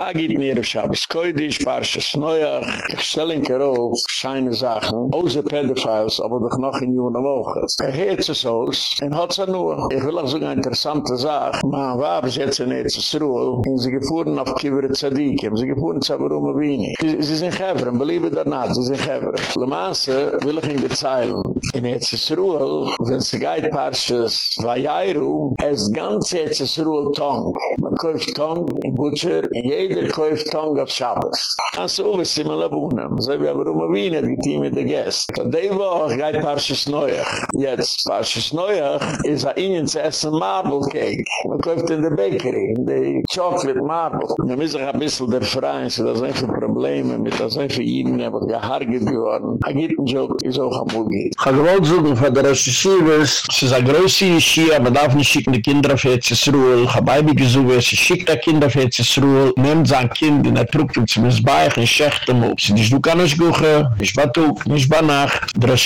Agit mir Shabbos Koidish, Parshas Noach, ich stelle in Kerov, scheine Sachen, ose Pedophiles, aber doch noch in Juna Woche. Er heet es aus, en hat es nur. Ich will auch so interessante Sache. Man war bis jetzt in Ezesruel, und sie gefuhren auf Kivere Tzadik, und sie gefuhren zu Abarum Abini. Sie sind Chevren, beliebe or not, sie sind Chevren. Le Masse will ich in die Zeilen. In Ezesruel, wenn sie geht Parshas Vajayru, es ganz Ezesruel Tong. Man kauft Tong in Butcher, in jeder kauft Tong auf Shabbos. Also, wir sind mal abunnen. So wie aber um ein Wiener, die Team mit der Gäste. So, die Woche geht Parshas Neuach. Jetzt, Parshas Neuach ist ein Ihnen zu essen Marble Cake. Man kauft in der Bakery, in der Chocolate Marble. Wir müssen ein bisschen der Freien, so das sind für Probleme mit sind für Ihnen, aber gehargert geworden. Ein Gittenjob ist auch am Mugi. Ich habe gewollt suchen von der Rösschivers. Es ist eine große Ischia, aber darf nicht schicken die Kinder auf Erzsruel. Ich habe einmal gesucht, es schickt die Kinder auf Erzsruel. nehmt sein Kind in der Truppe zum Missbeich und schächt ihm auf. Sie nicht du kann nicht guchen, nicht bei Tug, nicht bei Nacht. Der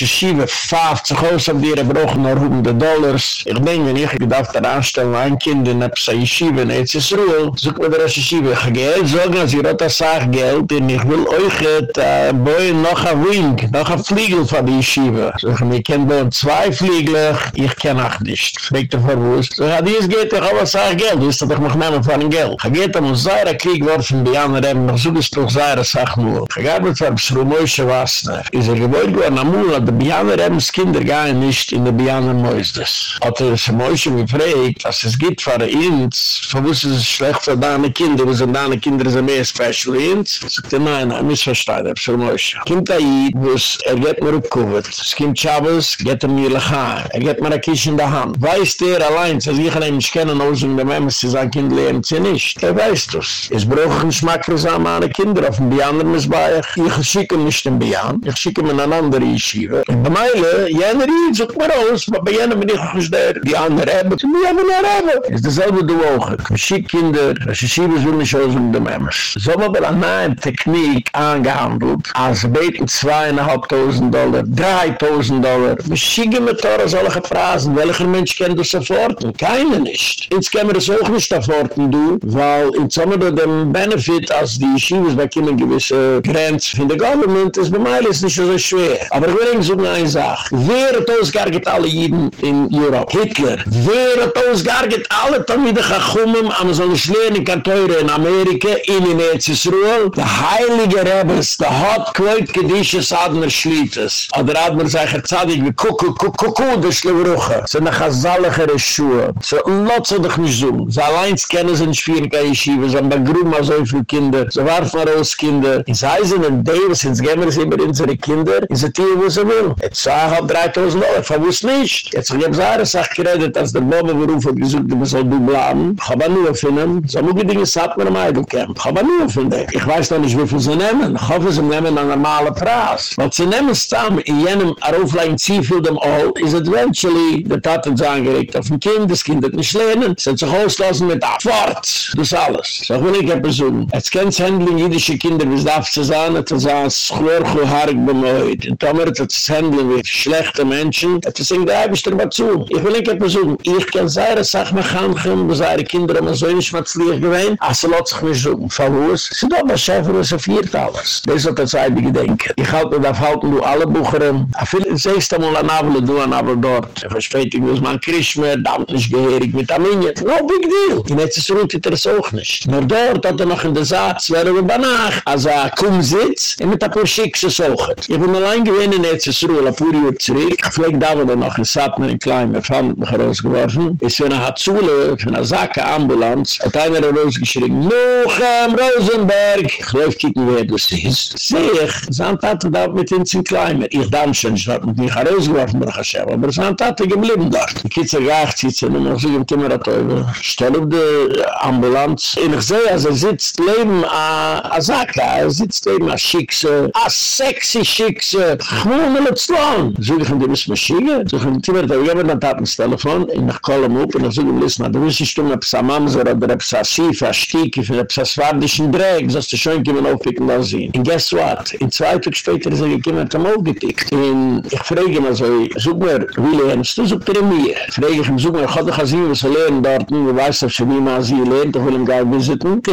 fahft sich aus auf die Erbrochen nach hundert Dollars. Ich denke, wenn ich gedacht daran anstellen, ein Kind in der Psa-Yeshiva in Ezesruel, sucht mir der Recherchive, ich habe Geld, sagen, als ihr das Geld, und ich will euch äh, boi noch ein Wing, noch ein Fliegel von der Yeshiva. So, ich kenne bei zwei Fliegel, ich kenne auch nicht. Fregt er vor, wo ist? So, ja, dies geht doch, aber sag Geld, wirst doch noch nehmen von Geld. Ich gehe dann, und sei, Krieg geworfen, die anderen haben noch so gestoch seine Sachen nur. Ich habe mit einem Schrumäusche Wassner. Ist er gewollt geworden am Mula, die Bianer haben das Kinder gar nicht in der Bianer Mäusdes. Hat er das Mäusche gefragt, dass es für uns, für was ist es schlecht für deine Kinder, sind deine Kinder so mehr special ins? Sagt er, nein, er missversteht, er Schrumäusche. Kommt er hier, wo es er geht mir aufgehört. Es kommt Schabes, geht er mir lechaar. Er geht mir ein Kisch in der Hand. Weiß der allein, dass ich ihn nicht kennen, aus dem Memmes, sie sagen, Kind lernen sie nicht. Er weiß das. Es braucht ein Geschmack für seine Kinder auf dem Bianer muss bei. Ich schicke nicht den Bian, ich schicke mir eine andere Yeshiva. Und bei Meile, jener hier, sucht mir aus, aber bei jener bin ich nicht der Bianer Rebbe. Sie mir haben eine Rebbe. Ist dasselbe du auch. Ich schicke Kinder, das Yeshiva soll nicht aus dem Memmes. So haben wir eine neue Technik angehandelt, als beten zweieinhalbtausend Dollar, dreitausend Dollar. Wir schicken mit Tora solche Phrasen, welcher Mensch kennt das sofort? Keiner nicht. Jetzt können wir das auch nicht sofort, du, weil in Sommer dem Benefit, als die Yeshivas bekommen gewisse Grenz von der Government, ist bei mir ist nicht so schwer. Aber ich will Ihnen so eine Sache. Wer hat ausgearbeitet alle Jiden in Europa? Hitler. Wer hat ausgearbeitet alle Tamide Chachumim, am so eine schwere Karteure in Amerika, in in Erzisruel? Der Heilige Rebels, der hat quote Kedisches Adner Schlietes. Oder Adner sagt, zadig wie Kuku, Kuku, Kuku, der Schlewruche. So eine chazalichere Schuhe. So lot so doch nicht so. So allein kennen sie nicht für die Yeshivas, so ein Grum, so viele Kinder. So warf man raus Kinder. In Seisen und Davis, ins Gemmer sind wir unsere Kinder. In se Tier, wo sie will. Jetzt sag ich, hab 3000 Dollar. Verwusst nicht. Jetzt ich eine Sache geredet, als der Bobo beruf hat gesagt, du soll du bleiben. Ich hab auch nur finden. So muss ich Dinge satt mit einem Eidelcamp. Ich hab auch nur finden. Ich weiß noch nicht, wie viel sie nehmen. Ich hoffe, sie nehmen einen normalen Preis. Was sie nehmen zusammen in jenem Aruflein Ziefel dem All, ist eventually der Tat uns angeregt auf ein Kind, das Kind hat nicht lernen. Sie hat sich auslassen mit Fort. Das ist alles. So ich will ich etwas sagen. Jetzt kennt Handling jüdische Kinder, wie es darf zu sein, es ein Schlurchu haarig bemäut. Und Tomer hat es Handling wie schlechte Menschen. Das ist ein Greibisch der Batsu. Ich will nicht etwas sagen. Ich kann ich mich ankommen, wo seine Kinder immer so nicht mehr zu liegen gewesen. Also lasst sich mich sagen. Von wo es? Sie doch mal Schäfer, er viert alles. Das ist das einzige Denken. Ich halte da falten du alle Bucheren. Ich will in sechster Mal an Abel, du an Abel dort. Ich verstehe, ich muss man Krishmer, da nicht gehirig mit Arminien. No big deal. In jetzt ist es ruhig, das auch nicht. Nur dort hat er noch in der Satz, wer er danach, als er kaum sitzt, er mit ein paar Schickse sucht. Ich bin allein gewesen, jetzt ist Ruhe, ein paar Jahre zurück. Vielleicht da war er noch in Satner in Klein, mir fand mich rausgeworfen. Ist wenn er hat Zule, von einer Sacke Ambulanz, hat einer rausgeschrieben, Nuchem Rosenberg. Ich kicken, wer das ist. Ich, sein Tate da mit uns in Klein. Ich dachte schon, ich hatte mich rausgeworfen, aber sein Tate geblieben dort. Die Kitzer gacht, sitzen, und ich im Timmerateuvel. Stell auf die Ambulanz. Ich sehe, als er sitzt, leben a Sacke, er sitzt leben a Schickse, a sexy Schickse. Ich will mir tun. So ich in die Maschine, so ich in ich habe dann tat ins Telefon, in der Kolom up, und ich listen, du nicht tun, ob es ein Mamser oder ob es ein Sief, ein Stieg, ob es ein Swardischen Dreck, so dass du schon kommen aufpicken da sehen. And guess what? In zwei Tage später ist er gekommen, hat er mal getickt. Und Ich frage ihn also, such mir, wie lernst du? Sucht er mir. Frage ich ihm, such mir, ich hatte gesehen, was er lernen dort, du weißt, dass er nie mal sie lernt, ich will ihn gar visiten.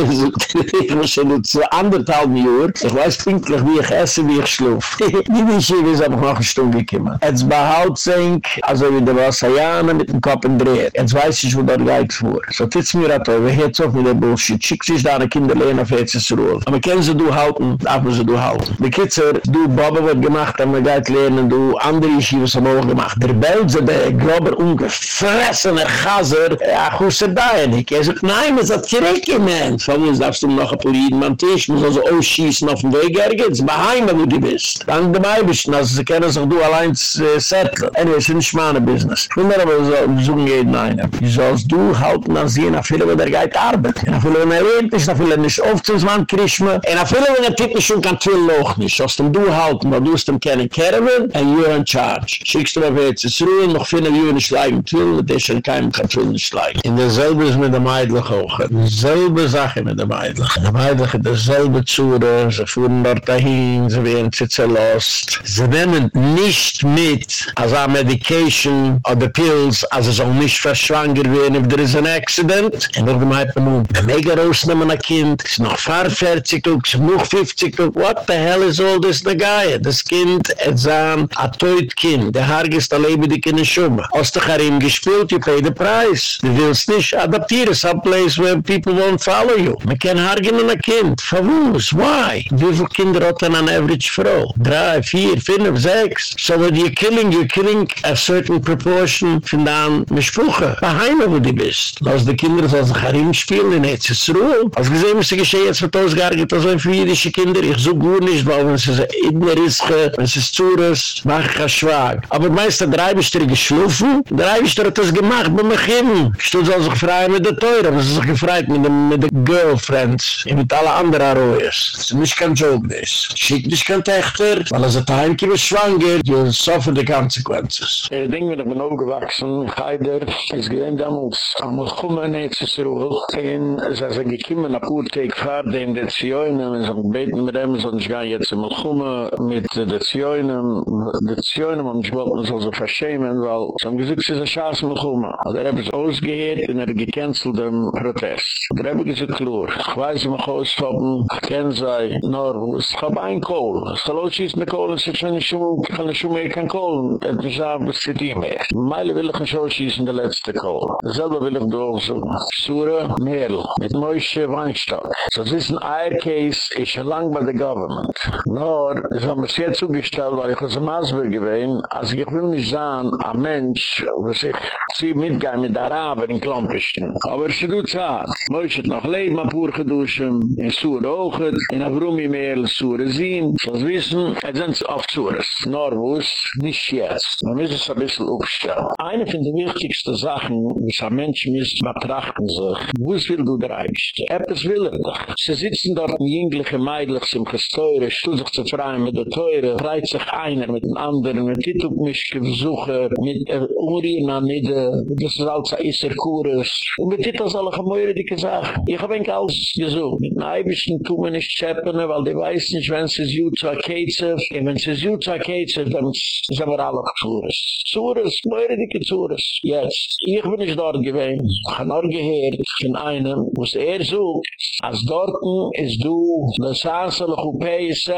Ich muss ja nur zu anderthalb Jahr, ich weiß pinklich, wie ich esse, wie ich schluf. Die Wische, wie es einfach noch eine Stunde gekommen. Jetzt behaut sich, also wie der Wasserjane mit dem Kopf dreht. Jetzt weiß ich, wo der geht vor. So tits mir wir hören so viel der Bullshit. Schick sich da eine Kinder lernen auf jetzt Ruhe. Aber können sie du halten, darf man sie du halten. Die Kitzer, du Baba wird gemacht, haben wir geht lernen, du andere Yeshivas haben auch gemacht. Der Belze, der grober ungefressener Chaser, ja, gusse da ja nicht. Er sagt, nein, man sagt, kireke, man. So, wo darfst du noch ein Poliden, man Tisch, man soll so ausschießen auf dem Weg, er geht's, beheim, wo du bist. Dann dabei bist du, also sie kennen sich, du allein äh, settle. Anyway, es ist nicht meine Business. Ich will aber so, suchen jeden einen. Wie sollst du halten, als je nach viele, wo der geht arbeit. Nach viele, wenn er lehnt ist, nach viele, nicht oft zum Mann kriegt nach viele, wenn er tippt, schon kann viel loch nicht. Sollst du halten, weil du hast dem kennen Caravan, and you're in charge. Schickst du auf jetzt, es ruhe, noch wie wir nicht leiden, tun, das ist kein Kaffee nicht leiden. In derselbe ist mit der Meidlich auch. Selbe Sache mit der Meidlich. Der Meidlich hat derselbe Zure, sie fuhren dort dahin, sie werden sie zerlost. Sie nehmen nicht mit, als eine Medication oder Pills, als es auch nicht verschwanger werden, if there is an accident. Und noch dem Hype nun, ein mega rausnehmen ein Kind, es ist noch 40, ist noch 50, what the hell is all this the guy? Das Kind, es ist ein atoid Kind, der Haar ist ein Leben, die keine Schumme. Du gar ihm gespielt, you pay the price. Du willst nicht adaptieren, some place where people won't follow you. Man kann hargen an ein Kind. Verwus, why? Wie viele Kinder hat an average Frau? Drei, vier, fünf, sechs. So when you're killing, you're killing a certain proportion von deinem Mischpuche. Beheime, wo du bist. Lass die Kinder so sich harin spielen, in jetzt ist Ruhe. Als gesehen, was geschehen jetzt mit ausgehargert, also für jüdische Kinder, ich so gut nicht, weil wenn sie in der Riske, wenn sie Zures, mach ich ein Schwag. Aber meist der Dreibischter geschlufen, der Dreibischter hat das gemacht, bei mir hin. Stutz soll sich freien mit der Teure, aber sie sich gefreit mit den, mit Girlfriends, und mit allen anderen Arroyes. Das ist nicht kein Joke, das. Schick dich kein Techter, weil er sagt, Kind ist schwanger, you suffer the consequences. Ich denke, wenn ich bin aufgewachsen, Heider, ist gewähnt damals, am Chumma nächstes Ruhl, und es ist ein gekümmen, ab Urteig, fahrt dem der Zioinen, und so beten mit dem, sonst gehen jetzt im Chumma mit der Zioinen, der Zioinen, und ich wollte uns also verschämen, weil so haben gesagt, es ist ein Schaß im Chumma. Also er hat es und er gecancelt Protest. Der habe gesagt, klar, ich weiß, ich muss ausfappen, ich kenne sei, nur, es ist ein Kohl, es soll ausschießen mit Kohl, es ist schon nicht schon, ich kann nicht schon mehr kein Kohl, es ist ein bisschen mehr. Meile will ich nicht ausschießen, der letzte Kohl. Dasselbe will ich so, Sura, Mädel, mit Moishe Weinstock. So this is an air case, is schon lang bei der Government. Nur, es haben es jetzt zugestellt, weil ich aus dem Masber gewesen, also ich will nicht sagen, ein Mensch, was ich sie mitgehen mit Araber in Klampischen. Aber es ist gut zart. Moishe hat noch Leben ab Urgeduschen, in Sura auch, in Avrumi Mädel, Sura Zin. So es wissen, es sind oft Suras. Nur wo es nicht jetzt. Man muss es ein bisschen aufstellen. Eine von den wichtigsten Sachen, was ein Mensch muss betrachten sich, wo es will du dreibst. Etwas will er doch. Sie sitzen dort jüngliche Meidlich zum Gesteure, sich zu freien mit der Teure, freit sich einer mit dem anderen, mit mit äh, Urina, mit äh, das ist alles ein Isser Kures. Und mit Titels alle gemäuere dicke Sachen. Ich hab eigentlich alles gesucht. Mit Neibischen tun wir nicht schäppen, weil die weiß nicht, wenn sie es jut zu Aketzev, und wenn sie es jut zu Aketzev, dann sind wir alle Kures. Zures, gemäuere dicke Zures. Jetzt. Ich bin nicht dort gewesen. Ich habe noch gehört von einem, wo es er sucht, als dort ist du, das Hansel, Chupeisel,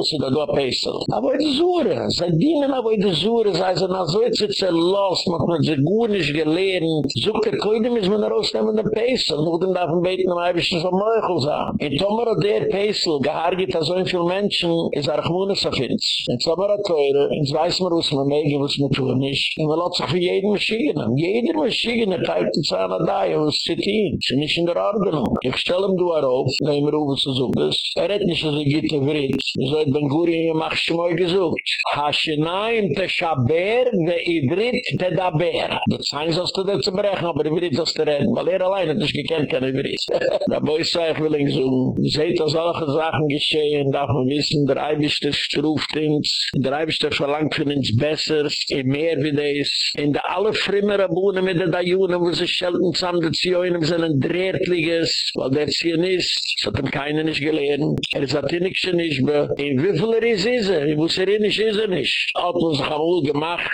so da du Apeisel. Aber die Zure, sie dienen aber die Zure, sie sind also jetzt jetzt los, man hat sie gut nicht gelernt. Zucker, koidem ist man rausnehmen der Peisel, nur den darf man beten, am Eibischen so Meuchel sein. In Tomer hat der Peisel, gehargit an so ein viel Menschen, ist er achmunis auf uns. In Tomer ins weiß man, was. Und man lässt sich für jeden Maschinen. Jeder Maschinen teilt die Zahn an da. Sie nicht in der Ordnung. Ich du auf, nehm was du suchst. Er hat nicht so ein Gitter Writ. So hat Ben Guri, ihr macht schon mal gesucht. Haschenaim te Shaber, ve Ivrit te Daber. Das heißt, dass du das zu brechen, aber Ivrit das zu reden. Weil er allein hat nicht gekannt, kein Ivrit. Da boi sei ich will ihn so. Seht, dass alle Sachen geschehen, darf man wissen, der Eibischte struft ins, der Eibischte verlangt von ins Bessers, in mehr wie des, in der alle frimmere Bohnen mit der Dajunen, wo sie schelten zusammen, die Zioinen sind ein Drehtliges, weil der Zionist, das hat ihm keiner nicht gelernt, er ist ein Tinnigste nicht mehr, in wie viel er ist, ist er, Nein, wo sie rein ist, ist er nicht. Hat man sich am Ull gemacht,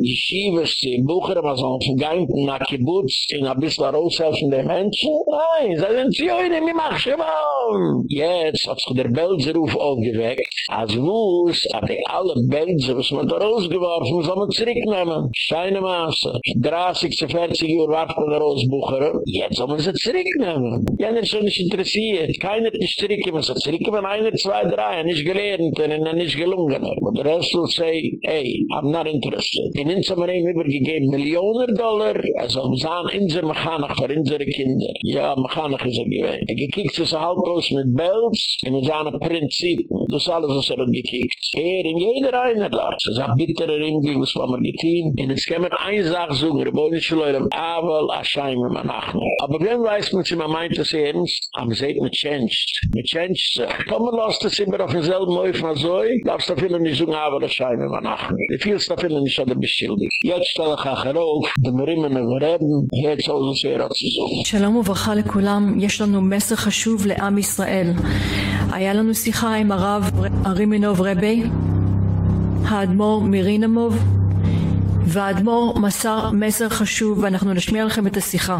die Schiebes, die Bucher, was man von Geinten nach Kibbutz, in ein bisschen raushelfen der Menschen? Nein, sie sind sie, oi, ne, mi mach schon mal. Jetzt hat sich der Belseruf aufgeweckt, als wuss, hat er alle Belser, was man da rausgeworfen, soll man zurücknehmen. Scheine Maße. 30 zu 40 Uhr warten wir raus, Bucher. Jetzt soll man sie zurücknehmen. Jener ist schon nicht interessiert. Keiner ist zurückgekommen. So zurückgekommen, einer, zwei, drei, nicht gelernt, und er nicht gelungen. Aber der Rest will say, hey, I'm not interested. In uns haben wir ihm übergegeben, Millionen Dollar, also um sahen inser Mechanach für unsere Kinder. Ja, Mechanach ist er gewesen. Er gekickt sich halb aus mit Bells, in seine Prinzipien. Das ist alles, was er hat gekickt. Er in jeder einer da. Das ist ein bitterer Ringel, was mal getan. Und es kann man eine Sache suchen, wir wollen nicht verloren, aber wenn man nachher. Aber wenn weiß man, man meint das ernst, am seht man changed. Man changed sich. Komm, man lasst das immer auf denselben Läufen als so, darfst du viele nicht suchen, aber Aschein, wenn man nachher. Die vielste viele nicht an der Beschildig. Jetzt stelle ich auch herauf, dem Rimmen überreden, jetzt soll es sehr zu suchen. שלום וברכה לכולם, יש לנו מסר חשוב לעם ישראל. היה לנו שיחה עם הרב ארימנוב רבי, האדמו"ר מירינמוב, והאדמו"ר מסר מסר חשוב ואנחנו נשמיע לכם את השיחה.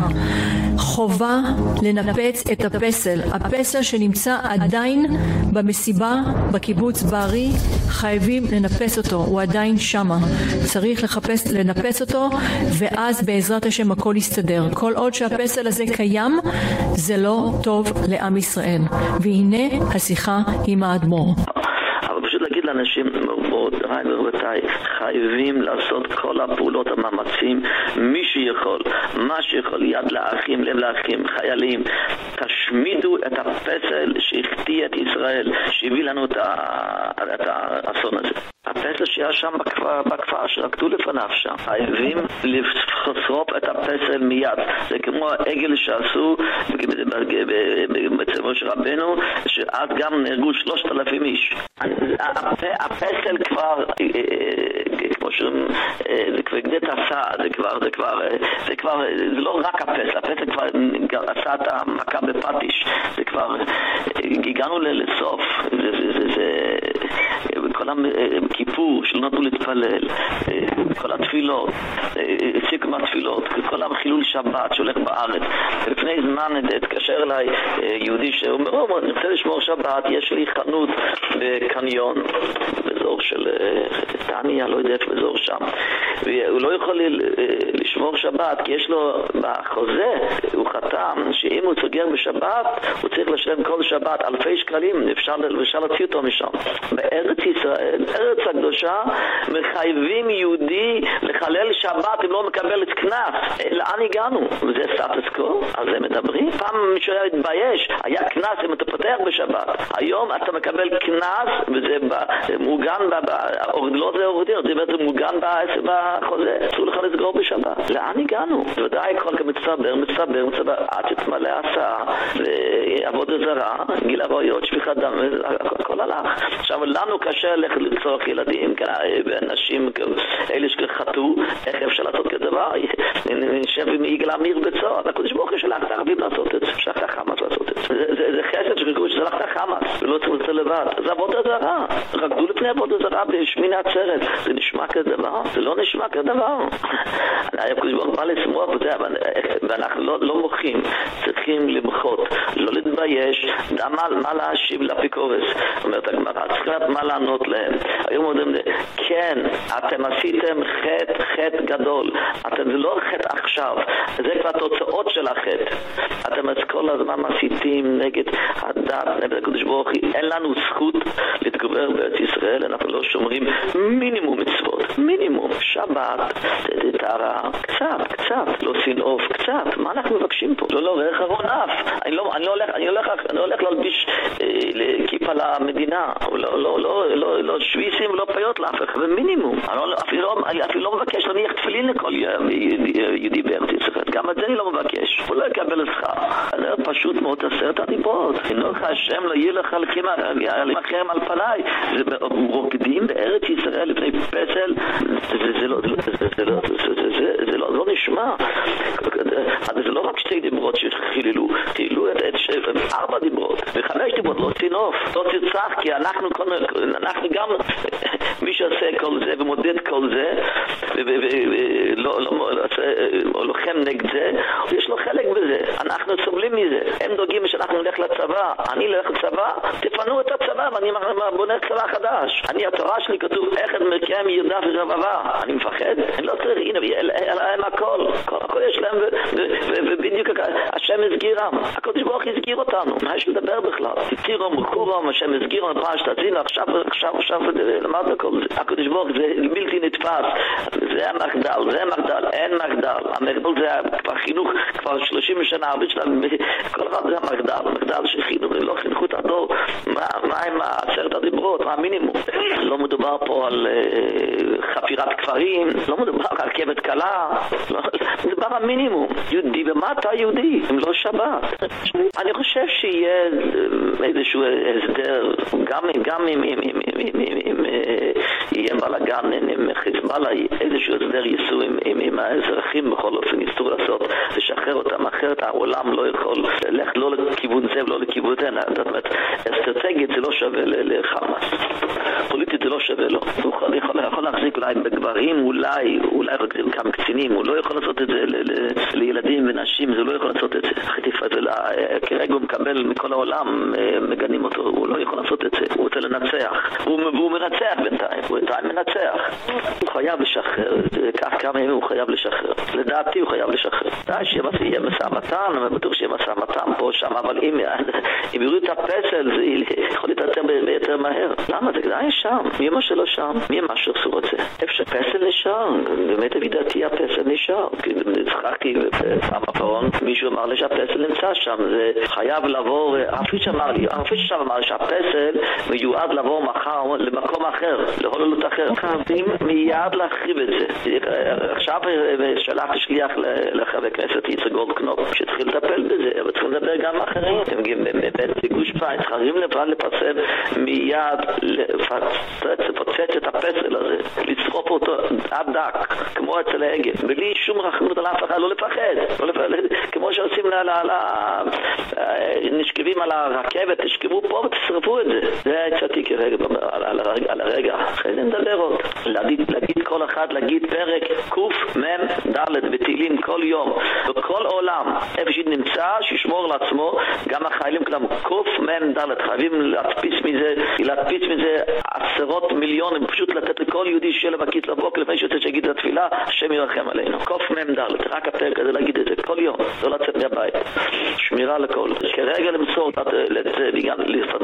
חובה לנפץ את הפסל, הפסל שנמצא עדיין במסיבה בקיבוץ בארי, חייבים לנפץ אותו, הוא עדיין שמה. צריך לחפש, לנפץ אותו ואז בעזרת השם הכל יסתדר. כל עוד שהפסל הזה קיים זה לא טוב לעם ישראל. והנה השיחה עם האדמו"ר. אבל פשוט להגיד לאנשים רבותיי חייבים לעשות כל הפעולות המאמצים, מי שיכול, מה שיכול, יד לאחים, לב לאחים, חיילים, תשמידו את הפסל שהחטיא את ישראל, שהביא לנו את האסון הזה. הפסל שהיה שם בכפר, בכפר שרקדו לפניו שם. חייבים לשרוף את הפסל מיד. זה כמו העגל שעשו בצבו של רבנו, שאז גם נהרגו שלושת אלפים איש. הפסל כבר, כמו שאומרים, זה כבר גדי תעשה, זה כבר, זה כבר, זה כבר, זה לא רק הפסל, הפסל כבר עשה את המכה בפטיש. זה כבר, הגענו לסוף. זה, זה, זה, זה, כל כיפור, שלא נתנו להתפלל, כל התפילות, הפסיקו מהתפילות, כל החילול שבת שהולך בארץ. לפני זמן התקשר אליי יהודי שאומר, אני רוצה לשמור שבת, יש לי חנות בקניון, באזור של טניה, לא יודע איפה באזור שם. והוא לא יכול לשמור שבת, כי יש לו בחוזה, הוא חתם, שאם הוא סוגר בשבת, הוא צריך לשלם כל שבת אלפי שקלים, אפשר, להוציא אותו משם. בארץ ישראל, ארץ הקדושה, מחייבים יהודי לחלל שבת אם לא מקבל את קנס. לאן הגענו? וזה סטטוס קו? על זה מדברים? פעם מישהו היה מתבייש, היה קנס אם אתה פותח בשבת. היום אתה מקבל קנס, וזה מוגן, לא זה עורך דין, זה בעצם מוגן בחוזה, אסור לך לסגור בשבת. לאן הגענו? בוודאי כל כך מצטבר, מצטבר, מצטבר, עד שתמלא הסעה, ועבודה זרה, גיל עבויות, שפיכת דם, הכל הלך. עכשיו, לנו קשה לצורך ילדים, נשים, אלה שחטאו, איך אפשר לעשות כזה דבר? נשב עם יגאל עמיר בצוהר, הקדוש ברוך הוא שלח את הערבים לעשות את זה, שלח את החמאס לעשות את זה. זה חסד שקוראים ששלח את החמאס, ולא צריך לצאת לבד. זה עבודה זרה, רקדו לפני עבודה זרה בשמיני עצרת, זה נשמע כזה דבר? זה לא נשמע כזה דבר. הקדוש ברוך הוא בא לשמוח ואנחנו לא מוחים, צריכים למחות, לא להתבייש, מה להשיב לאפיקורס, אומרת הגמרא, צריך לדעת מה לענות להם. היום אומרים, כן, אתם עשיתם חטא, חטא גדול, אתם, זה לא חטא עכשיו, זה כבר תוצאות של החטא. אתם כל הזמן מסיתים נגד הדת, נגד הקדוש ברוך הוא, אין לנו זכות להתגבר בארץ ישראל, אנחנו לא שומרים מינימום מצוות, מינימום, שבת, טהרה, קצת, קצת, לא סינאוף, קצת, מה אנחנו מבקשים פה? לא, לא, רך ארון אף, אני לא, אני הולך, אני הולך, אני הולך להלביש אה, כיפה למדינה, לא, לא, לא, לא, לא שוויסים ולא פיות לאף אחד, ומינימום, אני לא, אפילו, לא, לא מבקש להניח תפילין לכל יהודי בארץ ישראל, גם את זה אני לא מבקש, הוא לא יקבל שכר, אני פשוט מאוד עשרת הדיברות, חינוך השם לא יהיה לך לכם על פניי, רוקדים בארץ ישראל לפני פסל, זה לא, זה לא, זה לא נשמע, זה לא רק שתי דיברות שחיללו, חיללו את ארבע דיברות, וחמש דיברות, לא תינוף, לא תרצח, כי אנחנו אנחנו גם גם מי שעושה כל זה ומודד כל זה ולא לוחם נגד זה, יש לו חלק בזה. אנחנו סובלים מזה. הם דואגים שאנחנו נלך לצבא, אני אלך לצבא, תפנו את הצבא ואני בונה צבא חדש. אני, התורה שלי כתוב, אחד מקיים ירדף ורבבה. אני מפחד? אני לא צריך, הנה, הם הכל. הכל יש להם, ובדיוק השם הסגירם. הקדוש ברוך הסגיר אותנו, מה יש לדבר בכלל? תירו מקורם, השם הסגירם, פרש תזינו, עכשיו, עכשיו, עכשיו, למדנו כל זה. הקדוש ברוך זה בלתי נתפס. זה המחדל, זה המחדל, אין מחדל. המחדל זה כבר חינוך, כבר 30 שנה, הרבה שנה, כל אחד זה המחדל, מחדל של חינוך, לא חינכו את הדור, מה עם עשרת הדיברות, מה המינימום? לא מדובר פה על חפירת כפרים, לא מדובר על רכבת קלה, מדובר על מינימום. יהודי ומטה יהודי, אם לא שבת. אני חושב שיהיה איזשהו הסדר, גם אם יהיה בלאגן עם חיזבאללה, איזשהו הסדר ייסו עם האזרחים בכל אופן, ייסו לעשות, לשחרר אותם, אחרת העולם לא יכול ללכת לא לכיוון זה ולא לכיוון זה, זאת אומרת, אסטרטגית זה לא שווה לחמאס. פוליטית זה לא שווה לו. הוא יכול להחזיק אולי בגברים, אולי, אולי רק כמה קצינים, הוא לא יכול לעשות את זה לילדים ונשים, זה לא יכול לעשות את זה. החטיפה זה, כרגע הוא מקבל מכל העולם, מגנים אותו, הוא לא יכול לעשות את זה, הוא רוצה לנצח. והוא מנצח בינתיים, הוא בינתיים מנצח. הוא חייב לשחרר, כך כמה ימים הוא חייב לשחרר. לדעתי הוא חייב לשחרר. די שיהיה משא ומתן, אני בטוח שיהיה משא ומתן פה, שם, אבל אם יורידו את הפסל, זה יכול להתעצר יותר מהר. למה? זה עדיין שם. מי אמר שלא שם? מי אמר שהוא רוצה? איפה שפסל נשאר, באמת לפי דעתי הפסל נשאר. צחקתי בפעם האחרון, מישהו אמר לי שהפסל נמצא שם, זה חייב לעבור, הפיש אמר לי, הפיש שם אמר שהפסל מיועד לעבור מחר למקום אחר, להוללות אחר. חייבים מיד להחריב את זה. עכשיו שלחתי שליח לחבר הכנסת יצחק גולדקנופ, שהתחיל לטפל בזה, אבל צריכים לדבר גם אחרים. הם באמת גוש פייס, חייבים לבד לפצל מיד, לפוצץ את הפסל הזה, לצחוק אותו עד דק, כמו אצל העגל, בלי שום רחמות על אף אחד, לא לפחד, לא לפחד, כמו שעושים נשכבים על הרכבת, תשכבו פה ותשרפו את זה. זה הצעתי כרגע, על הרגע, אחרי זה נדבר עוד. להגיד כל אחד, להגיד פרק קמ"ד בתהילים כל יום, בכל עולם, איפה שנמצא, שישמור לעצמו, גם החיילים כולם, קמ"ד, חייבים להדפיס מזה, להדפיס מזה עשרות מיליונים, פשוט לתת לכל יהודי שיהיה לבקיס לבוקר לפני שיוצא שיגיד את התפילה, השם ירחם עלינו. קמ"ד, רק הפרק הזה להגיד את זה כל יום, לא לצאת מהבית. שמירה לכל. כרגע למסור את זה,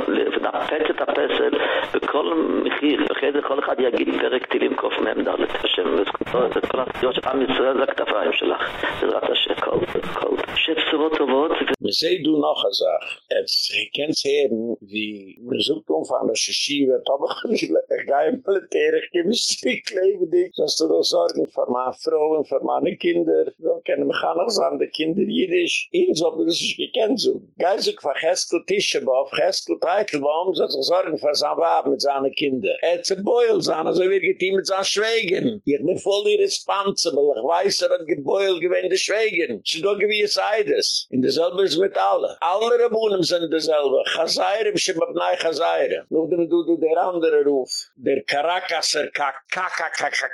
לנפץ את הפסל בכל מחיר, אחרי זה כל אחד יגיד פרק תהילים קמ"ד. השם וזכותו, זה כל הסיעות של עם ישראל זה הכתפיים שלך. בעזרת השם, כל, כל. שבשורות טובות. וזה ידעו a sach. Jetzt kennst hören, wie man sucht umfahren, dass die Schiebe, Tomach, ich gehe im Militär, ich gebe mich strikt leben dich, dass du da sorgen für meine Frauen, für meine Kinder, so können mich auch noch sagen, die Kinder jüdisch, ihnen so, das ist gekannt so. Geil sich für Cheskel Tischebow, Cheskel Teitelbaum, so zu sorgen für sein Wab mit seinen Kindern. Er hat ein Beul sein, also wir geht ihm mit seinen Schwägen. Ich bin voll irresponsible, ich weiß, er hat gebeul gewähnt die Schwägen. Sie doch wie es sei das. In derselbe ist mit alle. Alle Rebunen sind derselbe. Chazayre, ich bin mit Nei Chazayre. Nur du, du, du, der andere Ruf. Der Karakasser,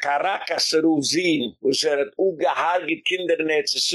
Karakasser Ruf Zin. Wo es er hat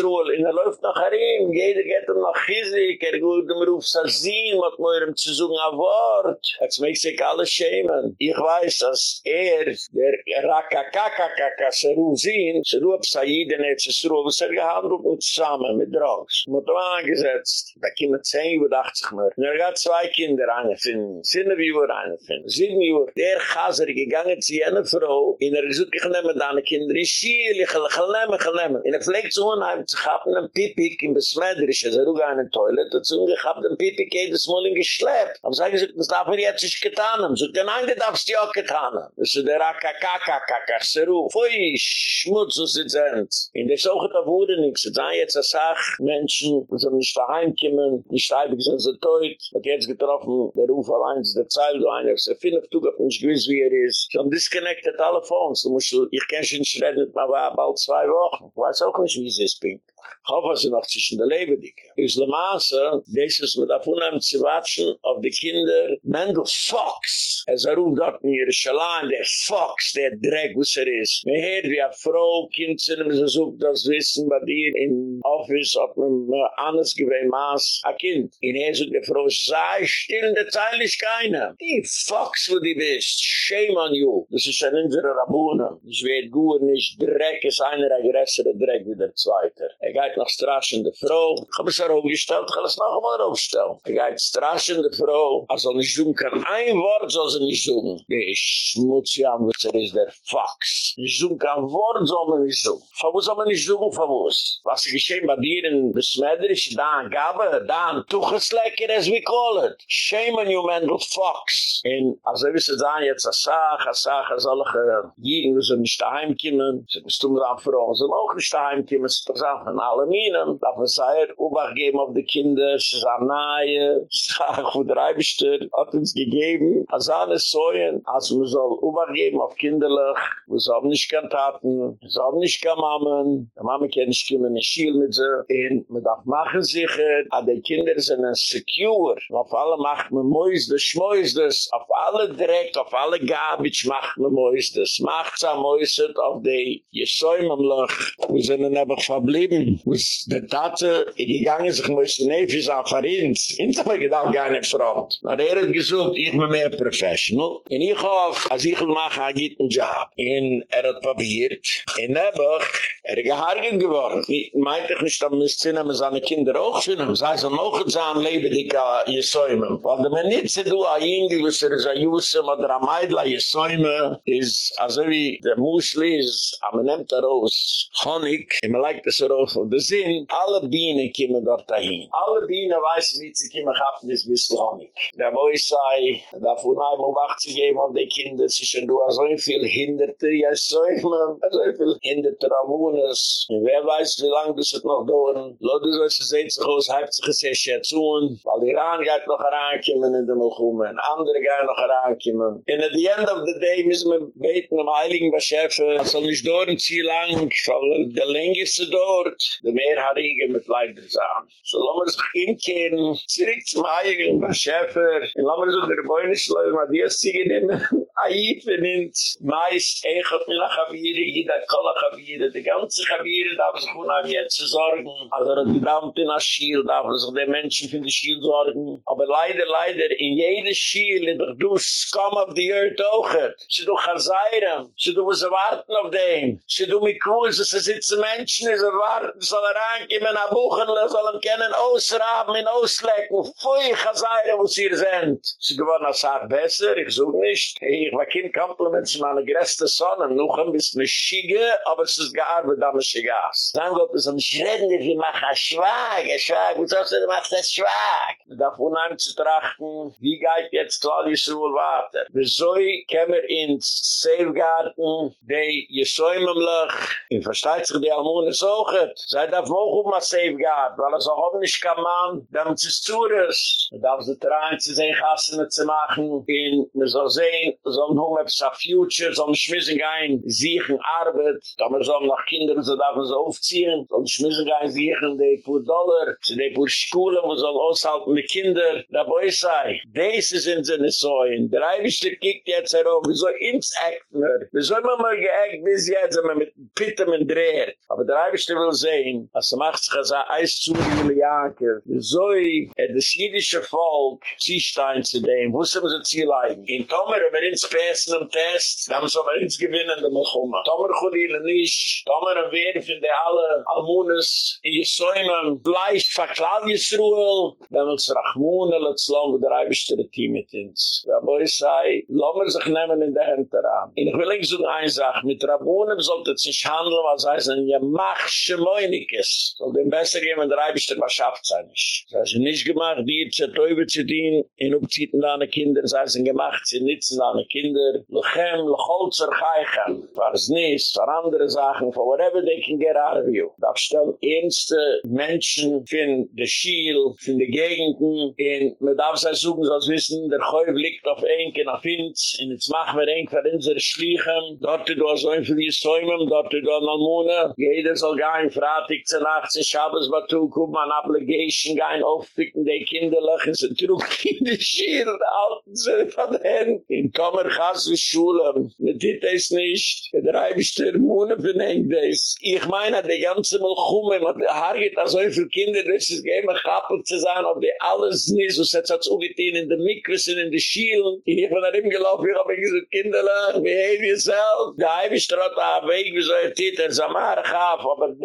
Ruhl. In er läuft noch herin. Jeder geht ihm noch Chizik. Er geht dem Ruf Sazin. Mit meurem zu suchen ein Wort. Jetzt möchte sich alle schämen. Ich weiß, dass er, der Rakakakakakasser Ruf Zin, se du ab Saïden Netzes Ruhl, was er gehandelt und zusammen mit Drogs. Mit ihm angesetzt. Da kommen zehn Uhr, dachte ich mir. Und er hat zwei Kinder, eine finden. Sieben Uhr, eine finden. Sieben Uhr. Der Chaser gegangen zu jener Frau. In er gesagt, ich nehme deine Kinder in Schiel. Ich will nehmen, ich will nehmen. In er pflegt zu unheim, zu haben einen Pipik in Besmeidrisch. Also er ruge eine Toilet. Und zu ich habe den Pipik jedes Mal in geschleppt. Aber sag ich, das darf er jetzt nicht getan haben. So, den einen darfst du auch getan haben. Das ist der Akakakakaka, Seru. Pfui, Schmutz, so sind sie. In der Suche da wurde nichts. Da jetzt eine Sache, Menschen, die nicht daheim kommen, nicht steibig sind sie teut. Hat jetzt getroffen, der Ruf allein, der Zeil, du einer, so viel auf Tugab, nicht gewiss wie er ist. So disconnected alle Phones. Musst, ich kann schon nicht reden, aber bald zwei Wochen. Ich weiß auch nicht, wie es ist, Pink. Ich hoffe, sie noch zwischen der Leben dicken. Ist der Maße, das ist mit der Unheim zu watschen auf die Kinder. Mendel Fox. Er ist ruft dort in Jerusalem, der Fox, der Dreck, was er ist. Man hört wie eine Frau, Kind sind, wenn sie sucht das Wissen bei dir im Office, ob man anders gewinnt, Maß, ein Kind. In er sucht die Frau, sei still, der Teil ist keiner. Die Fox, wo die bist. Shame on you. Das ist ein unserer Rabuner. Das wird gut, nicht Dreck, ist einer der größere Dreck wie der Zweite. Er geht noch straschende Frau. Ich habe es auch aufgestellt, ich habe es noch einmal aufgestellt. Er geht straschende Frau. Also nicht suchen kann ein Wort, soll sie nicht suchen. Die schmutzige Anwürzer ist der Fox. Nicht suchen kann Wort, soll man nicht suchen. Von wo soll man nicht suchen, von wo? Was ist geschehen bei dir in Besmeidrisch, da ein Gabe, da ein Tucheslecker, as we call it. Shame on you, Mendel Fox. Und also wie sie jetzt a Sach, a Sach, a solche Jigen, die sind nicht daheim kommen, sie müssen tun, da für uns, sie auch nicht daheim kommen, sind auch von allen Minen, da wir sei, Ubach geben auf die Kinder, sie sagen, nahe, sag, hat uns gegeben, als alle Säuen, als wir soll Ubach geben auf Kinderlich, wir sollen nicht kantaten, wir sollen nicht kamammen, die Mama kann nicht kommen, in Schiel mit sie, und man darf machen sicher, aber die Kinder sind secure, auf alle macht man Mäusdes, Schmäusdes, auf alle Dreck, auf alle Gabitsch macht man Mäusdes, macht sa Mäusdet auf die Jesäumemlach, wo sind dann einfach verblieben, wo es der Tate, gegangen sich Mäusde Nefis an Farins, ich gedacht, gar nicht front. Na der hat gesucht, ich bin mehr professional, und ich hoffe, als ich will machen, er ein Job, und er hat probiert, und einfach, er gehargen geworden, ich meinte ich nicht, da müsste sie nehmen seine Kinder auch finden, sei so noch in seinem Leben, die kann Jesäumen, weil wenn man nicht du, a Jingi, was er ist a Jusem, oder a Meidla, Jesäume, ist, also wie der Musli ist, aber man nimmt er aus Honig, und man legt es raus auf den Sinn, alle Bienen kommen dort dahin. Alle Bienen weiß, wie sie kommen, haben das bisschen Honig. Der Boy sei, da von einem um 80 geben auf die Kinder, sie schon du so viel hinderte, ja, so viel hinderte Ramunas. Und wer weiß, wie lange das wird noch dauern. Leute, so ist es sich aus, halbt sich es jetzt zu, weil Iran geht noch herankommen in der Melchumen, andere gehen noch herankommen. And at the end of the day müssen wir beten am Heiligen Beschefe, es soll nicht dauern, zieh lang, weil der längste dort, der mehr Harige mit Leider sein. So wir sich hinkehren, zurück zum Beschefe, und lassen wir so der Beine schlafen, mal die Ziege nehmen, Aif nimmt meist Echot mit der Chavire, jeder Kola Chavire, die ganze Chavire darf sich unheim jetzt zu sorgen. Also er hat gedammt in der Schiel, darf sich der Menschen für die Schiel sorgen. Aber leider, leider, in jede Schiel, in der Du Scum of the Earth auch hat. Sie du Chazayram, sie du muss warten dem. Sie du mit Kuhs, es sitzen Menschen, sie warten, soll er reinkommen, a Buchen, soll ihn kennen, ausraben, in auslecken, pfui Chazayram, wo sie sind. Sie gewonnen als Sache besser, ich such nicht. Ich war kein Kompliment zu meiner größten Sonne, noch ein bisschen Schiege, aber es ist gearbeitet am Schigas. Dann Gott ist ein Schredder, wie mach ein Schwag, ein Schwag, wo sagst du, du machst das Schwag? Darf unheim zu trachten, wie geht jetzt Claudius Ruhl weiter? Wieso wir ins Safegarden, die Jesäumemlech, in versteht sich die Almune suchen, sei darf auch um ein Safeguard, weil es auch nicht kann man, damit es zu ist. Man darf sich rein zu sehen, Gassen zu machen, in, man soll sehen, so ein Hunger für Future, ein Schmissen gehen, sichern Arbeit, da man so nach Kindern, so darf aufziehen, so ein Schmissen gehen, sichern die pur Dollar, zu die pur Schule, wo so aushalten die Kinder, da boi sei, diese sind sie nicht so in, der Eiwischter kiegt jetzt herauf, wieso ins Eckner, wieso immer mal geägt bis jetzt, wenn man mit Pittem und dreht, aber der Eiwischter will sehen, als er macht sich als ein Eis zu, Janker, wieso er das jüdische Volk, Ziestein zu dem, wo sind sie zielein, in Tomer, wenn wir ins Pessen im Test, dann sollen wir ins Gewinnen, mal kommen. Tomer Chulile nicht, Tomer Wehre für die alle Almunes, in Jesäumen, Fleisch, Verklaljesruel, dann will es Rachmune, let's lang, wo der Eibischte Team mit uns. Ja, boi sei, lassen wir sich nehmen in der Hand daran. Und ich will nicht so eine Sache, mit Rabunen sollte es nicht handeln, was heißt, ein Jamachsche Moinikes, soll dem besser jemand der Eibischte was schafft sein nicht. Das heißt, nicht gemacht, die zu Teube zu dienen, in Upziten deine Kinder, das heißt, gemacht, sie nützen deine Kinder, lechem, lecholzer, chaichem, war es nicht, für andere Sachen, for whatever they can get out of you. Da stellen ernste Menschen von der Schiel, von der Gegenden, man darf sich suchen, so wissen, der Käuf liegt auf Enke, auf Inz, und jetzt machen wir Enke für unsere Schleichen, dort du hast ein viel Gesäumen, dort du an Almune, jeder soll gehen, Fratik zu Nacht, zu Schabes, Batu, guck mal, an Obligation, gehen, aufpicken, die Kinderlöch, und sie trug in die Schier, halten sie von den Händen, in Kommer, Chasse, Schule, mit dit es nicht, der Reibischter, Mune, benengt es. Ich meine, die ganze Milchumme, mit der Haar geht, so viel Kinder, das ist gehen, kappelt zu sein, ob die alles nicht, was hat es ugetein in der und in der Schielen. Und ich bin da rin gelaufen, ich hab gesagt, Kinderlach, behave yourself. Der Eibestrott a Weg, wie so ein Titel, Samara gaf, aber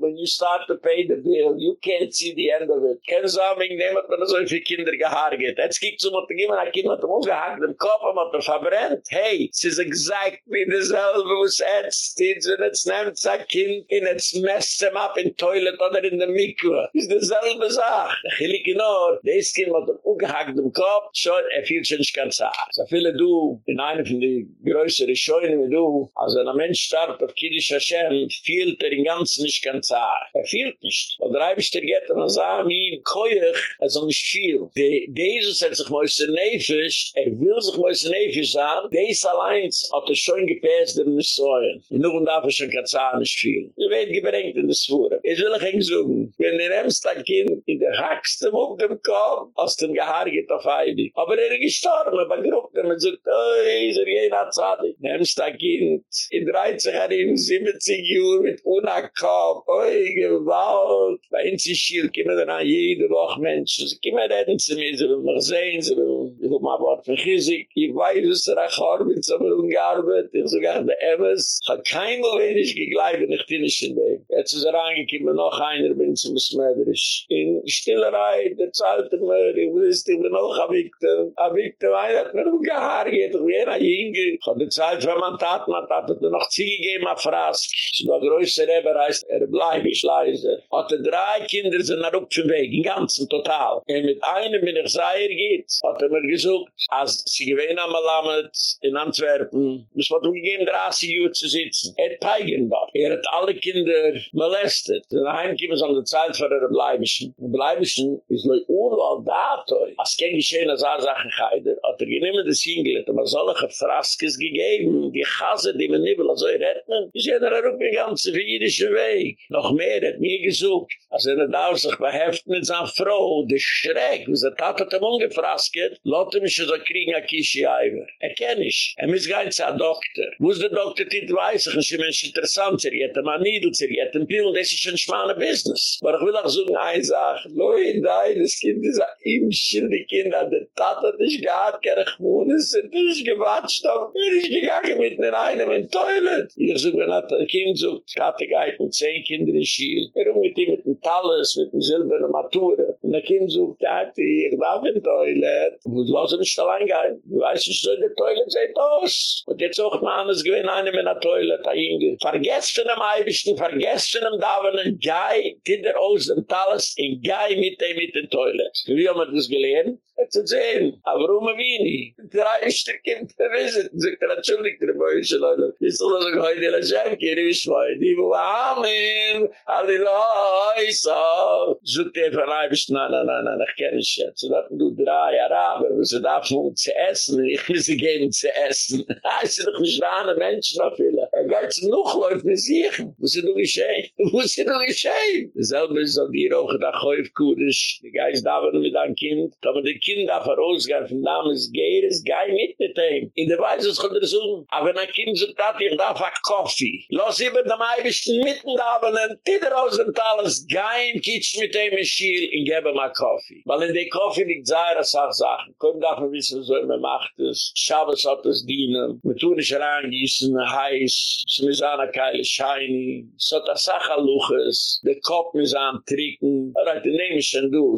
when you start to pay the bill, you can't see the end of it. Kein ich nehme, wenn so viele Kinder gehargert. Jetzt kiegt so, dem Gimmer, ein Kind mit dem Ungehakt, dem Kopf, mit dem verbrennt. Hey, es ist exactly dasselbe, was jetzt steht, wenn es nimmt, sein Kind, in es messt ihm ab in Toilet oder in der Mikve. Ist dasselbe Sache. Ich will nur, des Kind mit dem Ungehakt, dem Kopf, schon, er fühlt sich nicht ganz an. So viele du, in einer von den größeren Scheunen wie du, als ein Mensch starb auf Kiddisch Hashem, fühlt er den ganzen nicht ganz an. Er fühlt nicht. Und der Eibisch der Gette, man sagt, wie ein Koyach, er soll nicht viel. Jesus hat sich Moise Nefisch, er will sich Moise Nefisch sagen, des allein hat er schon gepäst in den Säulen. Und nun darf er schon ganz an nicht viel. Er wird gebringt in das Fuhre. Jetzt will ich ihn suchen, wenn der Emstag-Kind in der Haxte auf dem Kopf, aus dem Gehaar geht auf Eibig. Aber er ist gestorben, aber gerufen, und man sagt, oi, ist er jener Zadig. Nehmst ein Kind, in 30 Jahren, 70 Uhr, mit Unakop, oi, Gewalt. Bei uns ist hier, kommen dann an jede Woche Menschen, sie kommen reden zu mir, sie will mich sehen, sie will, ich will mal Wort vergissig, ich weiß, dass er auch arbeitet, aber ungearbeitet, ich sage, der Emmes, hat kein wenig gegleibt, ich bin nicht in dem. Jetzt ist er angekommen, noch einer, bin zum Smedrisch. In Stillerei, der zahlt er mir, ich wusste, ich bin noch ein Victim, ein Victim, einer hat mir umgehaar, doch wie einer Jinge. Ich habe die Zeit, wenn man tat, man hat er noch Ziege gegeben, auf Frask. So der größte Reber heißt, er bleib ich leise. Hat er drei Kinder sind nach Rupfen weg, im Ganzen, total. Und mit einem, wenn ich Seier geht, hat er mir gesucht, als sie gewähne am Alamed in Antwerpen, muss man umgegeben, 30 Uhr zu sitzen. Er hat Peigen dort. Er hat alle Kinder molestet. Und daheim gibt es an der Zeit für er Bleibischen. Der Bleibischen ist nur Urlaub da, toi. Als kein Geschehen, als er Sachen geider, hat er geniemen das hingelegt, aber solche Fraskes gegeben, die Chase, die man nicht will, also er hat man, ist ja der Rupp den ganzen jüdischen Weg. Noch mehr hat mir gesucht, als er nicht auf sich beheft mit seiner Frau, der Schreck, wie sie tat hat ihm ungefrasket, lotte mich so kriegen a Kishi Eiver. Er kenn ich. Er gar nicht sein Doktor. Wo ist der Doktor, die weiß ich, ist ein Mensch interessant, er hat ein Niedel, er hat ein Pill, das ist ein schmaler Business. Aber ich will auch so eine Sache, Leute, das Kind ist ein Imschen, die Kinder, der Tat hat nicht gehabt, keine Chmunis, sind nicht gewatscht, aber bin ich gegangen mit in einem in Toilet. Ich wenn hat ein Kind so, hatte geit mit zehn Kindern in Schiel, er mit ihm mit dem Talles, mit dem silbernen Matura. Und der Kind so, tate, ich darf in Toilet. Und du lass nicht allein gehen. Du weißt nicht, so in der Toilet seht aus. Und jetzt auch mal anders gewinn einem in der Toilet, da hinge. Vergesst von dem Eibischten, vergesst von dem Davonen, gai, Kinder aus dem Talles, in gai mit dem mit dem Toilet. Wie haben wir das gelernt? zu sehen. Aber warum wie nie? Drei ist der Kind verwissen. Sie sagt, er entschuldigt der Beuysche, Leute. Ich soll das auch heute in der Schenke, ihr wisst mal. Die wo Amen, Halleluja, so. Sucht er von ein bisschen, nein, nein, nein, nein, ich kenne es jetzt. Und dann du drei Araber, wo sie darf um zu essen, ich will sie geben zu essen. Das sind doch nicht rane Menschen noch viele. Er geht zu noch läuft mit sich. Wo sind du geschehen? Wo sind du geschehen? Dasselbe ist auch dir auch, da Käuf Kudisch, die Geist da mit einem Kind, kann man die Kind darf er ausgehen, von Names Geires, geh mit mit ihm. In der Weise, es kommt er so, aber wenn ein Kind sagt, dat ich darf ein Koffi. Los über dem Eibischten mitten da, wenn ein Tider aus dem Talas, geh in Kitsch mit ihm in Schiel, und gebe ein Koffi. Weil in der Koffi liegt sehr, das auch Sachen. Komm, darf man wissen, so immer macht es. Schabes hat es dienen. Wir tun nicht reingießen, heiß, Smizana müssen an der Keile scheinen. So hat das Sachaluches. Der Kopf müssen an Tricken. Aber heute nehme ich. Du.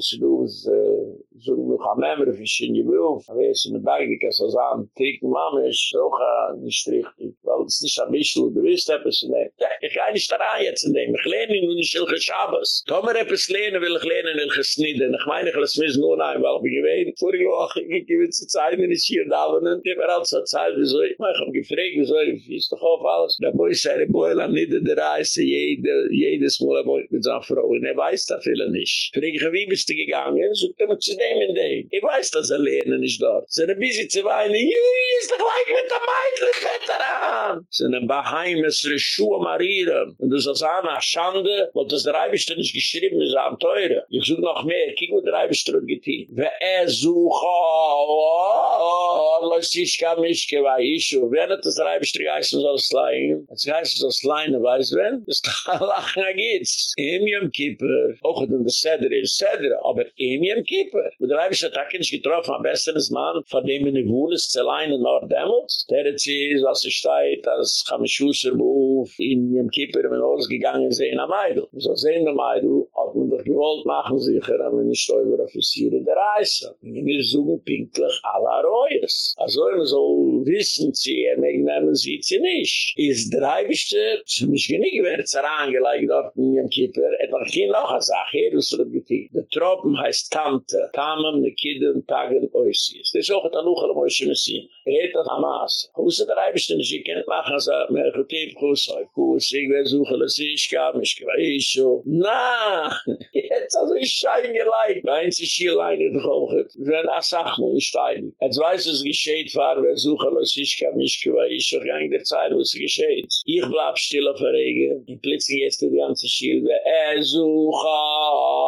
So noch am Memre für Schinje Wulf. Aber es ist mit Bagdik, als er sagen, trinken Mama ist auch nicht richtig. Weil es nicht ein bisschen, wirst etwas in dem. Ich kann nicht daran jetzt in dem. Ich lehne ihn nicht in den Schabes. Tomer etwas lehne, will ich lehne in den Sniden. Ich meine, ich lasse mich nur nein, weil ich gewähne. Vorige Woche, ich gebe jetzt die Zeit, wenn ich hier da bin. Ich habe alles Zeit, wieso ich mich habe gefragt, wieso ich ist doch auf alles. Da muss ich sagen, boah, lang nicht in der Reise, jedes Mal mit seiner Frau. Und er weiß da viele nicht. Frage ich, wie bist du gegangen? So, ich zu dem. Dem in dem. Ich weiß, dass er lernen ist dort. Sie sind ein bisschen zu weinen. Jui, ist doch gleich mit der Meidl, Veteran. Sie sind ein Baheimes, Rischuhe Marieren. Und das ist eine Schande, weil das der Eibischte nicht geschrieben ist am Teure. Ich suche noch mehr. Kiek, wo der Eibischte hat getan. Wer er suche, oh, los ich kann mich gewei, ich, wer hat das der Eibischte geheißen soll es leihen? Das heißt, das Leine, weiß wen? Das ist doch lachen, da geht's. Yom Kippur, auch in der Seder ist Seder, aber Yom Kippur. Und der Eibischte hat nicht getroffen, am besten ist man, von dem in der Wohles zu leihen in Nord-Demmels. Der hat sie, was es steht, als Chamishusser Beruf, in Yom Kippur, wenn alles gegangen sind, am Eidl. So sehen wir Eidl, hat man doch gewollt machen, sicher, aber nicht über Offiziere der Reise. Und wir suchen pinklich aller Reues. Also, wenn so wissen sie, er mögen nehmen sie sie nicht. Ist der Eibischte, zum Beispiel nicht, wer es herangelegt dort in Yom Kippur, etwa hier noch eine Sache, hier ist er getein. Der Tropen heißt Tante, Tamam, Tamen, Nekiden, Tagen, Oisies. Das ist auch ein Tanuch, der Moishe Messina. Er hat das Hamas. Wo er der Reibischte nicht? Ich kann nicht machen, so, mir gut eben, Kuss, auf Kuss, ich will suchen, dass ich kann, ich kann, ich. Na! Jetzt also er ich schein geleit. Nein, sie schiel leine doch auch. Wenn Asachmo ist ein. Jetzt weiß es gescheit war, wer suchen, dass ich kann, ich kann, ich kann, ich kann, ich kann, ich kann, ich bleib still auf der Regen. Und plitsing jetzt die ganze Schild, wer er suchen.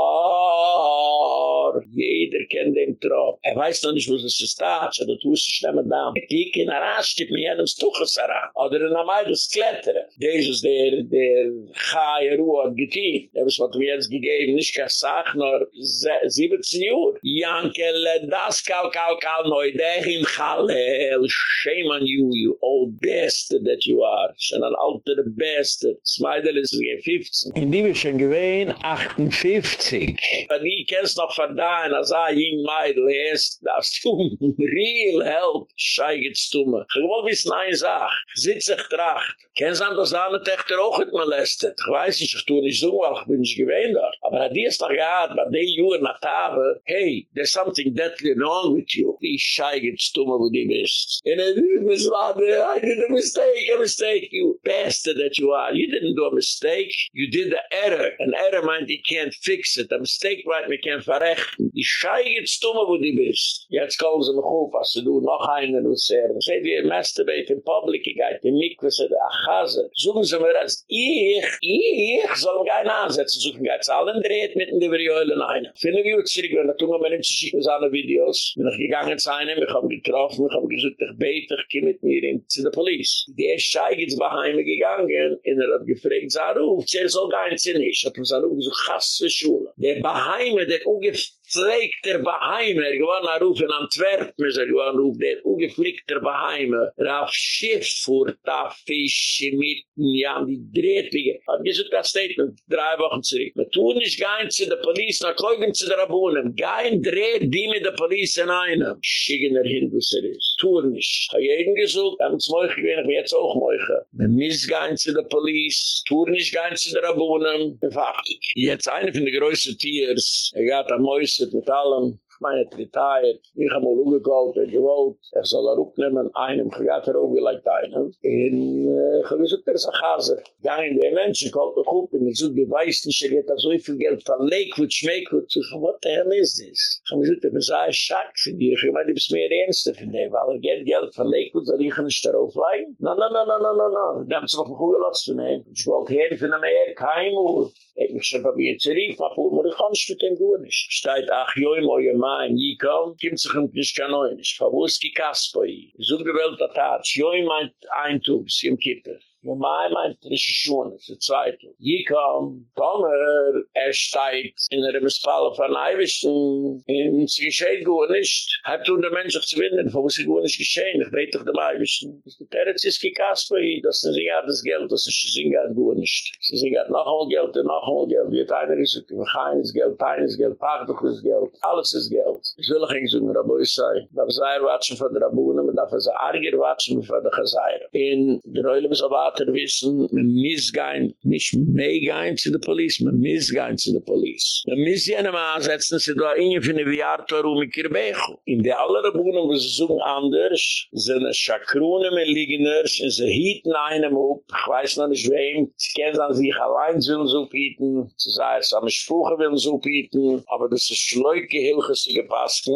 Sucher. Jeder kennt den Trop. Er weiß noch nicht, wo es ist da, so du tust es nicht mehr da. Ich in der Arsch, gib mir jenem Stuches heran. Oder in der Mai, das Klettern. Das der, der Chai Ruhe hat getein. Der was hat mir jetzt gegeben, nicht kein Sach, nur 17 Uhr. Jankele, das kal, kal, kal, neu, der in Chalel, shame on you, you old bastard that you are. Schon ein alter Bastard. Smeidel ist 15. In die wir schon gewähnen, 58. Und ich kenn's noch von da, und als er jing Meidl ist, das tun, real help, schei geht's tun. Ich will wissen, eine Sache, sitz ich tracht. Kennst du an, dass eine Töchter auch nicht molestet? Ich weiß ich tue nicht so, ich bin nicht gewähnt dort. Aber er die es doch gehad, bei den Juren nach Tave, hey, there's something deadly wrong with you. Die schei geht's tun, wo du bist. Er did Miss Wade, I did a mistake, a mistake, you bastard that you are. You didn't do a mistake, you did the error. An error meant you can't fix it. A mistake meint me can't verrechten. Die schei geht's tun, wo du bist. Jetzt kommen sie mich auf, was du noch einen und sehr. Seht ihr, masturbate in public, ich gehe in Mikwes, ach, Chaser. Suchen Sie mir als ich, ich soll gar nicht ansetzen. Suchen Sie allen dreht mit den Überjölen ein. Viele wie wir zurück, wenn ich tun, wenn ich schicken seine Videos, bin ich gegangen zu einem, ich habe getroffen, ich habe gesagt, ich bete, ich komme mit mir in zu der Polizei. Der Schei ist bei Heime gegangen, und er hat gefragt, sag ruf, er soll gar nicht sein, ich habe gesagt, so chass für Schule. Der bei Heime, der ungefähr Trägt der Baheime, er gewann a ruf in Antwerpen, er gewann ruf der ungeflickt der Baheime, er auf Schiff fuhr, da Fische mitten, ja, die Drehtlige. Hat gesagt, das Statement, drei Wochen zurück. Man tun nicht gein zu der Polizei, nach Keugen zu der Rabunen, gein dreht die mit der Polizei in einem. Schicken er hin, was er ist. Tun nicht. Ha jeden gesucht, haben uns Meuche gewinnt, wir jetzt auch Meuche. Man misst gein zu der Polizei, tun nicht gein zu der Rabunen, befachtig. Jetzt eine von den größten Tiers, er hat am Mäuse, mit allem, meine retired, ich habe mal umgekalt, er gewohnt, er soll er aufnehmen, einem, ich habe er gleich einen, und ich habe gesagt, er ist ein Chaser. Ja, in der Menschen kommt noch auf, und ich weißt nicht, er hat so viel Geld von Lakewood, Schmeckwood, ich sage, what the hell is this? Ich habe gesagt, ist ein Schack für dich, ich meine, du bist mehr Ernste für dich, weil er geht Geld von Lakewood, soll ich nicht darauf leihen? Na, na, na, na, na, na, da haben sie noch ein Kugel auszunehmen. Ich wollte her von kein Uhr. Ich muss schon probieren zu rief, aber man kann es mit dem gut nicht. Steht, ach, joi, moi, ma, in Jikam, kommt sich um nicht neu nicht. Verwusst, die Kaspoi. ich suche die Welt der Tatsch, joi, meint ein Tug, im Kippe. Wenn mein meint, er, ist schon, das ist die Zweite. Hier kam, Tomer, er steigt in der Rebensfalle von Eiwischen, und es geschieht gar nicht. Habt du der Mensch auch zu winden, wo es gar nicht geschehen, ich bete doch dem Eiwischen. Der Terz ist gekast für ihn, das ist ja das Geld, das er ist ein Jahr gar nicht. Sie sind ein noch ein Geld, noch ein Geld, wird einer gesagt, wir haben kein Geld, kein Geld, paar doch das Geld, alles ist Geld. Ich will auch nicht so, aber ich sage, sei habe sehr watschen von der Abu, darf also arger watschen für die Geseire. In der Reule muss wissen, man muss gehen, nicht mehr zu der Polizei, man muss gehen zu der Polizei. Man muss sie einem ansetzen, sie da inge für eine Viartor um in Kirbecho. In der aller Wohnung, wo sie suchen anders, sind es Schakrone mit Liegeners, und sie hieten einem up, ich weiß noch nicht wem, sie kennen dann sich allein zu uns uphieten, sie sagen, es haben Spruche will uns uphieten, aber das ist schleuke Hilfe, sie gepasst,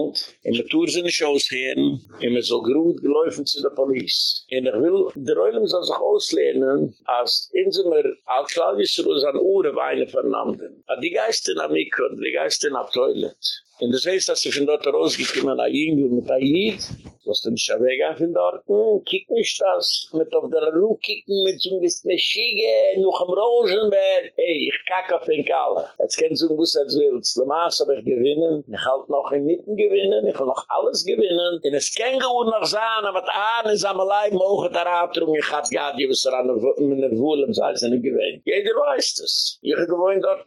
in der Tour sind nicht ausgehen, und man soll gut geläufen zu der Polizei. Und ich will, der Reulem soll sich auslehnen, als in so einer Altklallisruhe an Uhren weine vernamden. Die Geister am Mikro, die Geister am Toilet. Und das heißt, dass sie von dort rausgekommen, ein Jüngel mit ein Jid, was ist er weg von dort, hm, kiek nicht das, mit auf der Ruh kicken, mit so ein bisschen Schiege, noch am Rosenberg, hey, ich kack auf den Kalle. Jetzt kennst du, was er willst, Le Mans hab ich gewinnen, ich halt noch in Mitten gewinnen, ich will noch alles gewinnen, und es kann gut noch sein, aber Ahnen ist am Leib, mogen der Abtrung, ich hab ja, die was er an der Wohlem, sei es nicht gewinnen. Jeder weiß das. Ich gewohnt dort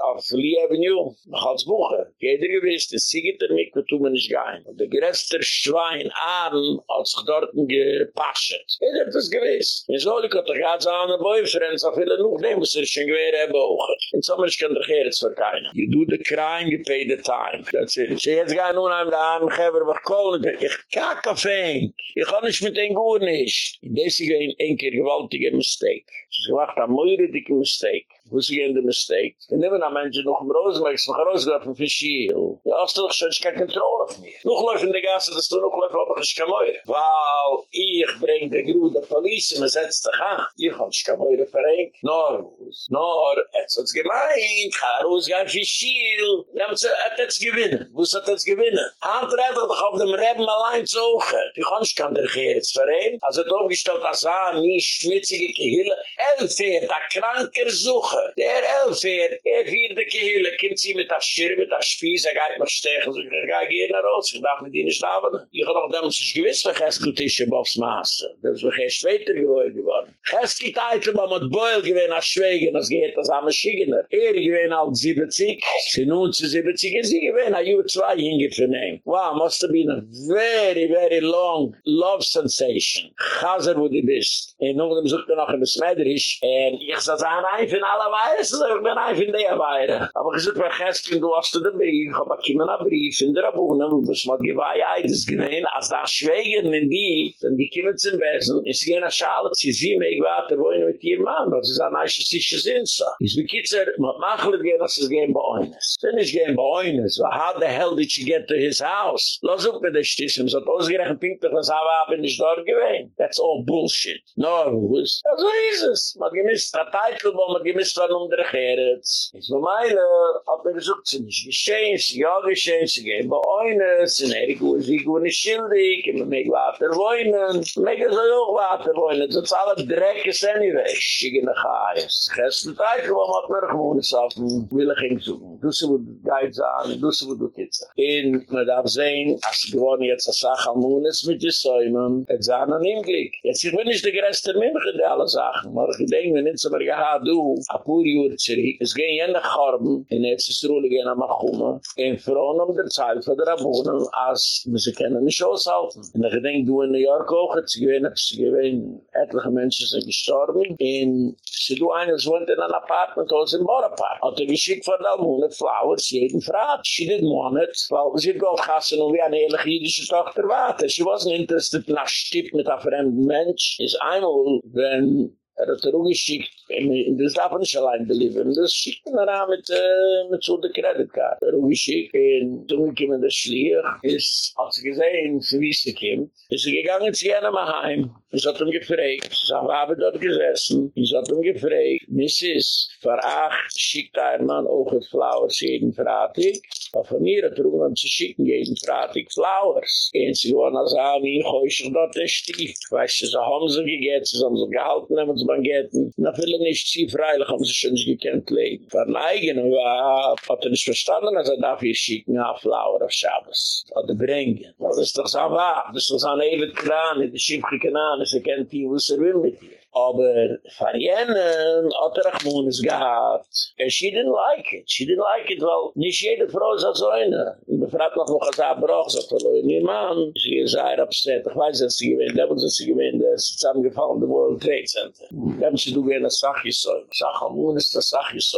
auf Lee Avenue, noch als Buche. Jeder gewiss, den Siegiter mit, wo tun wir nicht gehen. Und der größte Schwein, Ahren, hat sich dort gepascht. Jeder hat das gewiss. In Solik hat er gerade so eine Boyfriend, so viele noch nehmen, was er schon gewähre haben auch. In Sommer kann der Gerets verkeinen. You do the crime, you pay the time. That's it. Sie jetzt gehen nun an der Ahren, Geber, was kohlen, ich kacke ihn. Ich kann nicht mit den Gour nicht. Desi gehen ein keer gewaltige Mistake. Sie a moire dicke Mistake. Wo sie gehen de Mistake. Sie nehmen a Menschen noch im Rosenberg, sie machen rausgelaufen für Schiel. Ja, hast du doch schon keine Kontrolle auf mir. Noch läuft in der Gasse, dass du noch läuft, aber ich kann mehr. Weil ich bring der Gruh der Polizei, man setzt dich an. Ich kann nicht mehr verrenken. Nor, nor, es hat's gemeint, kann rausgehen für Schiel. Ja, aber hat jetzt gewinnen. Wo hat jetzt gewinnen? Hand reddet doch auf dem Reben allein zu hochen. Die kann ich kann der Gerets verrenken. Also hat aufgestellt, dass er nicht schmutzige Gehille. Elfeer, der kranker Suche. Der Elfeer, er vierde Gehille, kommt sie mit der Schirr, mit der Spieß, er geht mir stechen, so ich gehe hier nach raus, ich darf mit ihnen schlafen. Ich habe noch damals nicht gewiss, was Cheskel Tische Bobs Maße. Das mir kein Schweiter geworden. Cheskel Teitel, man mit Beul gewinnt als Schweigen, das geht das am Schigener. Er gewinnt als 70, sie nun zu 70, und sie gewinnt ein Jahr zwei hinge zu nehmen. Wow, must have been a very, very long love sensation. Chaser, wo du bist. Und noch dem sucht er noch in der Smedrisch, und ich sag, ein von aller Weise, ich bin ein von der Weise. Aber ich sag, Cheskel, du hast du den Brief, aber kommen ein Brief in der Abunnen, was man gewei eides gewinnt, als da Schweigen in die, dann die kommen zum Wesen, ist gehen nach Schale, sie sie mich weiter wollen mit ihrem Mann, das ist ein eiches Sinn, so. Ich bin Kitzer, man macht nicht gehen, dass es gehen bei uns. Wenn ich gehen bei uns, how the hell did she get to his house? Lass up mit der Stissen, so hat ausgerechnet Pinklich, was habe ich nicht dort gewinnt. That's all bullshit. No, was? Ja, so ist es. Man gemisst, der Titel, wo man gemisst war, um der Gerets. Ich so meine, hat mir gesagt, sie nicht geschehen, sie ja geschehen, sie gehen bei uns, sie nehmen gut, sie gut nicht schildig, man mag weiter wohnen, man mag so auch weiter wohnen, das ist alles Dreck ist anyway, schicken nach Hause. Der Titel, wo man mir gewohnt ist, auf dem Williging suchen. Du sie, wo du geit sein, du sie, wo du kitzel. Und man darf sehen, als gewohnt jetzt eine Sache am Mones mit den Säumen, sagen an ihm glick. Jetzt, ich bin nicht der größte Mensch in alle Sachen, aber ich denke, wenn ich so mal gehad, du, a pur jure zurück, es gehen jene Chorben, in jetzt ist Ruhle gehen am Achuma, in Frauen um der Zeit von der Abunnen, als wir sie können nicht aushalten. Und ich denke, du in New York auch, es gewähne, es gewähne, etliche Menschen sind gestorben, und sie du eines wohnt in ein Apartment, aus im Borapark. Hat er geschickt von der Abunnen, Flowers, jeden Frat. She didn't want it, weil sie hat Goldkassen und wie eine ehrliche jüdische Tochter warte. She wasn't interested in Stipp mit einem fremden Mensch. Ist einmal, wenn er hat er auch geschickt, und das darf er nicht allein beliefern, das schickt er an mit, äh, mit so der Kreditkarte. Er hat auch geschickt, und so gekommen der Schlier, ist, hat sie gesehen, wie sie kommt, ist sie gegangen zu jenem heim, und sie hat ihm gefragt, sie haben dort gesessen, und sie hat ihm gefragt, Mrs. Veracht schickt ein Mann auch ein Flowers jeden Freitag, aber von mir hat er auch zu schicken jeden Freitag Flowers. Und sie waren als Ami, ich heusch dort den Stief. Weißt du, so haben sie gegeben, sie haben sie gehalten, haben sie Baguetten. Na viele nicht sie freilich, haben sie schon nicht gekannt leben. Verneigen, aber hat er nicht verstanden, als er darf hier schicken, a Flower auf Shabbos. Oder bringen. Das ist doch so wahr. Das ist doch so ein ewig Kran, der Schimpke Kanan, sie kennt die, was er will mit dir. Aber Farienen hat er Achmunis gehad. And she didn't like it. She didn't like it, weil nicht jede Frau ist als eine. Und er fragt noch, wo er sagt, Bruch, sagt er, Leute, ihr Mann. Sie ist sehr upset. Ich weiß, dass sie gewinnt. Da muss sie gewinnt. Das ist zusammengefallen, der World Trade Center. Da muss sie sag ich so. Sag Achmunis, das sag ich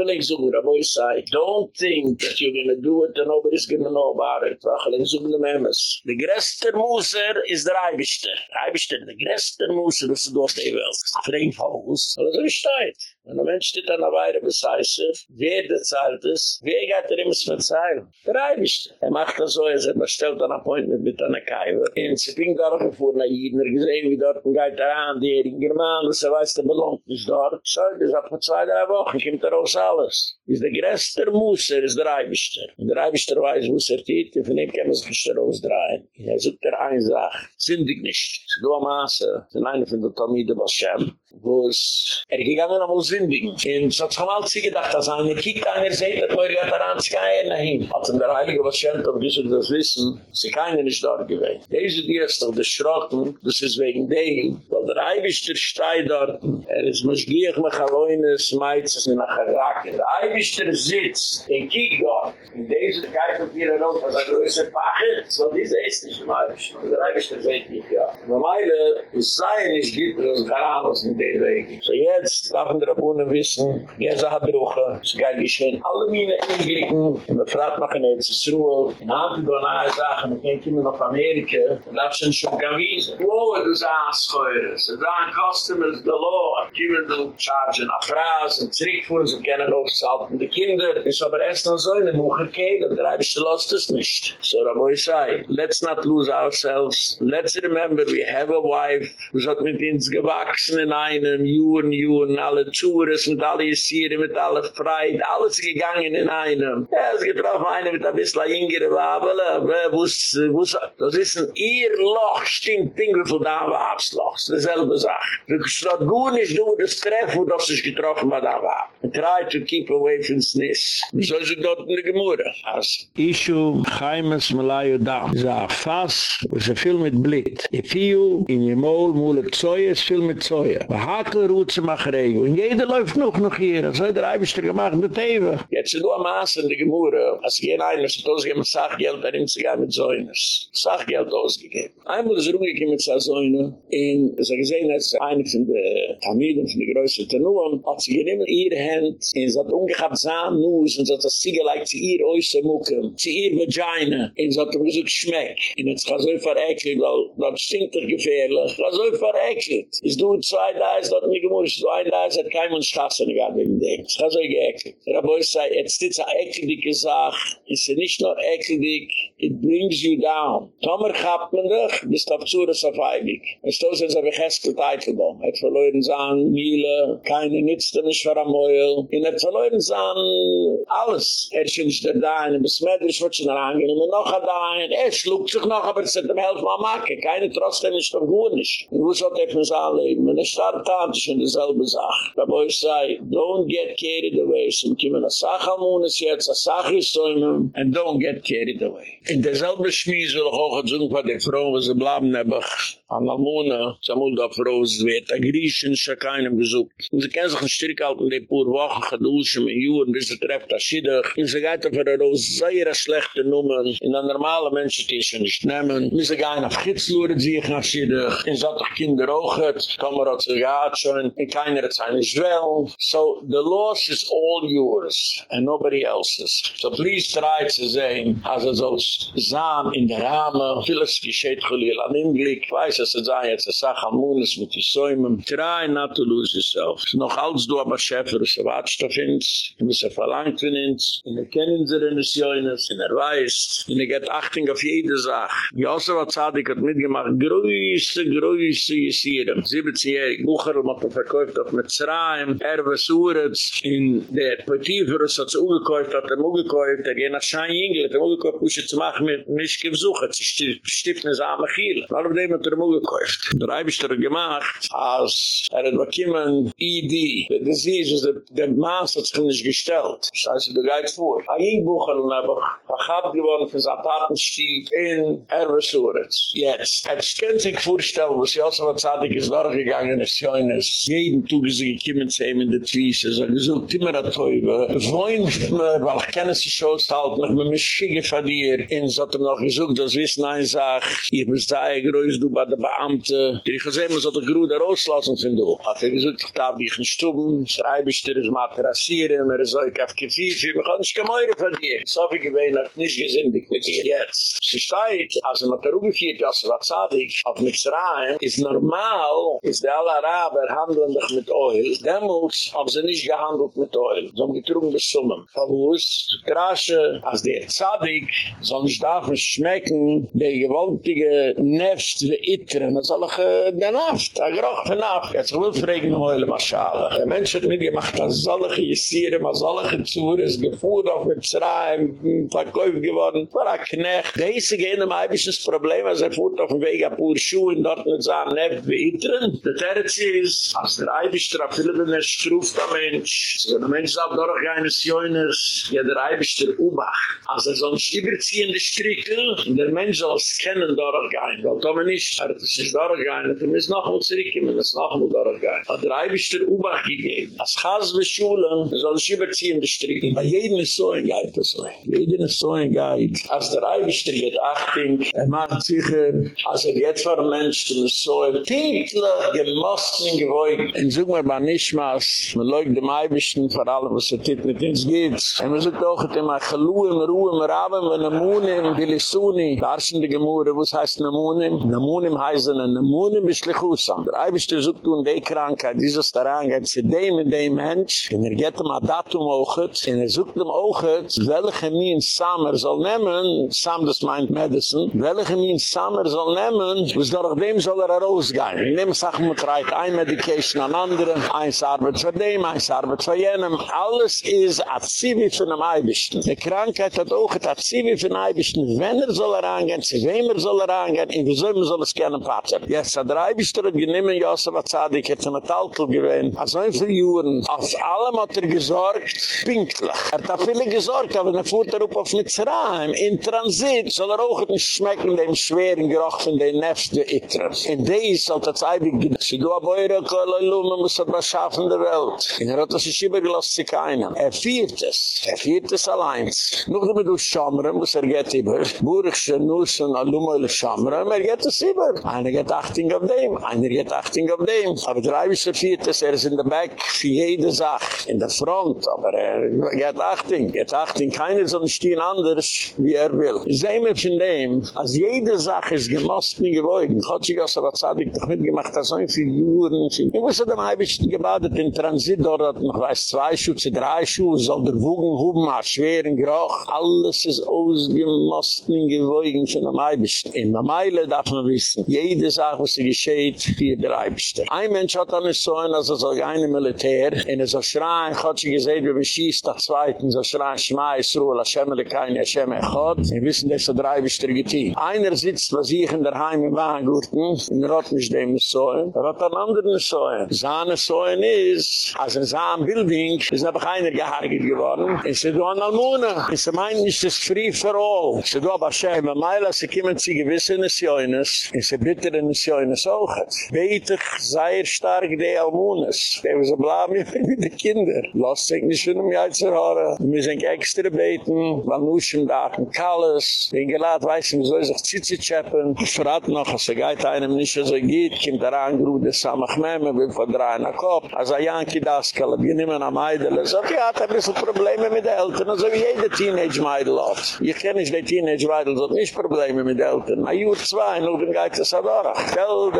will nicht so, aber ich sage, don't think that you're gonna do it and nobody's gonna know about it. Ich will nicht so, Memes. Der größte Muser ist der Eibischte. Der Eibischte, der größte Muser, das ist durch die Welt. Frem von uns. Aber so ist es. Wenn ein Mensch steht an der Weide beseisse, wer der zahlt es, wer geht er ihm es verzeihen? Der Eibischte. Er macht das so, er sagt, stellt ein Appointment mit einer Kaiwe. In Zipping dort gefuhr nach Jiden, er gesehen, wie dort ein Geid daran, der in German, was er weiß, der belohnt ist dort. So, das hat vor zwei, drei Wochen, kommt er aus alles. Ist der größte Muser, ist der Eibischte. Und der Eibischte weiß, wo es er tit, und von ihm kann man sich nicht rausdrehen. Er sucht er eine Sache, sindig nicht. Du am Maße, sind eine von der Talmide Bashem, wo es er gegangen am Sindig. Und so hat sich mal sie gedacht, dass eine kiekt einer seht, dass man ja daran zu gehen nach ihm. Als in der Heilige schämt, ob wir das wissen, sie keinen ist dort gewesen. Diese die ist doch geschrocken, das ist wegen dem, weil der Eibischter steht dort, er ist Maschgiech, Mechaloines, Meizes, in der Charake. Der Eibischter sitzt, in kiekt dort, in diese Geist auf ihrer Rot, was er größer Pache, so diese ist nicht im Eibischter. Der Eibischter seht nicht, ja. Normalerweise, es sei nicht, gibt es gar in der Weg. So jetzt, darf man der ohne wissen, jetzt hat Brüche, es geht geschehen, alle meine Inglicken, und wir fragen noch in Erzsruhe, in Hand über nahe Sachen, wir nach Amerika, und das sind schon gar wiesen. Wo ist das Anscheueres? Es sagen, Customers galore, kommen den Chargen nach Fraß, und zurückfuhren, sie können aufzuhalten, die Kinder, ist aber erst noch so, in der Mucher geht, und der Eibischte lässt es nicht. So, Rabu, ich sage, let's not lose ourselves, let's remember, we have a wife, who's hat mit uns gewachsen in einem, Juren, Juren, alle zu, Tours, mit alle Jesiere, mit alle Freit, alles gegangen in einem. Ja, es getroffen eine mit ein bisschen jüngere Wabele, wuss, wuss, das ist ein ihr Loch, stimmt, Ding, wie viel da Loch, das ist dieselbe Sache. Du kannst gut nicht, du, das Treffen, wo das sich getroffen war, da. And try to keep away from Snis. So ist es dort in der Gemurre. As Ishu, Chaimes, Malayu, da. Is a Fass, was a film mit Blit. You, in mole, mule Zoye, is film mit Zoye. Ba hakel, ruze, mach regu. Jeder läuft noch noch hier. So hat der Eibischter gemacht, das Tewe. Jetzt sind du am Aßen, die Gemurre. Als gehen einer, es hat ausgegeben Sachgeld, er nimmt sich ein mit Säuners. Sachgeld ausgegeben. Einmal ist er umgekommen mit Säuner. Und es hat gesehen, er einer von den Tamiden, von den größten Tenuern, hat sie genommen ihre Hand, und es hat umgehabt Sahn, und es hat das Ziegel, zu ihr äußer Mucken, zu ihr Vagina. Und es hat ihm gesagt, schmeck. Und es hat so veräckelt, weil das stinkt doch gefährlich. Es hat so veräckelt. Es tut zwei da, es hat mir gemurre, es tut ein da, es hat kein Mensch Kasse gehabt wegen dem. Es kann so geekelt. Der Rabeu sei, jetzt ist eine ekelige Sache, ist sie nicht nur ekelig, it brings you down. Tomer gehabt man dich, bist du absurdes auf Eibig. Es ist so, als ob ich Heskel Teitelbaum. Er hat verloren sagen, Miele, keine Nützte nicht für ein Meul. Er hat verloren sagen, alles. Er ist nicht der Dein, er ist medrisch, wird schon herangenehm, noch ein Dein. Er schluckt sich noch, aber es hat ihm helft mal machen. Keine trotzdem ist doch gut nicht. Und wo soll er für uns anlegen? Wenn er starrt hat, ist schon dieselbe Sache. Da ich sei, don't get carried away. So kommen a Sachamunis jetzt, a Sachissäumen, and don't get carried away. In derselbe Schmies will ich auch sagen, was die Frau, was sie bleiben, nebach. An Almona, Samul da es wird a Griechen, es hat keinem gesucht. Und sie können sich ein Stück halten, die pur Wochen geduschen, mit Juren, bis sie trefft, das Schiddach. Und sie geht auf eine Rose, sehr schlechte Nummern. In der normale Menschen, die sie nicht nehmen. Und sie gehen auf Gitzluren, sie ich nach Schiddach. Und sie hat doch Kinder auch, Tomer hat sie gehad schon, und keiner hat seine Schwell. So, the loss is all yours, and nobody else's. So please try to say, also so, Zahn in der Rame, vieles geschieht, Chulil an Inglick, weiß, es zu sein, jetzt ist auch Amunis mit den Säumen. Try not to lose yourself. Es ist noch alles du aber Schäfer, es erwartet auf uns, es ist er verlangt von uns, und er kennt den Nationes, und er weiß, und er geht Achtung auf jede Sache. Josse war Zadig hat mitgemacht, größe, größe Jesirem. 17-jährig Bucherl hat er verkauft auf Mitzrayim, Erwe Suretz, in der Petiverus hat er umgekauft, hat er umgekauft, er geht nach Schein Jingel, hat er umgekauft, muss er zu machen mit Mischke Besuch, hat sie stiften, sie haben Achille. Allem dem hat er umgekauft, ugekäuft? Der Eibisch hat er gemacht, als er hat bekommen ED, the disease, was der Maas hat sich nicht gestellt. Das heißt, du gehst vor. Ein Jingbucher, und er hat verhabt geworden für sein Tatenstief in Erwe Suretz. Jetzt. Ich kann sich vorstellen, was ich so was hatte, ist noch gegangen, ist ja in es jeden Tag ist sie gekommen zu ihm in der Twisse, so gesagt, immer ein Teube, wohin mit mir, weil ich kenne sie schon aushalten, ich bin mich schicke von dir, und so hat er noch gesagt, das wissen ein, sag, ich bin sehr groß, du bei der Beamte, die ich gesehen, man soll der Gruder rauslassen, sind du. Hat er gesagt, ich darf dich in Stuben, schreibe ich dir, ich mag rasieren, mir soll ich auf Gefief, ich kann nicht gemäuere von dir. So viel gewähnt, hat nicht gesündigt mit dir. Jetzt. Sie steht, als er mit der Ruge fiert, als er zadig, auf Mitzrayim, ist normal, ist der alle Araber handeln dich mit Oil, demnus haben sie nicht gehandelt mit Oil. So haben getrunken bis Summen. Verwus, krasche, als der zadig, soll nicht davon schmecken, der gewaltige Nefst, wie Itteren, das soll ich äh, den Naft, a groch von Naft. Jetzt will ich fragen, Oil, Maschala. Der Mensch hat mitgemacht, als solche Jessire, als solche Zures, gefuhr auf Mitzrayim, verkäufe geworden, war ein Knecht. Diese gehen am eibisches Problem, als er fuhrt auf dem Weg ab pur Schuhe und dort mit seinem Neft wie Itren. Der Terz ist, als der Eibisch traf, viele wenn er struft am Mensch, der Mensch sagt, doch eines Joiners, ja der Eibisch der Ubach. Als er sonst überziehende Stricke, und der Mensch soll es kennen, dort gehen. Weil Tome nicht, er es nicht dort gehen, er muss noch mal zurückkommen, es noch mal gehen. Hat der Eibisch der Ubach gegeben. Als Chas wie Schulen, soll es überziehende Stricke. Bei jedem ist so ein Geid, das so. Jedem ist so ein Geid. Als der Eibisch der geht Achtung, er macht sicher, als er jetzt war ein Mensch, der ist so ein Tinkler, gemossen Gewäuge. Und such mal bei Nischmas, man leugt dem Eibischten, vor allem, was er tit mit uns geht. Und man sucht auch, man geluhe, man ruhe, raben, man amunim, bilisuni. Darschen die Gemurre, was heißt namunim? Namunim heißen ein namunim, bis lichusam. Der Eibischte sucht du in die Krankheit, dieses daran geht, zu dem in dem Mensch, und er geht ihm ein Datum ochet, und er sucht ihm ochet, welche Mien Samer soll nehmen, Sam, das meint Medicine, welche Mien Samer soll nehmen, was durch dem soll er rausgehen. Ich nehme Sachen mit reit, ein Medication an anderen, eins Arbeit für dem, eins Arbeit für jenem, alles ist a Zivi von einem Eibischten. Die Krankheit hat auch a Zivi von Eibischten, wenn er soll er angehen, zu wem er soll er angehen, in wieso man soll es gerne patzen. Jetzt hat der Eibischter hat geniemen, Yosef Azadik, hat er mit Altel gewähnt, als ein für Juren, als allem hat er gesorgt, pinklich. Er hat viele gesorgt, aber er fuhrt er up auf Mitzrayim, in Transit, soll er auch nicht schmecken, dem schweren Geruch von den Nefs der Itren. In dies soll das Eibig gehen. Sie do a boire, kola lume, muss er was schaffen der Welt. In er hat das sich übergelost zu keinem. Er fiert es. Er fiert es allein. Noch damit du schamren, muss er geht über. Burigsche, Nussen, Alume, Le schamren, er geht es über. Einer geht achting auf dem, einer geht achting auf dem. Aber der Eibische fiert es, er ist in der Back für jede Sache. In der Front, aber er geht achting. Geht achting, keiner soll stehen anders, wie er will. Sehen wir von dem, als jede Sache ist gemost nie gewogen. Gott sich aus der Zadig doch mitgemacht, dass so viele Juren sind. Ich wusste, da habe ich gebadet in Transit, dort hat noch weiß zwei Schuhe, zu drei Schuhe, soll der Wogen hoben, a schweren Geruch. Alles ist ausgemost nie gewogen von der Eibisch. In der Meile darf man wissen, jede Sache, was sie geschieht, für der Eibisch. Ein Mensch hat dann so ein, als er so ein Militär, und er so schreien, Gott sich gesehen, wie man schießt, nach Zweiten, so schreien, schmeiß, Ruhe, Hashem, Lekein, Hashem, Echot. Wir wissen, dass er drei bis drei getein. Einer sitzt, was ich in der Heim im Wahngurten, in Rottnisch dem Sohn, er hat einen anderen Sohn. Seine Sohn ist, als in seinem Building, ist aber keiner gehargert geworden. Und sie do an Almuna. Und sie meinen, ist es free for all. Sie do aber Hashem, am Eila, sie kommen zu gewissen Sionis, und sie bitter in Sionis auch. Beitig sei er stark, die Almunas. Die haben sie bleiben mit den Kindern. Lass sich nicht von dem zu hören. Wir müssen extra beten, weil nur schon da ein Kalles. Den Gelad weiß, wie soll sich Zitzi chappen. Ich verrate noch, als er geht einem nicht so geht, kommt er an, grüht der Samachmeme, will verdrehen den Kopf. Als er Janki das kann, wir nehmen eine Meidele. So, ja, hat ein bisschen Probleme mit den Eltern, also wie jede Teenage-Meidel hat. Ich kenne nicht die Teenage-Meidel, so hat nicht Probleme mit den Eltern. Na, Jür zwei, nur den geht es Adora. Stell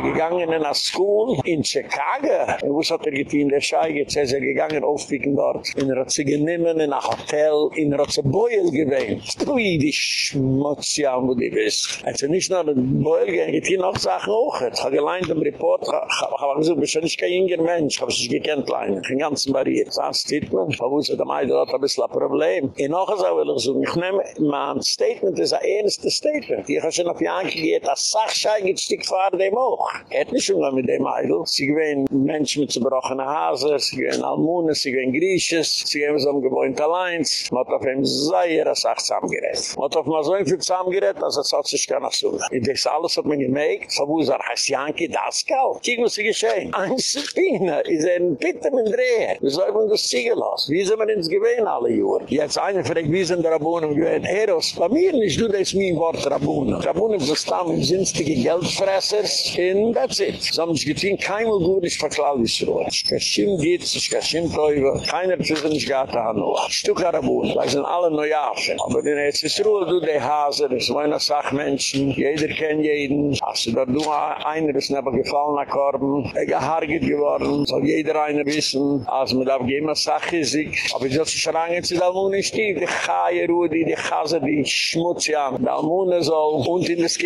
gegangen in a school in Chicago. Und was hat er getein, der Schei, jetzt ist er gegangen, aufpicken dort. In er hat sie geniemen in a hotel, in er hat sie Beuel gewähnt. Ui, die Schmutz, ja, wo die bist. Er hat sie nicht nur in Beuel gewähnt, getein noch Sachen auch. Er hat geleint im Report, ich habe gesagt, bist du nicht kein jünger Mensch, ich habe sich gekannt, leine, den ganzen Barriere. Das Statement, wo sie der Meidl hat ein bisschen ein Problem. In noch ein will ich sagen, ich nehme, mein Statement ist ein ernstes Statement. Ich habe schon auf Janky geht, das Sachschein geht ein Stück vor dem auch. Auch. Er hat nicht umgegangen mit dem Eidl. Sie gewähnen Menschen mit zerbrochenen Hasen, sie gewähnen Almonen, sie gewähnen Grieches, sie gewähnen so ein gewohnt allein. Man hat auf ihm sehr als acht zusammengerät. Man hat auf ihm so viel zusammengerät, als er sagt sich gar nicht so. Ich denke, alles hat man gemerkt. So wo sagt, heißt Janki Daskal? Kiek muss sie geschehen. Ein Spinner ist ein Pitter mit Dreher. Wie soll man das Ziegel aus? Wie sind wir ins Gewehen alle Jahre? Jetzt einer fragt, wie sind die Rabunen gewähnt? Eros, bei mir nicht, du, das ist mein Wort Rabunen. Rabunen ist das Stamm, sinstige Geldfressers, and that's it. So sich getein, kein mal gut ist verklall ist ruhig. Ich kann schim gitz, ich kann schim teuwe, keiner sind nicht gata an nur. Stück Arabun, weil sind alle Neujafen. Aber in es ist ruhig, du, die Hase, das ist meine Sachmenschen, jeder kennt jeden. Hast du da du einer, ist nebber gefallen nach Korben, er gehargit geworden, soll jeder einer wissen, als man darf gehen, was Sache sich. Aber ich sich schrangen, zu der Almune stieg, die Chaie ruhig, die Chase, die Schmutz, ja. Der Almune soll, und in das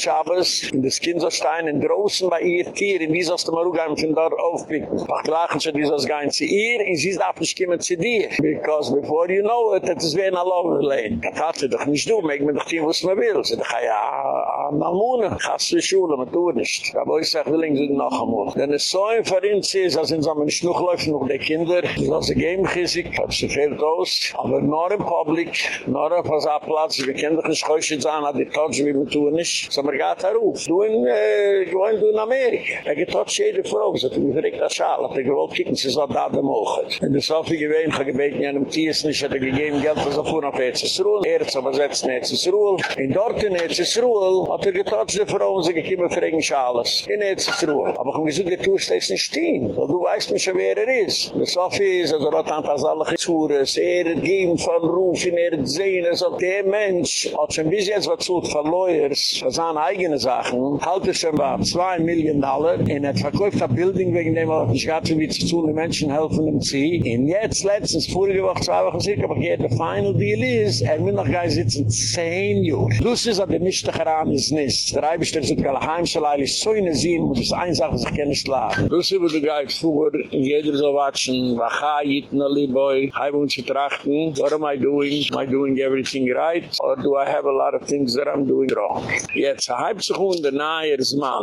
Schabes, in das Kinderstein, in draußen bei ihr Tier, in wie sollst du mal ruhig von dort aufblicken. Ach, lachen sie, wie sollst gehen zu ihr, und sie darf nicht kommen zu dir. Because before you know it, das ist wie ein Alone Das hat sie doch nicht du, mag mir doch tun, was man will. Sie doch, ja, an Almune, hast du Schule, man tut nicht. Aber ich sag, will ich sie noch einmal. Denn es so ein Verrinz ist, als in so einem Schnuchläufen noch die Kinder, das ist ein Gehmgissig, hat sie fehlt aus, aber nur im Publik, nur auf das Abplatz, wir kennen doch nicht, schäuschen sein, hat die Tatsch, wie man tun nicht. So, man geht da ruf. Du in, äh, gewohnt in Amerika. Er geht dort jede Frau, so, du verregt das Schal, hat er gewollt kicken, sie soll da dem Ochet. Und das so viel gewähnt, hat er gebeten, ja, einem Tiers nicht, hat er gegeben Geld, was er fuhr auf EZSRUHL. Er hat es aber setzt in EZSRUHL. In dort in EZSRUHL hat er getotcht die Frau, sie gekiemen fragen Schales. In EZSRUHL. Aber ich hab gesagt, du tust das nicht stehen, weil du weißt nicht, wer er ist. Das so viel ist, also hat er das alle gezures, er hat gegeben von Ruf, er hat sehen, er sagt, der Mensch hat schon bis jetzt was zu Lawyers, für seine eigene Sachen, halt es schon bei 2 Millionen Dollar, und er verkauft ein Building wegen dem, er nicht gerade wie zu tun, die Menschen helfen ihm zu. Und jetzt, letztens, vorige Woche, zwei Wochen sicher, aber hier, der Final Deal ist, er will noch gar sitzen, 10 Jahre. Lust ist, dass er nicht der Geran ist nicht. Der Reibisch, der sind alle Heimschalei, ist so in der Sinn, muss es eine Sache, sich kennen schlafen. Lust ist, wo du gehst vor, jeder so watschen, wacha, jitna, liboy, heim uns betrachten, what am I doing? Am I doing everything right? Or do I have a lot of things that I'm doing wrong? Jetzt, er halb sich um der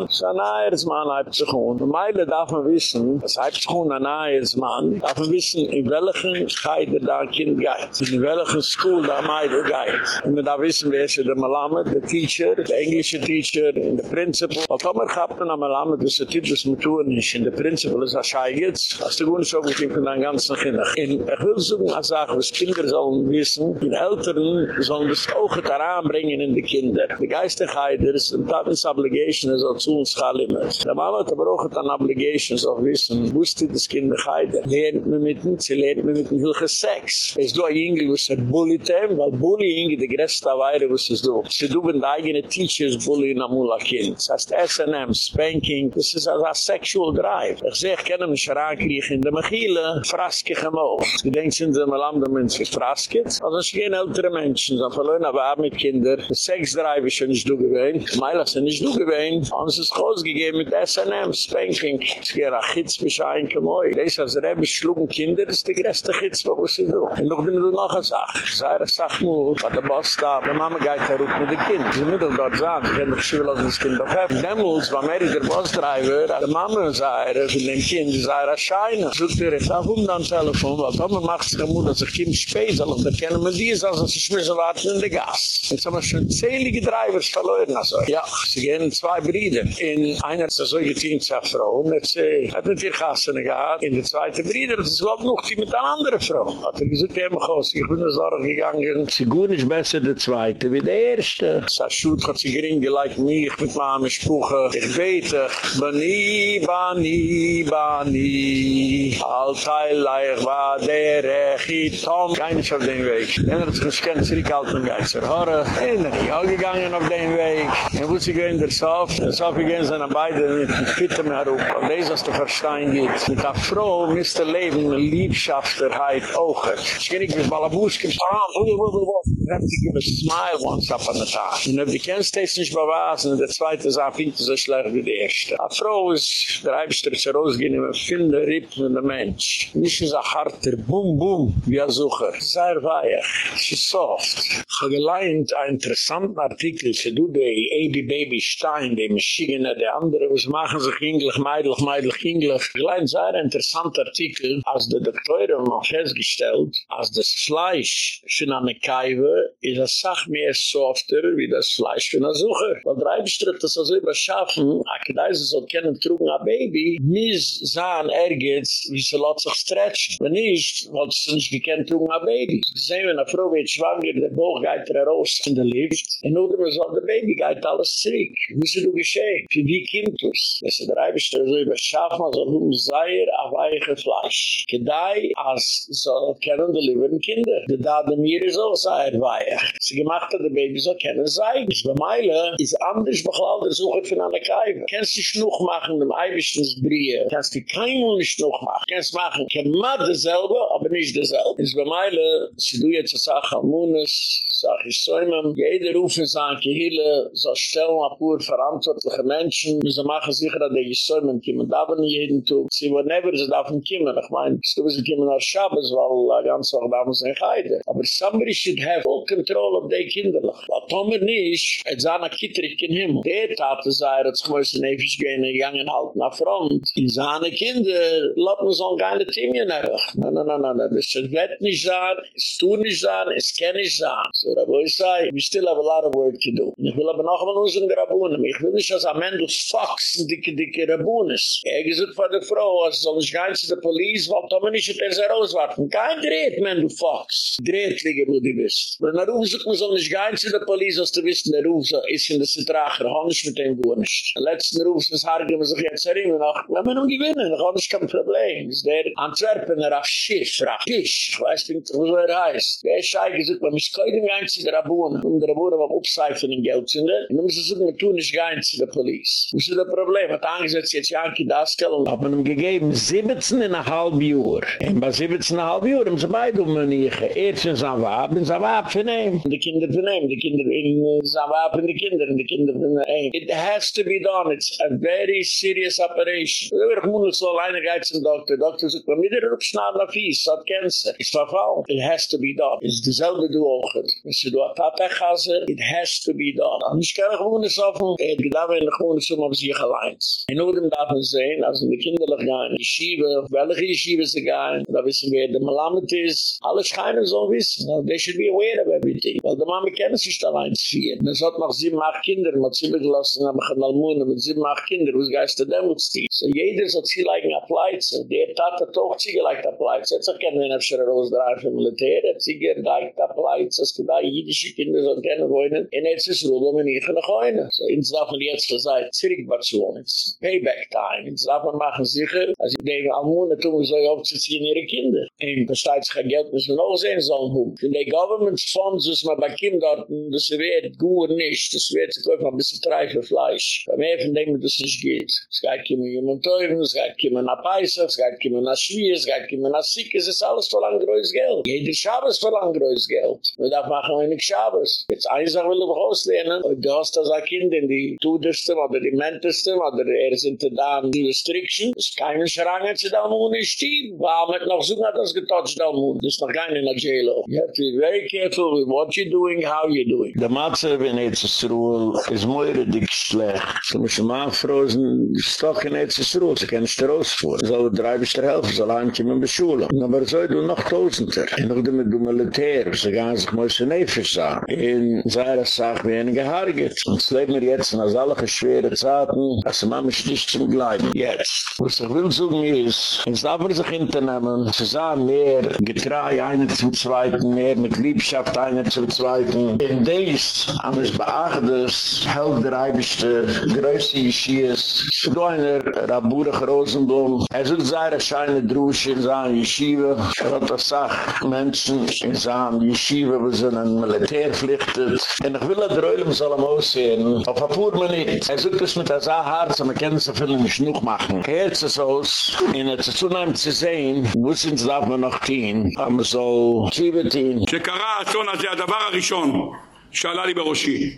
Nahersmann. So ein Nahersmann halb sich um. Und Meile darf man wissen, das halb sich um der Nahersmann, darf man wissen, in welchen Scheide da ein Kind geht. In welchen School da Meile geht. Und man darf wissen, wer ist der Malamed, der Teacher, der englische Teacher, der Principal. Weil Tomer gehabt man am Malamed, das ist ein das man tun nicht. Und der Principal ist ein. Das ist der Gunsch auch, ich bin dann ganz nach hinten. Und ich will so eine Sache, was Kinder sollen wissen, die Eltern sollen das auch daran bringen in die Kinder. Die Geistigkeit, der ist ein Tatens Obligation, ist auch zu uns Chalimet. Der Mama hat aber auch ein Obligation, so wissen, wusste das Kind Heide. Lernt man mit ihm, sie lernt man mit ihm welche Sex. Es ist doch ein Engel, was er bullied haben, weil Bullying, die größte Weile, was es do. Sie duben die eigene Teachers Bully in Amula Kind. Das heißt S&M, Spanking, das ist also ein Sexual Drive. Ich sehe, ich ihn nicht herankriechen in der Mechile, fraske gemocht. Sie denken, sind sie mal am der Mensch gefrasket. Also es gehen ältere Menschen, so verloren aber auch mit Kinder. Sex Drive ist schon nicht du gewähnt. Meila sind nicht du gewähnt. Und es ist groß gegeben mit S&M, Spanking. Es geht auch Chitz beschein, kemoi. Das als Rebbe schlugen Kinder, ist die größte Chitz, wo sie do. Und noch bin ich noch eine Sache. Sei sag nur, was der Boss da, der Mama geht da rup mit den Kind. Sie müssen dort sagen, sie können doch schwül aus das Kind auf Heffen. Demmels, war Mary der Bossdriver, der Mama sei, er von dem Kind, sei, er scheine. Sogt ihr, ich sag um dann Telefon, weil Tomer macht sich am dass ich Kind spät, soll ich da kennen, mit die ist, also sie schmissen warten in der Gas. Jetzt haben wir schon zählige Drivers verloren, also. Ja, sie gehen zwei Brüder. In einer ist so geteint, sagt Frau, und jetzt hat er vier Gassen gehabt. In der zweite Brüder, das ist überhaupt noch die mit einer anderen Frau. Hat er gesagt, ja, ich bin in Sorge gegangen. Sie gut ist besser der zweite wie der erste. Sa Schut hat sie gering gelegt mich mit meinem Spruch. Ich bete, Bani, Bani, Bani. Altai leich war der Rechitom. Keine auf den Weg. Er hat sich gescannt, zurückhalten, geister. Hore, er ist auch gegangen auf den Weg. Er wusste gehen der Sof. Der Sof gehen sind beide mit dem Fitte mehr. Und das ist, was du verstehen geht. Mit der Frau müsste leben, Liebschafterheit auch. Ich geh nicht mit Balabuschen. Ah, wo, wo, wo, wo. Hab dich a smile once up on the top. Und ob die kennst, das nicht bewaßen. Der zweite ich finde so schlecht wie der erste. A Frau ist, der Eibster ist rausgehen, immer viele Rippen in der Mensch. Nicht so harter, boom, boom, wie ein Sucher. Sehr weich. Sie soft. Ich habe geleint einen interessanten Artikel, für du, die Baby Baby Stein, die Maschine die andere, was machen sich inglich, meidlich, meidlich, inglich. Glein sei ein interessanter Artikel, als der Doktor haben festgestellt, als das Fleisch von einer Kaiwe ist eine Sache mehr softer wie das Fleisch von einer Suche. Weil drei bestritt das also überschaffen, a Kdeise soll kennen, trugen a Baby, mis sahen ergens, wie sie lot sich stretchen. Wenn nicht, wollt sie nicht gekennt, trugen a Baby. Sie sehen, wenn eine Frau wird schwanger, der Bauch geht er raus in der Lift, und nur dem soll der Baby geht alles zurück. Muss du geschehen? Für wie kommt es? Wenn sie drei bestritt so überschaffen, also um Seier auf eiche Fleisch. Kedai, als soll kennen die lieben Kinder. Die Dade mir ist auch sehr weich. Sie gemacht hat, der Baby soll kennen sei. Ich bei Meile, ist anders, bechlau der Suche von einer Kaiwe. Kennst du Schnuch machen, dem Eibischens Brie? Kennst du kein Mund Schnuch machen? Kennst du machen, kein Mann dasselbe, aber nicht dasselbe. Ich bei Meile, sie du jetzt eine Sache am Mundes, sag ich so immer, jeder rufen sagen, Kehille, so stellen a pur verantwortliche Menschen, wir so machen sicher, dass die so immer kommen, da werden jeden Tag, sie wollen never, sie nicht kommen, ich meine, sie kommen nach Shabbos, weil ganz auch da muss ein Geide. Aber somebody should have full control of die Kinderlich. Weil Tomer nicht, et sah nach Kittrich in Himmel. Der Tate sei, hat sich muss ein Efisch gehen, gegangen halt nach Front. In seine Kinder, lot man so ein geile Timien erwach. Na, na, na, na, na, das wird nicht sein, es tut nicht sein, es kann nicht sein. So, da wo ich sei, we still have a lot of work to do. Ich will aber noch mal unseren Rabunen. Ich will nicht, als Amendel Fox ein dicke, dicke Rabunes. Er gesagt von der Frau, als soll nicht gehen zu der Police, weil Tomer nicht, er sei rauswarten. Kein dreht, man, du Fox. Dreht, liege, wo du bist. Wenn er ruf sich, man soll nicht gehen zu der Polizei, als du wissen, der ruf ist in der Zitracher, kann nicht mit dem gut nicht. Der letzte ruf ist, hargen wir sich jetzt erinnern, noch, wenn wir nun gewinnen, dann ist kein Problem. ist der Antwerpener auf Schiff, auf Fisch, ich weiß nicht, wo er heißt. Der schei gesagt, man muss kein gehen zu der Abunnen, und der Abunnen war upseifen in Geld sind, und dann müssen sie sagen, tun nicht gehen zu der Polizei. Das ist das Problem, hat angesetzt jetzt Janky Daskel, und hat man ihm gegeben, 17 in a halb Jahr. Und bei 17 in a halb Jahr, haben sie beide um ihn hier. Erst in sein Wab, in sein Wab für ihn. Die Kinder für ihn, die Kinder in sein Wab, in die Kinder, in die Kinder für ihn. It has to be done. It's a very serious operation. Da wird gemoedelijk so alleine geit zum Doktor. Doktor sagt, man mit der Rupschnaden auf Fies, hat Cancer. Ist verfallen. It has to be done. Ist dieselbe du auch. Wenn du a Tatachase, it has to be done. Und ich kann gemoedelijk so von, er wenn ich gemoedelijk so auf sich allein. In Odem darf man sehen, also die Kinderlich gehen, die Schiebe, welche Yeshiva sie gehen, da wissen wir, der Malamed ist, alle so wissen, they should be aware everything, weil der Mama kennen sich da zu führen. Es hat noch sieben, acht Kinder, man hat sie begelassen, haben wir Almohnen mit sieben, acht Kinder, wo es geist der Dämmelstil. So jeder soll sie leigen auf Leitze, der Tat hat auch sie geleikt auf Leitze, jetzt erkennen wir nicht, er rausdreif im Militär, hat sie geleikt auf Leitze, es gibt da jüdische Kinder, so kennen wollen, und jetzt ist Ruhe, wenn ich noch eine. So, ins darf man jetzt gesagt, zurückbatzen, it's payback time, ins darf man machen sicher, also ich denke, Almohnen tun wir so aufzuziehen ihre Kinder. Und da steht sich ein Geld, müssen wir auch sehen, so ein. In der Government Funds, was man bei Kindern, das wird gut nicht, das wird sich einfach ein bisschen treife Fleisch. Beim Efen denken wir, dass es nicht geht. Es geht kommen jemand teuren, es geht kommen nach Peisach, es geht kommen nach Schwier, es geht kommen nach Sick, es ist alles voll an größtes Geld. Jeder Schabes voll an größtes Geld. Wir darf machen wenig Schabes. Jetzt eins will ich auslehnen, und du hast das ein Kind in die Tuderste, oder die Menteste, oder er sind da die Restriction, es ist keine Schrange zu da, wo nicht stieb, war mit noch so hat das getotcht da, wo das ist noch gar nicht in der Jail. You have to be very careful with what you're doing, how you're doing. Wenn jetzt ist Ruhl, ist moire dick schlecht. So muss man anfrozen, die Stock in ist Ruhl, sie können sich rausfuhren. So drei bis der Hälfte, so lang kommen wir Schule. Aber so du noch Tausender. Und noch damit du Militär, so gehen sich so nefisch sagen. In seiner Sache, wie eine Gehargit. Und es leben wir jetzt in alle schwere Zeiten, als man mich nicht zum Gleiben. Jetzt. Was ich will sagen ist, ins darf man sich hinternehmen, zu sagen mehr getrei einer zum Zweiten, mehr mit Liebschaft einer zum Zweiten. In dies, an das Beachtes, hält der Eibischte, größte Yeshiyas, du einer Raburach Rosenblum, er soll seine scheine Drusche in seiner Yeshiva, er hat das Sach, Menschen in seiner Yeshiva, wo sie einen Militär. Und ich will, dass der Ölm soll am Aussehen, auf ein paar Minuten. Er soll das mit der so man kann es so viel nicht noch machen. Herz ist aus, in der Zunahme zu sehen, wo sind sie darf man noch tun, aber so, Zwiebeltin. שקרה האסון הזה, הדבר הראשון שעלה לי בראשי.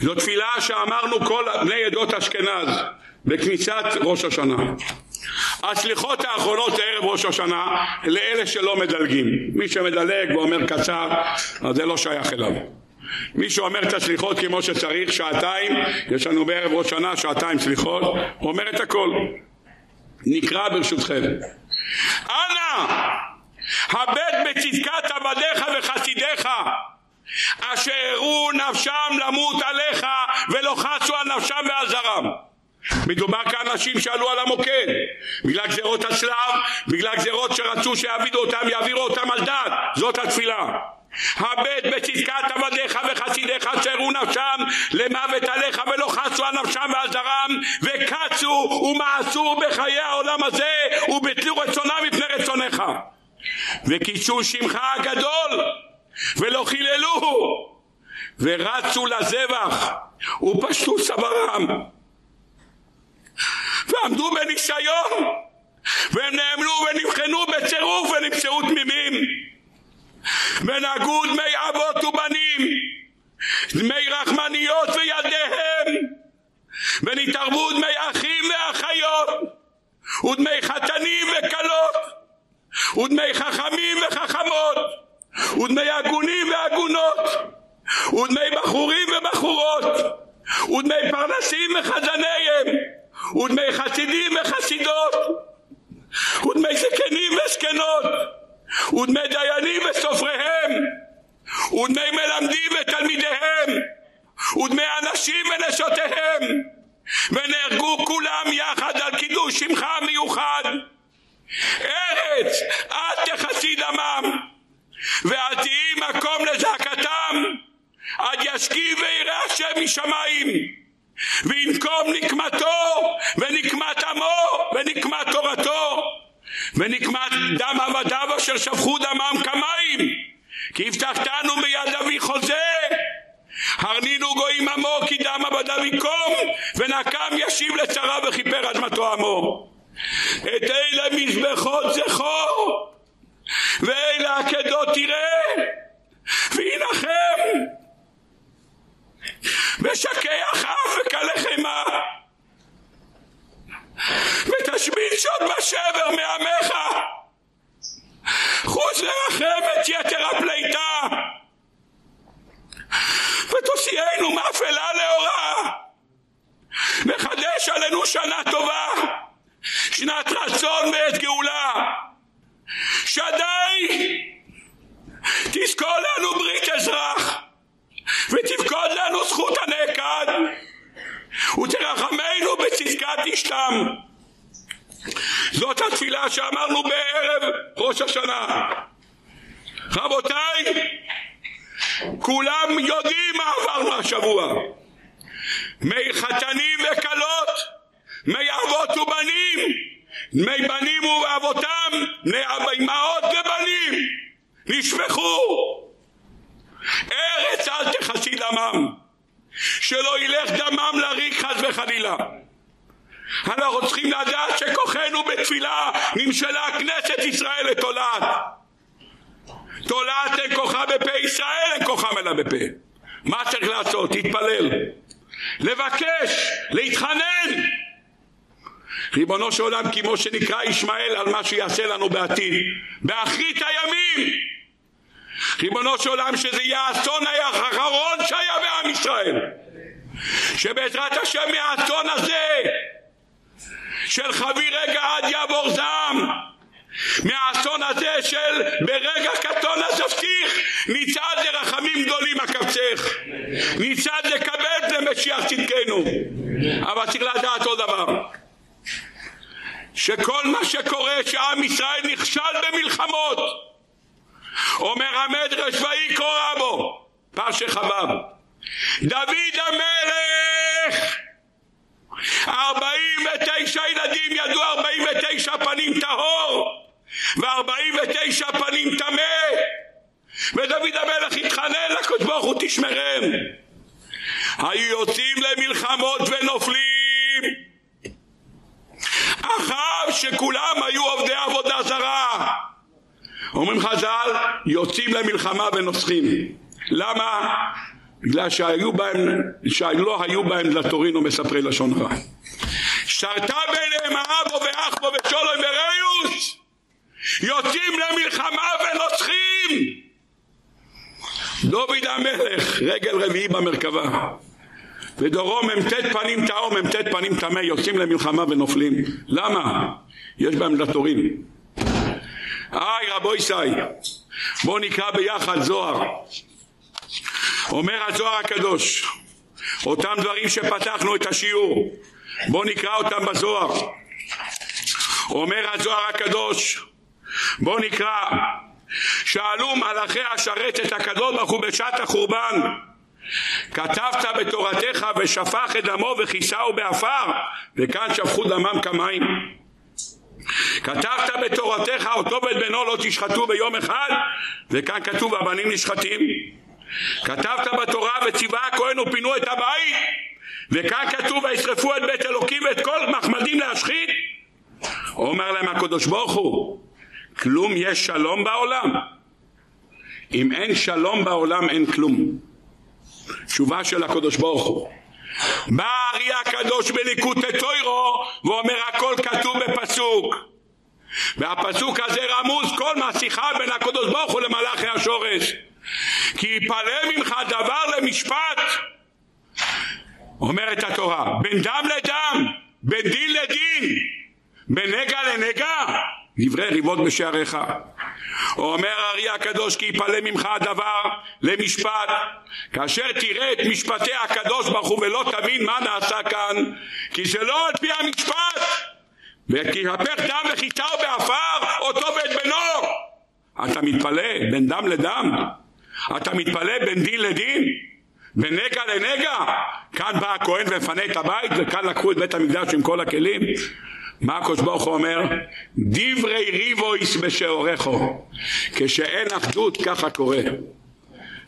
זו תפילה שאמרנו כל בני עדות אשכנז בכניסת ראש השנה. הסליחות האחרונות ערב ראש השנה לאלה שלא מדלגים. מי שמדלג ואומר קצר, אז זה לא שייך אליו. מי שאומר את הסליחות כמו שצריך, שעתיים, יש לנו בערב ראש שנה שעתיים סליחות, אומר את הכל. נקרא ברשותכם. אנא, הבט בצדקת עבדיך וחסידיך, אשר הראו נפשם למות עליך ולא חסו על נפשם ועל זרם. מדובר כאנשים שעלו על המוקד בגלל גזירות הצלב, בגלל גזירות שרצו שיעבידו אותם, יעבירו אותם על דת, זאת התפילה. הבט בצדקת עבדיך וחסידיך אשר נפשם למוות עליך ולא חסו על נפשם ועל זרם וקצו ומעשו בחיי העולם הזה ובטלו רצונם מפני רצונך וקידשו שמך הגדול ולא חיללו. ורצו לזבח ופשטו צווארם. ועמדו בניסיון והם נאמנו ונבחנו בצירוף ונמצאו תמימים. ונהגו דמי אבות ובנים דמי רחמניות וילדיהם. ונתערבו דמי אחים ואחיות ודמי חתנים וכלות ודמי חכמים וחכמות ודמי הגונים והגונות ודמי בחורים ובחורות ודמי פרנסים וחזניהם ודמי חסידים וחסידות ודמי זקנים וזקנות ודמי דיינים וסופריהם ודמי מלמדים ותלמידיהם ודמי אנשים ונשותיהם ונהרגו כולם יחד על קידוש שמך המיוחד ארץ אל תחסי דמם ואל תהי מקום לזעקתם. עד ישכיב ויראה השם משמיים וינקום נקמתו ונקמת עמו ונקמת תורתו ונקמת דם עבדיו אשר שפכו דמם כמים. כי הבטחתנו ביד אבי חוזה. הרנינו גויים עמו כי דם עבדיו יקום ונקם ישיב לצרה וכיפר אדמתו עמו את אלה מזבחות זכור ואלה עקדות תראה וינחם ושקח אף וקלה חמה ותשמיש עוד בשבר מעמך חוץ לרחם את יתר הפליטה. ותוציאנו מאפלה לאורה וחדש עלינו שנה טובה שנת רצון ועת גאולה. שדי תזכור לנו ברית אזרח ותפקוד לנו זכות הנעקד ותרחמנו בצדקת אשתם. זאת התפילה שאמרנו בערב ראש השנה. רבותיי כולם יודעים מה עברנו השבוע. מי מי בנים ריבונו של עולם כמו שנקרא ישמעאל על מה שיעשה לנו בעתיד. באחרית הימים! ריבונו של עולם שזה יהיה האסון האחרון שהיה בעם ישראל. שבעזרת השם מהאסון הזה של חבי רגע עד יעבור זעם. מהאסון הזה של ברגע קטון אספתיך ניצד לרחמים גדולים אקבצך. ניצד לקבל למשיח צדקנו. אבל צריך לדעת עוד דבר שכל מה שקורה שעם ישראל נכשל במלחמות. אומר המדרש ויהי קורא בו פרשי חבב. דוד המלך! ארבעים ותשע ילדים ידעו ארבעים ותשע פנים טהור וארבעים ותשע פנים טמא. ודוד המלך התחנן לקדוש ברוך הוא תשמרם היו יוצאים למלחמות ונופלים אחר שכולם היו עובדי עבודה זרה אומרים חז"ל יוצאים למלחמה ונוסחים למה? בגלל שהיו בהם, שלא היו בהם דלתורין ומספרי לשון רע. שרתה ביניהם האבו ואחבו ושולוי וריוס יוצאים למלחמה ונוסחים דוד המלך, רגל רביעי במרכבה. ודורו מ"ט פנים טהור, מ"ט פנים טמא, יוצאים למלחמה ונופלים. למה? יש בהם דתורים. היי רבו ישי, בואו נקרא ביחד זוהר. אומר הזוהר הקדוש, אותם דברים שפתחנו את השיעור, בואו נקרא אותם בזוהר. אומר הזוהר הקדוש, בואו נקרא, שאלו מלאכי השרת את הקדוש ברוך הוא בשעת החורבן כתבת בתורתך ושפך את דמו וכיסהו באפר וכאן שפכו דמם כמים. כתבת בתורתך אותו ואת בנו לא תשחטו ביום אחד וכאן כתוב הבנים נשחטים כתבת בתורה וציווה הכהן ופינו את הבית וכאן כתוב וישרפו את בית אלוקים ואת כל מחמדים להשחית אומר להם הקדוש ברוך הוא כלום יש שלום בעולם. אם אין שלום בעולם אין כלום תשובה של הקדוש ברוך הוא. בא הארי הקדוש בליקוט טוירו ואומר הכל כתוב בפסוק. והפסוק הזה רמוז כל מהשיחה בין הקדוש ברוך הוא למלאכי השורש. כי יפלא ממך דבר למשפט. אומרת התורה בין דם לדם בין דין לדין בין נגע לנגע דברי ריבות בשעריך. אומר הארי הקדוש כי יפלא ממך הדבר למשפט. כאשר תראה את משפטי הקדוש ברוך הוא ולא תבין מה נעשה כאן כי זה לא על פי המשפט וכי יהפך דם וחיטהו בעפר אותו ואת בנו. אתה מתפלא בין דם לדם? אתה מתפלא בין דין לדין? בין נגע לנגע? כאן בא הכהן ומפנה את הבית וכאן לקחו את בית המקדש עם כל הכלים מה הקדוש ברוך הוא אומר? דברי ריבויס בשעורכו כשאין אחדות ככה קורה.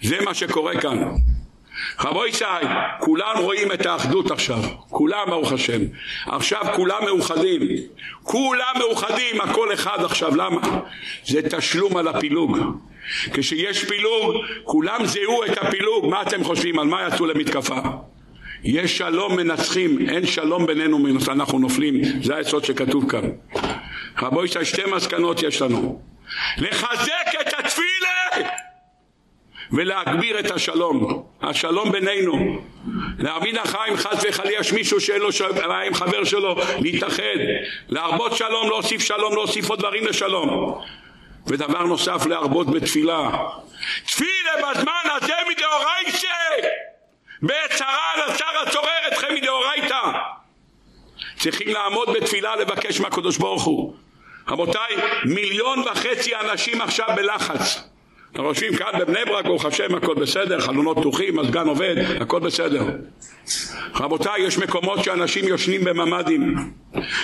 זה מה שקורה כאן. רבו ישי, כולם רואים את האחדות עכשיו, כולם ברוך השם, עכשיו כולם מאוחדים, כולם מאוחדים, הכל אחד עכשיו, למה? זה תשלום על הפילוג, כשיש פילוג, כולם זיהו את הפילוג, מה אתם חושבים, על מה יצאו למתקפה? יש שלום מנצחים, אין שלום בינינו מנצחים, אנחנו נופלים, זה היסוד שכתוב כאן. רבו ישי, שתי מסקנות יש לנו. לחזק את התפילה ולהגביר את השלום, השלום בינינו. להבין החיים חס וחלילה יש מישהו שאין לו בעיה עם חבר שלו, להתאחד, להרבות שלום, להוסיף שלום, להוסיף עוד דברים לשלום. ודבר נוסף להרבות בתפילה. תפילה בזמן הזה מדאורייתא בעת צרה לצר הצורר אתכם מדאורייתא. צריכים לעמוד בתפילה לבקש מהקדוש ברוך הוא. רבותיי מיליון וחצי אנשים עכשיו בלחץ. אנחנו יושבים כאן בבני ברק ברוך השם הכל בסדר חלונות פתוחים הסגן עובד הכל בסדר. רבותיי יש מקומות שאנשים יושנים בממ"דים.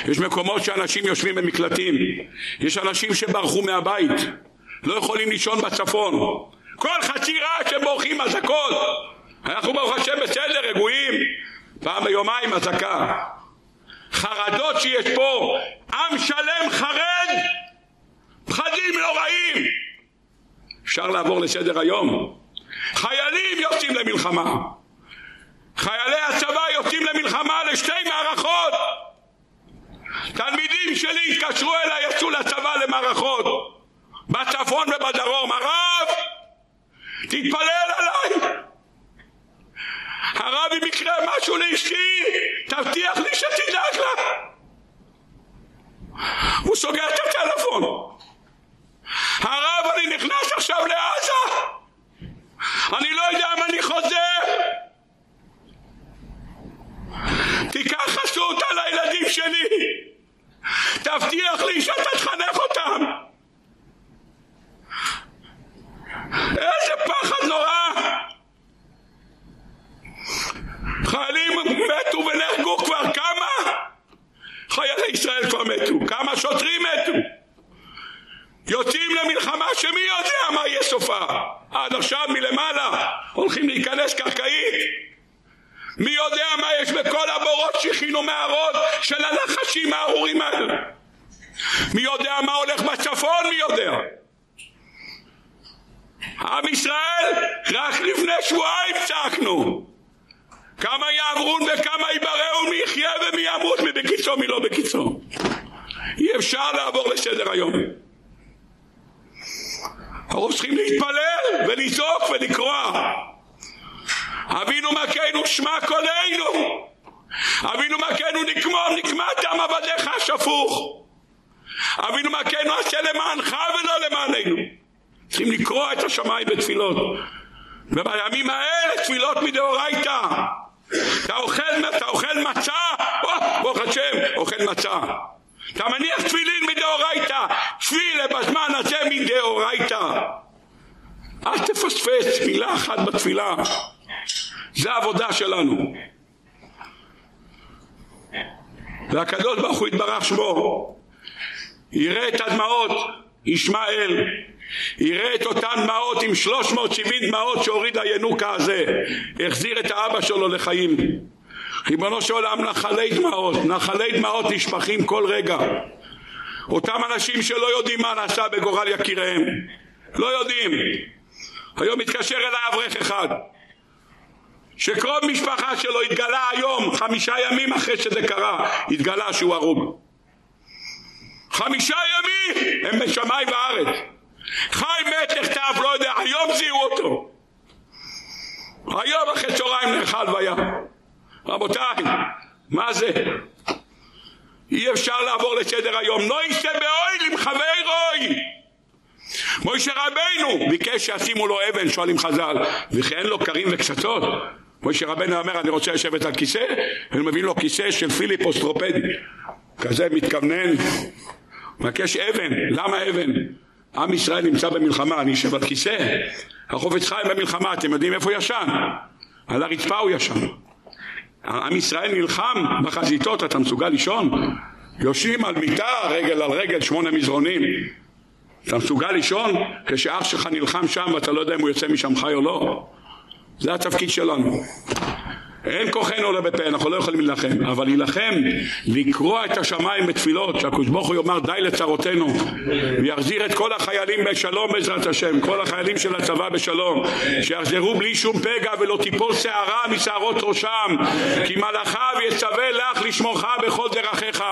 יש מקומות שאנשים יושבים במקלטים. יש אנשים שברחו מהבית. לא יכולים לישון בצפון. כל חצי רעש שהם בורחים אזעקות אנחנו ברוך השם בסדר, רגועים, פעם ביומיים אזעקה. חרדות שיש פה, עם שלם חרד, פחדים נוראים. אפשר לעבור לסדר היום. חיילים יוצאים למלחמה. חיילי הצבא יוצאים למלחמה לשתי מערכות. תלמידים שלי התקשרו אליי, יצאו לצבא למערכות. בצפון ובדרום. הרב, תתפלל עליי. הרב אם יקרה משהו לאשתי תבטיח לי שתדאג לה. הוא סוגר את הטלפון. הרב אני נכנס עכשיו לעזה. אני לא יודע אם אני חוזר. תיקח חסות על הילדים שלי. תבטיח לי שאתה תחנך אותם. איזה פחד נורא חיילים מתו ונהרגו כבר כמה? חיילי ישראל כבר מתו, כמה שוטרים מתו? יוצאים למלחמה שמי יודע מה יהיה סופה. עד עכשיו מלמעלה הולכים להיכנס קרקעית. מי יודע מה יש בכל הבורות שהכינו מהרות של הנחשים הארורים האלה? מי יודע מה הולך בצפון מי יודע? עם ישראל רק לפני שבועיים צעקנו כמה יעברון וכמה יבראו מי יחיה ומי ימות מי בקיצו מי לא בקיצו אי אפשר לעבור לסדר היום אנחנו צריכים להתפלל ולזעוק ולקרוע. אבינו מכנו שמע קולנו. אבינו מכנו נקמום נקמת עבדיך השפוך. אבינו מכנו עשה למענך ולא למעננו. צריכים לקרוע את השמיים בתפילות. ובימים האלה תפילות מדאורייתא. אתה אוכל, אתה אוכל מצה, ברוך השם, אוכל מצה. אתה מניח תפילין מדאורייתא, תפילה בזמן הזה מדאורייתא. אל תפספס מילה אחת בתפילה. זה העבודה שלנו. והקדוש ברוך הוא יתברך שמו, יראה את הדמעות, ישמעאל, יראה את אותן דמעות עם 370 דמעות שהוריד הינוקה הזה, החזיר את האבא שלו לחיים. ריבונו של עולם נחלי דמעות, נחלי דמעות נשפכים כל רגע. אותם אנשים שלא יודעים מה נעשה בגורל יקיריהם, לא יודעים. היום מתקשר אליי אברך אחד, שקרוב משפחה שלו התגלה היום, חמישה ימים אחרי שזה קרה, התגלה שהוא הרוג. חמישה ימים הם בשמיים וארץ. חי מת נכתב, לא יודע, היום זיהו אותו. היום אחרי צהריים נאכל ויה. רבותיי, מה זה? אי אפשר לעבור לסדר היום. לא יישא באוהל עם חברי רוי. מוישה רבנו ביקש שישימו לו אבן, שואלים חז"ל, וכי אין לו קרים וקצצות? מוישה רבנו אומר, אני רוצה לשבת על כיסא, אני מביא לו כיסא של פיליפ אוסטרופדי. כזה מתכוונן, מבקש אבן, למה אבן? עם ישראל נמצא במלחמה, אני אשב על כיסא. החופץ חיים במלחמה, אתם יודעים איפה ישן? על הרצפה הוא ישן. עם ישראל נלחם בחזיתות, אתה מסוגל לישון? יושבים על מיטה, רגל על רגל, שמונה מזרונים. אתה מסוגל לישון כשאח שלך נלחם שם ואתה לא יודע אם הוא יוצא משם חי או לא? זה התפקיד שלנו. אין כוחנו עולה בפה, אנחנו לא יכולים להילחם, אבל להילחם, לקרוע את השמיים בתפילות, שהקדוש ברוך הוא יאמר די לצרותינו, ויחזיר את כל החיילים בשלום בעזרת השם, כל החיילים של הצבא בשלום, שיחזרו בלי שום פגע ולא תיפול שערה משערות ראשם, כי מלאכיו יצווה לך לשמורך בכל דרכיך,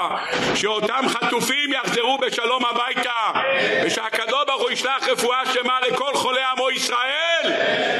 שאותם חטופים יחזרו בשלום הביתה, ושהקדוש ברוך הוא ישלח רפואה שלמה לכל חולי עמו ישראל,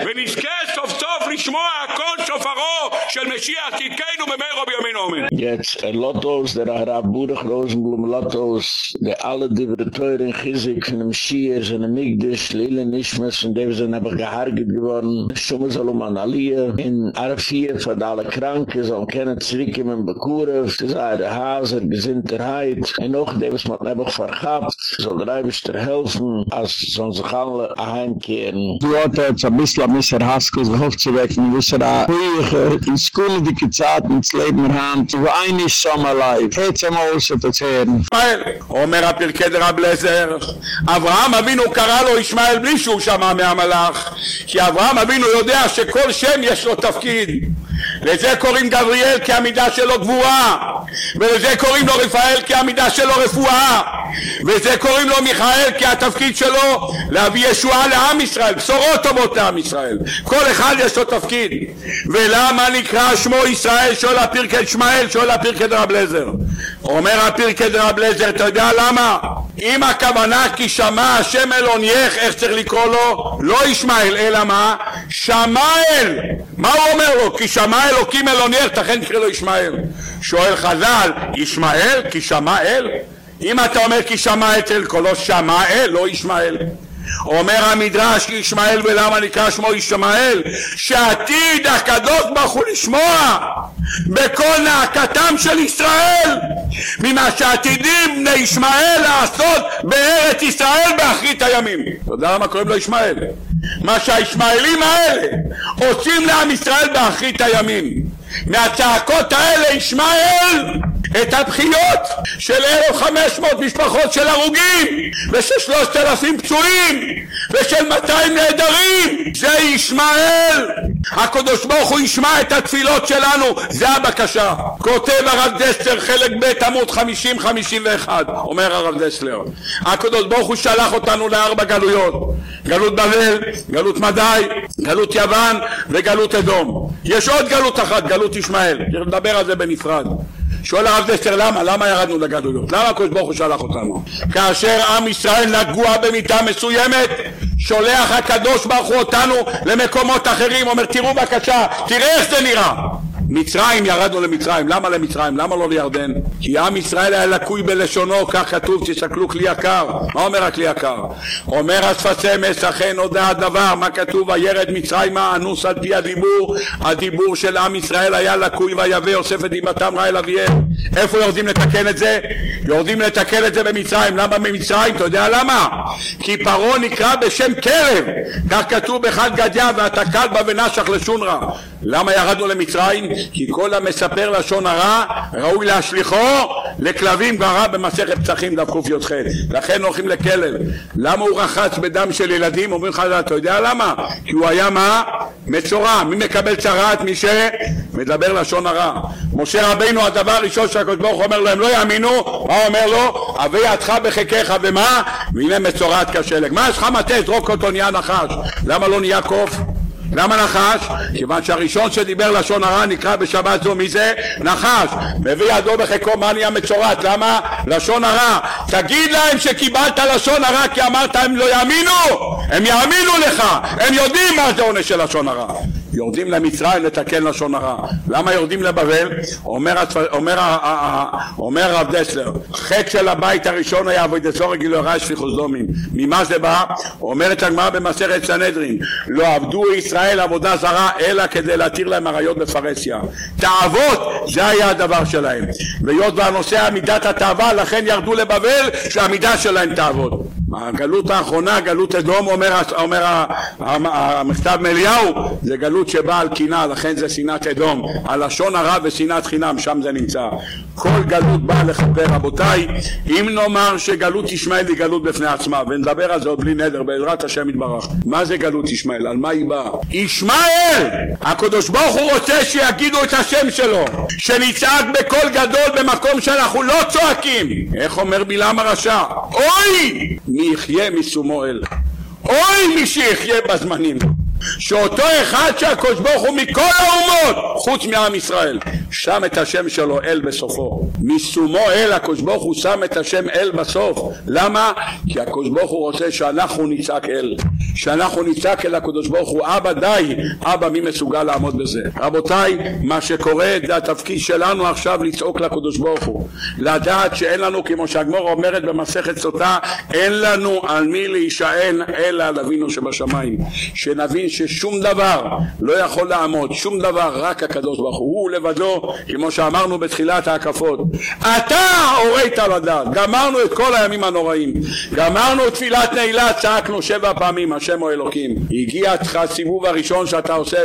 ונזכה סוף סוף לשמוע הקול שופרו של משיח תתקיינו במהרו בימינו אמן. Jetzt er Lottos, der Arab Burech Rosenblum Lottos, der alle Divere Teuren Chizik von dem Schier, seine Migdisch, Lille Nishmes, und der sind aber gehargit geworden. Schumme Salomon Aliyah, in Arafie, von alle Kranke, so kennen zurück in den Bekurev, das sei der Hase, Gesinterheit, und auch der, was man einfach vergabt, soll der Eibischter helfen, als sollen sich alle heimkehren. Du hat jetzt ein bisschen Mr. Haskell gehofft zu wecken, wusser in skule die Kitzat, ins Leben hand, wo ein ist Sommer live. Jetzt haben wir uns das hören. אומר הפרקי דרב לזר, אברהם אבינו קרא לו ישמעאל בלי שהוא שמע מהמלאך, כי אברהם אבינו יודע שכל שם יש לו תפקיד. לזה קוראים גבריאל כי המידה שלו גבורה, ולזה קוראים לו רפאל כי המידה שלו רפואה, וזה קוראים לו מיכאל כי התפקיד שלו להביא ישועה לעם ישראל, בשורות טובות לעם ישראל. כל אחד יש לו תפקיד. ולמה נקרא שמו ישראל? שואל הפרקי ישמעאל, שואל הפרקי דרב לזר. אומר הפרקי דרב לזר, אתה יודע למה? אם הכוונה כי שמע השם אלונייך, איך צריך לקרוא לו? לא ישמעאל, אלא מה? שמעאל! מה הוא אומר לו? כי שמע אלוקים אלונייך, תכן נקרא לו ישמעאל. שואל חז"ל, ישמעאל? כי שמעאל? אם אתה אומר כי שמע אצל קולו שמעאל, לא ישמעאל. אומר המדרש ישמעאל ולמה נקרא שמו ישמעאל שעתיד הקדוש ברוך הוא לשמוע בכל נאקתם של ישראל ממה שעתידים בני ישמעאל לעשות בארץ ישראל באחרית הימים אתה יודע למה קוראים לו ישמעאל? מה שהישמעאלים האלה עושים לעם ישראל באחרית הימים מהצעקות האלה ישמעאל את הבחיות של 1,500 משפחות של הרוגים ושל 3,000 פצועים ושל 200 נעדרים. זה ישמעאל. הקדוש ברוך הוא ישמע את התפילות שלנו. זה הבקשה. כותב הרב דסלר חלק ב' עמוד 50-51 אומר הרב דסלר הקדוש ברוך הוא שלח אותנו לארבע גלויות. גלות בבל, גלות מדי, גלות יוון וגלות אדום. יש עוד גלות אחת, גלות ישמעאל נדבר על זה בנפרד שואל הרב דסטר למה? למה ירדנו לגלויות? למה הקדוש ברוך הוא שלח אותנו? כאשר עם ישראל נגוע במיטה מסוימת שולח הקדוש ברוך הוא אותנו למקומות אחרים, אומר תראו בבקשה, תראה איך זה נראה מצרים ירדנו למצרים, למה למצרים? למה לא לירדן? כי עם ישראל היה לקוי בלשונו, כך כתוב, תסתכלו כלי יקר. מה אומר הכלי יקר? אומר השפתי מסכן הודע הדבר, מה כתוב? וירד מצרימה אנוס על פי הדיבור, הדיבור של עם ישראל היה לקוי ויבא יוסף את דיבתם רע אל אביהם. איפה יורדים לתקן את זה? יורדים לתקן את זה במצרים. למה במצרים? אתה יודע למה? כי פרעה נקרא בשם כלב, כך כתוב בחד גדיא והתקל בה ונשך לשונרא. למה ירדנו למצרים? כי כל המספר לשון הרע ראוי להשליכו לכלבים גרע במסכת פצחים דף קי"ח לכן הולכים לכלב למה הוא רחץ בדם של ילדים? אומרים לך אתה יודע למה? כי הוא היה מה? מצורע מי מקבל צרעת? מי שמדבר לשון הרע משה רבינו הדבר הראשון שהקדוש ברוך הוא אומר לו הם לא יאמינו מה אומר לו? אבי ידך בחיקך ומה? והנה מצורעת כשלג מה יש לך מטה? זרוק אותו נהיה נחש למה לא נהיה קוף? למה נחש? כיוון שהראשון שדיבר לשון הרע נקרא בשבת זו מי זה? נחש. מביא ידו בחיקו מה נהיה מצורעת? למה? לשון הרע. תגיד להם שקיבלת לשון הרע כי אמרת הם לא יאמינו! הם יאמינו לך! הם יודעים מה זה עונש של לשון הרע. יורדים למצרים לתקן לשון הרע. למה יורדים לבבל? אומר, אומר, אומר הרב דסלר, חטא של הבית הראשון היה אבוידסור גילו הרע שפיכוס דומים. ממה זה בא? אומרת הגמרא במסכת סנהדרין, לא עבדו ישראל עבודה זרה אלא כדי להתיר להם עריות בפרהסיה. תאוות זה היה הדבר שלהם. והיות והנושא היה מידת התאווה לכן ירדו לבבל שהמידה שלהם תאוות. הגלות האחרונה, גלות אדום, אומר, אומר המכתב מאליהו, זה גלות שבאה על קינה, לכן זה שנאת אדום, הלשון הרע ושנאת חינם, שם זה נמצא. כל גלות באה לכפר, רבותיי, אם נאמר שגלות ישמעאל היא גלות בפני עצמה, ונדבר על זה עוד בלי נדר, בעזרת השם יתברך. מה זה גלות ישמעאל? על מה היא באה? ישמעאל! הקדוש ברוך הוא רוצה שיגידו את השם שלו, שנצעק בקול גדול במקום שאנחנו לא צועקים. איך אומר בלעם הרשע? אוי! מי יחיה משומו אל. אוי מי שיחיה בזמנים. שאותו אחד שהקדוש ברוך הוא מכל האומות חוץ מעם ישראל שם את השם שלו אל בסופו. משומו אל הקדוש ברוך הוא שם את השם אל בסוף. למה? כי הקדוש ברוך הוא רוצה שאנחנו נצעק אל. שאנחנו נצעק אל הקדוש ברוך הוא אבא די! אבא מי מסוגל לעמוד בזה? רבותיי מה שקורה זה התפקיד שלנו עכשיו לצעוק לקדוש ברוך הוא. לדעת שאין לנו כמו שהגמור אומרת במסכת סוטה אין לנו על מי להישען אלא על אבינו שבשמיים. שנבין ששום דבר לא יכול לעמוד, שום דבר, רק הקדוש ברוך הוא, לבדו, כמו שאמרנו בתחילת ההקפות. אתה הורית לדעת, גמרנו את כל הימים הנוראים, גמרנו תפילת נעילה, צעקנו שבע פעמים, השם הוא אלוקים. הגיע הסיבוב הראשון שאתה עושה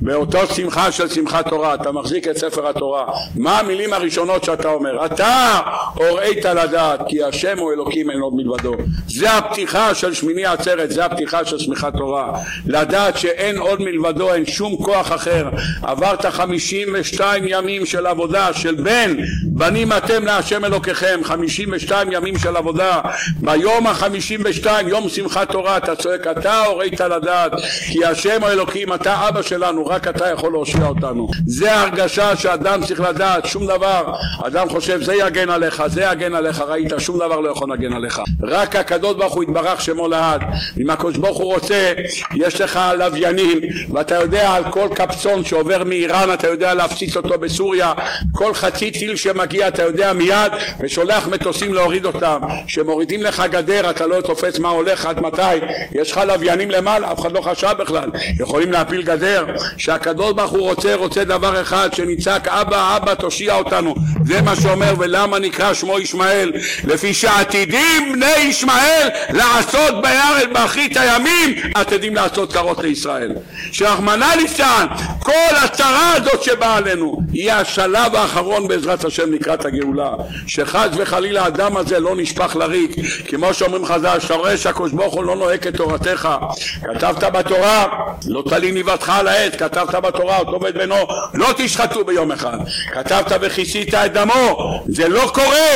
באותו שמחה של שמחת תורה, אתה מחזיק את ספר התורה. מה המילים הראשונות שאתה אומר? אתה הורית לדעת, כי השם הוא אלוקים אין עוד מלבדו. זה הפתיחה של שמיני עצרת, זה הפתיחה של שמחת תורה. לדעת לדעת שאין עוד מלבדו, אין שום כוח אחר. עברת חמישים ושתיים ימים של עבודה, של בן, בנים אתם להשם אלוקיכם, חמישים ושתיים ימים של עבודה. ביום החמישים ושתיים, יום שמחת תורה, אתה צועק, אתה הורית לדעת, כי השם האלוקים, אתה אבא שלנו, רק אתה יכול להושיע אותנו. זה ההרגשה שאדם צריך לדעת, שום דבר. אדם חושב, זה יגן עליך, זה יגן עליך, ראית, שום דבר לא יכול להגן עליך. רק הקדוש ברוך הוא יתברך שמו לעד. אם הקדוש ברוך הוא רוצה, יש לך לוויינים ואתה יודע על כל קפצון שעובר מאיראן אתה יודע להפציץ אותו בסוריה כל חצי טיל שמגיע אתה יודע מיד ושולח מטוסים להוריד אותם. שמורידים לך גדר אתה לא תופס מה הולך עד מתי. יש לך לוויינים למעלה אף אחד לא חשב בכלל. יכולים להפיל גדר? שהקדוש ברוך הוא רוצה רוצה דבר אחד שנצעק אבא אבא תושיע אותנו. זה מה שאומר ולמה נקרא שמו ישמעאל? לפי שעתידים בני ישמעאל לעשות בירד באחרית הימים עתידים לעשות קרות לישראל שרחמנא ליצלן כל הצרה הזאת שבאה עלינו יהיה השלב האחרון בעזרת השם לקראת הגאולה. שחס וחלילה הדם הזה לא נשפך לריק כמו שאומרים חז"ל שאתה רואה שהקדוש ברוך הוא לא נוהג את תורתך כתבת בתורה לא תלין ניבתך על העץ כתבת בתורה אותו ואת בנו לא תשחטו ביום אחד כתבת וכיסית את דמו זה לא קורה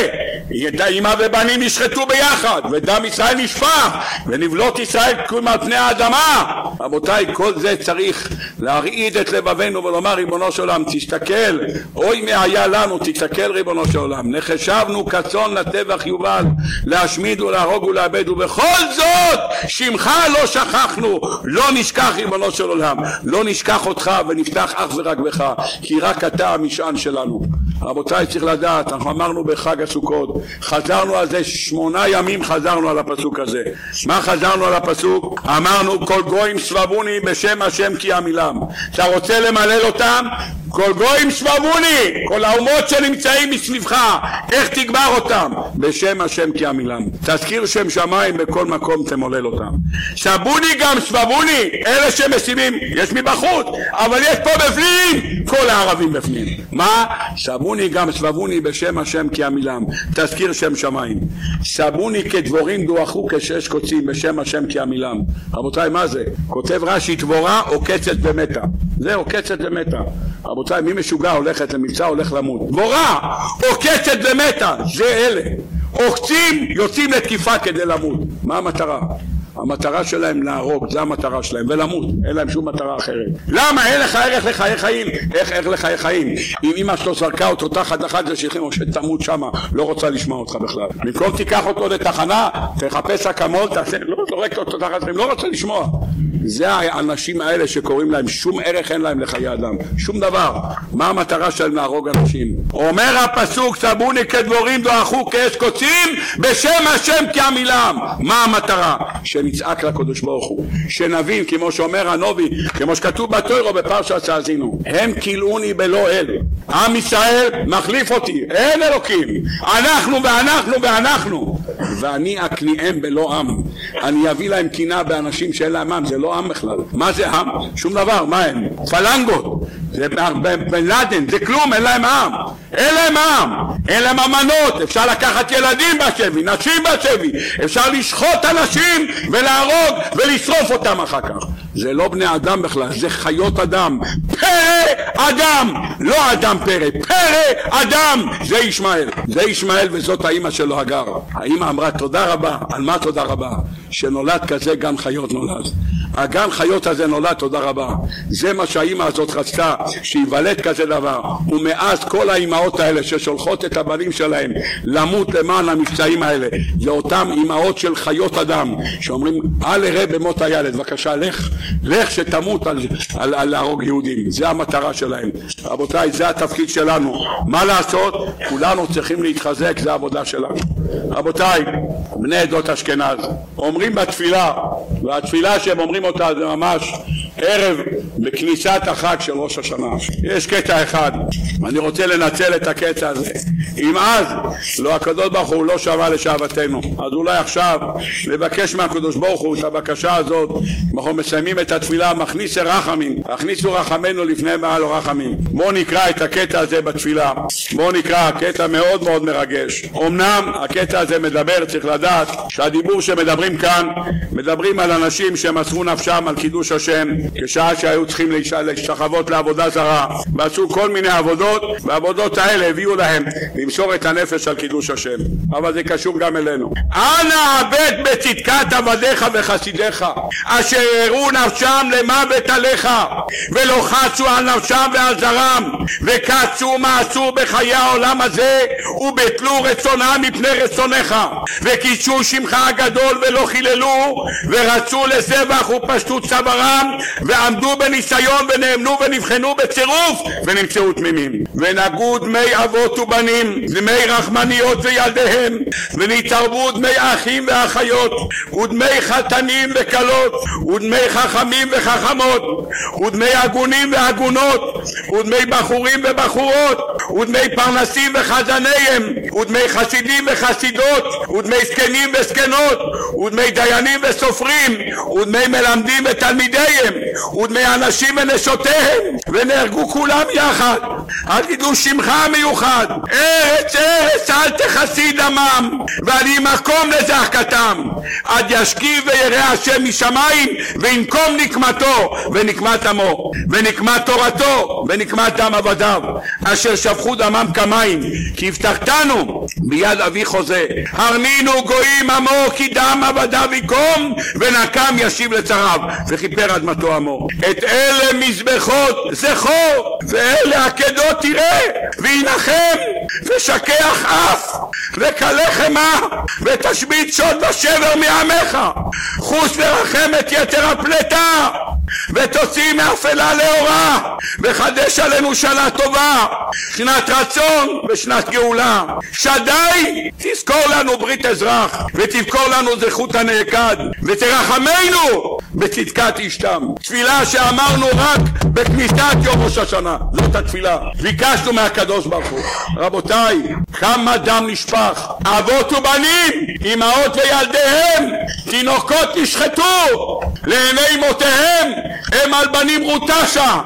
אמא ובנים ישחטו ביחד ודם ישראל נשפך ונבלות ישראל תקום על פני האדמה רבותיי, כל זה צריך להרעיד את לבבינו ולומר, ריבונו של עולם, תסתכל, אוי מה היה לנו, תסתכל ריבונו של עולם, נחשבנו כצאן לטבח יובל, להשמיד ולהרוג ולאבד, ובכל זאת שמך לא שכחנו, לא נשכח ריבונו של עולם, לא נשכח אותך ונפתח אך ורק בך, כי רק אתה המשען שלנו. רבותיי, צריך לדעת, אנחנו אמרנו בחג הסוכות, חזרנו על זה, שמונה ימים חזרנו על הפסוק הזה. מה חזרנו על הפסוק? אמרנו, כל גויים סבבוני בשם השם כי עמילם. אתה רוצה למלל אותם? כל גויים סבבוני, כל האומות שנמצאים מסביבך, איך תגבר אותם? בשם השם כי עמילם. תזכיר שם שמיים בכל מקום תמולל אותם. סבוני גם סבבוני, אלה שמשימים, יש מבחוץ, אבל יש פה בפנים, כל הערבים בפנים. מה? סבוני גם סבבוני בשם השם כי עמילם. תזכיר שם שמיים. סבוני כדבורים דועכו כשש קוצים בשם השם כי עמילם. רבותיי, מה זה? כותב רש"י דבורה עוקצת ומתה. זה עוקצת ומתה. רבותיי, מי משוגע הולכת למבצע הולך למות. דבורה עוקצת ומתה, זה אלה. עוקצים יוצאים לתקיפה כדי למות. מה המטרה? המטרה שלהם להרוג, זה המטרה שלהם, ולמות, אין להם שום מטרה אחרת. למה? אין לך ערך לחיי חיים. איך ערך לחיי חיים? אם אמא שלו זרקה אותו תחת אחת לשליחים, או שתמות שמה, לא רוצה לשמוע אותך בכלל. במקום תיקח אותו לתחנה, תחפש אקמול, תעשה, לא זורק אותו תחת לשליחים, לא רוצה לשמוע. זה האנשים האלה שקוראים להם, שום ערך אין להם לחיי אדם, שום דבר. מה המטרה שלהם להרוג אנשים? אומר הפסוק, סבוני כדבורים דועכו כאש קוצים, בשם השם כעמילם. מה המטרה? שנצעק לקדוש ברוך הוא, שנבין, כמו שאומר הנובי, כמו שכתוב בתוירו בפרשת האזינו, הם כילאוני בלא אל. עם ישראל מחליף אותי, אין אלוקים. אנחנו ואנחנו ואנחנו. ואני אקניאם בלא עם. אני אביא להם קינה באנשים שאין להם עם, זה לא עם בכלל. מה זה עם? שום דבר, מה הם? פלנגות. זה בן זה כלום, אין להם עם. אין להם עם. אין להם אמנות. אפשר לקחת ילדים בשבי, נשים בשבי. אפשר לשחוט אנשים ולהרוג ולשרוף אותם אחר כך. זה לא בני אדם בכלל, זה חיות אדם. פרא אדם, לא אדם פרא, פרא אדם, זה ישמעאל. זה ישמעאל וזאת האימא שלו הגר. האימא אמרה תודה רבה, על מה תודה רבה? שנולד כזה גן חיות נולד. הגן חיות הזה נולד, תודה רבה. זה מה שהאימא הזאת רצתה, שייוולד כזה דבר. ומאז כל האימהות האלה ששולחות את הבנים שלהם למות למען המבצעים האלה, זה אותם אימהות של חיות אדם, שאומרים, אל אראה במות הילד, בבקשה, לך, לך שתמות על, על, על להרוג יהודים. זה המטרה שלהם. רבותיי, זה התפקיד שלנו. מה לעשות? כולנו צריכים להתחזק, זה העבודה שלנו. רבותיי, בני עדות אשכנז, אומרים בתפילה, והתפילה שהם אומרים אותה זה ממש ערב בכניסת החג של ראש השנה. יש קטע אחד, ואני רוצה לנצל את הקטע הזה. אם אז לא הקדוש ברוך הוא לא שמע לשאוותנו, אז אולי עכשיו לבקש מהקדוש ברוך הוא את הבקשה הזאת, אנחנו מסיימים את התפילה, מכניס רחמים, הכניסו רחמנו לפני מעל רחמים. בואו נקרא את הקטע הזה בתפילה, בואו נקרא, קטע מאוד מאוד מרגש. אמנם הקטע הזה מדבר, צריך לדעת שהדיבור שמדברים כאן, מדברים על אנשים שמסרו נפשם על קידוש השם, כשעה שהיו צריכים להשתחוות לעבודה זרה, ועשו כל מיני עבודות, והעבודות האלה הביאו להם למסור את הנפש על קידוש השם. אבל זה קשור גם אלינו. אנא הבט בצדקת עבדיך וחסידיך, אשר הראו נפשם למוות עליך, ולא חצו על נפשם ועל זרם, וקצו מעשו בחיי העולם הזה, וביטלו רצונם מפני רצונך, וקידשו שמך הגדול ולא חיללו, ורצו לזבח ופשטו צווארם, ועמדו בניסיון ונאמנו ונבחנו בצירוף, ונמצאו תמימים. ונגעו דמי אבות ובנים, דמי רחמניות וילדיהם, ונתערבו דמי אחים ואחיות, ודמי חתנים וכלות, ודמי חכמים וחכמות, ודמי הגונים והגונות, ודמי בחורים ובחורות, ודמי פרנסים וחזניהם, ודמי חסידים וחסידות, ודמי זקנים וזקנות, ודמי דיינים וסופרים, ודמי מלמדים ותלמידיהם, ודמי אנשים ונשותיהם, ונהרגו כולם יחד, אל תדעו שמך המיוחד. ארץ ארץ אל תכסי דמם, ואל יהי מקום לזעקתם. עד ישכיב וירא השם משמיים, וינקום נקמתו, ונקמת עמו, ונקמת תורתו, ונקמת דם עבדיו, אשר שפכו דמם כמים, כי הבטחתנו ביד אבי חוזה. הרנינו גויים עמו, כי דם עבדיו יקום, ונקם ישיב לצריו, וכיפר אדמתו עמו. את אלה מזבחות זכור, ואלה עקדות תראה, וינחם, ושכח אף, וכלה חמא, ותשבית שוד ושבר מעמך. חוס ורחם את יתר הפלטה, ותוציא מאפלה לאורה, וחדש עלינו שנה טובה, שנת רצון ושנת גאולה. שדי, תזכור לנו ברית אזרח, ותזכור לנו זכות הנעקד, ותרחמנו בצדקת אשתם. תפילה שאמרנו רק בכניסת יום ראש השנה, זאת התפילה. ביקשנו מהקדוש ברוך הוא. רבותיי, כמה דם נשפך, אבות ובנים, אמהות וילדיהם, תינוקות נשחטו, לעיני מותיהם, הם על בנים רוטשה,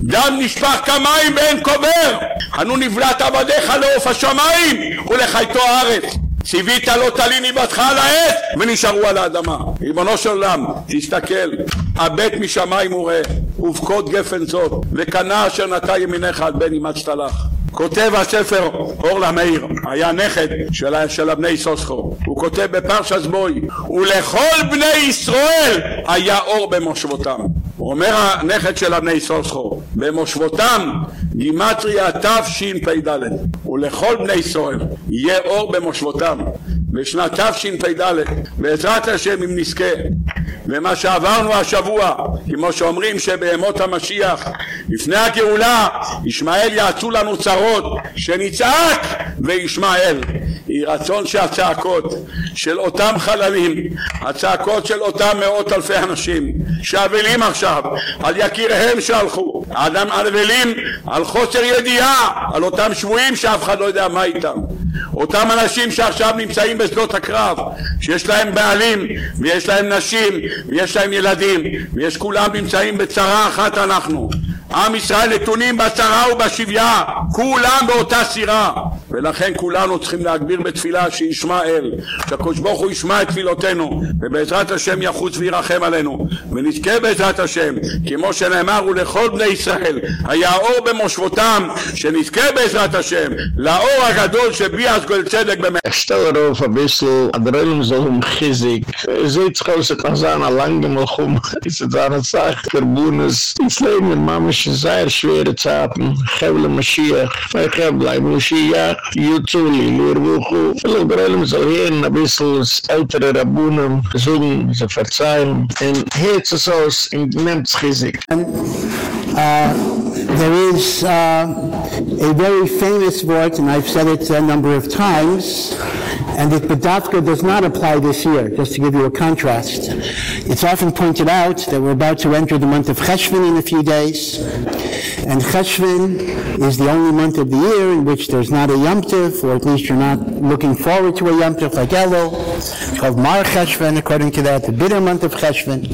דם נשפך כמים ואין קובר, אנו נבלעת עבדיך לעוף השמיים ולחייתו הארץ. ציווית לא תליני בתך על העץ ונשארו על האדמה. ריבונו של עולם, תסתכל, הבט משמיים וראה, ובכות גפן זאת, וקנה אשר נטע ימינך על בן אימצת לך. כותב הספר אור למאיר, היה נכד של, של הבני סוסחו, הוא כותב בפרשת בוי, ולכל בני ישראל היה אור במושבותם. אומר הנכד של הבני סוסחו, במושבותם גימטריה תשפ"ד, ולכל בני ישראל יהיה אור במושבותם. בשנת תשפ"ד, בעזרת השם אם נזכה, ומה שעברנו השבוע, כמו שאומרים שבימות המשיח, לפני הגאולה, ישמעאל יעצו לנו צרות, שנצעק וישמעאל. יהי רצון שהצעקות של אותם חללים, הצעקות של אותם מאות אלפי אנשים, שאבלים עכשיו על יקיריהם שהלכו, אדם אבלים על חוסר ידיעה, על אותם שבויים שאף אחד לא יודע מה איתם, אותם אנשים שעכשיו נמצאים בשדות הקרב, שיש להם בעלים, ויש להם נשים, ויש להם ילדים, ויש כולם נמצאים בצרה אחת אנחנו. עם ישראל נתונים בצרה ובשביה, כולם באותה סירה. ולכן כולנו צריכים להגביר בתפילה שישמע אל, שהקדוש ברוך הוא ישמע את תפילותינו, ובעזרת השם יחוץ וירחם עלינו, ונזכה בעזרת השם, כמו שנאמר, ולכל בני ישראל היה אור במושבותם, שנזכה בעזרת השם, לאור הגדול שבי אז גואל צדק באמת. stelle darauf ein bisschen, an der Ölm soll um Chizik. Sie hat sich aus der Kasane an langem Alchum. Es ist sehr schwere Mashiach. Mashiach. Lurwuchu. Vielleicht ein bisschen ältere Rabunem versuchen, sie verzeihen. There is uh, a very famous word, and I've said it a number of times, and it Bedavka does not apply this year, just to give you a contrast. It's often pointed out that we're about to enter the month of Cheshvan in a few days, and Cheshvan is the only month of the year in which there's not a Yom Tov, or at least you're not looking forward to a Yom Tov like Elul. It's called Mar Cheshvan, according to that, the bitter month of Cheshvan.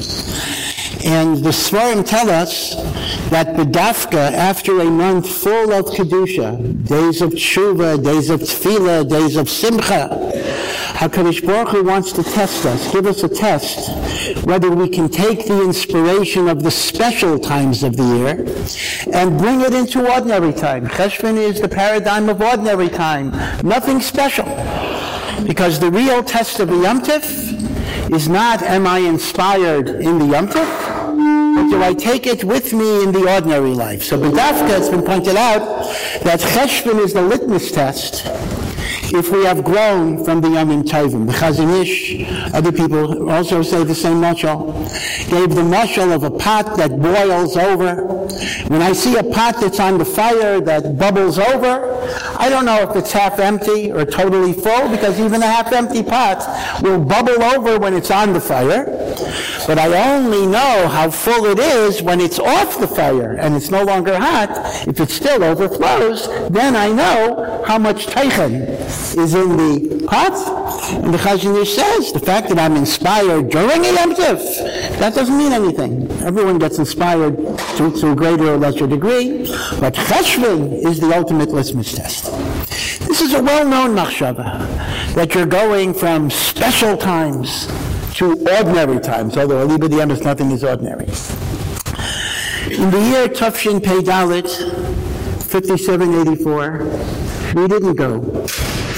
And the Svarim tell us that Bedafka, after a month full of Kedusha, days of Tshuva, days of Tefillah, days of Simcha, HaKadosh Baruch Hu wants to test us, give us a test, whether we can take the inspiration of the special times of the year and bring it into ordinary time. Cheshvan is the paradigm of ordinary time, nothing special. Because the real test of the Yom Tif is not, am I inspired in the Yom Tif? But do I take it with me in the ordinary life? So B'dafka, it's been pointed out that Cheshvan is the litmus test if we have grown from the Yomim Tovim. The Chazon Ish, other people also say the same mashal, gave the mashal of a pot that boils over. When I see a pot that's on the fire that bubbles over, I don't know if it's half empty or totally full because even a half empty pot will bubble over when it's on the fire. But I only know how full it is when it's off the fire and it's no longer hot. If it still overflows, then I know how much teichen is in the pot. And the Chazon Ish says, the fact that I'm inspired during a Yom Tif, that doesn't mean anything. Everyone gets inspired to, to a greater or lesser degree, but cheshvan is the ultimate litmus test. This is a well-known machshava, that you're going from special times to ordinary times, although Aliba Diemis, nothing is ordinary. In the year Tufshin Pei Dalit, 5784, we didn't go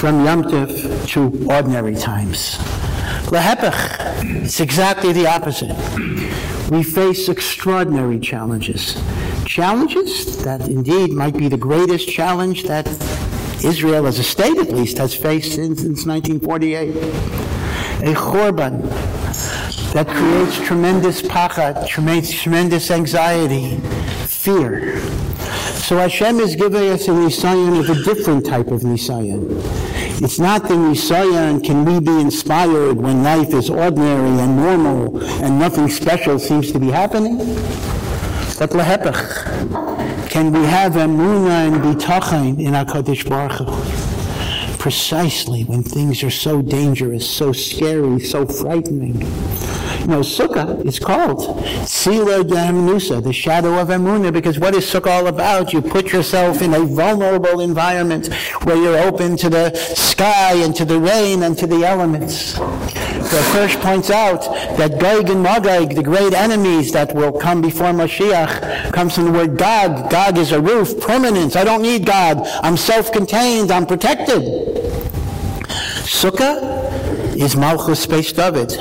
from Yom Tif to ordinary times. Lehepech, it's exactly the opposite. We face extraordinary challenges. Challenges that indeed might be the greatest challenge that Israel, as a state at least, has faced since, since 1948. A chorban that creates tremendous pachad, tremendous anxiety, fear. So Hashem is giving us a Nisayan of a different type of Nisayan. It's not the Nisayan, can we be inspired when life is ordinary and normal and nothing special seems to be happening? But lehepech, can we have emuna and bitachon in HaKadosh Baruch Hu? Precisely when things are so dangerous, so scary, so frightening. Know, Sukkah is called Sila Nusa, the shadow of Emunah, because what is Sukkah all about? You put yourself in a vulnerable environment where you're open to the sky and to the rain and to the elements. The first points out that Gog and Magog, the great enemies that will come before Mashiach, comes from the word Gog. Gog is a roof, permanence. I don't need God. I'm self-contained. I'm protected. Sukkah is Malchus Beis David.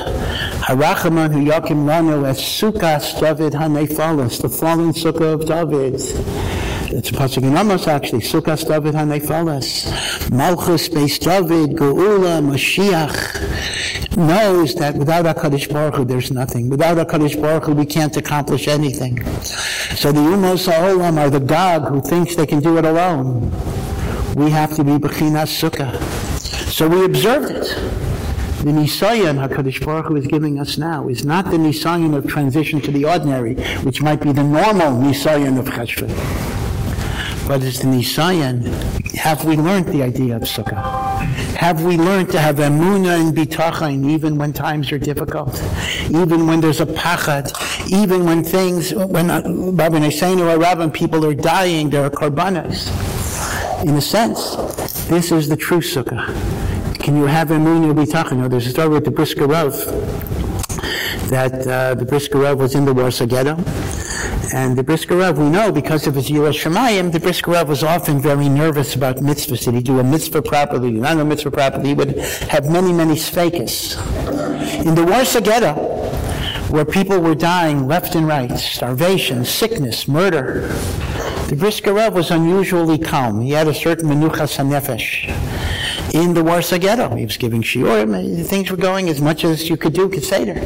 Harachaman hu yakim lanu as Sukkah David hanefalas, the fallen Sukkah of David. It's a pasuk in Amos actually. Sukkah David hanefalas. Malchus Beis David, Geula, Mashiach knows that without HaKadosh Baruch Hu, there's nothing. Without HaKadosh Baruch Hu, we can't accomplish anything. So the Umos HaOlam are the Gog who thinks they can do it alone. We have to be Bechinas Sukkah. So we observed it. The Nisayan HaKadosh Baruch Hu is giving us now is not the Nisayan of transition to the ordinary, which might be the normal Nisayan of Cheshvan. But it's the Nisayan, have we learned the idea of Sukkah? Have we learned to have Emunah and Bitachon even when times are difficult? Even when there's a pachad? Even when things, when uh, Rabbi Neseinu or Rabban people are dying, there are korbanos. In a sense, this is the true Sukkah. Can you have Emunah Bitachon? Now, there's a story with the Brisker Rav that uh, the Brisker Rav was in the Warsaw Ghetto. And the Brisker Rav, we know because of his Yiras Shemayim, the Brisker Rav was often very nervous about mitzvahs. Did he do a mitzvah properly? Did he not do a mitzvah properly? He would have many, many sfekis. In the Warsaw Ghetto, where people were dying left and right, starvation, sickness, murder, the Brisker Rav was unusually calm. He had a certain menuchas hanefesh in the Warsaw Ghetto. He was giving shiurim. Things were going as much as you could do Seder.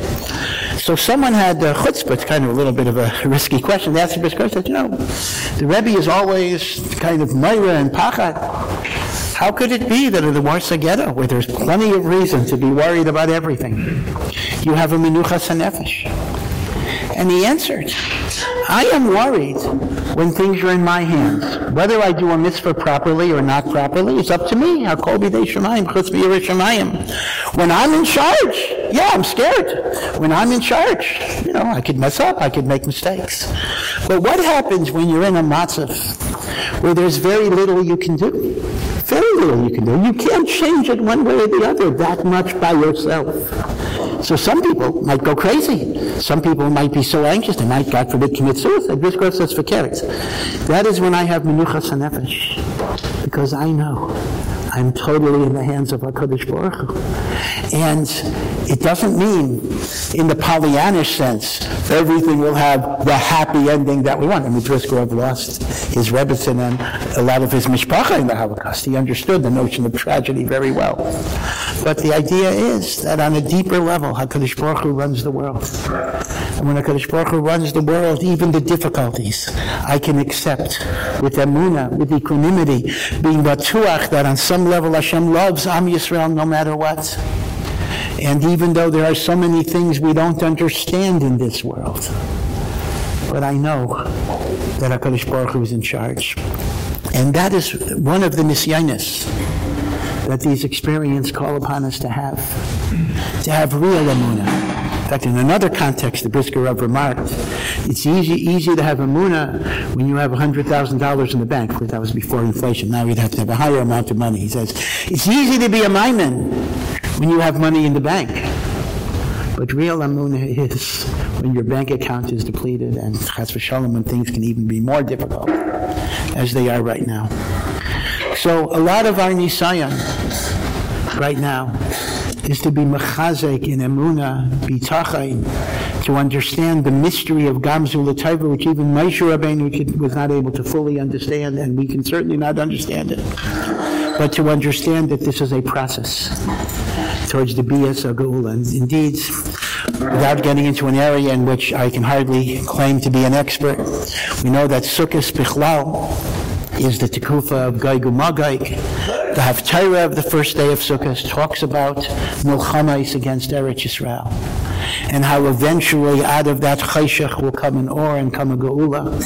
So someone had uh, chutzpah, it's kind of a little bit of a risky question. They asked the Brisker said, you know, the Rebbe is always kind of Myra and Pachat. How could it be that in the Warsaw Ghetto, where there's plenty of reason to be worried about everything, you have a menuchas hanefesh? And he answered, I am worried when things are in my hands. Whether I do a mitzvah properly or not properly it's up to me. When I'm in charge, yeah, I'm scared. When I'm in charge, you know, I could mess up, I could make mistakes. But what happens when you're in a matzav where there's very little you can do? Very little you can do. You can't change it one way or the other that much by yourself. So some people might go crazy. Some people might be so anxious they might, God forbid, commit suicide. This goes says for carrots. That is when I have menuchas hanefesh, because I know I'm totally in the hands of HaKadosh Baruch Hu. And it doesn't mean, in the Pollyannish sense, everything will have the happy ending that we want. I mean, Brisker lost his Rebbetzin and a lot of his mishpacha in the Holocaust. He understood the notion of tragedy very well. But the idea is that on a deeper level, HaKadosh Baruch Hu runs the world. And when HaKadosh Baruch Hu runs the world, even the difficulties, I can accept with emuna, with equanimity, being batuach that on some level Hashem loves Am Yisrael no matter what. And even though there are so many things we don't understand in this world, but I know that HaKadosh Baruch Hu is in charge. And that is one of the nisyanis that these experiences call upon us to have, to have real emunah In fact, in another context, the Brisker Rav remarked, it's easy, easy to have a muna when you have $100,000 in the bank. That was before inflation. Now you'd have to have a higher amount of money. He says, it's easy to be a maiman when you have money in the bank. But real amuna is when your bank account is depleted and chas v'shalom when things can even be more difficult, as they are right now. So a lot of our nisayan right now is to be mechazek in emuna, bitachon, to understand the mystery of Gamzu Lataiva, which even Moshe Rabbeinu was not able to fully understand, and we can certainly not understand it. But to understand that this is a process towards the Bias Geula. And indeed, without getting into an area in which I can hardly claim to be an expert, we know that Sukkot Bichlal is the Tekufa of Gaigu Magaik. The Haftarah of the first day of Sukkot talks about Milchamais against Eretz Yisrael and how eventually out of that Chayshach will come an Or and come a Geula.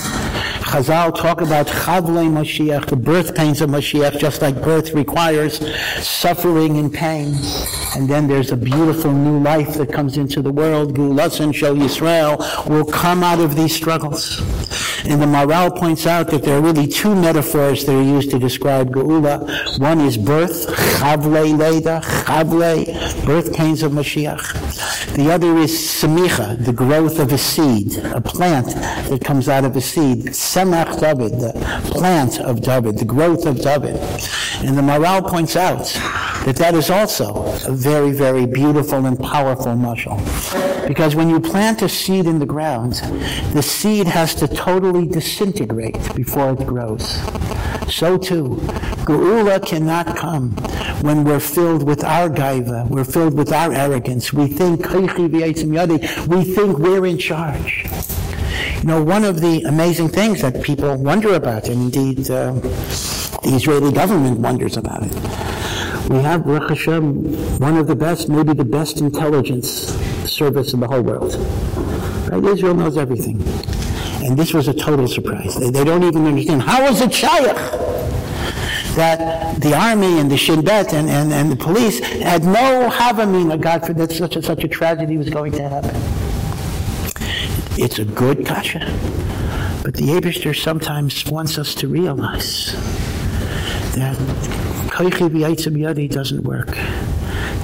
Chazal talk about Chavle Mashiach, the birth pains of Mashiach, just like birth requires suffering and pain. And then there's a beautiful new life that comes into the world. Gulasan Shel Yisrael will come out of these struggles. And the Maharal points out that there are really two metaphors that are used to describe Geula. One is birth, Chavle Leda, Chavle, birth pains of Mashiach. The other is Semicha, the growth of a seed, a plant that comes out of a seed. Semach David, the plant of David, the growth of David. And the Maharal points out that that is also a very, very beautiful and powerful mashal. Because when you plant a seed in the ground, the seed has to totally disintegrate before it grows. So too, Geula cannot come when we're filled with our gaiva, we're filled with our arrogance. We think, we think we're in charge. You know, one of the amazing things that people wonder about, and indeed uh, the Israeli government wonders about it, we have, Baruch Hashem, one of the best, maybe the best intelligence service in the whole world. Right? Israel knows everything. And this was a total surprise. They, they don't even understand. How is it shaykh that the army and the Shin Bet and, and, and the police had no havamina, God forbid, that such a, such a tragedy was going to happen? It's a good kasha. But the Abishter sometimes wants us to realize that Koichi v'yaitsim yadi doesn't work.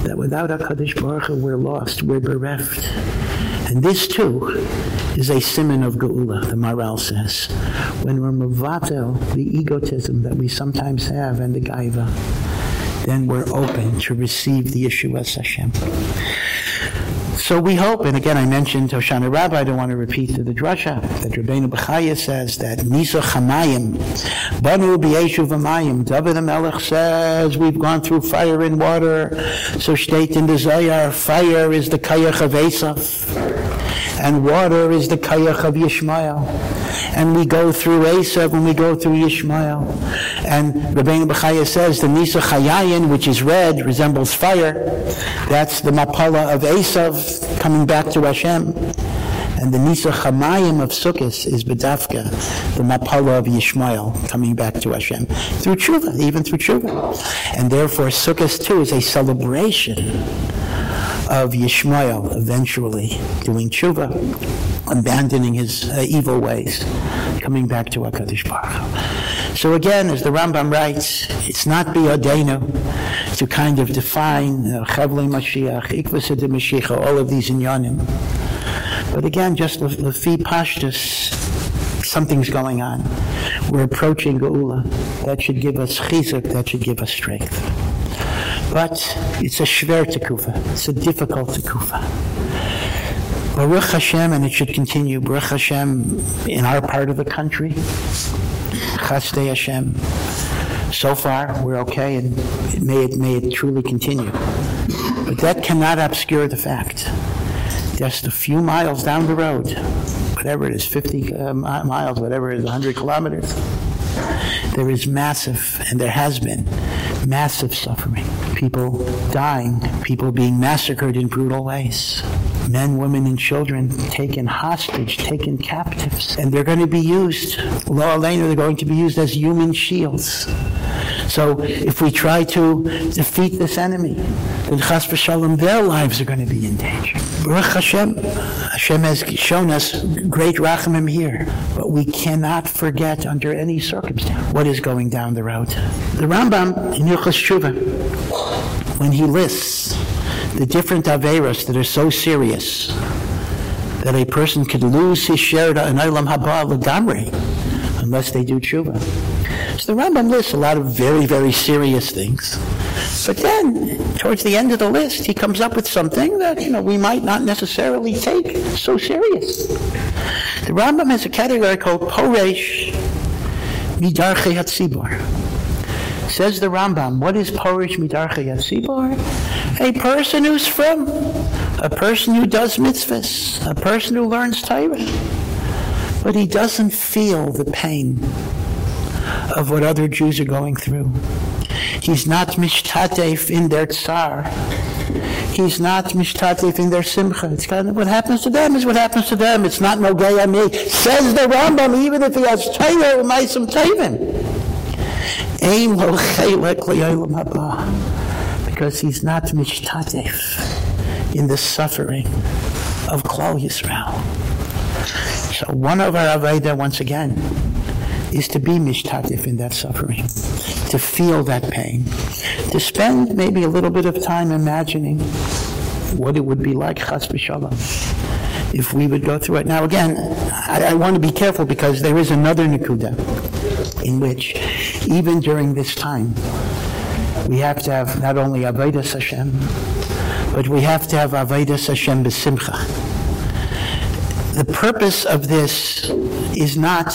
That without HaKadosh Baruch Hu, we're lost, we're bereft. And this too is a simon of Geula, the Maharal says. When we're mavatel, the egotism that we sometimes have and the gaiva, then we're open to receive the Yeshua Hashem. So we hope, and again I mentioned Hoshana Rabbah, I don't want to repeat to the drasha, that Rabbeinu Bechaya says that Nisa Chamayim, Banu B'yeshu V'mayim, David Melech says we've gone through fire and water, so state in the fire is the Kayach of Esav, and water is the Kayach of Yishmael and we go through Esav and we go through Yishmael. And Rabbeinu Bechaya says the Nisa Chayayin, which is red, resembles fire. That's the Mapala of Esav coming back to Hashem. And the Nisa Chamayim of Sukkot is Bedavka, the Mapala of Yishmael, coming back to Hashem. Through Tshuva, even through Tshuva. And therefore Sukkot too is a celebration of Yishmael eventually doing tshuva, abandoning his uh, evil ways, coming back to HaKadosh Baruch So again, as the Rambam writes, it's not biyadenu to kind of define uh, Chavle Mashiach, Ikvasa de Mashiach, all of these inyanim. But again, just the, fee pashtus, something's going on. We're approaching Geula. That should give us chizuk, that should give us strength. But it's a shver tekufa. It's a difficult tekufa. Baruch Hashem, and it should continue. Baruch Hashem in our part of the country. Chasdei Hashem. So far, we're okay, and may, it may it truly continue. But that cannot obscure the fact. Just a few miles down the road, whatever it is, 50 uh, miles, whatever it is, 100 kilometers, there is massive, and there has been, massive suffering people dying, people being massacred in brutal ways. Men, women, and children taken hostage, taken captives. And they're going to be used, law they're going to be used as human shields. So if we try to defeat this enemy, then chas v'shalom, their lives are going to be in danger. Baruch Hashem, Hashem has shown us great rachamim here, but we cannot forget under any circumstance what is going down the road. The Rambam in Yuchas Shuvah, when he lists the different averas that are so serious that a person could lose his share in Olam Haba L'Gamri unless they do tshuva. So the Rambam lists a lot of very, very serious things. But then, towards the end of the list, he comes up with something that, you know, we might not necessarily take so serious. The Rambam has a category called Poresh Midarche Hatzibor. Says the Rambam, what is Poresh Midarche Hatzibor? A person who's from, a person who does mitzvahs, a person who learns Torah. But he doesn't feel the pain of what other Jews are going through. He's not mishtatef in their tsar. He's not mishtatef in their simcha. It's kind of what happens to them is what happens to them. It's not nogaya me. Says the Rambam, even if he has Torah, ma'isam tevin. Ein lo chelek li'olam haba. Because he's not mishtatef in the suffering of Klal Yisrael. So one of our Aveda, once again, is to be mishtatif in that suffering, to feel that pain, to spend maybe a little bit of time imagining what it would be like, chas v'shalom, if we would go through it. Now again, I, I want to be careful because there is another nikuda in which, even during this time, we have to have not only Avodas Hashem, but we have to have Avodas Hashem b'simcha. The purpose of this is not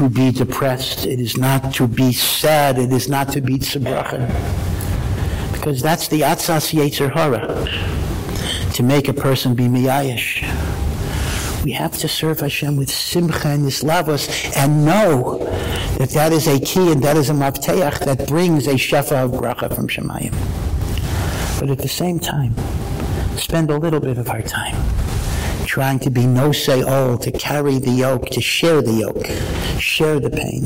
to be depressed. It is not to be sad. It is not to be tzebrachen. Because that's the atzas yetzer hara, to make a person be miyayish. We have to serve Hashem with simcha and islavos and know that that is a key and that is a mavteach that brings a shefa of bracha from Shemayim. But at the same time, spend a little bit of our time trying to be no say all, to carry the yoke, to share the yoke, share the pain.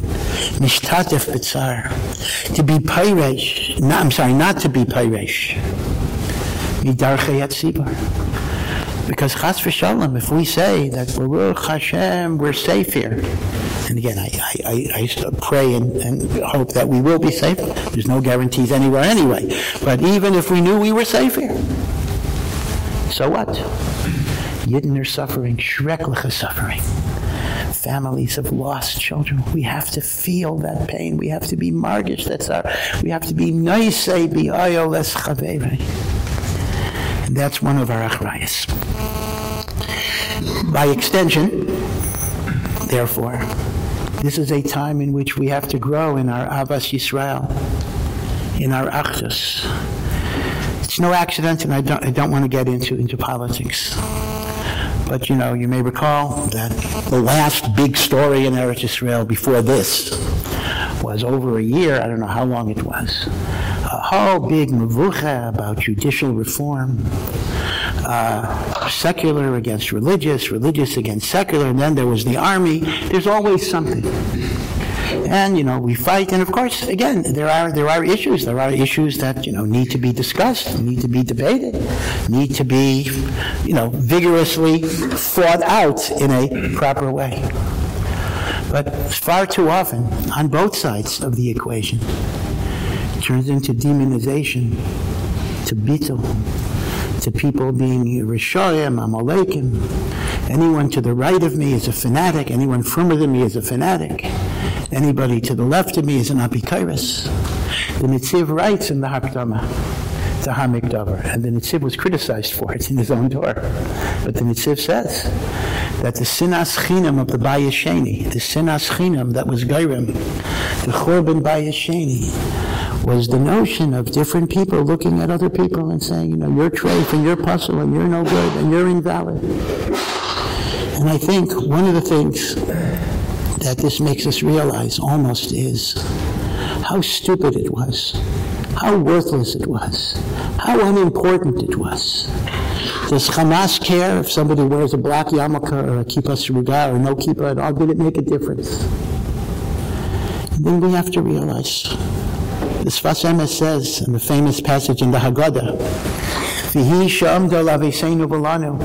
Mishtatef b'tzar, to be peiresh, no, I'm sorry, not to be peiresh. Midarche yatzibar. Because chas v'shalom, if we say that Baruch Hashem, we're safe here, and again, I, I, I, pray and, and, hope that we will be safe. There's no guarantees anywhere anyway. But even if we knew we were safe here, so what? Yidden suffering, Shreklich suffering. Families have lost children. We have to feel that pain. We have to be margish. That's our, we have to be nice, be ayoles chavere. And that's one of our achrayas. By extension, therefore, this is a time in which we have to grow in our Avas Yisrael, in our Achdus. It's no accident, and I don't, I don't want to get into, into politics. But you know, you may recall that the last big story in Eretz Israel before this was over a year, I don't know how long it was, a whole big mavucha about judicial reform, uh, secular against religious, religious against secular, and then there was the army. There's always something and you know we fight and of course again there are there are issues there are issues that you know need to be discussed need to be debated need to be you know vigorously fought out in a proper way but far too often on both sides of the equation it turns into demonization to bittul to people being Rishoyim, Amalekim. Anyone to the right of me is a fanatic. Anyone further than me is a fanatic. Anybody to the left of me is an apikairis. The Nitziv writes in the Hakdama to Ha'amek Davar, and the Nitziv was criticized for it in his own door. But the Nitziv says that the sinas chinam of the Bayesheni, the sinas chinam that was Gairim, the Chorban Bayesheni, was the notion of different people looking at other people and saying, you know, you're treif and you're puzzle and you're no good and you're invalid. And I think one of the things that this makes us realize almost is how stupid it was, how worthless it was, how unimportant it was. Does Hamas care if somebody wears a black yarmulke or a kippah sruga or no kippah at all? Did it make a difference? And then we have to realize Sfas Emes says in the famous passage in the Haggadah, V'hi she'amda laviseinu v'lanu,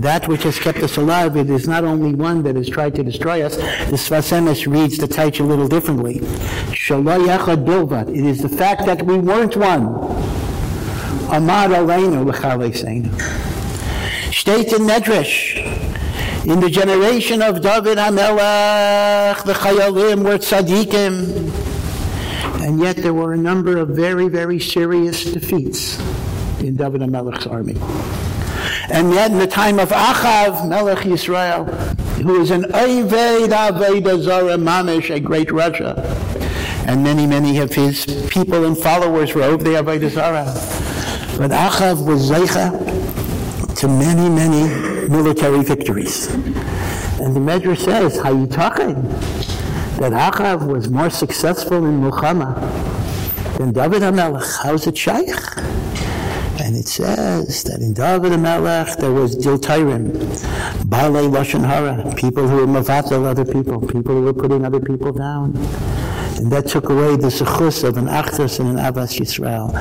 That which has kept us alive, it is not only one that has tried to destroy us. The Sfas Emes reads the Taich a little differently. It is the fact that we weren't one. Amad aleinu l'chalisenu. State in Medrash, in the generation of David HaMelech, the Chayalim were tzaddikim. And yet there were a number of very, very serious defeats in David HaMelech's army. And yet in the time of Achav, Melech Yisrael, who is an Oived Aveda Zara Mamish, a great Russia, and many, many of his people and followers were over the Aveda Zara. But Achav was Zeicha to many, many military victories. And the Medrash says, how you talking? That Achav was more successful in Muhammad than David HaMelech. How's it shaykh? And it says that in David HaMelech there was Diltairim, Balei Lashon Hara, people who were mavatel other people, people who were putting other people down. And that took away the sechus of an Achdus and an Abbas Yisrael.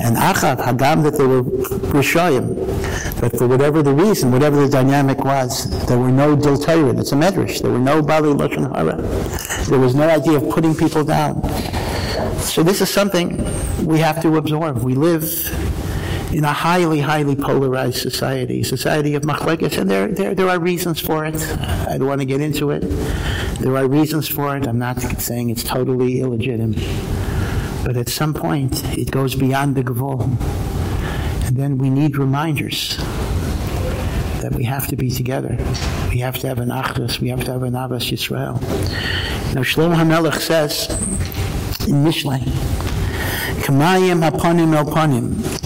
And Achav, Hagam, that they were Rishayim. But for whatever the reason, whatever the dynamic was, there were no Diltairin. It's a medrash. There were no Bali Lashon Hara. There was no idea of putting people down. So this is something we have to absorb. We live in a highly, highly polarized society, society of machlekes, and there, there, there are reasons for it. I don't want to get into it. There are reasons for it. I'm not saying it's totally illegitimate. But at some point, it goes beyond the gavul. And then we need reminders that we have to be together. We have to have an achdus. We have to have an Abbas Yisrael. Now, Shlomo HaMelech says in Mishlei, Kamayim haponim el ponim,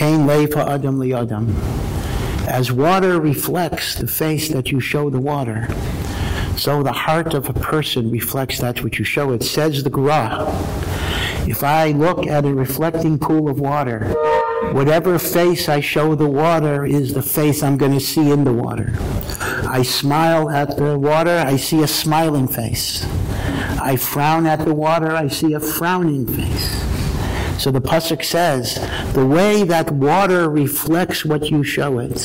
kain leifa adam li adam. As water reflects the face that you show the water, so the heart of a person reflects that which you show. It says the Gra. If I look at a reflecting pool of water, whatever face I show the water is the face I'm going to see in the water. I smile at the water, I see a smiling face. I frown at the water, I see a frowning face. So the Pasuk says, the way that water reflects what you show it,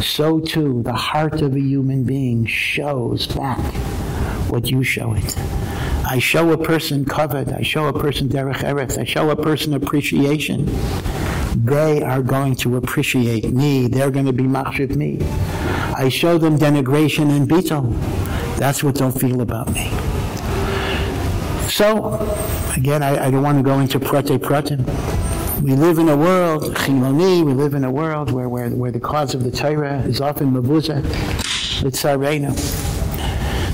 so too the heart of a human being shows back what you show it. I show a person covet, I show a person derech eretz, I show a person appreciation. They are going to appreciate me. They're going to be machshiv me. I show them denigration and beetle. That's what they'll feel about me. So, again, I, I don't want to go into prate pratim. We live in a world, chimoni, we live in a world where, where, where the cause of the Torah is often mavuzah, litzarena.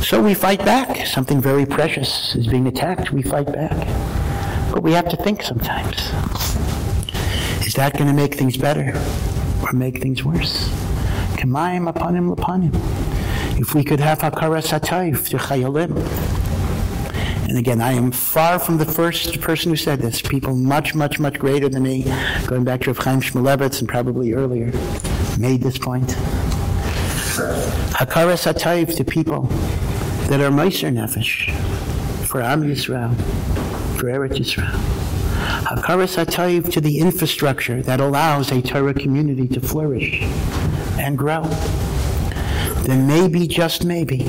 So we fight back. Something very precious is being attacked. We fight back. But we have to think sometimes. Is that going to make things better or make things worse? Kamayim upon him, upon. If we could have Hakara Satayif to Chayalim, and again, I am far from the first person who said this. People much, much, much greater than me, going back to Chaim Shmulevitz and probably earlier, made this point. Hakara Satayv to people that are Meiser Nefesh, for Am Yisrael, for Eretz Yisrael. Hakara Satayv to the infrastructure that allows a Torah community to flourish and grow. Then maybe, just maybe,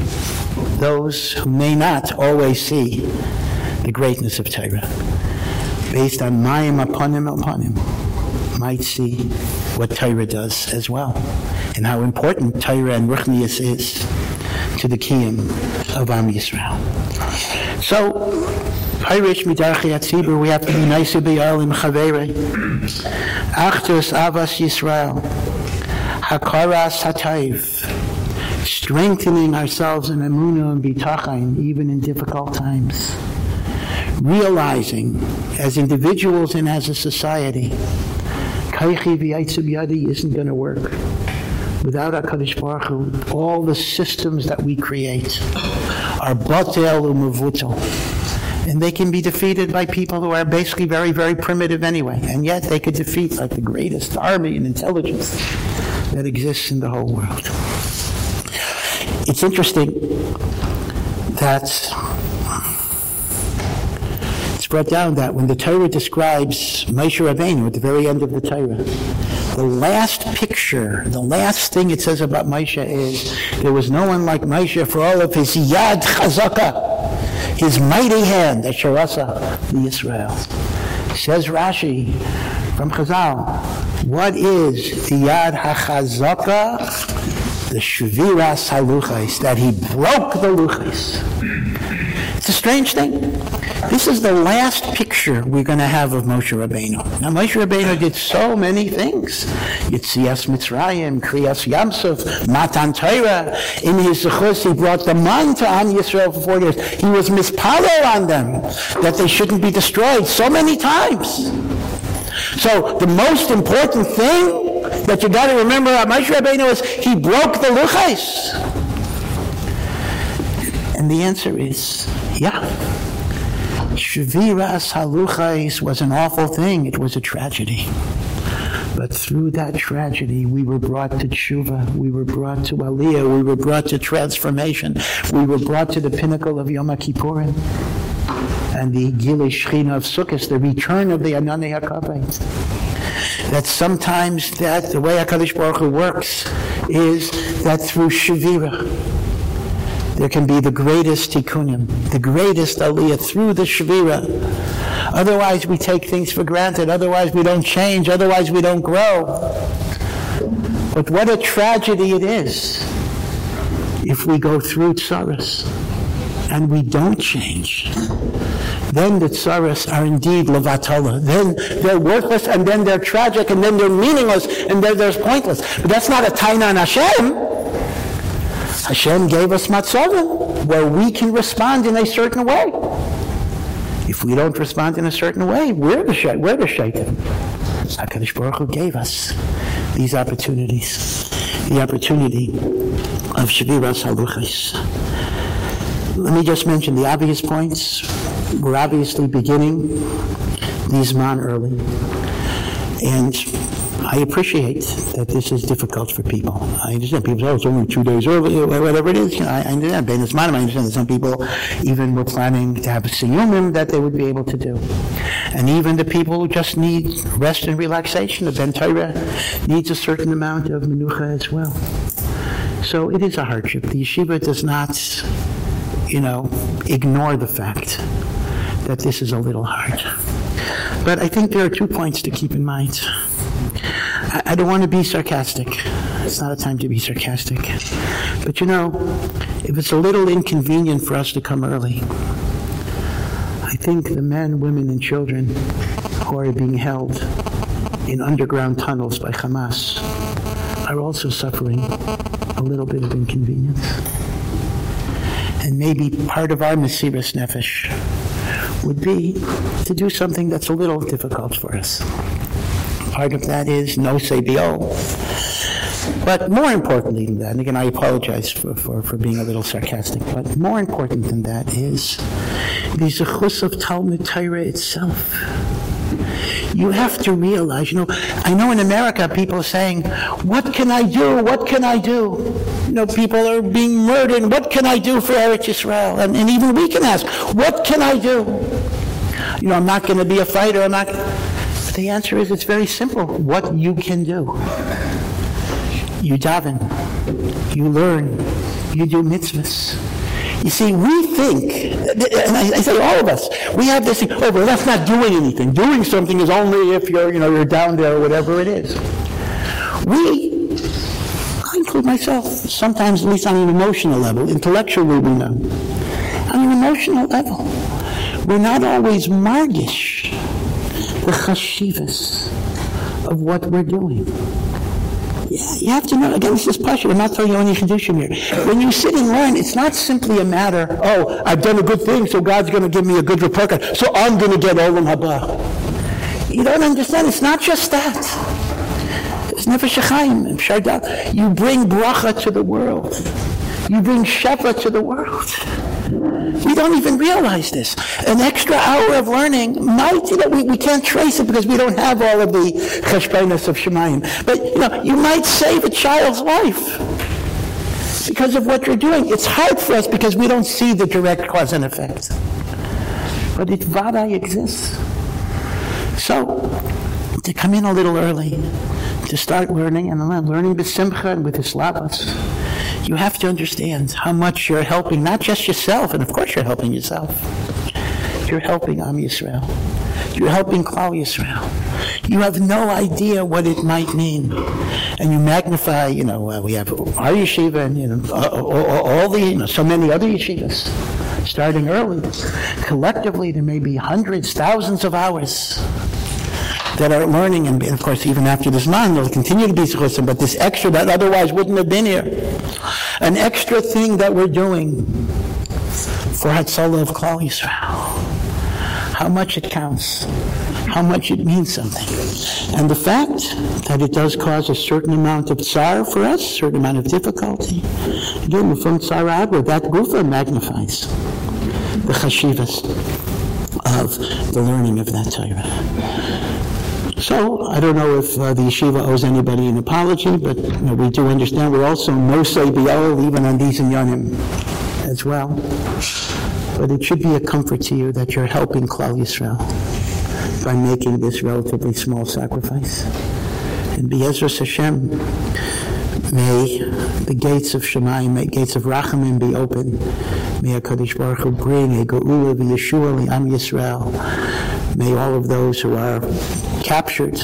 those who may not always see the greatness of Torah, based on Mayim upon him upon him, might see what Torah does as well, and how important Torah and Ruchnius is to the Kiyam of Am Yisrael. So, Pirish midarchi atzibur, we have to be nice to b'yal im chavere. Achtus avas Yisrael. Hakaras hatayv strengthening ourselves in Amunah and Bitachon even in difficult times. Realizing as individuals and as a society, Kaichi Yadi isn't going to work. Without HaKadosh Baruch Hu, all the systems that we create are batel umavutel. And they can be defeated by people who are basically very, very primitive anyway. And yet they could defeat like the greatest army and intelligence that exists in the whole world. It's interesting that It's brought down that when the Torah describes Moshe Rabbeinu at the very end of the Torah, the last picture, the last thing it says about Moshe is there was no one like Moshe for all of his yad chazaka, his mighty hand that sharasa the Israel. Says Rashi from Chazal, what is the yad hachazaka? The shviras haluchais, that he broke the luchais. It's a strange thing. This is the last picture we're going to have of Moshe Rabbeinu. Now, Moshe Rabbeinu did so many things. Yitzias Mitzrayim, Kriyas Yamsuf, Matan Torah. In his Zechus, he brought the man to Am Yisrael for 40 years. He was mispalo on them, that they shouldn't be destroyed so many times. So, the most important thing that you got to remember about Moshe Rabbeinu is he broke the luchais. And the answer is, yeah. Shviras haluchais was an awful thing. It was a tragedy. But through that tragedy, we were brought to tshuva, we were brought to aliyah, we were brought to transformation, we were brought to the pinnacle of Yom Kippurim and the Gilei Shechina of Sukkot, the return of the Ananei HaKavod. That sometimes that the way HaKadosh Baruch Hu works is that through Shavira, there can be the greatest tikkunim, the greatest aliyah through the Shavira. Otherwise, we take things for granted. Otherwise, we don't change. Otherwise, we don't grow. But what a tragedy it is if we go through tsaras and we don't change. Then the tsaras are indeed levatala. Then they're worthless, and then they're tragic, and then they're meaningless, and then they're pointless. But that's not a taina on Hashem. Hashem gave us matzavim where we can respond in a certain way. If we don't respond in a certain way, we're the, sh- we're the shaitan. HaKadosh Baruch Hu gave us these opportunities, the opportunity of Shaviras Haluchis. Let me just mention the obvious points. We're obviously beginning these man early. And I appreciate that this is difficult for people. I understand people say, oh, it's only two days early, whatever it is. Know, I, understand. Ben I understand that some people even were planning to have a siyumim that they would be able to do. And even the people who just need rest and relaxation, the Ben Torah needs a certain amount of menucha as well. So it is a hardship. The yeshiva does not, you know, ignore the fact that this is a little hard. But I think there are two points to keep in mind. I, don't want to be sarcastic. It's not a time to be sarcastic. But you know, if it's a little inconvenient for us to come early, I think the men, women, and children who are being held in underground tunnels by Hamas are also suffering a little bit of inconvenience. And maybe part of our Mesiris Nefesh would be to do something that's a little difficult for us. Part of that is no say But more importantly than that, and again, I apologize for, for, for being a little sarcastic, but more important than that is the zechus of Talmud Torah itself. You have to realize, you know, I know in America people are saying, what can I do? What can I do? You know, people are being murdered. What can I do for Eretz Israel? And, and even we can ask, what can I do? You know, I'm not going to be a fighter. I'm not. The answer is it's very simple. What you can do. You daven. You learn. You do mitzvahs. You see, we think, and I, I, say all of us, we have this thing, oh, well, that's not doing anything. Doing something is only if you're, you know, you're down there or whatever it is. We, I include myself, sometimes at least on an emotional level, intellectually we know. On an emotional level, we're not always margish the chashivas of what we're doing. Yeah, you have to know, again, this is Pasha. I'm not telling you any condition here. When you sit and learn, it's not simply a matter, oh, I've done a good thing, so God's going to give me a good report card, so I'm going to get Olam Haba. You don't understand. It's not just that. It's never Shechaim. You bring bracha to the world. You bring Shefa to the world. We don't even realize this. An extra hour of learning might, you know, we, we can't trace it because we don't have all of the cheshbonis of Shemayim. But, you know, you might save a child's life. because of what you're doing. It's hard for us because we don't see the direct cause and effect. But it vada exists. So, to come in a little early, to start learning, and learning with simcha and with islavas, you have to understand how much you're helping not just yourself, and of course you're helping yourself. You're helping Am Yisrael. You're helping Klal Yisrael. You have no idea what it might mean. And you magnify, you know, uh, we have our yeshiva and, you know, all, all, all the, you know, so many other yeshivas starting early. Collectively, there may be hundreds, thousands of hours that are learning, and of course, even after this man, there'll continue to be zechusim, but this extra that otherwise wouldn't have been here. An extra thing that we're doing for Hatzalah of Klal Yisrael. How much it counts. How much it means something. And the fact that it does cause a certain amount of tsar for us, a certain amount of difficulty. Again, from tsar Abra, that gufa magnifies the chashivas of the learning of that Torah. So I don't know if uh, the yeshiva owes anybody an apology, but you know, we do understand we're also no say biel even on these inyanim as well. But it should be a comfort to you that you're helping Klal Yisrael by making this relatively small sacrifice. And Be'ezras Hashem, may the gates of Shemaim, may gates of Rachamim be open. May HaKadosh Baruch Hu bring a Geula v'Yeshua li'am Yisrael. May all of those who are captured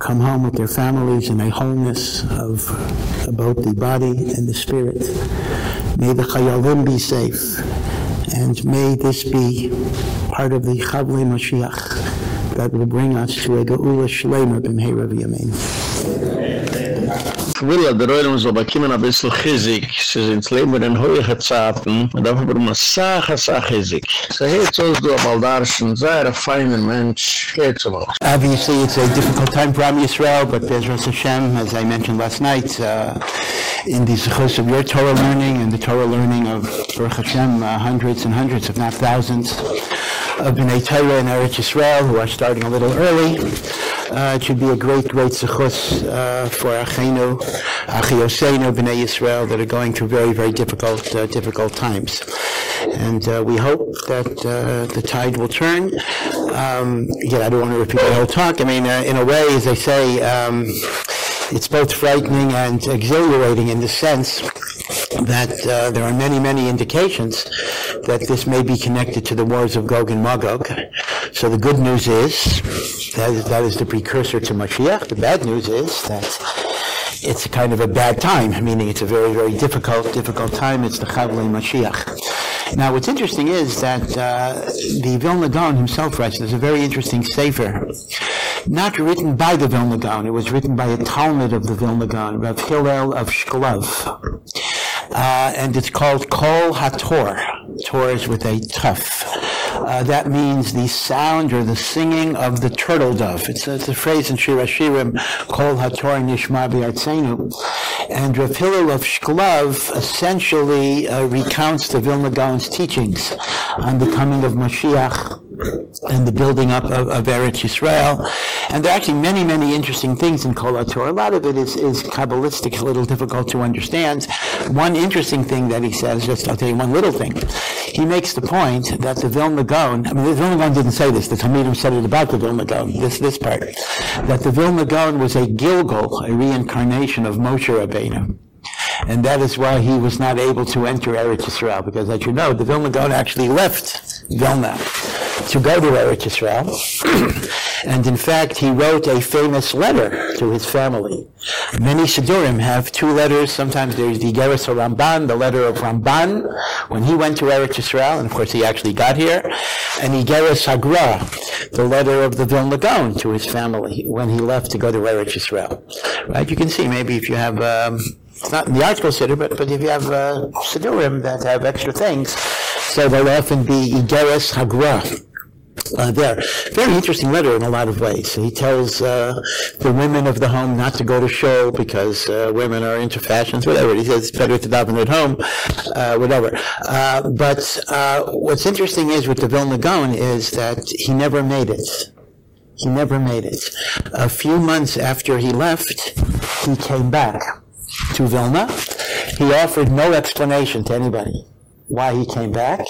come home with their families in a wholeness of both the body and the spirit. May the Chayalim be safe, and may this be part of the Chavle Mashiach that will bring us to a Geula Shlema b'mheira v'yamein. Der so. Sie sind Leben in hohe. Und Sache, Sache du feiner Mensch. So los. Obviously, it's a difficult time for Am Yisrael, but Bezras Hashem, as I mentioned last night, uh, in the zechus of your Torah learning and the Torah learning of Baruch Hashem, uh, hundreds and hundreds, if not thousands, of Bnei Torah in Eretz Yisrael who are starting a little early. Uh, it should be a great, great zechus uh, for Achenu, Achiosenu, Bnei Yisrael that are going through very, very difficult, uh, difficult times. And uh, we hope that uh, the tide will turn. Um, again, I don't want to repeat the whole talk. I mean, uh, in a way, as I say, um, it's both frightening and exhilarating in the sense that uh, there are many, many indications that this may be connected to the wars of Gog and Magog. So the good news is that is, that is the precursor to Mashiach. The bad news is that it's kind of a bad time, meaning it's a very, very difficult, difficult time. It's the Chavlei Mashiach. Now, what's interesting is that uh, the Vilna Gaon himself writes, there's a very interesting sefer, not written by the Vilna Gaon, it was written by a Talmud of the Vilna Gaon, Rav Hillel of Shklov. Uh, and it's called Kol HaTor. Tor is with a tough. Uh, that means the sound or the singing of the turtle dove. It's, it's a phrase in Shir Hashirim, called HaTor Nishma B'Artzenu. And Rav Hillel of Shklov essentially uh, recounts the Vilna Gaon's teachings on the coming of Mashiach and the building up of, of Eretz Yisrael. And there are actually many, many interesting things in Kol HaTor. A lot of it is, is Kabbalistic, a little difficult to understand. One interesting thing that he says, just I'll tell you one little thing. He makes the point that the Vilna Gaon, I mean, the Vilna Gaon didn't say this, the Talmudim said it about the Vilna Gaon, this, this part, that the Vilna Gaon was a Gilgal, a reincarnation of Moshe Rabbeinu. And that is why he was not able to enter Eretz Yisrael, because as you know, the Vilna Gaon actually left Vilna to go to Eretz Yisrael. and in fact, he wrote a famous letter to his family. Many Siddurim have two letters. Sometimes there's the Geras Ramban, the letter of Ramban, when he went to Eretz Yisrael, and of course he actually got here, and Igeres Hagra, the letter of the Vilna Gaon to his family when he left to go to Eretz Yisrael. Right? You can see maybe if you have um, it's not in the ArtScroll siddur, but, but if you have uh, that have extra things, so they'll often be Igeres Hagra. Uh, there. Very interesting letter in a lot of ways. He tells uh, the women of the home not to go to show because uh, women are into fashions, whatever. He says it's better to daven at home, uh, whatever. Uh, but uh, what's interesting is with the Vilna Gaon is that he never made it. He never made it. A few months after he left, he came back to Vilna, he offered no explanation to anybody why he came back.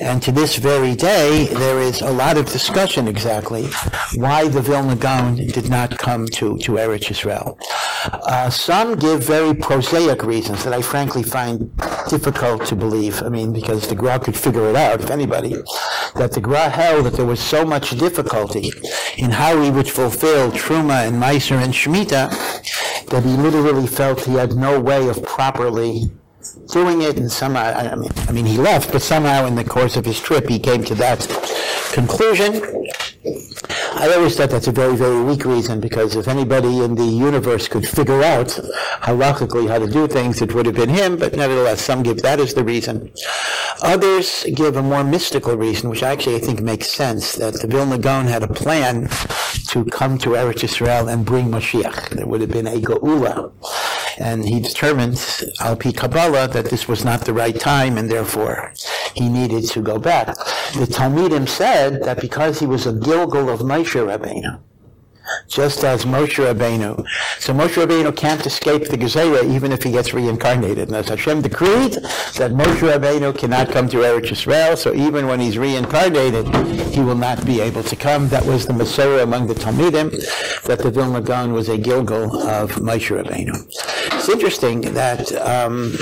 And to this very day, there is a lot of discussion exactly why the Vilna Gaon did not come to, to Eretz Israel. Uh, some give very prosaic reasons that I frankly find difficult to believe. I mean, because the Gra could figure it out, if anybody, that the Gra held that there was so much difficulty in how he would fulfill Truma and Meiser and Shemitah that he literally felt he had no way of properly doing it, and somehow, I mean, I mean, he left, but somehow in the course of his trip, he came to that conclusion. I always thought that's a very, very weak reason because if anybody in the universe could figure out halachically how to do things, it would have been him, but nevertheless, some give that as the reason. Others give a more mystical reason, which actually I think makes sense, that the Vilna Gaon had a plan to come to Eretz Israel and bring Mashiach. There would have been a Geula and he determined, al pi Kabbalah, that this was not the right time, and therefore he needed to go back. The Talmidim said that because he was a Gilgal of Moshe Rabbeinu, just as Moshe Rabbeinu. So Moshe Rabbeinu can't escape the Gezerah even if he gets reincarnated. And as Hashem decreed that Moshe Rabbeinu cannot come to Eretz Yisrael, so even when he's reincarnated, he will not be able to come. That was the Masorah among the Talmidim, that the Vilna Gaon was a Gilgal of Moshe Rabbeinu. It's interesting that um,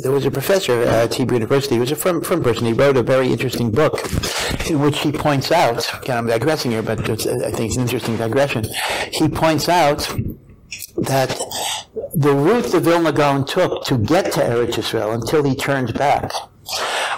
there was a professor at Hebrew University, he was a from, from person, he wrote a very interesting book in which he points out, again, I'm digressing here, but I think it's an interesting digression. He points out that the route the Vilna Gaon took to get to Eretz Israel until he turned back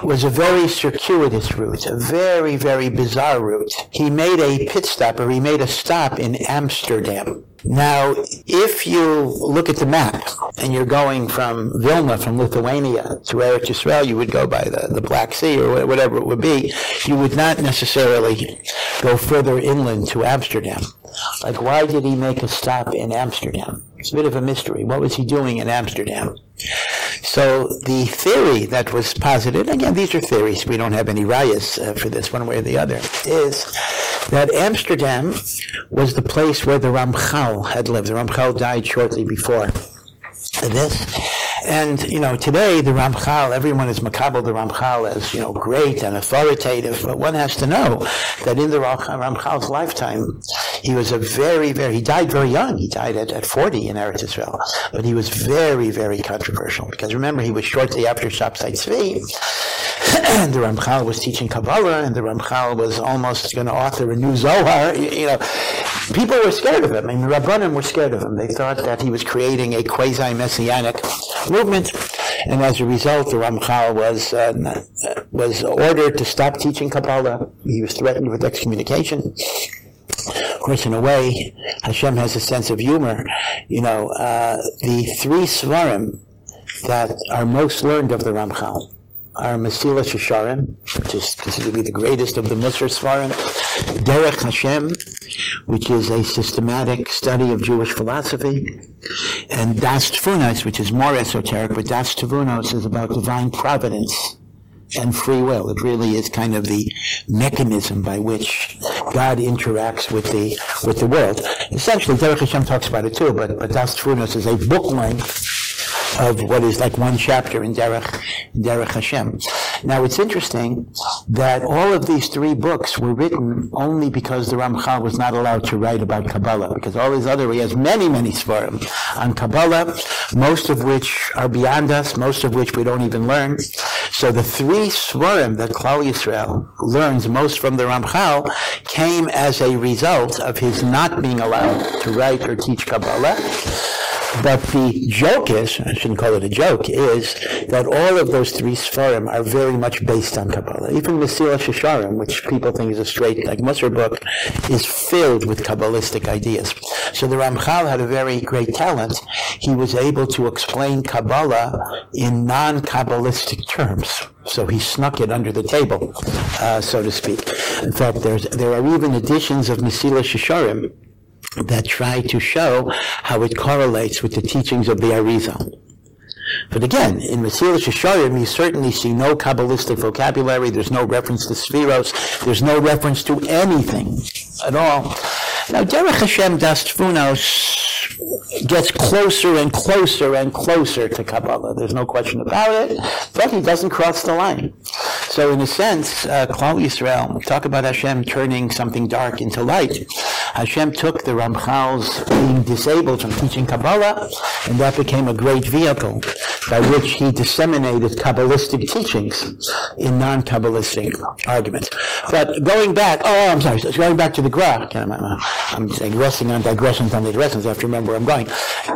was a very circuitous route, a very, very bizarre route. He made a pit stop, or he made a stop in Amsterdam. Now, if you look at the map and you're going from Vilna, from Lithuania to Eretz Yisrael, you would go by the, the Black Sea or whatever it would be. You would not necessarily go further inland to Amsterdam. Like, why did he make a stop in Amsterdam? It's a bit of a mystery. What was he doing in Amsterdam? So the theory that was posited, again, these are theories, we don't have any rayas uh, for this one way or the other, is that Amsterdam was the place where the Ramchal had lived. The Ramchal died shortly before this. And, you know, today the Ramchal, everyone is makabel the Ramchal as, you know, great and authoritative, but one has to know that in the Ramchal's lifetime, he was a very, very, he died very young. He died at, at 40 in Eretz Israel. But he was very, very controversial because remember, he was shortly after Shabtai Tzvi. and the Ramchal was teaching Kabbalah, and the Ramchal was almost going to author a new Zohar. You, you know, people were scared of him. I mean, the Rabbanim were scared of him. They thought that he was creating a quasi-messianic movement, and as a result, the Ramchal was uh, was ordered to stop teaching Kabbalah. He was threatened with excommunication. Of course, in a way, Hashem has a sense of humor. You know, uh, the three svarim that are most learned of the Ramchal are Mesilas Yesharim, which is considered to be the greatest of the Musar Svarim, Derech Hashem, which is a systematic study of Jewish philosophy, and Das Tvunos, which is more esoteric, but Das Tvunos is about divine providence and free will. It really is kind of the mechanism by which God interacts with the with the world. Essentially, Derech Hashem talks about it too, but, but Das Tvunos is a book length of what is like one chapter in Derech, Derech Hashem. Now it's interesting that all of these three books were written only because the Ramchal was not allowed to write about Kabbalah, because all these other, he has many, many svarim on Kabbalah, most of which are beyond us, most of which we don't even learn. So the three svarim that Klal Yisrael learns most from the Ramchal came as a result of his not being allowed to write or teach Kabbalah but the joke is, I shouldn't call it a joke, is that all of those three Sfarim are very much based on Kabbalah. Even Mesilas Yesharim, which people think is a straight, like Musar book, is filled with Kabbalistic ideas. So the Ramchal had a very great talent. He was able to explain Kabbalah in non-Kabbalistic terms. So he snuck it under the table, uh, so to speak. In fact, there's, there are even editions of Mesilas Yesharim that try to show how it correlates with the teachings of the Arizal. But again, in Mesilas Yesharim, you certainly see no Kabbalistic vocabulary. There's no reference to Sefiros. There's no reference to anything at all. Now, Derech Hashem Das Tvunos, gets closer and closer and closer to Kabbalah. There's no question about it. But he doesn't cross the line. So in a sense, uh, Klal Yisrael, talk about Hashem turning something dark into light. Hashem took the Ramchal's being disabled from teaching Kabbalah, and that became a great vehicle by which he disseminated Kabbalistic teachings in non-Kabbalistic arguments. But going back, oh, I'm sorry, so going back to the Gra, I'm, I'm digressing on digressions on digressions, I have to remember where I'm going.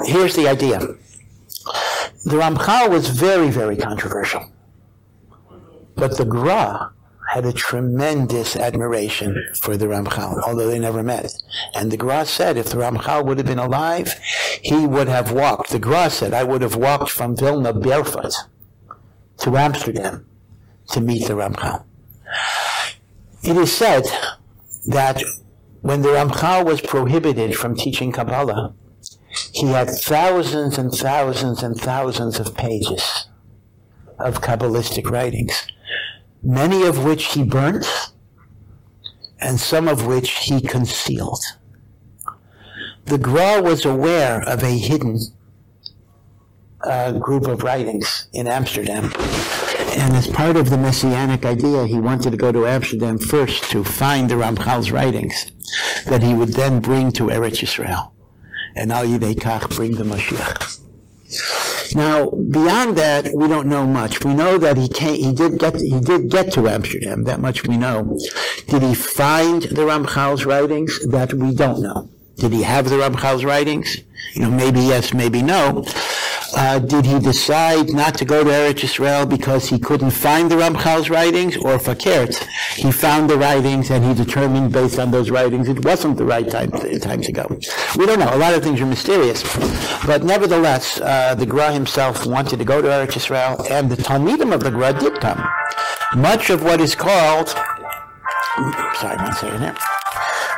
Here's the idea. The Ramchal was very, very controversial. But the Gra had a tremendous admiration for the Ramchal, although they never met. And the Gra said if the Ramchal would have been alive, he would have walked. The Gra said, I would have walked from Vilna barefoot to Amsterdam to meet the Ramchal. It is said that when the Ramchal was prohibited from teaching Kabbalah, he had thousands and thousands and thousands of pages of Kabbalistic writings many of which he burnt, and some of which he concealed. The Gra was aware of a hidden uh, group of writings in Amsterdam. And as part of the messianic idea, he wanted to go to Amsterdam first to find the Ramchal's writings that he would then bring to Eretz Yisrael. And Al Yidei Kach bring the Mashiach. Now, beyond that, we don't know much. We know that he came, he did get, he did get to Amsterdam. That much we know. Did he find the Ramchal's writings? That we don't know. Did he have the Ramchal's writings? You know, maybe yes, maybe no. Uh, did he decide not to go to Eretz Israel because he couldn't find the Ramchal's writings, or fakert? He found the writings and he determined based on those writings it wasn't the right time, time to go. We don't know. A lot of things are mysterious. But nevertheless, uh, the Gra himself wanted to go to Eretz Israel, and the Talmidim of the Gra did come. Much of what is called, sorry, one second here.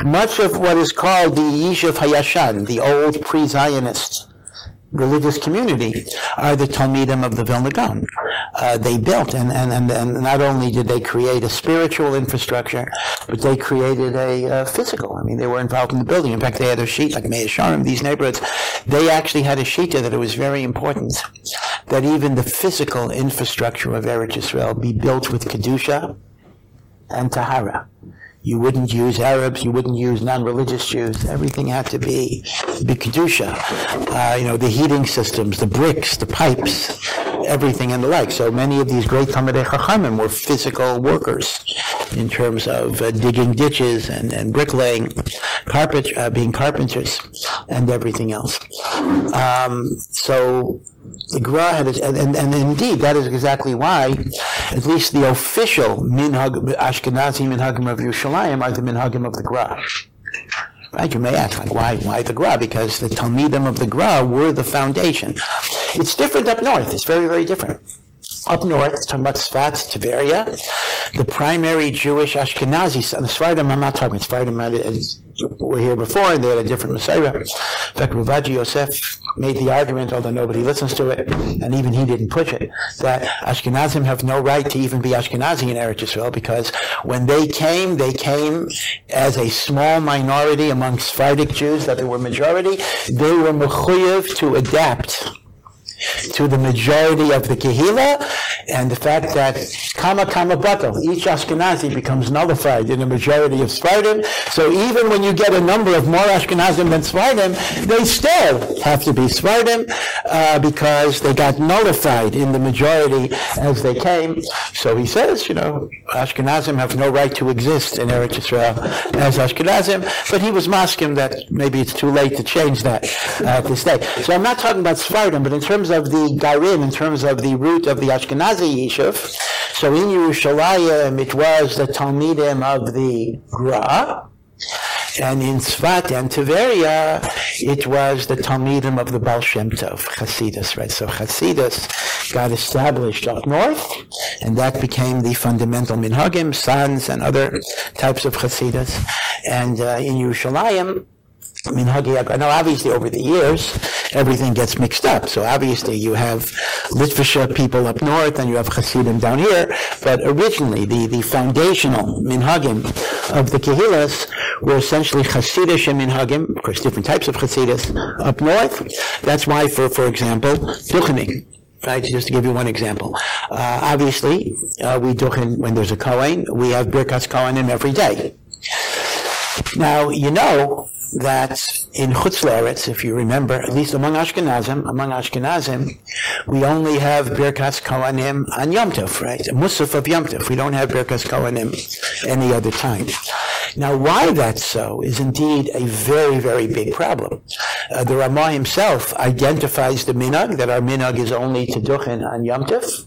Much of what is called the Yishuv Hayashan, the old pre-Zionist religious community are the Talmidim of the Vilna Gaon. Uh, they built, and, and, and, and not only did they create a spiritual infrastructure, but they created a uh, physical. I mean, they were involved in the building. In fact, they had a sheet, like Meah Shearim, these neighborhoods, they actually had a sheet that it was very important that even the physical infrastructure of Eretz Yisrael be built with Kedusha and Tahara. You wouldn't use Arabs. You wouldn't use non-religious Jews. Everything had to be be kedusha. Uh, you know, the heating systems, the bricks, the pipes, everything and the like. So many of these great Talmidei Chachamim were physical workers in terms of uh, digging ditches and, and bricklaying, carpet, uh, being carpenters, and everything else. Um, so Gra had, and, and, and, indeed, that is exactly why, at least the official minhag, Ashkenazi minhagim of Yerushalayim are the minhagim of the Gra. Right? You may ask, like, why, why the Gra? Because the Talmidim of the Gra were the foundation. It's different up north. It's very, very different. Up north, about Sfat, Tiberia, the primary Jewish Ashkenazi, the Sfardim, I'm not talking about Sfardim, were here before, and they had a different Messiah. In fact, Rav Ovadia Yosef made the argument, although nobody listens to it, and even he didn't push it, that Ashkenazim have no right to even be Ashkenazi in Eretz Yisrael because when they came, they came as a small minority among Sephardic Jews that they were majority. They were mechuyev to adapt to the majority of the Kehila, and the fact that Kama Kama Batal, each Ashkenazi becomes nullified in the majority of Sfardim. So even when you get a number of more Ashkenazim than Sfardim, they still have to be Sfardim uh, because they got nullified in the majority as they came. So he says, you know, Ashkenazim have no right to exist in Eretz Yisrael as Ashkenazim, but he was masking that maybe it's too late to change that uh, at this day. So I'm not talking about Sfardim, but in terms of the Garim, in terms of the root of the Ashkenazi Yishuv, so in Yerushalayim it was the Talmidim of the Gra, and in Sfat and Tiberia, it was the Talmidim of the Baal Shem Tov, Hasidus, right? So Hasidus got established up north, and that became the fundamental minhagim, sons, and other types of Hasidus. And uh, in Yerushalayim, minhagi. Now, obviously, over the years, everything gets mixed up. So obviously, you have Litvisha people up north, and you have Hasidim down here. But originally, the, the foundational minhagim of the Kehilas were essentially Hasidish minhagim. Of course, different types of Hasidus up north. That's why, for for example, duchening. Right, just to give you one example. Uh, obviously, uh, we duchen when there's a Kohen. We have Birkas Kohanim every day. Now, you know that in Chutz La'aretz, if you remember, at least among Ashkenazim, among Ashkenazim, we only have Birkas Kohanim on Yom Tov, right? A Musaf of Yom Tov. We don't have Birkas Kohanim any other time. Now, why that's so is indeed a very, very big problem. Uh, the Ramah himself identifies the minhag, that our minhag is only to duchen on Yom Tov.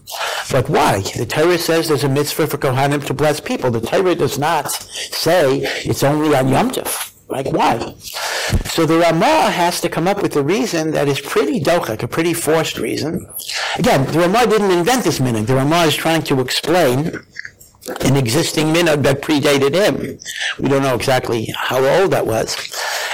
But why? The Torah says there's a mitzvah for Kohanim to bless people. The Torah does not say it's only on Yom Tov. Like, why? So the Ramah has to come up with a reason that is pretty dochak, a pretty forced reason. Again, the Ramah didn't invent this minhag. The Ramah is trying to explain an existing minhag that predated him. We don't know exactly how old that was.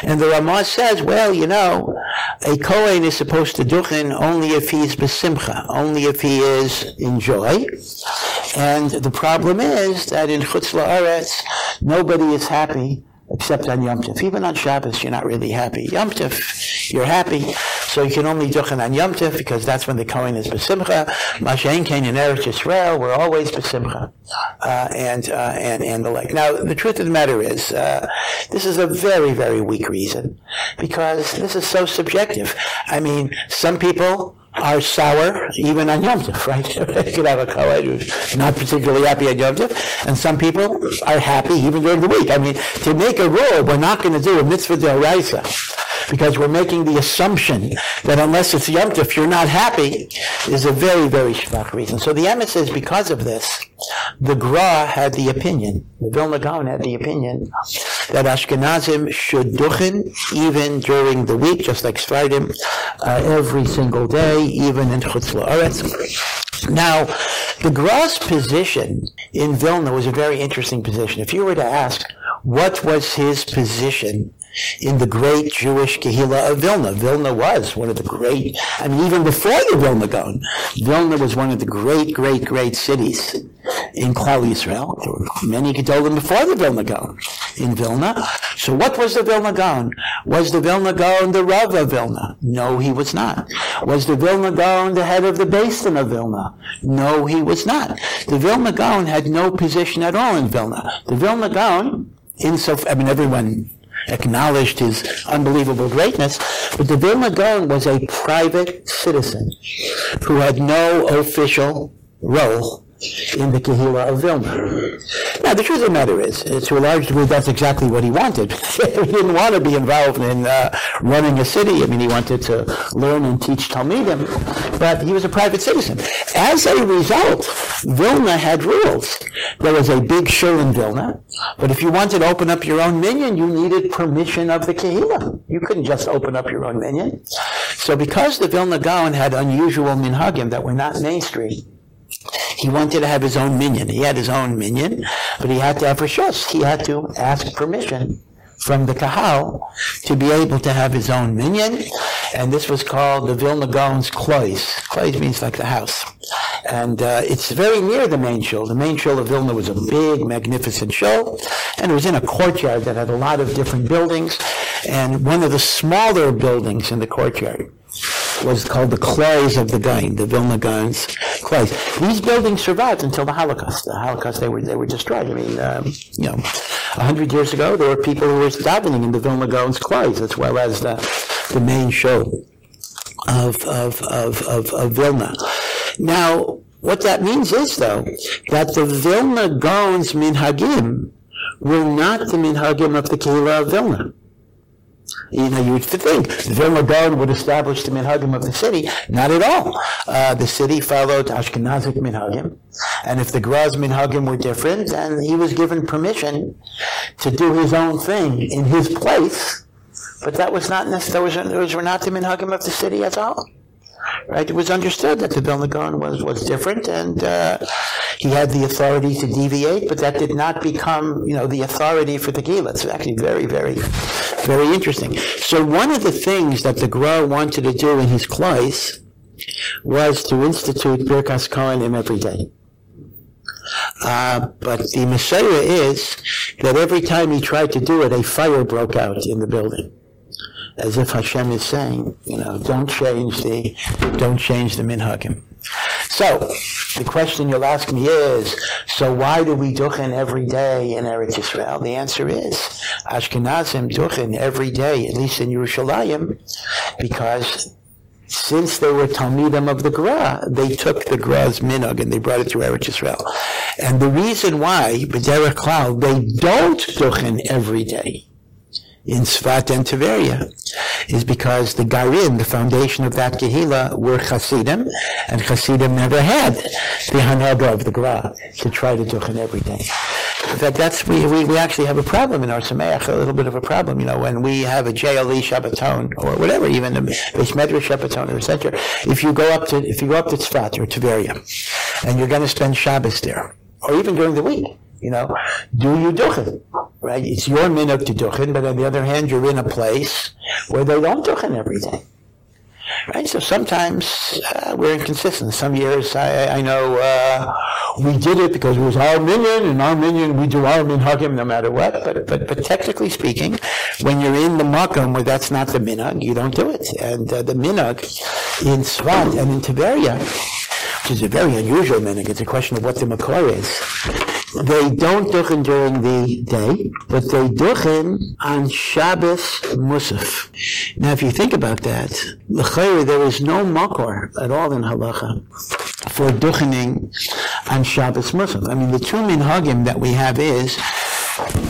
And the Ramah says, well, you know, a Kohen is supposed to duchen only if he is besimcha, only if he is in joy. And the problem is that in Chutz La'aretz, nobody is happy except on Yom Tov. Even on Shabbos, you're not really happy. Yom Tov, you're happy. So you can only duchen on Yom Tov because that's when the Kohen is besimcha. Mashain Kain in Eretz Yisrael, we're always besimcha. Uh, and, uh, and, and the like. Now, the truth of the matter is, uh, this is a very, very weak reason because this is so subjective. I mean, some people are sour even on Yom Tov, right? you could have a Kohen who's not particularly happy on Yom Tov, and some people are happy even during the week. I mean, to make a rule, we're not going to do a mitzvah d'oraisa because we're making the assumption that unless it's Yom Tov, you're not happy, is a very, very schwach reason. So the Emes says because of this, the Gra had the opinion, the Vilna Gaon had the opinion that Ashkenazim should duchen even during the week, just like Sfardim, uh, every single day, even in Chutz La'aretz. Now, the Gra's position in Vilna was a very interesting position. If you were to ask, what was his position in the great Jewish Kehillah of Vilna. Vilna was one of the great, I mean, even before the Vilna Gaon, Vilna was one of the great, great, great cities in Klal Yisrael. There were many Gedolim before the Vilna Gaon in Vilna. So what was the Vilna Gaon? Was the Vilna Gaon the Rav of Vilna? No, he was not. Was the Vilna Gaon the head of the Basin of Vilna? No, he was not. The Vilna Gaon had no position at all in Vilna. The Vilna Gaon, in so, I mean, everyone acknowledged his unbelievable greatness, but the Vilna Gaon was a private citizen who had no official role in the Kehillah of Vilna. Now, the truth of the matter is, uh, to a large degree, that's exactly what he wanted. he didn't want to be involved in uh, running a city. I mean, he wanted to learn and teach Talmidim, but he was a private citizen. As a result, Vilna had rules. There was a big shul in Vilna, but if you wanted to open up your own minyan, you needed permission of the Kehillah. You couldn't just open up your own minyan. So because the Vilna Gaon had unusual minhagim that were not mainstream, he wanted to have his own minion. He had his own minion, but he had to have rishus. He had to ask permission from the Kahal to be able to have his own minion, and this was called the Vilna Gaon's Klois. Klois means like the house. And uh, it's very near the main shul. The main shul of Vilna was a big, magnificent shul, and it was in a courtyard that had a lot of different buildings, and one of the smaller buildings in the courtyard was called the Klois of the Gaon, the Vilna Gaon's Klois. These buildings survived until the Holocaust. The Holocaust, they were they were destroyed. I mean, um, you know, a hundred years ago, there were people who were davening in the Vilna Gaon's Klois, as well as the the main show of of of of, of Vilna. Now, what that means is, though, that the Vilna Gaon's minhagim were not the minhagim of the Kehillah of Vilna. You know, you would think the Vilna Gaon would establish the minhagim of the city. Not at all. Uh, the city followed Ashkenazic minhagim, and if the Gra's minhagim were different, then he was given permission to do his own thing in his place. But that was not necessarily, those were not the minhagim of the city at all. Right? It was understood that the Vilna was, was different, and uh, he had the authority to deviate, but that did not become, you know, the authority for the Gila. It's actually very, very, Very interesting. So one of the things that the Gra wanted to do in his Klois was to institute Birkas Kohanim every day. Uh, but the Messiah is that every time he tried to do it, a fire broke out in the building. As if Hashem is saying, you know, don't change the, don't change the minhagim. So, the question you'll ask me is, so why do we duchen every day in Eretz Yisrael? The answer is, Ashkenazim duchen every day, at least in Yerushalayim, because since they were Talmidim of the Gra, they took the Gra's minhag and they brought it to Eretz Yisrael. And the reason why, B'derech Klal, they don't duchen every day in Sfat and Tiberia is because the Garin, the foundation of that Kehila, were Hasidim, and Hasidim never had the Hanega of the Gra to try to duchen every day. In fact, that's, we, we, we actually have a problem in Ohr Somayach, a little bit of a problem, you know, when we have a JLE Shabbaton, or whatever, even a Medrash Shabbaton, or etc. If you go up to, if you go up to Tzfat or Tiberia, and you're going to spend Shabbos there, or even during the week, you know, do you duchen? Right? It's your minute to duchen, but on the other hand, you're in a place where they don't duchen every day. Right? So sometimes uh, we're inconsistent. Some years I, I know uh, we did it because it was our minyan, and our minyan, we do our minhagim no matter what. But, but, but technically speaking, when you're in the makom where that's not the minhag, you don't do it. And uh, the minhag in Sfat and in Tiberia, which is a very unusual minhag, it's a question of what the makor is they don't duchen during the day, but they duchen on Shabbos Musaf. Now, if you think about that, there is no makor at all in halacha for duchening on Shabbos Musaf. I mean, the two minhagim that we have is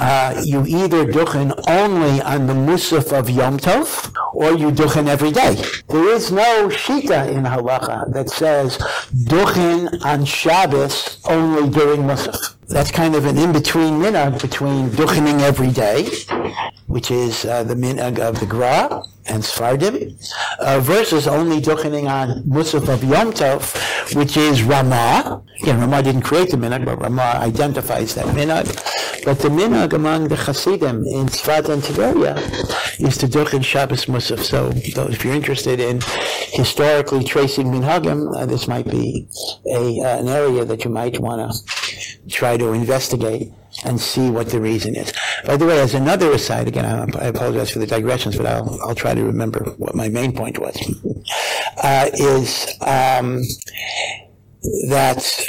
uh, you either duchen only on the Musaf of Yom Tov, or you duchen every day. There is no shita in halacha that says duchen on Shabbos only during Musaf that's kind of an in-between minhag between duchening every day, which is uh, the minhag of the Gra and Sfardim, uh, versus only duchening on Musaf of Yom Tov, which is Ramah. Again, Ramah didn't create the minhag, but Ramah identifies that minhag. But the minhag among the Hasidim in Sfat and Tiberia is to duchen Shabbos Musaf. So, if you're interested in historically tracing minhagim, uh, this might be a, uh, an area that you might want to try to investigate and see what the reason is. By the way, as another aside, again, I, apologize for the digressions, but I'll, I'll try to remember what my main point was, uh, is um, that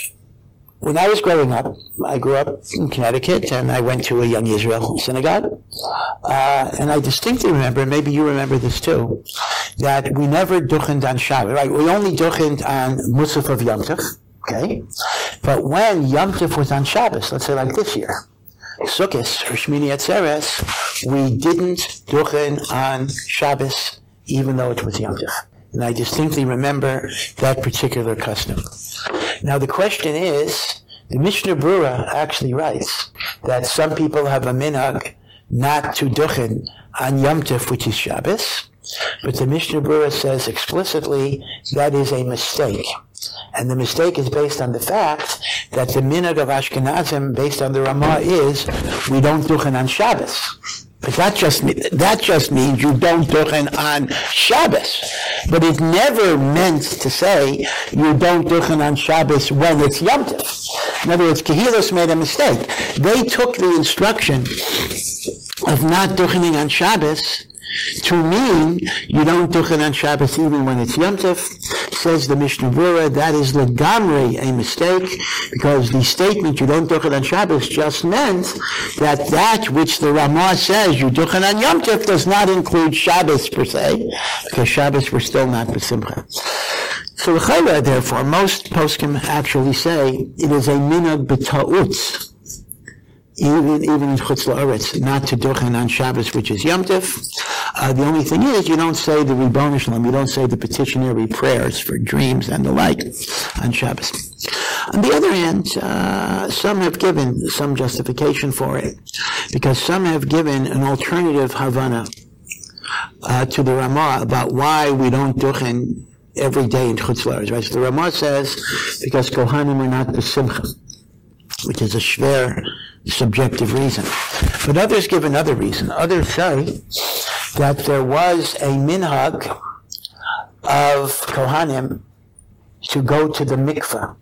when I was growing up, I grew up in Connecticut and I went to a Young Israel synagogue. Uh, and I distinctly remember, maybe you remember this too, that we never duchened on Shabbat, right? We only duchened on Musaf of Yom Tov Okay? But when Yom Tov was on Shabbos, let's say like this year, Sukkot or Shmini Atzeres, we didn't duchen on Shabbos, even though it was Yom Tov. And I distinctly remember that particular custom. Now the question is, the Mishnah Brura actually writes that some people have a minhag not to duchen on Yom Tov, which is Shabbos, but the Mishnah Brura says explicitly that is a mistake. And the mistake is based on the fact that the minhag of Ashkenazim, based on the Ramah, is we don't duchen on Shabbos. But that just that just means you don't duchen on Shabbos. But it never meant to say you don't duchen on Shabbos when it's Yom Tov. In other words, Kehilos made a mistake. They took the instruction of not duchening on Shabbos to mean you don't duchen on Shabbos even when it's Yom Tov, says the Mishnah Brura, that is legamri a mistake, because the statement you don't duchen on Shabbos just meant that that which the Ramah says you duchen on Yom Tov does not include Shabbos per se, because Shabbos were still not B'simcha. So the therefore, most poskim actually say it is a minag b'ta'utz, even even in Chutz La'aretz, not to duchen on Shabbos, which is Yom Tov. Uh, the only thing is, you don't say the Ribbon Shalom, you don't say the petitionary prayers for dreams and the like on Shabbos. On the other hand, uh, some have given some justification for it, because some have given an alternative Havana uh, to the Ramah about why we don't duchen every day in Chutz La'aretz. Right? So the Ramah says, because Kohanim are not the Simcha, which is a shver subjective reason. But others give another reason. Others say that there was a minhag of Kohanim to go to the mikveh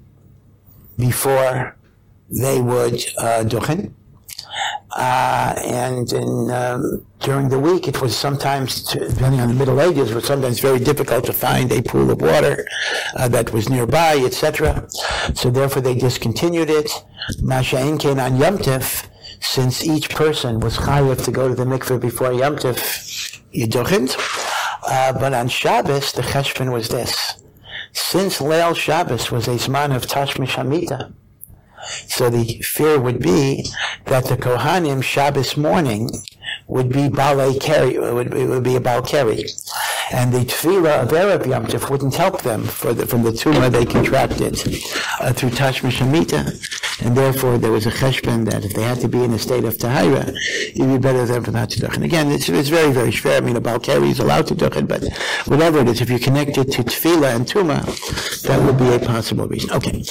before they would uh, duchen. Uh, and in, um, during the week, it was sometimes, depending on the Middle Ages, was sometimes very difficult to find a pool of water uh, that was nearby, etc. So therefore, they discontinued it. Masha'in came on Yom since each person was chayav to go to the mikveh before Yom you uh, but on Shabbos, the cheshbon was this. Since Leil Shabbos was a zman of Tashmish Hamita, so the fear would be that the Kohanim Shabbos morning would be balei keri, would, would be a balkeri. And the tefillah of Erev Yom Tov wouldn't help them for the, from the tuma they contracted uh, through Tashmish Hamita. And therefore, there was a cheshbon that if they had to be in a state of tahira, it'd be better than for not to duchen. Again, it's, it's very, very fair. I mean, a balkeri is allowed to duchen, but whatever it is, if you connect it to tefillah and tuma, that would be a possible reason. Okay.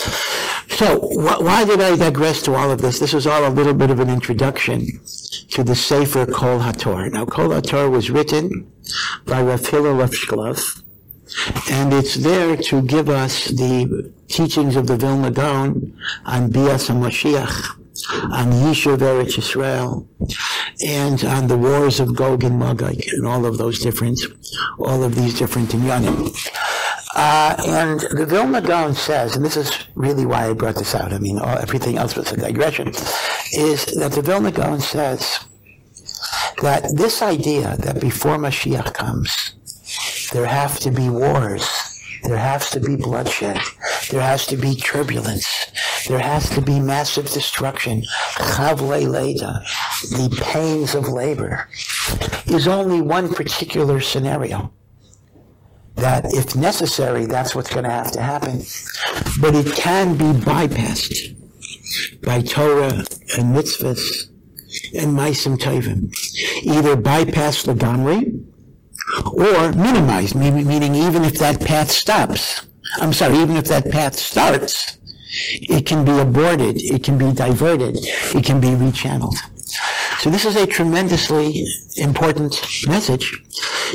So, wh- why did I digress to all of this? This was all a little bit of an introduction to the Sefer Kol HaTor. Now, Kol HaTor was written by Rav Hillel Shklov, and it's there to give us the teachings of the Vilna Gaon on Bias HaMashiach, on Yishuv Eretz Yisrael, and on the wars of Gog and Magog, and all of those different, all of these different inyanim. Uh, and the Vilna Gaon says, and this is really why I brought this out, I mean, all, everything else was a digression, is that the Vilna Gaon says that this idea that before Mashiach comes, there have to be wars, there has to be bloodshed, there has to be turbulence, there has to be massive destruction, chavle leda, the pains of labor, is only one particular scenario that if necessary, that's what's going to have to happen. But it can be bypassed by Torah and mitzvahs and maisim tovim. Either bypass the Gamri or minimize, meaning even if that path stops, I'm sorry, even if that path starts, it can be aborted, it can be diverted, it can be rechanneled. So this is a tremendously important message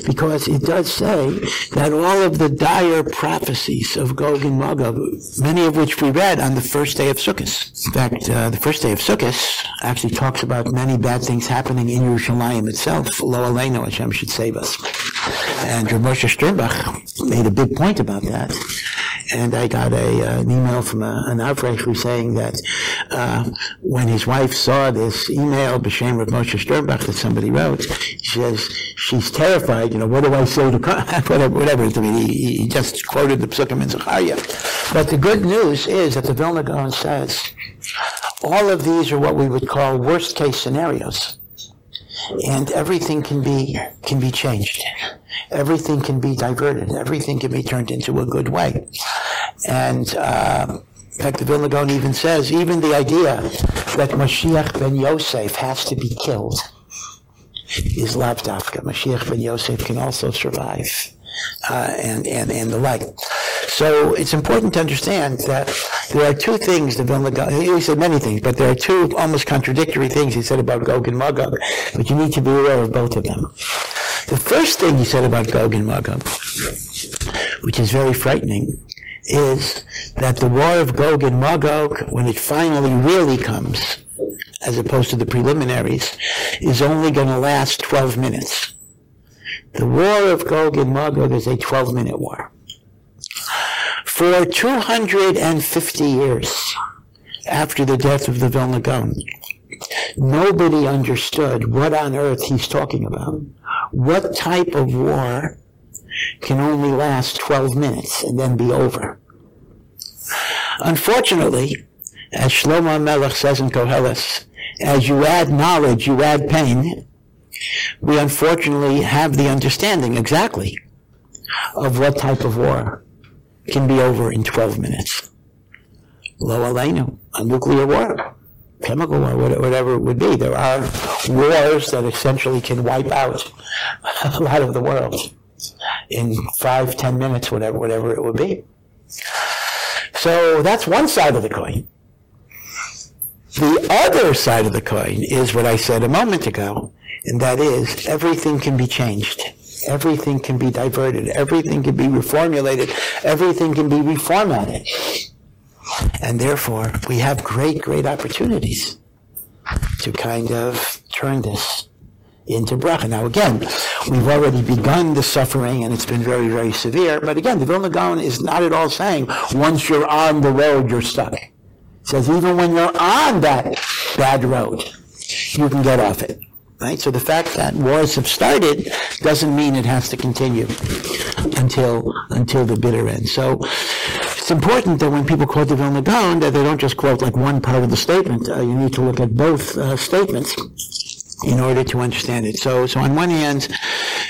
because it does say that all of the dire prophecies of Gog and Magog, many of which we read on the first day of Sukkot. In fact, uh, the first day of Sukkot actually talks about many bad things happening in Yerushalayim itself. Lo Aleinu, Hashem should save us. And Rav Moshe Sternbuch made a big point about that. And I got a, uh, an email from a, an Avrech who's saying that uh, when his wife saw this email, B'Shem Rav Moshe Sternbuch, that somebody wrote, she says, she's terrified, you know, what do I say to, whatever, whatever. I mean, he, he just quoted the Psukim in Zechariah. But the good news is that the Vilna Gaon says, all of these are what we would call worst case scenarios and everything can be can be changed. Everything can be diverted. Everything can be turned into a good way. And uh, in fact, the Vilna Gaon even says even the idea that Mashiach ben Yosef has to be killed is lavdafka. Mashiach ben Yosef can also survive. Uh, and, and, and the like. So it's important to understand that there are two things the Vilna Gaon, he said many things, but there are two almost contradictory things he said about Gog and Magog, but you need to be aware of both of them. The first thing he said about Gog and Magog, which is very frightening, is that the war of Gog and Magog, when it finally really comes, as opposed to the preliminaries, is only going to last 12 minutes. The war of Gog and Magog is a 12 minute war. For 250 years after the death of the Vilna Gaon, nobody understood what on earth he's talking about. What type of war can only last 12 minutes and then be over? Unfortunately, as Shlomo Melech says in Koheles, as you add knowledge, you add pain. We unfortunately have the understanding exactly of what type of war can be over in 12 minutes. Lo aleinu, a nuclear war, chemical war, whatever it would be. There are wars that essentially can wipe out a lot of the world in five, ten minutes, whatever, whatever it would be. So that's one side of the coin. The other side of the coin is what I said a moment ago, and that is everything can be changed. Everything can be diverted. Everything can be reformulated. Everything can be reformatted. And therefore, we have great, great opportunities to kind of turn this into bracha. Now again, we've already begun the suffering and it's been very, very severe. But again, the Vilna Gaon is not at all saying once you're on the road, you're stuck. It says even when you're on that bad road, you can get off it. Right? So the fact that wars have started doesn't mean it has to continue until until the bitter end. So it's important that when people quote the Vilna Gaon, that they don't just quote like one part of the statement. Uh, you need to look at both uh, statements in order to understand it. So, so on one hand,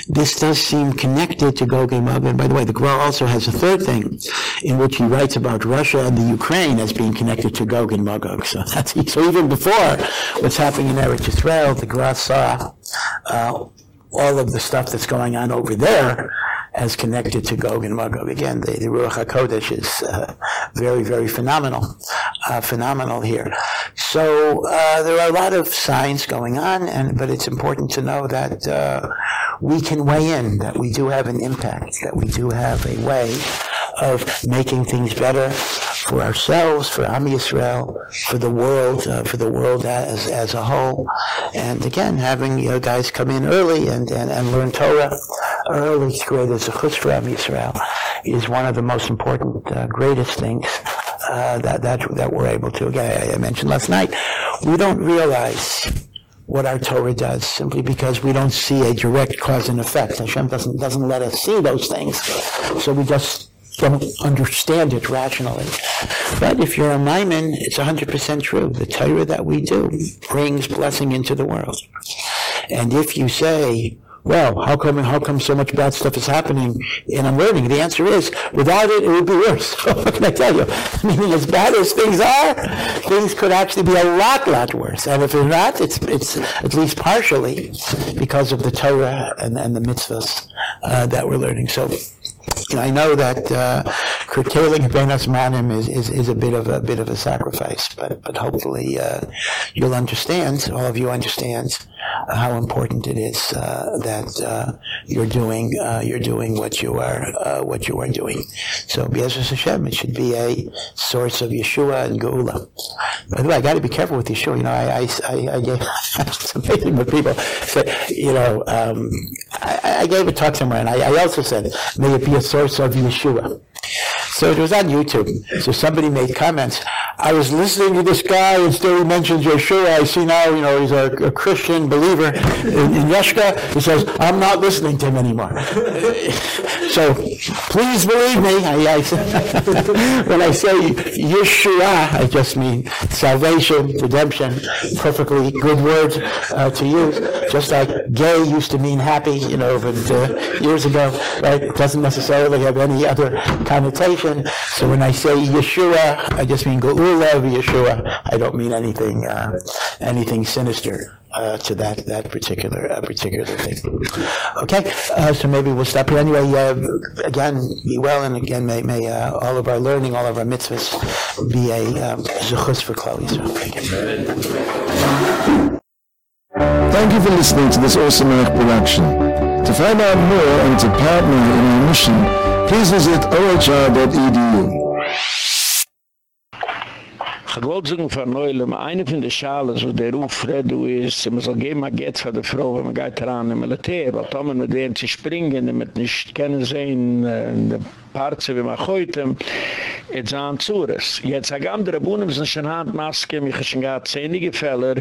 this does seem connected to Gog and Magog. And by the way, the Gra also has a third thing in which he writes about Russia and the Ukraine as being connected to Gog and Magog. So that's, so even before what's happening in Eretz Israel, the Gra saw, uh, all of the stuff that's going on over there as connected to Gog and Magog. Again, the, the Ruach HaKodesh is uh, very, very phenomenal, uh, phenomenal here. So uh, there are a lot of signs going on, and but it's important to know that uh, we can weigh in, that we do have an impact, that we do have a way of making things better for ourselves, for Am Yisrael, for the world, uh, for the world as, as a whole. And again, having you know, guys come in early and, and, and learn Torah early to create a chutz for Am Yisrael is one of the most important, uh, greatest things uh, that, that, that we're able to. Again, I mentioned last night, we don't realize what our Torah does simply because we don't see a direct cause and effect. Hashem doesn't, doesn't let us see those things. So we just don't understand it rationally. But if you're a ma'amin, it's 100% true. The Torah that we do brings blessing into the world. And if you say, well, how come how come so much bad stuff is happening and I'm learning? The answer is, without it, it would be worse. what can I tell you? Meaning, as bad as things are, things could actually be a lot, lot worse. And if they're not, it's it's at least partially because of the Torah and, and the mitzvahs uh, that we're learning. So I know that uh, curtailing Ben Manim is, is, is a bit of a bit of a sacrifice, but but hopefully uh, you'll understand, all of you understand how important it is uh, that uh, you're doing uh, you're doing what you are uh, what you are doing. So B'ezras Hashem, it should be a source of Yeshua and Geula. By the way, I got to be careful with Yeshua. You know, I I, I, gave it's amazing what people say. You know, um, I, I, gave a talk somewhere, and I, I also said, may it be a source of Yeshua. So it was on YouTube. So somebody made comments. I was listening to this guy, and still he mentions Yeshua. I see now, you know, he's a, a Christian believer in, in Yeshka. He says, I'm not listening to him anymore. so please believe me. I, I, when I say Yeshua, I just mean salvation, redemption, perfectly good words uh, to use. Just like gay used to mean happy, you know, but, uh, years ago, right? It doesn't necessarily have any other connotation. So when I say Yeshua, I just mean Geula of Yeshua. I don't mean anything, uh, anything sinister. Uh, to that that particular uh, particular thing. Okay, uh, so maybe we'll stop here anyway. Uh, again, be well, and again, may, may uh, all of our learning, all of our mitzvahs, be a um, zechus for Klal Yisrael. Thank you for listening to this awesome production. Find out more and to partner in our mission please visit ohr.edu. Ich wollte sagen von Neulem, eine von den Schalen, wo der Ruf Fredu ist, man soll geben ein Geld für die Frau, wenn man geht daran im Militär, weil man mit denen zu springen, damit nicht kennen sehen, äh, der Parze, wie man heute, jetzt an Zures. Jetzt sage ich, der Rabunem sind schon Handmaske, mich ist schon gar zähnige Fäller,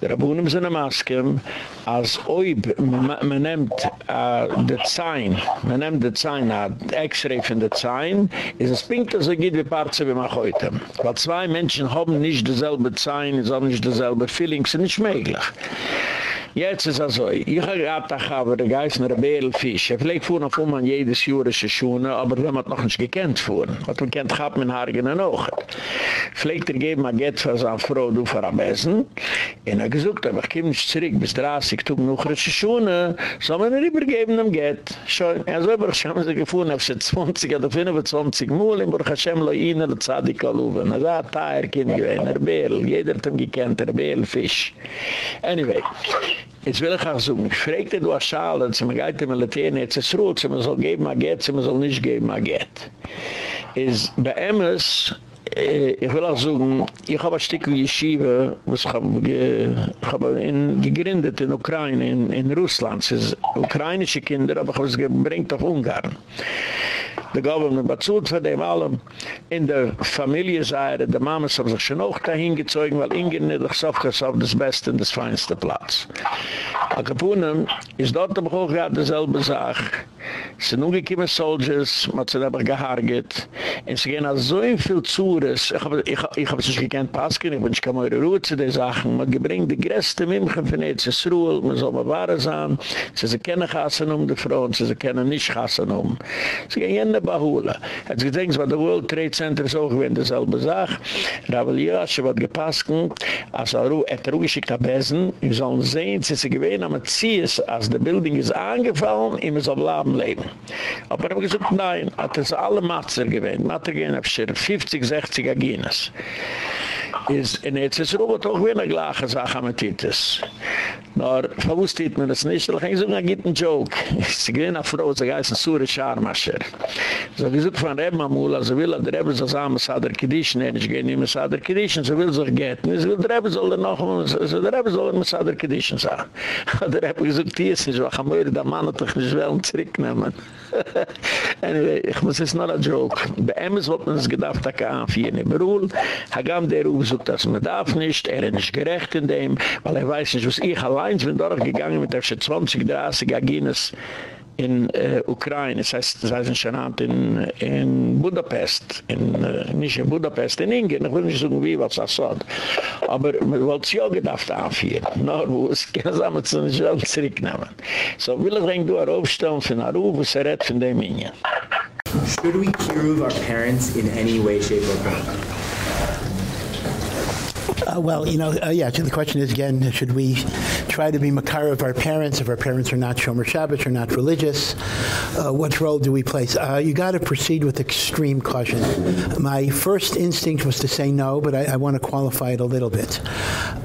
der Rabunem sind eine Maske, als oib, man nimmt uh, de Zayn, man nimmt de Zayn, a X-Ray von de Zayn, ist es pinkt, also geht wie Parze, wie man heute. Weil zwei Menschen haben nicht dieselbe Zein, haben nicht dieselbe Feeling, sind nicht möglich. Jetzt ist es so, ich habe gehabt, ich habe den Geist nach Bädelfisch. Ich vielleicht fuhren auf um an jedes Jurische Schuhe, aber wir haben noch nicht gekannt fuhren. Was man kennt, hat man Haare in Augen. Vielleicht er geben wir Geld für seine Frau, du für am Essen. Und er gesagt, aber ich komme nicht zurück, bis 30, tun noch Jurische Schuhe. So haben wir übergeben dem Geld. Schon, ja, so habe ich schon gefuhren, auf 20 oder 25 Mal, in Burk Hashem, lo ihnen, lo zadik, lo luven. Das war ein Teil, kind gewesen, er Bädel. Jeder hat ihn gekannt, er Bädelfisch. Anyway. Jetzt will ich auch sagen, ich fragte du a Schale, dass man geht im Militär, jetzt ist es ruhig, dass man soll geben, man geht, man soll nicht geben, man geht. Ist bei Emmes, äh, ich will auch sagen, ich habe ein Stück wie Yeshiva, was ich habe, ge, ich habe in, gegründet in Ukraine, in, in Russland. Es ist ukrainische Kinder, aber ich habe es gebringt auf Ungarn. Der Government bezahlt für dem allem. In der Familie sei er, der Mama haben sich schon auch dahin gezogen, weil Ingen nicht auf das Beste und das feinste Platz. A Kapunem ist dort auch gerade dieselbe Sache. Es sind ungekommen Soldiers, man hat sie aber gehargert. Und sie gehen also so viel Zures. Ich habe ich, ich hab es nicht gekannt, Paskin, ich bin nicht mehr Ruhe zu den Sachen. Man gebringt die größte Mimchen von EZS Ruhe, man soll mal wahre sein. Sie sind keine Gassen um die Frauen, sie sind keine nicht Gassen um. Sie gehen jene Bahula. Jetzt gedenkt, was der World Trade Center ist auch gewesen, dieselbe Sache. Ravel Josh, was gepasken, als er Ruhe, er geschickt hat Besen, wir sollen sehen, sie sind gewesen, aber sie ist, als der Building ist angefallen, immer so bleiben leben. Aber er hat gesagt, nein, hat es alle Matzer gewesen. Matzer auf 50, 60 Aginas. is in etzes robot och wirn glage sag am titus nor verwustet mir das nicht so ging so a gitten joke. Sie gehen auf rose geisen sure charmacher so wie so von rebma mul also will der rebe so sam sader kidischen ich gehen nim sader kidischen so will so get mis will der rebe so noch so der rebe so mit sader kidischen sa der rebe so tiesen so haben wir da man doch zwelm zricknen man anyway ich muss es not a joke. Bei ems wat man es gedacht da kann für eine berul hagam der sucht das man darf nicht, er ist nicht gerecht in dem, weil er weiß nicht, was ich allein bin dort gegangen mit der 20, 30 Agines in äh, Ukraine, das heißt, das heißt schon in, in Budapest, in, äh, nicht in Budapest, in Ingen, ich will nicht sagen, wie, was das sagt. Aber man wollte sich auch gedacht anführen, nur wo es keine Sachen zu nicht zurücknehmen. So will ich denke, du aufstellen von Aruf, was er redt von dem Ingen. Should we kiruv our parents in any way, shape, or form? Uh, well, you know, uh, yeah, the question is again, should we try to be makar of our parents if our parents are not Shomer Shabbos or not religious? Uh, what role do we place? Uh, you got to proceed with extreme caution. My first instinct was to say no, but I, I want to qualify it a little bit.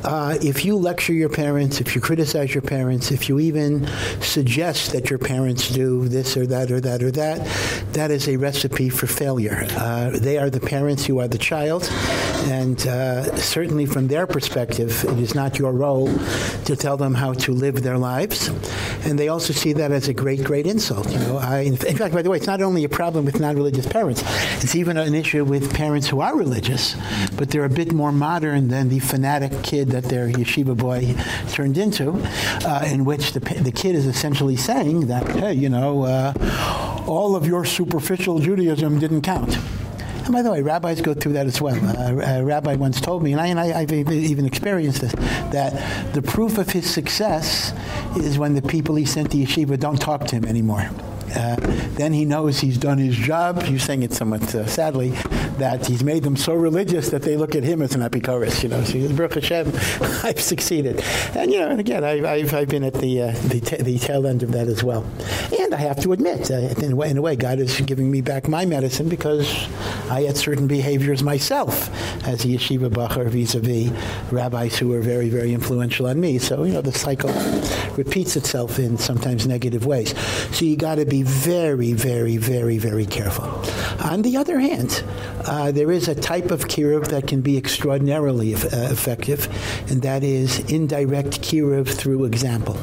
Uh, if you lecture your parents, if you criticize your parents, if you even suggest that your parents do this or that or that or that, that is a recipe for failure. Uh, they are the parents, you are the child, and certainly from their perspective, it is not your role to tell them how to live their lives. And they also see that as a great great insult, you know. I in fact, by the way, it's not only a problem with non-religious parents. It's even an issue with parents who are religious, but they're a bit more modern than the fanatic kid that their yeshiva boy turned into, uh, in which the the kid is essentially saying that hey, you know, uh, all of your superficial Judaism didn't count. And by the way, rabbis go through that as well. Uh, a rabbi once told me, and I, and I, I've even experienced this, that the proof of his success is when the people he sent to yeshiva don't talk to him anymore. Uh, then he knows he's done his job. You're saying it somewhat uh, sadly that he's made them so religious that they look at him as an epicurus, you know. So Baruch Hashem, I've succeeded. And you know, and again, I have I've been at the uh, the, the tail end of that as well. And I have to admit, uh, in a way in a way God is giving me back my medicine because I had certain behaviors myself as a yeshiva bacher vis-a-vis rabbis who were very very influential on me. So, you know, the cycle repeats itself in sometimes negative ways. So you got to be very, very, very, very careful. On the other hand, uh, there is a type of kiruv that can be extraordinarily uh, effective, and that is indirect kiruv through example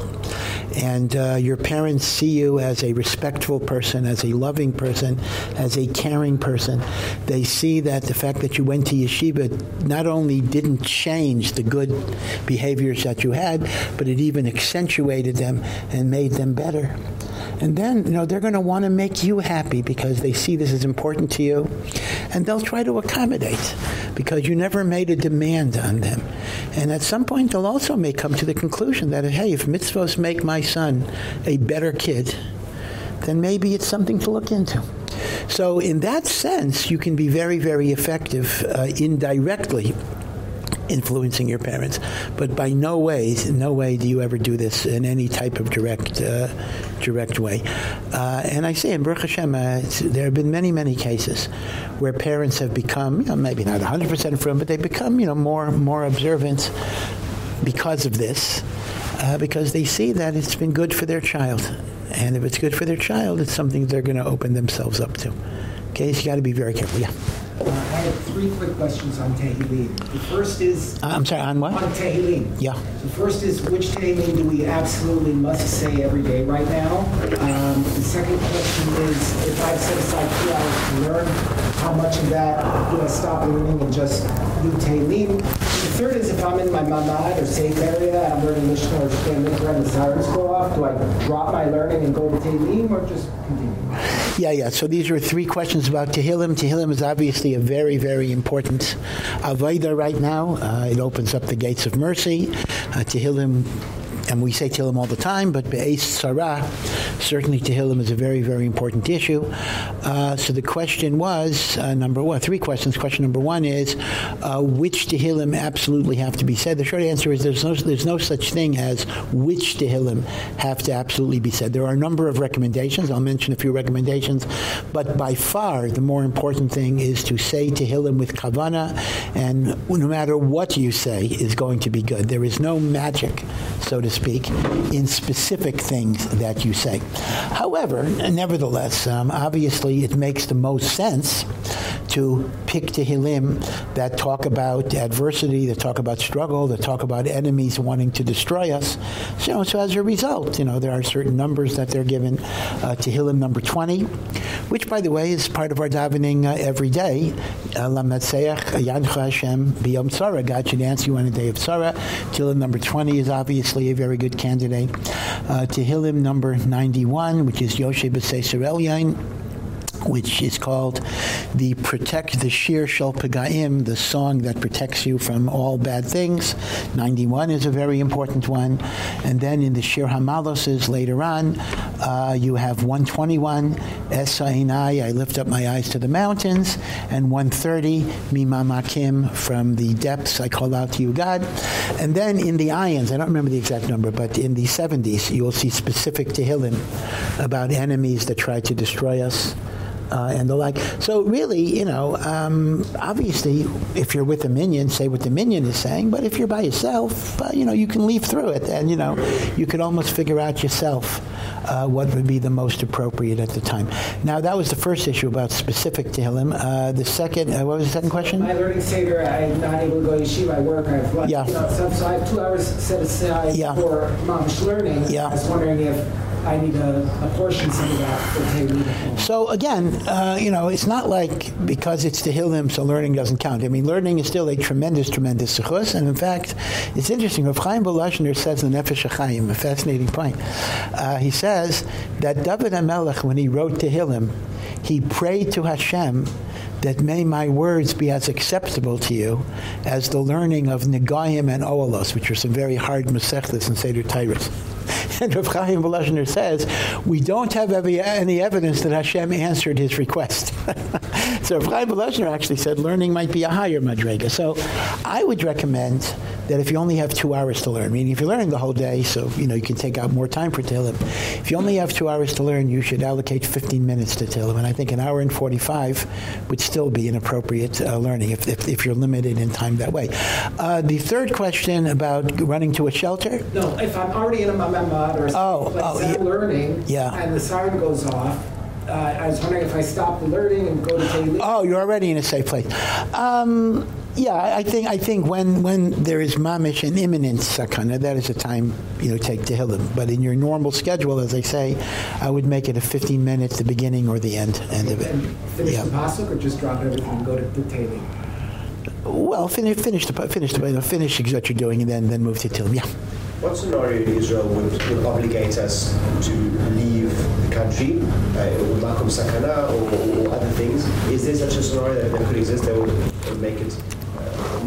and uh, your parents see you as a respectful person, as a loving person, as a caring person. They see that the fact that you went to yeshiva not only didn't change the good behaviors that you had, but it even accentuated them and made them better. And then, you know, they're going to want to make you happy because they see this is important to you. And they'll try to accommodate because you never made a demand on them. And at some point they'll also may come to the conclusion that hey, if mitzvahs make my son a better kid, then maybe it's something to look into. So in that sense, you can be very very effective uh, indirectly influencing your parents but by no way no way do you ever do this in any type of direct uh, direct way uh, and I say in Baruch Hashem uh, there have been many many cases where parents have become you know maybe not 100% from but they become you know more more observant because of this uh, because they see that it's been good for their child. And if it's good for their child, it's something they're going to open themselves up to. Okay, so you got to be very careful. Yeah. Uh, I have three quick questions on Tehillim. The first is Uh, I'm sorry, on what? on Tehillim. Yeah. The first is which Tehillim do we absolutely must say every day right now? Um, the second question is if I've set aside two hours to learn, how much of that do I stop learning and just do Tehillim? The third is if I'm in my mamad or safe area and I'm learning Mishnah or Shkei Mikra and the sirens go off, do I drop my learning and go to Tehillim or just continue? Yeah, yeah. So these are three questions about Tehillim. Tehillim is obviously a very, very important Avodah right now. Uh, it opens up the gates of mercy. Uh, Tehillim, and we say Tehillim all the time, but Be'ez Sarah, certainly Tehillim is a very, very important issue. Uh, so the question was, uh, number one, three questions. Question number one is, uh, which Tehillim absolutely have to be said? The short answer is there's no, there's no such thing as which Tehillim have to absolutely be said. There are a number of recommendations. I'll mention a few recommendations, but by far the more important thing is to say Tehillim with Kavana, and no matter what you say is going to be good. There is no magic, so to speak, in specific things that you say. However, nevertheless, um, obviously it makes the most sense to pick Tehillim that talk about adversity, that talk about struggle, that talk about enemies wanting to destroy us. So, so as a result, you know, there are certain numbers that they're given. Uh, Tehillim number 20, which, by the way, is part of our davening uh, every day. Lametzeach Yancha Hashem B'Yom Tzara. God should answer you on a day of Tzara. Tehillim number 20 is obviously a very good candidate. Uh, Tehillim number 91, which is Yoshe Elyain which is called the Protect the Shir Shel Pagaim, the song that protects you from all bad things. 91 is a very important one. And then in the Shir Hamaloses later on, uh, you have 121, Esainai, I lift up my eyes to the mountains, and 130, Mimamakim, from the depths I call out to you, God. And then in the Ions, I don't remember the exact number, but in the 70s, you will see specific Tehillim about enemies that try to destroy us uh, and the like. So really, you know, um, obviously, if you're with a minyan, say what the minyan is saying. But if you're by yourself, uh, you know, you can leaf through it, and you know, you can almost figure out yourself uh, what would be the most appropriate at the time. Now, that was the first issue about specific Tehillim. Uh, the second, uh, what was the second question? My learning Seder, I'm not able to go to yeshiva. I work. I have Yeah. you know, so, so I have two hours set aside Yeah. for mamish learning. Yeah. I was wondering if I need to apportion some of that for Tehillim. So again, uh, you know, it's not like because it's Tehillim, so learning doesn't count. I mean, learning is still a tremendous, tremendous suchus. And in fact, it's interesting. Rav Chaim Volozhiner says in Nefesh HaChaim, a fascinating point. Uh, he says that David HaMelech, when he wrote to Tehillim, he prayed to Hashem that may my words be as acceptable to you as the learning of Negaim and Ohalos, which are some very hard Masechtas and Seder Taharos. And Rav Chaim Volozhiner says, we don't have every, any evidence that Hashem answered his request. so Rav Chaim Volozhiner actually said learning might be a higher madrega. So I would recommend that if you only have two hours to learn, meaning if you're learning the whole day, so you know you can take out more time for Tehillim. If you only have two hours to learn, you should allocate 15 minutes to Tehillim. And I think an hour and 45 would still be an appropriate uh, learning if, if, if you're limited in time that way. Uh, the third question about running to a shelter, No, if I'm already in a mamad or Oh, like oh, I'm yeah. learning Yeah. and the siren goes off, uh, I was wondering if I stop the learning and go to Tehillim. Oh, you're already in a safe place. Um, yeah, I I think I think when when there is mamish and imminent sakana, that is a time you know take to tehillim. But in your normal schedule, as I say, I would make it a 15 minutes, the beginning or the end end of it. finish Yeah. the pasuk or just drop everything and go to the Tehillim? Well, finish finish the finish the you know, finish what you're doing, and then then move to tehillim. Yeah. What scenario in Israel would, would obligate us to leave the country, uh, with Makom Sakana or, or other things? Is there such a scenario that, that could exist that would, would make it uh, almost a fear?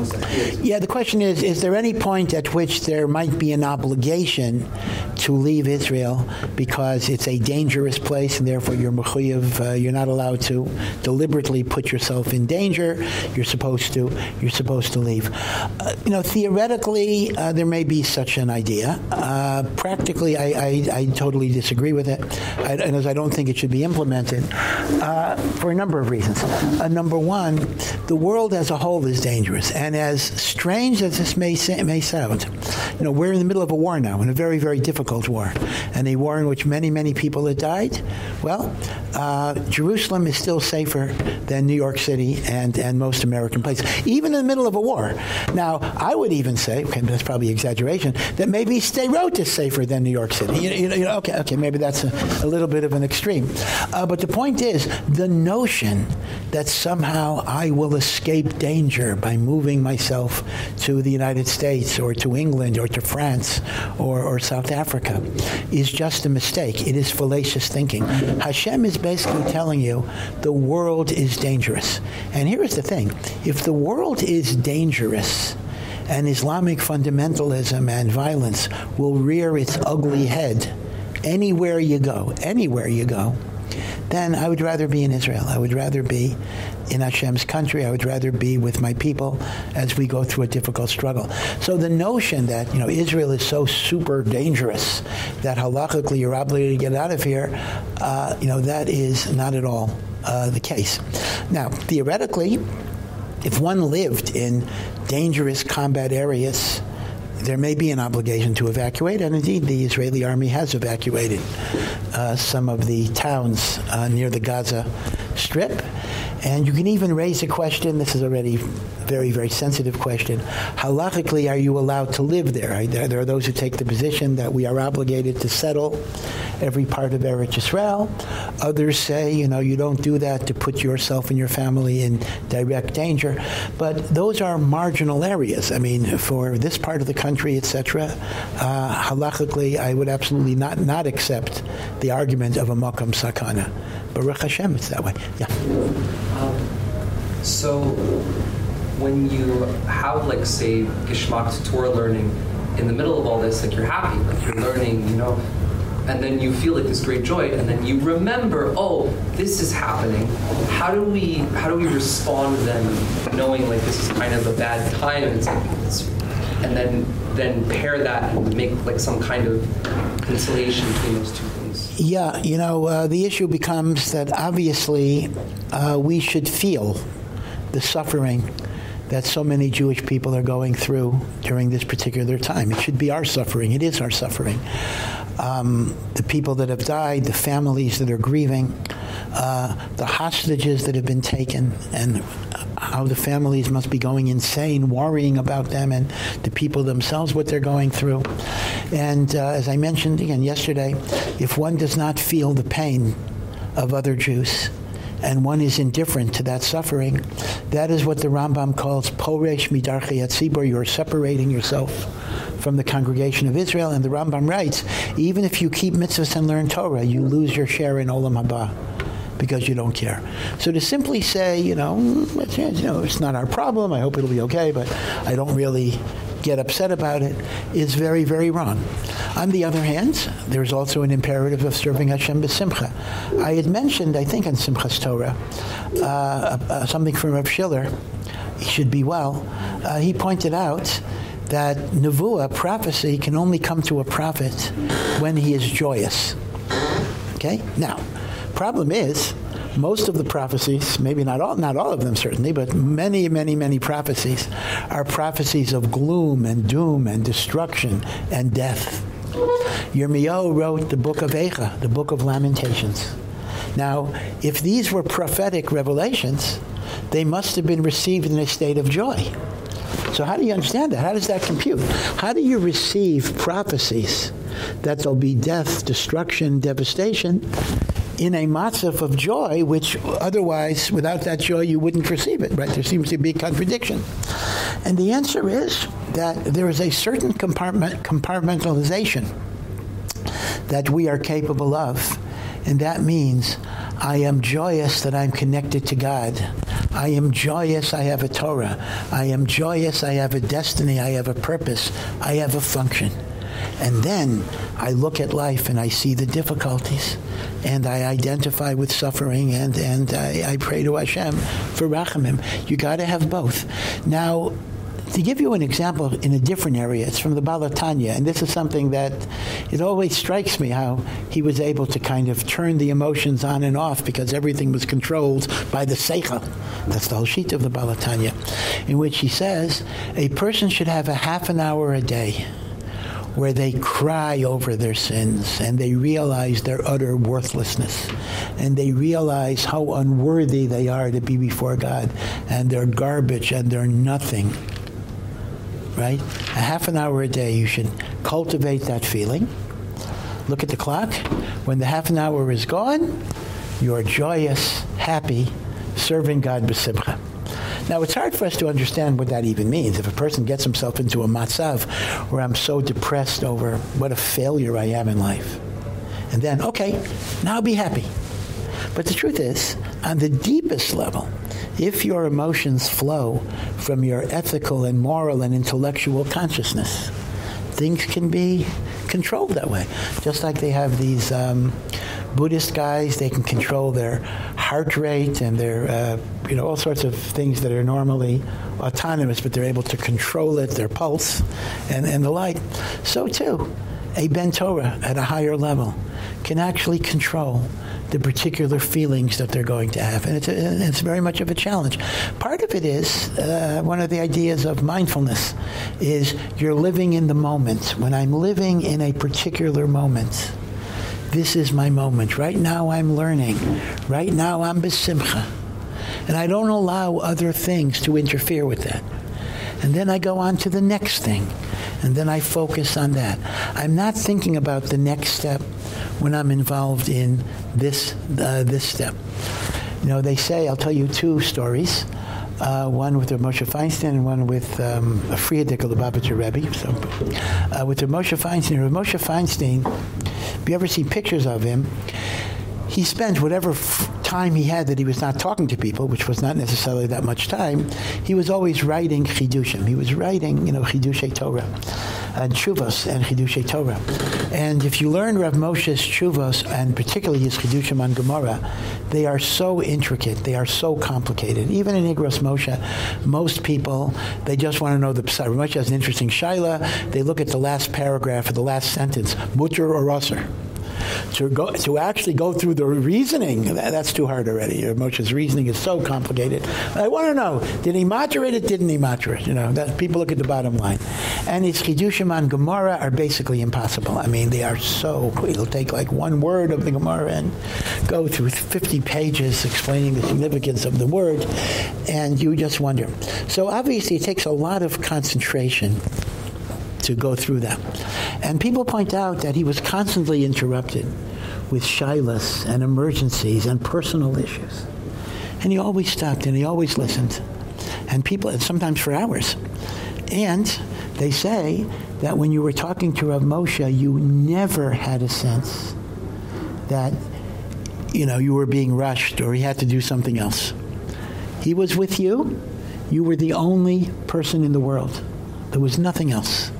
Yeah, the question is, is there any point at which there might be an obligation to leave Israel because it's a dangerous place and therefore you're mechuyev uh, you're not allowed to deliberately put yourself in danger? You're supposed to you're supposed to leave. Uh, you know theoretically uh, there may be such an idea. Uh, practically I, I, I totally disagree with it. I, and as I don't think it should be implemented uh, for a number of reasons. Uh, number one the world as a whole is dangerous. And as strange as this may may sound you know we're in the middle of a war now in a very very difficult war. And a war in which many many people have died. Well uh, Jerusalem is still safer than New York City and and most American places even in the middle of a war. Now I would even say okay that's probably exaggeration that maybe Sderot is safer than New York City. You, you know okay okay maybe that's a, a little bit of an extreme. Uh, but the point is the notion that somehow I will escape danger by moving myself to the United States or to England or to France or or South Africa is just a mistake. It is fallacious thinking. Hashem is basically telling you the world is dangerous. And here is the thing. If the world is dangerous and Islamic fundamentalism and violence will rear its ugly head anywhere you go anywhere you go then I would rather be in Israel. I would rather be in Hashem's country. I would rather be with my people as we go through a difficult struggle. So the notion that you know Israel is so super dangerous that halachically you're obligated to get out of here uh, you know that is not at all uh, the case. Now theoretically if one lived in dangerous combat areas there may be an obligation to evacuate and indeed the Israeli army has evacuated uh, some of the towns uh, near the Gaza strip and you can even raise a question this is already very very sensitive question halachically are you allowed to live there? There, are those who take the position that we are obligated to settle every part of Eretz Israel others say you know you don't do that to put yourself and your family in direct danger. But those are marginal areas. I mean for this part of the country etc uh halachically i would absolutely not not accept the argument of a makom sakana. Baruch hashem it's that way. Yeah um, so when you have like say gishmak Torah learning in the middle of all this like you're happy like you're learning you know and then you feel like this great joy and then you remember oh this is happening. How do we how do we respond then knowing like this is kind of a bad time it's, it's and then then pair that and make like some kind of conciliation between those two? things yeah you know uh, the issue becomes that obviously uh, we should feel the suffering that so many Jewish people are going through during this particular time. It should be our suffering. It is our suffering um, the people that have died, the families that are grieving, uh, the hostages that have been taken and how the families must be going insane worrying about them and the people themselves what they're going through. And uh, as I mentioned again yesterday, if one does not feel the pain of other Jews, and one is indifferent to that suffering that is what the Rambam calls poresh midarchi atzibur you're separating yourself from the congregation of Israel. And the Rambam writes even if you keep mitzvahs and learn Torah you lose your share in olam haba because you don't care. So to simply say, you know, it's, you know, it's not our problem. I hope it'll be okay, but I don't really get upset about it is very very wrong. On the other hand, there's also an imperative of serving Hashem b'simcha. I had mentioned I think in Simchas Torah uh, uh, something from Rav Schiller. He should be well. Uh, he pointed out that nevuah prophecy can only come to a prophet when he is joyous okay now problem is most of the prophecies maybe not all not all of them certainly but many many many prophecies are prophecies of gloom and doom and destruction and death Yirmiyahu wrote the book of Eicha the book of lamentations now if these were prophetic revelations they must have been received in a state of joy so how do you understand that? How does that compute? How do you receive prophecies that there'll be death, destruction, devastation in a matzav of joy which otherwise without that joy you wouldn't perceive it, right? There seems to be a contradiction. And the answer is that there is a certain compartment compartmentalization that we are capable of and that means I am joyous that I'm connected to God. I am joyous I have a Torah. I am joyous I have a destiny, I have a purpose, I have a function. And then I look at life and I see the difficulties and I identify with suffering and and I, I pray to Hashem for rachamim. You got to have both. Now to give you an example in a different area, it's from the Baal HaTanya, and this is something that it always strikes me how he was able to kind of turn the emotions on and off because everything was controlled by the Seichel. That's the whole sheet of the Baal HaTanya, in which he says a person should have a half an hour a day where they cry over their sins and they realize their utter worthlessness and they realize how unworthy they are to be before God and they're garbage and they're nothing right? A half an hour a day, you should cultivate that feeling. Look at the clock. When the half an hour is gone, you're joyous, happy, serving God b'simcha. Now, it's hard for us to understand what that even means. If a person gets himself into a matzav where I'm so depressed over what a failure I am in life. And then, okay, now be happy. But the truth is, on the deepest level, if your emotions flow from your ethical and moral and intellectual consciousness, things can be controlled that way. Just like they have these um, Buddhist guys, they can control their heart rate and their, uh, you know, all sorts of things that are normally autonomous, but they're able to control it, their pulse, and, and the like. So too, a Ben Torah at a higher level can actually control the particular feelings that they're going to have. And it's, a, it's very much of a challenge. Part of it is, uh, one of the ideas of mindfulness is you're living in the moment. When I'm living in a particular moment, this is my moment. Right now I'm learning. Right now I'm besimcha. And I don't allow other things to interfere with that. And then I go on to the next thing. And then I focus on that. I'm not thinking about the next step when I'm involved in this uh, this step. You know, they say, I'll tell you two stories. Uh, one with Moshe Feinstein and one with um, a Frierdiker Lubavitcher Rebbe. So, uh, with Moshe Feinstein, Moshe Feinstein, if you ever see pictures of him, he spent whatever time he had that he was not talking to people, which was not necessarily that much time, he was always writing chidushim. He was writing, you know, chidushay Torah and Chuvos and Chidushay Torah. And if you learn Rav Moshe's Chuvos, and particularly his Chidushim on Gemara, they are so intricate, they are so complicated. Even in Igros Moshe, most people, they just want to know the Psar. Moshe has an interesting Shaila, they look at the last paragraph or the last sentence, mutter or usser to go to actually go through the reasoning. That, that's too hard already. Your Moshe's reasoning is so complicated. I want to know did he moderate it didn't he moderate? It you know that people look at the bottom line. And his chidushim on Gemara are basically impossible. I mean they are so it'll take like one word of the Gemara and go through 50 pages explaining the significance of the word and you just wonder. So obviously it takes a lot of concentration to go through them. And people point out that he was constantly interrupted with shilas and emergencies and personal issues. And he always stopped and he always listened. And people and sometimes for hours. And they say that when you were talking to Rav Moshe, you never had a sense that you know, you were being rushed or he had to do something else. He was with you. You were the only person in the world. There was nothing else.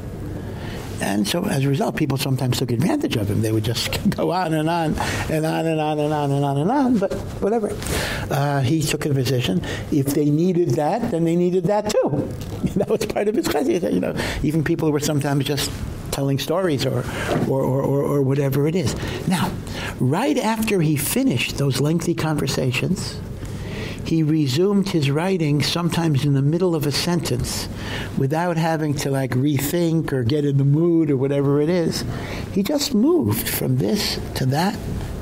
And so as a result, people sometimes took advantage of him. They would just go on and on and on and on and on and on and on, but whatever. Uh, he took a position. If they needed that, then they needed that too. That was part of his chesed. You know, even people were sometimes just telling stories or, or, or, or, whatever it is. Now, right after he finished those lengthy conversations, he resumed his writing sometimes in the middle of a sentence without having to like rethink or get in the mood or whatever it is. He just moved from this to that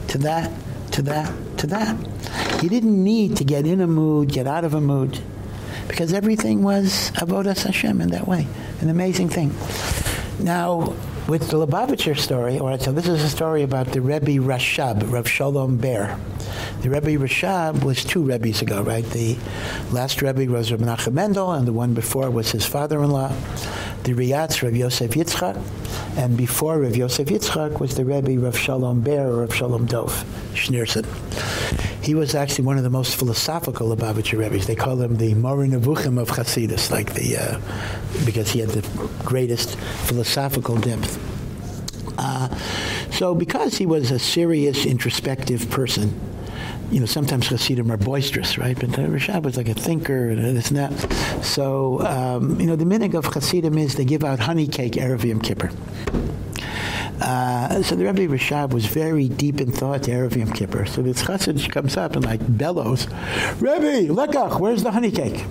to that to that to that. He didn't need to get in a mood, get out of a mood because everything was avodas Hashem in that way. An amazing thing. Now, with the Lubavitcher story, all right, so this is a story about the Rebbe Rashab, Rav Shalom Ber. The Rebbe Rashab was two Rebbes ago, right? The last Rebbe was Rabbi Menachem Mendel, and the one before was his father-in-law. The Riyatz, Rav Yosef Yitzchak, and before Rav Yosef Yitzchak was the Rebbe Rav Shalom Ber or Rav Shalom Dov Schneerson. He was actually one of the most philosophical of Lubavitcher Rebbe's. They call him the Moreh Nevuchim of Hasidus, like the uh, because he had the greatest philosophical depth. Uh, so because he was a serious, introspective person, you know, sometimes Hasidim are boisterous, right? But Rashab was like a thinker and this and that. So, um, you know, the minig of Hasidim is they give out honey cake Erev Yom Kippur. Uh, so the Rebbe Rashab was very deep in thought to Erev Yom Kippur. So this chassid comes up and like bellows, Rebbe, lekach, where's the honey cake?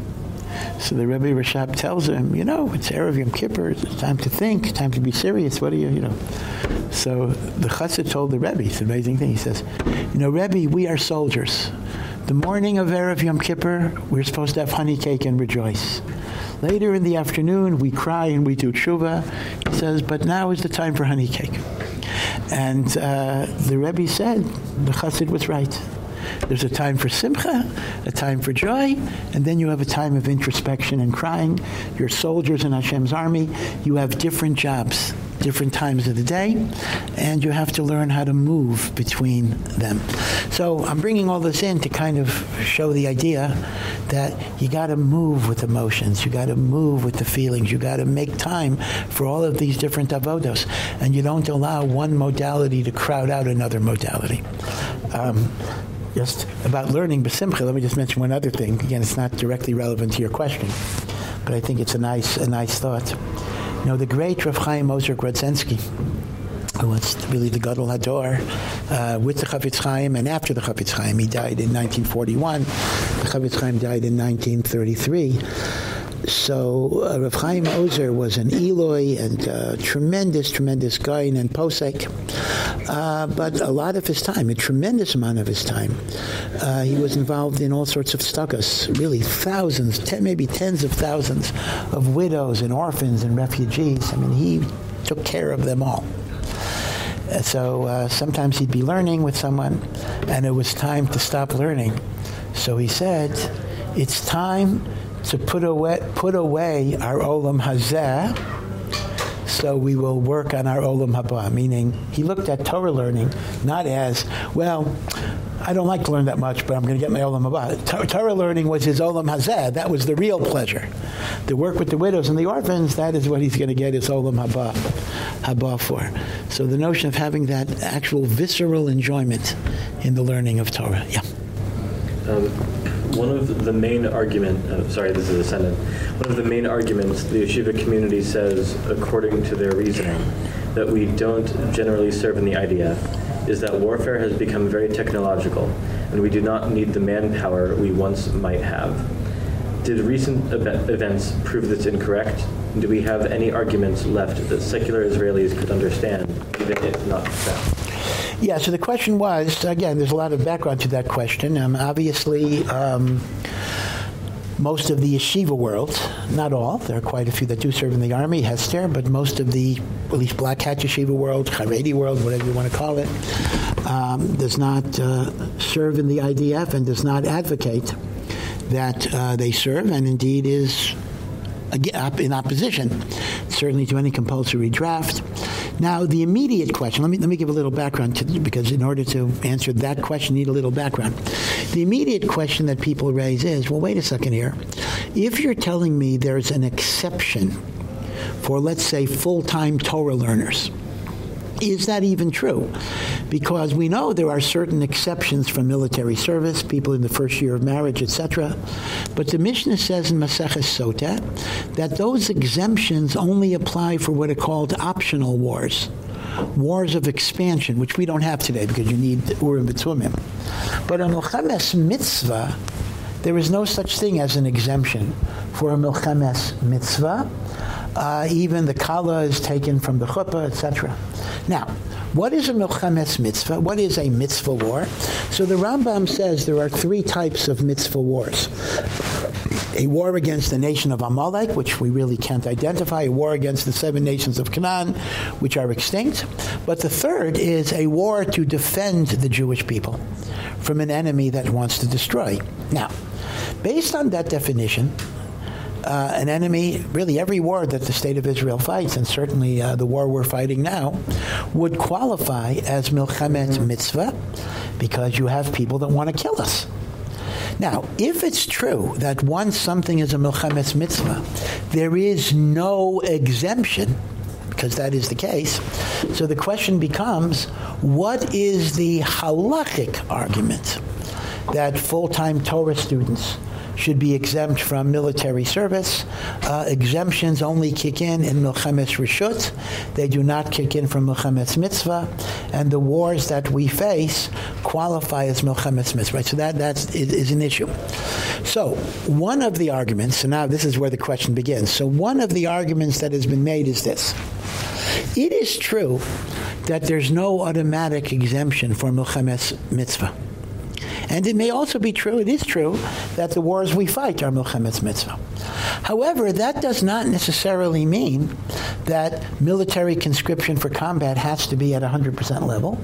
So the Rebbe Rashab tells him, you know, it's Erev Yom Kippur, it's time to think, time to be serious, what are you, you know. So the chassid told the Rebbe, it's an amazing thing, he says, you know, Rebbe, we are soldiers. The morning of Erev Yom Kippur, we're supposed to have honey cake and rejoice. Later in the afternoon, we cry and we do tshuva. Says, but now is the time for honey cake. And uh, the Rebbe said, the chassid was right. There's a time for simcha, a time for joy, and then you have a time of introspection and crying. You're soldiers in Hashem's army. You have different jobs, different times of the day, and you have to learn how to move between them. So I'm bringing all this in to kind of show the idea that you got to move with emotions. You got to move with the feelings. You got to make time for all of these different avodos, and you don't allow one modality to crowd out another modality. Um, just about learning besimcha, let me just mention one other thing. Again, it's not directly relevant to your question, but I think it's a nice a nice thought. You know, the great Rav Chaim Ozer Grodzinski, who was really the Gadol Hador, uh, with the Chafetz Chaim and after the Chafetz Chaim. He died in 1941. The Chafetz Chaim died in 1933 so uh, Rav Chaim Ozer was an Eloi and uh, tremendous, tremendous guy and posek. Uh, but a lot of his time, a tremendous amount of his time, uh, he was involved in all sorts of stuckus, really thousands, ten, maybe tens of thousands of widows and orphans and refugees. I mean, he took care of them all. So uh, sometimes he'd be learning with someone, and it was time to stop learning. So he said, it's time to put away, put away our Olam Hazeh, so we will work on our Olam Haba, meaning he looked at Torah learning not as, well, I don't like to learn that much, but I'm going to get my Olam Haba. Torah learning was his Olam Hazeh. That was the real pleasure. The work with the widows and the orphans, that is what he's going to get his Olam Haba, Haba for. So the notion of having that actual visceral enjoyment in the learning of Torah. Yeah. Um, one of the main argument, uh, sorry, this is a sentence. One of the main arguments the yeshiva community says, according to their reasoning, that we don't generally serve in the IDF is that warfare has become very technological and we do not need the manpower we once might have. Did recent events prove this incorrect? Do we have any arguments left that secular Israelis could understand, even if not found? Yeah, so the question was, again, there's a lot of background to that question. Um, obviously, um, most of the yeshiva world, not all, there are quite a few that do serve in the army, Hesder, but most of the, at least black hat yeshiva world, Haredi world, whatever you want to call it, um, does not uh, serve in the IDF and does not advocate that uh, they serve and indeed is in opposition certainly to any compulsory draft now, the immediate question, let me, let me give a little background to, because in order to answer that question, you need a little background. The immediate question that people raise is, well, wait a second here. If you're telling me there's an exception for, let's say, full-time Torah learners, is that even true? Because we know there are certain exceptions from military service, people in the first year of marriage, etc. But the Mishnah says in Maseches Sota that those exemptions only apply for what are called optional wars. Wars of expansion, which we don't have today because you need Urim B'Tumim. But a Milchemes mitzvah, there is no such thing as an exemption for a Milchemes mitzvah. Uh, even the kala is taken from the chuppah, etc. Now, what is a milchemes mitzvah? What is a mitzvah war? So the Rambam says there are three types of mitzvah wars. A war against the nation of Amalek, which we really can't identify, a war against the seven nations of Canaan, which are extinct. But the third is a war to defend the Jewish people from an enemy that wants to destroy. Now, based on that definition, uh, an enemy, really every war that the state of Israel fights, and certainly uh, the war we're fighting now, would qualify as milchemet mitzvah because you have people that want to kill us. Now, if it's true that once something is a milchemet mitzvah, there is no exemption because that is the case. So the question becomes, what is the halachic argument that full-time Torah students should be exempt from military service. Uh, exemptions only kick in in Milchemes Rishut. They do not kick in from Milchemes Mitzvah. And the wars that we face qualify as Milchemes Mitzvah. So that that's, is, an issue. So one of the arguments, so now this is where the question begins. So one of the arguments that has been made is this. It is true that there's no automatic exemption for Milchemes Mitzvah. And it may also be true, it is true, that the wars we fight are Milchemes Mitzvah. However, that does not necessarily mean that military conscription for combat has to be at 100% level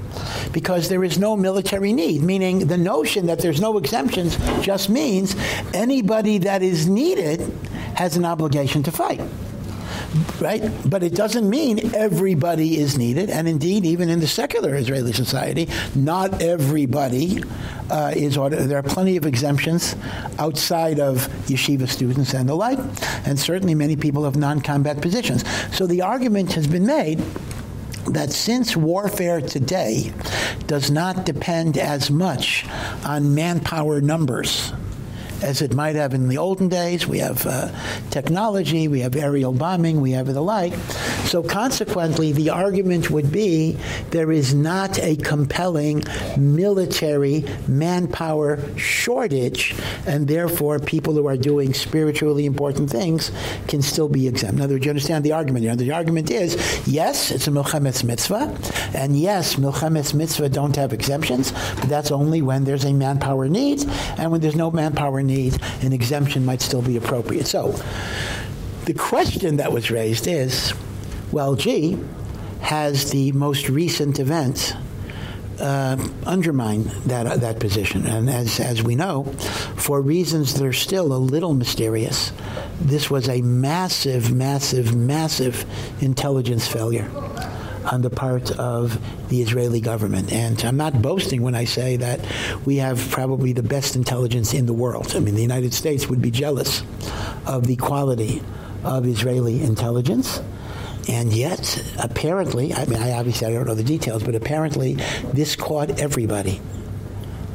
because there is no military need, meaning the notion that there's no exemptions just means anybody that is needed has an obligation to fight right? But it doesn't mean everybody is needed, and indeed, even in the secular Israeli society, not everybody uh, is. There are plenty of exemptions outside of yeshiva students and the like, and certainly many people have non-combat positions. So the argument has been made that since warfare today does not depend as much on manpower numbers as it might have in the olden days. We have uh, technology, we have aerial bombing, we have the like. So consequently, the argument would be there is not a compelling military manpower shortage, and therefore people who are doing spiritually important things can still be exempt. In other words, you understand the argument. The argument is, yes, it's a Milchemes mitzvah, and yes, Milchemes mitzvah don't have exemptions, but that's only when there's a manpower need, and when there's no manpower need, an exemption might still be appropriate. So, the question that was raised is, well, gee, has the most recent events uh, undermine that uh, that position and as as we know for reasons that are still a little mysterious this was a massive massive massive intelligence failure on the part of the Israeli government. And I'm not boasting when I say that we have probably the best intelligence in the world. I mean, the United States would be jealous of the quality of Israeli intelligence. And yet, apparently, I mean, I obviously I don't know the details, but apparently this caught everybody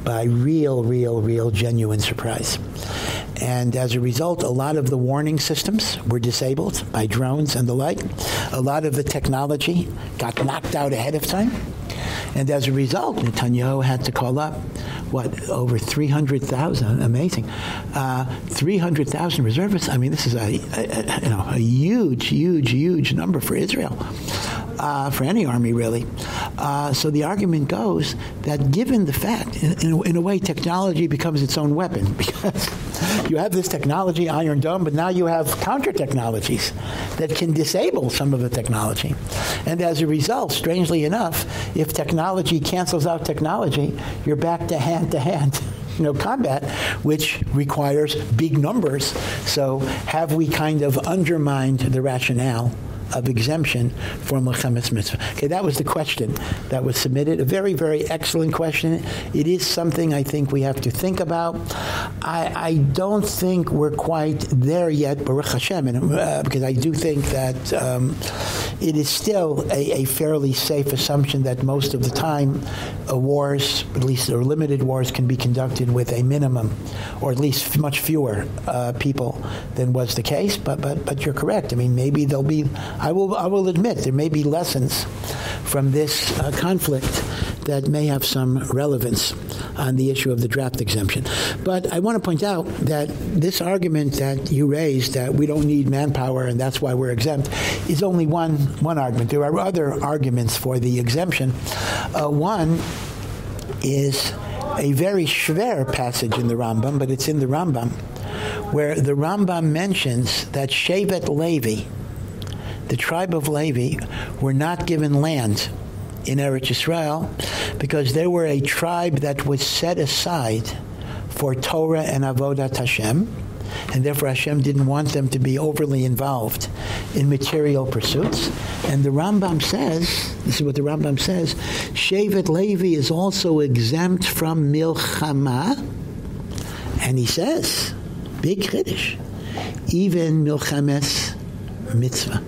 by real, real, real genuine surprise. And as a result, a lot of the warning systems were disabled by drones and the like. A lot of the technology got knocked out ahead of time. And as a result, Netanyahu had to call up what over 300,000 amazing uh, 300,000 reservists I mean this is a, a, you know a huge huge huge number for Israel uh, for any army really. Uh, so the argument goes that given the fact in, in, in a way technology becomes its own weapon because you have this technology iron dome but now you have counter technologies that can disable some of the technology. And as a result strangely enough if technology cancels out technology you're back to hand to hand you know combat which requires big numbers. So have we kind of undermined the rationale of exemption for Milchemes Mitzvah. Okay, that was the question that was submitted. A very, very excellent question. It is something I think we have to think about. I, I don't think we're quite there yet, Baruch Hashem, and, uh, because I do think that um, it is still a, a, fairly safe assumption that most of the time uh, wars, at least or limited wars, can be conducted with a minimum, or at least much fewer uh, people than was the case. But but but you're correct. I mean, maybe there'll be I will I will admit there may be lessons from this uh, conflict that may have some relevance on the issue of the draft exemption. But I want to point out that this argument that you raised that we don't need manpower and that's why we're exempt is only one one argument. There are other arguments for the exemption. Uh, one is a very schwer passage in the Rambam, but it's in the Rambam where the Rambam mentions that Shevet Levi the tribe of Levi were not given land in Eretz Israel because they were a tribe that was set aside for Torah and Avodat Hashem and therefore Hashem didn't want them to be overly involved in material pursuits. And the Rambam says this is what the Rambam says Shevet Levi is also exempt from milchama and he says big chiddush even milchames mitzvah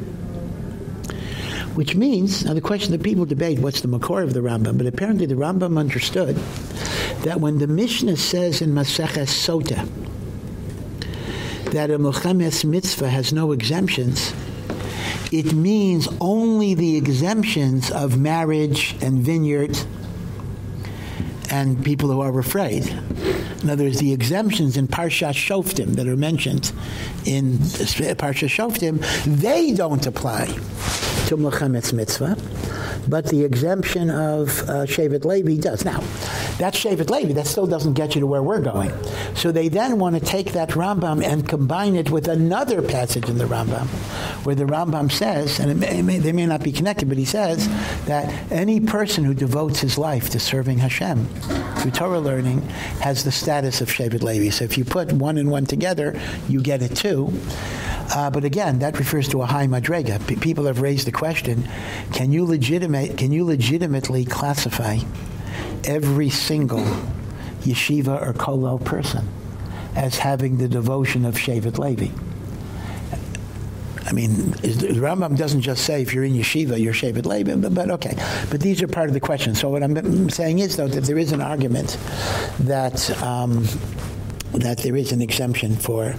which means now the question that people debate what's the makor of the Rambam, but apparently the Rambam understood that when the Mishnah says in Maseches Sota that a Muhammad's mitzvah has no exemptions, it means only the exemptions of marriage and vineyard and people who are afraid. In other words, the exemptions in Parsha Shoftim that are mentioned in Parsha Shoftim, they don't apply to Muhammad's mitzvah, but the exemption of uh, Shevet Levi does. Now, that's Shevet Levi. That still doesn't get you to where we're going. So they then want to take that Rambam and combine it with another passage in the Rambam, where the Rambam says, and may, may, they may not be connected, but he says that any person who devotes his life to serving Hashem through Torah learning has the status of Shevet Levi. So if you put one and one together, you get it too. Uh, but again, that refers to a high madrega. P people have raised the question, can you legitimate can you legitimately classify every single yeshiva or kollel person as having the devotion of Shevet Levi? I mean, the Rambam doesn't just say if you're in yeshiva, you're Shevet Levi, but, but, okay. But these are part of the question. So what I'm saying is, though, that there is an argument that um, that there is an exemption for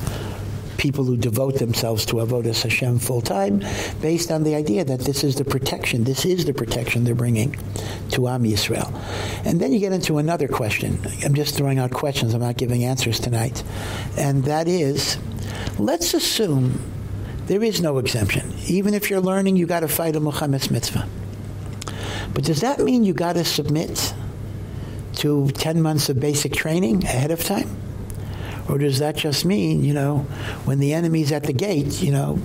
people who devote themselves to avodas Hashem full time based on the idea that this is the protection this is the protection they're bringing to Am Yisrael. And then you get into another question. I'm just throwing out questions. I'm not giving answers tonight. And that is let's assume there is no exemption. Even if you're learning you got to fight a Muhammad's mitzvah. But does that mean you got to submit to 10 months of basic training ahead of time or does that just mean, you know, when the enemy's at the gate, you know,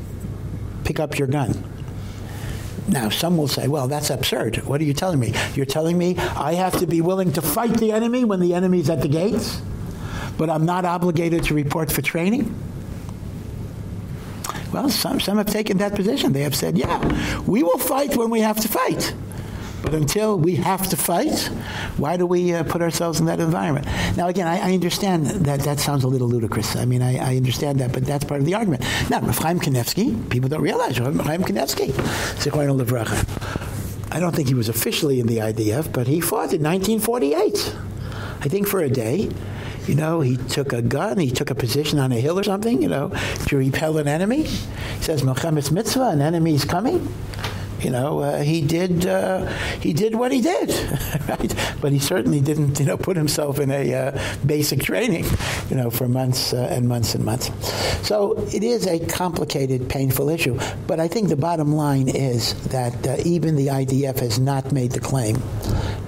pick up your gun? Now, some will say, well, that's absurd. What are you telling me? You're telling me I have to be willing to fight the enemy when the enemy's at the gates, but I'm not obligated to report for training? Well, some, some have taken that position. They have said, yeah, we will fight when we have to fight. But until we have to fight, why do we uh, put ourselves in that environment? Now, again, I, I, understand that that sounds a little ludicrous. I mean, I, I understand that, but that's part of the argument. Now, Chaim Kanevsky, people don't realize, Chaim Kanevsky, Zichron Levracha, I don't think he was officially in the IDF, but he fought in 1948. I think for a day. You know, he took a gun, he took a position on a hill or something, you know, to repel an enemy. He says, Muhammad's mitzvah, an enemy is coming you know uh, he did uh, he did what he did right? But he certainly didn't you know put himself in a uh, basic training you know for months uh, and months and months. So it is a complicated painful issue. But i think the bottom line is that uh, even the IDF has not made the claim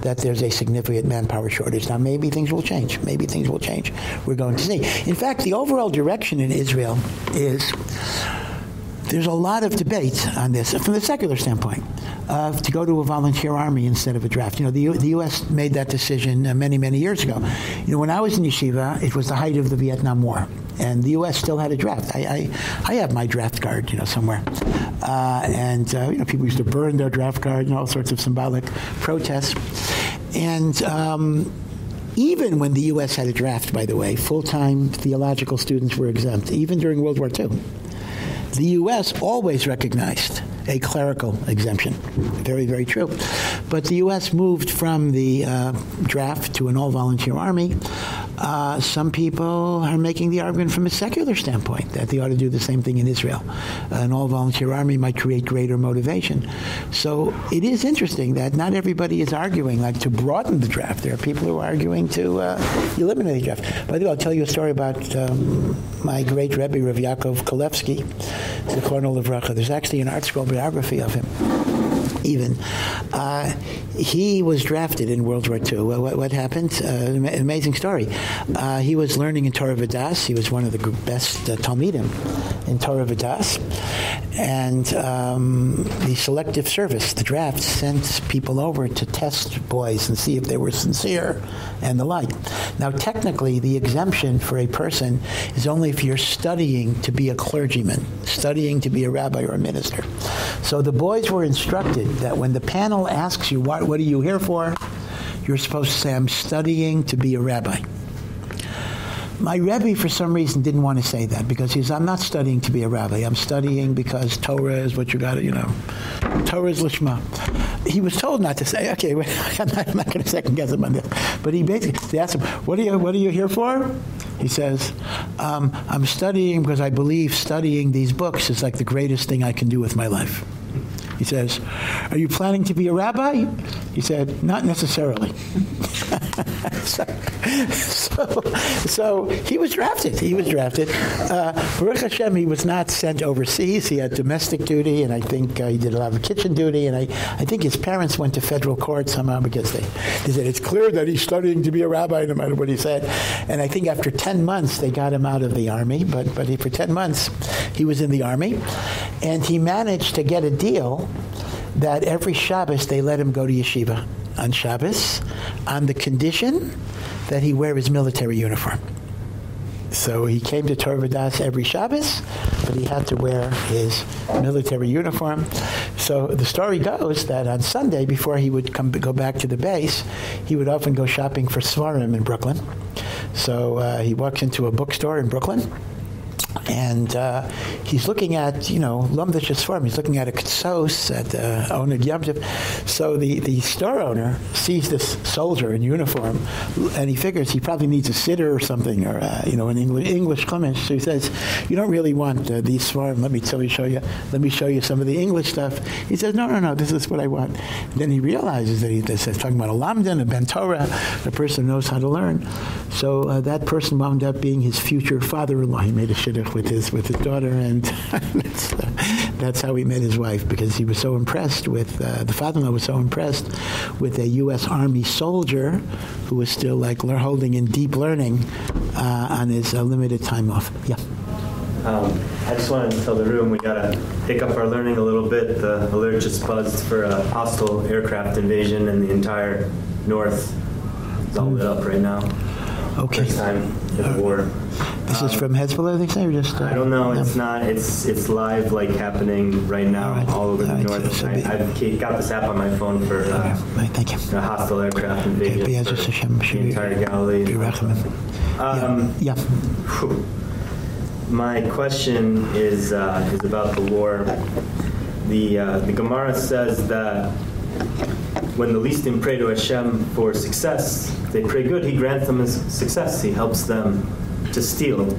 that there's a significant manpower shortage. Now maybe things will change. Maybe things will change. We're going to see. In fact the overall direction in Israel is there's a lot of debate on this from the secular standpoint uh, to go to a volunteer army instead of a draft. You know, the, the U.S. made that decision uh, many, many years ago. You know, when I was in yeshiva, it was the height of the Vietnam War, and the U.S. still had a draft. I, I, I have my draft card, you know, somewhere. Uh, and, uh, you know, people used to burn their draft card and all sorts of symbolic protests. And... Um, even when the U.S. had a draft, by the way, full-time theological students were exempt, even during World War II the U.S. always recognized a clerical exemption. Very, very true. But the U.S. moved from the uh, draft to an all-volunteer army. Uh, some people are making the argument from a secular standpoint that they ought to do the same thing in Israel. An all-volunteer army might create greater motivation. So it is interesting that not everybody is arguing like to broaden the draft. There are people who are arguing to uh, eliminate the draft. By the way, I'll tell you a story about um, my great Rebbe, Rav Yaakov Kalevsky, the Cornel of Racha. There's actually an ArtScroll biography of him even. Uh, he was drafted in World War II. What, what happened? Uh, amazing story. Uh, he was learning in Torah Vodaas. He was one of the best uh, Talmidim in Torah Vodaas. And um, the selective service, the draft, sent people over to test boys and see if they were sincere and the like. Now, technically, the exemption for a person is only if you're studying to be a clergyman, studying to be a rabbi or a minister. So the boys were instructed that when the panel asks you, what, what are you here for? You're supposed to say, I'm studying to be a rabbi. My Rebbe, for some reason, didn't want to say that because he's, I'm not studying to be a rabbi. I'm studying because Torah is what you got to, you know, Torah is Lishma. He was told not to say, okay, I'm not, not going to second guess him on this. But he basically, they asked him, what are you, what are you here for? He says, um, I'm studying because I believe studying these books is like the greatest thing I can do with my life. He says, are you planning to be a rabbi? He said, not necessarily. so, so, so, he was drafted. He was drafted. Uh, Baruch Hashem, he was not sent overseas. He had domestic duty, and I think uh, he did a lot of kitchen duty, and I, I think his parents went to federal court somehow because they, they said, it's clear that he's studying to be a rabbi no matter what he said. And I think after 10 months, they got him out of the army, but, but he, for 10 months, he was in the army, and he managed to get a deal that every Shabbos they let him go to yeshiva on Shabbos on the condition that he wear his military uniform. So he came to Torah Vodaas every Shabbos, but he had to wear his military uniform. So the story goes that on Sunday, before he would come go back to the base, he would often go shopping for Seforim in Brooklyn. So uh, he walks into a bookstore in Brooklyn, and uh, he's looking at you know Lumdish's farm he's looking at a Ketsos at uh, owner Yamtiv so the the store owner sees this soldier in uniform and he figures he probably needs a siddur or something or uh, you know an English English Chumash so he says you don't really want uh, these farm let me tell you show you let me show you some of the English stuff. He says no no no this is what I want. And then he realizes that he's talking about a lamdan a ben Torah a person knows how to learn. So uh, that person wound up being his future father-in-law. He made a shidduch with his with his daughter and that's, uh, that's how he met his wife because he was so impressed with uh, the father-in-law was so impressed with a US army soldier who was still like holding in deep learning uh, on his uh, limited time off yeah um, I just wanted to tell the room we got to pick up our learning a little bit. The alert just buzzed for a hostile aircraft invasion in the entire north. It's all lit up right now. Okay. First time the war. This is from Hezbollah, they say, or just? Uh, I don't know. It's not. It's it's live, like happening right now, all, over the north. So I, have got this app on my phone for uh, thank you. a hostile aircraft invasion Okay, for Hashem, the entire Galilee. Um, yeah. phew. My question is uh, is about the war. The uh, the Gemara says that when the listim pray to Hashem for success, they pray good, he grants them success. He helps them to steal.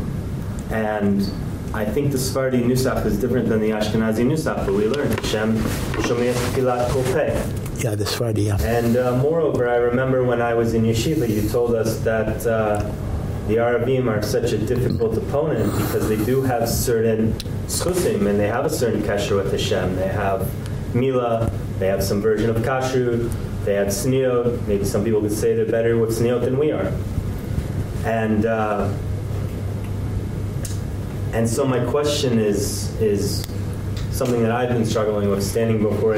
And I think the Sephardi Nusach is different than the Ashkenazi Nusach, but we learned Hashem Shomeyat Filat Kolpeh. Yeah, the Sephardi, yeah. And uh, moreover, I remember when I was in yeshiva, you told us that uh, the Arabim are such a difficult opponent because they do have certain zchusim and they have a certain kasher with Hashem. They have Mila, they have some version of kashrut, they have sniot. Maybe some people could say they're better with sniot than we are. And uh, and so my question is is something that I've been struggling with, standing before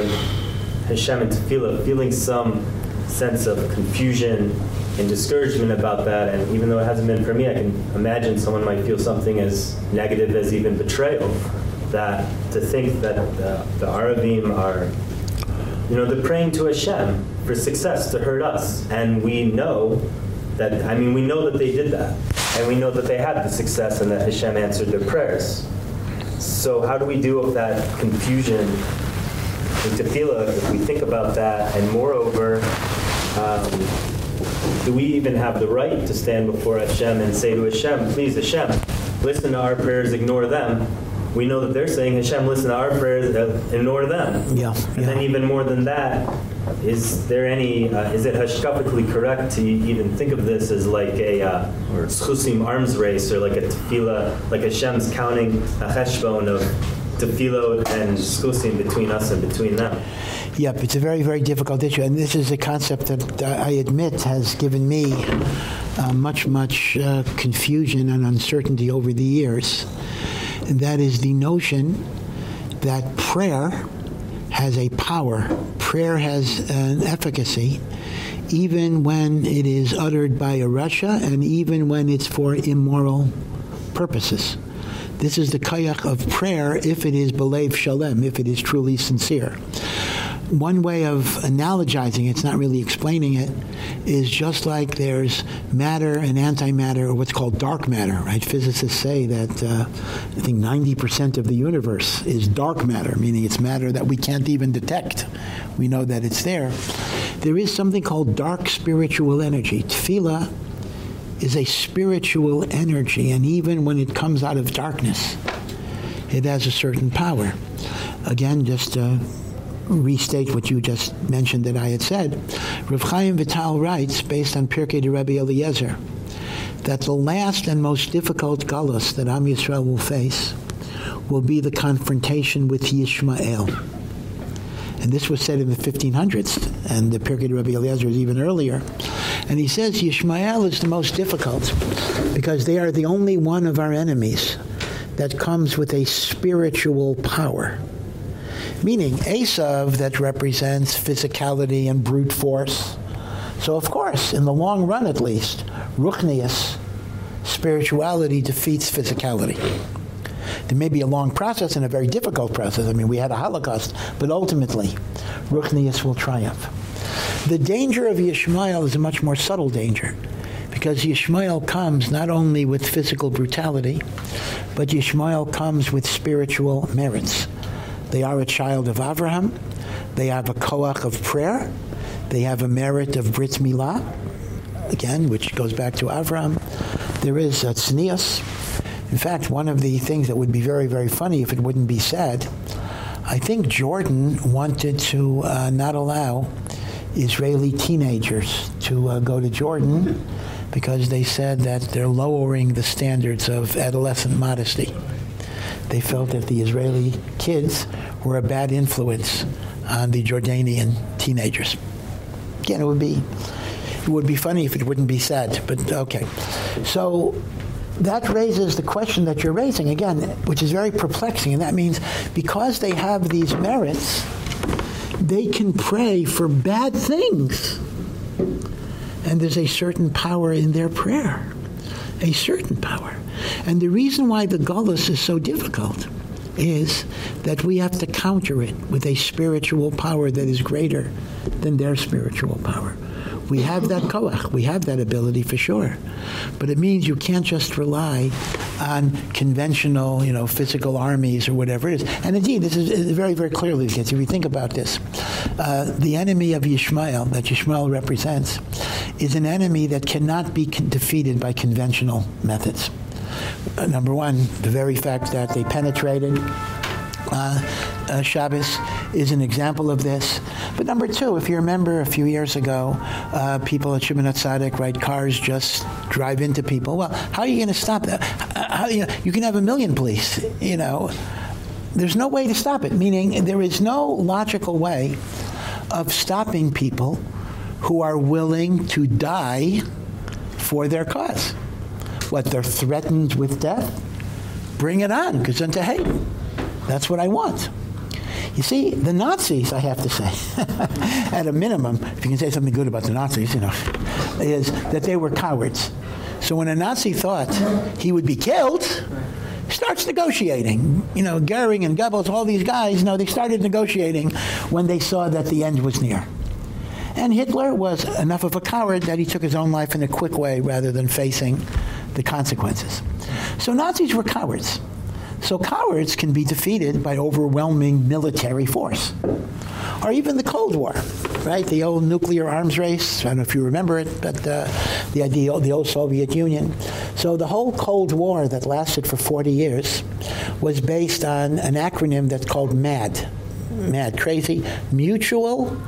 Hashem and Tefillah, feeling some sense of confusion and discouragement about that. And even though it hasn't been for me, I can imagine someone might feel something as negative as even betrayal. That to think that the, the Arabim are, you know, they're praying to Hashem for success to hurt us, and we know that. I mean, we know that they did that, and we know that they had the success, and that Hashem answered their prayers. So how do we deal with that confusion in tefillah if we think about that, and moreover, um, do we even have the right to stand before Hashem and say to Hashem, please Hashem, listen to our prayers, ignore them. We know that they're saying, Hashem, listen to our prayers, uh, ignore them. Yeah. And then even more than that, is there any, uh, is it hashkafically correct to even think of this as like a uh, zchusim arms race or like a tefillah, like Hashem's counting a cheshbon of tefillot and zchusim between us and between them? Yep, it's a very, very difficult issue. And this is a concept that I admit has given me uh, much, much uh, confusion and uncertainty over the years. That is the notion that prayer has a power. Prayer has an efficacy even when it is uttered by a rasha and even when it's for immoral purposes. This is the kayak of prayer if it is belev shalem, if it is truly sincere one way of analogizing it's not really explaining it is just like there's matter and antimatter or what's called dark matter, right? Physicists say that uh, I think 90% of the universe is dark matter, meaning it's matter that we can't even detect. We know that it's there. There is something called dark spiritual energy. Tefillah is a spiritual energy and even when it comes out of darkness, it has a certain power. Again, just uh, restate what you just mentioned that I had said. Rav Chaim Vital writes, based on Pirkei de Rebbe Eliezer, that the last and most difficult galus that Am Yisrael will face will be the confrontation with Yishmael. And this was said in the 1500s, and the Pirkei de Rebbe Eliezer is even earlier. And he says Yishmael is the most difficult because they are the only one of our enemies that comes with a spiritual power meaning Esav that represents physicality and brute force. So of course, in the long run at least, Ruchnius, spirituality defeats physicality. There may be a long process and a very difficult process. I mean, we had a Holocaust, but ultimately, Ruchnius will triumph. The danger of Yishmael is a much more subtle danger because Yishmael comes not only with physical brutality, but Yishmael comes with spiritual merits. They are a child of Abraham. They have a koach of prayer. They have a merit of Brit Milah, again, which goes back to Abraham. There is a tznius. In fact, one of the things that would be very, very funny if it wouldn't be said, I think Jordan wanted to uh, not allow Israeli teenagers to uh, go to Jordan because they said that they're lowering the standards of adolescent modesty. They felt that the Israeli kids were a bad influence on the Jordanian teenagers. Again, it would be it would be funny if it wouldn't be sad, but okay. So that raises the question that you're raising again, which is very perplexing, and that means because they have these merits, they can pray for bad things. And there's a certain power in their prayer. A certain power. And the reason why the gullus is so difficult is that we have to counter it with a spiritual power that is greater than their spiritual power. We have that koach, we have that ability for sure. But it means you can't just rely on conventional, you know, physical armies or whatever it is. And indeed, this is very, very clearly the case. If you think about this, uh, the enemy of Yishmael, that Yishmael represents, is an enemy that cannot be defeated by conventional methods. Uh, number one, the very fact that they penetrated uh, uh, Shabbos is an example of this. But number two, if you remember a few years ago, uh, people at Shimon Tzadik, right, cars just drive into people. Well, how are you going to stop that? How, you, know, you can have a million police, you know. There's no way to stop it, meaning there is no logical way of stopping people who are willing to die for their cause. What, they're threatened with death? Bring it on, because then unto hate. That's what I want. You see, the Nazis, I have to say, at a minimum, if you can say something good about the Nazis, you know, is that they were cowards. So when a Nazi thought he would be killed, starts negotiating. You know, Goering and Goebbels, all these guys, you know, they started negotiating when they saw that the end was near. And Hitler was enough of a coward that he took his own life in a quick way rather than facing the consequences. So Nazis were cowards. So cowards can be defeated by overwhelming military force. Or even the Cold War, right? The old nuclear arms race. I don't know if you remember it, but uh, the idea of the old Soviet Union. So the whole Cold War that lasted for 40 years was based on an acronym that's called MAD. MAD, crazy, mutual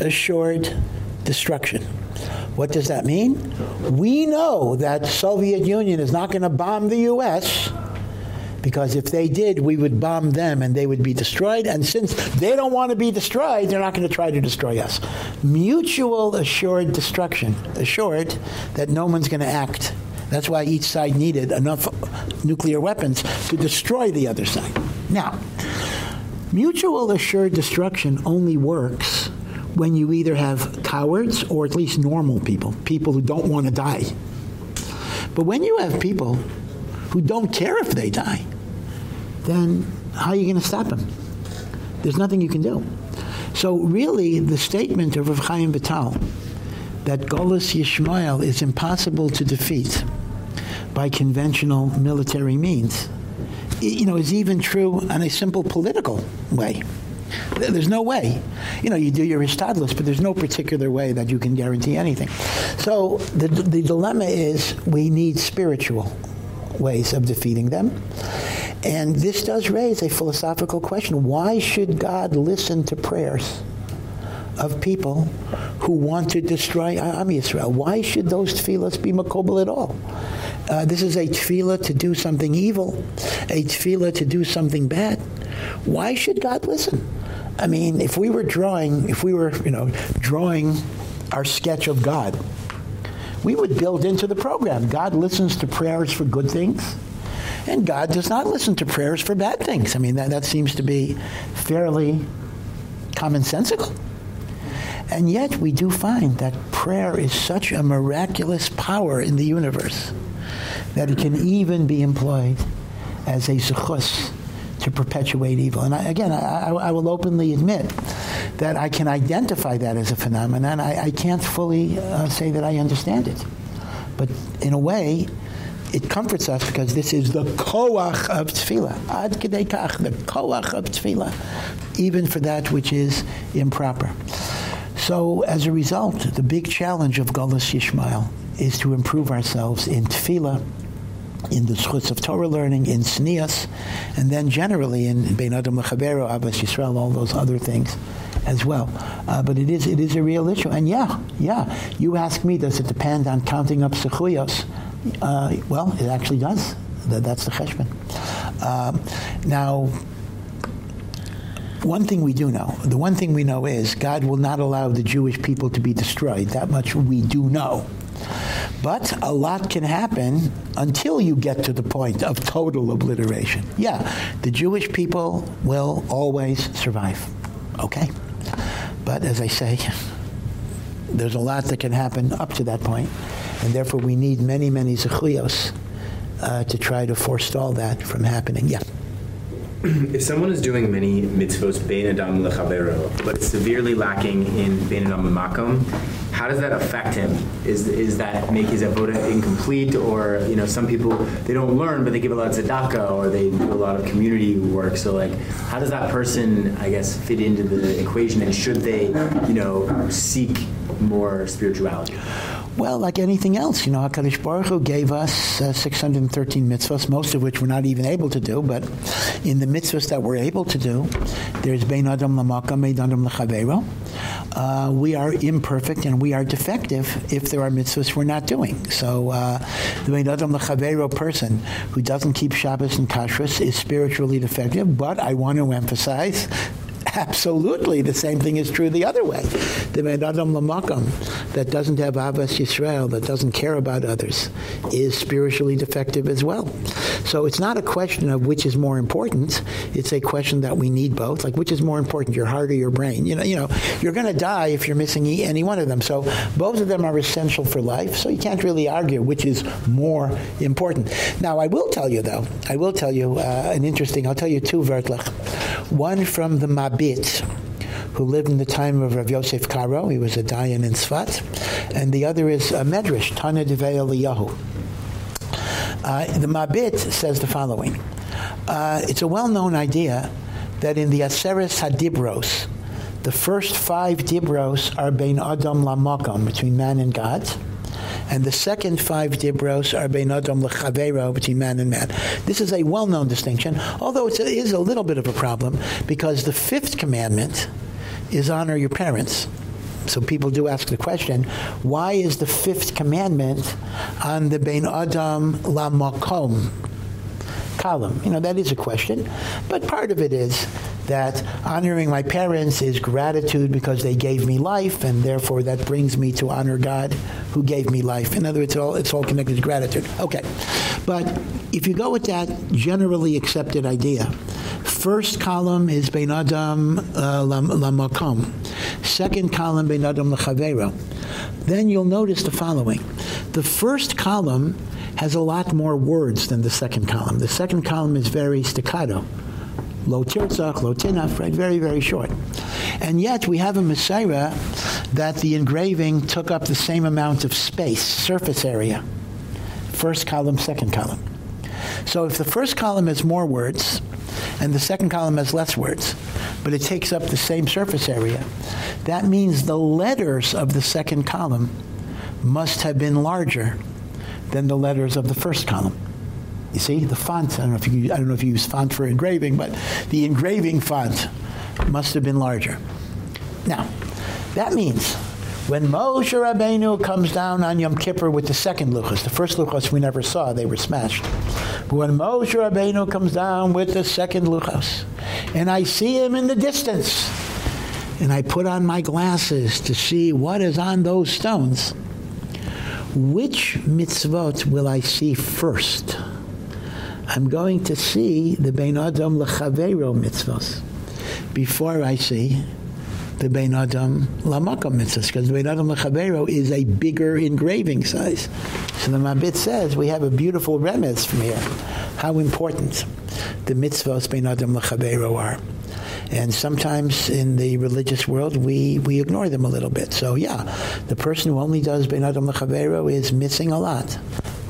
assured destruction. What does that mean? We know that Soviet Union is not going to bomb the US because if they did we would bomb them and they would be destroyed. And since they don't want to be destroyed they're not going to try to destroy us. Mutual assured destruction. Assured that no one's going to act. That's why each side needed enough nuclear weapons to destroy the other side. Now mutual assured destruction only works when you either have cowards or at least normal people, people who don't want to die. But when you have people who don't care if they die, then how are you going to stop them? There's nothing you can do. So really the statement of Rav Chaim Vital that Golas Yishmael is impossible to defeat by conventional military means, you know, is even true on a simple political way. There's no way. You know, you do your hishtadlus, but there's no particular way that you can guarantee anything. So the the dilemma is we need spiritual ways of defeating them. And this does raise a philosophical question. Why should God listen to prayers of people who want to destroy Am Yisrael? Why should those tefillahs be mekubal at all? Uh, this is a tefillah to do something evil, a tefillah to do something bad. Why should God listen? I mean, if we were drawing, if we were, you know, drawing our sketch of God, we would build into the program. God listens to prayers for good things, and God does not listen to prayers for bad things. I mean, that, that seems to be fairly commonsensical. And yet we do find that prayer is such a miraculous power in the universe that it can even be employed as a zechus to perpetuate evil. And I, again, I, I, will openly admit that I can identify that as a phenomenon. I, I can't fully uh, say that I understand it. But in a way, it comforts us because this is the koach of tefillah. Ad kedei kach, the koach of tefillah, even for that which is improper. So as a result, the big challenge of Galus Yishmael is to improve ourselves in tefillah in the zchus of Torah learning, in Tznius, and then generally in Bein Adam Lechavero, Ahavas Yisrael, all those other things as well. Uh, but it is it is a real issue. And yeah, yeah, you ask me, does it depend on counting up zechuyos? Uh, well, it actually does. That, that's the cheshbon. Um, now, one thing we do know, the one thing we know is God will not allow the Jewish people to be destroyed. That much we do know. But a lot can happen until you get to the point of total obliteration. Yeah, the Jewish people will always survive. Okay? But as I say, there's a lot that can happen up to that point, and therefore we need many, many zechuyos uh, to try to forestall that from happening. Yeah. if someone is doing many mitzvot bein adam lechavero, but severely lacking in bein adam makom, how does that affect him? Is is that make his avoda incomplete, or you know, some people they don't learn, but they give a lot of tzedakah, or they do a lot of community work. So like, how does that person, I guess, fit into the equation, and should they, you know, seek more spirituality? Well, like anything else, you know, HaKadosh Baruch Hu gave us uh, 613 mitzvahs, most of which we're not even able to do, but in the mitzvahs that we're able to do, there's Bein Adam Lamakom, Bein Adam Lechavero. Uh, we are imperfect and we are defective if there are mitzvahs we're not doing. So uh, the Bein Adam Lechavero person who doesn't keep Shabbos and Kashrus is spiritually defective, but I want to emphasize absolutely the same thing is true the other way. The man Adam Lamakom that doesn't have Ahavas Yisrael, that doesn't care about others, is spiritually defective as well. So it's not a question of which is more important. It's a question that we need both. Like which is more important, your heart or your brain? You know, you know, you're going to die if you're missing any one of them. So both of them are essential for life. So you can't really argue which is more important. Now I will tell you though, I will tell you uh, an interesting, I'll tell you two vertlach. One from the Mabit who lived in the time of Rav Yosef Karo. He was a Dayan in Sfat. And the other is a Medrash, Tana Devei Eliyahu. Uh, the Mabit says the following. Uh, it's a well-known idea that in the Aseres Hadibros, the first five dibros are bein Adam lamakom, between man and God and the second five dibros are bein adam between man and man. This is a well-known distinction, although it is a little bit of a problem because the fifth commandment is honor your parents. So people do ask the question, why is the fifth commandment on the bein adam la makom column? You know, that is a question, but part of it is that honoring my parents is gratitude because they gave me life and therefore that brings me to honor God who gave me life. In other words, it's all, it's all connected to gratitude. Okay. But if you go with that generally accepted idea, first column is Bein Adam uh, Lamakom. Second column Bein Adam Lechavero. Then you'll notice the following. The first column has a lot more words than the second column. The second column is very staccato low tirtzach, low tinaf, right? Very, very short. And yet we have a Messiah that the engraving took up the same amount of space, surface area. First column, second column. So if the first column has more words and the second column has less words, but it takes up the same surface area, that means the letters of the second column must have been larger than the letters of the first column. You see, the font, I don't know if you I don't know if you use font for engraving, but the engraving font must have been larger. Now, that means when Moshe Rabbeinu comes down on Yom Kippur with the second luchos, the first luchos we never saw, they were smashed. But when Moshe Rabbeinu comes down with the second luchos, and I see him in the distance, and I put on my glasses to see what is on those stones, which mitzvot will I see first? I'm going to see the Bein Adam Lechavero mitzvahs before I see the Bein Adam Lamakom mitzvahs, because the Bein Adam Lechavero is a bigger engraving size. So the Mabit says we have a beautiful remez from here, how important the mitzvahs Bein Adam Lechavero are. And sometimes in the religious world, we, we ignore them a little bit. So yeah, the person who only does Bein Adam is missing a lot.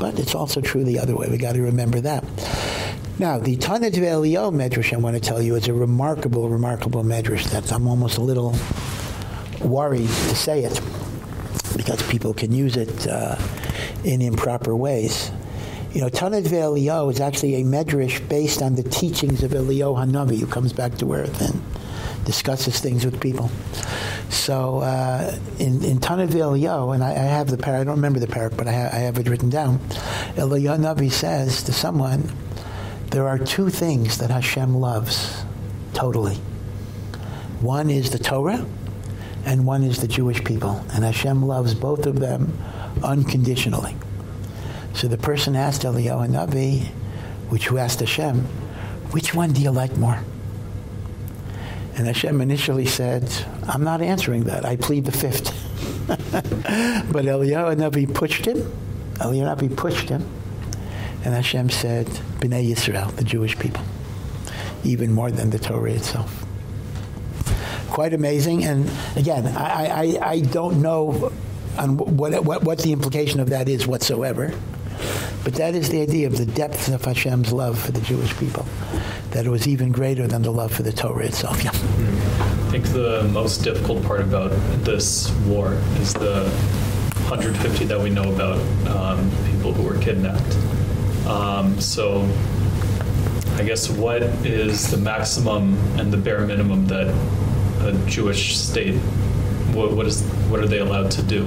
But it's also true the other way. We got to remember that. Now, the Tana Devei Eliyahu medrash I want to tell you is a remarkable, remarkable medrash that I'm almost a little worried to say it because people can use it uh, in improper ways. You know, Tana Devei Eliyahu is actually a medrash based on the teachings of Eliyahu Hanavi, who comes back to earth and discusses things with people. So uh, in in Tana Devei Eliyahu, and I, I, have the parak, I don't remember the parak, but I, ha I have it written down. Eliyahu Hanavi says to someone, there are two things that Hashem loves totally. One is the Torah and one is the Jewish people. And Hashem loves both of them unconditionally. So the person asked Eliyahu Navi, which who asked Hashem, which one do you like more? And Hashem initially said, I'm not answering that. I plead the fifth. but Eliyahu Navi pushed him. Eliyahu Navi pushed him and Hashem said, Bnei Yisrael, the Jewish people, even more than the Torah itself. Quite amazing. And again, I, I, I don't know on what, what, what the implication of that is whatsoever. But that is the idea of the depth of Hashem's love for the Jewish people, that it was even greater than the love for the Torah itself. Yeah. I think the most difficult part about this war is the 150 that we know about um, people who were kidnapped. Um, so I guess what is the maximum and the bare minimum that a Jewish state what, what is what are they allowed to do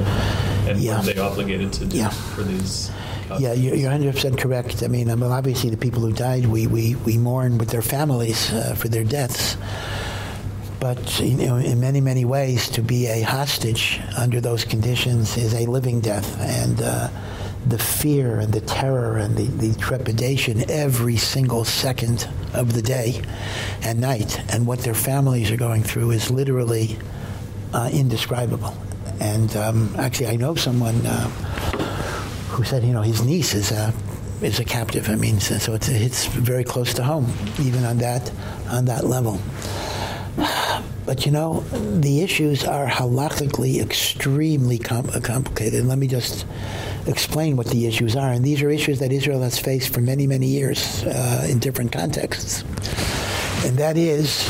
and yeah. what are they obligated to do yeah. for these yeah, you're, you're 100% correct. I mean, I mean, obviously the people who died, we, we, we mourn with their families uh, for their deaths. But you know, in many, many ways, to be a hostage under those conditions is a living death. And uh, the fear and the terror and the, the trepidation every single second of the day and night and what their families are going through is literally uh, indescribable. And um, actually, I know someone uh, who said, you know, his niece is a is a captive. I mean, so it's it's very close to home, even on that on that level. But you know, the issues are halachically extremely com complicated. Let me just explain what the issues are. And these are issues that Israel has faced for many, many years uh, in different contexts. And that is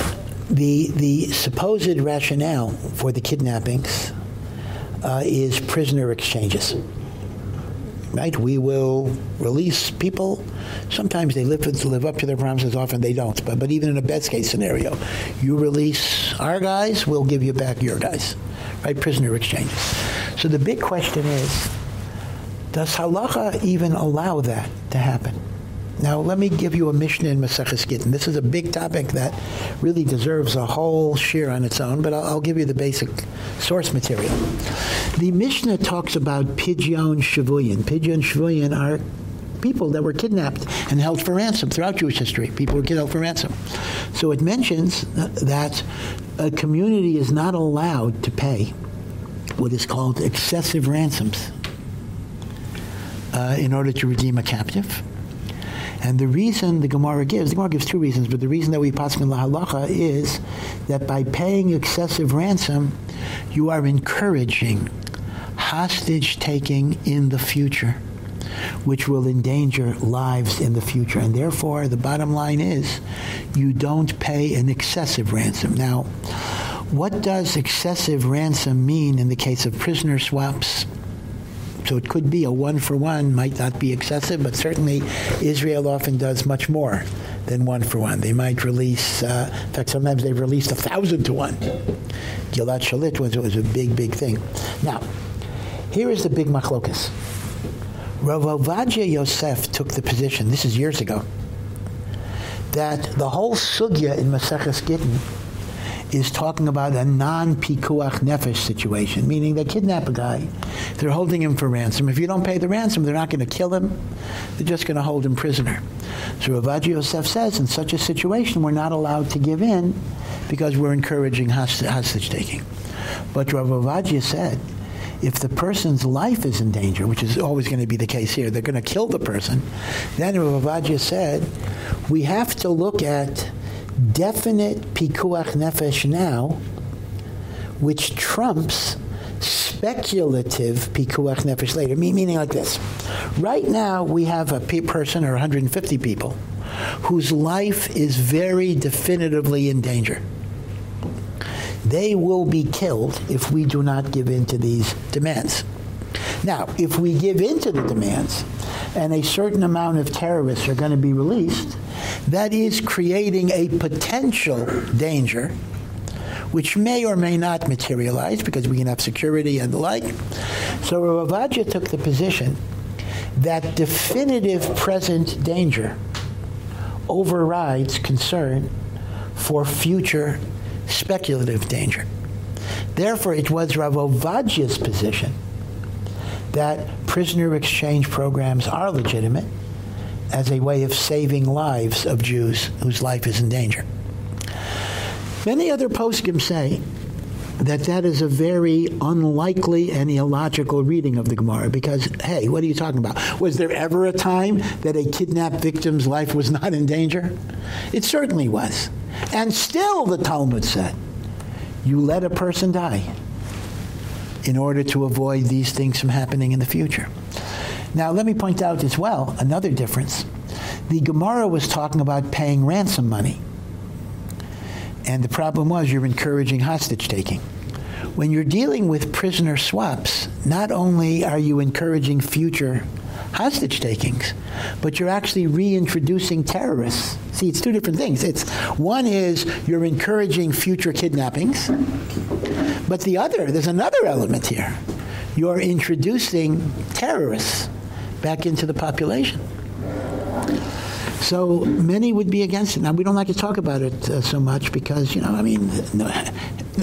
the, the supposed rationale for the kidnappings uh, is prisoner exchanges. Right? We will release people. Sometimes they live, live up to their promises, often they don't. But, but even in a best case scenario, you release our guys, we'll give you back your guys. Right? Prisoner exchanges. So the big question is, does halacha even allow that to happen? Now, let me give you a Mishnah in Maseches Gittin. This is a big topic that really deserves a whole shiur on its own, but I'll, I'll, give you the basic source material. The Mishnah talks about pidyon shavuyin. Pidyon shavuyin are people that were kidnapped and held for ransom throughout Jewish history. People were held for ransom. So it mentions that a community is not allowed to pay what is called excessive ransoms uh, in order to redeem a captive. And the reason the Gemara gives, the Gemara gives two reasons, but the reason that we pass in la halacha is that by paying excessive ransom, you are encouraging hostage taking in the future which will endanger lives in the future. And therefore the bottom line is you don't pay an excessive ransom. Now what does excessive ransom mean in the case of prisoner swaps so it could be a one for one might not be excessive but certainly Israel often does much more than one for one. They might release uh, in fact sometimes they've released a thousand to one. Gilad Shalit was was a big big thing. Now here is the big machlokas. Rav Ovadia Yosef took the position this is years ago that the whole sugya in Maseches Gittin is talking about a non-pikuach nefesh situation, meaning they kidnap a guy, they're holding him for ransom. If you don't pay the ransom, they're not going to kill him, they're just going to hold him prisoner. So Rav Ovadia Yosef says, in such a situation, we're not allowed to give in because we're encouraging hostage taking. But Rav Ovadia said, if the person's life is in danger, which is always going to be the case here, they're going to kill the person, then Rav Ovadia said, we have to look at definite pikuach nefesh now which trumps speculative pikuach nefesh later. Meaning like this. Right now we have a person or 150 people whose life is very definitively in danger. They will be killed if we do not give in to these demands now if we give in to the demands and a certain amount of terrorists are going to be released that is creating a potential danger which may or may not materialize because we can have security and the like. So Rav Ovadia took the position that definitive present danger overrides concern for future speculative danger. Therefore, it was Rav Ovadia's position that prisoner exchange programs are legitimate as a way of saving lives of Jews whose life is in danger. Many other poskim say that that is a very unlikely and illogical reading of the Gemara because hey what are you talking about? Was there ever a time that a kidnapped victim's life was not in danger? It certainly was. And still the Talmud said you let a person die in order to avoid these things from happening in the future now, let me point out as well another difference. The Gemara was talking about paying ransom money. And the problem was you're encouraging hostage taking. When you're dealing with prisoner swaps, not only are you encouraging future hostage takings, but you're actually reintroducing terrorists. See, it's two different things. It's one is you're encouraging future kidnappings, but the other, there's another element here. You're introducing terrorists back into the population. So many would be against it. Now we don't like to talk about it uh, so much because you know, I mean, no,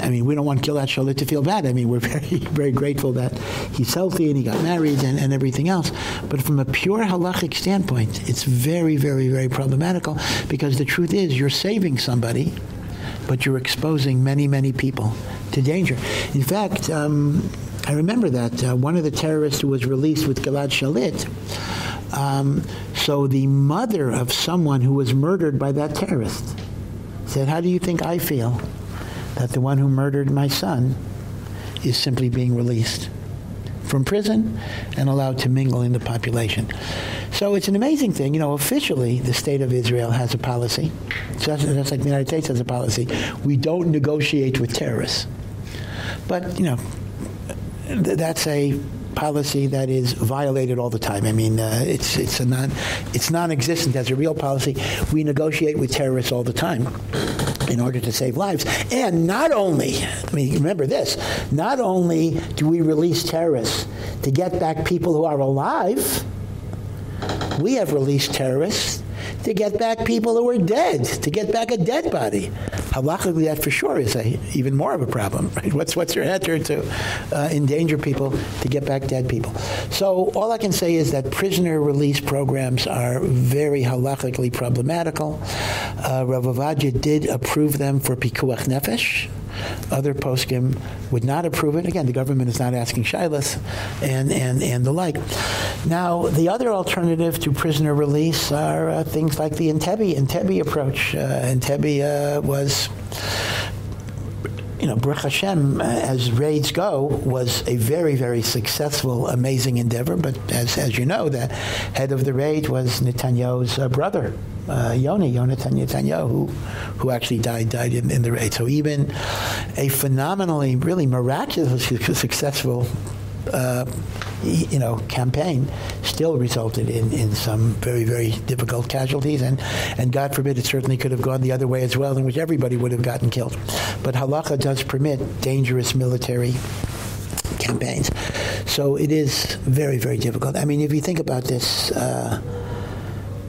I mean, we don't want Gilad Shalit to feel bad. I mean, we're very very grateful that he's healthy and he got married and, and everything else. But from a pure halachic standpoint, it's very very very problematical because the truth is you're saving somebody but you're exposing many many people to danger. In fact, um, I remember that uh, one of the terrorists who was released with Gilad Shalit um, so the mother of someone who was murdered by that terrorist said, "How do you think I feel that the one who murdered my son is simply being released from prison and allowed to mingle in the population?" So it's an amazing thing, you know, officially the state of Israel has a policy. Just, just like the United States has a policy. We don't negotiate with terrorists. But, you know, that's a policy that is violated all the time. I mean, uh, it's it's a non it's non-existent as a real policy. We negotiate with terrorists all the time in order to save lives. And not only, I mean, remember this, not only do we release terrorists to get back people who are alive, we have released terrorists to get back people who are dead, to get back a dead body. Halachically, that for sure is a, even more of a problem. Right? What's what's your answer to uh, endanger people to get back dead people? So all I can say is that prisoner release programs are very halachically problematical. Uh, Rav did approve them for pikuach nefesh Other poskim would not approve it. Again, the government is not asking shailos and and and the like. Now, the other alternative to prisoner release are uh, things like the Entebbe Entebbe approach. Uh, Entebbe uh, was you know, Baruch Hashem, uh, as raids go, was a very, very successful, amazing endeavor. But as, as you know, the head of the raid was Netanyahu's uh, brother, uh, Yoni, Yonatan Netanyahu, who, who actually died died in, in the raid. So even a phenomenally, really miraculously successful uh, you know campaign still resulted in in some very very difficult casualties and and god forbid it certainly could have gone the other way as well in which everybody would have gotten killed. But halacha does permit dangerous military campaigns. So it is very very difficult. I mean if you think about this uh,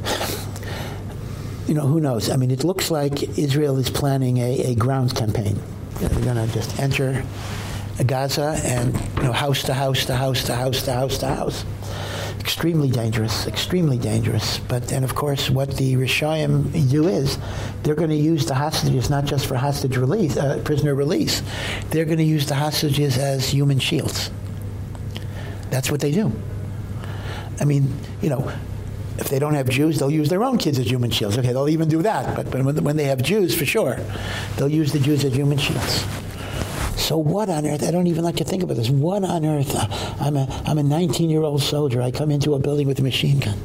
you know who knows? I mean it looks like israel is planning a a ground campaign. They're going to just enter Gaza and you know house to house to house to house to house to house extremely dangerous extremely dangerous but and of course what the Reshaim do is they're going to use the hostages not just for hostage release uh, prisoner release they're going to use the hostages as human shields that's what they do i mean you know if they don't have Jews, they'll use their own kids as human shields. Okay, they'll even do that. But, but when, when they have Jews, for sure, they'll use the Jews as human shields. So what on earth? I don't even like to think about this. What on earth? I'm a I'm a 19-year-old soldier. I come into a building with a machine gun.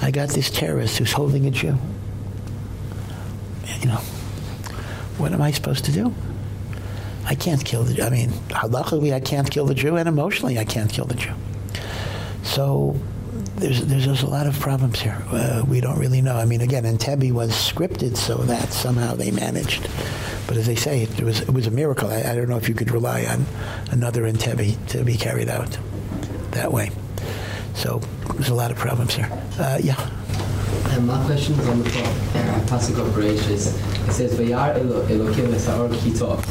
I got this terrorist who's holding a Jew. You know, what am I supposed to do? I can't kill the Jew. I mean, luckily I can't kill the Jew and emotionally I can't kill the Jew. So there's there's just a lot of problems here. Uh, we don't really know. I mean, again, Entebbe was scripted so that somehow they managed. But as they say, it was it was a miracle. I, I don't know if you could rely on another Entebbe to be carried out that way. So there's a lot of problems here. Uh, yeah. And my question is on the Pasuk of Bereshit. It says, "Vayar Elokim Esar Kitov,"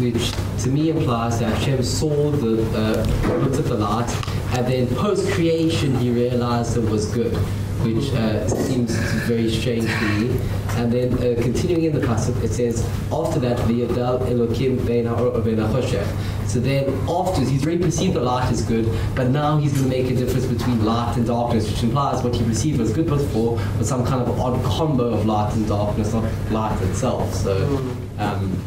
which to me implies that Hashem saw the uh, looked at the light, and then post creation he realized it was good which uh, seems very strange to me. And then uh, continuing in the pasuk, it says, after that, v'yadal elokim beina or beina So then after, he's already perceived that light is good, but now he's going to make a difference between light and darkness, which implies what he perceived was good before, but some kind of odd combo of light and darkness, not light itself. So um,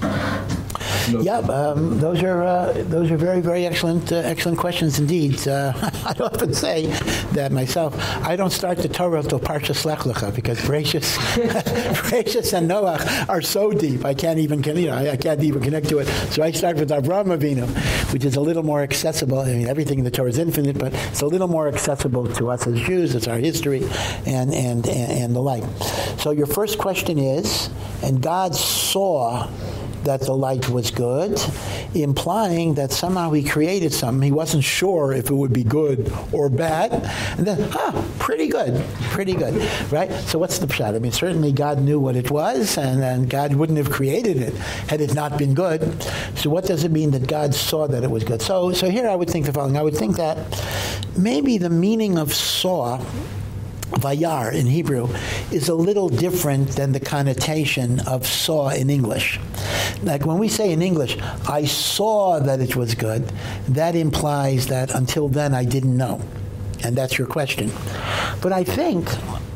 yeah, um, those are uh, those are very very excellent uh, excellent questions indeed. Uh, I often say that myself. I don't start the Torah until Parshas Lech Lecha because Bereshis Bereshis and Noach are so deep. I can't even you know I can't even connect to it. So I start with Avraham Avinu, which is a little more accessible. I mean everything in the Torah is infinite, but it's a little more accessible to us as Jews. It's our history and and, and the like. So your first question is, and God saw that the light was good, implying that somehow he created something. He wasn't sure if it would be good or bad. And then, huh, pretty good, pretty good, right? So what's the pshat? I mean, certainly God knew what it was, and, and God wouldn't have created it had it not been good. So what does it mean that God saw that it was good? So, so here I would think the following. I would think that maybe the meaning of saw Vayar in Hebrew is a little different than the connotation of saw in English. Like when we say in English, I saw that it was good, that implies that until then I didn't know. And that's your question. But I think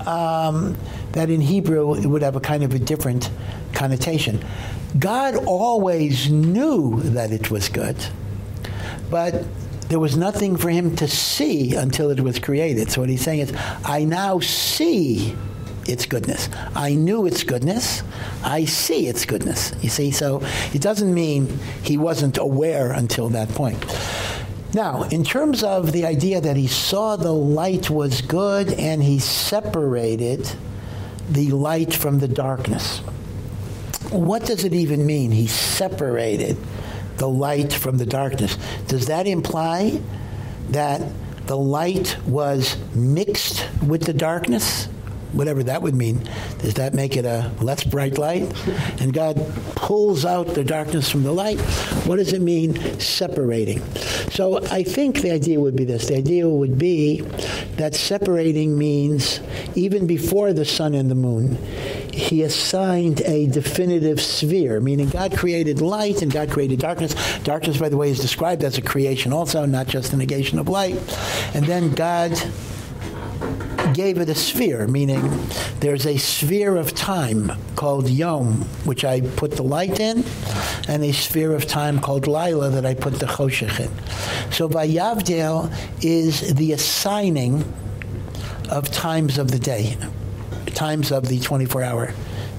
um, that in Hebrew it would have a kind of a different connotation. God always knew that it was good. But there was nothing for him to see until it was created. So what he's saying is, I now see its goodness. I knew its goodness. I see its goodness. You see, so it doesn't mean he wasn't aware until that point. Now, in terms of the idea that he saw the light was good and he separated the light from the darkness. What does it even mean? He separated the light from the darkness. Does that imply that the light was mixed with the darkness? Whatever that would mean. Does that make it a less bright light? And God pulls out the darkness from the light. What does it mean separating? So I think the idea would be this. The idea would be that separating means even before the sun and the moon he assigned a definitive sphere, meaning God created light and God created darkness. Darkness, by the way, is described as a creation also, not just a negation of light. And then God gave it a sphere, meaning there's a sphere of time called Yom, which I put the light in, and a sphere of time called Lila that I put the Choshech in. So Vayavdel is the assigning of times of the day, times of the 24-hour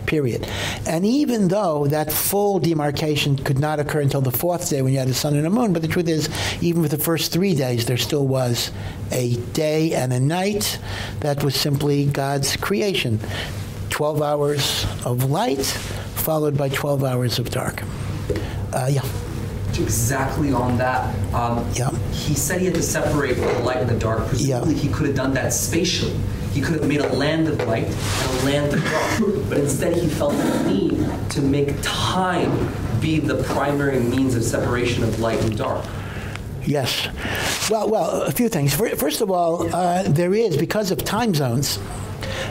period. And even though that full demarcation could not occur until the fourth day when you had the sun and the moon, but the truth is, even for the first three days, there still was a day and a night that was simply God's creation. 12 hours of light followed by 12 hours of dark. Uh, yeah exactly on that. Um, yeah. He said he had to separate the light and the dark. Presumably, yeah. he could have done that spatially. He could have made a land of light and a land of dark. But instead, he felt the need to make time be the primary means of separation of light and dark. Yes. Well, well, a few things. First of all, uh, there is because of time zones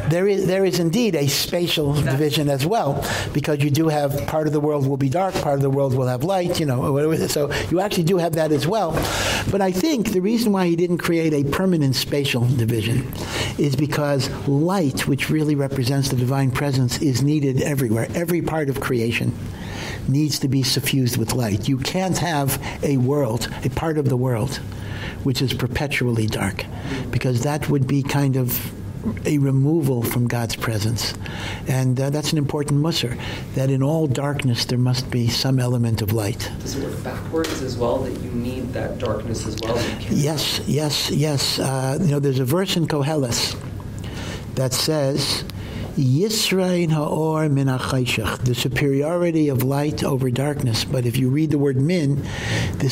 there is there is indeed a spatial division as well because you do have part of the world will be dark, part of the world will have light, you know, so you actually do have that as well. But I think the reason why he didn't create a permanent spatial division is because light, which really represents the divine presence, is needed everywhere. Every part of creation needs to be suffused with light. You can't have a world, a part of the world which is perpetually dark because that would be kind of a removal from God's presence. And uh, that's an important musar, that in all darkness there must be some element of light. Does it work backwards as well, that you need that darkness as well? Yes, yes, yes. Uh, you know, there's a verse in Koheles that says, Yisrain ha'or min the superiority of light over darkness. But if you read the word min, the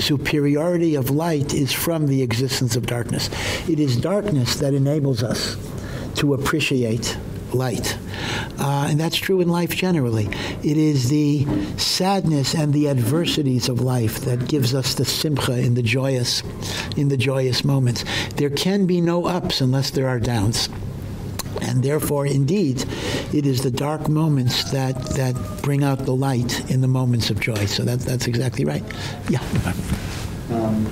superiority of light is from the existence of darkness. It is darkness that enables us to appreciate light. Uh, and that's true in life generally. It is the sadness and the adversities of life that gives us the simcha in the joyous in the joyous moments. There can be no ups unless there are downs and therefore indeed it is the dark moments that that bring out the light in the moments of joy. So that that's exactly right. Yeah. Um,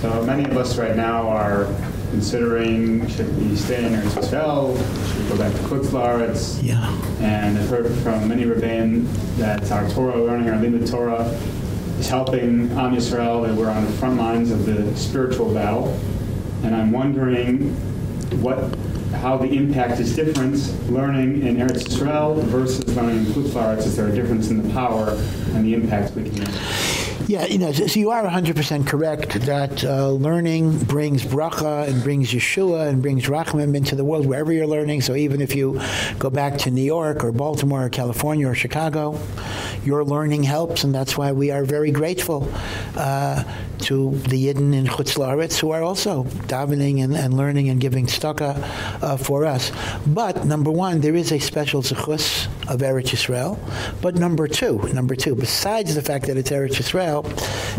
so many of us right now are considering should we stay in Eretz should we go back to Chutz yeah. And I've heard from many Rebbeim that our Torah learning our limud Torah is helping Am Yisrael that we're on the front lines of the spiritual battle. And I'm wondering what how the impact is different learning in Eretz Israel versus learning in Is there a difference in the power and the impact we can have? Yeah, you know, so you are 100% correct that uh, learning brings bracha and brings Yeshua and brings Rachmim into the world wherever you're learning. So even if you go back to New York or Baltimore or California or Chicago, your learning helps and that's why we are very grateful uh, to the Yidden in Chutz La'aretz who are also davening and, and learning and giving tzedakah uh, for us. But number one, there is a special zechus of Eretz Yisrael. But number two, number two, besides the fact that it's Eretz Yisrael,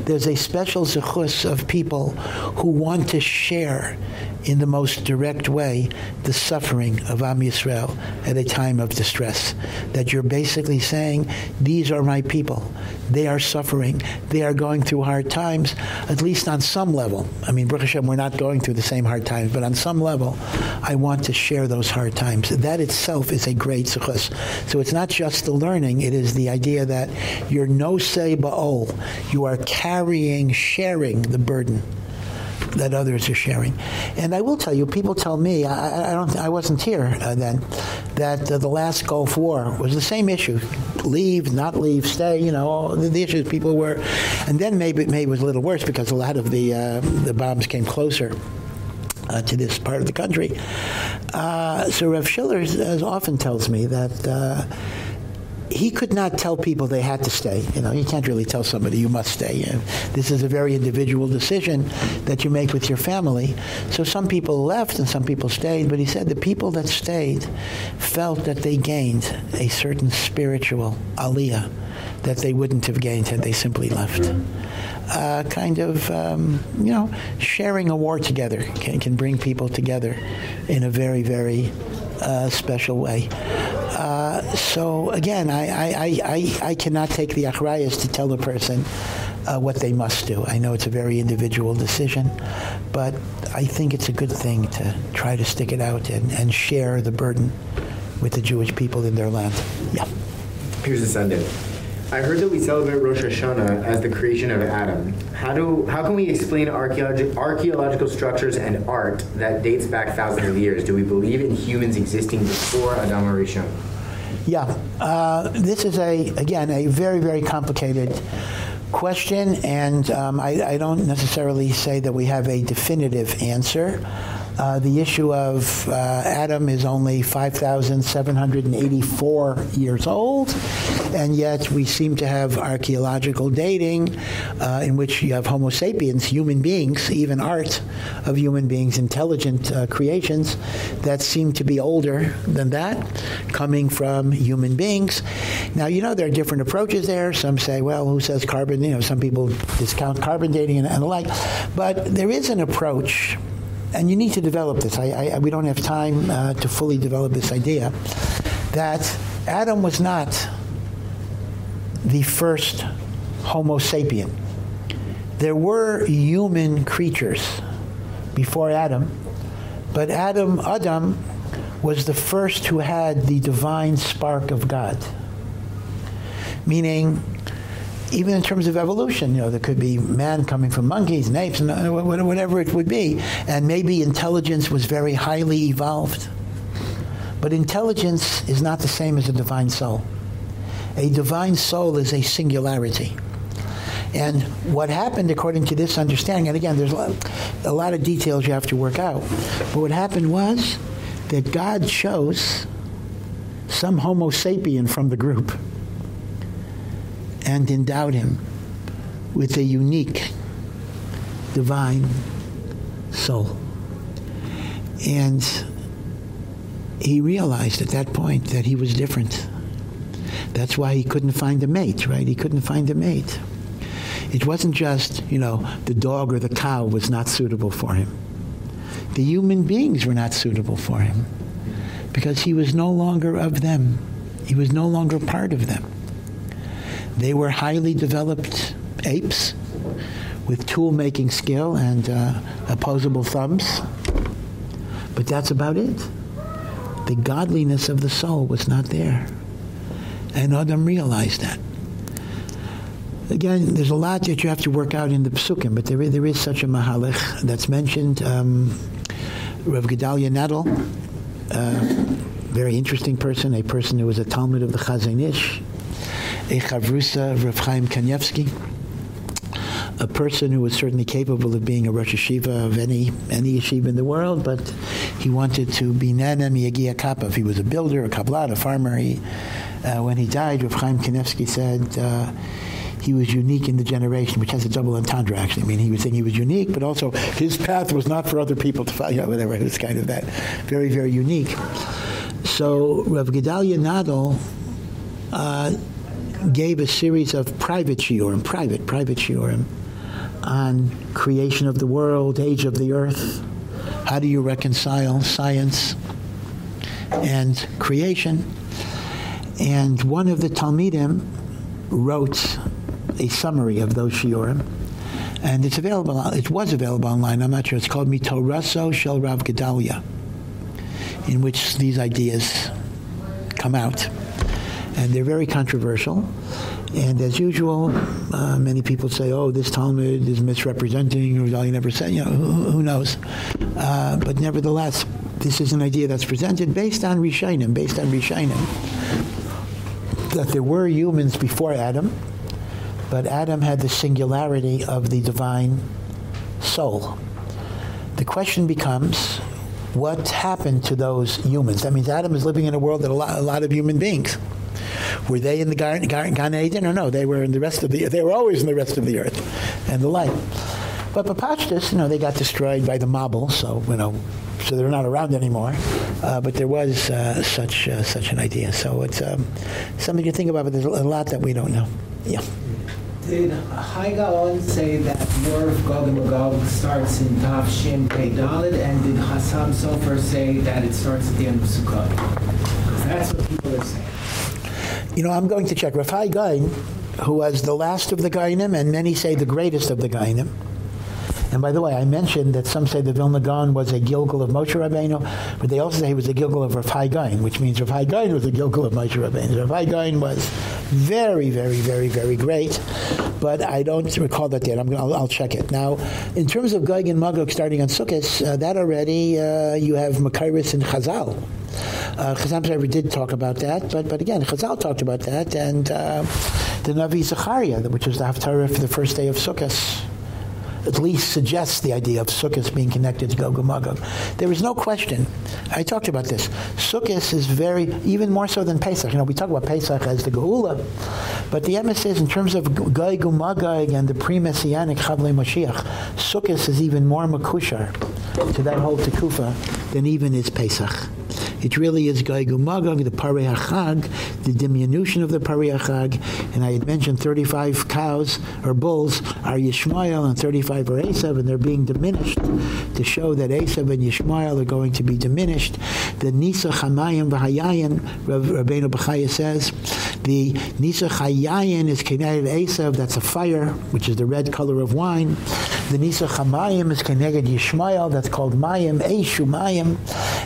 there's a special zechus of people who want to share in the most direct way the suffering of Am Yisrael at a time of distress. That you're basically saying, these are my people. They are suffering. They are going through hard times, at least on some level. I mean, Baruch Hashem, we're not going through the same hard times, but on some level, I want to share those hard times. That itself is a great success. So it's not just the learning, it is the idea that you're nosei ba'ol. You are carrying, sharing the burden that others are sharing. And I will tell you, people tell me, I, I don't, I wasn't here uh, then, that uh, the last Gulf War was the same issue: leave, not leave, stay. You know, the, the issues people were, and then maybe maybe it was a little worse because a lot of the uh, the bombs came closer. Uh, to this part of the country. Uh, so Rav Schiller often tells me that uh, he could not tell people they had to stay. You know, you can't really tell somebody you must stay. This is a very individual decision that you make with your family. So some people left and some people stayed, but he said the people that stayed felt that they gained a certain spiritual aliyah that they wouldn't have gained had they simply left. Uh, kind of, um, you know, sharing a war together can, can bring people together in a very, very uh, special way. So again, I, I, I, I cannot take the achrayas to tell a person uh, what they must do. I know it's a very individual decision, but I think it's a good thing to try to stick it out and, and share the burden with the Jewish people in their land. Yeah. Here's the sentence. I heard that we celebrate Rosh Hashanah as the creation of Adam. How do how can we explain archaeologi- archaeological structures and art that dates back thousands of years? Do we believe in humans existing before Adam Rishon? Yeah, uh, this is a again a very very complicated question, and um, I, I, don't necessarily say that we have a definitive answer. Uh, the issue of uh, Adam is only 5,784 years old, and yet we seem to have archaeological dating uh, in which you have Homo sapiens, human beings, even art of human beings, intelligent uh, creations that seem to be older than that, coming from human beings. Now, you know, there are different approaches there. Some say, well, who says carbon? You know, some people discount carbon dating and, and the like. But there is an approach and you need to develop this. I, I, we don't have time uh, to fully develop this idea that Adam was not the first Homo sapien. There were human creatures before Adam, but Adam Adam was the first who had the divine spark of God. Meaning even in terms of evolution, you know, there could be man coming from monkeys and apes and uh, whatever it would be, and maybe intelligence was very highly evolved. But intelligence is not the same as a divine soul. A divine soul is a singularity. And what happened according to this understanding, and again, there's a lot, a lot of details you have to work out, but what happened was that God chose some homo sapien from the group and endowed him with a unique divine soul. And he realized at that point that he was different. That's why he couldn't find a mate, right? He couldn't find a mate. It wasn't just, you know, the dog or the cow was not suitable for him. The human beings were not suitable for him because he was no longer of them. He was no longer part of them. They were highly developed apes with tool-making skill and uh, opposable thumbs. But that's about it. The godliness of the soul was not there. And Adam realized that. Again, there's a lot that you have to work out in the psukim, but there is, there is such a mahalach that's mentioned. Um, Rav Gedalia Nadel, uh, very interesting person, a person who was a talmid of the Chazon Ish, a chavrusa Rav Chaim Kanievsky, a person who was certainly capable of being a Rosh Yeshiva of any any yeshiva in the world, but he wanted to be Nana Miyagia Kappa. He was a builder, a kablan, a farmer. He, uh, when he died, Rav Chaim Kanievsky said uh, he was unique in the generation, which has a double entendre, actually. I mean, he was saying he was unique, but also his path was not for other people to follow, you know, whatever. It was kind of that very, very unique. So Rav Gedalia Nadel uh, gave a series of private shiurim, private, private shiurim, on creation of the world, age of the earth, how do you reconcile science and creation. And one of the Talmidim wrote a summary of those shiurim, and it's available, it was available online, I'm not sure, it's called Mitoraso Shel Rav Gedalia, in which these ideas come out and they're very controversial. And as usual, uh, many people say, "Oh, this talmid is misrepresenting," or "All never said." You know, who, who knows? Uh, but nevertheless, this is an idea that's presented based on Rishonim, based on Rishonim, that there were humans before Adam, but Adam had the singularity of the divine soul. The question becomes, what happened to those humans? That means Adam is living in a world that a lot, a lot of human beings. Were they in the Gan, Gan, Eden or no? They were in the rest of the they were always in the rest of the earth and the light. But Papachtis, you know, they got destroyed by the Mabul, so, you know, so they're not around anymore. Uh, but there was uh, such uh, such an idea. So it's um, something to think about, but there's a lot that we don't know. Yeah. Did Hai Gaon say that War of Gog and Magog starts in Tav Shin Pei and did Chasam Sofer say that it starts at the end of Sukkot? That's what people are saying. You know, I'm going to check. Rav Hai Gaon, who was the last of the Geonim, and many say the greatest of the Geonim. And by the way, I mentioned that some say that Vilna Gaon was a Gilgul of Moshe Rabbeinu, but they also say he was a Gilgul of Rav Hai Gaon, which means Rav Hai Gaon was a Gilgul of Moshe Rabbeinu. Rav Hai Gaon was very, very, very, very great, but I don't recall that yet. I'm gonna, I'll, I'll check it. Now, in terms of Gog and Magog starting on Sukkot, uh, that already, uh, you have Makairis and Chazal. Uh, Chasam Sofer did talk about that, but but again, Chazal talked about that, and uh, the Navi Zechariah, which was the Haftarah for the first day of Sukkot, at least suggests the idea of Sukkot being connected to Gog Magog. There is no question. I talked about this. Sukkot is very, even more so than Pesach. You know, we talk about Pesach as the Geula, but the emphasis in terms of Gog Magog and the pre-Messianic Chavlei Mashiach, Sukkot is even more makushar to that whole Tekufa than even is Pesach. It really is Gog Magog, the Parei the diminution of the Parei and I had mentioned 35 cows or bulls are Yishmael and 35 are Esav, and they're being diminished to show that Esav and Yishmael are going to be diminished. The Nisuch HaMayim V'HaYayin, Rabbeinu Bechaya says, the Nisuch HaYayin is to Esav, that's a fire, which is the red color of wine. The Nisuch HaMayim is to Yishmael, that's called Mayim, Eshu Mayim,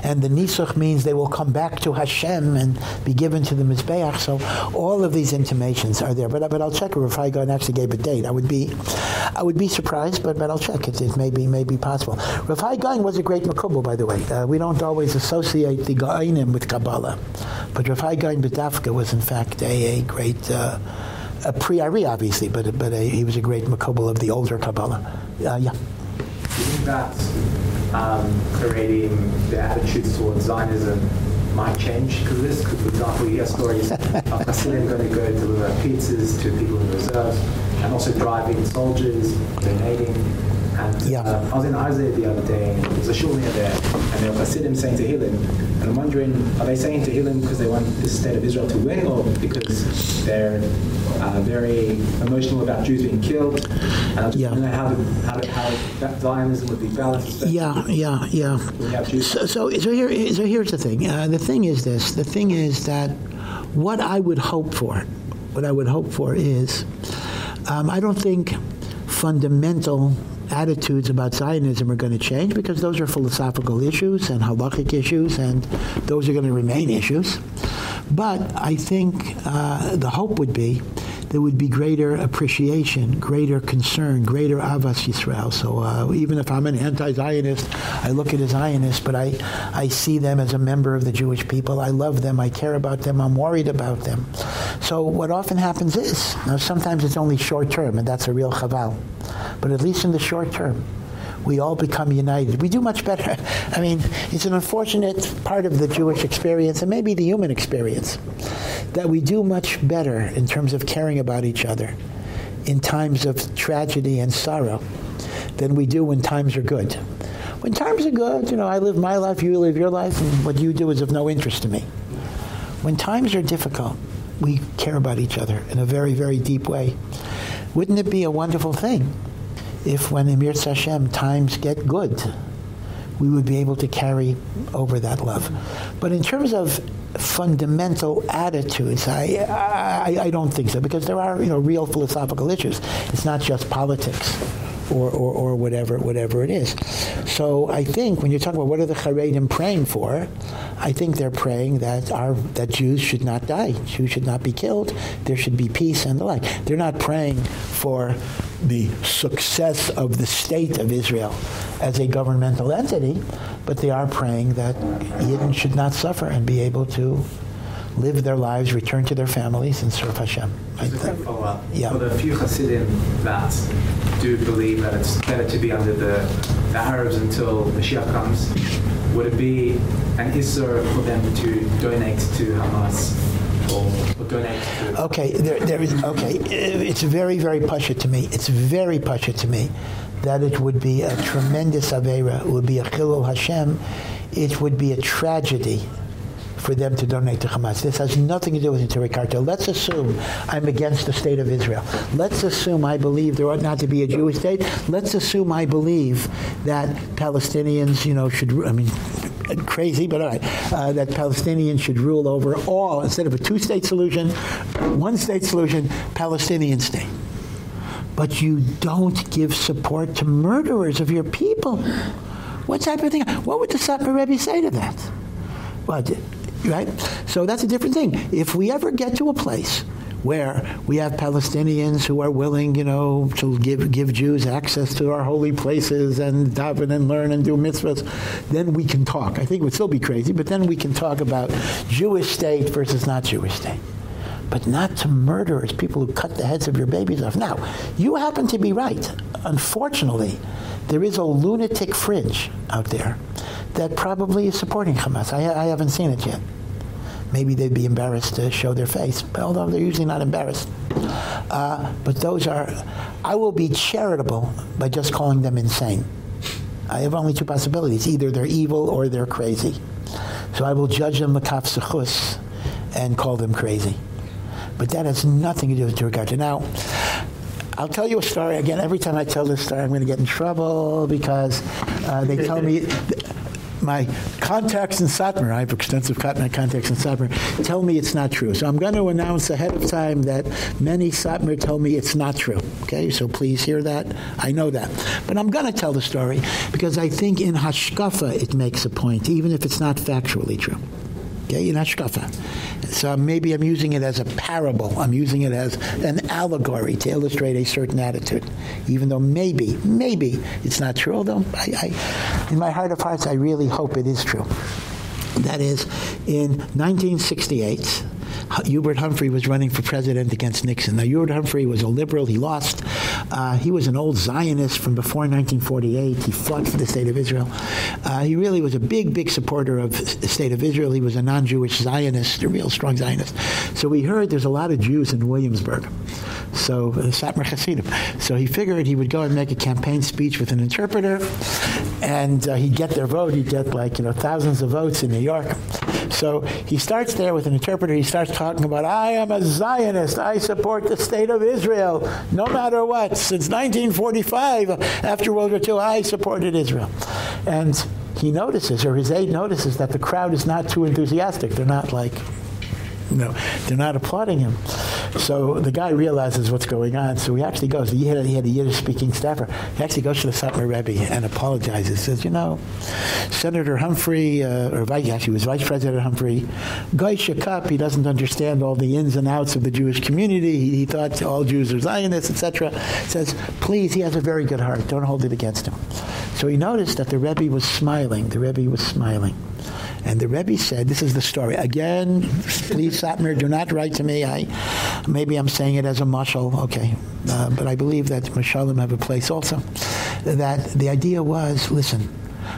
and the Nisach means they will come back to Hashem and be given to the Mizbeach. So all of these intimations are there. But, but I'll check if I God actually gave a date. I would be I would be surprised, but, but I'll check. It, it may, be, may be possible. Rav Hai Gaon was a great Mekubal, by the way. Uh, we don't always associate the Geonim with Kabbalah. But Rav Hai Gaon B'Dafka was, in fact, a, a great... Uh, a pre-Ari, obviously, but but a, he was a great Mekubal of the older Kabbalah. Uh, yeah. That um, creating the attitudes towards Zionism might change because this? Because, for example, you hear stories of Hasidim going to go deliver pizzas to people in reserves and also driving soldiers, donating. And uh, I was in Isaiah the other day, and there's a shul near there, and there were Hasidim saying to Tehillim, and I'm wondering, are they saying to Tehillim because they want the state of Israel to win, or because they're uh, very emotional about Jews being killed? And I just Yeah. know how, to, how, to, how that Zionism would be balanced. Yeah, yeah, yeah. when you have Jews. So, so, so here, so here's the thing. Uh, the thing is this. The thing is that what I would hope for, what I would hope for is, um, I don't think fundamental attitudes about Zionism are going to change because those are philosophical issues and halachic issues, and those are going to remain issues. But I think uh, the hope would be there would be greater appreciation, greater concern, greater Ahavas Yisrael. So uh, even if I'm an anti-Zionist, I look at a Zionist, but I, I see them as a member of the Jewish people. I love them. I care about them. I'm worried about them. So what often happens is, now sometimes it's only short term, and that's a real chaval. But at least in the short term, we all become united. We do much better. I mean, it's an unfortunate part of the Jewish experience and maybe the human experience that we do much better in terms of caring about each other in times of tragedy and sorrow than we do when times are good. When times are good, you know, I live my life, you live your life, and what you do is of no interest to me. When times are difficult, we care about each other in a very, very deep way. Wouldn't it be a wonderful thing if when Emir Hashem times get good, we would be able to carry over that love. But in terms of fundamental attitudes, I, I, I don't think so, because there are, you know, real philosophical issues. It's not just politics or, or, or whatever, whatever it is. So I think when you talk about what are the Haredim praying for, I think they're praying that our that Jews should not die, Jews should not be killed, there should be peace and the like. They're not praying for the success of the state of Israel as a governmental entity, but they are praying that Yidden should not suffer and be able to live their lives, return to their families, and serve Hashem. I Just a think. follow-up. Yeah. For the few Hasidim that do believe that it's better to be under the, the Arabs until Mashiach comes, would it be an Isser for them to donate to Hamas or, or donate to... Okay, there, there is okay. It's very, very pasha to me. It's very pasha to me that it would be a tremendous avera. It would be a chilul Hashem. It would be a tragedy for them to donate to Hamas. This has nothing to do with Interior Cartel. Let's assume I'm against the state of Israel. Let's assume I believe there ought not to be a Jewish state. Let's assume I believe that Palestinians, you know, should I mean crazy, but all right, uh, that Palestinians should rule over all, instead of a two-state solution, one-state solution, Palestinian state. But you don't give support to murderers of your people. What type of thing? What would the Satmar Rebbe say to that? What, right? So that's a different thing. If we ever get to a place where we have Palestinians who are willing, you know, to give give Jews access to our holy places and daven and learn and do mitzvahs, then we can talk. I think it would still be crazy, but then we can talk about Jewish state versus not Jewish state. But not to murderers, people who cut the heads of your babies off. Now, you happen to be right. Unfortunately, there is a lunatic fringe out there that probably is supporting Hamas. I, I haven't seen it yet maybe they'd be embarrassed to show their face, although they're usually not embarrassed. Uh, but those are, I will be charitable by just calling them insane. I have only two possibilities. Either they're evil or they're crazy. So I will judge them makaf zechus and call them crazy. But that has nothing to do with regard to. Now, I'll tell you a story. Again, every time I tell this story, I'm going to get in trouble because uh, they tell me my contacts in Satmar, I have extensive contacts in Satmar, tell me it's not true. So I'm going to announce ahead of time that many Satmar tell me it's not true. Okay? So please hear that. I know that. But I'm going to tell the story because I think in Hashkafa it makes a point even if it's not factually true. In Hashkafa. So maybe I'm using it as a parable. I'm using it as an allegory to illustrate a certain attitude. Even though maybe, maybe it's not true. Although I, I, in my heart of hearts, I really hope it is true. That is, in 1968, Hubert Humphrey was running for president against Nixon. Now, Hubert Humphrey was a liberal. He lost. Uh, he was an old Zionist from before 1948. He fought for the state of Israel. Uh, he really was a big, big supporter of the state of Israel. He was a non-Jewish Zionist, a real strong Zionist. So we heard there's a lot of Jews in Williamsburg. So uh, Satmar Hasidim. So he figured he would go and make a campaign speech with an interpreter and uh, he'd get their vote. He'd get like, you know, thousands of votes in New York. So he starts there with an interpreter. He starts talking about, I am a Zionist. I support the state of Israel no matter what. Since 1945, after World War II, I supported Israel. And he notices, or his aide notices, that the crowd is not too enthusiastic. They're not like know, they're not applauding him. So the guy realizes what's going on. So he actually goes, he had, a, he had a Yiddish-speaking staffer. He actually goes to the Satmar Rebbe and apologizes. Says, you know, Senator Humphrey, uh, or vice, actually was Vice President Humphrey, goyishe kop, he doesn't understand all the ins and outs of the Jewish community. He, he thought all Jews are Zionists, etc. Says, please, he has a very good heart. Don't hold it against him. So he noticed that the Rebbe was smiling. The Rebbe was smiling. And the Rebbe said, this is the story. Again, please, Satmar, do not write to me. I Maybe I'm saying it as a mashal, okay. Uh, but I believe that mashalim have a place also. That the idea was, listen,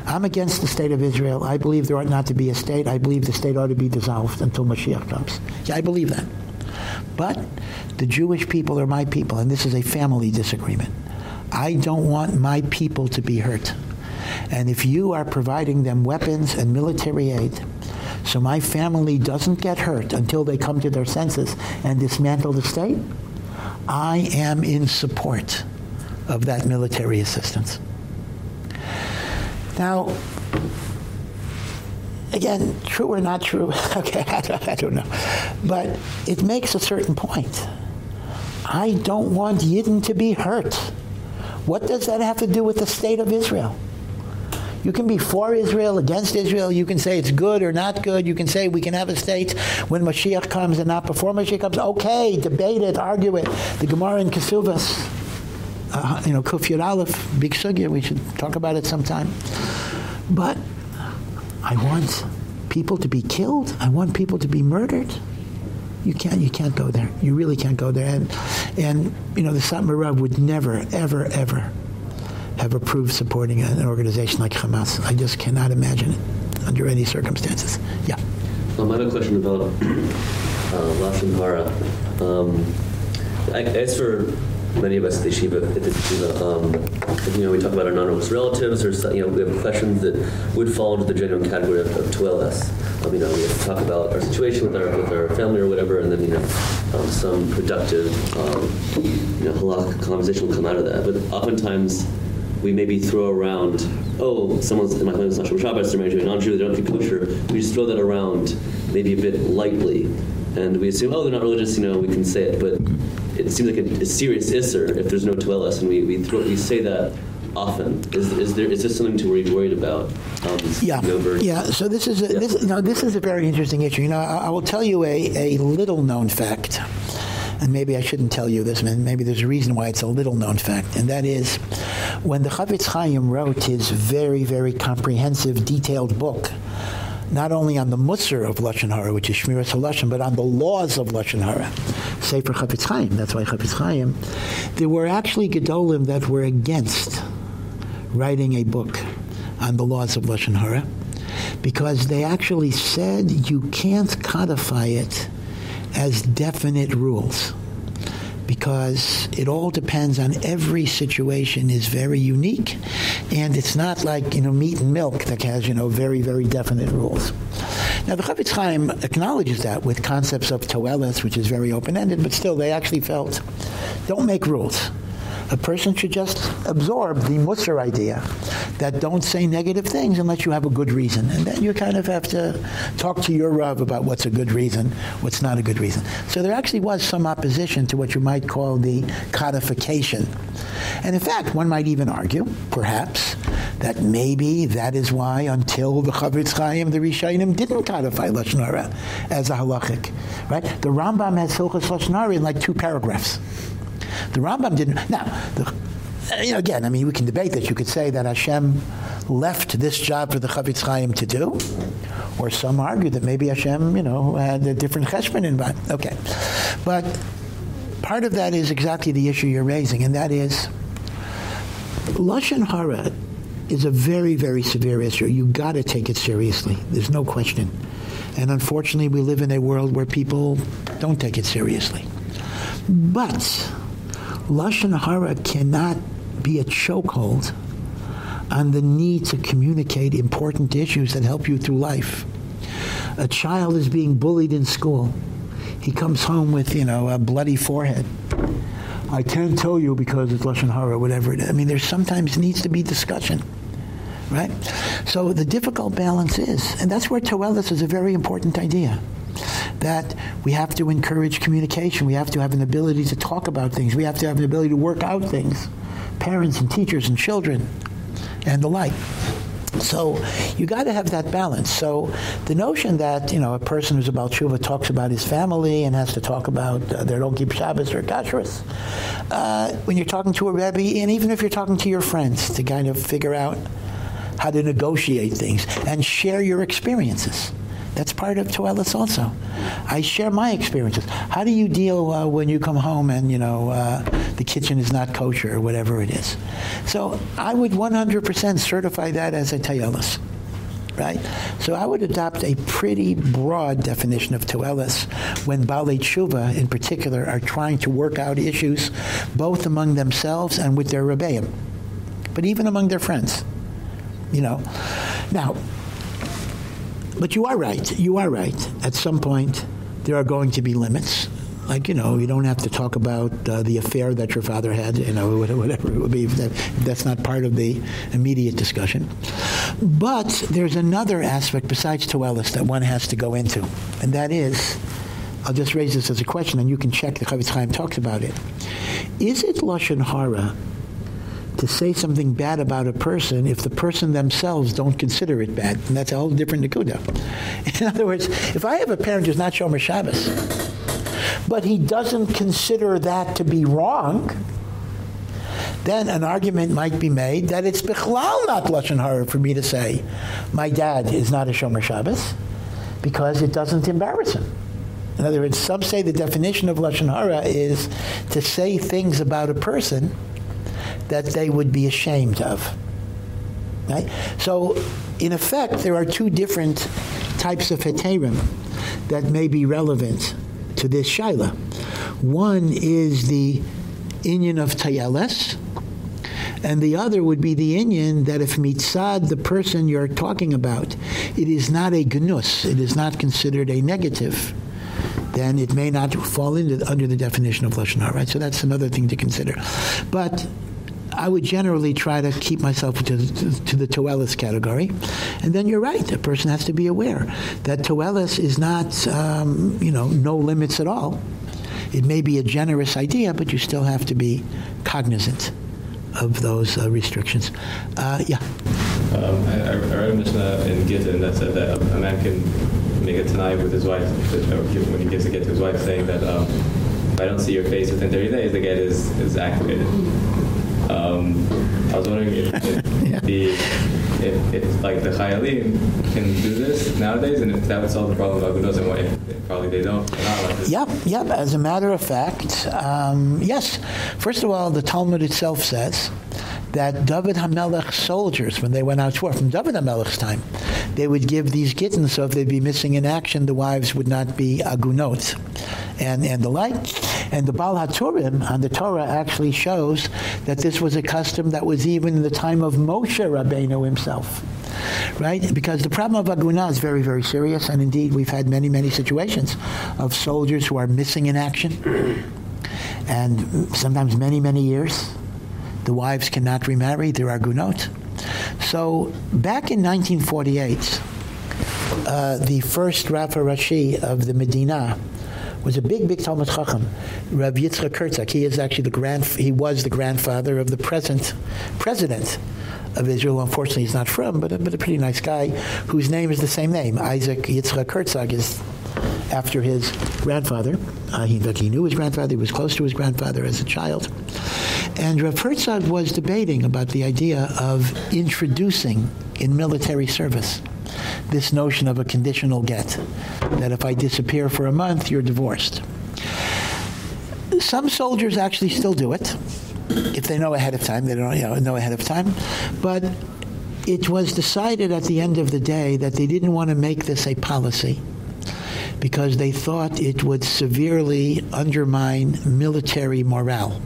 I'm against the state of Israel. I believe there ought not to be a state. I believe the state ought to be dissolved until Mashiach comes. Yeah, I believe that. But the Jewish people are my people, and this is a family disagreement. I don't want my people to be hurt. And if you are providing them weapons and military aid, so my family doesn't get hurt until they come to their senses and dismantle the state, I am in support of that military assistance. Now, again, true or not true, okay, I don't, know. But it makes a certain point. I don't want Yidden to be hurt. What does that have to do with the state of Israel? You can be for Israel, against Israel. You can say it's good or not good. You can say we can have a state when Mashiach comes and not before Mashiach comes. Okay, debate it, argue it. The Gemara in Kesuvos, uh, you know, Kuf Aleph, big sugya, we should talk about it sometime. But I want people to be killed. I want people to be murdered. You can't you can't go there. You really can't go there. And and you know the Satmar Rav would never ever ever have approved supporting an organization like Hamas. I just cannot imagine it under any circumstances. Yeah. Um, I have a question about uh, Lashon Hara. Um, I, as for many of us at the yeshiva, at the yeshiva um, you know, we talk about our non-religious relatives, or you know, we have questions that would fall into the genuine category of, of toelas. Um, you know, we have to talk about our situation with our with our family or whatever, and then you know, um, some productive, um, you know, halakha conversation will come out of that. But oftentimes we maybe throw around, oh, someone's in my family's not Shomer Shabbos, they're married to a non-Jew, they don't keep kosher. We just throw that around maybe a bit lightly, and we assume, oh, they're not religious, you know, we can say it, but it seems like a, a serious isser if there's no Tuelis, and we we, throw, we say that often. Is, is there is this something to worry worried about? Um, Yeah, yeah. So this is a, this you know this is a very interesting issue. You know, I, I will tell you a, a little known fact, and maybe I shouldn't tell you this. and Maybe there's a reason why it's a little known fact, and that is when the Chofetz Chaim wrote his very very comprehensive, detailed book. Not only on the Musar of Lashon Hara, which is Shmiras HaLashon, but on the laws of Lashon Hara. Sefer Chofetz Chaim, that's why Chofetz Chaim. There were actually Gedolim that were against writing a book on the laws of Lashon Hara because they actually said you can't codify it as definite rules because it all depends on every situation is very unique. And it's not like you know meat and milk that has you know very very definite rules. Now the Chofetz Chaim acknowledges that with concepts of toelis which is very open-ended but still they actually felt don't make rules a person should just absorb the Musar idea that don't say negative things unless you have a good reason. And then you kind of have to talk to your Rav about what's a good reason, what's not a good reason. So there actually was some opposition to what you might call the codification. And in fact, one might even argue, perhaps, that maybe that is why until the Chofetz Chaim, the Rishonim didn't codify Lashon Hara as a halachic, right? The Rambam has Hilchos Lashon Hara in like two paragraphs. The Rambam didn't. Now, the, you know, again, I mean, we can debate that. You could say that Hashem left this job for the Chofetz Chaim to do, or some argue that maybe Hashem, you know, had a different cheshbon in mind. Okay, but part of that is exactly the issue you're raising, and that is lashon hara is a very, very severe issue. You got to take it seriously. There's no question. And unfortunately, we live in a world where people don't take it seriously. But Lashon Hara cannot be a chokehold on the need to communicate important issues that help you through life. A child is being bullied in school. He comes home with, you know, a bloody forehead. I can't tell you because it's Lashon Hara, whatever it is. I mean, there sometimes needs to be discussion, right? So the difficult balance is, and that's where Toelis is a very important idea that we have to encourage communication. We have to have an ability to talk about things. We have to have an ability to work out things. Parents and teachers and children and the like. So you got to have that balance. So the notion that, you know, a person who's baal tshuva talks about his family and has to talk about uh, they don't keep or kashrus, uh, when you're talking to a Rebbe, and even if you're talking to your friends to kind of figure out how to negotiate things and share your experiences. That's part of Toelis also. I share my experiences. How do you deal uh, when you come home and, you know, uh, the kitchen is not kosher or whatever it is? So I would 100% certify that as a Toelis. Right? So I would adopt a pretty broad definition of Toelis when Balei Tshuva in particular are trying to work out issues both among themselves and with their Rebbeim. But even among their friends. You know. Now, but you are right. You are right. At some point, there are going to be limits. Like, you know, you don't have to talk about uh, the affair that your father had, you know, whatever it would be. That, that's not part of the immediate discussion. But there's another aspect besides Toelis that one has to go into. And that is, I'll just raise this as a question, and you can check the Chofetz Chaim talks about it. Is it Lashon Hara to say something bad about a person if the person themselves don't consider it bad. And that's a whole different Nakuda. In other words, if I have a parent who's not Shomer Shabbos, but he doesn't consider that to be wrong, then an argument might be made that it's bichlal not Lashon Hara for me to say, my dad is not a Shomer Shabbos, because it doesn't embarrass him. In other words, some say the definition of Lashon Hara is to say things about a person that they would be ashamed of. Right? So, in effect, there are two different types of heterim that may be relevant to this shaila. One is the inyan of tayeles, and the other would be the inyan that if mitzad, the person you're talking about, it is not a gnus, it is not considered a negative, then it may not fall into under the definition of lashon hara, right? So that's another thing to consider. But I would generally try to keep myself to, to, the Toelis category. And then you're right, a person has to be aware that Toelis is not, um, you know, no limits at all. It may be a generous idea, but you still have to be cognizant of those uh, restrictions. Uh, yeah. Um, I, I read a Mishnah in Gittin that said that a man can make a tenai with his wife when he gives a get to his wife, saying that um, I don't see your face within 30 days, the get is, is activated. Um, I was wondering if, if yeah. the if, if, like the Chayalim can do this nowadays, and if that would solve the problem of Agunos and what probably they don't. Like yep, yep. As a matter of fact, um, yes. First of all, the Talmud itself says that David HaMelech's soldiers, when they went out to war, from David HaMelech's time, they would give these gittin, so if they'd be missing in action, the wives would not be agunot and, and the like. And the Baal HaTurim on the Torah actually shows that this was a custom that was even in the time of Moshe Rabbeinu himself right? Because the problem of aguna is very, very serious, and indeed we've had many, many situations of soldiers who are missing in action, and sometimes many, many years, the wives cannot remarry, there are gunot. So back in 1948, uh, the first Rav HaRashi of the Medina was a big, big talmid chacham, Rav Yitzchak Herzog. He is actually the grand, he was the grandfather of the present president of Israel. Unfortunately, he's not from, but a, but a pretty nice guy whose name is the same name. Isaac Yitzchak Herzog is after his grandfather. Uh, he, he knew his grandfather. He was close to his grandfather as a child. And Rav Herzog was debating about the idea of introducing in military service this notion of a conditional get, that if I disappear for a month, you're divorced. Some soldiers actually still do it if they know ahead of time. They don't you know, know ahead of time. But it was decided at the end of the day that they didn't want to make this a policy because they thought it would severely undermine military morale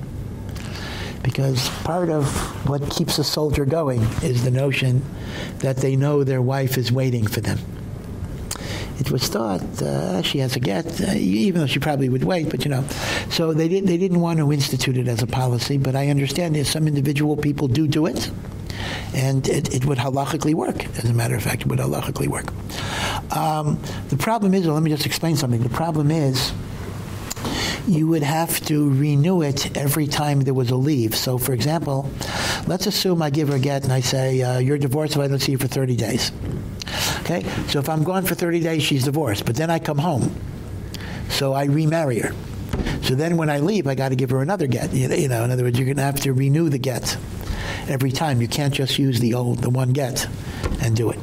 because part of what keeps a soldier going is the notion that they know their wife is waiting for them. It was thought uh, she has a get uh, even though she probably would wait but you know so they didn't they didn't want to institute it as a policy but I understand that some individual people do do it and it, it would halachically work. As a matter of fact it would halachically work. Um, the problem is well, let me just explain something. The problem is you would have to renew it every time there was a leave. So for example, let's assume I give her a get and I say uh, you're divorced if I don't see you for 30 days. Okay? So if I'm gone for 30 days she's divorced, but then I come home. So I remarry her. So then when I leave I got to give her another get. You know, in other words you're going to have to renew the get every time. You can't just use the old the one get and do it.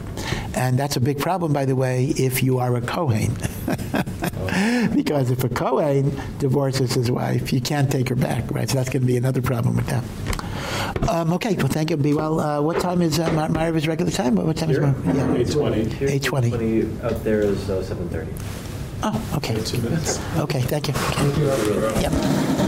And that's a big problem by the way if you are a Kohen. because if a Kohen divorces his wife, you can't take her back, right? So that's going to be another problem with that. Um, okay, well, thank you. Be well. Uh, what time is uh, Maariv's regular time? What time Here? is Mariva? Yeah. 8.20. 8.20. 8.20. Out there is uh, 7.30. Oh, okay. Okay, thank you. You. Yep.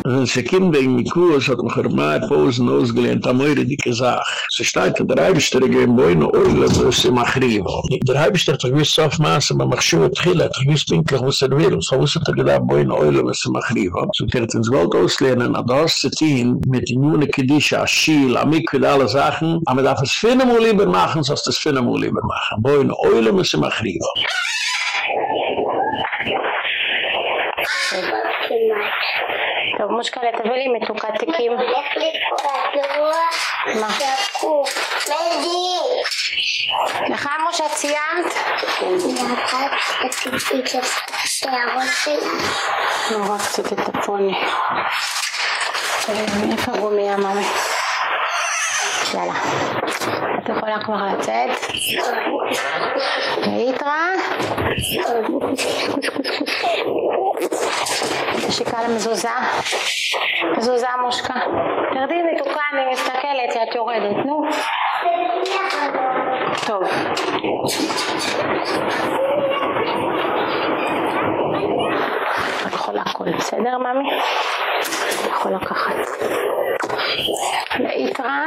Wenn sie kommen wegen Mikus, hat mich Hermai Posen ausgelehnt, am Eure dicke Sach. Sie steht, der Heibischter gehen boine Eule, wo sie machriv. Der Heibischter hat gewiss auf Maße, man mach schon mit Chile, hat gewiss pinklich, wo sie will. So wusste er gedacht, boine Eule, wo sie machriv. So kehrt ins Gold auslehnen, ad aus zu tun, mit den Juni Kedisha, Aschiel, Amikwil, alle Sachen, aber darf es finnemol lieber machen, so es das finnemol lieber machen. Boine Eule, wo sie machriv. טוב, מושקלה, תביא לי מתוקתקים. מה? לך משה ציינת? נורא קצת את הפוני. איפה גומי המאמי? יאללה. את יכולה כבר לצאת? להתראה? נשיקה למזוזה. מזוזה מושקה. תרדי מתוקה, אני מסתכלת, את יורדת, נו. טוב. את יכולה הכל, בסדר, ממי? יכול לקחת. להתראה.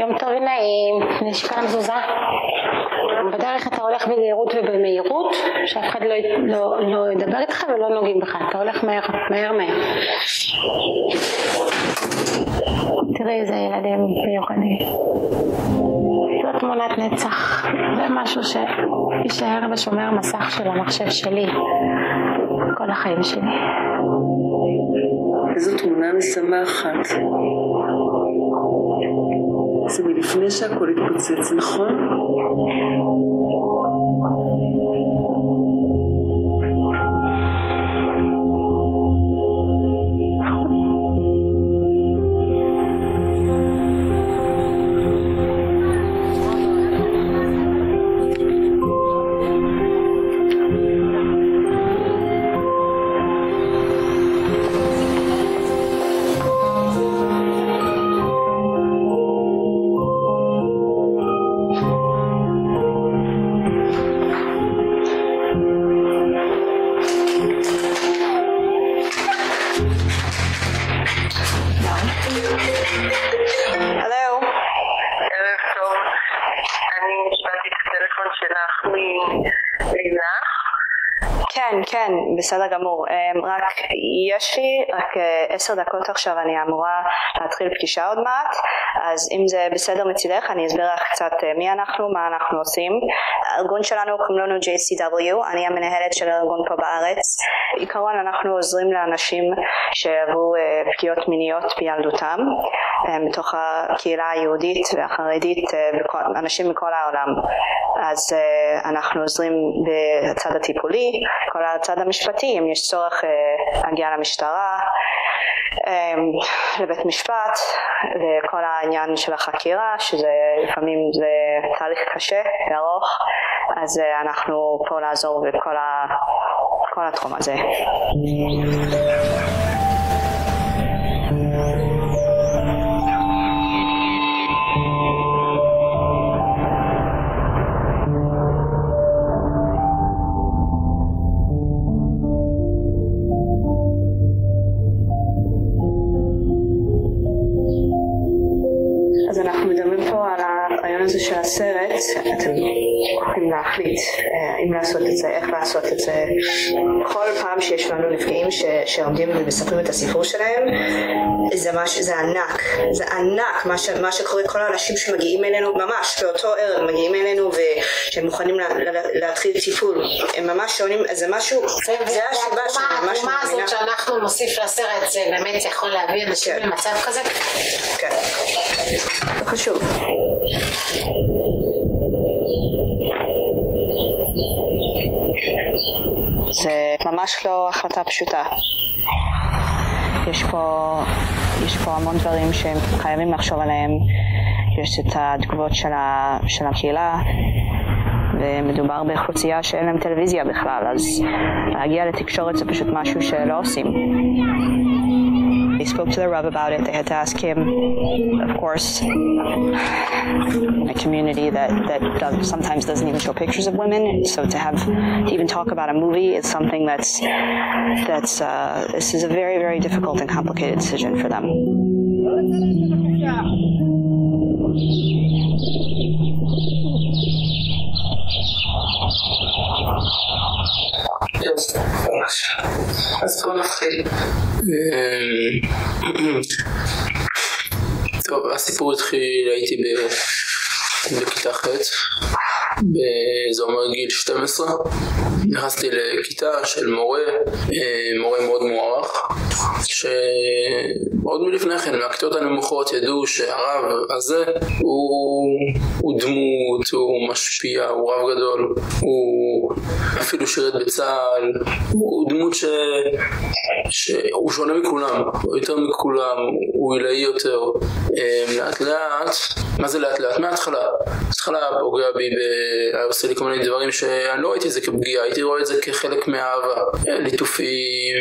יום טוב ונעים, נשיקה למזוזה. בדרך אתה הולך בזהירות ובמהירות, שאף אחד לא, לא, לא ידבר איתך ולא נוגעים בך, אתה הולך מהר, מהר מהר. תראי איזה ילדים מיוחדים. זו תמונת נצח, זה משהו שיישאר בשומר מסך של המחשב שלי כל החיים שלי. איזו תמונה משמחת. זה מלפני שהכל התפוצץ, נכון? בסדר גמור. אמ, רק יש לי רק אה, עשר דקות עכשיו, אני אמורה להתחיל פגישה עוד מעט, אז אם זה בסדר מצידך, אני אסביר לך קצת אה, מי אנחנו, מה אנחנו עושים. הארגון שלנו קוראים לנו JCW, אני המנהלת של הארגון פה בארץ. בעיקרון אנחנו עוזרים לאנשים שעברו אה, פגיעות מיניות בילדותם, אה, בתוך הקהילה היהודית והחרדית, אה, וכל- אנשים מכל העולם. אז אה, אנחנו עוזרים בצד הטיפולי, כל הצד המשפטי, אם יש צורך אה, להגיע למשטרה, אה, לבית משפט, לכל העניין של החקירה, שזה לפעמים זה תהליך קשה וארוך, אז אה, אנחנו פה לעזור בכל ה, כל התחום הזה. أذن أحمد منكم على הרעיון הזה של הסרט, אתם יכולים להחליט אה, אם לעשות את זה, איך לעשות את זה. כל פעם שיש לנו נפגעים ש, שעומדים ומספרים את הסיפור שלהם, זה, מש, זה ענק, זה ענק מה, ש, מה שקורה, כל האנשים שמגיעים אלינו, ממש באותו ערב מגיעים אלינו ושהם מוכנים לה, לה, להתחיל טיפול, הם ממש עונים, זה משהו, זה הסיבה שאני ממש התרומה הזאת שאנחנו נוסיף לסרט זה באמת יכול להביא אנשים למצב כזה? כן, חשוב. זה ממש לא החלטה פשוטה. יש פה, יש פה המון דברים שהם חייבים לחשוב עליהם. יש את התגובות של, ה, של הקהילה, ומדובר באוכלוסייה שאין להם טלוויזיה בכלל, אז להגיע לתקשורת זה פשוט משהו שלא עושים. They spoke to the rub about it. They had to ask him, of course, a community that, that does, sometimes doesn't even show pictures of women. So to have, to even talk about a movie is something that's, that's, uh, this is a very, very difficult and complicated decision for them. אז בוא נתחיל. טוב, הסיפור התחיל, הייתי בכיתה ח', זה אומר גיל 12. נכנסתי לכיתה של מורה, אה, מורה מאוד מוערך, שעוד מלפני כן, מהכיתות הנמוכות ידעו שהרב הזה הוא, הוא דמות, הוא משפיע, הוא רב גדול, הוא אפילו שירת בצה"ל, הוא דמות ש... שהוא שונה מכולם, הוא יותר מכולם, הוא עילאי יותר. אה, לאט לאט, מה זה לאט לאט? מההתחלה. בהתחלה פוגע בי, ב- היה עושה לי כל מיני דברים שאני לא ראיתי את זה כפגיעה, הייתי רואה את זה כחלק מהאהבה. אה, ליטופים,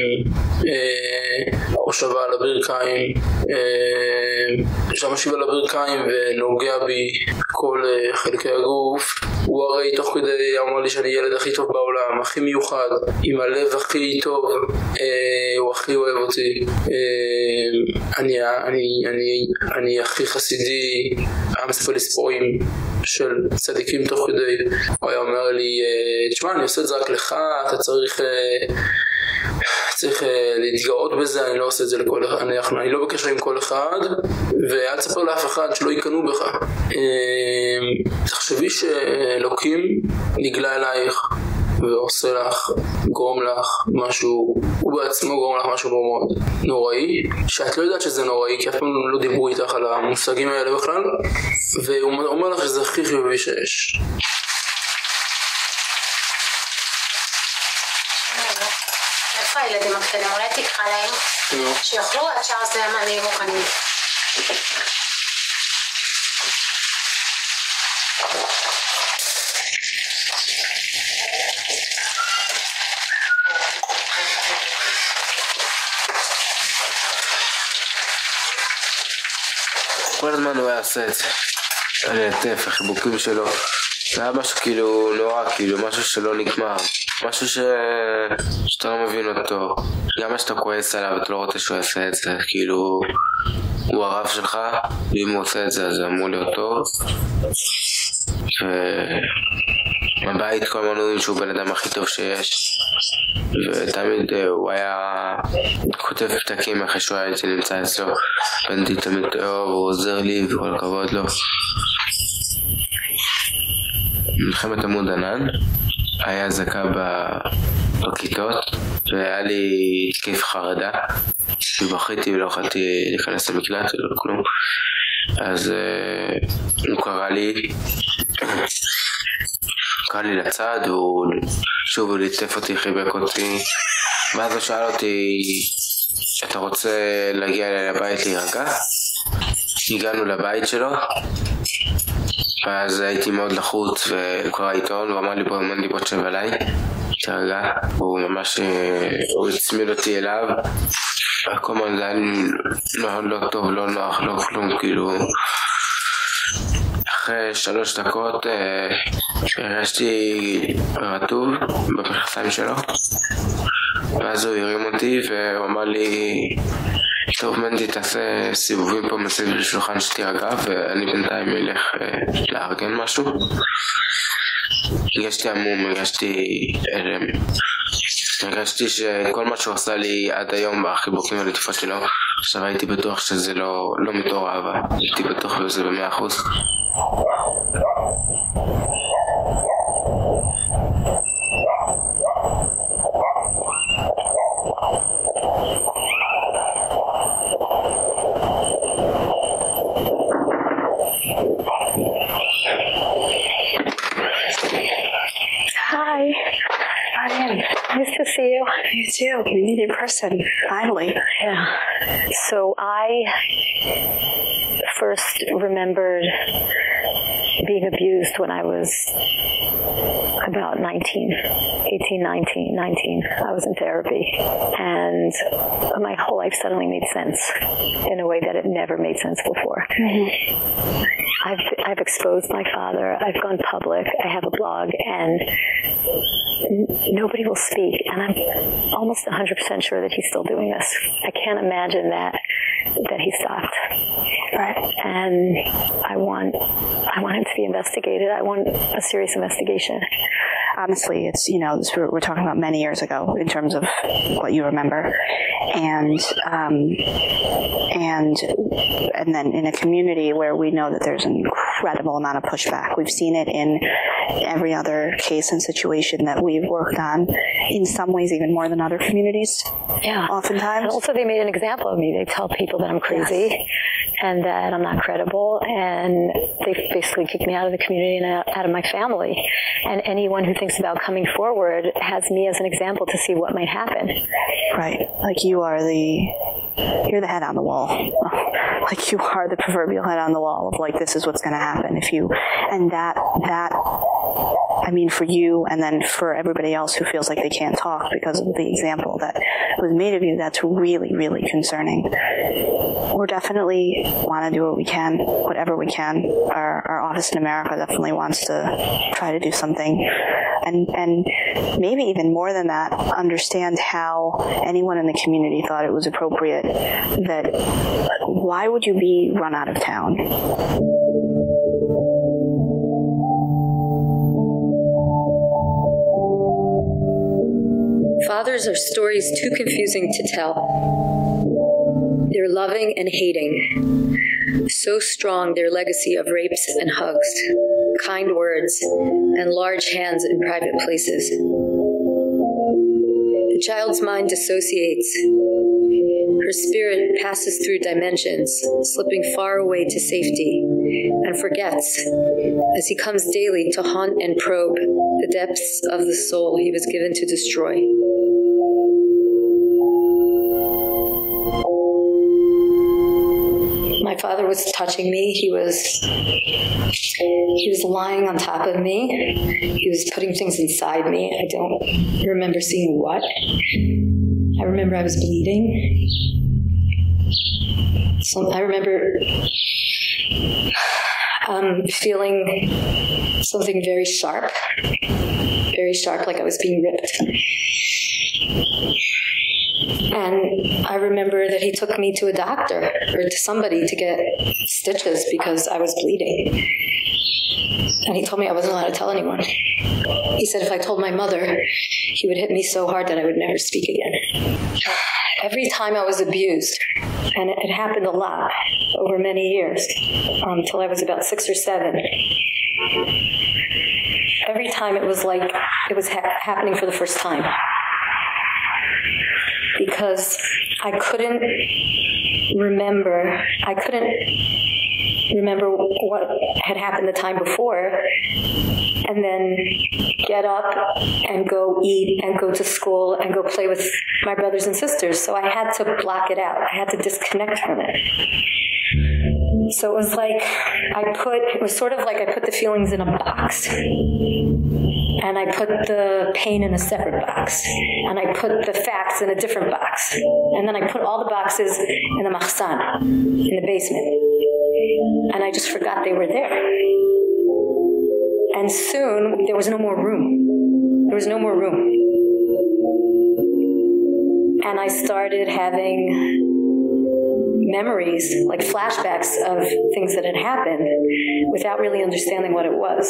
אה, הושבה על הברכיים, שם משיב על הברכיים ונוגע בי כל אה, חלקי הגוף. הוא הרי תוך כדי אמר לי שאני ילד הכי טוב בעולם, הכי מיוחד, עם הלב הכי טוב, אה, הוא הכי אוהב אותי. אה, אני, אני, אני, אני הכי חסידי, לי סיפורים של צדיקים תוך כדי, הוא היה אומר לי, תשמע אני עושה את זה רק לך, אתה צריך... אה, צריך אה, להתגאות בזה, אני לא עושה את זה לכל אחד, אני, אני לא בקשר עם כל אחד, ואל תספר לאף אחד שלא יקנאו בך. אה, תחשבי שאלוקים נגלה אלייך ועושה לך, גורם לך משהו, הוא בעצמו גורם לך משהו מאוד נוראי, שאת לא יודעת שזה נוראי, כי אף פעם לא דיברו איתך על המושגים האלה בכלל, והוא אומר לך שזה הכי חיובי שיש. איפה הילדים הקטנים? אולי תקרא להם? נו. שיאכלו עד שעה זה הם אני מוכנים. כל הזמן הוא היה עושה את זה. הלטף, החיבוקים שלו. זה היה משהו כאילו נורא, כאילו משהו שלא נגמר. משהו ש... שאתה לא מבין אותו. גם שאתה כועס עליו, אתה לא רוצה שהוא יעשה את זה, כאילו... הוא הרב שלך, ואם הוא עושה את זה אז זה אמור להיות טוב. ובבית כל הזמן אומרים שהוא בן אדם הכי טוב שיש. ותמיד אה, הוא היה כותב פתקים אחרי שהוא היה הייתי נמצא אצלו. בנתי תמיד טוב, הוא עוזר לי וכל הכבוד לו. מלחמת עמוד ענן, היה אזעקה בכיתות והיה לי התקף חרדה. ובכיתי ולא יכולתי להיכנס למקלט ולא כלום. אז אה, הוא קרא לי קרא לי לצד והוא שוב הוא ליטף אותי, חיבק אותי. ואז הוא שאל אותי אתה רוצה להגיע אליי לבית להירגע? הגענו לבית שלו ואז הייתי מאוד לחוץ וקרא עיתון, הוא אמר לי בוא המון דיבות שב עליי, תירגע, הוא ממש, אה, הוא הצמיד אותי אליו, כל הזמן זה היה לי לא, לא טוב, לא נוח, לא כלום, כאילו, אחרי שלוש דקות אה, הרגשתי רטוב במכנסיים שלו, ואז הוא הרים אותי והוא אמר לי טוב מנדי תעשה סיבובים פה מסביב לשולחן שתירגע ואני בינתיים אלך אה, לארגן משהו. הרגשתי עמום, הרגשתי הלם הרגשתי שכל מה שהוא עשה לי עד היום בחיבוקים והלטיפה שלו עכשיו הייתי בטוח שזה לא, לא מתור אהבה הייתי בטוח בזה במאה אחוז Hi. Hi. Nice to see you. You too. We meet in person, finally. Yeah. So I first remembered being abused when I was about 19, 18, 19, 19. I was in therapy and my whole life suddenly made sense in a way that it never made sense before. Mm-hmm. I've I've exposed my father. I've gone public. I have a blog and nobody will speak and I'm almost 100% sure that he's still doing this. I can't imagine that that he stopped. Right. And I want I want him to be investigated. I want a serious investigation. Honestly, it's, you know, this, we're, we're talking about many years ago in terms of what you remember. And um and and then in a community where we know that there's an incredible amount of pushback. We've seen it in every other case and situation that we've worked on in some ways even more than other communities. Yeah. Oftentimes. And also they made an example of me. They tell people that I'm crazy and that I'm not credible and they basically kicked me out of the community and out out of my family. And anyone who thinks about coming forward has me as an example to see what might happen. Right. Like you are the you're the head on the wall. Like you are the proverbial head on the wall of like this is what's going to happen if you and that that I mean for you and then for everybody else who feels like they can't talk because of the example that was made of you that's really really concerning. We're definitely want to do what we can, whatever we can. Our our office in America definitely wants to try to do something and and maybe even more than that understand how anyone in the community thought it was appropriate that why would you be run out of town fathers are stories too confusing to tell. They're loving and hating. So strong their legacy of rapes and hugs, kind words, and large hands in private places. The child's mind dissociates. Her spirit passes through dimensions, slipping far away to safety, and forgets as he comes daily to haunt and probe the depths of the soul he was given to destroy. My father was touching me. He was he was lying on top of me. He was putting things inside me. I don't remember seeing what. I remember I was bleeding. So I remember um, feeling something very sharp, very sharp, like I was being ripped. And I remember that he took me to a doctor or to somebody to get stitches because I was bleeding. And he told me I wasn't allowed to tell anyone. He said if I told my mother, he would hit me so hard that I would never speak again. Every time I was abused, and it, happened a lot over many years, um, until I was about 6 or 7. Every time it was like it was ha happening for the first time because I couldn't remember I couldn't remember what had happened the time before and then get up and go eat and go to school and go play with my brothers and sisters. So I had to block it out. I had to disconnect from it. So it was like I put it was sort of like I put the feelings in a box and I put the pain in a separate box. And I put the facts in a different box. And then I put all the boxes in the mahsan in the basement. And I just forgot they were there. And soon there was no more room. There was no more room. And I started having memories like flashbacks of things that had happened without really understanding what it was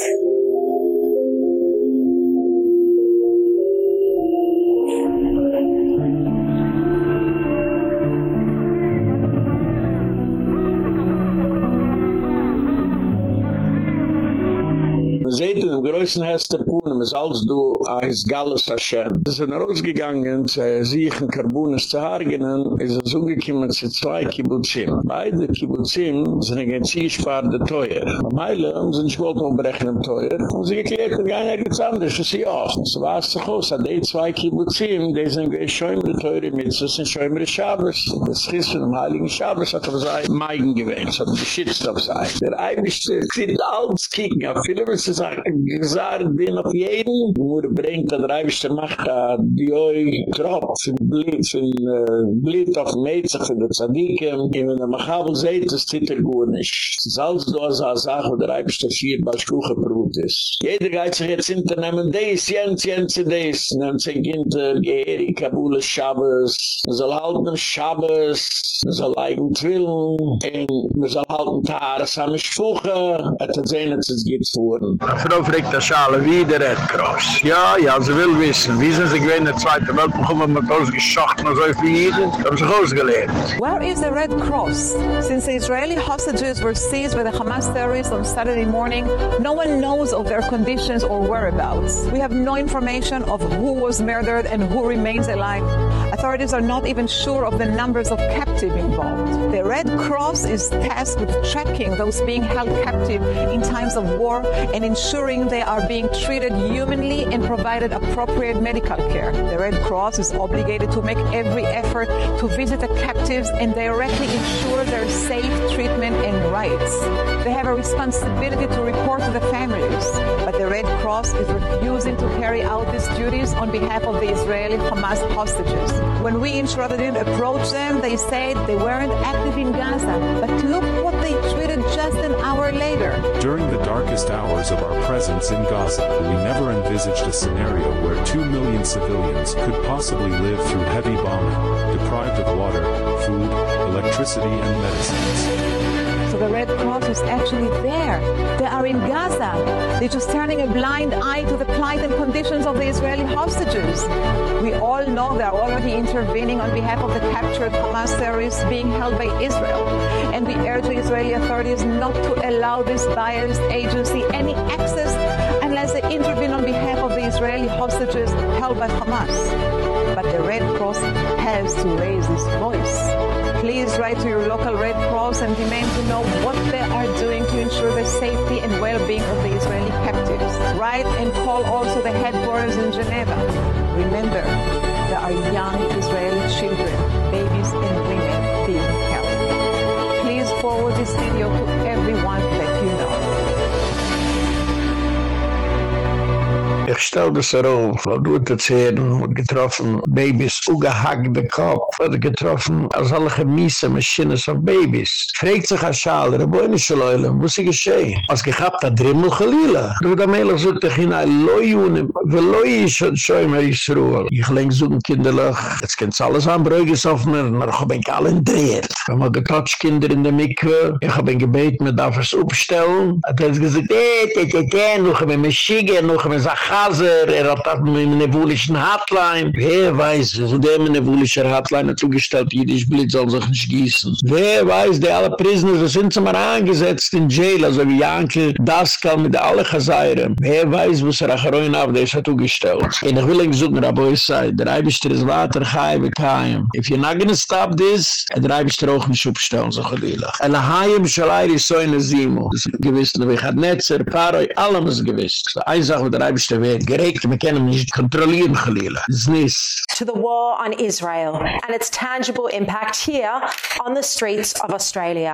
Man sieht in dem größten Hester Puhnen, es als du als Gallus Hashem. Sie sind rausgegangen, sie siechen Karbunas zu Hargenen, es ist umgekommen zu zwei Kibbutzim. Beide Kibbutzim sind ein ganz gesparte Teuer. Am Heile haben sie nicht gewollt umberechnen Teuer, und sie geklärt, und gar nichts anderes, das ist ja auch. So war es sich aus, die zwei Kibbutzim, die sind ein schäumere Teure mit, das sind schäumere Schabes. Das ist von dem Heiligen Schabes, hat er sein Meigen gewähnt, hat geschützt auf sein. Der Eibischte, sieht alles kicken, auf viele müssen sagen, gesagt, den auf jeden, er bringt, der Eibischte macht, die oi Trop, von Blit, von Blit auf Meizach, von der Tzadike, und wenn er Machabel seht, das zieht er gut nicht. Da, so eine Sache, wo der Eibischte vier Baschkuche brut ist. Jeder sich jetzt hinternehmen, des, jens, jens, des, nehmt sich hinter, Geheri, Kabule, Shabbos, man soll halten Shabbos, man soll eigen Trillen, und man soll halten Tares, am Schuche, et hat sehen, dass es geht wie Red Cross. Ja, ja, wissen, wie in. Where is the Red Cross? Since the Israeli hostages were seized by the Hamas terrorists on Saturday morning, no one knows of their conditions or whereabouts. We have no information of who was murdered and who remains alive. Authorities are not even sure of the numbers of captives involved. The Red Cross is tasked with tracking those being held captive in times of war and ensuring they are being treated humanely and provided appropriate medical care. The Red Cross is obligated to make every effort to visit the captives and directly ensure their safe treatment and rights. They have a responsibility to report to the families, but the Red Cross is refusing to carry out these duties on behalf of the Israeli Hamas hostages. When we in Shurat HaDin approached them, they said they weren't active in Gaza, but look what they treated just an hour later. During the darkest hours of our presence in Gaza, we never envisaged a scenario where 2 million civilians could possibly live through heavy bombing, deprived of water, food, electricity and medicines. So the Red Cross is actually there. They are in Gaza. They're just turning a blind eye to the plight and conditions of the Israeli hostages. We all know they're already intervening on behalf of the captured Hamas terrorists being held by Israel. And we urge the Israeli authorities not to allow this biased agency any access unless they intervene on behalf of the Israeli hostages held by Hamas. But the Red Cross has to raise its voice. Please write to your local Red Cross and demand to know what they are doing to ensure the safety and well-being of the Israeli captives. Write and call also the headquarters in Geneva. Remember, there are young Israeli children, babies and women being held. Please forward this video to Ich stell das auf, weil du hören, und getroffen, Babys, ugehackt der Kopf, oder getroffen, als alle gemiese Maschines auf Babys. Fragt sich ein Schal, der Beine schleule, wo sie geschehen? Als gehabt hat Drimmel geliehle. Du da meilig sucht dich in ein Loiune, wie Loi ist schon schon immer Israel. Ich lenk suchen kinderlich, jetzt kennt's alles an Brügges auf mir, aber ich hab ihn alle entdreht. Wir haben getotcht Kinder in der Mikve, ich hab ihn gebeten, mir darf es aufstellen. Hat er gesagt, eh, eh, eh, eh, noch ein Maschige, noch ein Chaser, er hat das mit einer nebulischen Hotline. Wer weiß, wo der mit einer nebulischen Hotline hat zugestellt, jüdisch Blitz soll sich nicht gießen. Wer weiß, die alle Prisoners, das sind sie mal in Jail, also wie Janke, das kann mit alle Chazayren. Wer weiß, wo sie Racheroin auf, der ist hat zugestellt. Und ich will nicht suchen, aber ich sage, der Eibischter ist weiter, chai, kein. If you're not gonna stop this, der Eibischter auch nicht aufstellen, so gedeilig. Ele haim shalai, so in der Zimo. Das ist gewiss, wie Netzer, Paroi, allem ist gewiss. Eine Sache, wo der Eibischter nicht kontrollieren, to the war on Israel and its tangible impact here on the streets of Australia.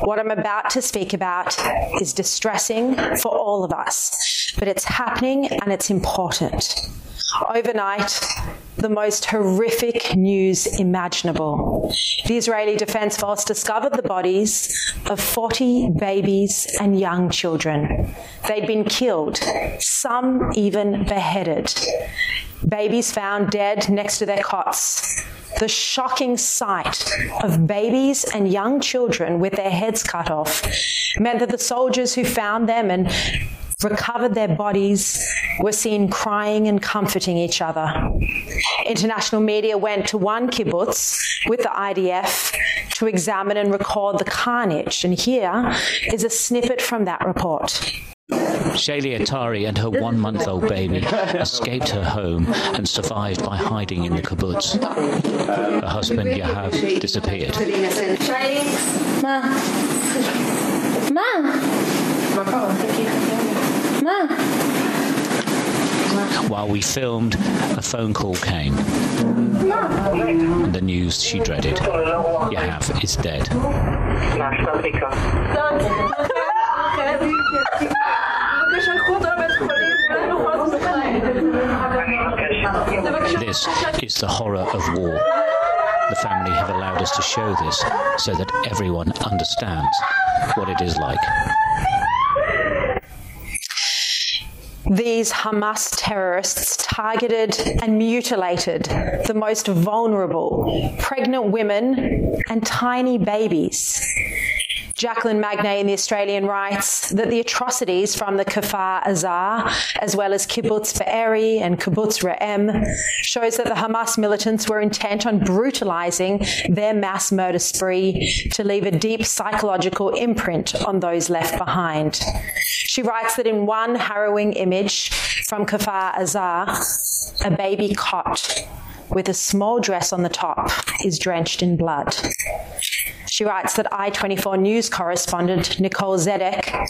What I'm about to speak about is distressing for all of us, but it's happening and it's important. Overnight, the most horrific news imaginable. The Israeli Defense Force discovered the bodies of 40 babies and young children. They'd been killed, some even beheaded. Babies found dead next to their cots. The shocking sight of babies and young children with their heads cut off meant that the soldiers who found them and recovered their bodies, were seen crying and comforting each other. International media went to one kibbutz with the IDF to examine and record the carnage, and here is a snippet from that report. Shaylee Atari and her 1-month-old baby escaped her home and survived by hiding in the kibbutz. Her husband Yahav disappeared. Ma. Ma. While we filmed, a phone call came. And the news she dreaded. Yahav is dead. This is the horror of war. The family have allowed us to show this so that everyone understands what it is like. These Hamas terrorists targeted and mutilated the most vulnerable, pregnant women and tiny babies. Jacqueline Magnay in the Australian writes that the atrocities from the Kfar Aza as well as Kibbutz Be'eri and Kibbutz Re'em shows that the Hamas militants were intent on brutalizing their mass murder spree to leave a deep psychological imprint on those left behind. She writes that in one harrowing image from Kfar Aza, a baby cot with a small dress on the top is drenched in blood. She writes that I24 news correspondent Nicole Zedek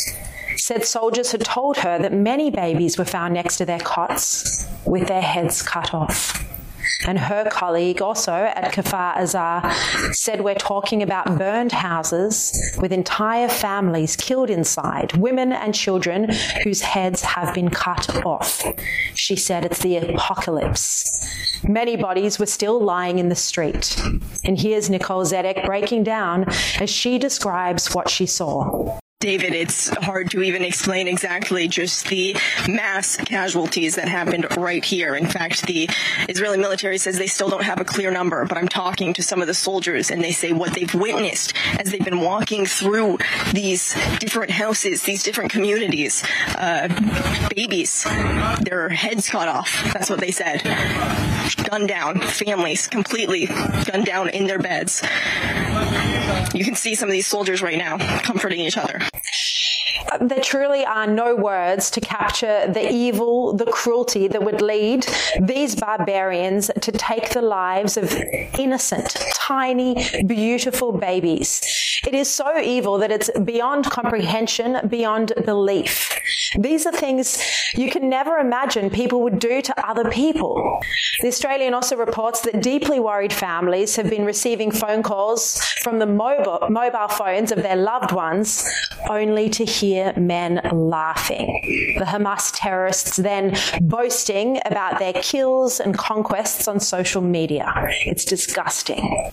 said soldiers had told her that many babies were found next to their cots with their heads cut off. And her colleague also at Kfar Aza said we're talking about burned houses with entire families killed inside, women and children whose heads have been cut off. She said it's the apocalypse. Many bodies were still lying in the street. And here's Nicole Zedek breaking down as she describes what she saw. David, it's hard to even explain exactly just the mass casualties that happened right here. In fact, the Israeli military says they still don't have a clear number, but I'm talking to some of the soldiers and they say what they've witnessed as they've been walking through these different houses, these different communities, uh, babies, their heads cut off. That's what they said. Gunned down, families completely gunned down in their beds. You can see some of these soldiers right now comforting each other. there truly are no words to capture the evil, the cruelty that would lead these barbarians to take the lives of innocent, tiny, beautiful babies. It is so evil that it's beyond comprehension, beyond belief. These are things you can never imagine people would do to other people. The Australian also reports that deeply worried families have been receiving phone calls from the mobile mobile phones of their loved ones only to hear men laughing. The Hamas terrorists then boasting about their kills and conquests on social media. It's disgusting.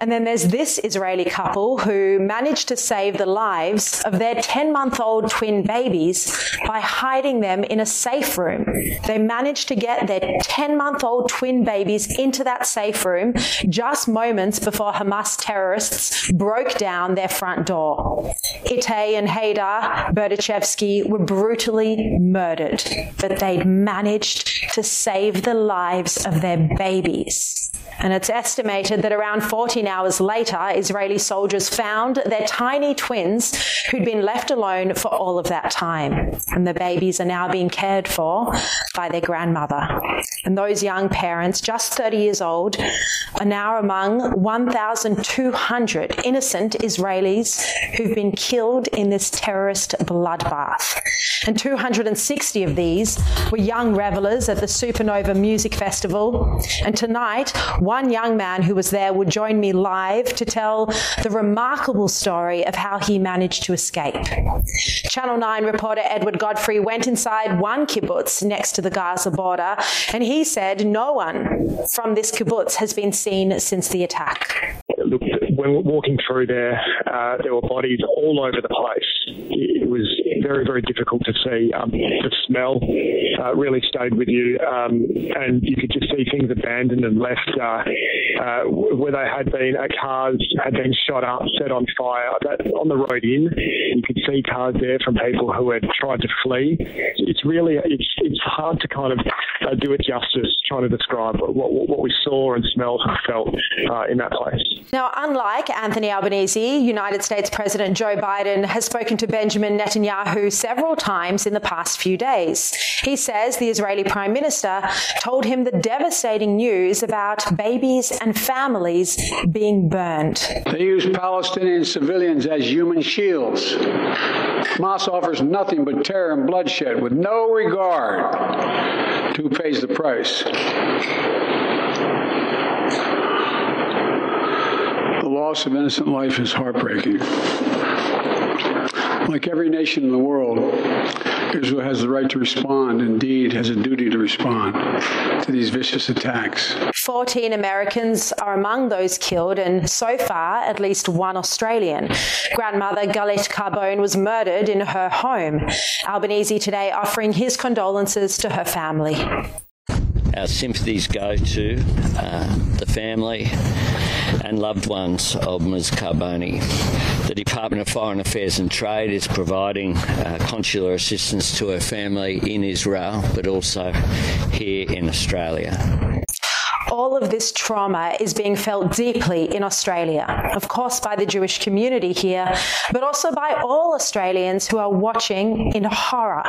And then there's this Israeli couple who managed to save the lives of their 10-month-old twin babies by hiding them in a safe room. They managed to get their 10-month-old twin babies into that safe room just moments before Hamas terrorists broke down their front door. Itay and Hadar Berdichevsky were brutally murdered, but they'd managed to save the lives of their babies. And it's estimated that around 14 hours later, Israeli soldiers found their tiny twins who'd been left alone for all of that time. And the babies are now being cared for by their grandmother. And those young parents, just 30 years old, are now among 1,200 innocent Israelis who've been killed in this terrorist bloodbath. And 260 of these were young revelers at the Supernova Music Festival. And tonight, one young man who was there would join me live to tell the remarkable story of how he managed to escape. Channel 9 reporter Edward Godfrey went inside one kibbutz next to the Gaza border and he said no one from this kibbutz has been seen since the attack. Look, when walking through there, uh, there were bodies all over the place. It was very, very difficult to see. Um, the smell uh, really stayed with you, um, and you could just see things abandoned and left uh, uh, where they had been. Uh, cars had been shot up, set on fire. That, on the road in, you could see cars there from people who had tried to flee. It's really it's it's hard to kind of uh, do it justice trying to describe what what we saw and smelled and felt uh, in that place. Now, unlike Anthony Albanese, United States President Joe Biden has spoken to Benjamin Netanyahu several times in the past few days. He says the Israeli Prime Minister told him the devastating news about babies and families being burned. They use Palestinian civilians as human shields. Hamas offers nothing but terror and bloodshed with no regard to who pays the price. The loss of innocent life is heartbreaking. Like every nation in the world, Israel has the right to respond, indeed has a duty to respond to these vicious attacks. 14 Americans are among those killed and so far at least one Australian. Grandmother Galit Carbone was murdered in her home. Albanese today offering his condolences to her family. Our sympathies go to uh, the family and loved ones of Ms Carboni. The Department of Foreign Affairs and Trade is providing uh, consular assistance to her family in Israel but also here in Australia all of this trauma is being felt deeply in Australia. Of course by the Jewish community here, but also by all Australians who are watching in horror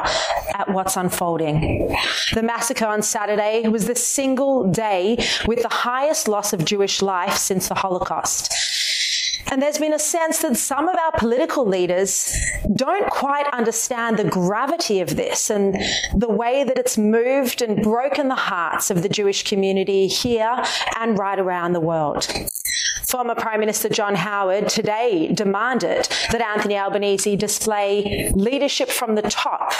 at what's unfolding. The massacre on Saturday was the single day with the highest loss of Jewish life since the Holocaust. And there's been a sense that some of our political leaders don't quite understand the gravity of this and the way that it's moved and broken the hearts of the Jewish community here and right around the world. Former Prime Minister John Howard today demanded that Anthony Albanese display leadership from the top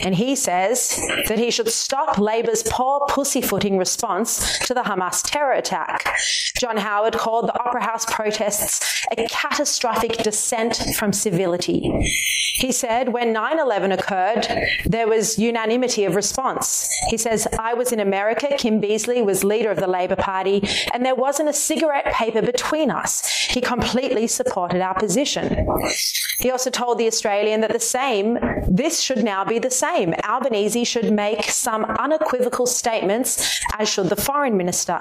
and he says that he should stop Labor's poor pussyfooting response to the Hamas terror attack. John Howard called the Opera House protests a catastrophic descent from civility. He said when 9/11 occurred there was unanimity of response. He says I was in America, Kim Beazley was leader of the Labor Party and there wasn't a cigarette paper between us. He completely supported our position. He also told the Australian that the same this should now be the same. Albanese should make some unequivocal statements as should the foreign minister.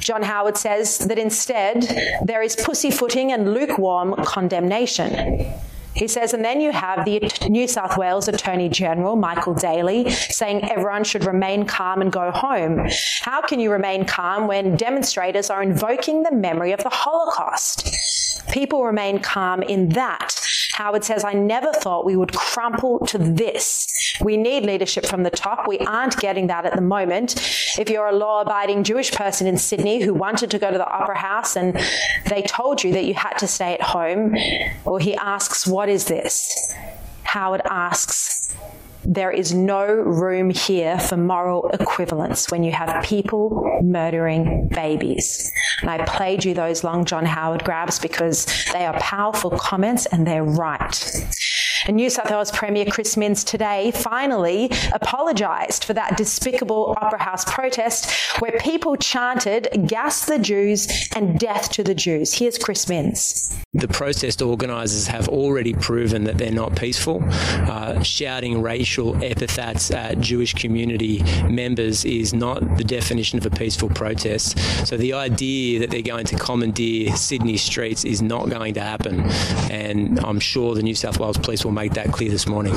John Howard says that instead there is pussyfooting and lukewarm condemnation. He says and then you have the New South Wales Attorney General Michael Daley saying everyone should remain calm and go home. How can you remain calm when demonstrators are invoking the memory of the Holocaust? People remain calm in that Howard says, I never thought we would crumple to this. We need leadership from the top. We aren't getting that at the moment. If you're a law-abiding Jewish person in Sydney who wanted to go to the Opera House and they told you that you had to stay at home, or he asks, what is this? Howard asks, there is no room here for moral equivalence when you have people murdering babies. And I played you those long John Howard grabs because they are powerful comments and they're right. And New South Wales Premier Chris Minns today finally apologized for that despicable Opera House protest where people chanted gas the Jews and death to the Jews. Here's Chris Minns. The protest organisers have already proven that they're not peaceful. Uh, shouting racial epithets at Jewish community members is not the definition of a peaceful protest. So the idea that they're going to commandeer Sydney streets is not going to happen. And I'm sure the New South Wales Police will make that clear this morning.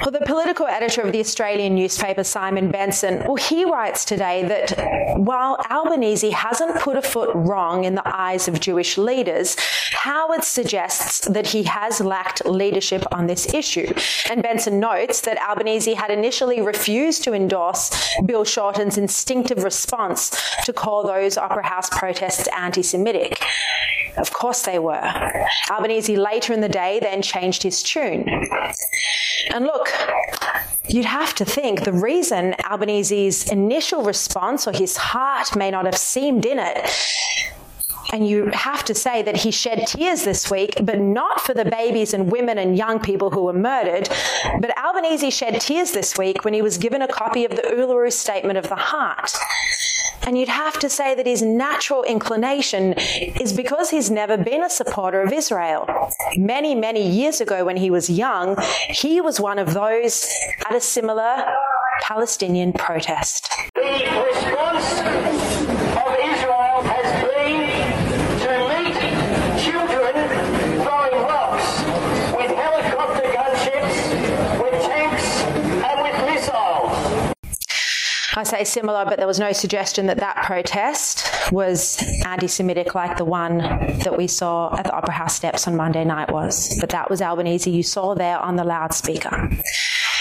Well, the political editor of the Australian newspaper, Simon Benson, well, he writes today that while Albanese hasn't put a foot wrong in the eyes of Jewish leaders, Howard suggests that he has lacked leadership on this issue. And Benson notes that Albanese had initially refused to endorse Bill Shorten's instinctive response to call those Opera House protests anti-Semitic. Of course they were. Albanese later in the day then changed his tune. And look, you'd have to think the reason Albanese's initial response or his heart may not have seemed in it. And you have to say that he shed tears this week but not for the babies and women and young people who were murdered. But Albanese shed tears this week when he was given a copy of the Uluru statement of the heart and you'd have to say that his natural inclination is because he's never been a supporter of Israel. Many, many years ago when he was young, he was one of those at a similar Palestinian protest. The response I say similar, but there was no suggestion that that protest was anti-Semitic like the one that we saw at the Opera House steps on Monday night was. But that was Albanese you saw there on the loudspeaker.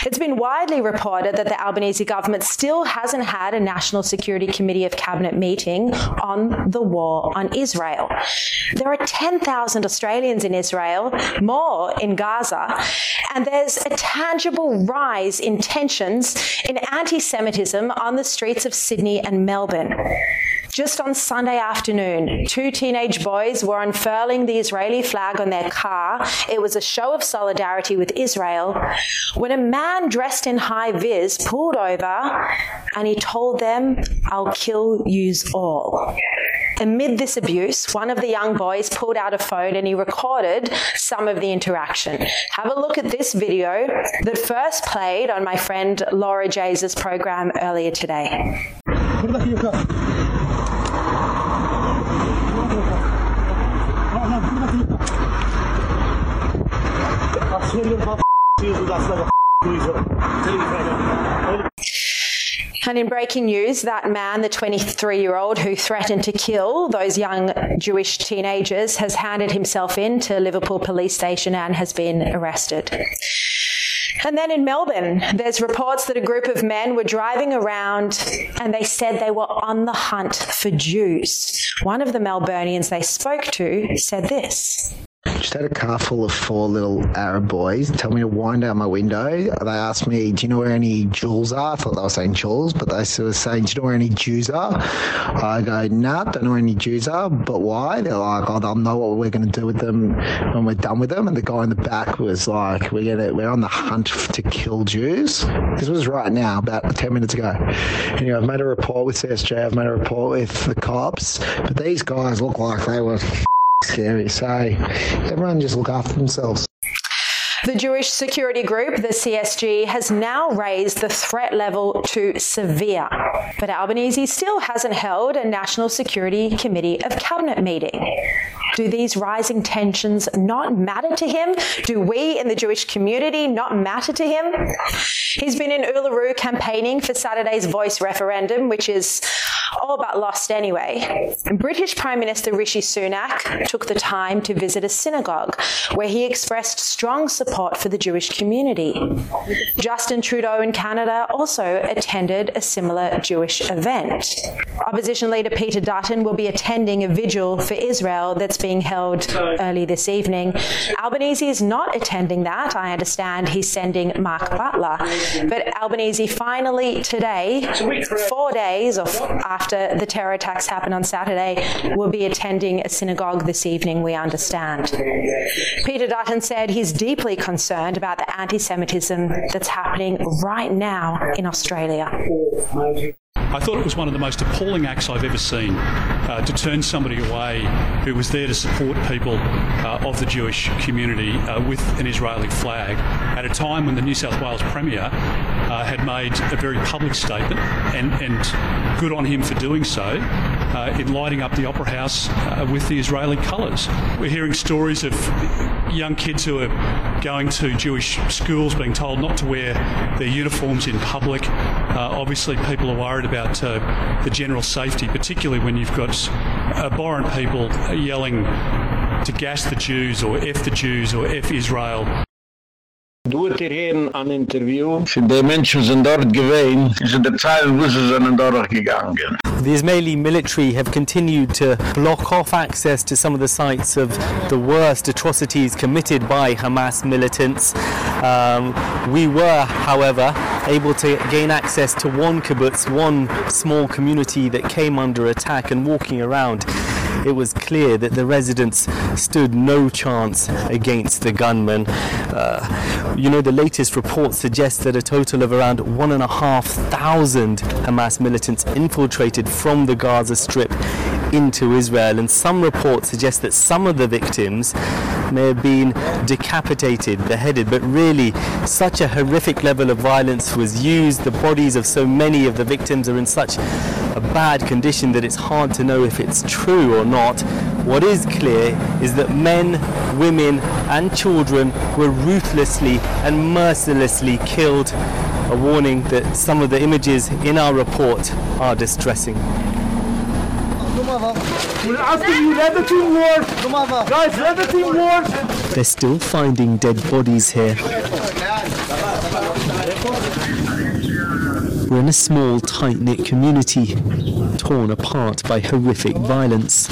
It's been widely reported that the Albanese government still hasn't had a National Security Committee of Cabinet meeting on the war on Israel. There are 10,000 Australians in Israel, more in Gaza, and there's a tangible rise in tensions in anti-Semitism on the streets of Sydney and Melbourne. Just on Sunday afternoon, two teenage boys were unfurling the Israeli flag on their car. It was a show of solidarity with Israel when a man dressed in high vis pulled over and he told them, "I'll kill yous all." Amid this abuse, one of the young boys pulled out a phone and he recorded some of the interaction. Have a look at this video that first played on my friend Laura Jayes' program earlier today. And in breaking news, that man, the 23-year-old who threatened to kill those young Jewish teenagers has handed himself in to Liverpool police station and has been arrested. And then in Melbourne, there's reports that a group of men were driving around and they said they were on the hunt for Jews. One of the Melburnians they spoke to said this. Just had a car full of four little Arab boys tell me to wind out my window. They asked me, do you know where any jewels are? I thought they were saying jewels, but they of saying, do you know where any Jews are? I go, nah, don't know where any Jews are, but why? They're like, oh, they'll know what we're going to do with them when we're done with them. And the guy in the back was like, we're, gonna, we're on the hunt to kill Jews. This was right now, about 10 minutes ago. Anyway, I've made a report with CSJ, I've made a report with the cops, but these guys look like they were scary. So everyone just look after themselves. The Jewish security group, the CSG, has now raised the threat level to severe. But Albanese still hasn't held a National Security Committee of Cabinet meeting. Do these rising tensions not matter to him? Do we in the Jewish community not matter to him? He's been in Uluru campaigning for Saturday's voice referendum, which is all but lost anyway. British Prime Minister Rishi Sunak took the time to visit a synagogue where he expressed strong support for the Jewish community. Justin Trudeau in Canada also attended a similar Jewish event. Opposition leader Peter Dutton will be attending a vigil for Israel that's being held early this evening. Albanese is not attending that. I understand he's sending Mark Butler. But Albanese finally today, 4 days after the terror attacks happened on Saturday, will be attending a synagogue this evening, we understand. Peter Dutton said he's deeply concerned about the anti-Semitism that's happening right now in Australia. I thought it was one of the most appalling acts I've ever seen uh, to turn somebody away who was there to support people uh, of the Jewish community uh, with an Israeli flag at a time when the New South Wales Premier uh, had made a very public statement and, and good on him for doing so uh, in lighting up the Opera House uh, with the Israeli colours. We're hearing stories of young kids who are going to Jewish schools being told not to wear their uniforms in public. obviously people are worried about uh, the general safety, particularly when you've got abhorrent people yelling to gas the Jews or F the Jews or F Israel. Du hat ihr hier ein Interview. Für die Menschen sind dort gewesen, sind die Zeilen, wo sie sind dort gegangen. The Israeli military have continued to block off access to some of the sites of the worst atrocities committed by Hamas militants. Um, we were, however, able to gain access to one kibbutz, one small community that came under attack and walking around it was clear that the residents stood no chance against the gunmen. Uh, you know, the latest report suggests that a total of around one and a half thousand Hamas militants infiltrated from the Gaza Strip into Israel, and some reports suggest that some of the victims may have been decapitated, beheaded, but really such a horrific level of violence was used. The bodies of so many of the victims are in such a bad condition that it's hard to know if it's true or not. What is clear is that men, women, and children were ruthlessly and mercilessly killed. A warning that some of the images in our report are distressing. They're still finding dead bodies here. We're in a small, tight-knit community, torn apart by horrific violence.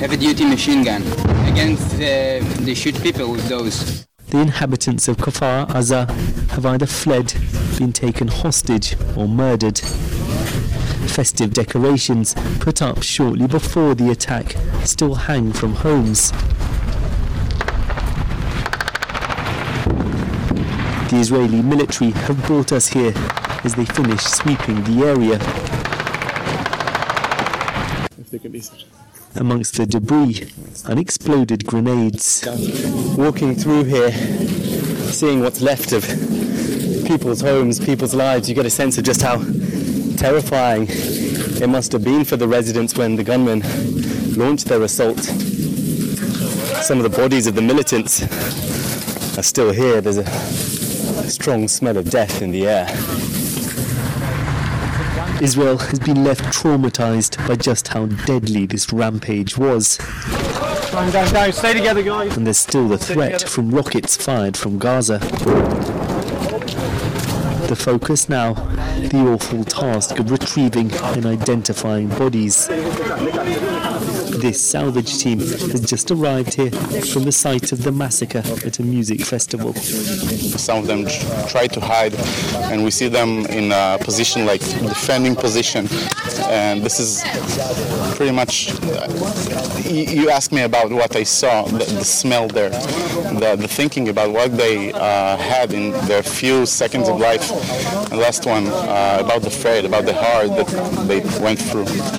Heavy-duty machine gun. Against, uh, they shoot people with those. The inhabitants of Kfar Aza have either fled, been taken hostage, or murdered festive decorations put up shortly before the attack still hang from homes. The Israeli military have brought us here as they finish sweeping the area. Amongst the debris, unexploded grenades. Walking through here, seeing what's left of people's homes, people's lives, you get a sense of just how terrifying it must have been for the residents when the gunmen launched their assault. Some of the bodies of the militants are still here. There's a strong smell of death in the air. Israel has been left traumatized by just how deadly this rampage was. Stay together, guys. And there's still the threat from rockets fired from Gaza. The focus now, the awful task of retrieving and identifying bodies. This salvage team has just arrived here from the site of the massacre at a music festival. Some of them try to hide, and we see them in a position like defending position. And this is pretty much. Uh, you asked me about what I saw, the, the smell there, the, the, thinking about what they uh, had in their few seconds of life. And last one uh, about the fate, about the heart that they went through.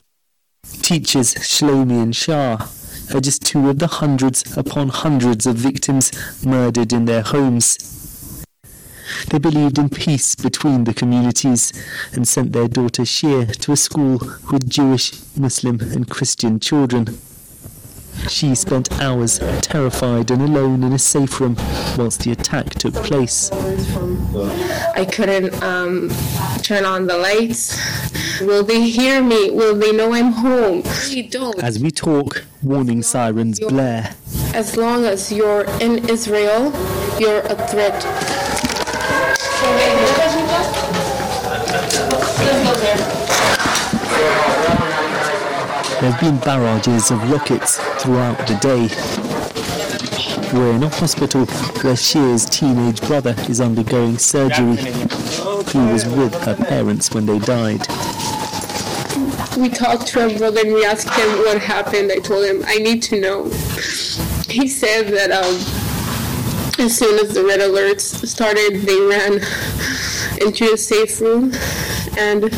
Teachers Shlomi and Shah are just two of the hundreds upon hundreds of victims murdered in their homes. They believed in peace between the communities and sent their daughter Shir to a school with Jewish, Muslim and Christian children. She spent hours terrified and alone in a safe room whilst the attack took place. I couldn't um, turn on the lights. Will they hear me? Will they know I'm home? They don't. As we talk, warning sirens blare. As long as you're in Israel, you're a threat. There have been barrages of rockets throughout the day. We're in a hospital where Shir's teenage brother is undergoing surgery. He was with her parents when they died. We talked to our brother and we asked him what happened. I told him, I need to know. He said that um, as soon as the red alerts started, they ran into a safe room and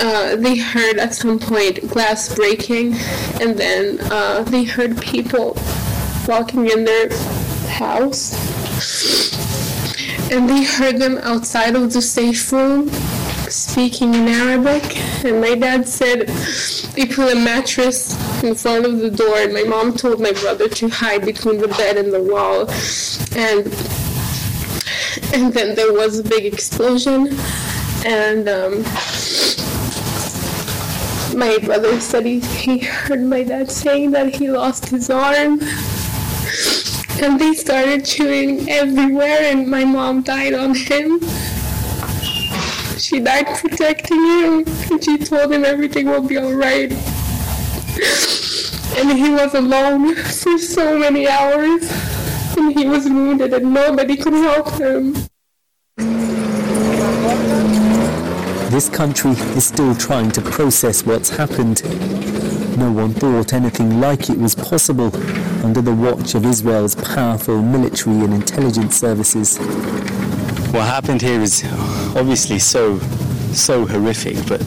uh, they heard at some point glass breaking, and then uh, they heard people walking in their house, and they heard them outside of the safe room speaking in Arabic. And my dad said they put a mattress in front of the door, and my mom told my brother to hide between the bed and the wall, and and then there was a big explosion, and. Um, my brother said he, he heard my dad saying that he lost his arm. And they started chewing everywhere, and my mom died on him. She died protecting him, and she told him everything will be alright. And he was alone for so many hours, and he was wounded, and nobody could help him. This country is still trying to process what's happened. No one thought anything like it was possible under the watch of Israel's powerful military and intelligence services. What happened here is obviously so, so horrific, but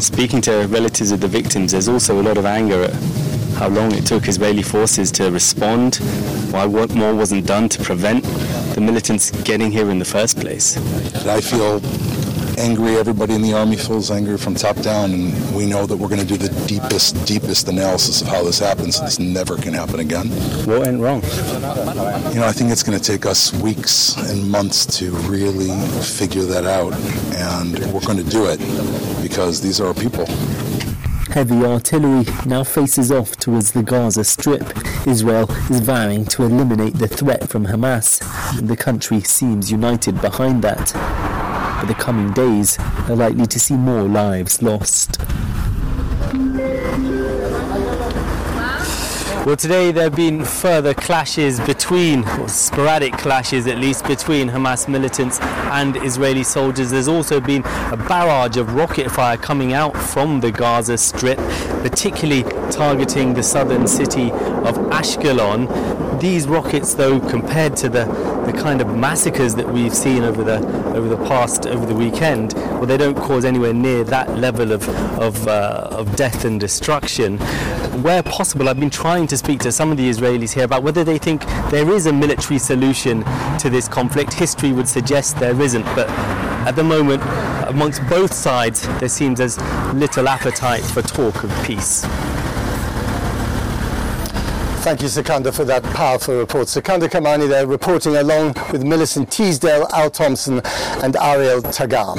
speaking to relatives of the victims, there's also a lot of anger at how long it took Israeli forces to respond, why what more wasn't done to prevent the militants getting here in the first place. I feel angry. Everybody in the army feels angry from top down, and we know that we're going to do the deepest, deepest analysis of how this happens. So this never can happen again. What went wrong? You know, I think it's going to take us weeks and months to really figure that out, and we're going to do it because these are our people. Heavy artillery now faces off towards the Gaza Strip. Israel is vowing to eliminate the threat from Hamas. The country seems united behind that but the coming days are likely to see more lives lost. Well, today there have been further clashes between, or sporadic clashes at least, between Hamas militants and Israeli soldiers. There's also been a barrage of rocket fire coming out from the Gaza Strip, particularly targeting the southern city of Ashkelon. These rockets, though, compared to the, the kind of massacres that we've seen over the over the past over the weekend, well, they don't cause anywhere near that level of of, uh, of death and destruction. Where possible, I've been trying to speak to some of the Israelis here about whether they think there is a military solution to this conflict. History would suggest there isn't, but at the moment, amongst both sides, there seems as little appetite for talk of peace. Thank you, Secunder, for that powerful report. Secunder Kermani there reporting along with Millicent Teasdale, Al Thompson and Ariel Tagar.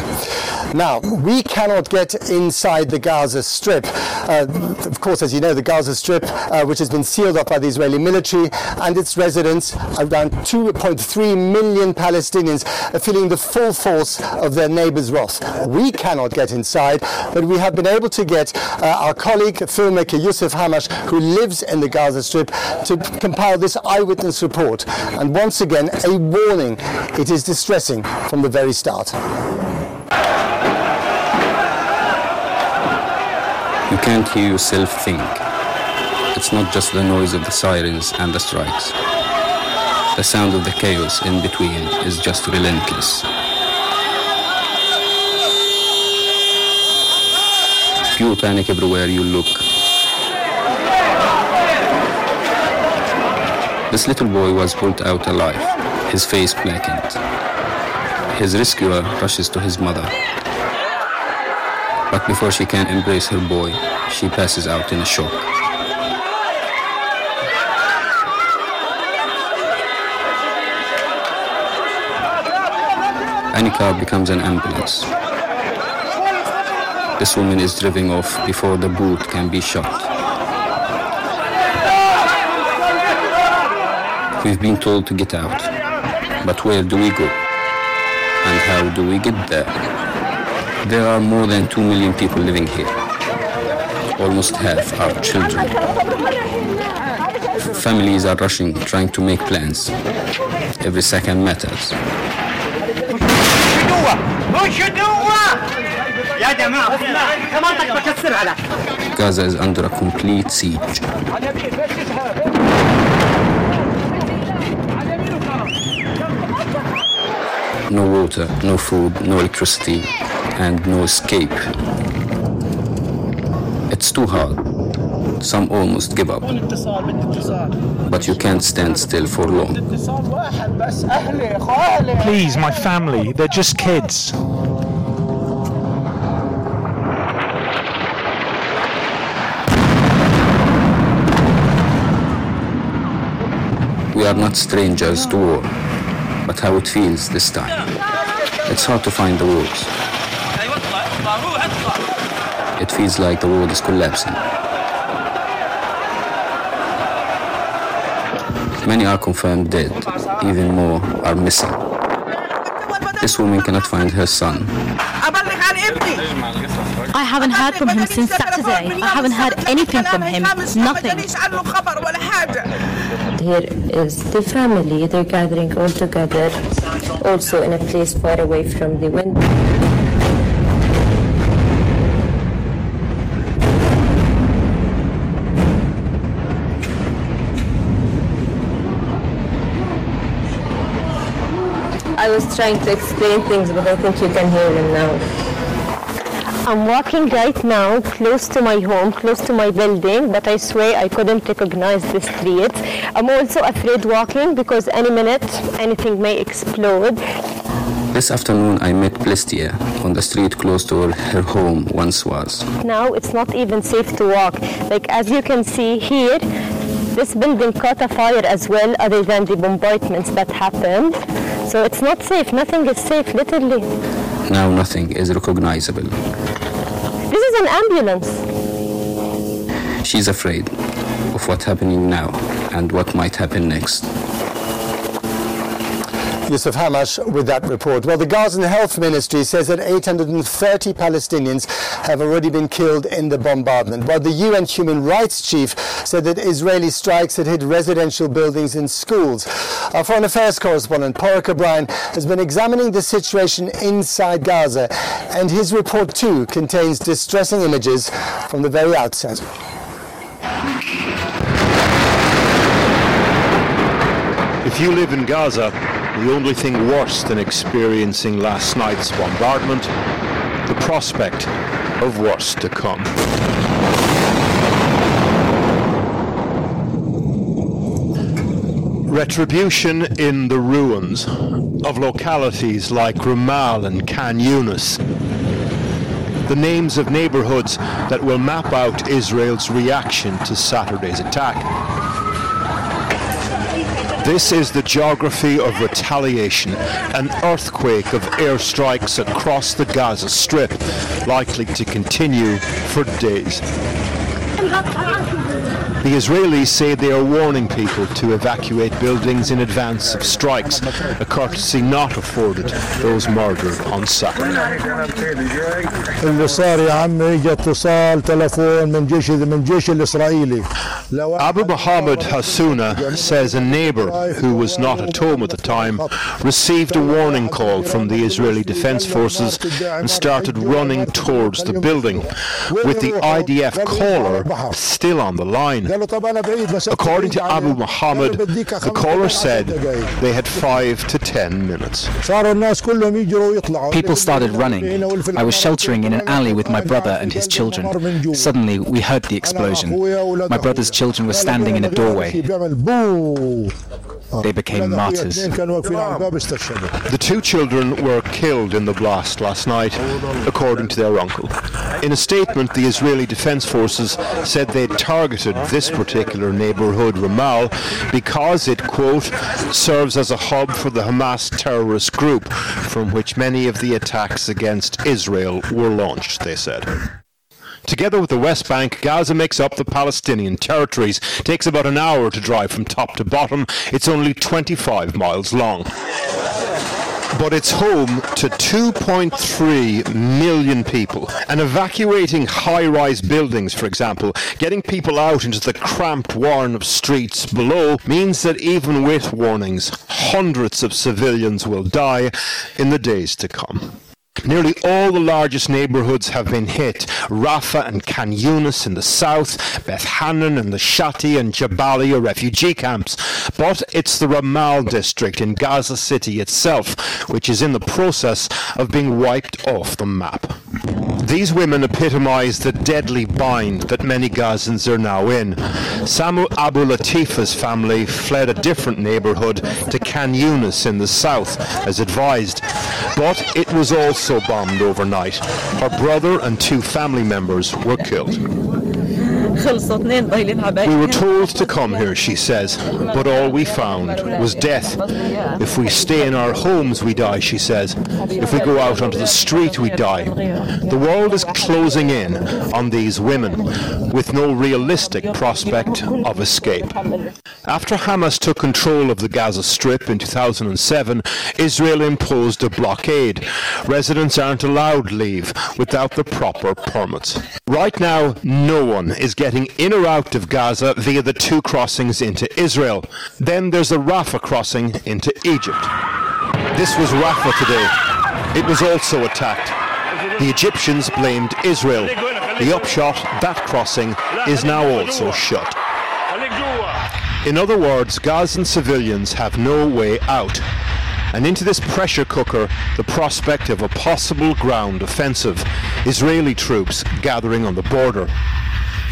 Now, we cannot get inside the Gaza Strip. Uh, of course, as you know, the Gaza Strip, uh, which has been sealed off by the Israeli military and its residents, around 2.3 million Palestinians are feeling the full force of their neighbors' wrath. We cannot get inside, but we have been able to get uh, our colleague, filmmaker Yusuf Hamash, who lives in the Gaza Strip, to compile this eyewitness report. And once again, a warning. It is distressing from the very start. You can't hear yourself think. It's not just the noise of the sirens and the strikes. The sound of the chaos in between is just relentless. Pure panic everywhere you look. This little boy was pulled out alive, his face blackened. His rescuer rushes to his mother. But before she can embrace her boy, she passes out in a shock. Any car becomes an ambulance. This woman is driven off before the boot can be shut. We've been told to get out. But where do we go? And how do we get there? There are more than 2 million people living here. Almost half are children. Families are rushing, trying to make plans. Every second matters. Gaza is under a complete siege. No water, no food, no electricity, and no escape. It's too hard. Some almost give up. But you can't stand still for long. Please, my family, they're just kids. We are not strangers to war, but how it feels this time. It's hard to find the words. It feels like the world is collapsing. Many are confirmed dead, even more are missing. This woman cannot find her son. I haven't heard from him since Saturday. I haven't heard anything from him. Nothing. Here is the family. They're gathering all together, also in a place far away from the wind. I was trying to explain things, but I think you can hear them now. I'm walking right now close to my home, close to my building, but I swear I couldn't recognize the street. I'm also afraid walking because any minute anything may explode. This afternoon I met Plestia on the street close to where her home once was. Now it's not even safe to walk. Like as you can see here, this building caught a fire as well other than the bombardments that happened. So it's not safe. Nothing is safe, literally. Now nothing is recognizable. This is an ambulance. She's afraid of what's happening now and what might happen next. Yusuf Hamash with that report. Well, the Gazan Health Ministry says that 830 Palestinians have already been killed in the bombardment, while the UN Human Rights Chief said that Israeli strikes had hit residential buildings and schools. Our Foreign Affairs correspondent, Paraic O'Brien, has been examining the situation inside Gaza, and his report too contains distressing images from the very outset. If you live in Gaza, the only thing worse than experiencing last night's bombardment, the prospect of worse to come. Retribution in the ruins of localities like Ramal and Khan Yunis. The names of neighborhoods that will map out Israel's reaction to Saturday's attack. This is the geography of retaliation, an earthquake of airstrikes across the Gaza Strip, likely to continue for days. The Israelis say they are warning people to evacuate buildings in advance of strikes, a courtesy not afforded those murdered on Saturday. اللي صار يا عمي جا اتصال تلفون من جيش من جيش الاسرائيلي Abu Muhammad Hasuna says a neighbor who was not at home at the time received a warning call from the Israeli Defense Forces and started running towards the building, with the IDF caller still on the line. According to Abu Muhammad, the caller said they had five to ten minutes. People started running. I was sheltering in an alley with my brother and his children. Suddenly, we heard the explosion. My brother's children were standing in a doorway. They became martyrs. The two children were killed in the blast last night, according to their uncle. In a statement, the Israeli Defense Forces said they'd targeted this particular neighborhood, Ramal, because it, quote, serves as a hub for the Hamas terrorist group, from which many of the attacks against Israel were launched, they said. Together with the West Bank, Gaza makes up the Palestinian territories. Takes about an hour to drive from top to bottom. It's only 25 miles long. But it's home to 2.3 million people. And evacuating high rise buildings, for example, getting people out into the cramped warren of streets below, means that even with warnings, hundreds of civilians will die in the days to come. Nearly all the largest neighbourhoods have been hit. Rafah and Khan in the south, Beit Hanoun and the Shati and Jabalia refugee camps. But it's the Ramal district in Gaza City itself, which is in the process of being wiped off the map. These women epitomise the deadly bind that many Gazans are now in. Samu Abu Latifa's family fled a different neighbourhood to Khan in the south, as advised. But it was also bombed overnight. Her brother and two family members were killed. We were told to come here, she says, but all we found was death. If we stay in our homes, we die, she says. If we go out onto the street, we die. The world is closing in on these women with no realistic prospect of escape. After Hamas took control of the Gaza Strip in 2007, Israel imposed a blockade. Residents aren't allowed leave without the proper permits. Right now, no one is getting in or out of Gaza via the two crossings into Israel. Then there's the Rafah crossing into Egypt. This was Rafah today. It was also attacked. The Egyptians blamed Israel. The upshot, that crossing, is now also shut. In other words, Gazan civilians have no way out. And into this pressure cooker, the prospect of a possible ground offensive, Israeli troops gathering on the border.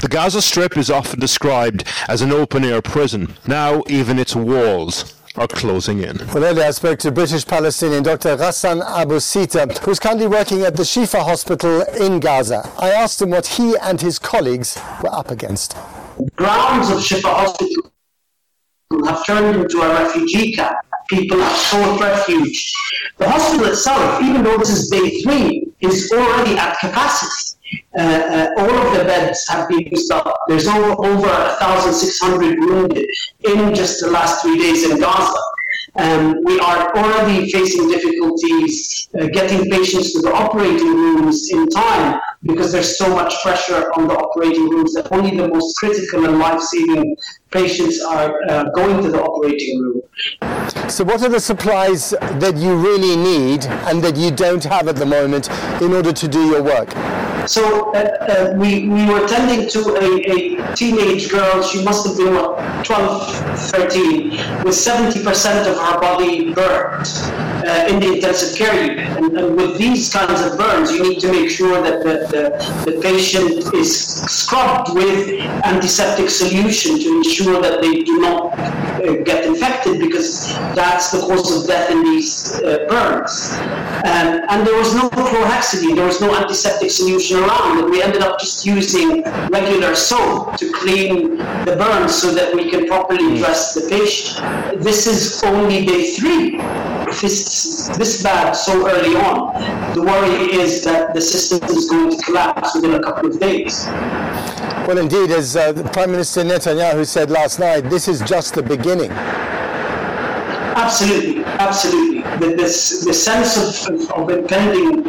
The Gaza Strip is often described as an open air prison. Now, even its walls are closing in. Well, earlier I spoke to British Palestinian Dr. Ghassan Abu Sita, who's currently working at the Shifa Hospital in Gaza. I asked him what he and his colleagues were up against. grounds of Shifa Hospital have turned into a refugee camp. People have sought refuge. The hospital itself, even though this is day three, is already at capacity. Uh, uh, all of the beds have been used up. There's over, over 1,600 wounded in just the last three days in Gaza. Um, we are already facing difficulties uh, getting patients to the operating rooms in time because there's so much pressure on the operating rooms that only the most critical and life-saving patients are uh, going to the operating room. So, what are the supplies that you really need and that you don't have at the moment in order to do your work? So uh, uh, we, we were tending to a, a teenage girl, she must have been what, 12, 13, with 70% of her body burned uh, in the intensive care unit. And, and, with these kinds of burns, you need to make sure that the, the, the patient is scrubbed with antiseptic solution to ensure that they do not uh, get infected because that's the cause of death in these uh, burns. Um, and there was no chlorhexidine, there was no antiseptic solution around and we ended up just using regular soap to clean the burns so that we can properly dress the patient. This is only day three. If it's this bad so early on, the worry is that the system is going to collapse within a couple of days. Well, indeed, as uh, Prime Minister Netanyahu said last night, this is just the beginning. Absolutely, absolutely. The, the sense of, of impending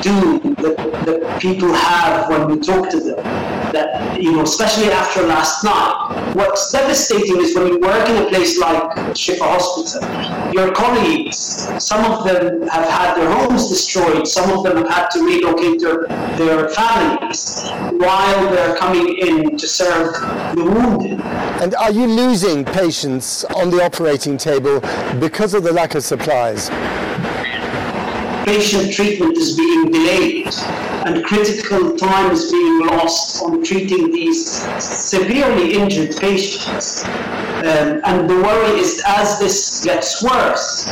doom that, that people have when we talk to them, that, you know, especially after last night, what's devastating is when you work in a place like Shifa Hospital, your colleagues, some of them have had their homes destroyed, some of them have had to relocate their, their families while they're coming in to serve the wounded. And are you losing patients on the operating table because of the lack of supplies? Patient treatment is being delayed and critical time is being lost on treating these severely injured patients. Um, and the worry is as this gets worse,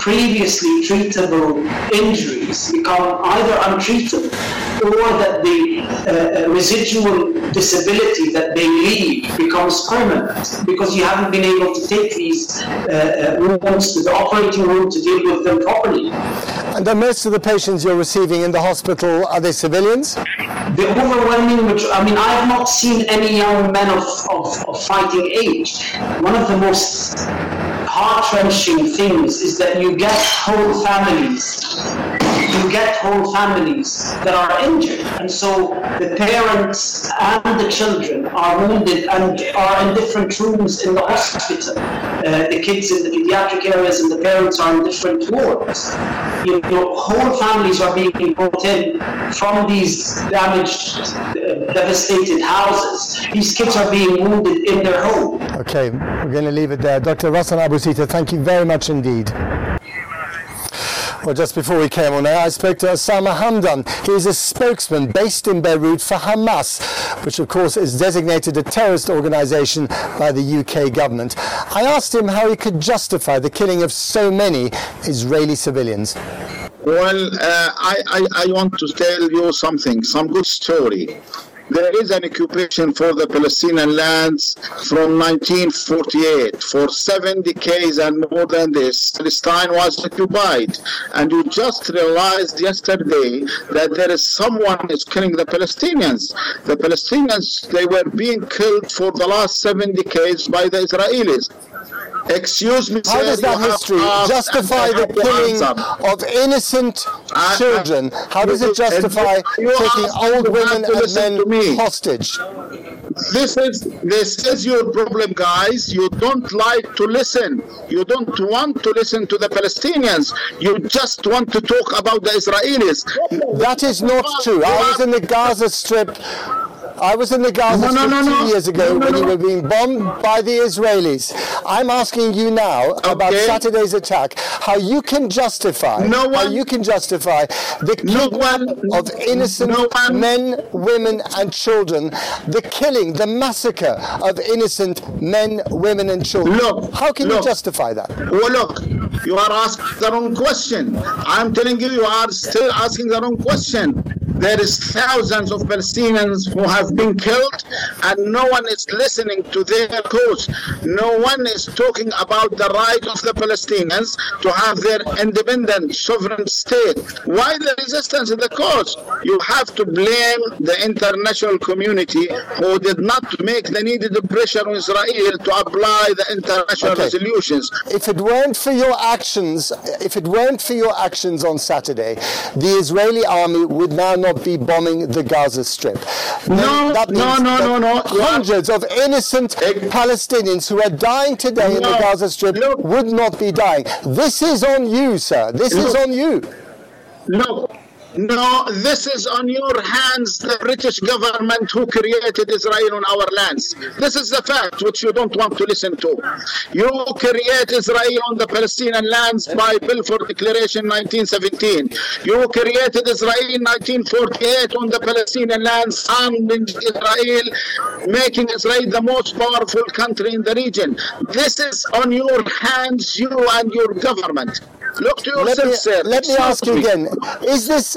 previously treatable injuries become either untreatable or that the uh, residual disability that they leave becomes permanent because you haven't been able to take these uh, wounds to the operating room to deal with them properly. And most of the patients you're receiving in the hospital, are they civilians? The overwhelming, I mean, I have not seen any young men of, of, of fighting age. One of the most heart-wrenching things is that you get whole families you get whole families that are injured. And so the parents and the children are wounded and are in different rooms in the hospital. Uh, the kids in the pediatric areas and the parents are in different wards. You know, whole families are being brought in from these damaged, uh, devastated houses. These kids are being wounded in their home. Okay, we're going to leave it there. Dr. Ghassan Abu Sita, thank you very much indeed. Well, just before we came on air, I spoke to Osama Hamdan. He is a spokesman based in Beirut for Hamas, which of course is designated a terrorist organization by the UK government. I asked him how he could justify the killing of so many Israeli civilians. Well, uh, I, I, I want to tell you something, some good story there is an occupation for the Palestinian lands from 1948. For seven decades and more than this, Palestine was occupied. And you just realized yesterday that there is someone is killing the Palestinians. The Palestinians, they were being killed for the last seven decades by the Israelis. Excuse me, How does that history justify the killing of innocent children? How does it justify taking old women and men hostage? This is this is your problem, guys. You don't like to listen. You don't want to listen to the Palestinians. You just want to talk about the Israelis. That is not true. I was in the Gaza Strip I was in the Gaza no, no, no, two years ago when you were being bombed by the Israelis. I'm asking you now okay. about Saturday's attack, how you can justify, no one, how you can justify the killing of innocent men, women, and children, the killing, the massacre of innocent men, women, and children. Look, how can look, you justify that? Well, look, you are asking the wrong question. I'm telling you, you are still asking the wrong question. There is thousands of Palestinians who have been killed and no one is listening to their cause. No one is talking about the right of the Palestinians to have their independent sovereign state. Why the resistance in the cause? You have to blame the international community who did not make the needed pressure on Israel to apply the international okay. resolutions. If it weren't for your actions, if it weren't for your actions on Saturday, the Israeli army would now not not be bombing the Gaza Strip. No, no, no, no, no. Hundreds of innocent Palestinians who are dying today in the Gaza Strip would not be dying. This is on you, sir. This is on you. No, no, this is on your hands, the British government who created Israel on our lands. This is the fact which you don't want to listen to. You create Israel on the Palestinian lands by Balfour Declaration 1917. You created Israel in 1948 on the Palestinian lands, arming Israel, making Israel the most powerful country in the region. This is on your hands, you and your government. Look to yourself, let me, sir. Let me ask you again. Is this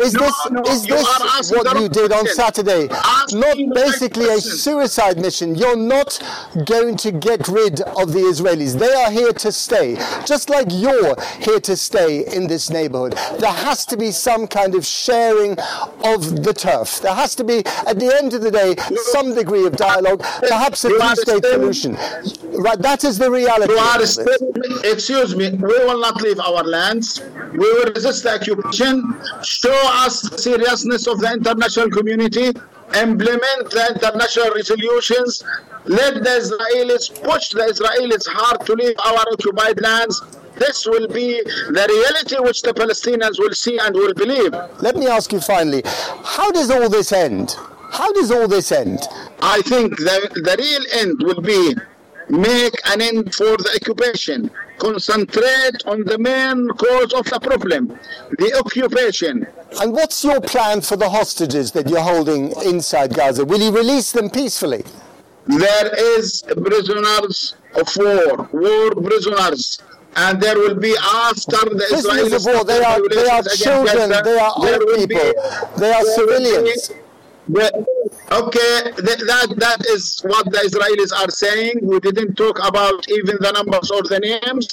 Is no, this no, is you this what you did on Saturday? Not basically a suicide mission. You're not going to get rid of the Israelis. They are here to stay, just like you're here to stay in this neighborhood. There has to be some kind of sharing of the turf. There has to be, at the end of the day, some degree of dialogue, perhaps a two-state solution. Right, that is the reality. Excuse me, we will not leave our lands. We will resist the occupation. Show us the seriousness of the international community. Implement the international resolutions. Let the Israelis push the Israelis hard to leave our occupied lands. This will be the reality which the Palestinians will see and will believe. Let me ask you finally, how does all this end? How does all this end? I think the, the real end will be make an end for the occupation. Concentrate on the main cause of the problem, the occupation. And what's your plan for the hostages that you're holding inside Gaza? Will you release them peacefully? There is prisoners of war, war prisoners and there will be after the Israelis of war. They are, they are children. Gaza, they are old people. Be, they are civilians. Be, okay, that that is what the Israelis are saying. We didn't talk about even the numbers or the names.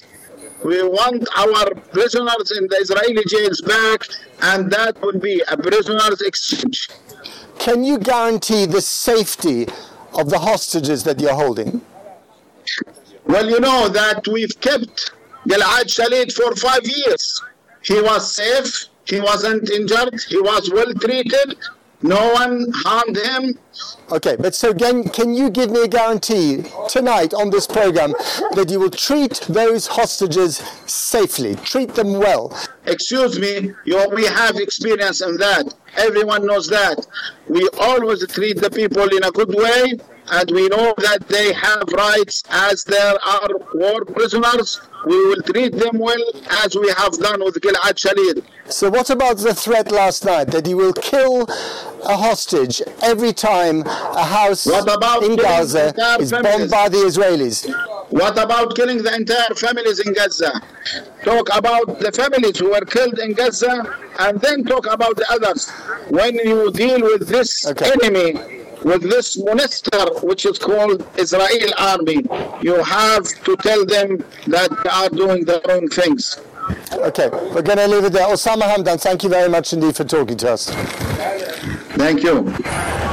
We want our prisoners in the Israeli jails back, and that will be a prisoners exchange. Can you guarantee the safety of the hostages that you're holding? Well, you know that we've kept Gilad Shalit for five years. He was safe. He wasn't injured. He was well treated. No one harmed him. Okay, but so again, can you give me a guarantee tonight on this program that you will treat those hostages safely, treat them well? Excuse me, you, we have experience in that. Everyone knows that. We always treat the people in a good way, and we know that they have rights as there are war prisoners we will treat them well as we have done with Gilad Shalit. So what about the threat last night that he will kill a hostage every time a house in Gaza is bombed by the Israelis? What about killing the entire families in Gaza? Talk about the families who were killed in Gaza and then talk about the others. When you deal with this okay. enemy with this monster which is called Israel army. You have to tell them that they are doing the wrong things. Okay, we're going to leave it there. Osama Hamdan, thank you very much indeed for talking to us. Thank you.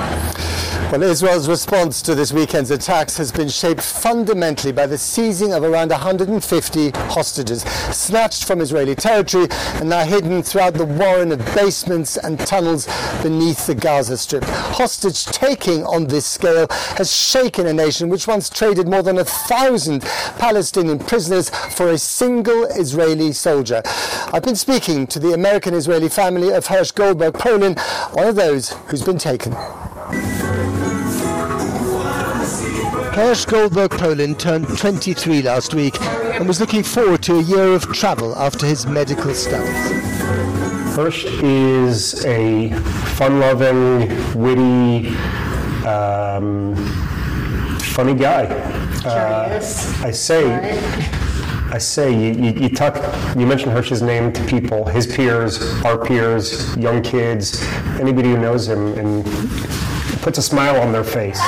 Well, Israel's response to this weekend's attacks has been shaped fundamentally by the seizing of around 150 hostages snatched from Israeli territory and now hidden throughout the warren of basements and tunnels beneath the Gaza Strip. Hostage taking on this scale has shaken a nation which once traded more than a thousand Palestinian prisoners for a single Israeli soldier. I've been speaking to the American Israeli family of Hersh Goldberg Polin, one of those who's been taken. Hersh Goldberg Polin turned 23 last week and was looking forward to a year of travel after his medical studies. Hersh is a fun-loving, witty, um, funny guy. Uh, I say, I say, you, you, you, talk, you mention Hersh's name to people, his peers, our peers, young kids, anybody who knows him, and puts a smile on their face.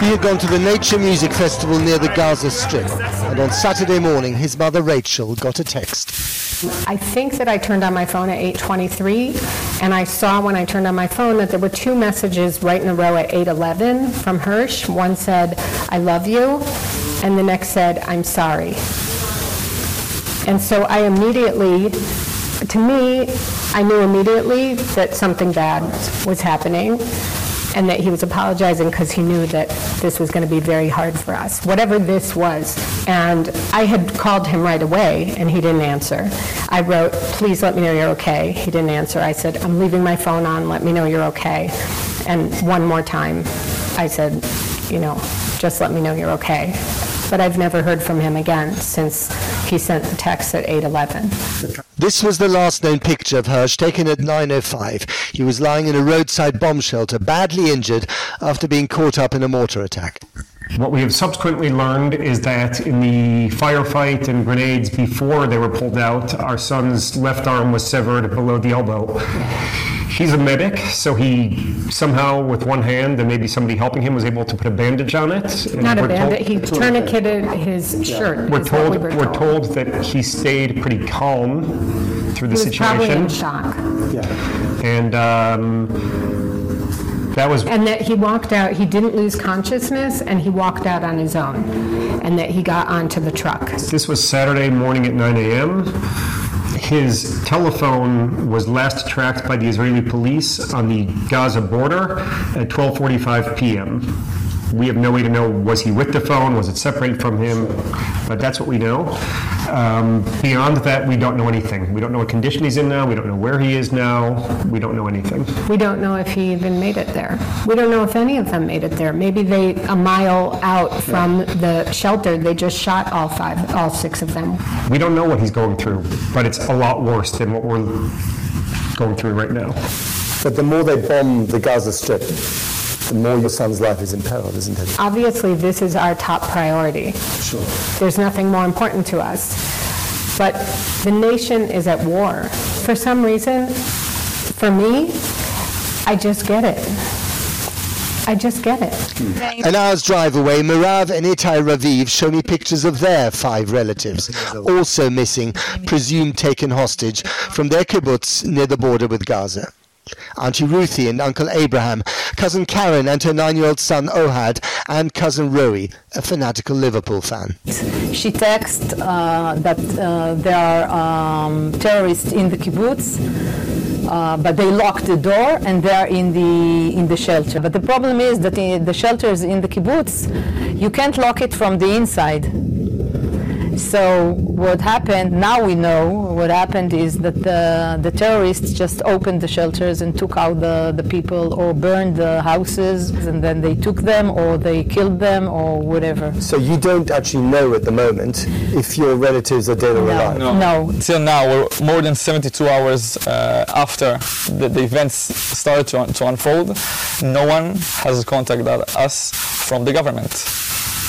He had gone to the Nature Music Festival near the Gaza Strip, and on Saturday morning, his mother Rachel got a text. I think that I turned on my phone at 8:23, and I saw when I turned on my phone that there were two messages right in a row at 8:11 from Hersh. One said, "I love you," and the next said, "I'm sorry." And so I immediately, to me, I knew immediately that something bad was happening and that he was apologizing because he knew that this was going to be very hard for us, whatever this was. And I had called him right away, and he didn't answer. I wrote, please let me know you're okay. He didn't answer. I said, I'm leaving my phone on, let me know you're okay. And one more time, I said, you know, just let me know you're okay. But I've never heard from him again since he sent the text at 8:11. This was the last known picture of Hersh taken at 9:05. He was lying in a roadside bomb shelter, badly injured after being caught up in a mortar attack. What we have subsequently learned is that in the firefight and grenades before they were pulled out, our son's left arm was severed below the elbow. He's a medic, so he somehow, with one hand and maybe somebody helping him, was able to put a bandage on it. And Not a we're told- bandit, he tourniqueted his shirt. We're is what told, we we're were told. told that he stayed pretty calm through He the was probably situation. in shock. Yeah. And um, that was And that he walked out, he didn't lose consciousness, and he walked out on his own, and that he got onto the truck. This was Saturday morning at 9 a.m. His telephone was last tracked by the Israeli police on the Gaza border at 12:45 p.m. We have no way to know was he with the phone, was it separated from him, but that's what we know. Um, beyond that, we don't know anything. We don't know what condition he's in now. We don't know where he is now. We don't know anything. We don't know if he even made it there. We don't know if any of them made it there. Maybe they, a mile out from the shelter, they just shot all five, all six of them. We don't know what he's going through, but it's a lot worse than what we're going through right now. But the more they bomb the Gaza Strip, the more your son's life is in peril, isn't it? Obviously, this is our top priority. Sure. There's nothing more important to us. But the nation is at war. For some reason, for me, I just get it. I just get it. An hour's drive away, Mirav and Itai Raviv show me pictures of their five relatives, also missing, presumed taken hostage, from their kibbutz near the border with Gaza. Auntie Ruthie and Uncle Abraham, cousin Karen and her nine-year-old son Ohad, and cousin Rowie, a fanatical Liverpool fan. She texted uh, that uh, there are um, terrorists in the kibbutz, uh, but they locked the door and they're in the in the shelter. But the problem is that the shelters in the kibbutz, you can't lock it from the inside. So what happened? Now we know what happened is that the the terrorists just opened the shelters and took out the the people or burned the houses and then they took them or they killed them or whatever. So you don't actually know at the moment if your relatives are dead or alive? No. no. Till now, we're more than 72 hours uh, after the, the events started to, to unfold. No one has contacted us from the government.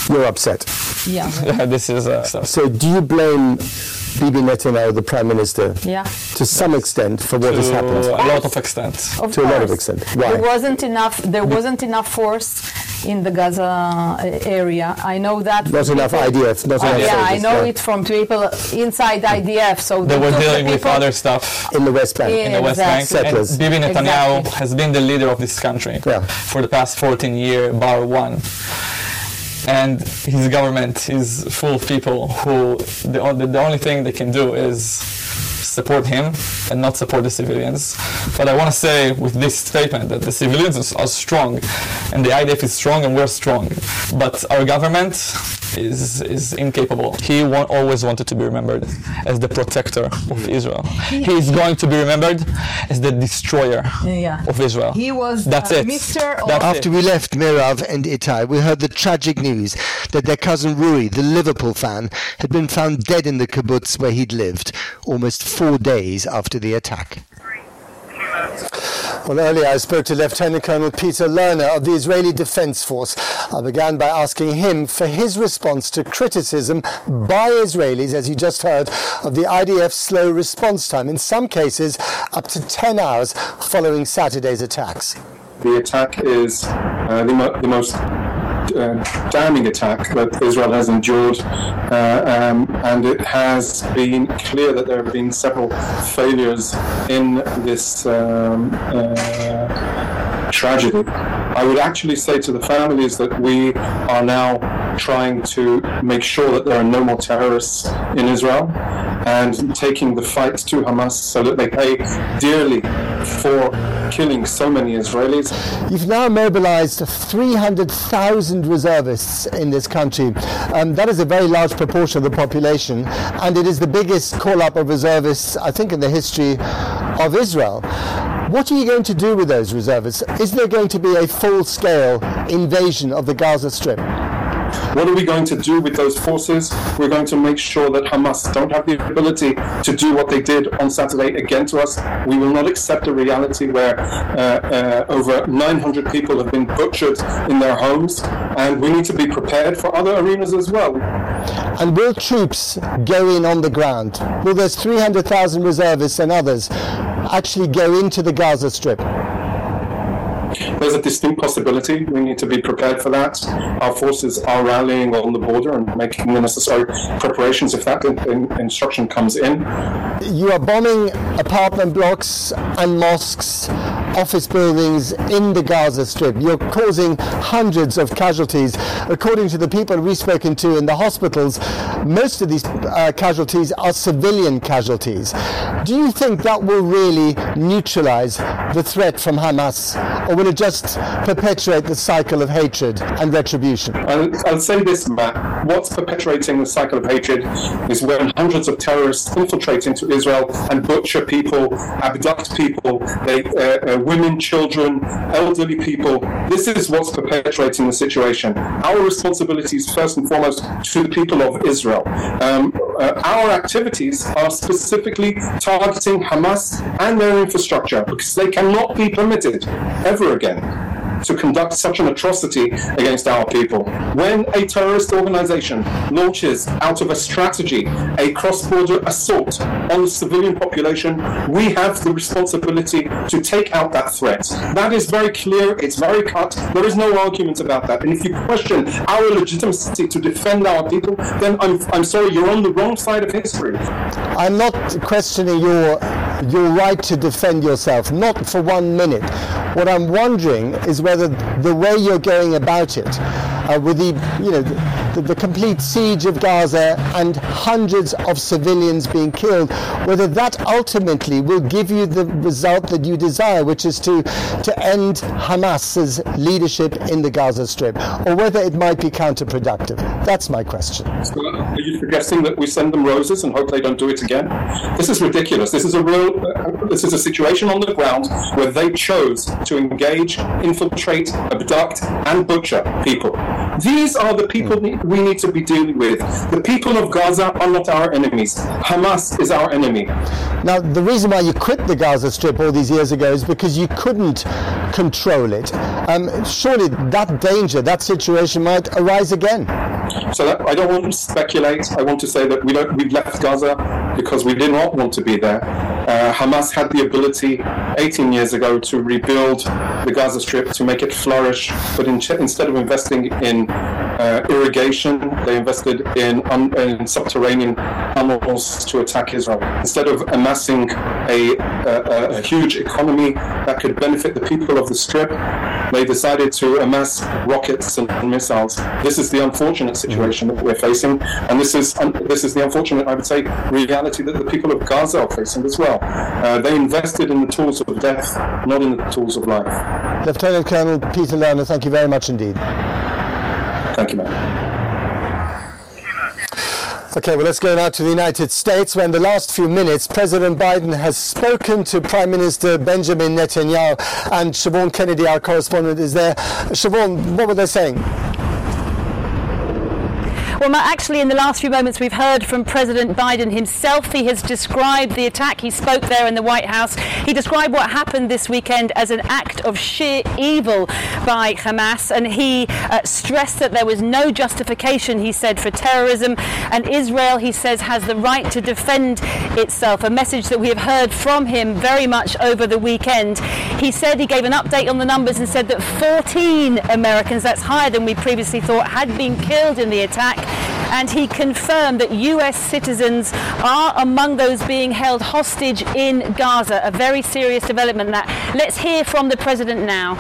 You're upset. Yeah. Yeah, this is. Uh, So do you blame Bibi Netanyahu, the Prime Minister, Yeah. to some extent for what has happened? a lot of extent. Of to a lot of course. extent. There wasn't enough. There wasn't enough force in the Gaza uh, area. I know that. Not from enough people- IDF, not enough Yeah, I know yeah. it from people inside IDF. So They were took the dealing with other stuff in the West Bank. in the West Bank. Exactly. And Bibi Netanyahu Exactly. has been the leader of this country for the past 14 years, bar one. And his government is full of people who the, the only thing they can do is support him and not support the civilians. But I want to say with this statement that the civilians are strong and the IDF is strong and we're strong. But our government is, is incapable. He wa- always wanted to be remembered as the protector of Israel. He is going to be remembered as the destroyer Yeah. of Israel. He was That's uh, it. Mr. That's After we left Mirav and Itai, we heard the tragic news that their cousin Rui, the Liverpool fan, had been found dead in the kibbutz where he'd lived, almost four days after the attack. Well, earlier I spoke to Lieutenant Colonel Peter Lerner of the Israeli Defense Force. I began by asking him for his response to criticism by Israelis, as you just heard, of the IDF's slow response time, in some cases up to 10 hours following Saturday's attacks. The attack is uh, the, mo- the most uh, damning attack that Israel has endured, uh, um, and it has been clear that there have been several failures in this um, uh, tragedy. I would actually say to the families that we are now trying to make sure that there are no more terrorists in Israel and taking the fight to Hamas so that they pay dearly for killing so many Israelis. You've now mobilized 300,000 reservists in this country. Um, that is a very large proportion of the population, and it is the biggest call up of reservists, I think, in the history of Israel. What are you going to do with those reservists? Is there going to be a full scale invasion of the Gaza Strip? What are we going to do with those forces? We're going to make sure that Hamas don't have the ability to do what they did on Saturday again to us. We will not accept a reality where uh, uh, over 900 people have been butchered in their homes, and we need to be prepared for other arenas as well. And will troops go in on the ground? Will those 300,000 reservists and others actually go into the Gaza Strip? There's a distinct possibility. We need to be prepared for that. Our forces are rallying on the border and making the necessary preparations if that in, in, instruction comes in. You are bombing apartment blocks and mosques, office buildings in the Gaza Strip. You're causing hundreds of casualties. According to the people we've spoken to in the hospitals, most of these uh, casualties are civilian casualties. Do you think that will really neutralize the threat from Hamas, or will it just perpetuate the cycle of hatred and retribution? I'll, I'll say this, Matt. What's perpetuating the cycle of hatred is when hundreds of terrorists infiltrate into Israel and butcher people, abduct people, they, uh, uh, women, children, elderly people. This is what's perpetuating the situation. Our responsibility is first and foremost to the people of Israel. Um, uh, our activities are specifically targeting Hamas and their infrastructure because they cannot be permitted ever again to conduct such an atrocity against our people. When a terrorist organization launches out of a strategy a cross border assault on the civilian population, we have the responsibility to take out that threat. That is very clear, it's very cut, there is no argument about that. And if you question our legitimacy to defend our people, then I'm, I'm sorry, you're on the wrong side of history. I'm not questioning your your right to defend yourself, not for one minute. What I'm wondering is whether the way you're going about it, uh, with the, you know, the, the, complete siege of Gaza and hundreds of civilians being killed, whether that ultimately will give you the result that you desire, which is to, to end Hamas's leadership in the Gaza Strip, or whether it might be counterproductive. That's my question. So are you suggesting that we send them roses and hope they don't do it again? This is ridiculous. This is a real, uh, this is a situation on the ground where they chose to engage, infiltrate, abduct, and butcher people. These are the people we need to be dealing with. The people of Gaza are not our enemies. Hamas is our enemy. Now, the reason why you quit the Gaza Strip all these years ago is because you couldn't control it. Um, surely that danger, that situation might arise again. So that, I don't want to speculate. I want to say that we don't, we've left Gaza because we did not want to be there. Uh, Hamas had the ability 18 years ago to rebuild the Gaza Strip to make it flourish, but in, instead of investing in uh, irrigation, they invested in, un, in, subterranean tunnels to attack Israel. Instead of amassing a, a, a huge economy that could benefit the people of the Strip, they decided to amass rockets and missiles. This is the unfortunate situation that we're facing, and this is this is the unfortunate, I would say, reality that the people of Gaza are facing as well. Uh, they invested in the tools of death, not in the tools of life. Lieutenant Colonel Peter Lerner, thank you very much indeed. Thank you, man. Okay, well, let's go now to the United States, where in the last few minutes, President Biden has spoken to Prime Minister Benjamin Netanyahu, and Siobhan Kennedy, our correspondent, is there. Siobhan, what were they saying? Well, actually, in the last few moments, we've heard from President Biden himself. He has described the attack. He spoke there in the White House. He described what happened this weekend as an act of sheer evil by Hamas, and he uh, stressed that there was no justification, he said, for terrorism, and Israel, he says, has the right to defend itself. A message that we have heard from him very much over the weekend. He said he gave an update on the numbers and said that 14 Americans, that's higher than we previously thought, had been killed in the attack and he confirmed that US citizens are among those being held hostage in Gaza. A very serious development that. Let's hear from the president now.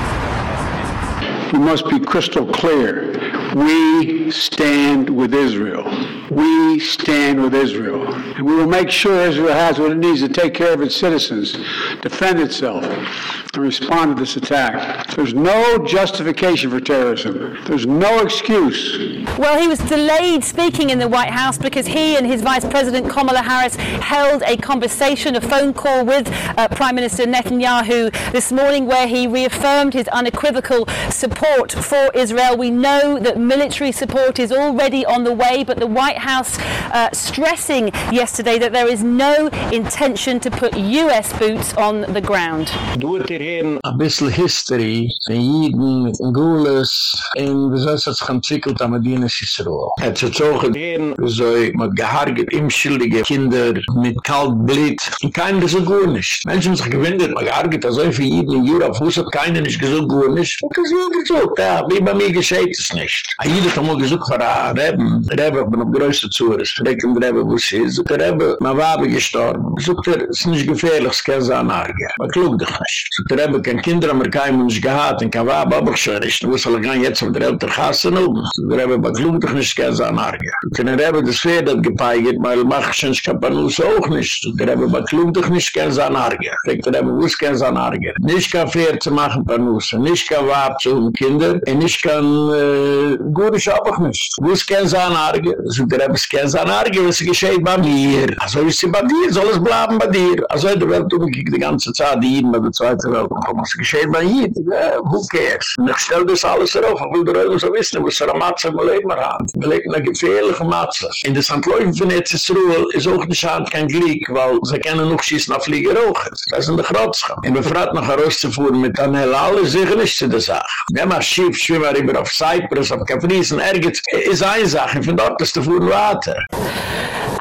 We must be crystal clear. We stand with Israel. We stand with Israel, and we will make sure Israel has what it needs to take care of its citizens, defend itself, and respond to this attack. There's no justification for terrorism. There's no excuse. Well, he was delayed speaking in the White House because he and his Vice President Kamala Harris held a conversation, a phone call with uh, Prime Minister Netanyahu this morning where he reaffirmed his unequivocal support for Israel. We know that military support is already on the way, but the White White House uh, stressing yesterday that there is no intention to put US boots on the ground. Du wirst a ein bissel history in jeden Gules in das Satz von Zickel da Medina Cicero. Et zogen den soll man geharget imschildige Kinder mit kalt blit kein das so gut nicht. Menschen sich gewendet man geharget da soll für jeden Jura Fuß hat nicht gesund gut nicht. Das wird so da wie bei mir gescheit ist nicht. Jeder kann mal gesucht fahren, der der größte Zures. Weg im Rebbe, wo sie ist. Der Rebbe, ma Wabe gestorben. Sogt er, es ist nicht gefährlich, es kann sein Arge. Man klug dich nicht. Sogt der Rebbe, kein Kinder haben wir keinem uns gehad, und kein Wabe hab ich schon ist. Wo soll ich gehen jetzt auf der Eltern Gassen oben? Sogt der Rebbe, man klug dich nicht, es kann sein Arge. Sogt der Rebbe, das Pferd hat gepeigert, weil mach ich uns Kapanus auch nicht. Sogt der Rebbe, man klug dich nicht, es kann sein Arge. Sogt der Rebbe, wo es kann sein Arge. Nicht kein Pferd zu machen, Panus, nicht kein Wabe zu um Kinder, und nicht kann äh, Gurisch auch nicht. Wo es kann sein Arge. Sogt haben es gerne sein Arge, was geschieht bei mir. Also, wie sie bei dir, soll es bleiben bei dir. Also, der Welt umgekickt die ganze Zeit, die Jeden bei der Zweite Welt. was geschehen bei Jid. Who cares? Und ich stelle das alles darauf. Ich will der Röder so wissen, was er am Matze im Leben hat. Wir legen eine gefährliche Matze. In der St. Läufen von Etzisruel ist auch nicht schade kein Glück, weil sie können noch schießen auf Flieger auch. Das ist in der. Und wir fragen noch herauszufuhren mit Daniel, alle sicher nicht zu der Sache. Wenn man schief, schwimmen wir immer auf Cyprus, auf Capricen, ergens, ist eine Sache. Von dort ist der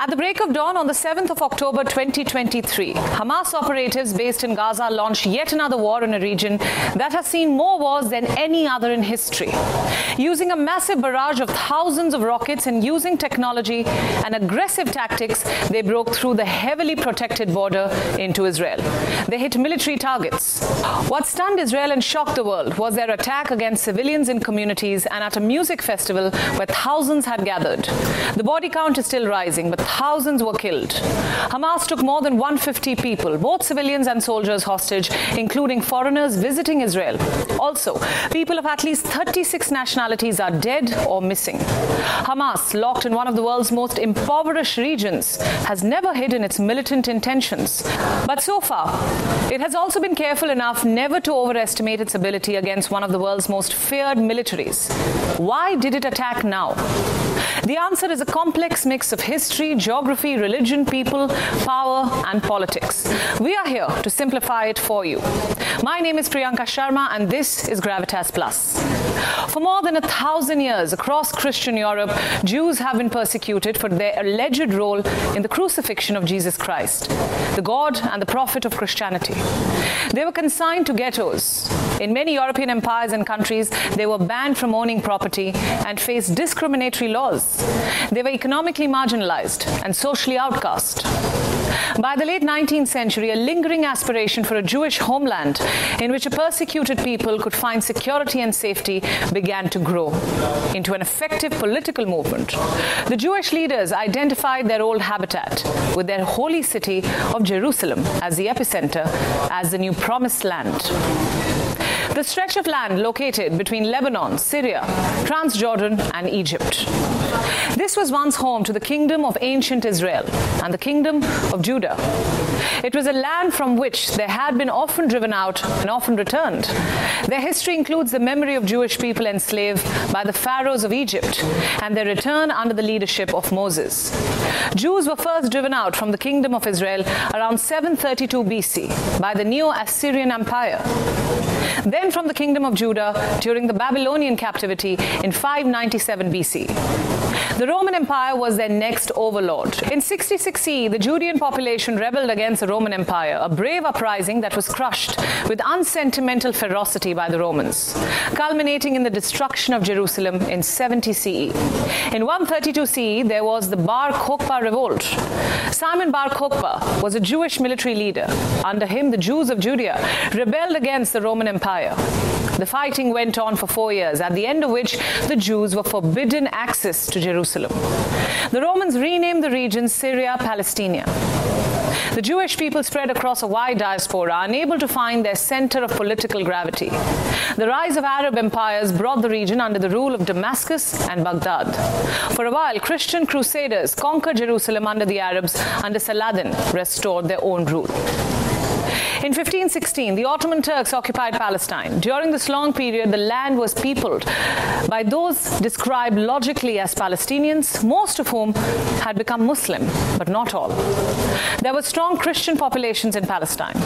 At the break of dawn on the 7th of October 2023, Hamas operatives based in Gaza launched yet another war in a region that has seen more wars than any other in history. Using a massive barrage of thousands of rockets and using technology and aggressive tactics, they broke through the heavily protected border into Israel. They hit military targets. What stunned Israel and shocked the world was their attack against civilians in communities and at a music festival where thousands had gathered. The body count is still rising, but thousands were killed. Hamas took more than 150 people, both civilians and soldiers hostage, including foreigners visiting Israel. Also, people of at least 36 nationalities are dead or missing. Hamas, locked in one of the world's most impoverished regions, has never hidden its militant intentions. But so far, it has also been careful enough never to overestimate its ability against one of the world's most feared militaries. Why did it attack now? The answer is a complex mix of history, geography, religion, people, power and politics. We are here to simplify it for you. My name is Priyanka Sharma and this is Gravitas Plus. For more than a thousand years across Christian Europe, Jews have been persecuted for their alleged role in the crucifixion of Jesus Christ, the God and the prophet of Christianity. They were consigned to ghettos. In many European empires and countries, they were banned from owning property and faced discriminatory laws. They were economically marginalized and socially outcast. By the late 19th century, a lingering aspiration for a Jewish homeland in which a persecuted people could find security and safety began to grow into an effective political movement. The Jewish leaders identified their old habitat with their holy city of Jerusalem as the epicenter as the new promised land. The stretch of land located between Lebanon, Syria, Transjordan and Egypt. This was once home to the kingdom of ancient Israel and the kingdom of Judah. It was a land from which they had been often driven out and often returned. Their history includes the memory of Jewish people enslaved by the pharaohs of Egypt and their return under the leadership of Moses. Jews were first driven out from the kingdom of Israel around 732 BC by the Neo-Assyrian Empire. Then from the kingdom of Judah during the Babylonian captivity in 597 BC. The Roman Empire was their next overlord. In 66 CE, the Judean population rebelled against the Roman Empire, a brave uprising that was crushed with unsentimental ferocity by the Romans, culminating in the destruction of Jerusalem in 70 CE. In 132 CE, there was the Bar Kokhba revolt. Simon Bar Kokhba was a Jewish military leader. Under him, the Jews of Judea rebelled against the Roman Empire. The fighting went on for 4 years at the end of which the Jews were forbidden access to Jerusalem. The Romans renamed the region Syria Palestina. The Jewish people spread across a wide diaspora, unable to find their center of political gravity. The rise of Arab empires brought the region under the rule of Damascus and Baghdad. For a while, Christian crusaders conquered Jerusalem under the Arabs under Saladin restored their own rule. In 1516, the Ottoman Turks occupied Palestine. During this long period, the land was peopled by those described logically as Palestinians, most of whom had become Muslim, but not all. There were strong Christian populations in Palestine.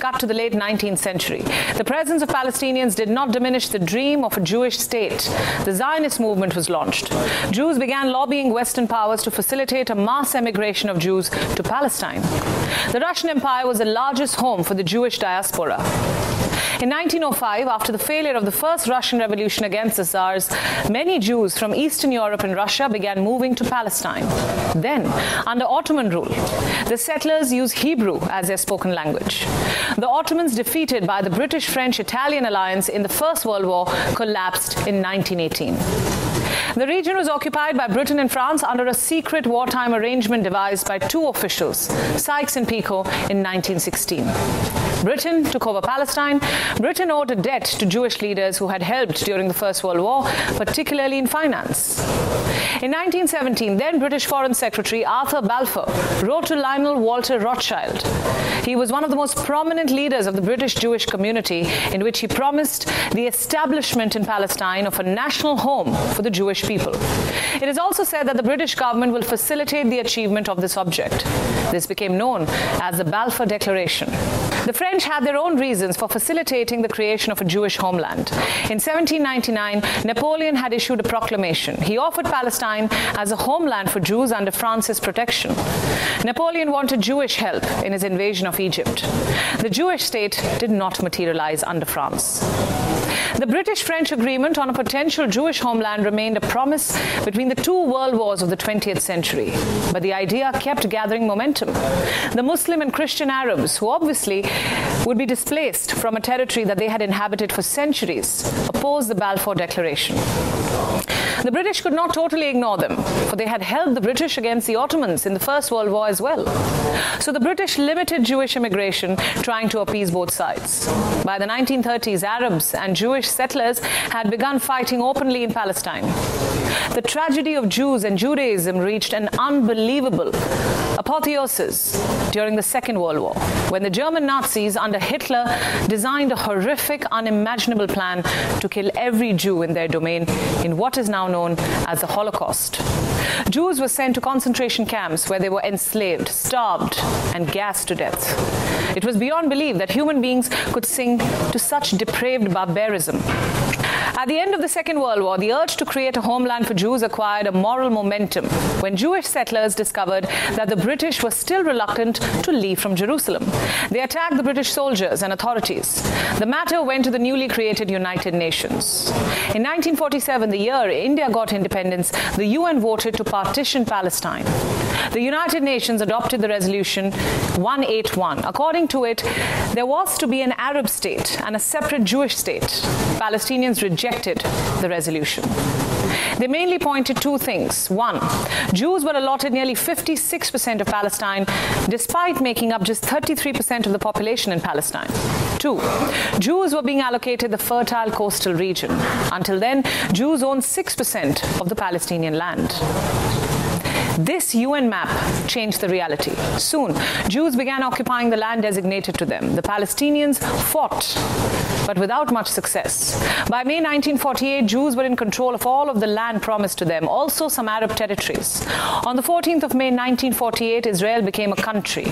Cut to the late 19th century. The presence of Palestinians did not diminish the dream of a Jewish state. The Zionist movement was launched. Jews began lobbying Western powers to facilitate a mass emigration of Jews to Palestine. The Russian Empire was the largest home for the Jewish diaspora. In 1905, after the failure of the first Russian revolution against the Tsars, many Jews from Eastern Europe and Russia began moving to Palestine. Then, under Ottoman rule, the settlers used Hebrew as their spoken language. The Ottomans defeated by the British French Italian alliance in the First World War collapsed in 1918. The region was occupied by Britain and France under a secret wartime arrangement devised by two officials, Sykes and Picot in 1916. Britain took over Palestine. Britain owed a debt to Jewish leaders who had helped during the First World War, particularly in finance. In 1917, then British Foreign Secretary Arthur Balfour wrote to Lionel Walter Rothschild. He was one of the most prominent leaders of the British Jewish community in which he promised the establishment in Palestine of a national home for the Jewish people. It is also said that the British government will facilitate the achievement of this object. This became known as the Balfour Declaration. The French had their own reasons for facilitating the creation of a Jewish homeland. In 1799, Napoleon had issued a proclamation. He offered Palestine as a homeland for Jews under France's protection. Napoleon wanted Jewish help in his invasion of Egypt. The Jewish state did not materialize under France. The British-French agreement on a potential Jewish homeland remained a promise between the two world wars of the 20th century, but the idea kept gathering momentum. The Muslim and Christian Arabs, who obviously would be displaced from a territory that they had inhabited for centuries, opposed the Balfour Declaration. The British could not totally ignore them, for they had helped the British against the Ottomans in the First World War as well. So the British limited Jewish immigration, trying to appease both sides. By the 1930s, Arabs and Jewish settlers had begun fighting openly in Palestine. The tragedy of Jews and Judaism reached an unbelievable apotheosis during the Second World War, when the German Nazis under Hitler designed a horrific, unimaginable plan to kill every Jew in their domain in what is now known as the Holocaust. Jews were sent to concentration camps where they were enslaved, starved, and gassed to death. It was beyond belief that human beings could sink to such depraved barbarism. At the end of the Second World War, the urge to create a homeland for Jews acquired a moral momentum when Jewish settlers discovered that the British were still reluctant to leave from Jerusalem. They attacked the British soldiers and authorities. The matter went to the newly created United Nations. In 1947, the year India got independence, the UN voted to partition Palestine. The United Nations adopted the resolution 181. According to it, there was to be an Arab state and a separate Jewish state. Palestinians rejected the resolution. They mainly pointed two things. One, Jews were allotted nearly 56% of Palestine despite making up just 33% of the population in Palestine. Two, Jews were being allocated the fertile coastal region. Until then, Jews owned 6% of the Palestinian land. This UN map changed the reality. Soon, Jews began occupying the land designated to them. The Palestinians fought, but without much success. By May 1948, Jews were in control of all of the land promised to them, also some Arab territories. On the 14th of May 1948, Israel became a country.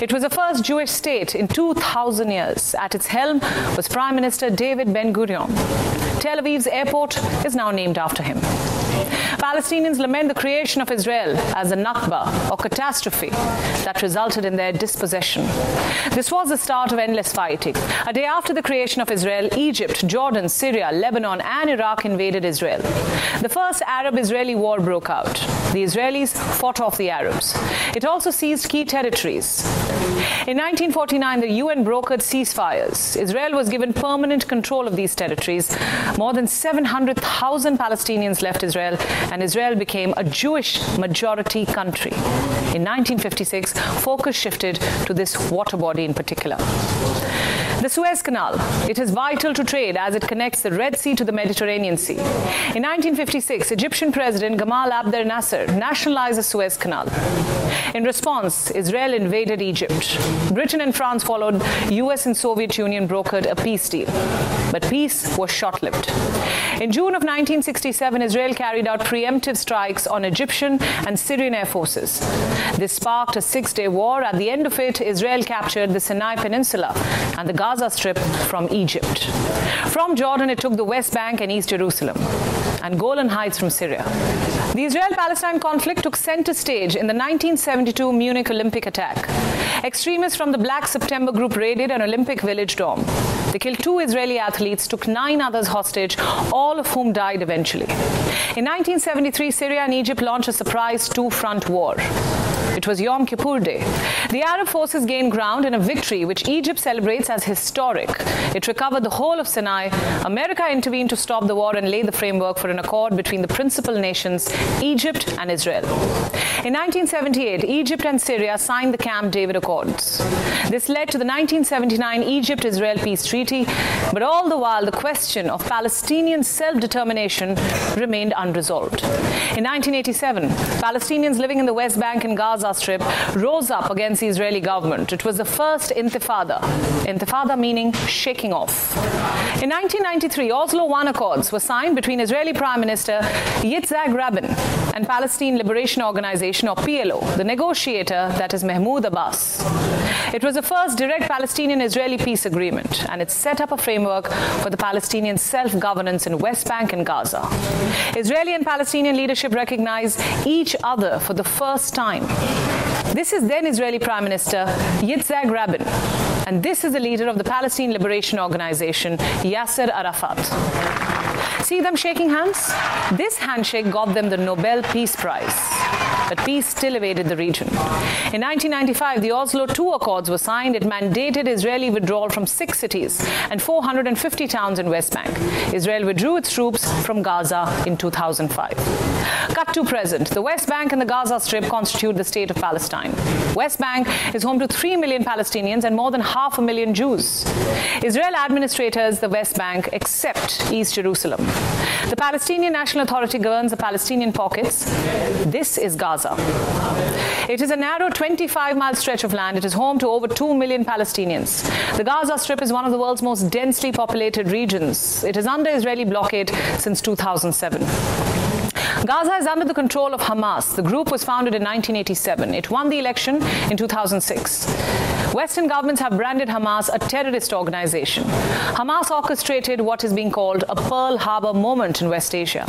It was the first Jewish state in 2000 years. At its helm was Prime Minister David Ben-Gurion. Tel Aviv's airport is now named after him. Palestinians lament the creation of Israel as a Nakba or catastrophe that resulted in their dispossession. This was the start of endless fighting. A day after the creation of Israel, Egypt, Jordan, Syria, Lebanon and Iraq invaded Israel. The first Arab-Israeli war broke out. The Israelis fought off the Arabs. It also seized key territories. In 1949, the UN brokered ceasefires. Israel was given permanent control of these territories. More than 700,000 Palestinians left Israel and Israel became a Jewish majority country. In 1956, focus shifted to this water body in particular. The Suez Canal. It is vital to trade as it connects the Red Sea to the Mediterranean Sea. In 1956, Egyptian President Gamal Abdel Nasser nationalized the Suez Canal. In response, Israel invaded Egypt. Britain and France followed. US and Soviet Union brokered a peace deal. But peace was short-lived. In June of 1967, Israel carried out preemptive strikes on Egyptian and Syrian air forces. This sparked a 6-day war. At the end of it, Israel captured the Sinai Peninsula and the Gaza Strip from Egypt. From Jordan, it took the West Bank and East Jerusalem and Golan Heights from Syria. The Israel-Palestine conflict took center stage in the 1972 Munich Olympic attack. Extremists from the Black September group raided an Olympic village dorm. They killed two Israeli athletes, took 9 others hostage, all of whom died eventually. In 1973, Syria and Egypt launched a surprise two-front war. It was Yom Kippur Day. The Arab forces gained ground in a victory which Egypt celebrates as historic. It recovered the whole of Sinai. America intervened to stop the war and lay the framework for an accord between the principal nations, Egypt and Israel. In 1978, Egypt and Syria signed the Camp David Accords. This led to the 1979 Egypt-Israel peace treaty, but all the while the question of Palestinian self-determination remained unresolved. In 1987, Palestinians living in the West Bank and Gaza Strip rose up against the Israeli government. It was the first intifada. Intifada meaning shaking off. In 1993, Oslo I Accords were signed between Israeli Prime Minister Yitzhak Rabin and Palestine Liberation Organization or PLO, the negotiator that is Mahmoud Abbas. It was the first direct Palestinian-Israeli peace agreement and it set up a framework for the Palestinian self-governance in West Bank and Gaza. Israeli and Palestinian leadership recognize each other for the first time. This is then Israeli Prime Minister Yitzhak Rabin and this is the leader of the Palestine Liberation Organization Yasser Arafat. See them shaking hands? This handshake got them the Nobel Peace Prize. But peace still evaded the region. In 1995, the Oslo II Accords were signed. It mandated Israeli withdrawal from 6 cities and 450 towns in West Bank. Israel withdrew its troops from Gaza in 2005. Cut to present. The West Bank and the Gaza Strip constitute the state of Palestine. West Bank is home to 3 million Palestinians and more than half a million Jews. Israel administrators the West Bank except East Jerusalem. The Palestinian National Authority governs the Palestinian pockets. This is Gaza. It is a narrow 25-mile stretch of land. It is home to over 2 million Palestinians. The Gaza Strip is one of the world's most densely populated regions. It is under Israeli blockade since 2007. Gaza is under the control of Hamas. The group was founded in 1987. It won the election in 2006. Western governments have branded Hamas a terrorist organization. Hamas orchestrated what is being called a Pearl Harbor moment in West Asia.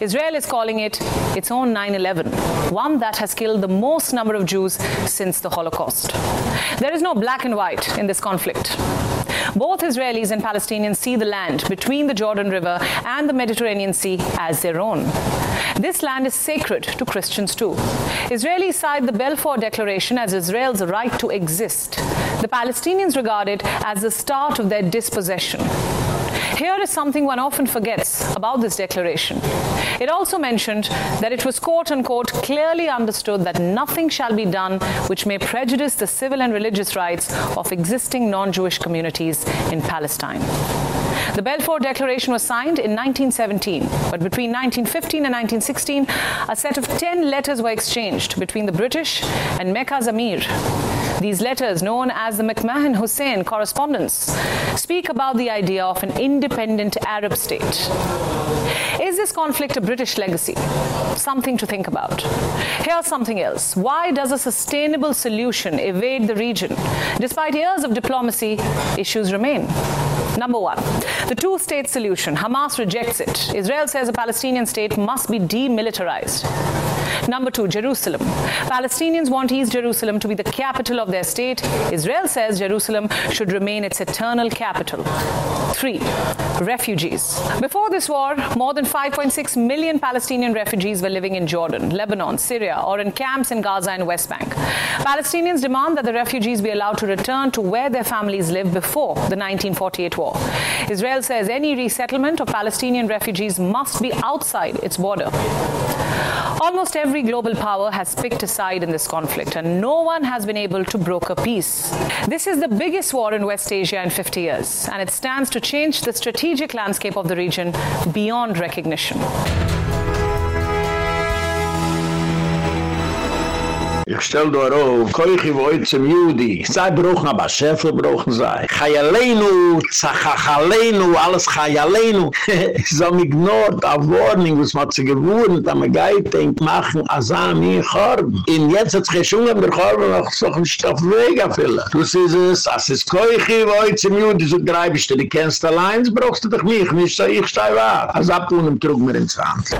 Israel is calling it its own 9/11, one that has killed the most number of Jews since the Holocaust. There is no black and white in this conflict. Both Israelis and Palestinians see the land between the Jordan River and the Mediterranean Sea as their own. This land is sacred to Christians too. Israelis cite the Balfour Declaration as Israel's right to exist. The Palestinians regard it as the start of their dispossession. Here is something one often forgets about this declaration. It also mentioned that it was quote unquote clearly understood that nothing shall be done which may prejudice the civil and religious rights of existing non-Jewish communities in Palestine. The Balfour Declaration was signed in 1917, but between 1915 and 1916, a set of 10 letters were exchanged between the British and Mecca's Emir. These letters, known as the McMahon-Hussein correspondence, speak about the idea of an independent Arab state. Is this conflict a British legacy? Something to think about. Here's something else. Why does a sustainable solution evade the region? Despite years of diplomacy, issues remain. Number 1. The two-state solution. Hamas rejects it. Israel says a Palestinian state must be demilitarized. Number 2, Jerusalem. Palestinians want East Jerusalem to be the capital of their state. Israel says Jerusalem should remain its eternal capital. 3. Refugees. Before this war, more than 5.6 million Palestinian refugees were living in Jordan, Lebanon, Syria, or in camps in Gaza and West Bank. Palestinians demand that the refugees be allowed to return to where their families lived before the 1948 war. Israel says any resettlement of Palestinian refugees must be outside its border. Almost every global power has picked a side in this conflict and no one has been able to broker peace. This is the biggest war in West Asia in 50 years and it stands to change the strategic landscape of the region beyond recognition. Ich stell da auf, koichi wo oi zum Judi. Sei bruchen, aber Schäfer bruchen sei. Chayaleinu, zachachaleinu, alles chayaleinu. So am ignort, a warning, was man zu gewohren, da me geit machen, asam in Chorben. In jetzt hat sich schon der Chorben noch so ein Stoff Wega füllen. Du siehst es, as ist koichi wo oi zum Judi, so greibst du, die kennst allein, brauchst du doch mich, nicht so ich stei wahr. As abtun und trug mir ins Hand.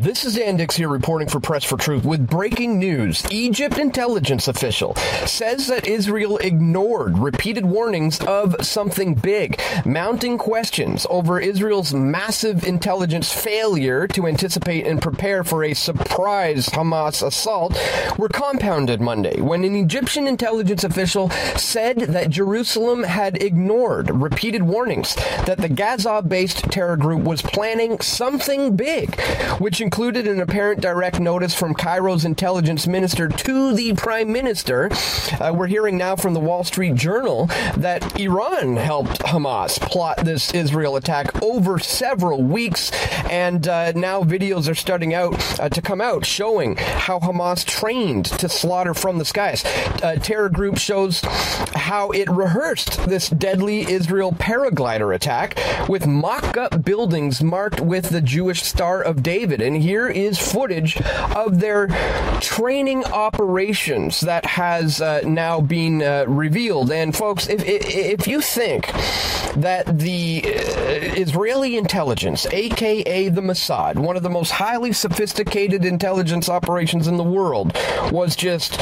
This is Dan Dicks here reporting for Press for Truth with breaking news. Egypt intelligence official says that Israel ignored repeated warnings of something big, mounting questions over Israel's massive intelligence failure to anticipate and prepare for a surprise Hamas assault were compounded Monday when an Egyptian intelligence official said that Jerusalem had ignored repeated warnings that the Gaza-based terror group was planning something big, which included an apparent direct notice from Cairo's intelligence minister to the prime minister. Uh, we're hearing now from the Wall Street Journal that Iran helped Hamas plot this Israel attack over several weeks and uh, now videos are starting out uh, to come out showing how Hamas trained to slaughter from the skies. Uh, terror group shows how it rehearsed this deadly Israel paraglider attack with mock-up buildings marked with the Jewish Star of David and here is footage of their training operations that has uh, now been uh, revealed. And folks if if you think that the uh, Israeli intelligence aka the Mossad one of the most highly sophisticated intelligence operations in the world was just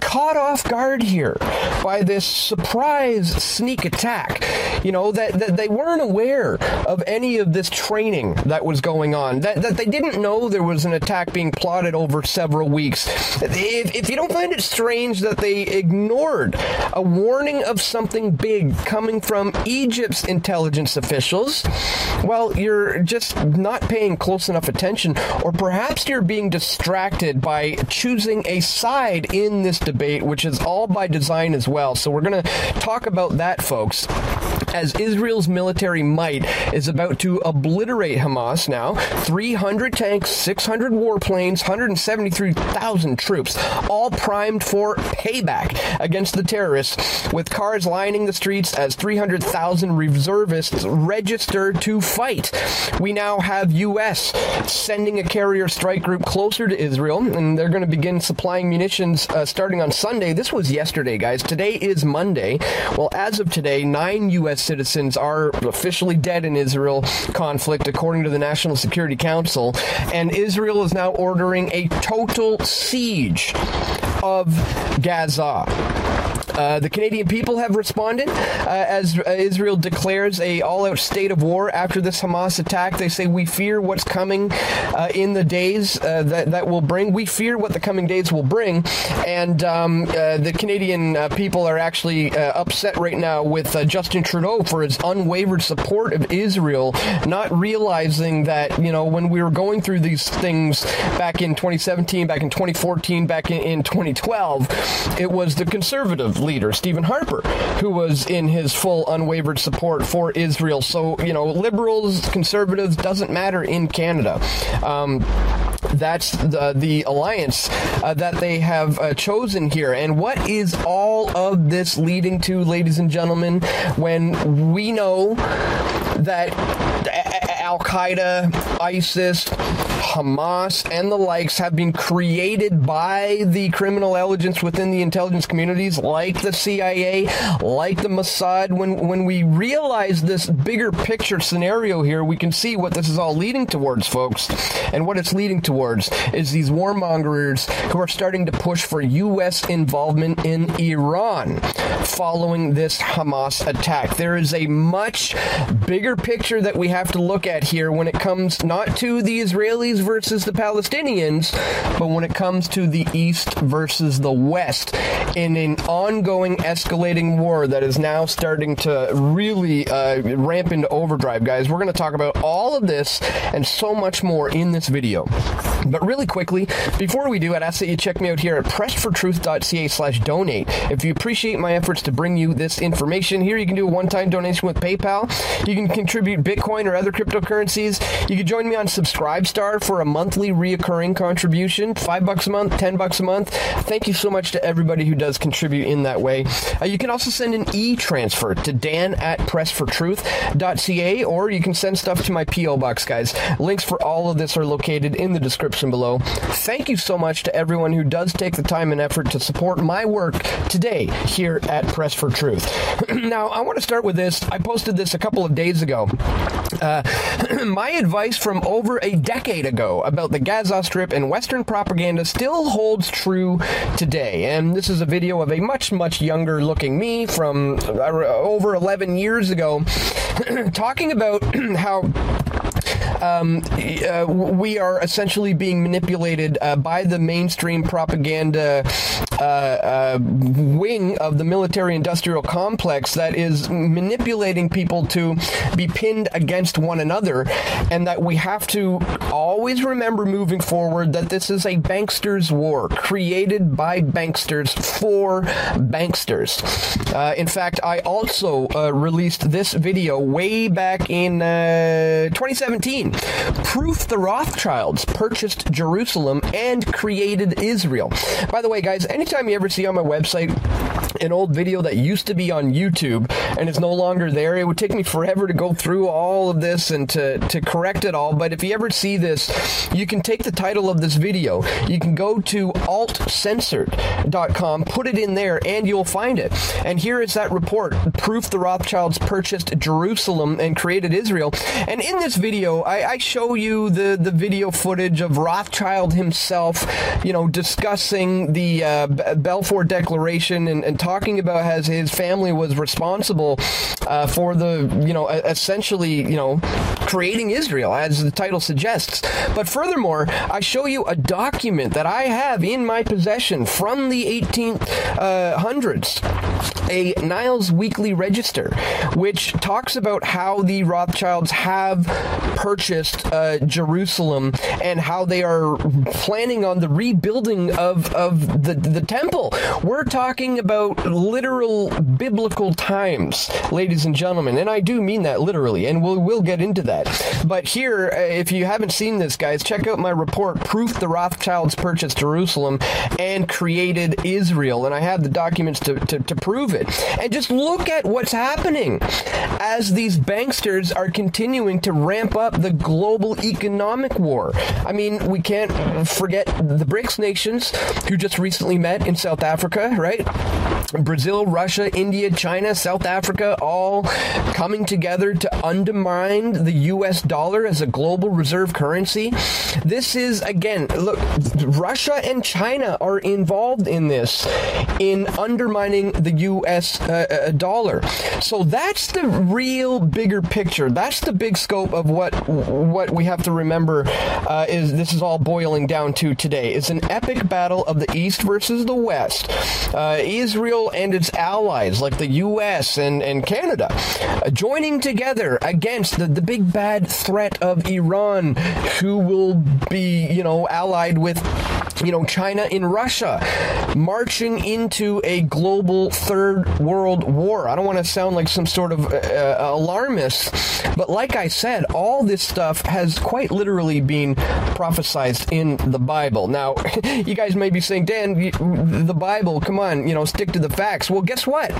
caught off guard here by this surprise sneak attack you know that, that they weren't aware of any of this training that was going on that that they didn't know there was an attack being plotted over several weeks. If, if you don't find it strange that they ignored a warning of something big coming from Egypt's intelligence officials well you're just not paying close enough attention or perhaps you're being distracted by choosing a side in this debate which is all by design as well. So we're going to talk about that folks as Israel's military might is about to obliterate Hamas now. 300 tanks 600 warplanes 173,000 troops all primed for payback against the terrorists with cars lining the streets as 300,000 reservists register to fight. We now have US sending a carrier strike group closer to Israel and they're going to begin supplying munitions uh, starting on Sunday. This was yesterday guys. Today is Monday. Well as of today 9 US citizens are officially dead in Israel. Conflict according to the National Security Council and Israel is now ordering a total siege of Gaza uh, the Canadian people have responded uh, as uh, Israel declares a all-out state of war after this Hamas attack. They say we fear what's coming uh, in the days uh, that that will bring. We fear what the coming days will bring, and um, the Canadian people are actually upset right now with Justin Trudeau for his unwavered support of Israel, not realizing that you know when we were going through these things back in 2017, back in 2014, back in, in 2012, it was the conservative leader Stephen Harper who was in his full unwavered support for Israel. So you know liberals conservatives doesn't matter in Canada. Um, that's the the alliance uh, that they have uh, chosen here. And what is all of this leading to ladies and gentlemen when we know that Al Qaeda, ISIS, Hamas, and the likes have been created by the criminal intelligence within the intelligence communities, like the CIA, like the Mossad. When when we realize this bigger picture scenario here, we can see what this is all leading towards, folks. And what it's leading towards is these warmongers who are starting to push for U.S. involvement in Iran following this Hamas attack. There is a much bigger picture that we have to look at here when it comes not to the Israelis versus the Palestinians, but when it comes to the East versus the West in an ongoing escalating war that is now starting to really uh, ramp into overdrive, guys. We're going to talk about all of this and so much more in this video. But really quickly, before we do, I'd ask that you check me out here at pressfortruth.ca/donate. If you appreciate my efforts to bring you this information, here you can do a one-time donation with PayPal. You can contribute Bitcoin or other cryptocurrencies. You can join me on Subscribestar for a monthly reoccurring contribution, 5 bucks a month, 10 bucks a month. Thank you so much to everybody who does contribute in that way. Uh, you can also send an e-transfer to dan at pressfortruth.ca or you can send stuff to my PO box, guys. Links for all of this are located in the description below. Thank you so much to everyone who does take the time and effort to support my work today here at Press for Truth. now, I want to start with this. I posted this a couple of days ago. Uh, my advice from over a decade ago about the Gaza Strip and Western propaganda still holds true today. And this is a video of a much, much younger looking me from uh, over 11 years ago talking about how um, uh, we are essentially being manipulated uh, by the mainstream propaganda uh, uh, wing of the military industrial complex that is manipulating people to be pinned against one another and that we have to always remember moving forward that this is a banksters war created by banksters for banksters. Uh, in fact, I also uh, released this video way back in 2017 proof the Rothschilds purchased Jerusalem and created Israel. By the way, guys, anytime you ever see on my website an old video that used to be on YouTube and is no longer there, it would take me forever to go through all of this and to to correct it all, but if you ever see this, you can take the title of this video, you can go to altcensored.com, put it in there and you'll find it. And here is that report, proof the Rothschilds purchased Jerusalem and created Israel. And in this video, I I, show you the the video footage of Rothschild himself, you know, discussing the uh, Balfour Declaration and, and talking about how his family was responsible uh, for the, you know, essentially, you know, creating Israel as the title suggests. But furthermore, I show you a document that I have in my possession from the 1800s, uh, a Niles Weekly Register, which talks about how the Rothschilds have purchased uh, Jerusalem and how they are planning on the rebuilding of of the the temple. We're talking about literal biblical times, ladies and gentlemen, and I do mean that literally, and we'll we'll get into that. But here, uh, if you haven't seen this, guys, check out my report, Proof the Rothschilds Purchased Jerusalem and Created Israel, and I have the documents to, to, to prove it. And just look at what's happening as these banksters are continuing to ramp up the global economic war. I mean, we can't forget the BRICS nations who just recently met in South Africa, right? Brazil, Russia, India, China, South Africa all coming together to undermine the US dollar as a global reserve currency. This is again, look, Russia and China are involved in this in undermining the US uh, uh, dollar. So that's the real bigger picture. That's the big scope of what what we have to remember uh, is this is all boiling down to today. It's an epic battle of the East versus the West. Uh, Israel and its allies like the US and, and Canada uh, joining together against the, the big bad threat of Iran who will be, you know, allied with you know China and Russia marching into a global third world war. I don't want to sound like some sort of uh, uh, alarmist, but like I said, all this stuff has quite literally been prophesied in the Bible. Now, you guys may be saying, "Dan, the Bible, come on, you know, stick to the facts." Well, guess what?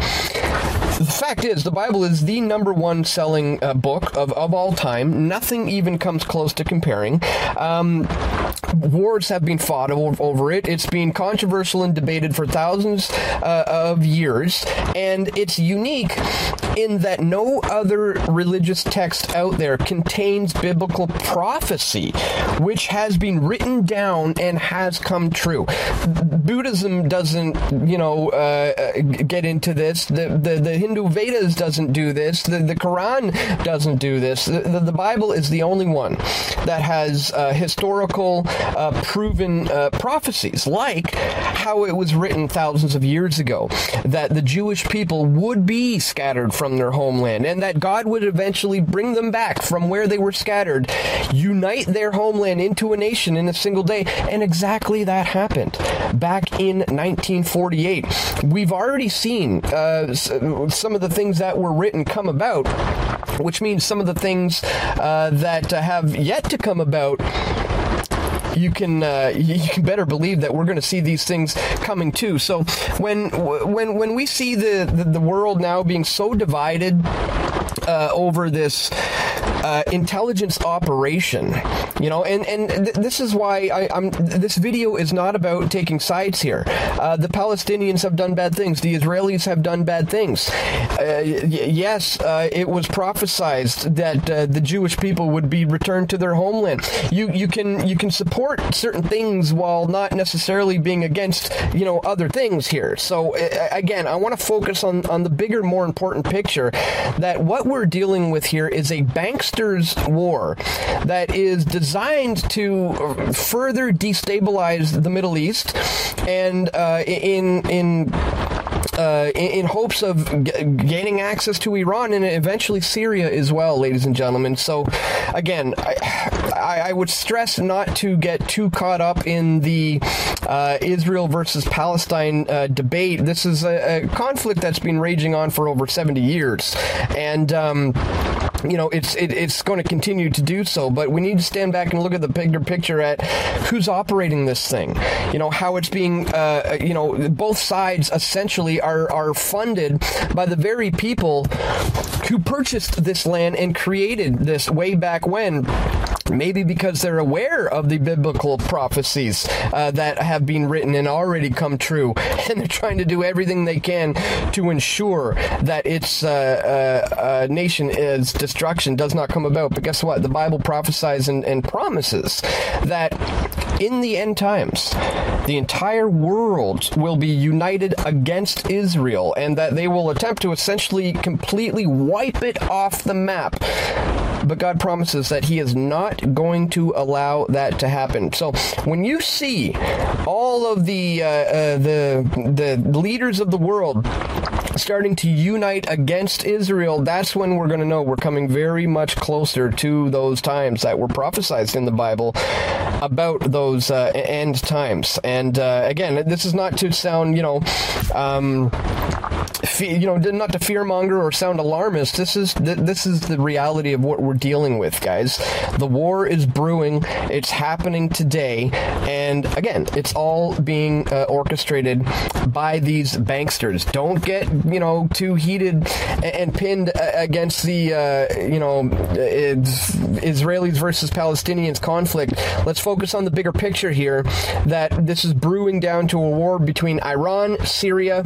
the fact is, the Bible is the number one selling uh, book of, of all time. Nothing even comes close to comparing. Um, wars have been fought over, over, it. It's been controversial and debated for thousands uh, of years, and it's unique in that no other religious text out there contains biblical prophecy, which has been written down and has come true. Buddhism doesn't, you know, uh, get into this. The, the, the Hindu Vedas doesn't do this. The, the Quran doesn't do this. The, the, the Bible is the only one that has uh, historical, uh, proven uh, prophecies, like how it was written thousands of years ago, that the Jewish people would be scattered from their homeland, and that God would eventually bring them back from where they were scattered, unite their homeland into a nation in a single day, and exactly that happened back in 1948. We've already seen uh, some of the things that were written come about, which means some of the things uh, that have yet to come about you can uh, you can better believe that we're going to see these things coming too. So when when when we see the the, the world now being so divided uh, over this uh, intelligence operation. You know and and th this is why I, am this video is not about taking sides here. Uh, the Palestinians have done bad things. The Israelis have done bad things. Uh, yes uh, it was prophesied that uh, the Jewish people would be returned to their homeland. You you can you can support certain things while not necessarily being against you know other things here. So again I want to focus on on the bigger more important picture that what we're dealing with here is a war that is designed to further destabilize the Middle East and uh, in in uh, in, in, hopes of gaining access to Iran and eventually Syria as well, ladies and gentlemen. So, again, I, I, I would stress not to get too caught up in the uh, Israel versus Palestine uh, debate. This is a, a, conflict that's been raging on for over 70 years. And, um, you know it's it, it's going to continue to do so but we need to stand back and look at the bigger picture at who's operating this thing you know how it's being uh, you know both sides essentially are are funded by the very people who purchased this land and created this way back when maybe because they're aware of the biblical prophecies uh, that have been written and already come true. And they're trying to do everything they can to ensure that its uh, uh nation is destruction does not come about. But guess what? The bible prophesies and, and promises that in the end times the entire world will be united against Israel and that they will attempt to essentially completely wipe it off the map but God promises that he is not going to allow that to happen. So when you see all of the uh, uh, the the leaders of the world starting to unite against Israel, that's when we're going to know we're coming very much closer to those times that were prophesied in the Bible about those uh, end times. And uh, again, this is not to sound, you know, um, you know, not to fearmonger or sound alarmist. This is this is the reality of what we're dealing with, guys. The war is brewing. It's happening today, and again, it's all being uh, orchestrated by these banksters. Don't get you know too heated and, pinned against the uh, you know Israelis versus Palestinians conflict. Let's focus on the bigger picture here. That this is brewing down to a war between Iran, Syria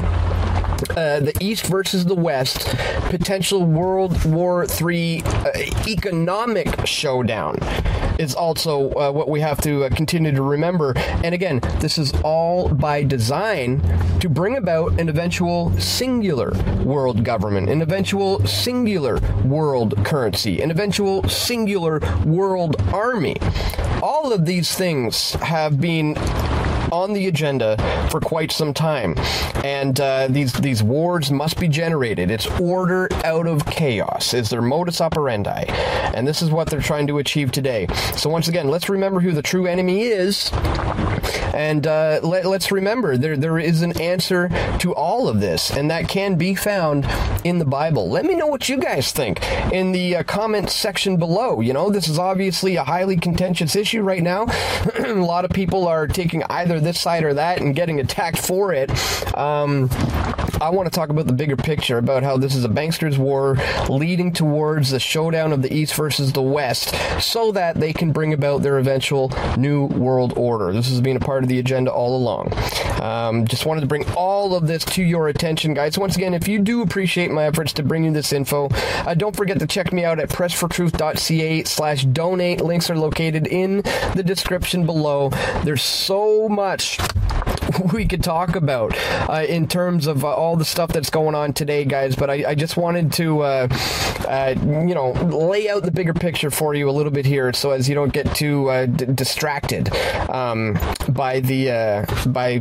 uh, the East versus the West, potential World War III uh, economic showdown is also uh, what we have to uh, continue to remember. And again, this is all by design to bring about an eventual singular world government, an eventual singular world currency, an eventual singular world army. All of these things have been on the agenda for quite some time. And uh, these these wars must be generated. It's order out of chaos is their modus operandi. And this is what they're trying to achieve today. So once again, let's remember who the true enemy is. And uh, let, us remember there there is an answer to all of this and that can be found in the Bible. Let me know what you guys think in the uh, comment section below. You know, this is obviously a highly contentious issue right now. a lot of people are taking either this side or that and getting attacked for it. Um, I want to talk about the bigger picture about how this is a banksters war leading towards the showdown of the East versus the West so that they can bring about their eventual new world order. This has been a part of the agenda all along. Um, just wanted to bring all of this to your attention, guys. Once again, if you do appreciate my efforts to bring you this info, uh, don't forget to check me out at pressfortruth.ca slash donate. Links are located in the description below. There's so much we could talk about uh, in terms of uh, all the stuff that's going on today, guys. But I, I just wanted to, uh, uh you know, lay out the bigger picture for you a little bit here, so as you don't get too uh, distracted um, by the uh, by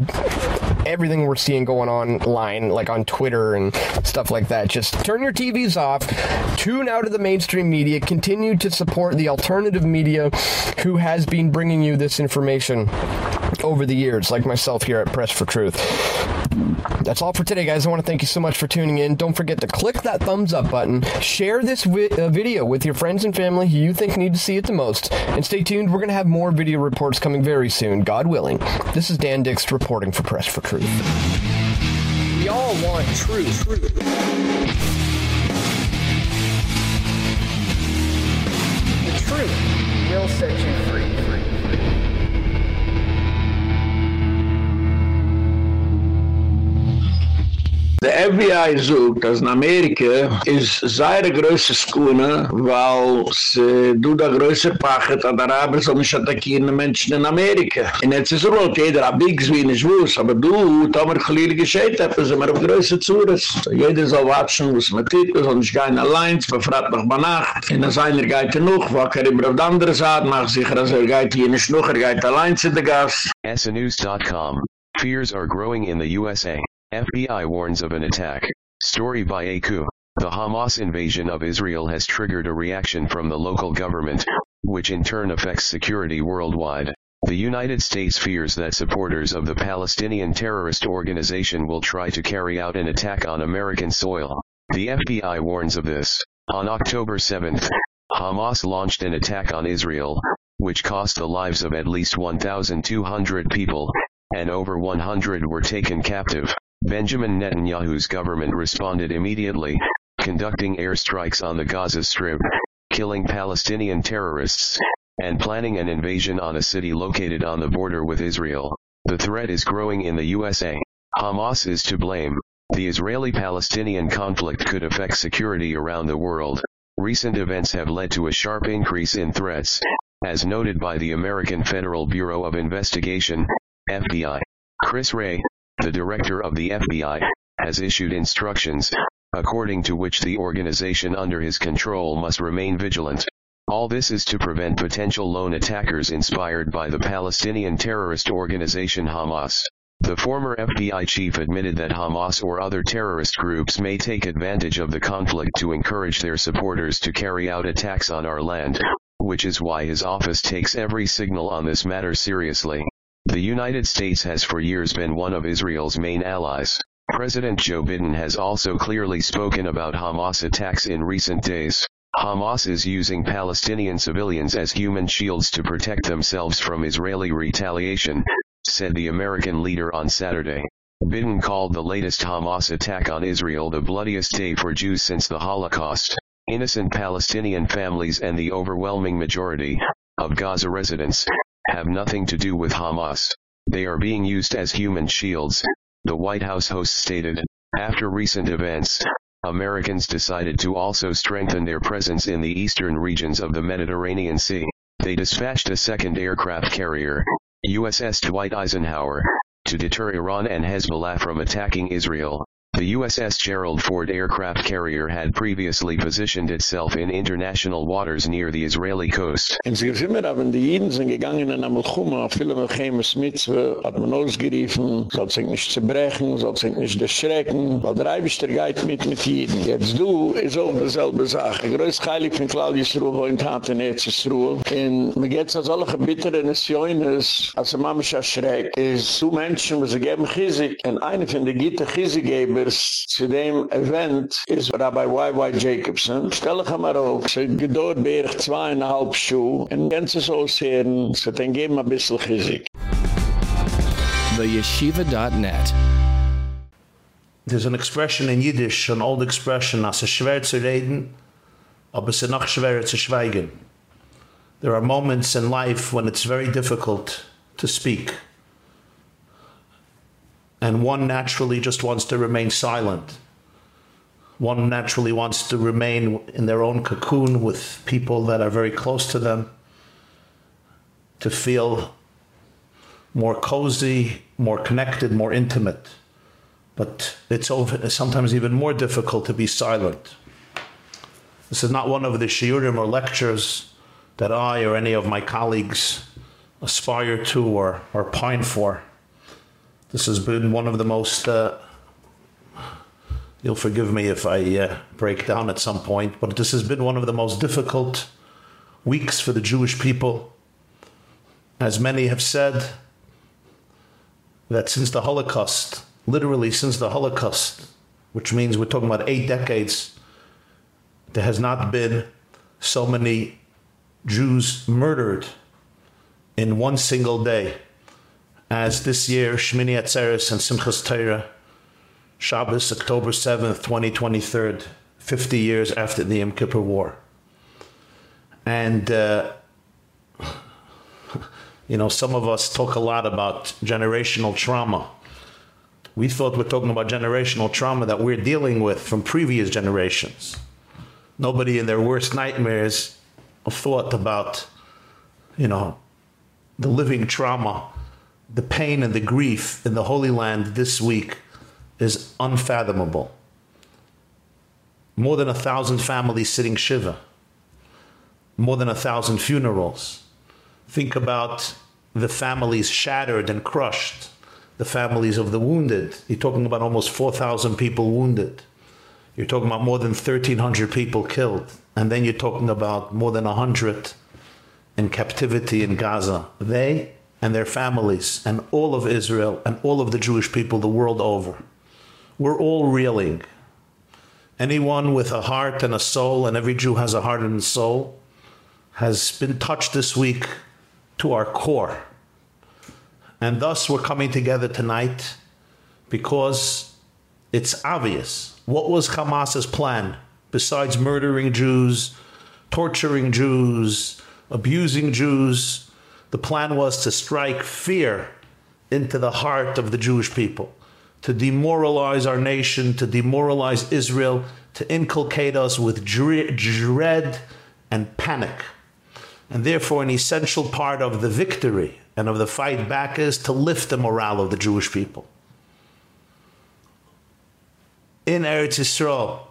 everything we're seeing going online, like on Twitter and stuff like that. Just turn your TVs off, tune out of the mainstream media, continue to support the alternative media who has been bringing you this information over the years, like myself here at Press for Truth. That's all for today, guys. I want to thank you so much for tuning in. Don't forget to click that thumbs up button, share this vi uh, video with your friends and family who you think need to see it the most, and stay tuned. We're going to have more video reports coming very soon, God willing. This is Dan Dicks reporting for Press for Truth. We all want truth. truth. The truth will set Der FBI sucht, dass in Amerika ist sehr größer Skuna, weil sie du da größer Pachet an der Araber so mich attackieren die Menschen in Amerika. Und jetzt ist rot, jeder hat Biggs wie nicht wuss, aber du, da haben wir Chalil gescheit, haben sie mir auf größer Zures. Jeder soll watschen, was man tut, wir sollen nicht gehen allein, wir fragen noch mal nach. Und als einer geht er noch, wo er immer auf die andere Seite, mach sicher, dass er geht hier nicht noch, er geht allein zu der Gas. SNews.com Fears are growing in the USA. FBI warns of an attack. Story by Aku. The Hamas invasion of Israel has triggered a reaction from the local government, which in turn affects security worldwide. The United States fears that supporters of the Palestinian terrorist organization will try to carry out an attack on American soil. The FBI warns of this. On October 7, Hamas launched an attack on Israel, which cost the lives of at least 1,200 people, and over 100 were taken captive. Benjamin Netanyahu's government responded immediately, conducting airstrikes on the Gaza Strip, killing Palestinian terrorists, and planning an invasion on a city located on the border with Israel. The threat is growing in the USA. Hamas is to blame. The Israeli-Palestinian conflict could affect security around the world. Recent events have led to a sharp increase in threats, as noted by the American Federal Bureau of Investigation, FBI. Chris Wray, the director of the FBI, has issued instructions, according to which the organization under his control must remain vigilant. All this is to prevent potential lone attackers inspired by the Palestinian terrorist organization Hamas. The former FBI chief admitted that Hamas or other terrorist groups may take advantage of the conflict to encourage their supporters to carry out attacks on our land, which is why his office takes every signal on this matter seriously. The United States has for years been one of Israel's main allies. President Joe Biden has also clearly spoken about Hamas attacks in recent days. Hamas is using Palestinian civilians as human shields to protect themselves from Israeli retaliation, said the American leader on Saturday. Biden called the latest Hamas attack on Israel the bloodiest day for Jews since the Holocaust. Innocent Palestinian families and the overwhelming majority of Gaza residents have nothing to do with Hamas. They are being used as human shields, the White House host stated. After recent events, Americans decided to also strengthen their presence in the eastern regions of the Mediterranean Sea. They dispatched a second aircraft carrier, USS Dwight Eisenhower, to deter Iran and Hezbollah from attacking Israel. The USS Gerald Ford aircraft carrier had previously positioned itself in international waters near the Israeli coast. In immer haben die Jiden sind gegangen in Amelchuma, viele Mechemes Mitzwe, hat man ausgeriefen, soll sich nicht zerbrechen, soll sich nicht erschrecken, weil der Eibischter geht mit mit Jiden. Jetzt du, ist auch dieselbe Sache. Größt heilig von Claudius Ruhe, wo in Taten Erzes Ruhe. Und man geht so solche bittere Nessioines, als ein Mammisch erschreckt, ist zu Menschen, wo sie geben Chizik, und eine von den Gitte Chizikgeber, members zu dem Event ist Rabbi Y.Y. Jacobson. Stell dich einmal auf, es hat gedauert bei zweieinhalb Schuhe und ganz es aussehen, es hat ein Geben ein bisschen Physik. TheYeshiva.net There's an expression in Yiddish, an old expression, as es schwer zu reden, aber es ist noch schwerer zu schweigen. There are moments in life when it's very difficult to speak. And one naturally just wants to remain silent. One naturally wants to remain in their own cocoon with people that are very close to them, to feel more cozy, more connected, more intimate. But it's over, sometimes even more difficult to be silent. This is not one of the shiurim or lectures that I or any of my colleagues aspire to or, or pine for. This has been one of the most, uh, you'll forgive me if I uh, break down at some point, but this has been one of the most difficult weeks for the Jewish people. As many have said, that since the Holocaust, literally since the Holocaust, which means we're talking about eight decades, there has not been so many Jews murdered in one single day as this year Shmini Atzeres and Simchas Torah Shabbos October 7th 2023 50 years after the Yom Kippur War. And uh, you know some of us talk a lot about generational trauma. We thought we're talking about generational trauma that we're dealing with from previous generations. Nobody in their worst nightmares thought about you know the living trauma the pain and the grief in the holy land this week is unfathomable. More than a thousand families sitting shiva. More than a thousand funerals. Think about the families shattered and crushed. The families of the wounded. You're talking about almost 4000 people wounded. You're talking about more than 1300 people killed. And then you're talking about more than 100 in captivity in Gaza. They and their families and all of Israel and all of the Jewish people the world over. We're all reeling. Anyone with a heart and a soul and every Jew has a heart and a soul has been touched this week to our core. And thus we're coming together tonight because it's obvious. What was Hamas's plan besides murdering Jews, torturing Jews, abusing Jews. The plan was to strike fear into the heart of the Jewish people, to demoralize our nation, to demoralize Israel, to inculcate us with dread and panic. And therefore, an essential part of the victory and of the fight back is to lift the morale of the Jewish people. In Eretz Yisrael,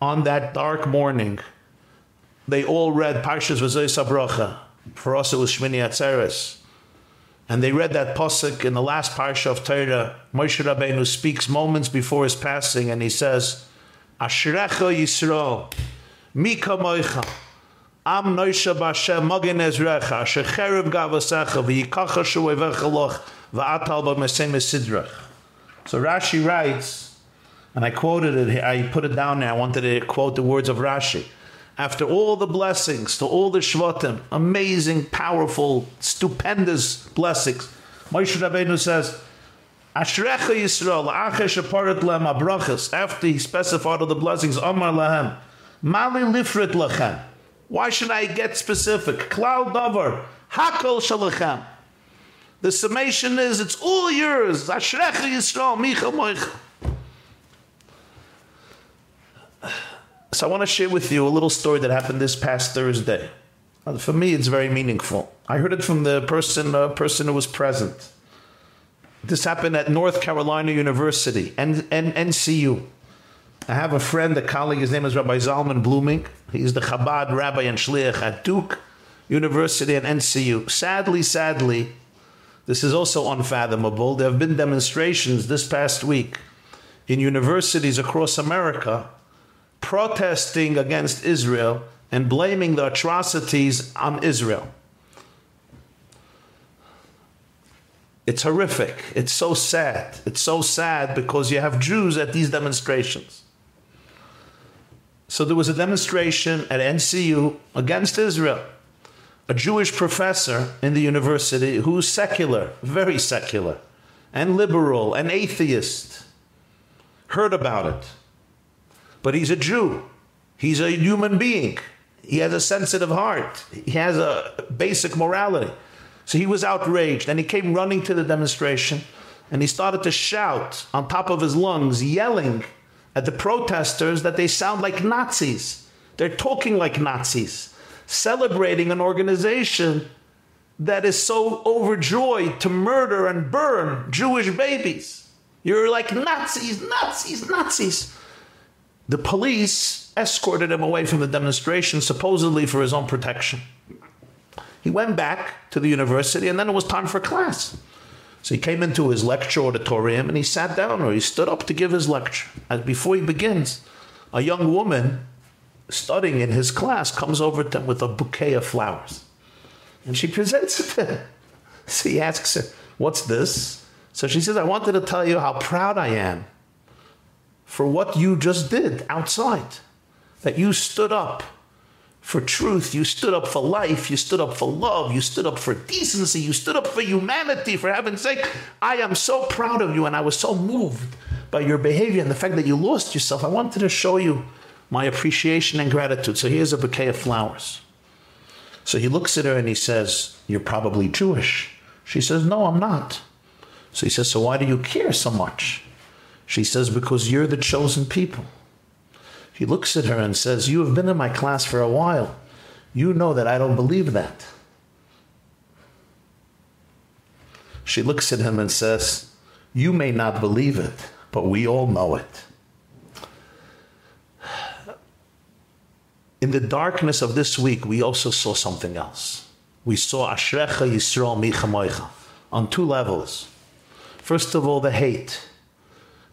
on that dark morning, they all read Parshas V'Zois HaBrocha. For us, it was Shmini Atzeres. And they read that posuk in the last parsha of Torah. Moshe Rabbeinu speaks moments before his passing, and he says, Ashrecha Yisrael, Mika Moicha, Am Noisha Bashem, Magin Ezrecha, Asher Cherev Gavasecha, V'yikacha Shuevecha Loch, V'atal B'Mesem. So Rashi writes, and I quoted it I put it down there I wanted to quote the words of Rashi after all the blessings to all the shvatim amazing powerful stupendous blessings. Moshe Rabbeinu says Ashrecha Yisrael achesh aparat lem abrachas after he specified all the blessings Amar lahem Mali lifrit lachem why should I get specific? Klal davar hakol shalachem the summation is it's all yours. Ashrecha Yisrael micha moich So I want to share with you a little story that happened this past Thursday. Uh, for me, it's very meaningful. I heard it from the person uh, person who was present. This happened at North Carolina University and and NCU. I have a friend, a colleague, his name is Rabbi Zalman Bluming. He's the Chabad rabbi and shliach at Duke University and NCU. Sadly, sadly, this is also unfathomable. There have been demonstrations this past week in universities across America protesting against Israel and blaming the atrocities on Israel. It's horrific. It's so sad. It's so sad because you have Jews at these demonstrations. So there was a demonstration at NCU against Israel. A Jewish professor in the university who's secular, very secular, and liberal and atheist heard about it. But he's a Jew. He's a human being. He has a sensitive heart. He has a basic morality. So he was outraged and he came running to the demonstration and he started to shout on top of his lungs, yelling at the protesters that they sound like Nazis. They're talking like Nazis, celebrating an organization that is so overjoyed to murder and burn Jewish babies. You're like Nazis, Nazis, Nazis. The police escorted him away from the demonstration, supposedly for his own protection. He went back to the university, and then it was time for class. So he came into his lecture auditorium and he sat down or he stood up to give his lecture. And before he begins, a young woman studying in his class comes over to him with a bouquet of flowers. And she presents it to him. So he asks her, What's this? So she says, I wanted to tell you how proud I am for what you just did outside. That you stood up for truth, you stood up for life, you stood up for love, you stood up for decency, you stood up for humanity, for heaven's sake. I am so proud of you, and I was so moved by your behavior and the fact that you lost yourself. I wanted to show you my appreciation and gratitude. So here's a bouquet of flowers. So he looks at her and he says, You're probably Jewish. She says, No, I'm not. So he says, So why do you care so much? She says, Because you're the chosen people. He looks at her and says, You have been in my class for a while. You know that I don't believe that. She looks at him and says, You may not believe it, but we all know it. In the darkness of this week, we also saw something else. We saw Ashrecha Yisrael Micha Moicha on two levels. First of all, the hate.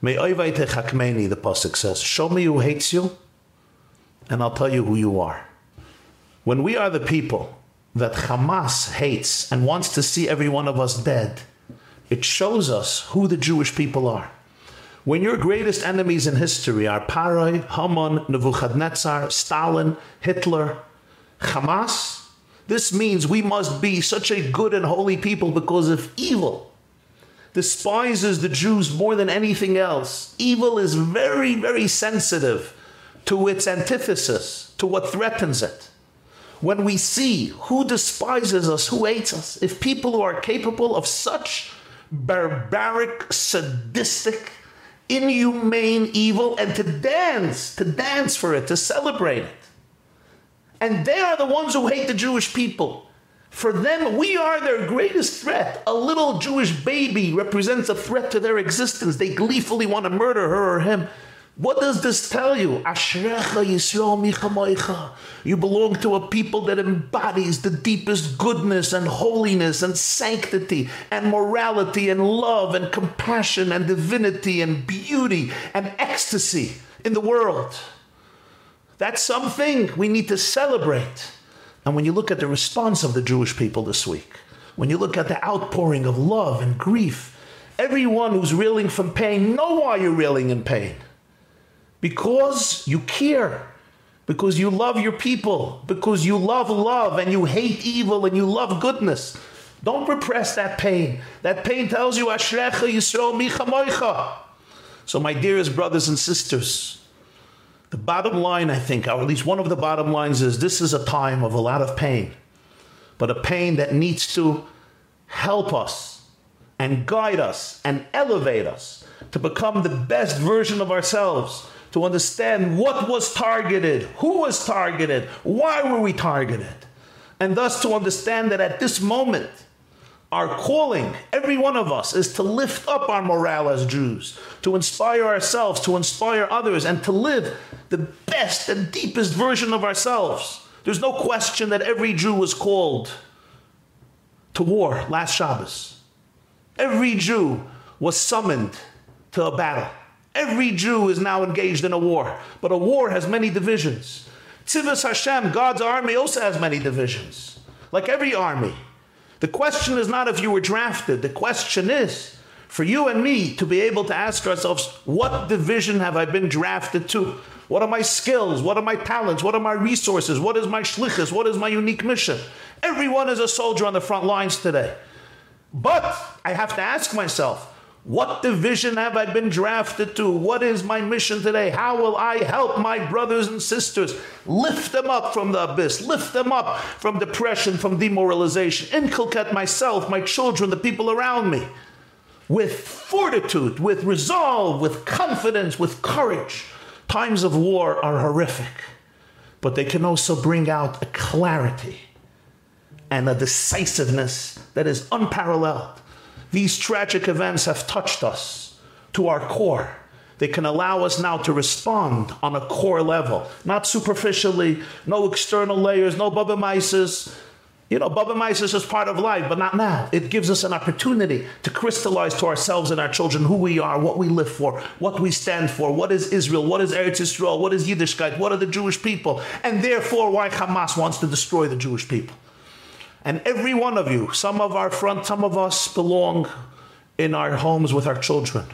The Pasuk says, Show me who hates you, and I'll tell you who you are. When we are the people that Hamas hates and wants to see every one of us dead, it shows us who the Jewish people are. When your greatest enemies in history are Paroi, Haman, Nebuchadnezzar, Stalin, Hitler, Hamas, this means we must be such a good and holy people because if evil despises the Jews more than anything else. Evil is very, very sensitive to its antithesis, to what threatens it. When we see who despises us, who hates us, if people who are capable of such barbaric, sadistic, inhumane evil, and to dance, to dance for it, to celebrate it. And they are the ones who hate the Jewish people. For them, we are their greatest threat. A little Jewish baby represents a threat to their existence. They gleefully want to murder her or him. What does this tell you? You belong to a people that embodies the deepest goodness and holiness and sanctity and morality and love and compassion and divinity and beauty and ecstasy in the world. That's something we need to celebrate. And when you look at the response of the Jewish people this week, when you look at the outpouring of love and grief, everyone who's reeling from pain know why you're reeling in pain. Because you care, because you love your people, because you love love and you hate evil and you love goodness. Don't repress that pain. That pain tells you, Ashrecha Yisrael Micha Moicha. So, my dearest brothers and sisters, the bottom line, I think, or at least one of the bottom lines, is this is a time of a lot of pain, but a pain that needs to help us and guide us and elevate us to become the best version of ourselves, to understand what was targeted, who was targeted, why were we targeted, and thus to understand that at this moment, our calling, every one of us, is to lift up our morale as Jews, to inspire ourselves, to inspire others, and to live the best and deepest version of ourselves. There's no question that every Jew was called to war last Shabbos. Every Jew was summoned to a battle. Every Jew is now engaged in a war, but a war has many divisions. Tzivos Hashem, God's army, also has many divisions, like every army. The question is not if you were drafted. The question is for you and me to be able to ask ourselves, what division have I been drafted to? What are my skills? What are my talents? What are my resources? What is my shlichus? What is my unique mission? Everyone is a soldier on the front lines today. But I have to ask myself, What division have I been drafted to? What is my mission today? How will I help my brothers and sisters lift them up from the abyss, lift them up from depression, from demoralization, inculcate myself, my children, the people around me with fortitude, with resolve, with confidence, with courage. Times of war are horrific, but they can also bring out a clarity and a decisiveness that is unparalleled. These tragic events have touched us to our core. They can allow us now to respond on a core level, not superficially, no external layers, no bubba mices. You know, bubba mices is part of life, but not now. It gives us an opportunity to crystallize to ourselves and our children who we are, what we live for, what we stand for, what is Israel, what is Eretz Israel, what is Yiddishkeit, what are the Jewish people, and therefore why Hamas wants to destroy the Jewish people. And every one of you, some of our front, some of us belong in our homes with our children.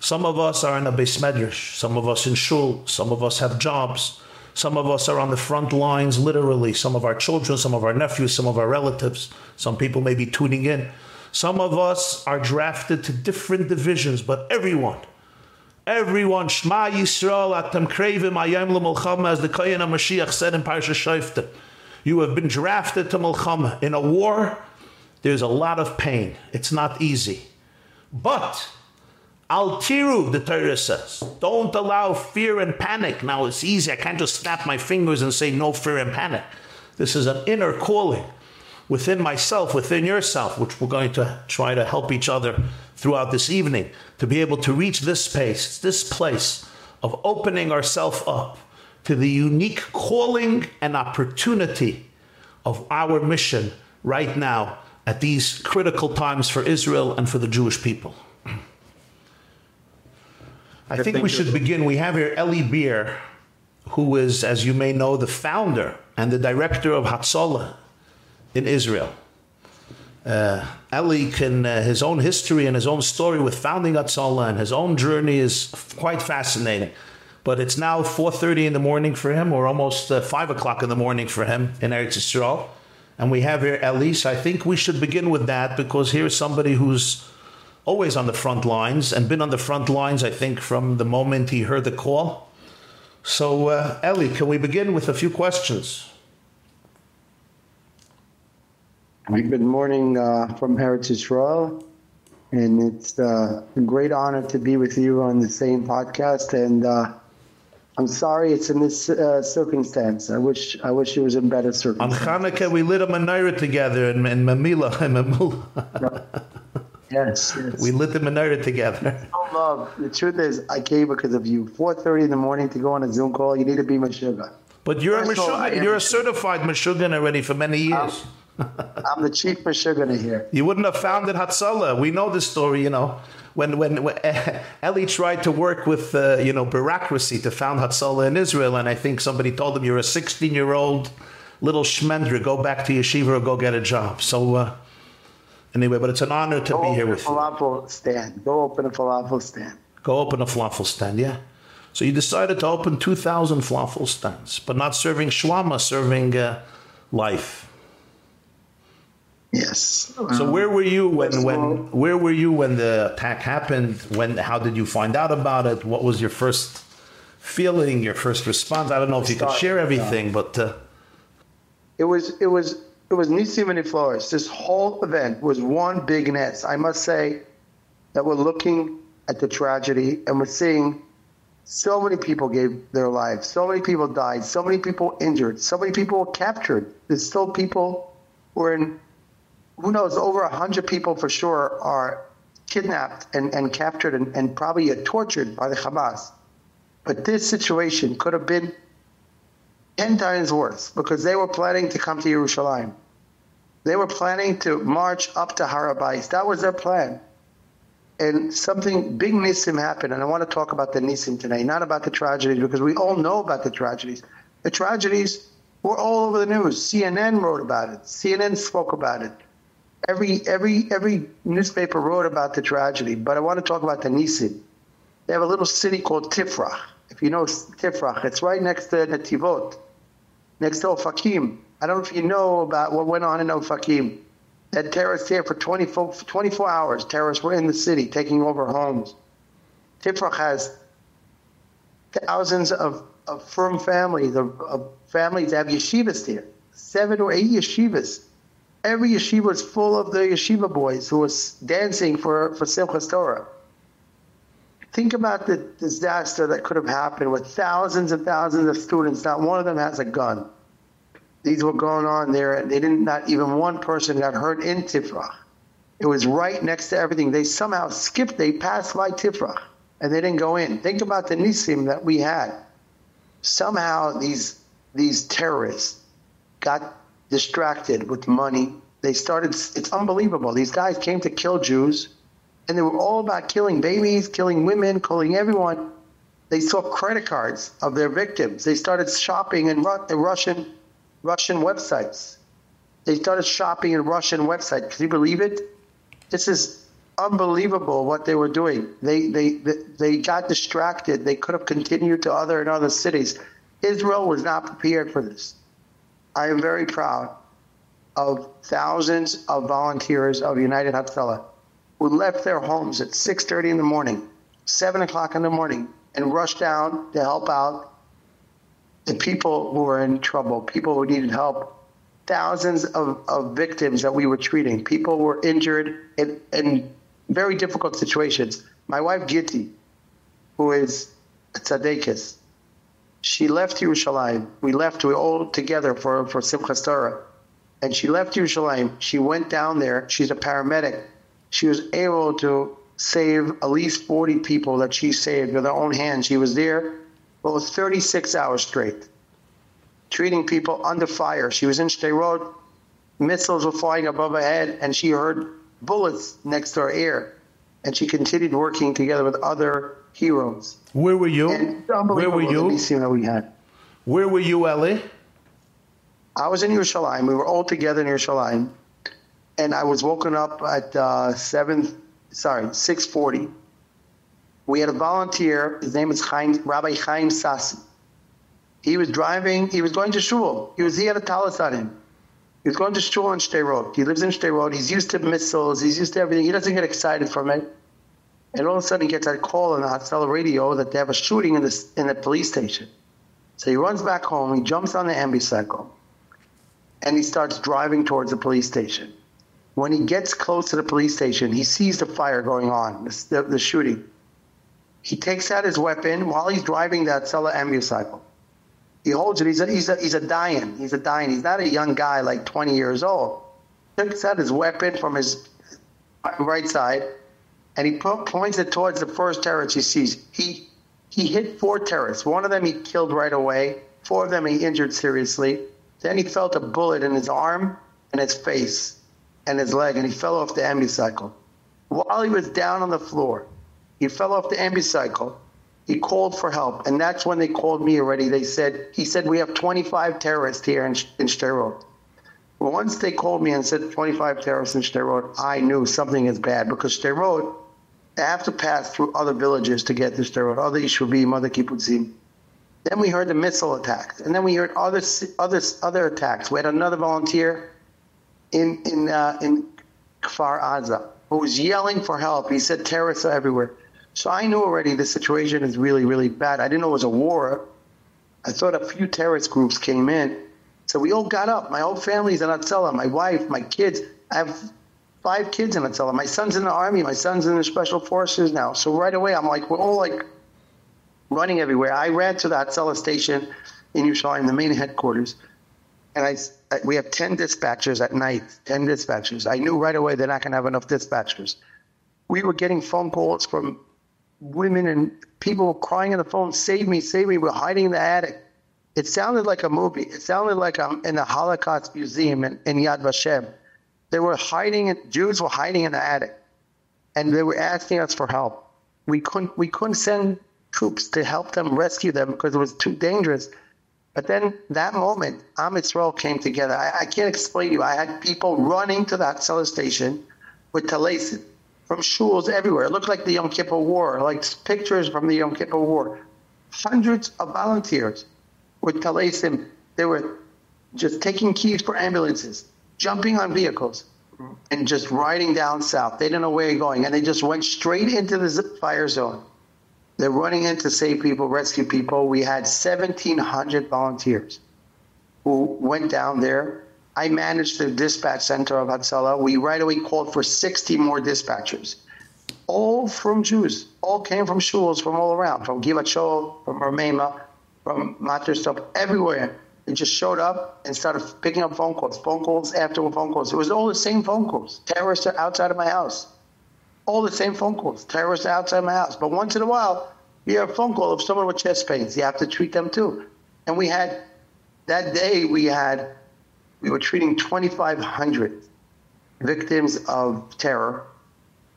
Some of us are in a medrash, some of us in shul, some of us have jobs. Some of us are on the front lines literally, some of our children, some of our nephews, some of our relatives. Some people may be tuning in. Some of us are drafted to different divisions, but everyone Everyone, Shema Yisrael, Atem Krevim, Ayem L'Mulchama, as the Kohen HaMashiach said in Parashat Shoftim. You have been drafted to Mulchama. In a war, there's a lot of pain. It's not easy. But Al tiru, the Torah says. Don't allow fear and panic. Now it's easy. I can't just snap my fingers and say no fear and panic. This is an inner calling within myself, within yourself, which we're going to try to help each other throughout this evening to be able to reach this space, this place of opening ourselves up to the unique calling and opportunity of our mission right now at these critical times for Israel and for the Jewish people. I think we should begin. We have here Eli Beer, who is, as you may know, the founder and the director of Hatzalah in Israel. Uh, Eli can, uh, his own history and his own story with founding Hatzalah and his own journey is quite fascinating but it's now 4:30 in the morning for him or almost uh, 5 o'clock in the morning for him in Eretz Yisrael. And we have here Elise I think we should begin with that because here's somebody who's always on the front lines and been on the front lines I think from the moment he heard the call. So uh, Eli can we begin with a few questions? Good morning uh, from Eretz Yisrael. And it's uh, a great honor to be with you on the same podcast. And uh, I'm sorry it's in this uh, circumstance. I wish I wish it was in better circumstances. On Hanukkah we lit a menorah together in, in Mamila and Mamula. yes, yes. We lit the menorah together. No love. The truth is I came because of you. 4:30 in the morning to go on a Zoom call. You need to be Meshuggah. But you're First a of all, Meshuggah, you're a certified Meshuggah already for many years. I'm the chief Meshuggah here. You wouldn't have founded Hatzalah. We know this story, you know. When when, when Eli tried to work with uh, you know bureaucracy to found Hatzalah in Israel and I think somebody told him you're a 16-year-old little schmendra go back to yeshiva or go get a job. So uh, anyway, but it's an honor to Go be here open with a you. falafel stand. Go open a falafel stand. Go open a falafel stand, yeah. So you decided to open 2000 falafel stands, but not serving shawarma, serving uh, life. Yes. So where were you when when where were you when the attack happened? When how did you find out about it? What was your first feeling, your first response? I don't know if you could share everything, but uh, It was it was it was Nisim and Flores. This whole event was one big nest. I must say that we're looking at the tragedy and we're seeing so many people gave their lives, so many people died, so many people injured, so many people captured. There's still people who are in who knows over a hundred people for sure are kidnapped and, and captured and, and probably uh, tortured by the Hamas. But this situation could have been 10 times worse because they were planning to come to Jerusalem. They were planning to march up to Harabais. That was their plan. And something big Nisim happened. And I want to talk about the Nisim today, not about the tragedies, because we all know about the tragedies. The tragedies were all over the news. CNN wrote about it. CNN spoke about it. Every every every newspaper wrote about the tragedy. But I want to talk about the Nisim. They have a little city called Tifrach. If you know Tifrach, it's right next to Netivot, next to Ofakim. I don't know if you know about what went on in Ofakim. That terrorists there for 24, 24 hours. Terrorists were in the city taking over homes. Tifrach has thousands of, of firm families, of, of families that have yeshivas there. Seven or eight yeshivas. Every yeshiva is full of the yeshiva boys who was dancing for, for Simchas Torah. Think about the disaster that could have happened with thousands and thousands of students. Not one of them has a gun. These were going on there. They didn't, not even one person got hurt in Tifrach. It was right next to everything. They somehow skipped, they passed by Tifrach and they didn't go in. Think about the Nisim that we had. Somehow these, these terrorists got distracted with money. They started, it's unbelievable. These guys came to kill Jews and they were all about killing babies, killing women, killing everyone. They saw credit cards of their victims. They started shopping in Russian Russian websites. They started shopping in Russian websites. Can you believe it? This is unbelievable what they were doing. They they they got distracted. They could have continued to other and other cities. Israel was not prepared for this. I am very proud of thousands of volunteers of United Hatzalah who left their homes at 6.30 in the morning, 7 o'clock in the morning, and rushed down to help out the people who were in trouble, people who needed help. Thousands of, of victims that we were treating. People were injured in, in very difficult situations. My wife, Gitti, who is a tzadekis, she left Yerushalayim. We left, we all together for, for Simchas Torah. And she left Yerushalayim. She went down there. She's a paramedic she was able to save at least 40 people that she saved with her own hands. She was there for 36 hours straight, treating people under fire. She was in Sderot, missiles were flying above her head, and she heard bullets next to her ear. And she continued working together with other heroes. Where were you? Where were you? We had. Where were you, Eli? I was in Yerushalayim. We were all together in Yerushalayim and I was woken up at uh, seven, sorry, six forty. We had a volunteer. His name is Chaim, Rabbi Chaim Sassi. He was driving. He was going to shul. He was. He had a talis on him. He was going to shul on in Sderot. He lives in Sderot. He's used to missiles. He's used to everything. He doesn't get excited from it. And all of a sudden, he gets a call on the Hatzalah radio that they have a shooting in the in the police station. So he runs back home. He jumps on the ambucycle, and he starts driving towards the police station. When he gets close to the police station, he sees the fire going on, the, the shooting. He takes out his weapon while he's driving that Sella ambucycle. He holds it. He's a, he's a, he's a dying. He's a dying. He's not a young guy like 20 years old. Takes out his weapon from his right side and he points it towards the first terrorist he sees. He he hit four terrorists. One of them he killed right away. Four of them he injured seriously. Then he felt a bullet in his arm and his face and his leg and he fell off the ambucycle. While he was down on the floor, he fell off the ambucycle. He called for help and that's when they called me already. They said he said we have 25 terrorists here in in Sderot. Once they called me and said 25 terrorists in Sderot, I knew something is bad because Sderot they have to pass through other villages to get to Sderot, other Yishuvim, other kibbutzim. Then we heard the missile attacks, and then we heard other other other attacks. We had another volunteer in in uh, in Kfar Aza who was yelling for help. He said terrorists are everywhere. So I knew already the situation is really really bad. I didn't know it was a war. I thought a few terrorist groups came in. So we all got up. My whole family's in Hatzalah, my wife, my kids. I have five kids in Hatzalah. My son's in the army, my son's in the special forces now. So right away I'm like we're all like running everywhere. I ran to the Hatzalah station in Yerushalayim, the main headquarters. And I we have 10 dispatchers at night, 10 dispatchers. I knew right away they're not going to have enough dispatchers. We were getting phone calls from women and people crying on the phone, save me, save me. We're hiding in the attic. It sounded like a movie. It sounded like I'm in the Holocaust Museum in, in Yad Vashem. They were hiding, Jews were hiding in the attic. And they were asking us for help. We couldn't, we couldn't send troops to help them rescue them because it was too dangerous. But then that moment, Am Yisrael came together. I, I, can't explain to you. I had people running to that cellar station with talesim from shuls everywhere. It looked like the Yom Kippur War, like pictures from the Yom Kippur War. Hundreds of volunteers with talesim. They were just taking keys for ambulances, jumping on vehicles, and just riding down south. They didn't know where you're going, and they just went straight into the fire zone. They're running in to save people, rescue people. We had 1,700 volunteers who went down there. I managed the dispatch center of Hatzalah. We right away called for 60 more dispatchers, all from Jews, all came from shuls from all around, from Givat Shaul, from Romema, from Mattersdorf, everywhere. They just showed up and started picking up phone calls, phone calls after phone calls. It was all the same phone calls. Terrorists are outside of my house. All the same phone calls. Terrorists are outside my house. But once in a while, you have a phone call of someone with chest pains. You have to treat them too. And we had, that day we had, we were treating 2,500 victims of terror,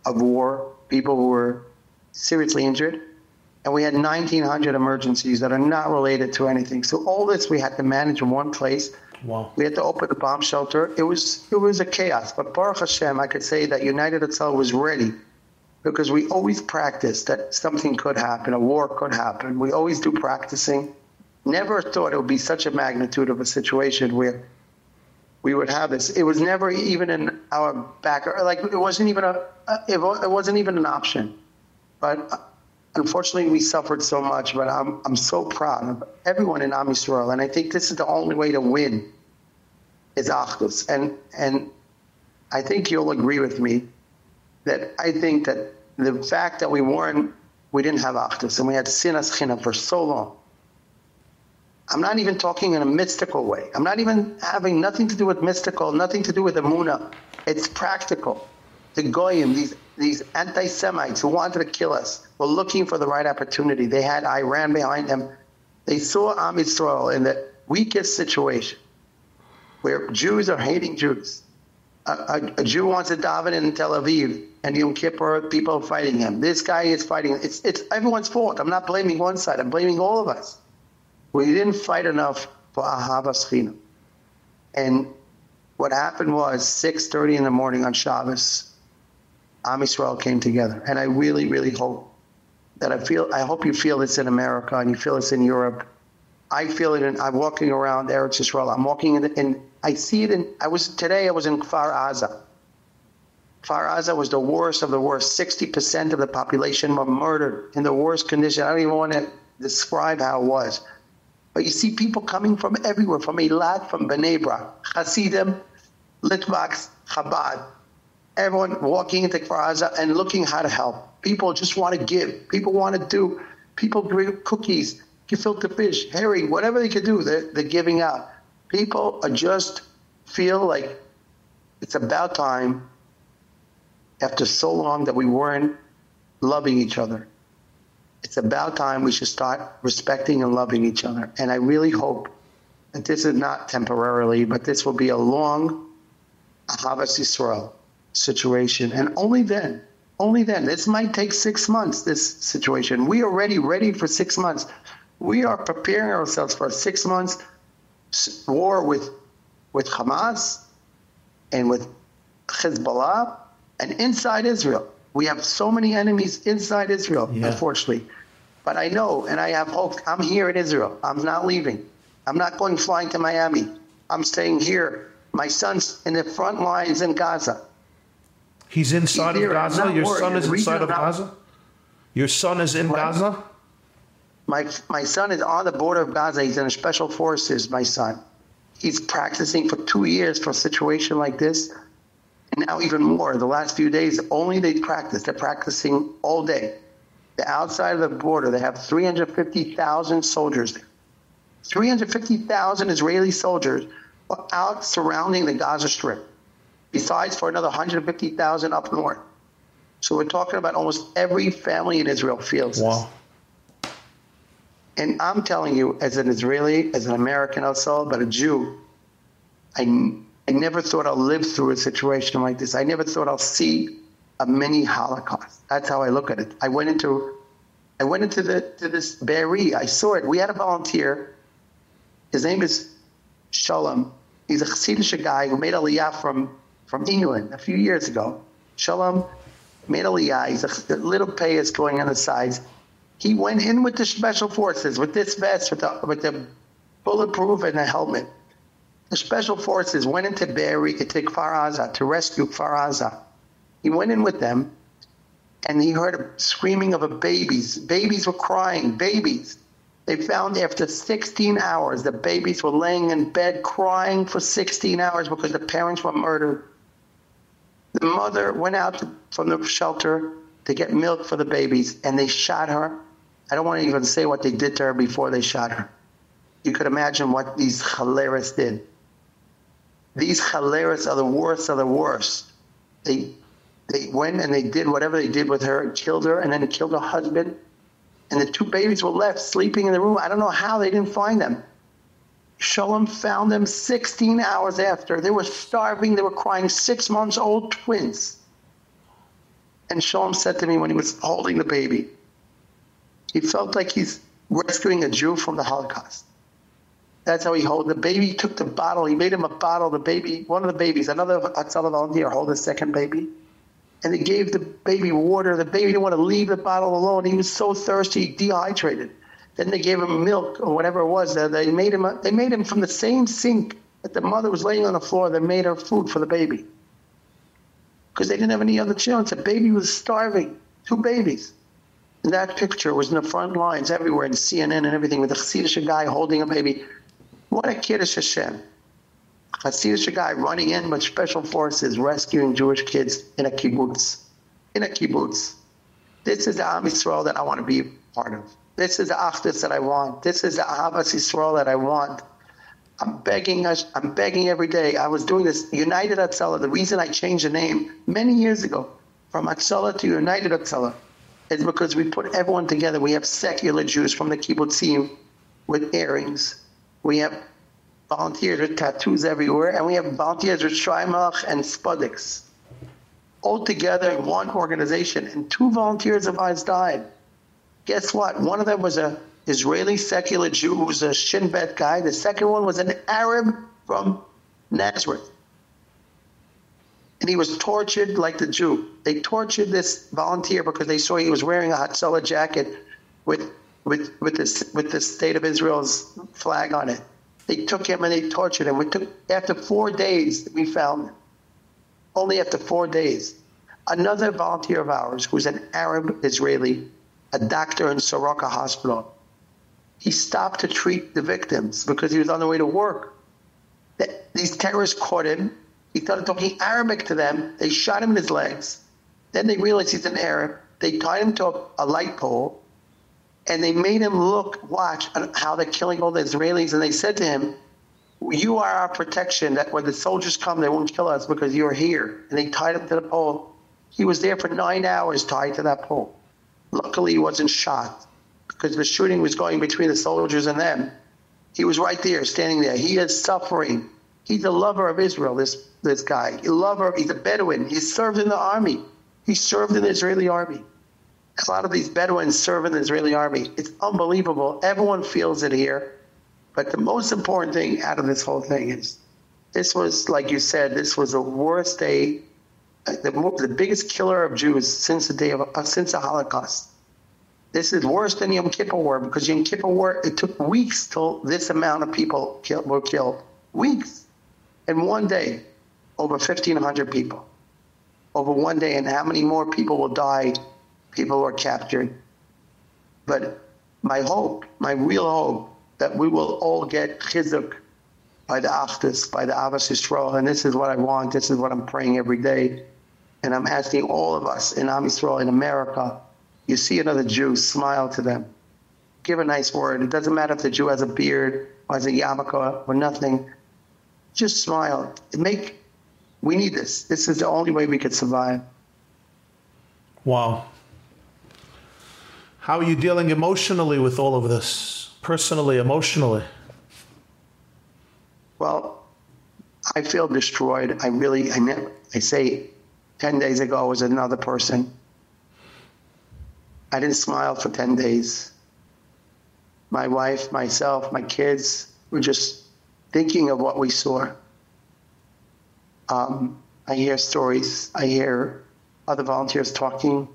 of war, people who were seriously injured and we had 1900 emergencies that are not related to anything. So all this we had to manage in one place. Wow. We had to open the bomb shelter. It was it was a chaos. But baruch hashem i could say that united itself was ready because we always practice that something could happen a war could happen. We always do practicing. Never thought it would be such a magnitude of a situation where we would have this. It was never even in our back like it wasn't even a it wasn't even an option. But unfortunately we suffered so much but I'm I'm so proud of everyone in Am Yisrael and I think this is the only way to win is achdus. And and I think you'll agree with me that I think that the fact that we weren't we didn't have achdus and we had sinas chinam for so long I'm not even talking in a mystical way. I'm not even having nothing to do with mystical nothing to do with amuna it's practical. The goyim these these anti-Semites who wanted to kill us were looking for the right opportunity. They had Iran behind them. They saw Am Yisrael in the weakest situation where Jews are hating Jews. A, a, a Jew wants to daven in Tel Aviv and Yom Kippur people are fighting him. This guy is fighting. It's, it's everyone's fault. I'm not blaming one side. I'm blaming all of us. We didn't fight enough for Ahavas Chinam. And what happened was 6.30 in the morning on Shabbos, Am Yisrael came together. And I really, really hope that I feel, I hope you feel this in America and you feel this in Europe. I feel it in, I'm walking around Eretz Yisrael. I'm walking in, in I see it in, I was, today I was in Kfar Aza. Kfar Aza was the worst of the worst. 60% of the population were murdered in the worst condition. I don't even want to describe how it was. But you see people coming from everywhere, from Eilat, from Bnei Brak, Hasidim, Litvaks, Chabad, everyone walking into Kfar and looking how to help. People just want to give. People want to do. People bring cookies, gefilte fish, herring, whatever they can do, they're, they're giving out. People are just feel like it's about time after so long that we weren't loving each other. It's about time we should start respecting and loving each other. And I really hope that this is not temporarily, but this will be a long Ahavas Yisrael situation. And only then only then this might take 6 months this situation. We are already ready for 6 months. We are preparing ourselves for 6 months war with with Hamas and with Hezbollah and inside Israel. We have so many enemies inside Israel yeah. unfortunately. But I know and I have hope. I'm here in Israel. I'm not leaving. I'm not going flying to Miami. I'm staying here. My son's in the front lines in Gaza He's inside He's of Gaza. Your son is inside of Gaza. Your son is in Gaza. My my son is on the border of Gaza. He's in special forces. My son. He's practicing for two years for a situation like this, and now even more. The last few days, only they practice. They're practicing all day. The outside of the border, they have 350,000 soldiers there. 350,000 Israeli soldiers out surrounding the Gaza Strip besides for another 150,000 up north. So we're talking about almost every family in Israel feels wow. this. And I'm telling you, as an Israeli, as an American also, but a Jew, I, I never thought I'll live through a situation like this. I never thought I'll see a mini Holocaust. That's how I look at it. I went into I went into the to this Be'eri. I saw it. We had a volunteer. His name is Shalom. He's a Chassidish guy who made Aliyah from from England a few years ago. Shalom made aliyah. He's a little payas going on the sides. He went in with the special forces with this vest with the with the bulletproof and the helmet. The special forces went into Be'eri to take Faraza, to rescue Faraza. He went in with them and he heard a screaming of a babies. Babies were crying, babies. They found after 16 hours the babies were laying in bed crying for 16 hours because the parents were murdered. The mother went out from the shelter to get milk for the babies and they shot her. I don't want to even say what they did to her before they shot her. You could imagine what these chaleras did. These chaleras are the worst of the worst. They they went and they did whatever they did with her, killed her, and then killed her husband. And the two babies were left sleeping in the room. I don't know how they didn't find them. Shalom found them 16 hours after. They were starving. They were crying, six months old twins. And Shalom said to me when he was holding the baby, he felt like he's rescuing a Jew from the Holocaust. That's how he held the baby. He took the bottle. He made him a bottle. The baby, one of the babies, another Hatzalah volunteer, hold the second baby. And they gave the baby water. The baby didn't want to leave the bottle alone. He was so thirsty, dehydrated. Then they gave him milk or whatever it was. They made him. They made him from the same sink that the mother was laying on the floor. They made her food for the baby because they didn't have any other chance. The baby was starving. Two babies. And that picture was in the front lines everywhere in CNN and everything with a Chassidish guy holding a baby. What a Kiddush Hashem. Hasidic guy running in with special forces rescuing Jewish kids in a kibbutz. In a kibbutz. This is the Am Yisrael that I want to be part of. This is the Achdus that I want. This is the Ahavas Yisrael that I want. I'm begging I'm begging every day. I was doing this United Hatzalah. The reason I changed the name many years ago from Hatzalah to United Hatzalah is because we put everyone together. We have secular Jews from the kibbutzim with earrings we have volunteers with tattoos everywhere, and we have volunteers with Shtreimlach and Spodiks. All together in one organization, and two volunteers of ours died. Guess what? One of them was a Israeli secular Jew who was a Shin Bet guy. The second one was an Arab from Nazareth. And he was tortured like the Jew. They tortured this volunteer because they saw he was wearing a Hatzalah jacket with with with this with the state of Israel's flag on it. They took him and they tortured him. We took after four days we found him. Only after four days. Another volunteer of ours, who's an Arab Israeli, a doctor in Soroka Hospital, he stopped to treat the victims because he was on the way to work. These terrorists caught him. He started talking Arabic to them. They shot him in his legs. Then they realized he's an Arab. They tied him to a light pole and they made him look, watch how they're killing all the Israelis, and they said to him, you are our protection, that when the soldiers come, they won't kill us because you're here. And they tied him to the pole. He was there for nine hours tied to that pole. Luckily, he wasn't shot because the shooting was going between the soldiers and them. He was right there, standing there. He is suffering. He's a lover of Israel, this, this guy. He lover, he's a Bedouin. He served in the army. He served in the Israeli army a lot of these Bedouins serve in the Israeli army. It's unbelievable. Everyone feels it here. But the most important thing out of this whole thing is this was, like you said, this was the worst day, the, the biggest killer of Jews since the day of uh, since the Holocaust. This is worse than the Yom Kippur War because Yom Kippur War it took weeks till this amount of people were killed. Weeks, in one day, over 1,500 people. Over one day, and how many more people will die people were captured. But my hope, my real hope, that we will all get chizuk by the Achdus, by the Ahavas Yisrael, and this is what I want, this is what I'm praying every day. And I'm asking all of us in Am Yisrael, in America, you see another Jew, smile to them. Give a nice word. It doesn't matter if the Jew has a beard or has a yarmulke or nothing. Just smile. Make, we need this. This is the only way we could survive. Wow. How are you dealing emotionally with all of this? Personally, emotionally? Well, I feel destroyed. I really I never, I say 10 days ago was another person. I didn't smile for 10 days. My wife, myself, my kids were just thinking of what we saw. Um, I hear stories. I hear other volunteers talking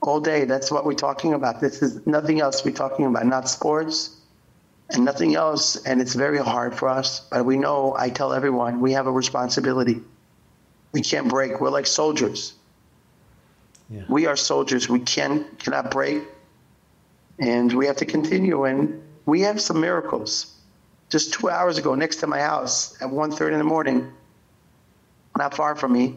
all day. That's what we're talking about. This is nothing else we're talking about. Not sports, and nothing else and it's very hard for us but we know I tell everyone we have a responsibility we can't break. We're like soldiers. Yeah. we are soldiers. We can cannot break. And we have to continue. And we have some miracles. Just 2 hours ago next to my house at 1:30 in the morning not far from me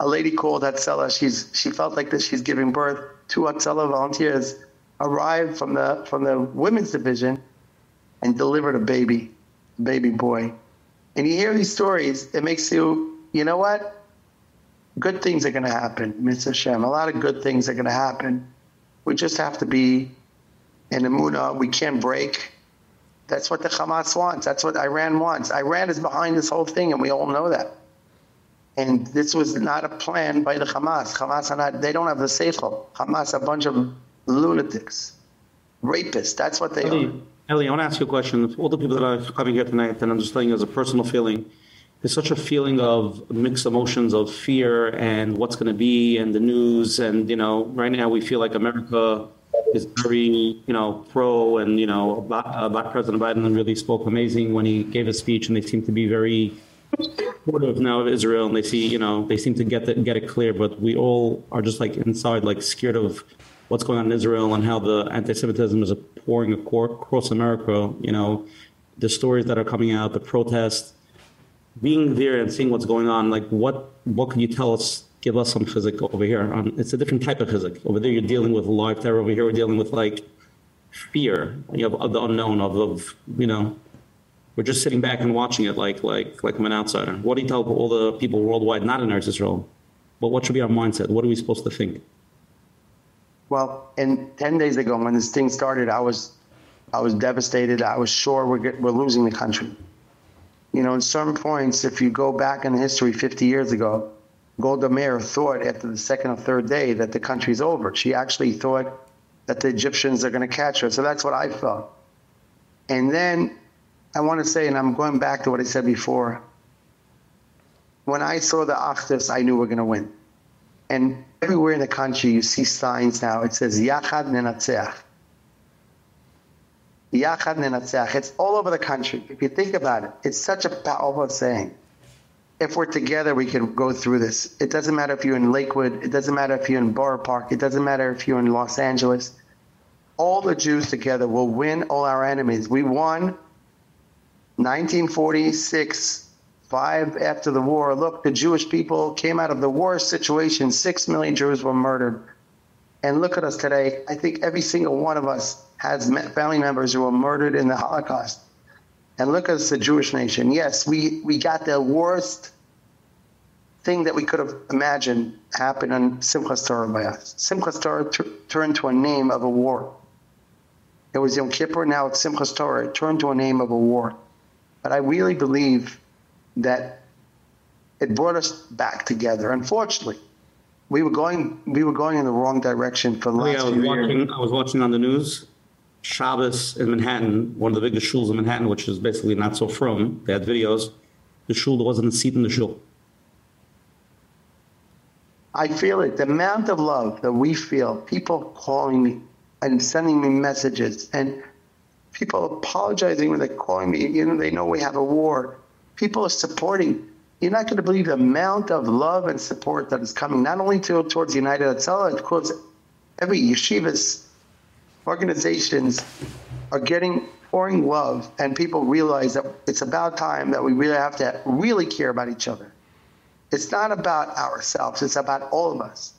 a lady called Hatzalah she's she felt like this. She's giving birth two Hatzalah volunteers arrived from the from the women's division and delivered a baby, a baby boy. And you hear these stories, it makes you, you know what? Good things are going to happen, Mr. Shem. A lot of good things are going to happen. We just have to be in the Amuna. We can't break. That's what the Hamas wants. That's what Iran wants. Iran is behind this whole thing, and we all know that. And this was not a plan by the Hamas. Hamas are not, they don't have the seichel. Hamas a bunch of lunatics, rapists. That's what they are. Ellie, I want to ask you a question. All the people that are coming here tonight, and I'm just telling you as a personal feeling, there's such a feeling of mixed emotions of fear and what's going to be and the news. And, you know, right now we feel like America is very, you know, pro and, you know, Black President Biden really spoke amazing when he gave a speech and they seem to be very supportive now of Israel and they see, you know, they seem to get get it clear, but we all are just like inside, like scared of what's going on in Israel and how the anti-Semitism is pouring across America. You know, the stories that are coming out, the protests, being there and seeing what's going on. Like, what what can you tell us? Give us some physics over here. Um, it's a different type of physics. Over there, you're dealing with life. terror. Over here, we're dealing with like fear you of the unknown. Of, of you know, we're just sitting back and watching it like like like I'm an outsider. What do you tell all the people worldwide not in Eretz Israel? But what should be our mindset? What are we supposed to think? Well, and 10 days ago when this thing started, I was I was devastated. I was sure we're we're losing the country. You know, in some points if you go back in history 50 years ago, Golda Meir thought after the second or third day that the country's over. She actually thought that the Egyptians are going to catch her. So that's what I felt. And then I want to say and I'm going back to what I said before. When I saw the Achdus, I knew we're going to win. And everywhere in the country you see signs now. It says Yachad Nenatzeach. Yachad Nenatzeach. It's all over the country. If you think about it, it's such a powerful saying. If we're together, we can go through this. It doesn't matter if you're in Lakewood. It doesn't matter if you're in Boro Park. It doesn't matter if you're in Los Angeles. All the Jews together will win all our enemies. We won 1946 five after the war. Look, the Jewish people came out of the worst situation. Six million Jews were murdered. And look at us today. I think every single one of us has family members who were murdered in the Holocaust. And look at us, the Jewish nation. Yes, we, we got the worst thing that we could have imagined happen on Simchas Torah by us. Simchas Torah turned to a name of a war. It was Yom Kippur, now it's Simchas Torah. It turned to a name of a war. But I really believe that it brought us back together. Unfortunately, we were going we were going in the wrong direction for the oh, last yeah, I was watching years. I was watching on the news Shabbos in Manhattan, one of the biggest shuls in Manhattan, which is basically not so frum. They had videos. The shul there wasn't a seat in the shul. I feel it. The amount of love that we feel, people calling me and sending me messages, and people apologizing when they're calling me. You know, they know we have a war people are supporting you're not going to believe the amount of love and support that is coming not only to, towards United Hatzalah, of course every yeshivas organizations are getting pouring love and people realize that it's about time that we really have to really care about each other. It's not about ourselves, it's about all of us.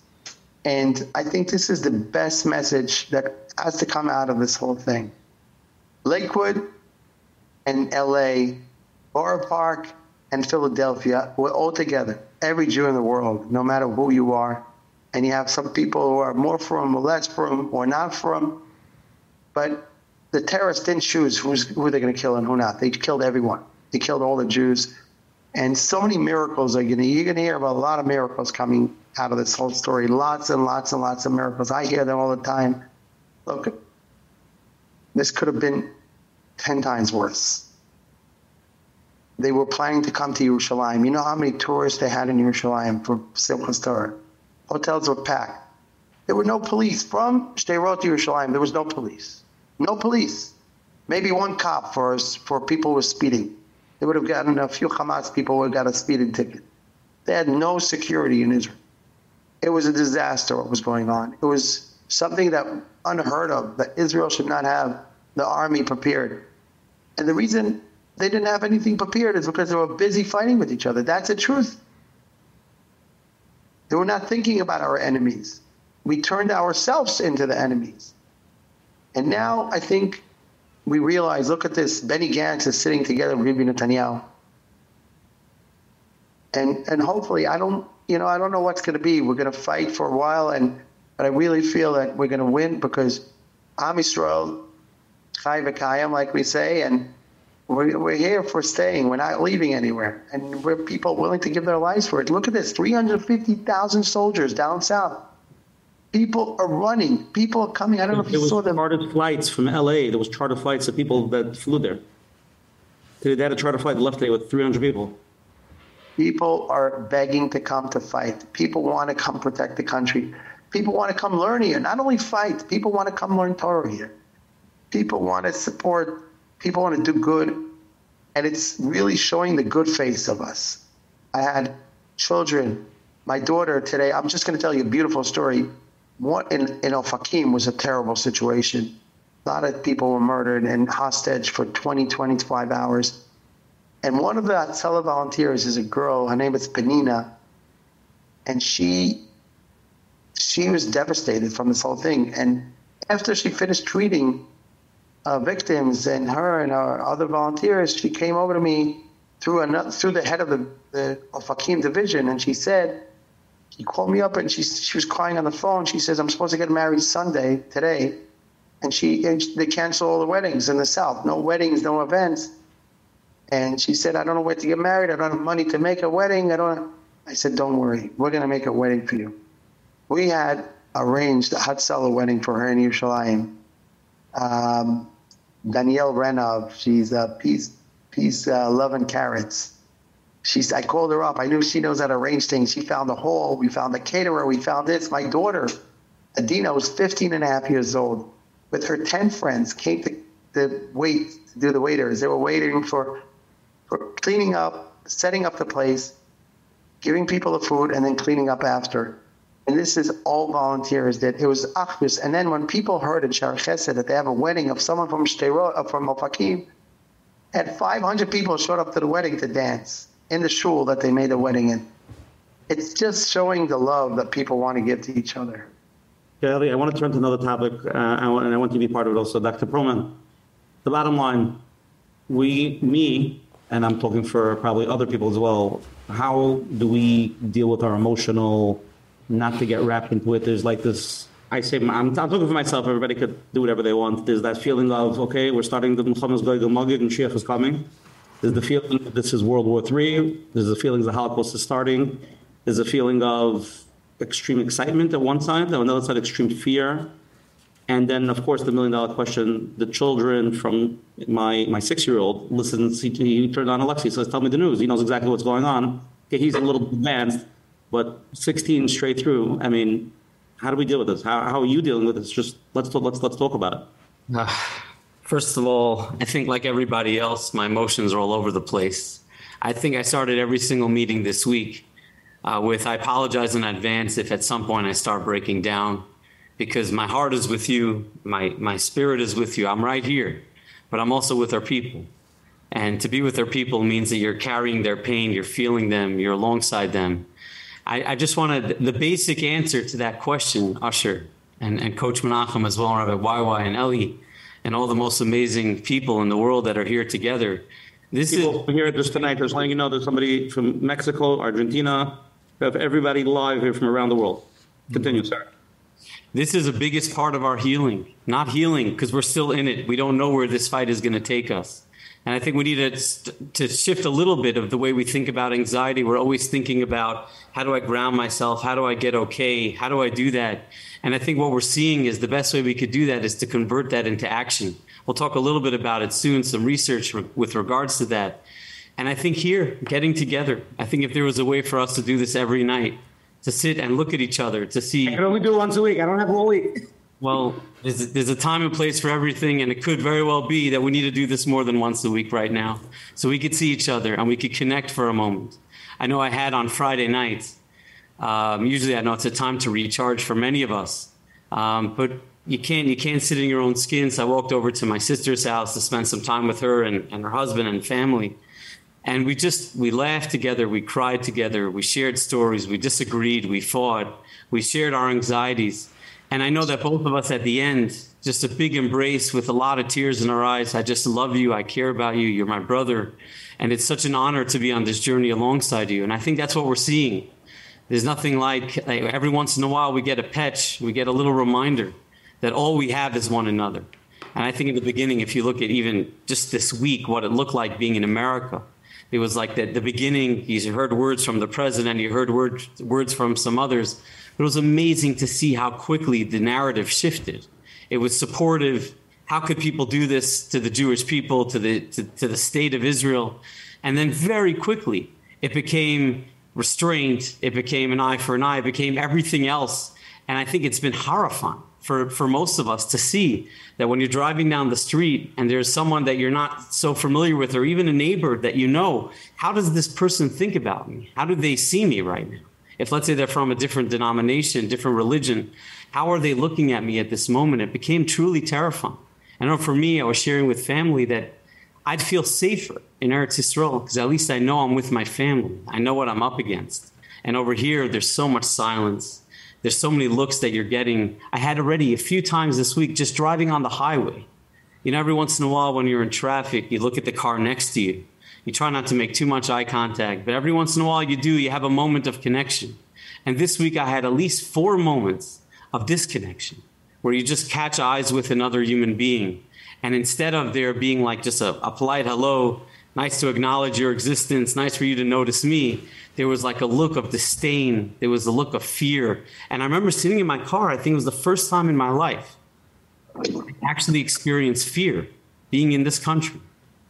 And I think this is the best message that has to come out of this whole thing. Lakewood and LA Boro Park and Philadelphia, we're all together. Every Jew in the world, no matter who you are. And you have some people who are more frum or less frum or not frum. But the terrorists didn't choose who's, who they're going to kill and who not. They killed everyone. They killed all the Jews. And so many miracles are going to, you're going to hear about a lot of miracles coming out of this whole story. Lots and lots and lots of miracles. I hear them all the time. Look, this could have been 10 times worse they were planning to come to Yerushalayim. You know how many tourists they had in Yerushalayim for Simchas Torah? Hotels were packed. There were no police from Sderot to Yerushalayim. There was no police. No police. Maybe one cop for for people who were speeding. They would have gotten a few Hamas people would have got a speeding ticket. They had no security in Israel. It was a disaster what was going on. It was something that unheard of that Israel should not have the army prepared. And the reason they didn't have anything prepared is because they were busy fighting with each other. That's the truth. They were not thinking about our enemies. We turned ourselves into the enemies. And now I think we realize, look at this, Benny Gantz is sitting together with Bibi Netanyahu. And and hopefully I don't you know, I don't know what's going to be. We're going to fight for a while and but I really feel that we're going to win because Am Yisrael Chai v'kayim, like we say, and we're, we're here for staying. We're not leaving anywhere. And we're people willing to give their lives for it. Look at this, 350,000 soldiers down south. People are running. People are coming. I don't know if you saw them. chartered flights from LA. There was charter flights of people that flew there. They had a charter flight that left there with 300 people. People are begging to come to fight. People want to come protect the country. People want to come learn here. Not only fight, people want to come learn Torah here. People want to support. People want to do good. And it's really showing the good face of us. I had children. My daughter today, I'm just going to tell you a beautiful story. What in, in Ofakim was a terrible situation. A lot of people were murdered and hostage for 20, 25 hours. And one of the Hatzalah volunteers is a girl. Her name is Penina. And she she was devastated from this whole thing. And after she finished treating uh, victims and her and our other volunteers, she came over to me through another, through the head of the, the Ofakim division, and she said, she called me up and she she was crying on the phone. She says, "I'm supposed to get married Sunday today," and she and they cancel all the weddings in the South. No weddings, no events. And she said, "I don't know where to get married. I don't have money to make a wedding. I don't." I said, "Don't worry. We're going to make a wedding for you." We had arranged a hot Hatzalah wedding for her in Yerushalayim. Um, Danielle Renov, she's a peace, peace, uh, love and carrots. She's, I called her up. I knew she knows how to arrange things. She found the hall. We found the caterer. We found this. My daughter, Adina, was 15 and a half years old with her 10 friends, came to, to wait, to do the waiters. They were waiting for, for cleaning up, setting up the place, giving people the food, and then cleaning up after. And this is all volunteers that it was Achdus. And then when people heard in Shaarei Chesed that they have a wedding of someone from Shteiro, uh, from Ofakim, and 500 people showed up to the wedding to dance in the shul that they made the wedding in. It's just showing the love that people want to give to each other. Yeah, I want to turn to another topic, uh, and I want you to be part of it also. Dr. Perlman, the bottom line, we, me, and I'm talking for probably other people as well, how do we deal with our emotional, not to get wrapped into it? There's like this, I say, I'm, I'm talking for myself, everybody could do whatever they want. There's that feeling of, okay, we're starting the Milchemes Gog uMagog and Sheikh is coming. There's the feeling that this is World War III. There's the feeling the Holocaust is starting. There's a feeling of extreme excitement at one side, on the other side, extreme fear. And then, of course, the million dollar question the children from my, my six year old listens, he, he turned on Alexa, he says, Tell me the news. He knows exactly what's going on. Okay, he's a little advanced, but 16 straight through. I mean, how do we deal with this? How, how are you dealing with this? Just let's, let's, let's talk about it. First of all, I think like everybody else, my emotions are all over the place. I think I started every single meeting this week uh, with I apologize in advance if at some point I start breaking down because my heart is with you, my, my spirit is with you. I'm right here, but I'm also with our people. And to be with our people means that you're carrying their pain, you're feeling them, you're alongside them. I, I just wanted the basic answer to that question, Usher, and, and Coach Menachem as well, Rabbi YY and Ellie, and all the most amazing people in the world that are here together. This People here just tonight, just letting you know there's somebody from Mexico, Argentina, we have everybody live here from around the world. Continue, sir. This is the biggest part of our healing. Not healing because we're still in it. We don't know where this fight is going to take us. And I think we need to, to shift a little bit of the way we think about anxiety. We're always thinking about how do I ground myself? How do I get okay? How do I do that? And I think what we're seeing is the best way we could do that is to convert that into action. We'll talk a little bit about it soon, some research re- with regards to that. And I think here, getting together, I think if there was a way for us to do this every night, to sit and look at each other, to see. I can only do it once a week. I don't have a whole week. Well, there's a, there's a time and place for everything, and it could very well be that we need to do this more than once a week right now, so we could see each other and we could connect for a moment. I know I had on Friday night, Um, usually, I know it's a time to recharge for many of us, um, but you can't you can't sit in your own skin. So I walked over to my sister's house to spend some time with her and, and her husband and family, and we just we laughed together, we cried together, we shared stories, we disagreed, we fought, we shared our anxieties and I know that both of us at the end, just a big embrace with a lot of tears in our eyes. I just love you. I care about you. You're my brother. And it's such an honor to be on this journey alongside you. And I think that's what we're seeing. There's nothing like, like every once in a while we get a patch, we get a little reminder that all we have is one another. And I think in the beginning, if you look at even just this week, what it looked like being in America, it was like the, the beginning, you heard words from the president, you heard words, words from some others it was amazing to see how quickly the narrative shifted. It was supportive. How could people do this to the Jewish people, to the, to, to the state of Israel? And then very quickly, it became restraint. It became an eye for an eye. It became everything else. And I think it's been horrifying for, for most of us to see that when you're driving down the street and there's someone that you're not so familiar with, or even a neighbor that you know, how does this person think about me? How do they see me right now? If let's say they're from a different denomination, different religion, how are they looking at me at this moment? It became truly terrifying. I know for me, I was sharing with family that I'd feel safer in Eretz Yisrael because at least I know I'm with my family. I know what I'm up against. And over here, there's so much silence. There's so many looks that you're getting. I had already a few times this week just driving on the highway. You know, every once in a while when you're in traffic, you look at the car next to you you try not to make too much eye contact, but every once in a while you do, you have a moment of connection. And this week I had at least four moments of disconnection where you just catch eyes with another human being. And instead of there being like just a, a polite hello, nice to acknowledge your existence, nice for you to notice me, there was like a look of disdain. There was a look of fear. And I remember sitting in my car, I think it was the first time in my life I actually experienced fear being in this country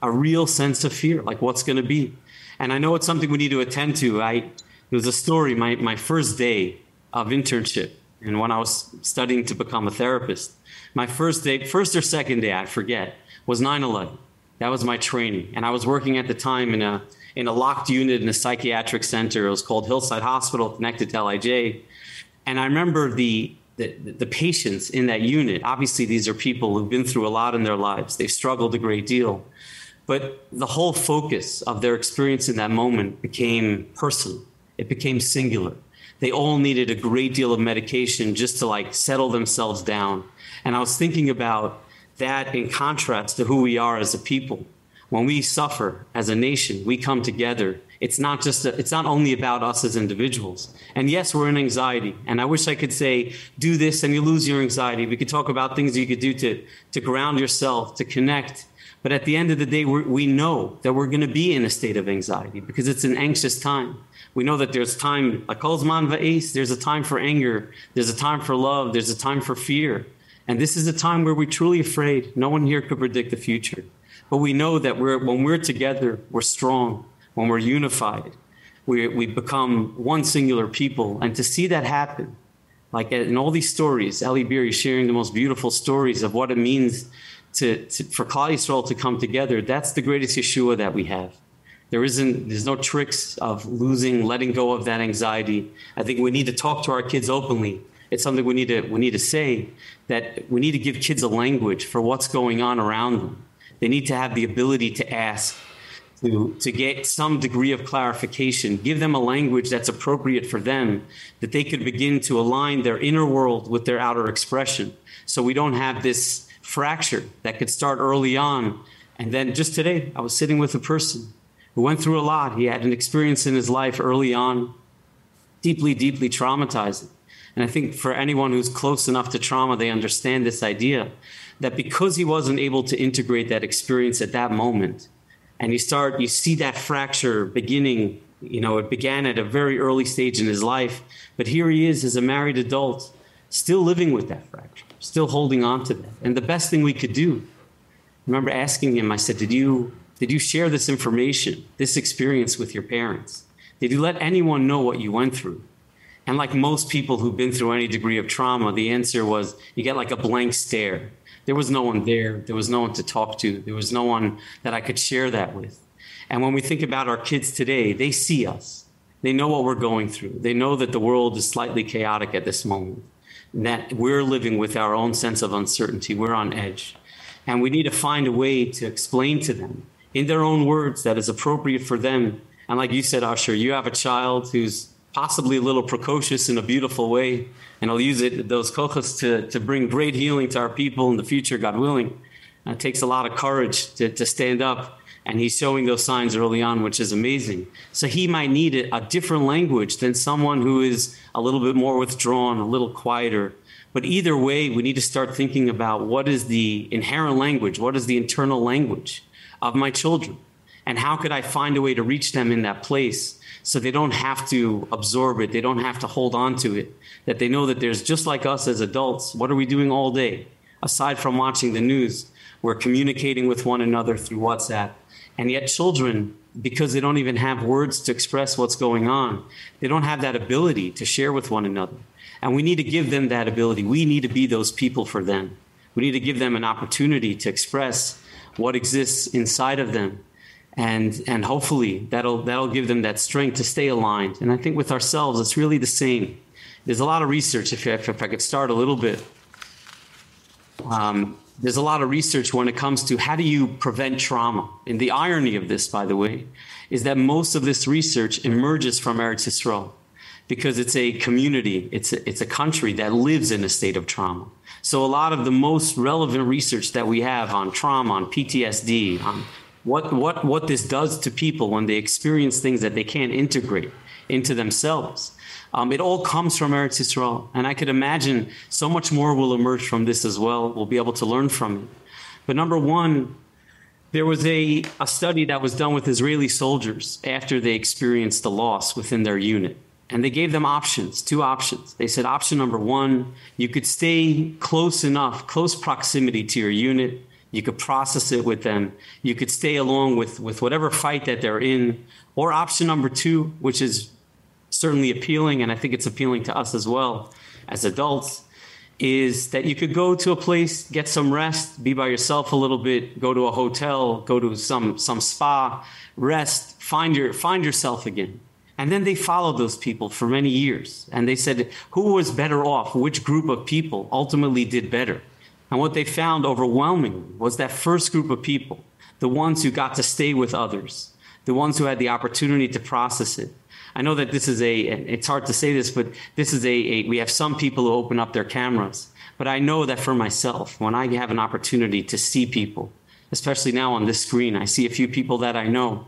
a real sense of fear, like what's going to be. And I know it's something we need to attend to. I, it was a story, my, my first day of internship, and when I was studying to become a therapist. My first day, first or second day, I forget, was 9 11. That was my training. And I was working at the time in a, in a locked unit in a psychiatric center. It was called Hillside Hospital, connected to LIJ. And I remember the, the, the patients in that unit. Obviously, these are people who've been through a lot in their lives, they've struggled a great deal. But the whole focus of their experience in that moment became personal. It became singular. They all needed a great deal of medication just to like settle themselves down. And I was thinking about that in contrast to who we are as a people. When we suffer as a nation, we come together. It's not just a, it's not only about us as individuals. And yes, we're in anxiety. And I wish I could say do this and you lose your anxiety. We could talk about things you could do to to ground yourself, to connect, but at the end of the day, we know that we're going to be in a state of anxiety because it's an anxious time. We know that there's time, like Kolzman Va'is, there's a time for anger, there's a time for love, there's a time for fear. And this is a time where we're truly afraid. No one here could predict the future. But we know that we're, when we're together, we're strong. When we're unified, we, we become one singular people. And to see that happen, like in all these stories, Eli Beer sharing the most beautiful stories of what it means to, to, for Klal Yisrael to come together, that's the greatest Yeshua that we have. There isn't, there's no tricks of losing, letting go of that anxiety. I think we need to talk to our kids openly. It's something we need to, we need to say that we need to give kids a language for what's going on around them. They need to have the ability to ask, to, to get some degree of clarification, give them a language that's appropriate for them, that they could begin to align their inner world with their outer expression. So we don't have this fracture that could start early on. And then just today, I was sitting with a person who went through a lot. He had an experience in his life early on, deeply, deeply traumatizing. And I think for anyone who's close enough to trauma, they understand this idea that because he wasn't able to integrate that experience at that moment, and you start, you see that fracture beginning, you know, it began at a very early stage in his life, but here he is as a married adult, still living with that fracture still holding on to that. And the best thing we could do, I remember asking him, I said, Did you did you share this information, this experience with your parents? Did you let anyone know what you went through? And like most people who've been through any degree of trauma, the answer was you get like a blank stare. There was no one there. There was no one to talk to. There was no one that I could share that with. And when we think about our kids today, they see us. They know what we're going through. They know that the world is slightly chaotic at this moment, that we're living with our own sense of uncertainty. We're on edge. And we need to find a way to explain to them in their own words that is appropriate for them. And like you said, Usher, you have a child who's possibly a little precocious in a beautiful way, and I'll use it those kochas to, to bring great healing to our people in the future, God willing. It takes a lot of courage to, to stand up and he's showing those signs early on, which is amazing. So he might need a, different language than someone who is a little bit more withdrawn, a little quieter. But either way, we need to start thinking about what is the inherent language, what is the internal language of my children, and how could I find a way to reach them in that place so they don't have to absorb it, they don't have to hold on to it, that they know that there's just like us as adults, what are we doing all day? Aside from watching the news, we're communicating with one another through WhatsApp. And yet, children, because they don't even have words to express what's going on, they don't have that ability to share with one another. And we need to give them that ability. We need to be those people for them. We need to give them an opportunity to express what exists inside of them. And, and hopefully that'll, that'll give them that strength to stay aligned. And I think with ourselves, it's really the same. There's a lot of research, if, if, if I could start a little bit. Um, there's a lot of research when it comes to how do you prevent trauma. And the irony of this, by the way, is that most of this research emerges from Eretz Yisrael because it's a community, it's a, it's a country that lives in a state of trauma. So a lot of the most relevant research that we have on trauma, on PTSD, on what, what, what this does to people when they experience things that they can't integrate into themselves um, it all comes from Eretz Yisrael. And I could imagine so much more will emerge from this as well. We'll be able to learn from it. But number one, there was a, a study that was done with Israeli soldiers after they experienced the loss within their unit. And they gave them options, two options. They said, option number one, you could stay close enough, close proximity to your unit. You could process it with them. You could stay along with, with whatever fight that they're in. Or option number two, which is certainly appealing, and I think it's appealing to us as well as adults, is that you could go to a place, get some rest, be by yourself a little bit, go to a hotel, go to some some spa, rest, find your find yourself again. And then they followed those people for many years. And they said who was better off, which group of people ultimately did better. And what they found overwhelmingly was that first group of people, the ones who got to stay with others, the ones who had the opportunity to process it, I know that this is a, it's hard to say this, but this is a, a, we have some people who open up their cameras. But I know that for myself, when I have an opportunity to see people, especially now on this screen, I see a few people that I know.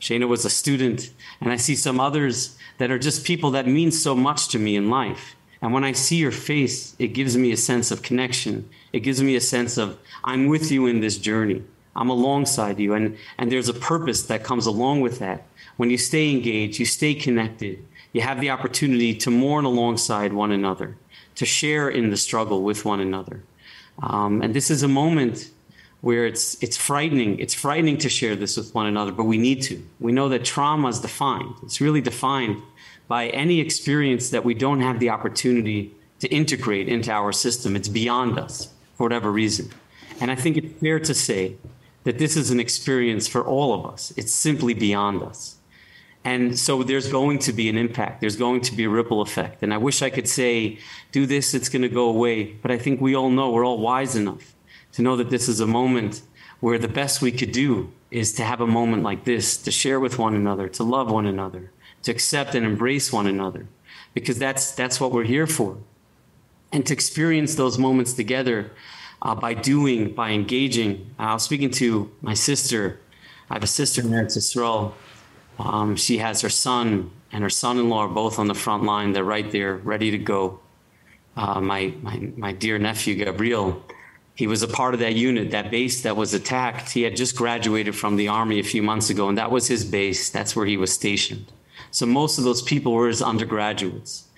Shana was a student, and I see some others that are just people that mean so much to me in life. And when I see your face, it gives me a sense of connection. It gives me a sense of, I'm with you in this journey. I'm alongside you. And, and there's a purpose that comes along with that. When you stay engaged, you stay connected, you have the opportunity to mourn alongside one another, to share in the struggle with one another. Um, and this is a moment where it's it's frightening. It's frightening to share this with one another, but we need to. We know that trauma is defined. It's really defined by any experience that we don't have the opportunity to integrate into our system. It's beyond us for whatever reason. And I think it's fair to say that this is an experience for all of us. It's simply beyond us. And so there's going to be an impact. There's going to be a ripple effect. And I wish I could say, do this, it's going to go away. But I think we all know, we're all wise enough to know that this is a moment where the best we could do is to have a moment like this, to share with one another, to love one another, to accept and embrace one another, because that's, that's what we're here for. And to experience those moments together uh, by doing, by engaging. I was speaking to my sister. I have a sister in Eretz Yisrael um, she has her son and her son-in-law are both on the front line. They're right there, ready to go. Uh, my, my, my dear nephew, Gabriel, he was a part of that unit, that base that was attacked. He had just graduated from the army a few months ago, and that was his base. That's where he was stationed. So most of those people were his undergraduates.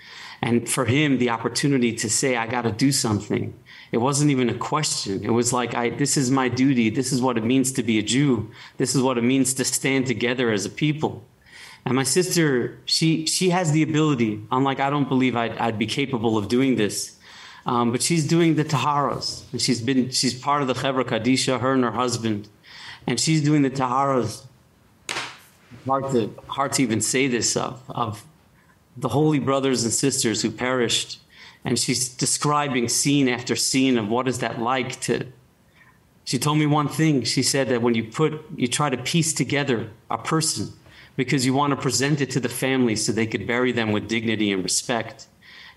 And for him, the opportunity to say, I got to do something, it wasn't even a question. It was like, I, this is my duty. This is what it means to be a Jew. This is what it means to stand together as a people. And my sister, she she has the ability, unlike I don't believe I'd, I'd be capable of doing this. Um, but she's doing the taharas. And she's been she's part of the Chevra Kadisha, her and her husband. And she's doing the taharas. Hard to hard to even say this of of the holy brothers and sisters who perished. And she's describing scene after scene of what is that like to she told me one thing. She said that when you put you try to piece together a person because you want to present it to the family so they could bury them with dignity and respect.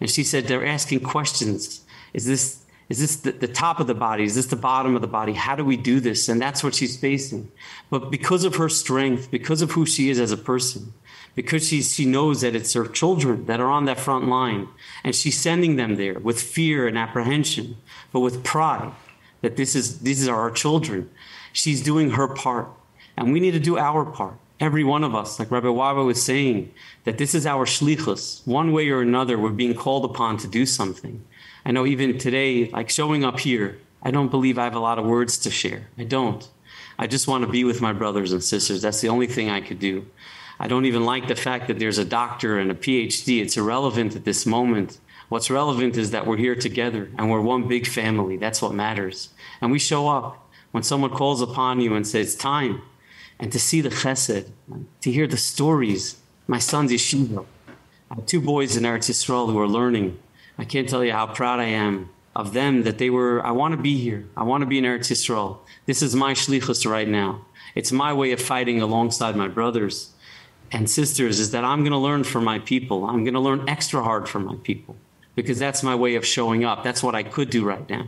And she said they're asking questions. Is this is this the, the, top of the body? Is this the bottom of the body? How do we do this? And that's what she's facing. But because of her strength, because of who she is as a person, because she, she knows that it's her children that are on that front line, and she's sending them there with fear and apprehension, but with pride that this is these are our children. She's doing her part, and we need to do our part every one of us, like Rabbi Wawa was saying, that this is our shlichus. One way or another, we're being called upon to do something. I know even today, like showing up here, I don't believe I have a lot of words to share. I don't. I just want to be with my brothers and sisters. That's the only thing I could do. I don't even like the fact that there's a doctor and a PhD. It's irrelevant at this moment. What's relevant is that we're here together and we're one big family. That's what matters. And we show up when someone calls upon you and says, Time, and to see the chesed, to hear the stories. My son's yeshiva. I have two boys in Eretz Yisrael who are learning. I can't tell you how proud I am of them that they were, I want to be here. I want to be in Eretz Yisrael. This is my shlichus right now. It's my way of fighting alongside my brothers and sisters is that I'm going to learn from my people. I'm going to learn extra hard from my people because that's my way of showing up. That's what I could do right now.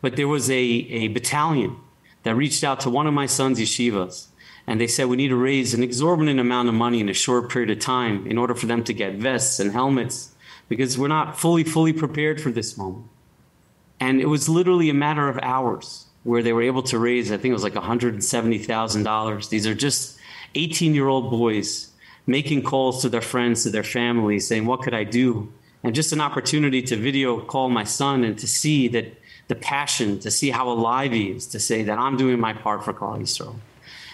But there was a, a battalion that reached out to one of my son's yeshivas and they said we need to raise an exorbitant amount of money in a short period of time in order for them to get vests and helmets because we're not fully fully prepared for this moment and it was literally a matter of hours where they were able to raise i think it was like $170,000 these are just 18 year old boys making calls to their friends to their families saying what could i do and just an opportunity to video call my son and to see that the passion to see how alive he is to say that i'm doing my part for Klal Yisrael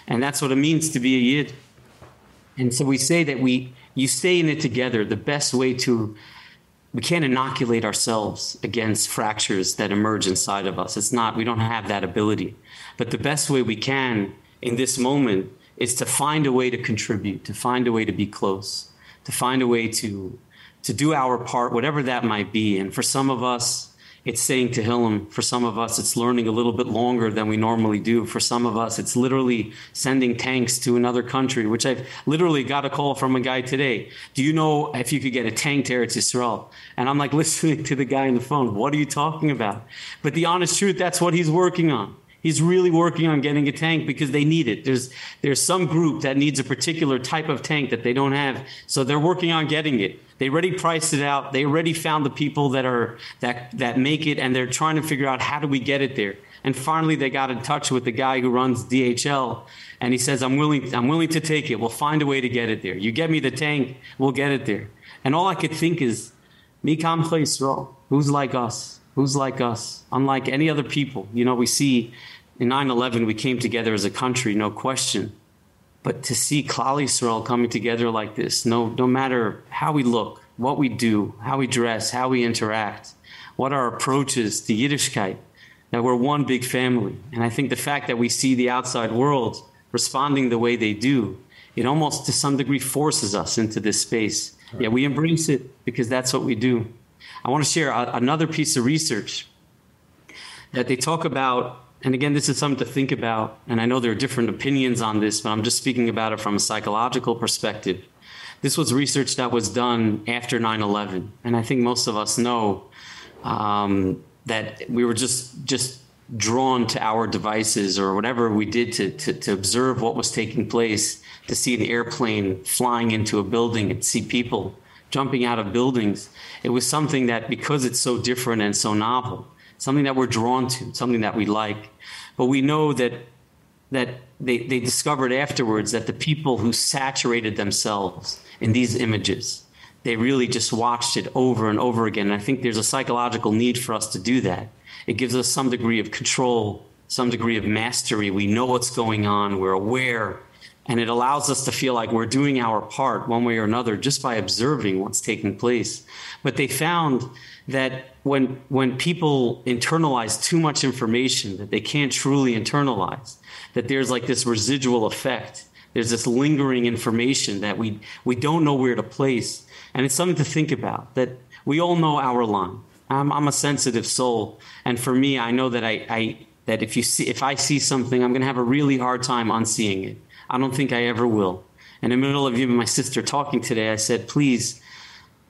and that's what it means to be a Yid. And so we say that we you stay in it together. The best way to we can't inoculate ourselves against fractures that emerge inside of us. It's not we don't have that ability. But the best way we can in this moment is to find a way to contribute, to find a way to be close, to find a way to to do our part whatever that might be. And for some of us it's saying to Tehillim. For some of us, it's learning a little bit longer than we normally do. For some of us, it's literally sending tanks to another country, which I've literally got a call from a guy today. Do you know if you could get a tank to Eretz Yisrael? And I'm like listening to the guy on the phone. What are you talking about? But the honest truth, that's what he's working on. He's really working on getting a tank because they need it. There's there's some group that needs a particular type of tank that they don't have, so they're working on getting it. They already priced it out. They already found the people that are that that make it, and they're trying to figure out how do we get it there. And finally, they got in touch with the guy who runs DHL, and he says, "I'm willing. I'm willing to take it. We'll find a way to get it there. You get me the tank, we'll get it there." And all I could think is, "Mikam Yisrael, who's like us? Who's like us? Unlike any other people. You know, we see in 9/11 we came together as a country, no question. But to see Klal Yisrael coming together like this, no no matter how we look, what we do, how we dress, how we interact, what our approach is to Yiddishkeit, that we're one big family. And I think the fact that we see the outside world responding the way they do, it almost to some degree forces us into this space. Yeah, we embrace it because that's what we do. I want to share a, another piece of research that they talk about and again, this is something to think about. And I know there are different opinions on this, but I'm just speaking about it from a psychological perspective. This was research that was done after 9 11. And I think most of us know um, that we were just, just drawn to our devices or whatever we did to, to, to observe what was taking place, to see an airplane flying into a building and see people jumping out of buildings. It was something that, because it's so different and so novel, something that we're drawn to, something that we like. But we know that that they, they discovered afterwards that the people who saturated themselves in these images, they really just watched it over and over again. And I think there's a psychological need for us to do that. It gives us some degree of control, some degree of mastery. We know what's going on. We're aware. and it allows us to feel like we're doing our part one way or another just by observing what's taking place. But they found that when when people internalize too much information that they can't truly internalize, that there's like this residual effect. There's this lingering information that we we don't know where to place. And it's something to think about that we all know our line. I'm I'm a sensitive soul and for me I know that I I that if you see if I see something I'm going to have a really hard time unseeing it I don't think I ever will. And in the middle of you and my sister talking today, I said, please,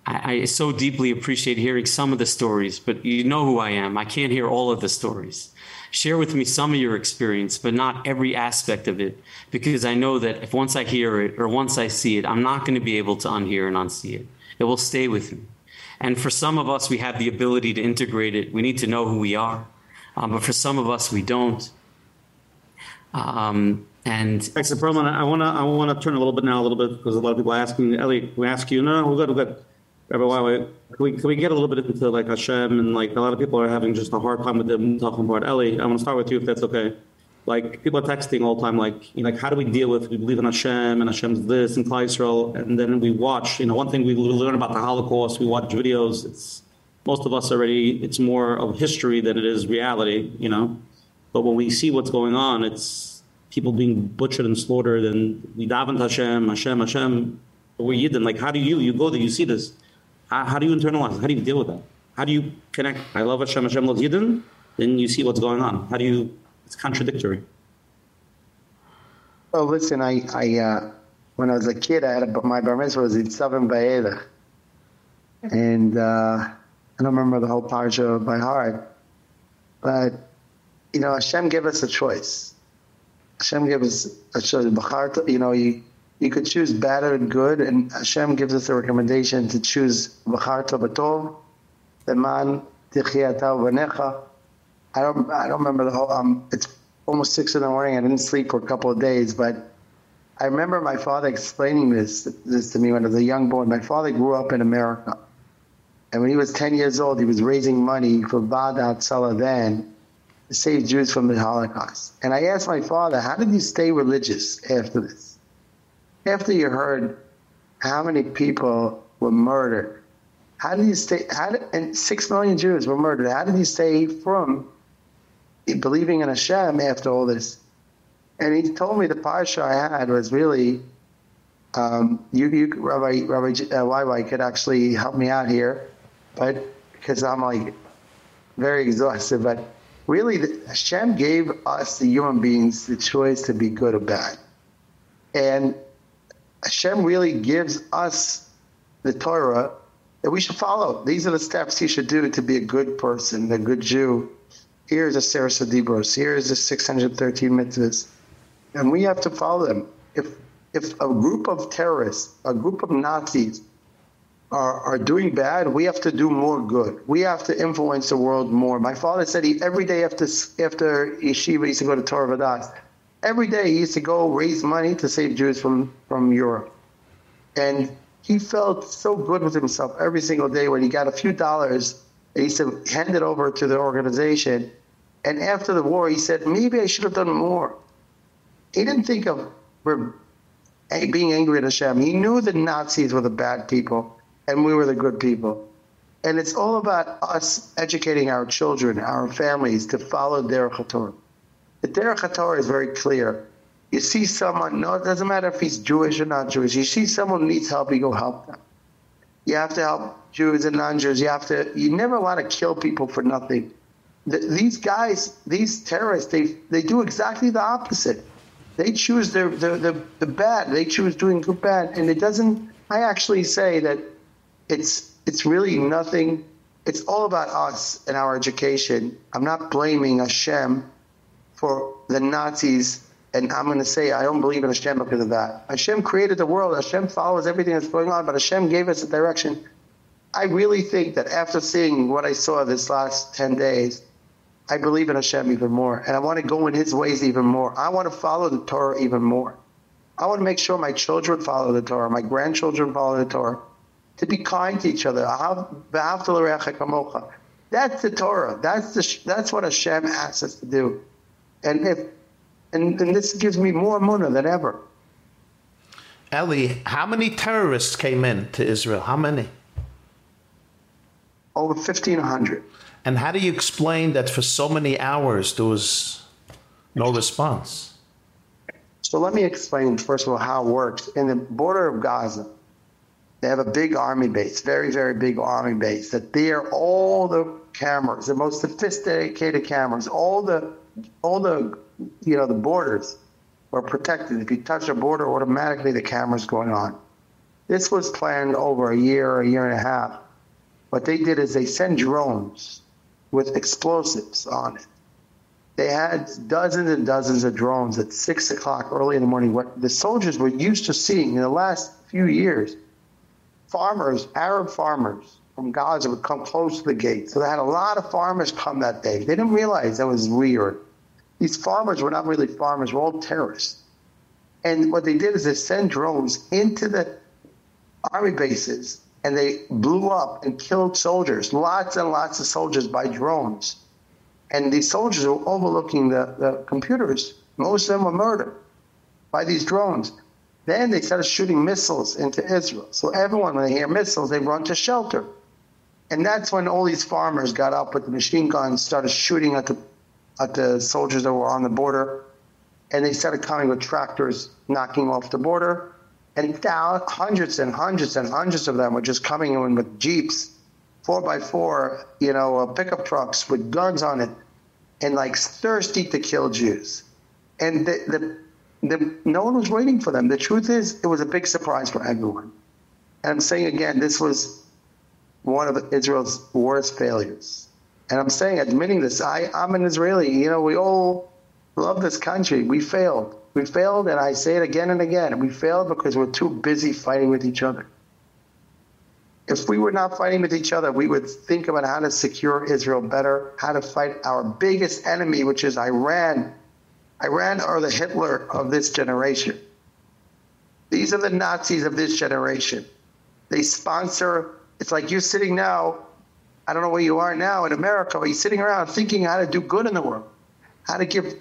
I, I so deeply appreciate hearing some of the stories, but you know who I am. I can't hear all of the stories. Share with me some of your experience, but not every aspect of it, because I know that if once I hear it or once I see it, I'm not going to be able to unhear and unsee it. It will stay with me. And for some of us, we have the ability to integrate it. We need to know who we are. Um, but for some of us, we don't. Um, and Excellent, Perlman, I want to I want to turn a little bit now a little bit because a lot of people are asking Ellie, we ask you, no, no, we're good, we're good. Rabbi, can we can we get a little bit into like Hashem and like a lot of people are having just a hard time with them talking about Ellie. I want to start with you if that's okay. Like people are texting all the time, like you know, like how do we deal with we believe in Hashem and Hashem's this and Klal Yisrael, and then we watch. You know, one thing we learn about the Holocaust, we watch videos. It's most of us already. It's more of history than it is reality. You know, but when we see what's going on, it's people being butchered and slaughtered and we daven to Hashem, Hashem, Hashem, we're Yidden. Like, how do you, you go there, you see this. How, how do you internalize? How do you deal with that? How do you connect? I love Hashem, Hashem loves Yidden. Then you see what's going on. How do you, it's contradictory. Oh, listen, I, I, uh, when I was a kid, I had a, my bar mitzvah was in Seven Bayeda. And, uh, I don't remember the whole parsha by heart. But, you know, Hashem gave us a choice Hashem us a choice. You know, you, you could choose bad or good, and Hashem gives us a recommendation to choose B'charta B'tov, man Tichiyata V'necha. I don't, I don't remember the whole, um, it's almost six in the morning. I didn't sleep for a couple of days, but I remember my father explaining this, this to me when I was a young boy. My father grew up in America. And when he was 10 years old, he was raising money for Vadat Salavan, to save Jews from the Holocaust. And I asked my father, how did you stay religious after this? After you heard how many people were murdered, how did you stay, how did, and six million Jews were murdered, how did you stay from believing in Hashem after all this? And he told me the parsha I had was really, um, you, you, Rabbi, Rabbi uh, could actually help me out here, but because I'm like very exhausted, but really the, Hashem gave us the human beings the choice to be good or bad. And Hashem really gives us the Torah that we should follow. These are the steps he should do to be a good person, a good Jew. Here's Aseres HaDibros. Here's the 613 mitzvahs. And we have to follow them. If if a group of terrorists, a group of Nazis are, are doing bad, we have to do more good. We have to influence the world more. My father said he every day after after yeshiva he used to go to Torah Vodaas. Every day he used to go raise money to save Jews from from Europe. And he felt so good with himself every single day when he got a few dollars he used to hand it over to the organization. And after the war he said maybe I should have done more. He didn't think of being angry at Hashem. He knew the Nazis were the bad people and we were the good people. And it's all about us educating our children, our families to follow Derech HaTorah. The Derech HaTorah is very clear. You see someone, no, it doesn't matter if he's Jewish or not Jewish. You see someone needs help, you go help them. You have to help Jews and non-Jews. You have to, you never want to kill people for nothing. The, these guys, these terrorists, they, they do exactly the opposite. They choose the, the, the, the bad. They choose doing good bad. And it doesn't, I actually say that it's it's really nothing it's all about us and our education i'm not blaming hashem for the nazis. And i'm going to say i don't believe in hashem because of that. Hashem created the world. Hashem follows everything that's going on but hashem gave us a direction. I really think that after seeing what i saw this last 10 days i believe in hashem even more. And i want to go in his ways even more. I want to follow the torah even more. I want to make sure my children follow the torah my grandchildren follow the torah to be kind to each other. That's the Torah. That's the that's what Hashem asks us to do. And if and, and this gives me more munah than ever. Ellie, how many terrorists came in to Israel? How many? Over 1,500. And how do you explain that for so many hours there was no response? So let me explain, first of all, how it works. In the border of Gaza, they have a big army base, very, very big army base, that there are all the cameras, the most sophisticated cameras, all the all the you know, the borders were protected. If you touch a border, automatically the camera's going on. This was planned over a year, a year and a half. What they did is they sent drones with explosives on it. They had dozens and dozens of drones at six o'clock early in the morning. What the soldiers were used to seeing in the last few years, farmers, Arab farmers from Gaza would come close to the gate. So they had a lot of farmers come that day. They didn't realize that was weird. These farmers were not really farmers, were all terrorists. And what they did is they sent drones into the army bases and they blew up and killed soldiers, lots and lots of soldiers by drones. And these soldiers were overlooking the, the computers. Most of them were murdered by these drones. Then they started shooting missiles into Israel. So everyone, when they hear missiles, they run to shelter. And that's when all these farmers got up with the machine guns, started shooting at the at the soldiers that were on the border, and they started coming with tractors, knocking off the border and down hundreds and hundreds and hundreds of them were just coming in with jeeps, four by four, you know, uh, pickup trucks with guns on it, and like thirsty to kill Jews. And the, the, the, no one was waiting for them. The truth is, it was a big surprise for everyone. And I'm saying again, this was one of Israel's worst failures. And I'm saying, admitting this, I, I'm an Israeli. You know, we all love this country. We failed. We failed, and I say it again and again. We failed because we're too busy fighting with each other. If we were not fighting with each other, we would think about how to secure Israel better, how to fight our biggest enemy, which is Iran. Iran are the Hitler of this generation. These are the Nazis of this generation. They sponsor, it's like you're sitting now, I don't know where you are now in America, but you're sitting around thinking how to do good in the world, how to give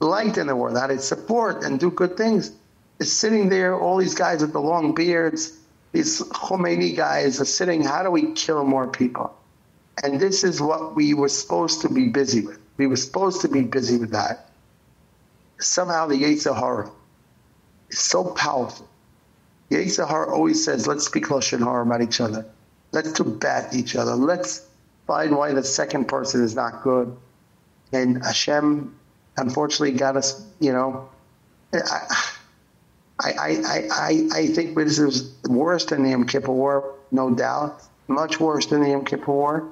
light in the world, how to support and do good things, is sitting there, all these guys with the long beards, these Khomeini guys are sitting, how do we kill more people? And this is what we were supposed to be busy with. We were supposed to be busy with that. Somehow the Yetzer Hara is so powerful. Yetzer Hara always says, let's speak Lashon Hara about each other. Let's do bad each other. Let's find why the second person is not good. And Hashem unfortunately got us, you know, I, I, I, I, I think this is worse than the Yom Kippur War, no doubt. Much worse than the Yom Kippur War.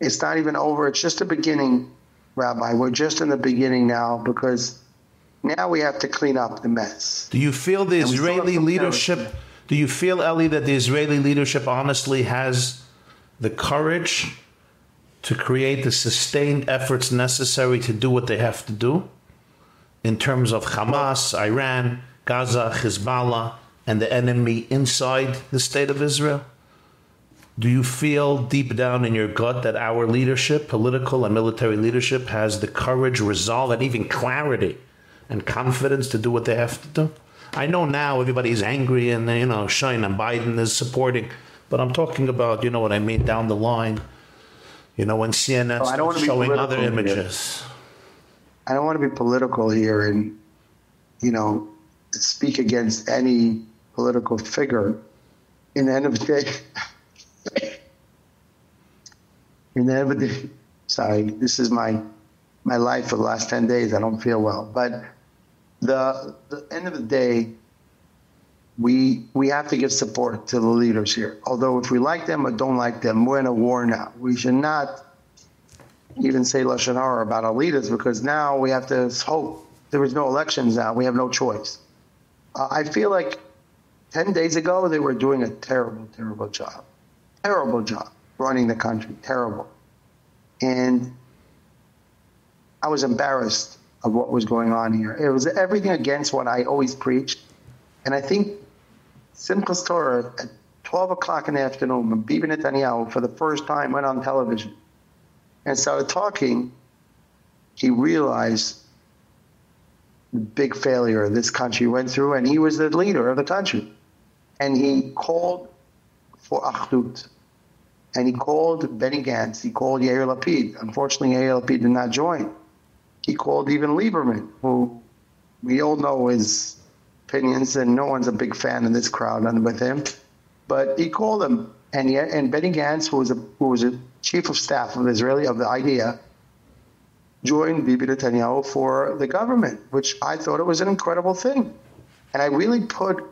It's not even over. It's just the beginning, Rabbi. We're just in the beginning now because now we have to clean up the mess. Do you feel the Israeli leadership? Do you feel, Eli, that the Israeli leadership honestly has the courage to create the sustained efforts necessary to do what they have to do in terms of Hamas, Iran, Gaza, Hezbollah, and the enemy inside the state of Israel? Do you feel deep down in your gut that our leadership, political and military leadership, has the courage, resolve, and even clarity and confidence to do what they have to do? I know now everybody's angry and, you know, Shine and Biden is supporting, but I'm talking about, you know what I mean, down the line you know, when CNN oh, showing other images. Here. I don't want to be political here and, you know, speak against any political figure. In the end of the day, in the end of the day, sorry, this is my my life for the last 10 days. I don't feel well. But the, the end of the day, we we have to give support to the leaders here. Although if we like them or don't like them, we're in a war now. We should not even say lashon hara about our leaders because now we have to hope. There is no elections now. We have no choice. Uh, I feel like 10 days ago they were doing a terrible terrible job. Terrible job running the country. Terrible. And I was embarrassed of what was going on here. It was everything against what I always preached. And I think Simchas Torah at 12 o'clock in the afternoon when Bibi Netanyahu for the first time went on television and started talking, he realized the big failure this country went through, and he was the leader of the country. And he called for Achdut. And he called Benny Gantz, he called Yair Lapid. Unfortunately, Yair Lapid did not join. He called even Lieberman, who we all know his opinions, and no one's a big fan in this crowd with him. But he called him, and he, and Benny Gantz, who was a who was a chief of staff of Israeli of the IDEA, joined Bibi Netanyahu for the government, which I thought it was an incredible thing. And I really put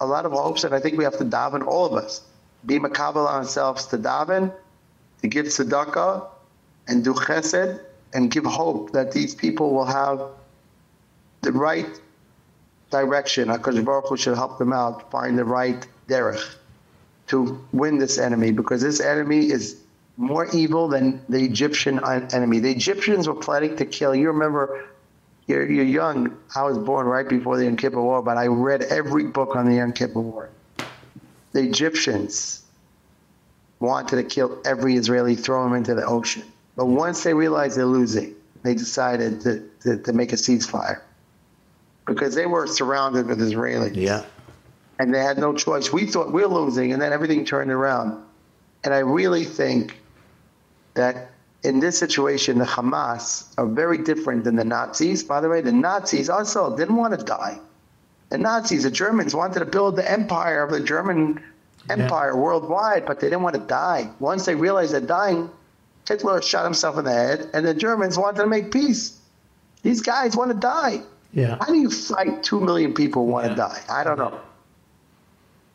a lot of hopes, and I think we have to daven, all of us, be makabel ourselves to daven, to give tzedakah, and do chesed, and give hope that these people will have the right direction. HaKadosh Baruch Hu should help them out, find the right derech to win this enemy, because this enemy is more evil than the Egyptian enemy. The Egyptians were planning to kill. You remember, you're, you're young. I was born right before the Yom Kippur War, but I read every book on the Yom Kippur War. The Egyptians wanted to kill every Israeli, throw him into the ocean. But once they realized they're losing, they decided to, to, to make a ceasefire because they were surrounded with Israelis. Yeah. And they had no choice. We thought we're losing, and then everything turned around. And I really think that in this situation, the Hamas are very different than the Nazis. By the way, the Nazis also didn't want to die. The Nazis, the Germans, wanted to build the empire of the German empire yeah. worldwide, but they didn't want to die. Once they realized they're dying, Hitler shot himself in the head, and the Germans wanted to make peace. These guys want to die. Yeah. How do you fight two million people want yeah. to die? I don't know.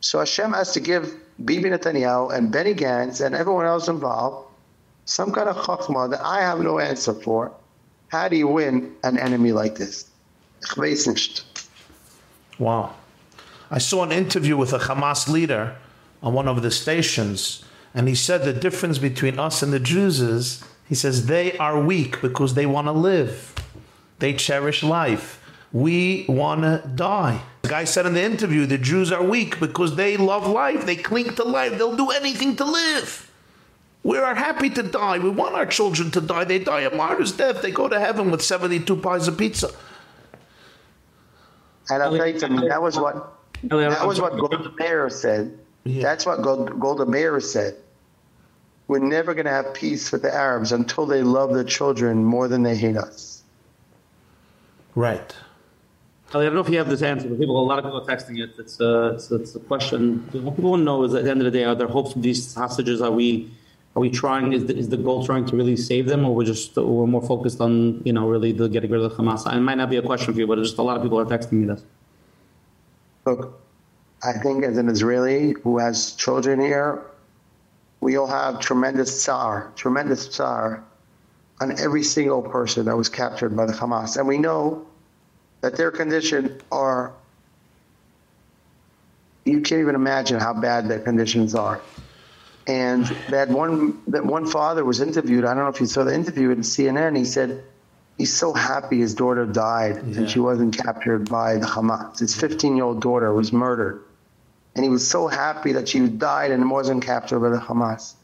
So Hashem has to give Bibi Netanyahu and Benny Gantz and everyone else involved some kind of chachma that I have no answer for. How do you win an enemy like this? Wow. I saw an interview with a Hamas leader on one of the stations, and he said the difference between us and the Jews is he says they are weak because they want to live, they cherish life. We want to die. The guy said in the interview the Jews are weak because they love life, they cling to life, they'll do anything to live. We are happy to die. We want our children to die. They die a martyr's death. They go to heaven with 72 pies of pizza. And I'll tell you something, that was what that was what Golda Meir said. Yeah. That's what Golda Meir said. We're never going to have peace with the Arabs until they love their children more than they hate us. Right. I don't know if you have this answer, but people, a lot of people are texting it. It's a, it's, it's a question. What people want to know is at the end of the day, are there hopes for these hostages? Are we are we trying? Is the, is the goal trying to really save them, or we're just we're more focused on you know really the getting rid of Hamas? It might not be a question for you, but just a lot of people are texting me this. Look, I think as an Israeli who has children here, we all have tremendous tsar, tremendous tsar on every single person that was captured by the Hamas, and we know that their condition are. You can't even imagine how bad their conditions are and that one that one father was interviewed. I don't know if you saw the interview in CNN. He said he's so happy his daughter died yeah. and she wasn't captured by the Hamas. His 15-year-old daughter was murdered, and he was so happy that she died and wasn't captured by the Hamas.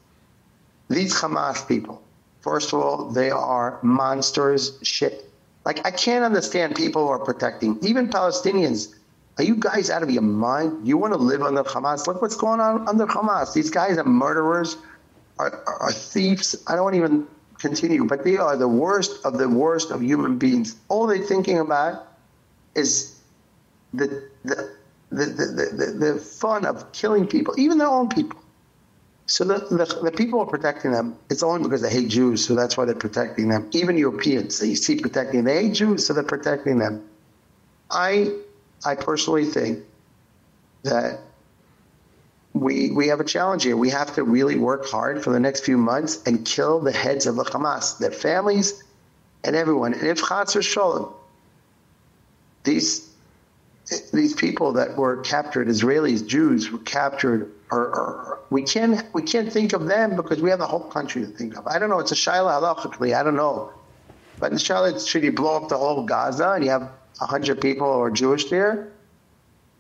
These Hamas people, first of all, they are monsters. Shit. Like I can't understand people who are protecting even Palestinians are you guys out of your mind? You want to live under Hamas? Look what's going on under Hamas. These guys are murderers, are, are thieves. I don't even continue, but they are the worst of the worst of human beings. All they're thinking about is the the the, the, the, fun of killing people, even their own people. So the, the, the people are protecting them. It's only because they hate Jews, so that's why they're protecting them. Even Europeans, they see protecting. They hate Jews, so they're protecting them. I I personally think that we we have a challenge here. We have to really work hard for the next few months and kill the heads of the Hamas, their families, and everyone. And if Chatzar Shalom, these these people that were captured, Israelis, Jews, were captured, or, we can't we can't think of them because we have the whole country to think of. I don't know. It's a shaila halachically. I don't know, but in shaila, should you blow up the whole Gaza and you have 100 people who are Jewish there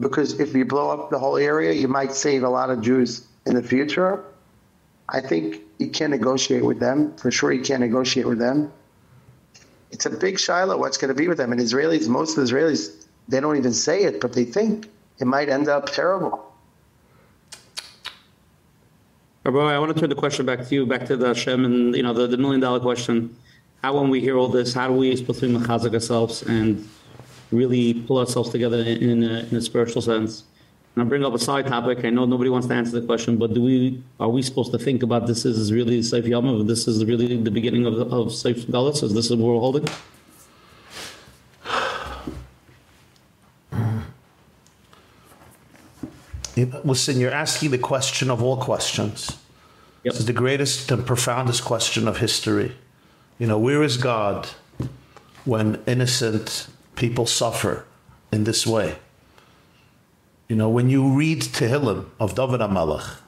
because if you blow up the whole area, you might save a lot of Jews in the future. I think you can't negotiate with them. For sure, you can't negotiate with them. It's a big shiloh. What's going to be with them? And Israelis, most of the Israelis, they don't even say it, but they think it might end up terrible. Rabbi, I want to turn the question back to you, back to the Hashem and you know the, the million dollar question. How when we hear all this, how do we supposed to mechazak ourselves and really pull ourselves together in, in, a, in a spiritual sense? And I bring up a side topic. I know nobody wants to answer the question, but do we are we supposed to think about this as really Seif Yom? This is really the beginning of of Seif Galus? Is this what we're holding? Listen, you're asking the question of all questions. Yep. This is the greatest and profoundest question of history. You know, where is God when innocent people suffer in this way? You know, when you read Tehillim of David HaMelech,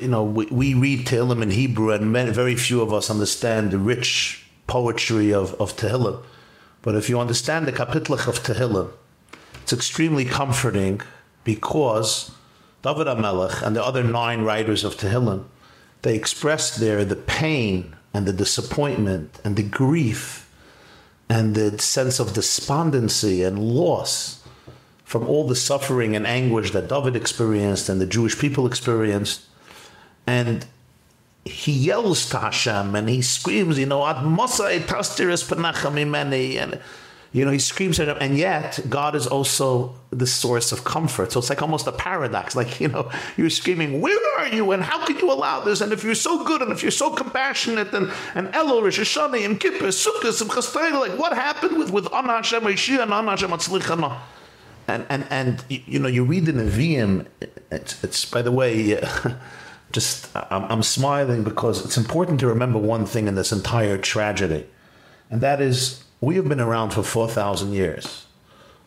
you know, we, we read Tehillim in Hebrew and many, very few of us understand the rich poetry of, of Tehillim. But if you understand the Kapitlach of Tehillim, it's extremely comforting because David HaMelech and the other nine writers of Tehillim, they express there the pain and the disappointment and the grief and the sense of despondency and loss from all the suffering and anguish that David experienced and the Jewish people experienced. And he yells to Hashem and he screams, you know, Ad Mosai Tastiris Penachamimeni. And, you know, he screams at him. And yet, God is also the source of comfort. So it's like almost a paradox. Like, you know, you're screaming, where are you? And how can you allow this? And if you're so good and if you're so compassionate and, and Rosh Hashanah, and Kippur, Sukkot, and like what happened with, with Ana Hashem, Yeshia, and Ana Hashem, Atzlichana? and and and you know you read in the Nevi'im it's, it's by the way just I'm, I'm smiling because it's important to remember one thing in this entire tragedy and that is we have been around for 4000 years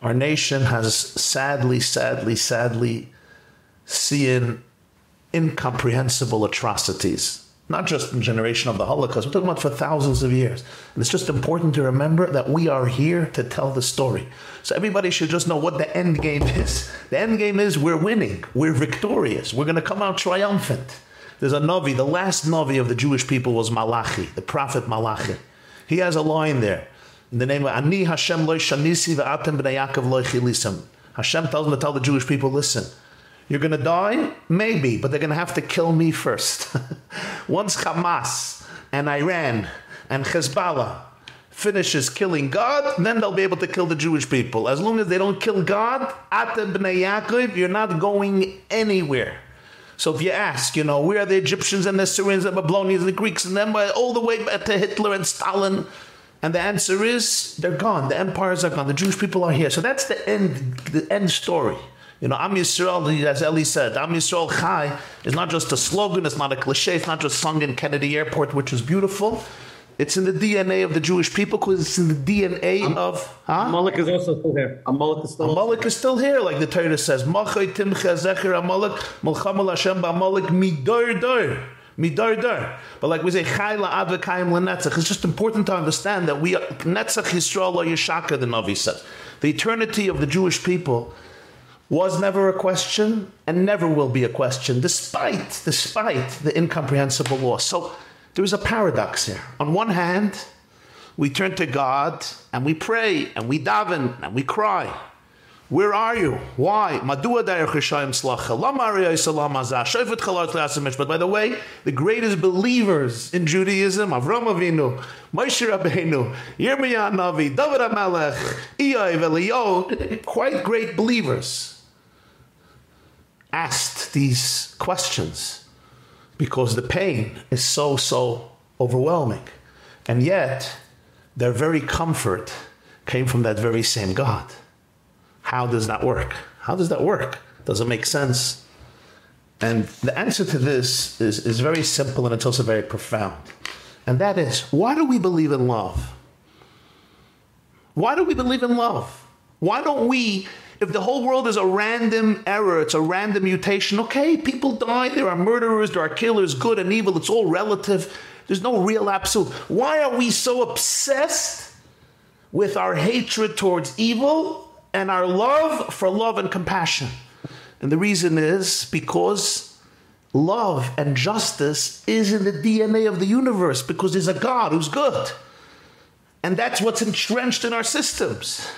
our nation has sadly sadly sadly seen incomprehensible atrocities not just in generation of the Holocaust, we're talking about for thousands of years. And it's just important to remember that we are here to tell the story. So everybody should just know what the end game is. The end game is we're winning, we're victorious, we're going to come out triumphant. There's a Navi, the last Navi of the Jewish people was Malachi, the prophet Malachi. He has a line there in the name of Ani Hashem loy shanisi va'atem b'nei Yaakov loy chilisam. Hashem tells him to tell the Jewish people, listen, you're going to die? Maybe, but they're going to have to kill me first. Once Hamas and Iran and Hezbollah finishes killing God, then they'll be able to kill the Jewish people. As long as they don't kill God, Ata b'nei Yaakov, you're not going anywhere. So if you ask, you know, where are the Egyptians and the Syrians and the Babylonians and the Greeks and then all the way back to Hitler and Stalin? And the answer is they're gone. The empires are gone. The Jewish people are here. So that's the end the end story. You know, Am Yisrael, as Eli said, Am Yisrael Chai is not just a slogan, it's not a cliche, it's not just sung in Kennedy Airport, which is beautiful. It's in the DNA of the Jewish people because it's in the DNA um, of. Huh? Amalek is also still here. Amalek is still. Amalek is still here, like the Torah says. Machay timcha zecher Amalek mulcham Hashem b'Amalek midor dor. Midar dar. But like we say, Chayla Advekayim Lenetzach. It's just important to understand that we are Netzach Yisrael Yeshaka, the Navi says. The eternity of the Jewish people was never a question and never will be a question despite despite the incomprehensible law so there is a paradox here on one hand we turn to god and we pray and we daven and we cry where are you? Why? Madua but by the way the greatest believers in judaism avram avinu moshe rabbeinu yirmiyah navi david hamelech iyai quite great believers asked these questions because the pain is so, so overwhelming. And yet, their very comfort came from that very same God. How does that work? How does that work? Does it make sense? And the answer to this is, is very simple and it's also very profound. And that is why do we believe in love? Why do we believe in love? Why don't we if the whole world is a random error, it's a random mutation, okay, people die, there are murderers, there are killers, good and evil, it's all relative. There's no real absolute. Why are we so obsessed with our hatred towards evil and our love for love and compassion? And the reason is because love and justice is in the DNA of the universe because there's a God who's good. And that's what's entrenched in our systems.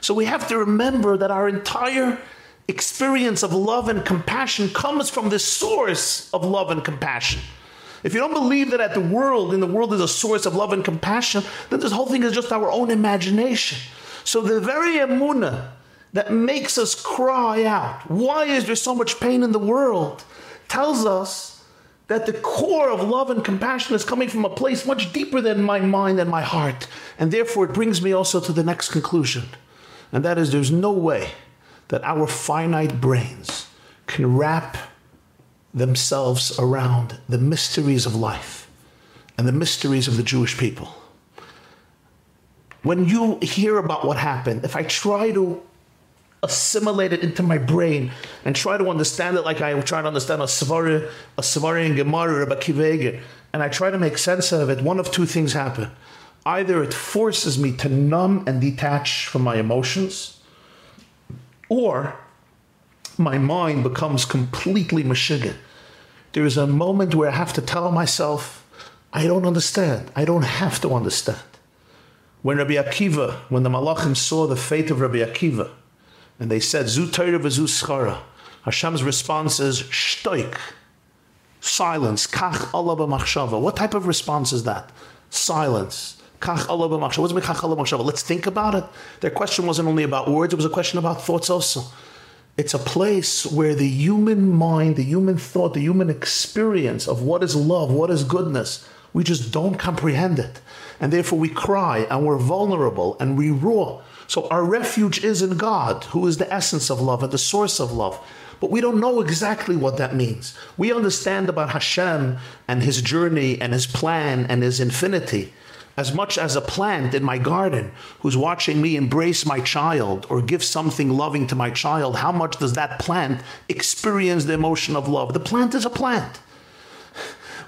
So we have to remember that our entire experience of love and compassion comes from this source of love and compassion. If you don't believe that at the world, in the world is a source of love and compassion, then this whole thing is just our own imagination. So the very emuna that makes us cry out, why is there so much pain in the world, tells us that the core of love and compassion is coming from a place much deeper than my mind and my heart. And therefore it brings me also to the next conclusion. And that is there's no way that our finite brains can wrap themselves around the mysteries of life and the mysteries of the Jewish people. When you hear about what happened, if I try to assimilate it into my brain and try to understand it like I try to understand a Svari, a Svari and Gemara about Kivege, and I try to make sense out of it, one of two things happen. Either it forces me to numb and detach from my emotions, or my mind becomes completely mashigan. There is a moment where I have to tell myself, I don't understand. I don't have to understand. When Rabbi Akiva, when the Malachim saw the fate of Rabbi Akiva, and they said, Zu Torah v'zu schara, Hashem's response is, shtoik, silence, kach ala b'machshava. What type of response is that? Silence. Kach ala b'machshava. What's kach ala b'machshava? Let's think about it. Their question wasn't only about words, it was a question about thoughts also. It's a place where the human mind, the human thought, the human experience of what is love, what is goodness, we just don't comprehend it. And therefore we cry and we're vulnerable and we roar. So our refuge is in God, who is the essence of love and the source of love. But we don't know exactly what that means. We understand about Hashem and his journey and his plan and his infinity as much as a plant in my garden who's watching me embrace my child or give something loving to my child, how much does that plant experience the emotion of love? The plant is a plant.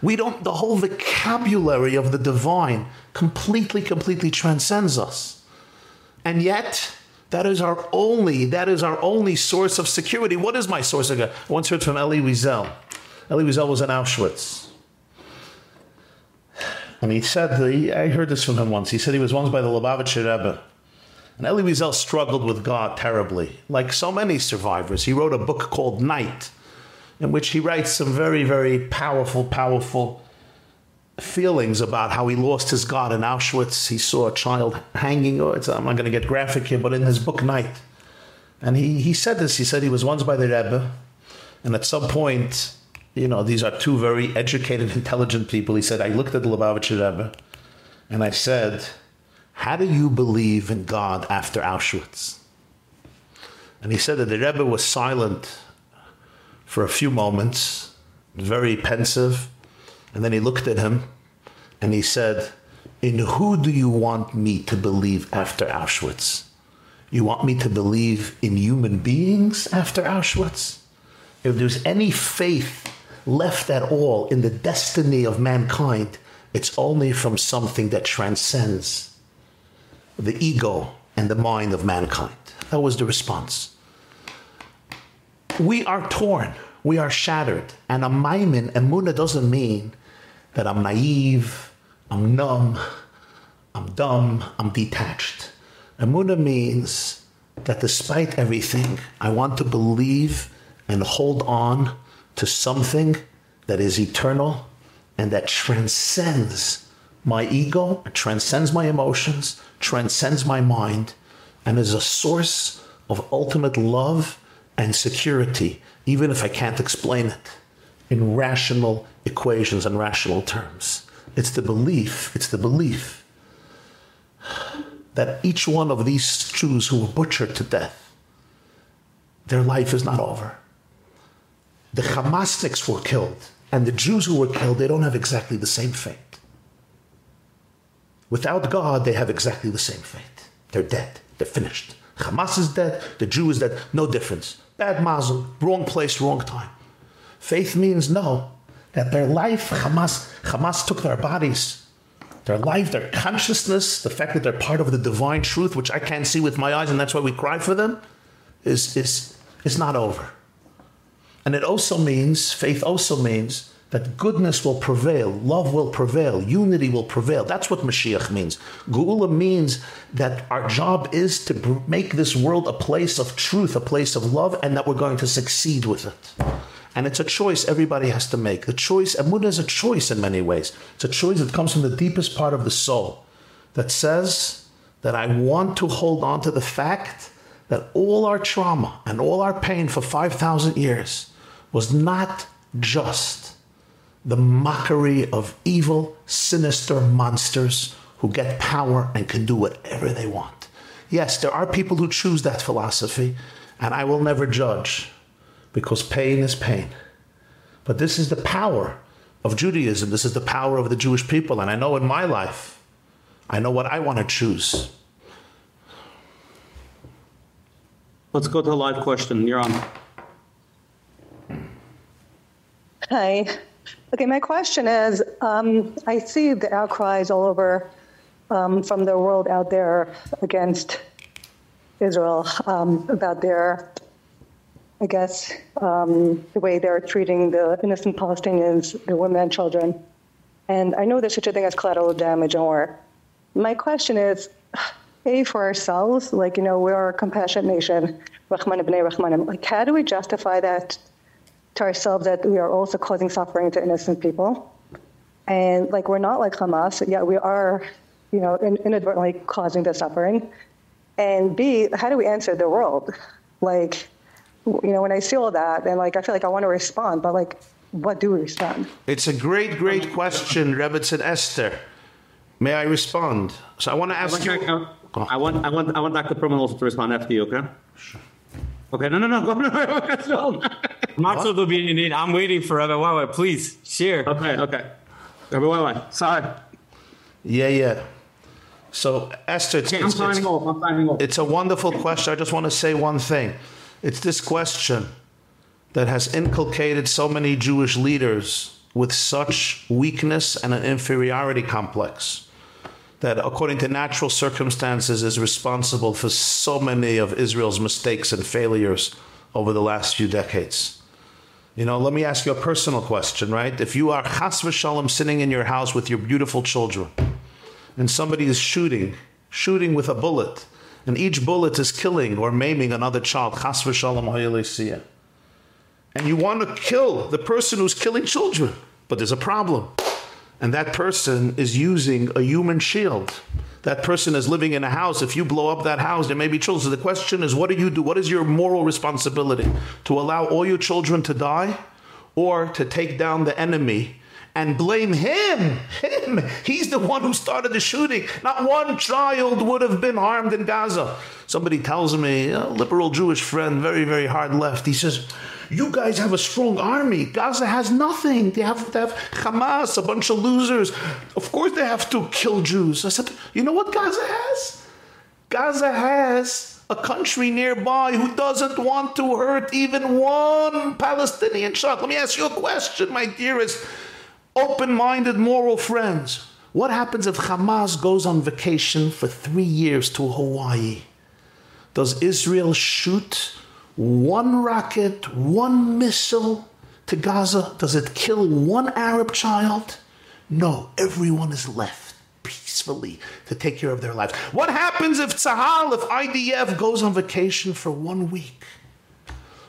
We don't, the whole vocabulary of the divine completely, completely transcends us. And yet, that is our only, that is our only source of security. What is my source? of I once heard from Elie Wiesel. Elie Wiesel was in Auschwitz. And he said, I heard this from him once. He said he was once by the Lubavitcher Rebbe. And Elie Wiesel struggled with God terribly. Like so many survivors, he wrote a book called Night, in which he writes some very, very powerful, powerful feelings about how he lost his God in Auschwitz. He saw a child hanging. Oh, I'm not going to get graphic here, but in his book Night. And he, he said this. He said he was once by the Rebbe. And at some point, you know, these are two very educated, intelligent people. He said, I looked at the Lubavitcher Rebbe and I said, how do you believe in God after Auschwitz? And he said that the Rebbe was silent for a few moments, very pensive, and then he looked at him and he said, in who do you want me to believe after Auschwitz? You want me to believe in human beings after Auschwitz? If there's any faith left at all in the destiny of mankind, it's only from something that transcends the ego and the mind of mankind. That was the response. We are torn, we are shattered, and a ma'amin, emuna doesn't mean that I'm naive, I'm numb, I'm dumb, I'm detached. Emuna means that despite everything, I want to believe and hold on to something that is eternal and that transcends my ego, transcends my emotions, transcends my mind, and is a source of ultimate love and security, even if I can't explain it in rational equations and rational terms. It's the belief, it's the belief that each one of these Jews who were butchered to death, their life is not over the Hamasniks were killed and the Jews who were killed, they don't have exactly the same fate. Without God, they have exactly the same fate. They're dead. They're finished. Hamas is dead. The Jew is dead. No difference. Bad mazel. Wrong place, wrong time. Faith means no. That their life, Hamas, Hamas took their bodies, their life, their consciousness, the fact that they're part of the divine truth, which I can't see with my eyes, and that's why we cry for them, is, is, is not over. And it also means, faith also means, that goodness will prevail, love will prevail, unity will prevail. That's what Mashiach means. Geula means that our job is to make this world a place of truth, a place of love, and that we're going to succeed with it. And it's a choice everybody has to make. The choice, Emunah is a choice in many ways. It's a choice that comes from the deepest part of the soul that says that I want to hold on to the fact that all our trauma and all our pain for 5,000 years was not just the mockery of evil, sinister monsters who get power and can do whatever they want. Yes, there are people who choose that philosophy, and I will never judge because pain is pain. But this is the power of Judaism. This is the power of the Jewish people. And I know in my life, I know what I want to choose. Let's go to a live question. You're on. Hi. Okay, my question is um, I see the outcries all over um, from the world out there against Israel um, about their I guess, um, the way they're treating the innocent Palestinians, the women and children. And I know there's such a thing as collateral damage and war. My question is, A, for ourselves, like, you know, we're a compassionate nation, Rahman ibn Rahman. Like, how do we justify that to ourselves that we are also causing suffering to innocent people? And, like, we're not like Hamas, yet we are, you know, inadvertently causing the suffering. And B, how do we answer the world? Like, you know, when I see all that, and like I feel like I want to respond, but like, what do we respond? It's a great, great question, Rebbetzin Esther. May I respond? So I want to ask I want, you. I want, I want, I want Dr. Perlman also to respond after you. Okay. Okay. No, no, no. Go. no. Marcel will be in it. I'm waiting for Rabbi Wawa. Please share. Okay. Okay. Rabbi Wawa. Sorry. Yeah. Yeah. So Esther, it's, okay, I'm signing off. I'm signing off. It's a wonderful question. I just want to say one thing. It's this question that has inculcated so many Jewish leaders with such weakness and an inferiority complex that according to natural circumstances is responsible for so many of Israel's mistakes and failures over the last few decades. You know, let me ask you a personal question, right? If you are chas v'shalom sitting in your house with your beautiful children and somebody is shooting, shooting with a bullet and each bullet is killing or maiming another child chas v'shalom and you want to kill the person who's killing children but there's a problem and that person is using a human shield that person is living in a house if you blow up that house there may be children so the question is what do you do what is your moral responsibility to allow all your children to die or to take down the enemy and blame him. Him. He's the one who started the shooting. Not one child would have been harmed in Gaza. Somebody tells me, a liberal Jewish friend, very, very hard left, he says, you guys have a strong army. Gaza has nothing. They have, they have Hamas, a bunch of losers. Of course they have to kill Jews. I said, you know what Gaza has? Gaza has a country nearby who doesn't want to hurt even one Palestinian child. Let me ask you a question, my dearest open-minded moral friends. What happens if Hamas goes on vacation for 3 years to Hawaii? Does Israel shoot one rocket, one missile to Gaza? Does it kill one Arab child? No, everyone is left peacefully to take care of their lives. What happens if Tzahal, if IDF goes on vacation for one week?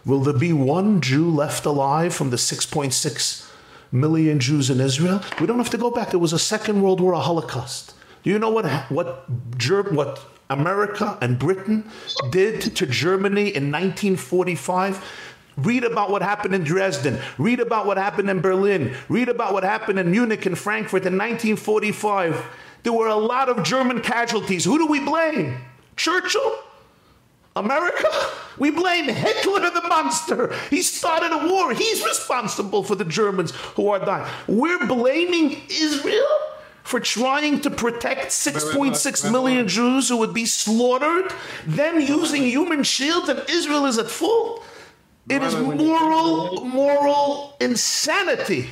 Will there be one Jew left alive from the 6.6 million Jews in Israel. We don't have to go back. There was a Second World War, a Holocaust. Do you know what what what America and Britain did to Germany in 1945? Read about what happened in Dresden. Read about what happened in Berlin. Read about what happened in Munich and Frankfurt in 1945. There were a lot of German casualties. Who do we blame? Churchill? America? We blame Hitler the monster. He started a war. He's responsible for the Germans who are dying. We're blaming Israel for trying to protect 6.6 million Jews who would be slaughtered, them using human shields and Israel is at fault. It is moral moral insanity.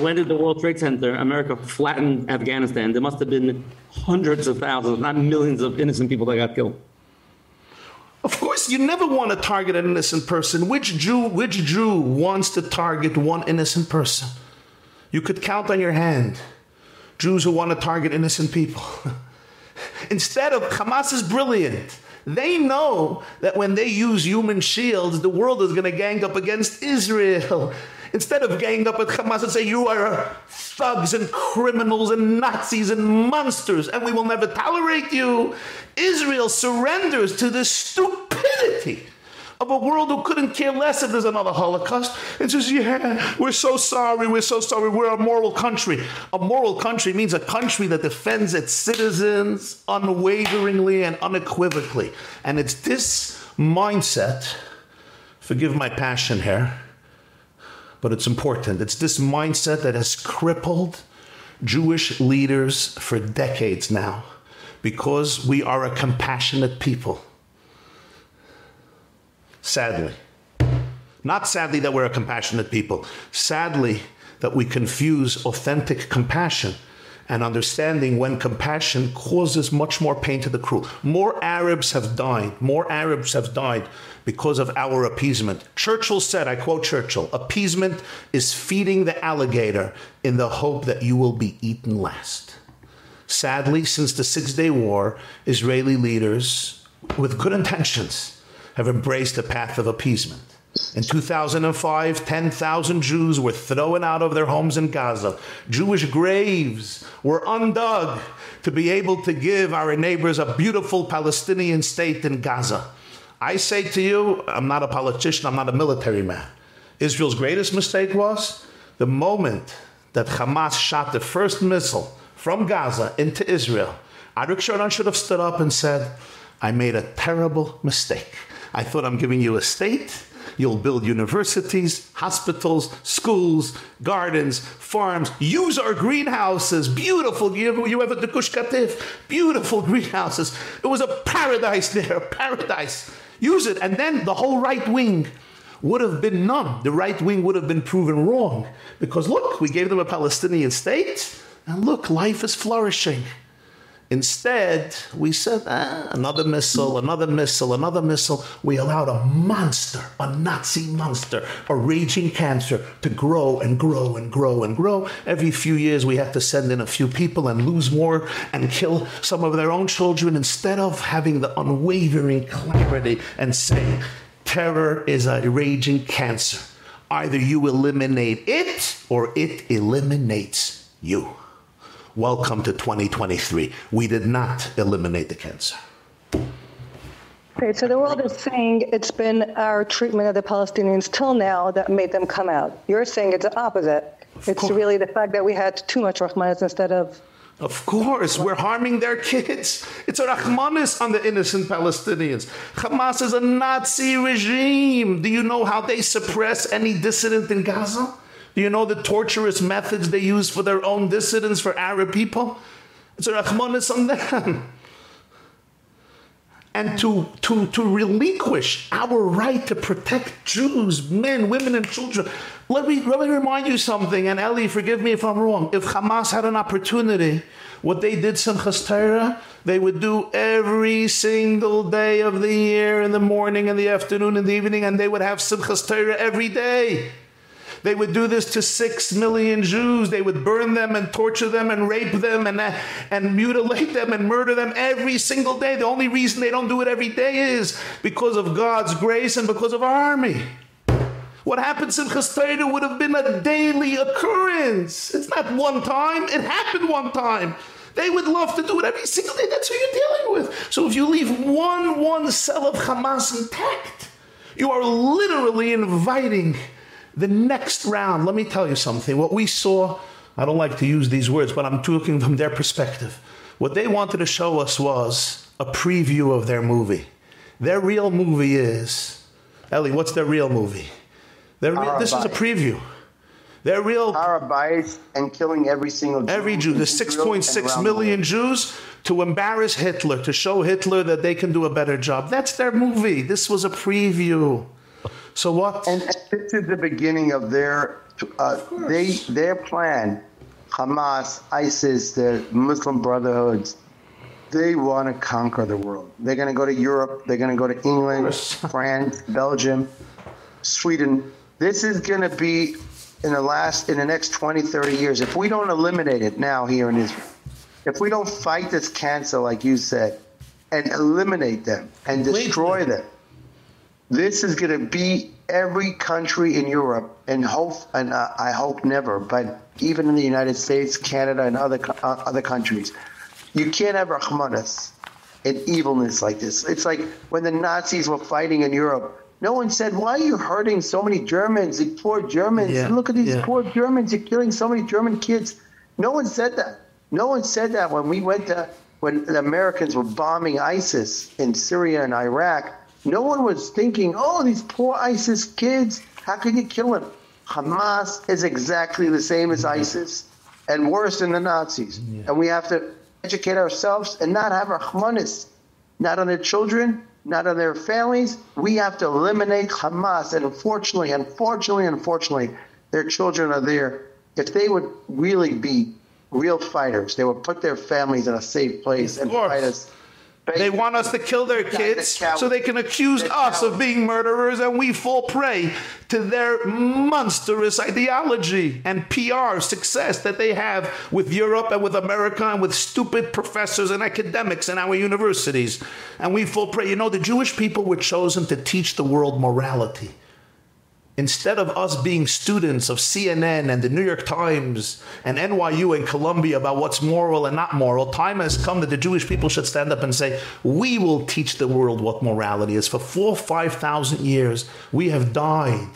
When did the World Trade Center, America flattened Afghanistan? There must have been hundreds of thousands, not millions of innocent people that got killed. Of course, you never want to target an innocent person. Which Jew, which Jew wants to target one innocent person? You could count on your hand Jews who want to target innocent people. Instead of Hamas is brilliant. They know that when they use human shields, the world is going to gang up against Israel. Instead of ganging up with Hamas and say, you are uh, thugs and criminals and Nazis and monsters and we will never tolerate you, Israel surrenders to this stupidity of a world who couldn't care less if there's another Holocaust and says, Yeah, we're so sorry, we're so sorry, we're a moral country. A moral country means a country that defends its citizens unwaveringly and unequivocally. And it's this mindset, forgive my passion here, but it's important. It's this mindset that has crippled Jewish leaders for decades now because we are a compassionate people sadly. Not sadly that we're a compassionate people, sadly that we confuse authentic compassion and understanding when compassion causes much more pain to the crew. More Arabs have died, more Arabs have died because of our appeasement. Churchill said, I quote Churchill, appeasement is feeding the alligator in the hope that you will be eaten last. Sadly, since the 6-day war, Israeli leaders with good intentions have embraced the path of appeasement. In 2005, 10,000 Jews were thrown out of their homes in Gaza. Jewish graves were undug to be able to give our neighbors a beautiful Palestinian state in Gaza. I say to you, I'm not a politician, I'm not a military man. Israel's greatest mistake was the moment that Hamas shot the first missile from Gaza into Israel. Arik Sharon should have stood up and said, I made a terrible mistake. I thought I'm giving you a state. You'll build universities, hospitals, schools, gardens, farms. Use our greenhouses. Beautiful. You, you have a Gush Katif. Beautiful greenhouses. It was a paradise there, a paradise. Use it. And then the whole right wing would have been numb. The right wing would have been proven wrong. Because look, we gave them a Palestinian state. And look, life is flourishing. Instead, we said, ah, another missile, another missile, another missile. We allowed a monster, a Nazi monster, a raging cancer to grow and grow and grow and grow. Every few years, we have to send in a few people and lose more and kill some of their own children instead of having the unwavering clarity and saying, terror is a raging cancer. Either you eliminate it or it eliminates you. Welcome to 2023. We did not eliminate the cancer. Okay, so the world is saying it's been our treatment of the Palestinians till now that made them come out. You're saying it's the opposite. Of it's course. really the fact that we had too much Rahmanis instead of of course, we're harming their kids. It's a Rahmanis on the innocent Palestinians. Hamas is a Nazi regime. Do you know how they suppress any dissident in Gaza? Do you know the torturous methods they use for their own dissidents, for Arab people? It's a rahmanis on them. And to, to, to relinquish our right to protect Jews, men, women, and children. Let me, let me remind you something, and Eli, forgive me if I'm wrong. If Hamas had an opportunity, what they did Simchas Torah, they would do every single day of the year, in the morning, in the afternoon, in the evening, and they would have Simchas Torah every day. They would do this to 6 million Jews. They would burn them and torture them and rape them and, and mutilate them and murder them every single day. The only reason they don't do it every day is because of God's grace and because of our army. What happens in Torah would have been a daily occurrence. It's not one time, it happened one time. They would love to do it every single day. That's who you're dealing with. So if you leave one one cell of Hamas intact, you are literally inviting the next round, let me tell you something. What we saw, I don't like to use these words, but I'm talking from their perspective. What they wanted to show us was a preview of their movie. Their real movie is Ellie, what's their real movie? Their this is a preview. Their real Arabites and killing every single Jew every Jew, the 6.6 million Jews to embarrass Hitler, to show Hitler that they can do a better job. That's their movie. This was a preview. So what? And this is the beginning of their uh, of they their plan. Hamas, ISIS, the Muslim Brotherhoods, they want to conquer the world. They're going to go to Europe. They're going to go to England, France, Belgium, Sweden. This is going to be in the last in the next 20 30 years if we don't eliminate it now here in Israel if we don't fight this cancer like you said and eliminate them and destroy them this is going to be every country in Europe and hope and uh, I hope never but even in the United States Canada and other uh, other countries you can't have rahmanas and evilness like this it's like when the Nazis were fighting in Europe no one said, why are you hurting so many Germans, the poor Germans? Yeah, Look at these yeah. poor Germans, you're killing so many German kids. No one said that. No one said that when we went to, when the Americans were bombing ISIS in Syria and Iraq. No one was thinking, oh, these poor ISIS kids, how can you kill them? Hamas is exactly the same as ISIS and worse than the Nazis. And we have to educate ourselves and not have rahmanis, not on their children, not on their families. We have to eliminate Hamas. And unfortunately, unfortunately, unfortunately, their children are there. If they would really be real fighters, they would put their families in a safe place and fight us. They want us to kill their kids so they can accuse us of being murderers and we fall prey to their monstrous ideology and PR success that they have with Europe and with America and with stupid professors and academics in our universities. And we fall prey. You know, the Jewish people were chosen to teach the world morality. Instead of us being students of CNN and the New York Times and NYU and Columbia about what's moral and not moral, time has come that the Jewish people should stand up and say, "We will teach the world what morality is." For 4 5,000 years, we have died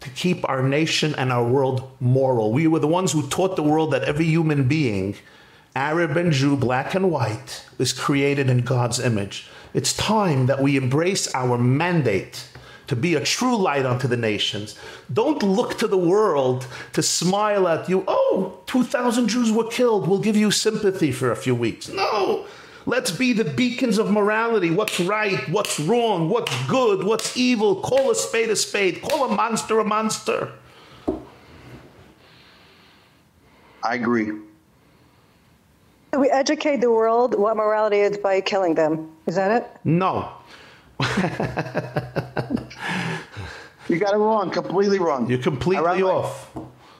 to keep our nation and our world moral. We were the ones who taught the world that every human being, Arab and Jew, black and white, is created in God's image. It's time that we embrace our mandate to be a true light unto the nations. Don't look to the world to smile at you. Oh, 2,000 Jews were killed. We'll give you sympathy for a few weeks. No. Let's be the beacons of morality. What's right, what's wrong, what's good, what's evil. Call a spade a spade. Call a monster a monster. I agree. We educate the world what morality is by killing them. Is that it? No. You got it wrong, completely wrong. You're completely off.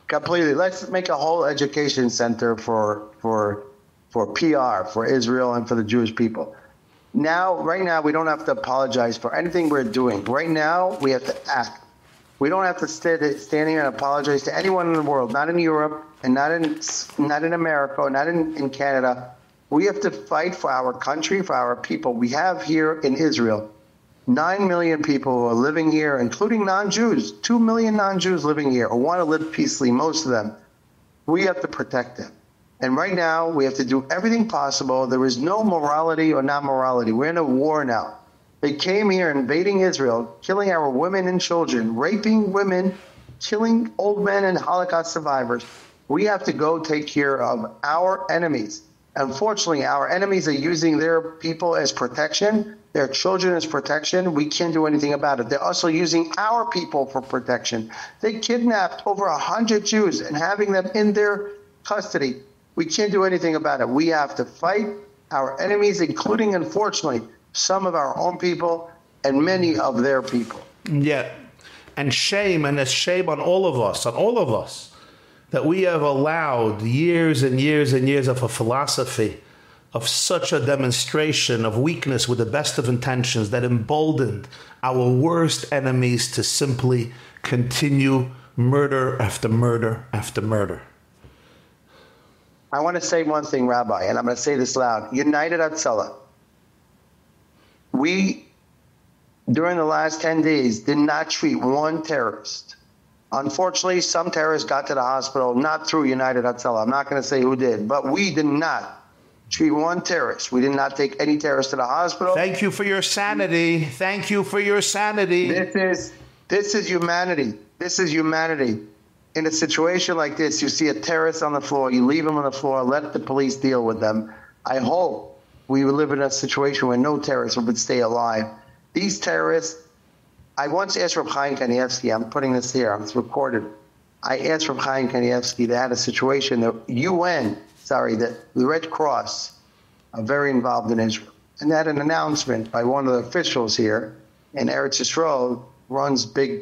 Completely. Let's make a whole education center for for for PR for Israel and for the Jewish people. Now, right now, we don't have to apologize for anything we're doing. Right now, we have to act. We don't have to stand, stand here and apologize to anyone in the world, not in Europe and not in not in America, not in, in Canada. We have to fight for our country, for our people. We have here in Israel 9 million people who are living here, including non-Jews, 2 million non-Jews living here, or want to live peacefully, most of them. We have to protect them. And right now, we have to do everything possible. There is no morality or not morality. We're in a war now. They came here invading Israel, killing our women and children, raping women, killing old men and Holocaust survivors. We have to go take care of our enemies. Unfortunately, our enemies are using their people as protection, their children as protection. We can't do anything about it. They're also using our people for protection. They kidnapped over a 100 Jews and having them in their custody. We can't do anything about it. We have to fight our enemies, including, unfortunately, some of our own people and many of their people. Yeah. And shame, and a shame on all of us, on all of us, that we have allowed years and years and years of a philosophy of such a demonstration of weakness with the best of intentions that emboldened our worst enemies to simply continue murder after murder after murder. I want to say one thing, Rabbi, and I'm going to say this loud. United Hatzalah. We, during the last 10 days, did not treat one terrorist. Unfortunately, some terrorists got to the hospital not through United Hatzalah. I'm not going to say who did, but we did not treat one terrorist. We did not take any terrorist to the hospital. Thank you for your sanity. Thank you for your sanity. This is this is humanity. This is humanity. In a situation like this, you see a terrorist on the floor, you leave him on the floor, let the police deal with them. I hope we will live in a situation where no terrorist would stay alive. These terrorists, I once asked Reb Chaim Kanievsky, I'm putting this here, it's recorded. I asked Reb Chaim Kanievsky, they had a situation, the UN, sorry, the, the Red Cross are very involved in Israel. And they had an announcement by one of the officials here in Eretz Yisrael, runs big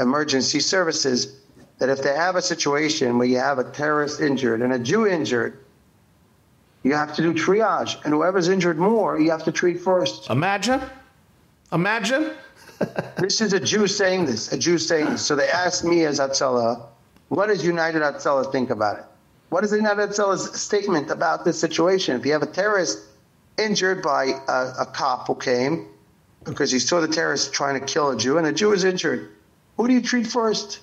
emergency services, that if they have a situation where you have a terrorist injured and a Jew injured, you have to do triage, and whoever's injured more, you have to treat first. Imagine, imagine. this is a Jew saying this. A Jew saying this. So they asked me as Hatzalah, what does United Hatzalah think about it? What is the United statement about this situation? If you have a terrorist injured by a, a cop who came because he saw the terrorist trying to kill a Jew, and a Jew is injured, who do you treat first?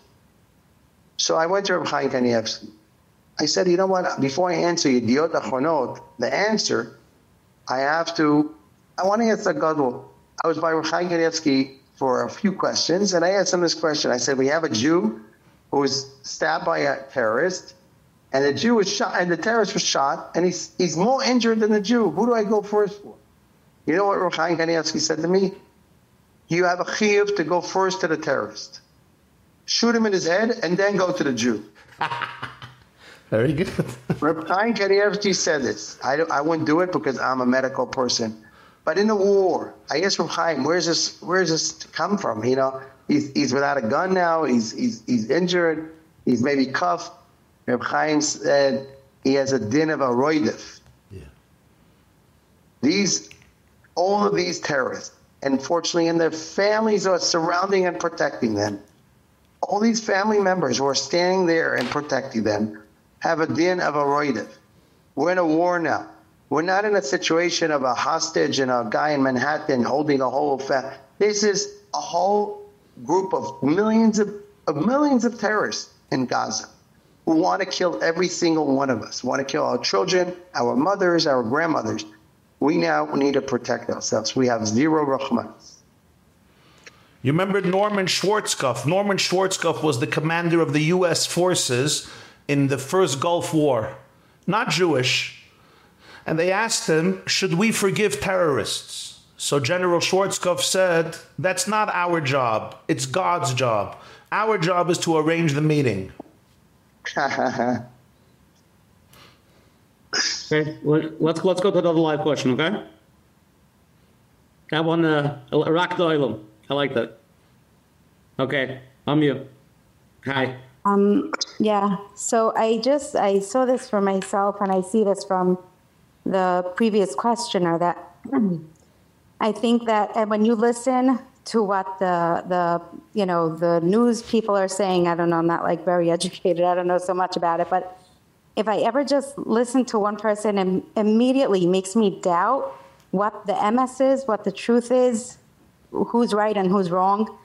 So I went to Reb Chaim Kanievsky. I said, you know what? Before I answer you, Diot Achonot, the answer, I have to, I want to answer Gadol. I was by Reb Chaim Kanievsky for a few questions, and I asked him this question. I said, we have a Jew who was stabbed by a terrorist, and the Jew was shot, and the terrorist was shot, and he's, he's more injured than the Jew. Who do I go first for? You know what Reb Chaim Kanievsky said to me? You have a chiyuv to go first to the terrorist. Shoot him in his head, and then go to the Jew. Very good. Reb Chaim Kanievsky said this. I, I wouldn't do it because I'm a medical person. But in the war, I guess Reb Chaim, where's this, where's this come from? You know, he's, he's without a gun now. He's, he's, he's injured. He's maybe cuffed. Reb Chaim said he has a din of a roidif. Yeah. These, all of these terrorists, unfortunately, and their families are surrounding and protecting them. All these family members who are standing there and protecting them have a din of a roidif. We're in a war now. We're not in a situation of a hostage and a guy in Manhattan holding a whole family. This is a whole group of millions of, of millions of terrorists in Gaza want to kill every single one of us, want to kill our children, our mothers, our grandmothers. We now need to protect ourselves. We have zero rahman. You remember Norman Schwarzkopf? Norman Schwarzkopf was the commander of the US forces in the first Gulf War, not Jewish. And they asked him, "Should we forgive terrorists?" So General Schwarzkopf said, "That's not our job. It's God's job. Our job is to arrange the meeting." Okay, let- let's let's go to another live question, okay? That one, uh, Iraq Doilum. I like that. Okay, I'm you. Hi. Um, yeah, so I just, I saw this for myself and I see this from the previous questioner that I think that when you listen to what the, the, you know, the news people are saying, I don't know, I'm not like very educated, I don't know so much about it, but if I ever just listen to one person and immediately makes me doubt what the emes is, what the truth is, who's right and who's wrong,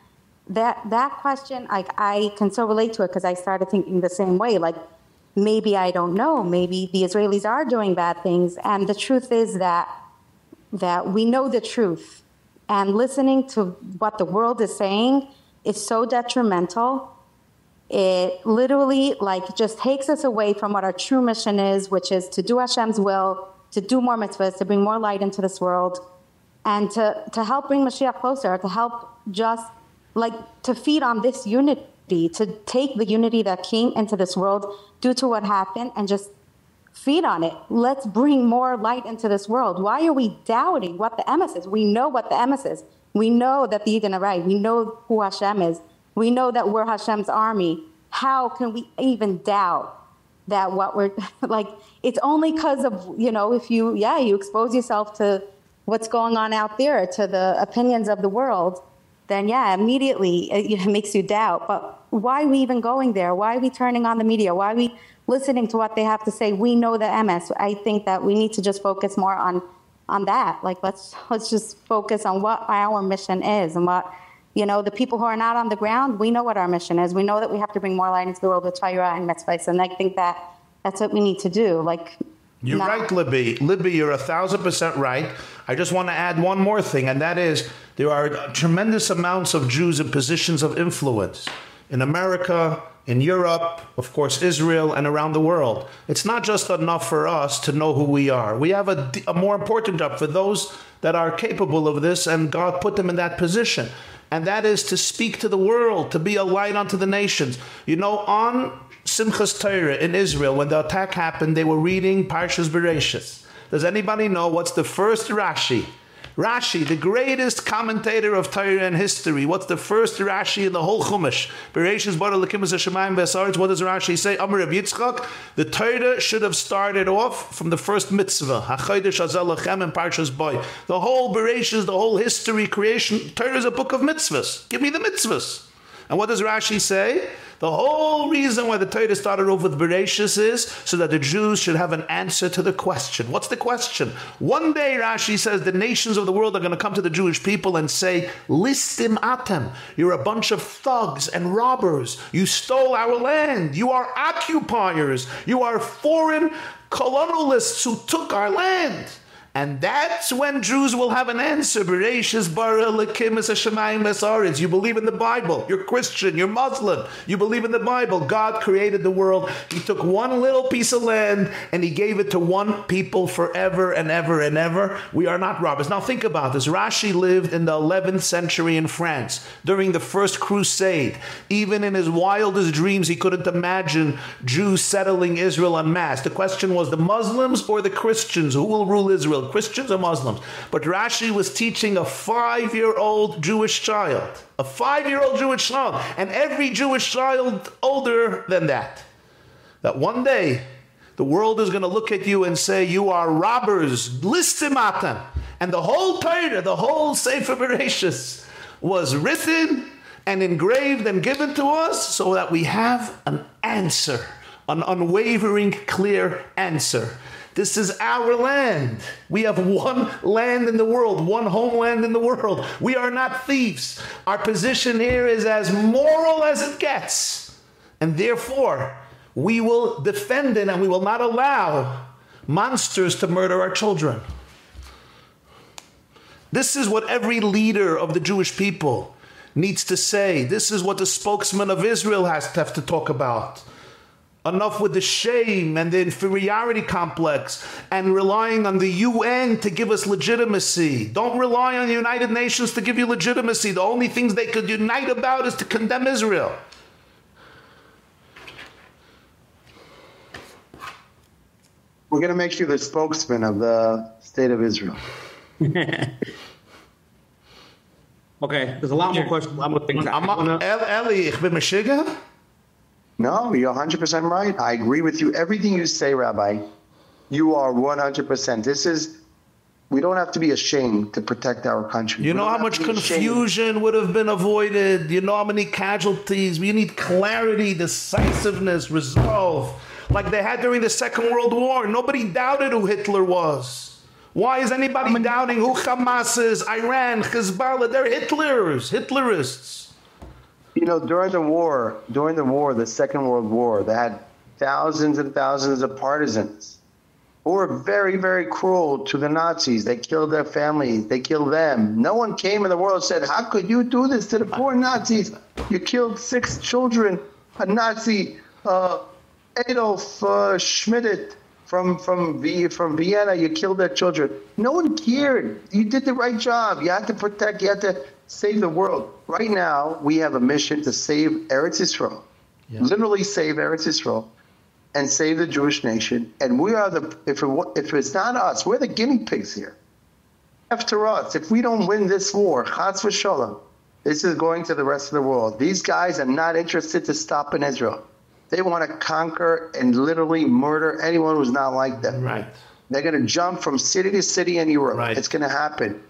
that that question like I can so relate to it because I started thinking the same way. Like maybe I don't know. Maybe the Israelis are doing bad things. And the truth is that that we know the truth and listening to what the world is saying is so detrimental. It literally like just takes us away from what our true mission is which is to do Hashem's will to do more mitzvahs to bring more light into this world and to to help bring Mashiach closer to help just like to feed on this unity, to take the unity that came into this world due to what happened and just feed on it. Let's bring more light into this world. Why are we doubting what the emes is? We know what the emes is. We know that the Yidden are right. We know who Hashem is. We know that we're Hashem's army. How can we even doubt that what we're like? It's only because of, you know, if you, yeah, you expose yourself to what's going on out there, to the opinions of the world then yeah, immediately it, it makes you doubt. But why are we even going there? Why are we turning on the media? Why are we listening to what they have to say? We know the emes. I think that we need to just focus more on on that. Like let's let's just focus on what our mission is and what you know the people who are not on the ground. We know what our mission is. We know that we have to bring more light into the world with Torah and mitzvahs, and I think that that's what we need to do. Like You're not- right, Libby. Libby, you're a thousand percent right. I just want to add one more thing, and that is there are tremendous amounts of Jews in positions of influence in America, in Europe, of course, Israel, and around the world. It's not just enough for us to know who we are. We have a, a more important job for those that are capable of this, and God put them in that position. And that is to speak to the world, to be a light unto the nations. You know, on Simchas Torah in Israel, when the attack happened, they were reading Parshas Bereshis. Does anybody know what's the first Rashi? Rashi, the greatest commentator of Torah and history. What's the first Rashi in the whole Chumash? Bereshis bara lekimus hashemayim be'asaretz. What does Rashi say? Amar Reb Yitzchak, the Torah should have started off from the first mitzvah. HaChodesh HaZeh Lachem and Parshas Bo. The whole Bereshis, the whole history, creation, Torah is a book of mitzvahs. Give me the mitzvahs. And what does Rashi say? The whole reason why the Torah started off with Bereshis is so that the Jews should have an answer to the question. What's the question? One day, Rashi says, the nations of the world are going to come to the Jewish people and say, Listim atem, you're a bunch of thugs and robbers. You stole our land. You are occupiers. You are foreign colonialists who took our land. And that's when Jews will have an answer. Bereshis bara lekimis hashemayim esaretz. You believe in the Bible. You're Christian. You're Muslim. You believe in the Bible. God created the world. He took one little piece of land and he gave it to one people forever and ever and ever. We are not robbers. Now think about this. Rashi lived in the 11th century in France during the first crusade. Even in his wildest dreams, he couldn't imagine Jews settling Israel en masse. The question was the Muslims or the Christians? Who will rule Israel? Christians or Muslims. But Rashi was teaching a five year old Jewish child, a five year old Jewish child, and every Jewish child older than that. That one day the world is going to look at you and say, You are robbers, listimatan. And the whole Torah, the whole Sefer Bereshis was written and engraved and given to us so that we have an answer, an unwavering, clear answer. This is our land. We have one land in the world, one homeland in the world. We are not thieves. Our position here is as moral as it gets. And therefore, we will defend it and we will not allow monsters to murder our children. This is what every leader of the Jewish people needs to say. This is what the spokesman of Israel has to have to talk about. Enough with the shame and the inferiority complex and relying on the UN to give us legitimacy. Don't rely on the United Nations to give you legitimacy. The only things they could unite about is to condemn Israel. We're going to make you the spokesman of the state of Israel. Okay, there's a lot more questions. A lot more things. I'm Eli, ich bin Meshiga. No, you're 100% right. I agree with you. Everything you say, Rabbi, you are 100%. This is, we don't have to be ashamed to protect our country. You We know how much be ashamed. confusion would have been avoided. You know how many casualties. We need clarity, decisiveness, resolve. Like they had during the Second World War. Nobody doubted who Hitler was. Why is anybody doubting who Hamas is, Iran, Hezbollah? They're Hitlers, Hitlerists. You know, during the war, during the war, the Second World War, they had thousands and thousands of partisans who were very, very cruel to the Nazis. They killed their families. They killed them. No one came in the world and said, how could you do this to the poor Nazis? You killed six children. A Nazi, uh, Adolf uh, Schmidt from, from, from Vienna, you killed their children. No one cared. You did the right job. You had to protect, you had to save the world. Right now, we have a mission to save Eretz Israel, literally save Eretz Israel and save the Jewish nation. And we are the, if, it, if it's not us, we're the guinea pigs here. After us, if we don't win this war, Chas v'shalom, this is going to the rest of the world. These guys are not interested to stop in Israel. They want to conquer and literally murder anyone who's not like them. Right. They're going to jump from city to city in Europe. Right. It's going to happen.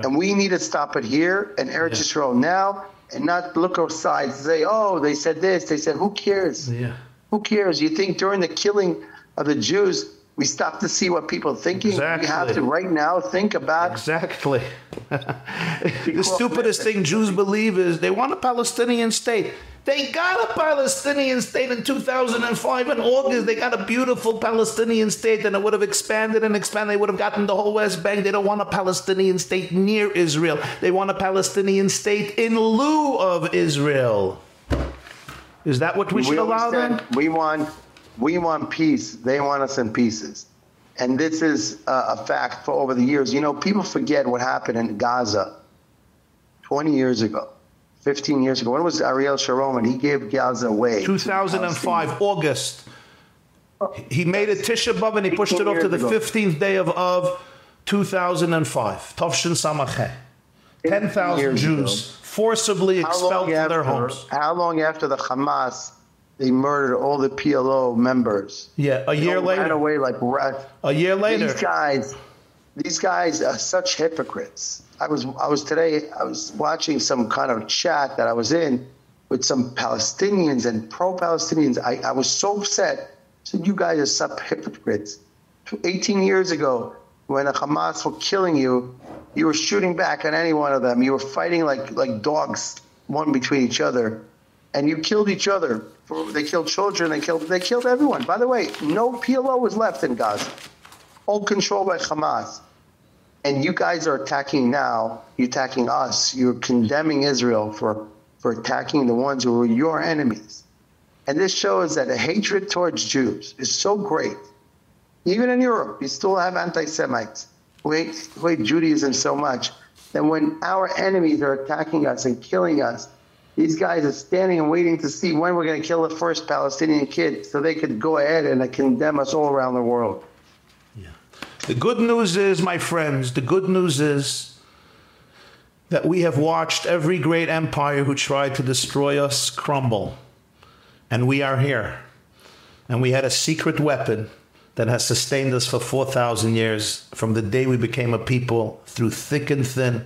And we need to stop it here in Eretz Israel now and not look outside and say, oh, they said this. They said, who cares? Yeah. Who cares? You think during the killing of the Jews, we stop to see what people are thinking? We have Exactly. to right now think about. Exactly. the stupidest thing Jews believe is they want a Palestinian state. They got a Palestinian state in 2005 in August. They got a beautiful Palestinian state and it would have expanded and expanded. They would have gotten the whole West Bank. They don't want a Palestinian state near Israel. They want a Palestinian state in lieu of Israel. Is that what we should allow said, them? We want, we want peace. They want us in pieces. And this is a fact for over the years. You know, people forget what happened in Gaza 20 years ago, 15 years ago. When was Ariel Sharon and he gave Gaza away? 2005, August. He made a Tisha B'Av and he pushed it off to the 15th day of Av. 2005, Tovshin Samachet. 10,000 years Jews forcibly expelled from their homes. How long after the Hamas they murdered all the PLO members? Yeah, a year later. ran away like. A year later. These guys, these guys are such hypocrites. I was I was today I was watching some kind of chat that I was in with some Palestinians and pro-Palestinians. I, I was so upset. I said, "You guys are such hypocrites." 18 years ago, when the Hamas were killing you, you were shooting back at any one of them. You were fighting like like dogs, one between each other, and you killed each other. They killed children. They killed they killed everyone. By the way, no PLO was left in Gaza, all controlled by Hamas. And you guys are attacking now. You're attacking us. You're condemning Israel for for attacking the ones who are your enemies. And this shows that the hatred towards Jews is so great even in Europe, you still have anti-Semites who hate, who hate Judaism so much that when our enemies are attacking us and killing us, these guys are standing and waiting to see when we're going to kill the first Palestinian kid so they could go ahead and condemn us all around the world. The good news is, my friends, the good news is that we have watched every great empire who tried to destroy us crumble. And we are here. And we had a secret weapon that has sustained us for 4,000 years from the day we became a people through thick and thin,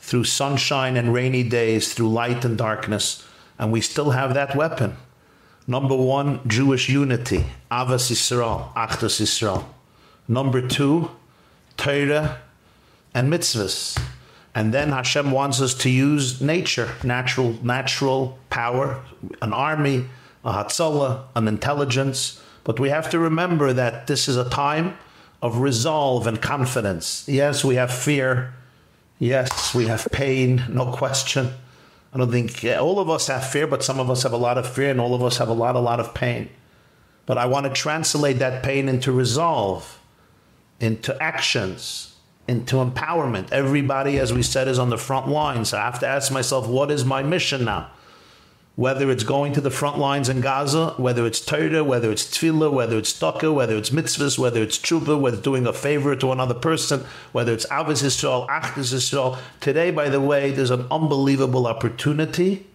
through sunshine and rainy days, through light and darkness. And we still have that weapon. Number one, Jewish unity, Ahavas Yisrael, Achdus Yisrael. Number two, Torah and mitzvahs. And then Hashem wants us to use nature, natural, natural power, an army, a hatzalah, an intelligence. But we have to remember that this is a time of resolve and confidence. Yes, we have fear. Yes, we have pain, no question. I don't think yeah, all of us have fear, but some of us have a lot of fear and all of us have a lot, a lot of pain. But I want to translate that pain into resolve, into actions, into empowerment. Everybody, as we said, is on the front lines. I have to ask myself, what is my mission now? Whether it's going to the front lines in Gaza, whether it's Torah, whether it's tefillah, whether it's taka, whether it's mitzvahs, whether it's tshuva, whether it's doing a favor to another person, whether it's ahavas Yisrael, achdus Yisrael. Today, by the way, there's an unbelievable opportunity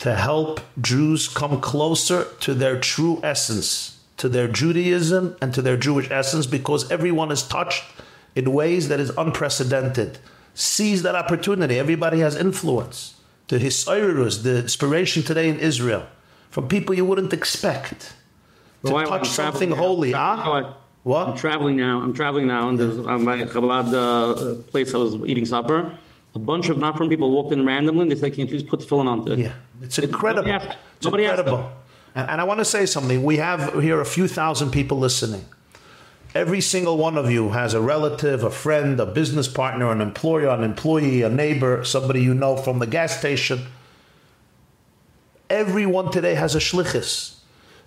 to help Jews come closer to their true essence, to their Judaism and to their Jewish essence, because everyone is touched in ways that is unprecedented. Seize that opportunity. Everybody has influence. The Hisairus, the inspiration today in Israel, from people you wouldn't expect. To Well, touch something now. holy, I'm huh? traveling- I'm traveling now. I'm traveling now, and there's um, my Chabad uh, place I was eating supper. A bunch of not from people walked in randomly. and They said, "Can you please put the filling on it?" Yeah, it's incredible. Nobody asked, It's nobody asked incredible. And, and I want to say something. We have here a few thousand people listening. Every single one of you has a relative, a friend, a business partner, an employer, an employee, a neighbor, somebody you know from the gas station. Everyone today has a shlichus.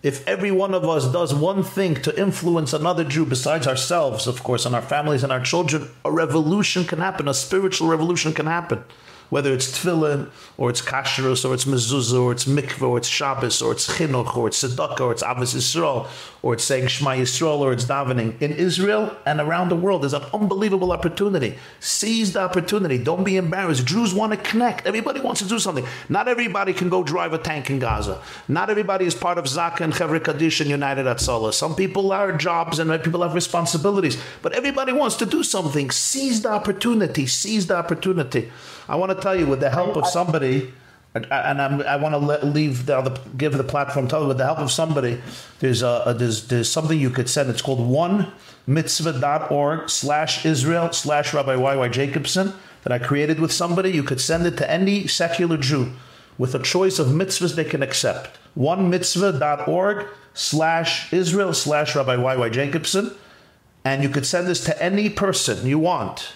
If every one of us does one thing to influence another Jew besides ourselves, of course, and our families and our children, a revolution can happen, a spiritual revolution can happen. Whether it's tefillin, or it's kashrus, or it's mezuzah, or it's mikveh, or it's Shabbos, or it's chinuch, or it's tzedakah, or it's avos Yisrael, or it's saying Shema Yisrael, or it's davening. In Israel and around the world, there's an unbelievable opportunity. Seize the opportunity. Don't be embarrassed. Jews want to connect. Everybody wants to do something. Not everybody can go drive a tank in Gaza. Not everybody is part of Zaka and Chevre Kaddish and United Hatzalah. Some people are jobs and people have responsibilities. But everybody wants to do something. Seize the opportunity. Seize the opportunity. I want to tell you, with the help of somebody, and I want to leave the other, give the platform. Tell you, with the help of somebody, there's a, a there's there's something you could send. It's called one mitzvah.org slash Israel slash Rabbi YY Jacobson that I created with somebody. You could send it to any secular Jew with a choice of mitzvahs they can accept. One mitzvah.org slash Israel slash Rabbi YY Jacobson. And you could send this to any person you want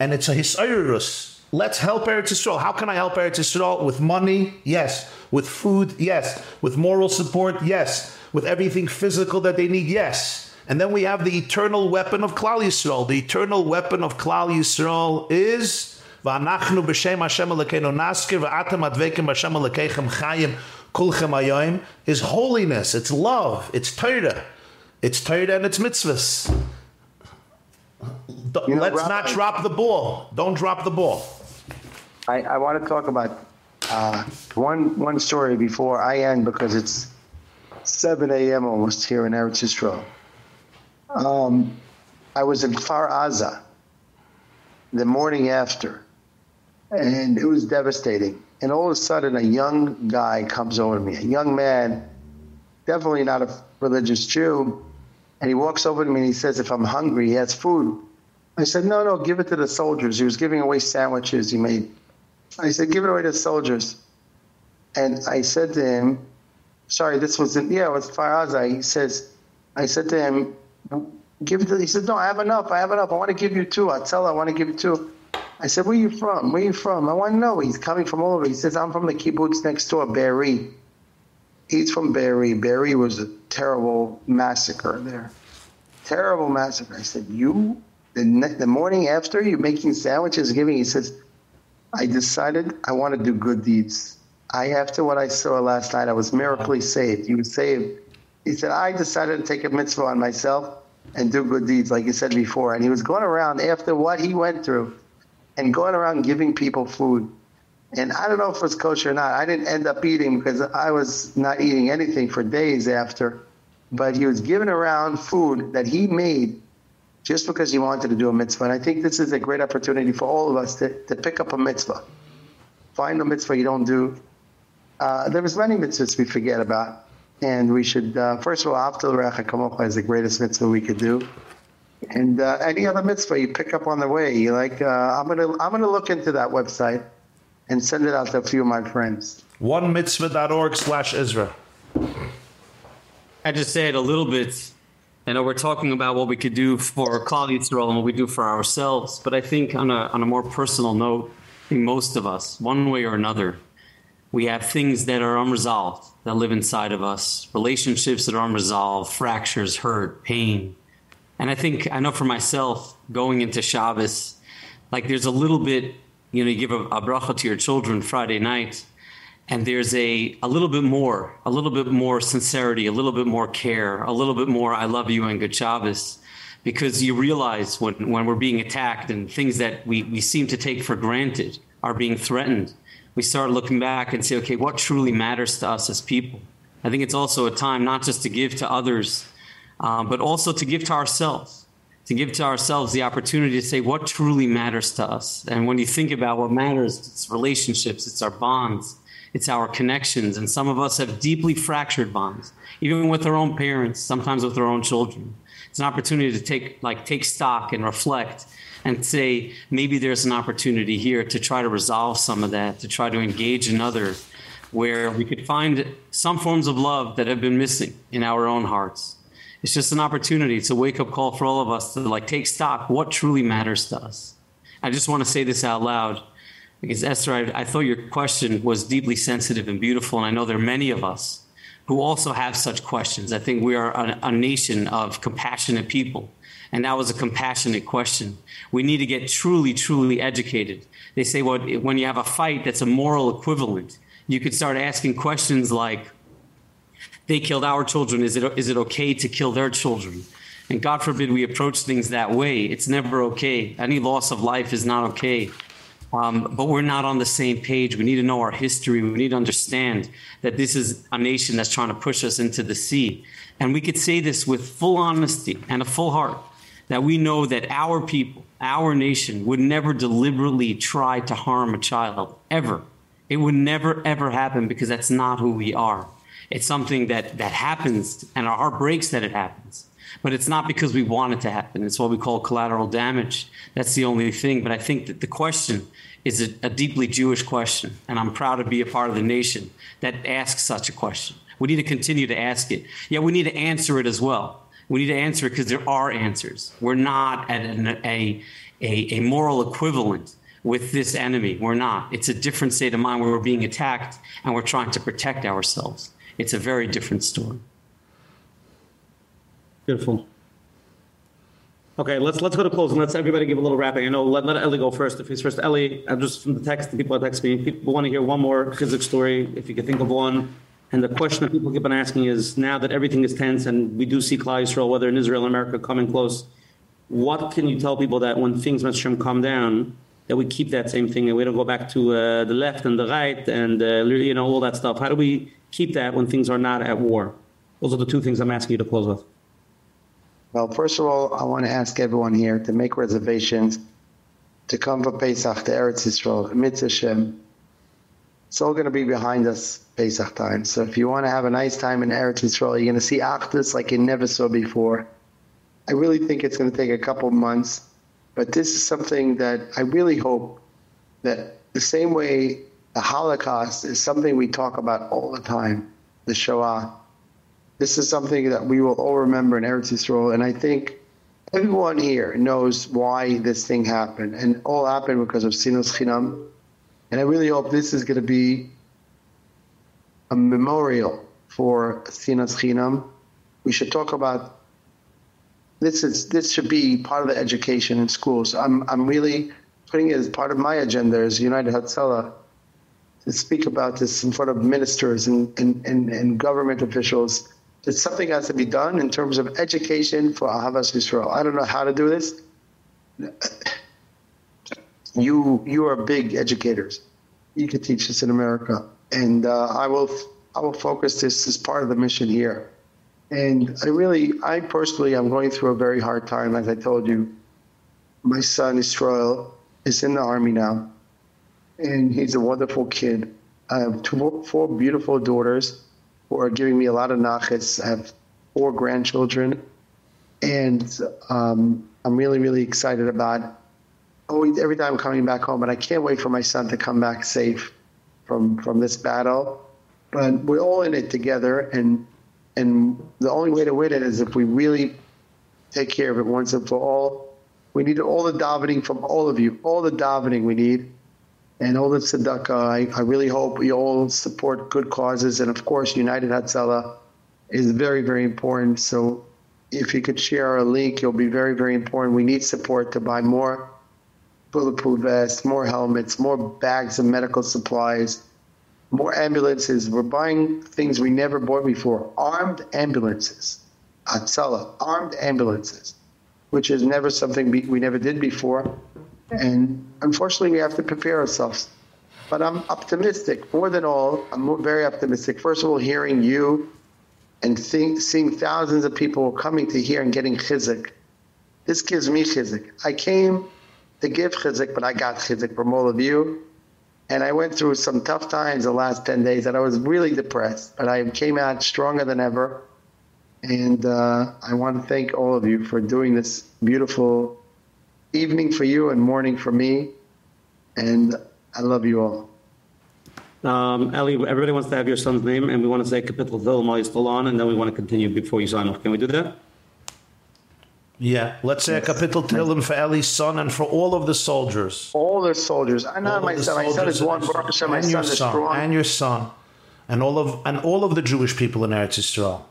and it's a hisayrus. Let's help Eretz Yisrael. How can I help Eretz Yisrael? With money? Yes. With food? Yes. With moral support? Yes. With everything physical that they need? Yes. And then we have the eternal weapon of Klal Yisrael. The eternal weapon of Klal Yisrael is V'anachnu b'shem Hashem Elokeinu naskir v'atem advekim b'shem Elokeichem chayim kulchem hayoim is holiness. It's love. It's Torah. It's Torah and it's mitzvahs You know, Let's Rabbi- not drop the ball. Don't drop the ball. I, I want to talk about uh, one one story before I end because it's 7 a.m. almost here in Eretz Yisrael. Um, I was in Kfar Aza the morning after, and it was devastating. And all of a sudden, a young guy comes over to me, a young man, definitely not a religious Jew, and he walks over to me and he says, "If I'm hungry, he has food." I said, "No, no, give it to the soldiers." He was giving away sandwiches he made. I said, "Give it away to soldiers." And I said to him, "Sorry, this was in, yeah, it was Kfar Aza." He says, "I said to him, give it." To, he said, "No, I have enough. I have enough. I want to give you two. I tell her I want to give you two. I said, "Where you from? Where you from?" I want to know. He's coming from all over. He says, "I'm from the kibbutz next door, Be'eri." He's from Be'eri. Be'eri was a terrible massacre there. Terrible massacre. I said, "You?" The, the morning after, you're making sandwiches, giving. He says, I decided I want to do good deeds. I, after what I saw last night, I was miraculously saved. He was saved. He said, I decided to take a mitzvah on myself and do good deeds, like you said before. And he was going around after what he went through and going around giving people food. And I don't know if it was kosher or not. I didn't end up eating because I was not eating anything for days after. But he was giving around food that he made just because he wanted to do a mitzvah. And I think this is a great opportunity for all of us to, to pick up a mitzvah. Find a mitzvah you don't do. Uh, there was many mitzvahs we forget about. And we should, uh, first of all, After Recha Kamocha is the greatest mitzvah we could do. And uh, any other mitzvah you pick up on the way, you like, uh, I'm going to I'm gonna look into that website and send it out to a few of my friends. Onemitzvah.org slash Israel. I just say it a little bit. I know we're talking about what we could do for Klal Yisrael and what we do for ourselves, but I think on a on a more personal note, most of us, one way or another, we have things that are unresolved that live inside of us, relationships that are unresolved, fractures, hurt, pain. And I think I know for myself, going into Shabbos, like there's a little bit, you know, you give a, a bracha to your children Friday night, and there's a a little bit more, a little bit more sincerity, a little bit more care, a little bit more I love you and good Shabbos. Because you realize when, when we're being attacked and things that we, we seem to take for granted are being threatened, we start looking back and say, okay, what truly matters to us as people? I think it's also a time not just to give to others, um, but also to give to ourselves, to give to ourselves the opportunity to say what truly matters to us. And when you think about what matters, it's relationships, it's our bonds, it's our connections. And some of us have deeply fractured bonds, even with our own parents, sometimes with our own children. It's an opportunity to take, like, take stock and reflect and say, maybe there's an opportunity here to try to resolve some of that, to try to engage another where we could find some forms of love that have been missing in our own hearts. It's just an opportunity. It's a wake up call for all of us to like take stock what truly matters to us. I just want to say this out loud because Esther, I, I thought your question was deeply sensitive and beautiful, and I know there are many of us who also have such questions. I think we are a, a nation of compassionate people, and that was a compassionate question. We need to get truly, truly educated. They say what when you have a fight that's a moral equivalent, you could start asking questions like, they killed our children. Is it, is it okay to kill their children? And God forbid we approach things that way. It's never okay. Any loss of life is not okay. Um, but we're not on the same page. We need to know our history. We need to understand that this is a nation that's trying to push us into the sea. And we could say this with full honesty and a full heart that we know that our people, our nation, would never deliberately try to harm a child, ever. It would never, ever happen because that's not who we are. It's something that, that happens, and our heart breaks that it happens. But it's not because we want it to happen. It's what we call collateral damage. That's the only thing. But I think that the question is a, a deeply Jewish question, and I'm proud to be a part of the nation that asks such a question. We need to continue to ask it. Yeah, we need to answer it as well. We need to answer it because there are answers. We're not at an, a, a, a moral equivalent with this enemy. We're not. It's a different state of mind where we're being attacked and we're trying to protect ourselves. It's a very different story. Beautiful. Okay, let's let's go to closing. Let's everybody give a little wrapping. I know let, let Ellie go first. If he's first, Ellie, I'm just from the text, the people are texting me. People want to hear one more Chizik story. If you can think of one. And the question that people keep on asking is: now that everything is tense and we do see Klal Yisrael, whether in Israel or America, coming close, what can you tell people that when things must calm down that we keep that same thing and we don't go back to uh, the left and the right and uh, you know all that stuff how do we keep that when things are not at war those are the two things i'm asking you to close with well first of all i want to ask everyone here to make reservations to come for pesach to eretz yisrael mitzvah it's all going to be behind us pesach time so if you want to have a nice time in eretz yisrael you're going to see achdus like you never saw before I really think it's going to take a couple months, but this is something that I really hope that the same way the Holocaust is something we talk about all the time, the Shoah. This is something that we will all remember in Eretz Yisrael, and I think everyone here knows why this thing happened, and all happened because of Sinos Chinam. And I really hope this is going to be a memorial for Sinos Chinam. We should talk about this is this should be part of the education in schools. I'm I'm really putting it as part of my agenda as United Hatzalah to speak about this in front of ministers and and, and, and government officials that something has to be done in terms of education for Ahavas Yisrael. I don't know how to do this. You you are big educators. You could teach this in America, and uh, I will I will focus this as part of the mission here. And I really, I personally, I'm going through a very hard time. As I told you, my son Israel is in the army now, and he's a wonderful kid. I have two, four beautiful daughters who are giving me a lot of nachas. I have four grandchildren, and um, I'm really, really excited about. Always, every time I'm coming back home, and I can't wait for my son to come back safe from from this battle. But we're all in it together, and and the only way to win it is if we really take care of it once and for all. We need all the davening from all of you, all the davening we need, and all the tzedakah. I, I really hope you all support good causes, and of course, United Hatzalah is very, very important. So, if you could share a link, it'll be very, very important. We need support to buy more bulletproof vests, more helmets, more bags of medical supplies more ambulances. We're buying things we never bought before. Armed ambulances. Hatzalah, armed ambulances, which is never something we never did before. And unfortunately, we have to prepare ourselves. But I'm optimistic. More than all, I'm very optimistic. First of all, hearing you and think, seeing thousands of people coming to here and getting chizik. This gives me chizik. I came to give chizik, but I got chizik from all of you and I went through some tough times the last 10 days and I was really depressed, but I came out stronger than ever. And uh, I want to thank all of you for doing this beautiful evening for you and morning for me. And I love you all. Um, Ellie, everybody wants to have your son's name, and we want to say Kapitel Vilma is still on, and then we want to continue before you sign off. Can we do that? Yeah, let's say a kapitel Tehillim for Eli's son and for all of the soldiers. All the soldiers. I know my son. My son is one. Baruch Hashem, my son is strong. And your son, and all of and all of the Jewish people in Eretz Yisrael,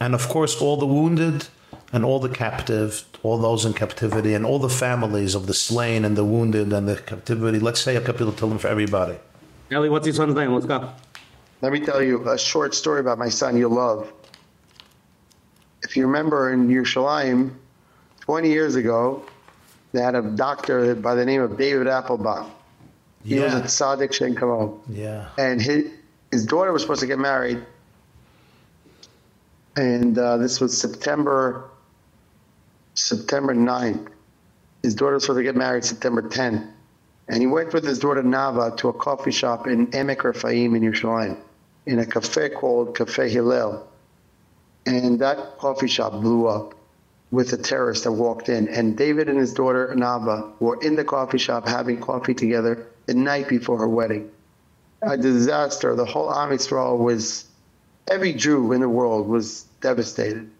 and of course all the wounded and all the captive, all those in captivity, and all the families of the slain and the wounded and the captivity. Let's say a kapitel Tehillim for everybody. Eli, what's your son's name? Let's go. Let me tell you a short story about my son. You'll love. If you remember in Yerushalayim 20 years ago, they had a doctor by the name of David Applebaum. He Yeah. was a tzaddik Shen Kamon. Yeah. And his, his daughter was supposed to get married. And uh, this was September September 9th. His daughter was supposed to get married September 10th. And he went with his daughter Nava to a coffee shop in Emek Refaim in Yerushalayim, in a cafe called Cafe Hillel. And that coffee shop blew up with a terrorist that walked in. And David and his daughter Nava were in the coffee shop having coffee together the night before her wedding. A disaster. The whole Am Yisrael was, every Jew in the world was devastated.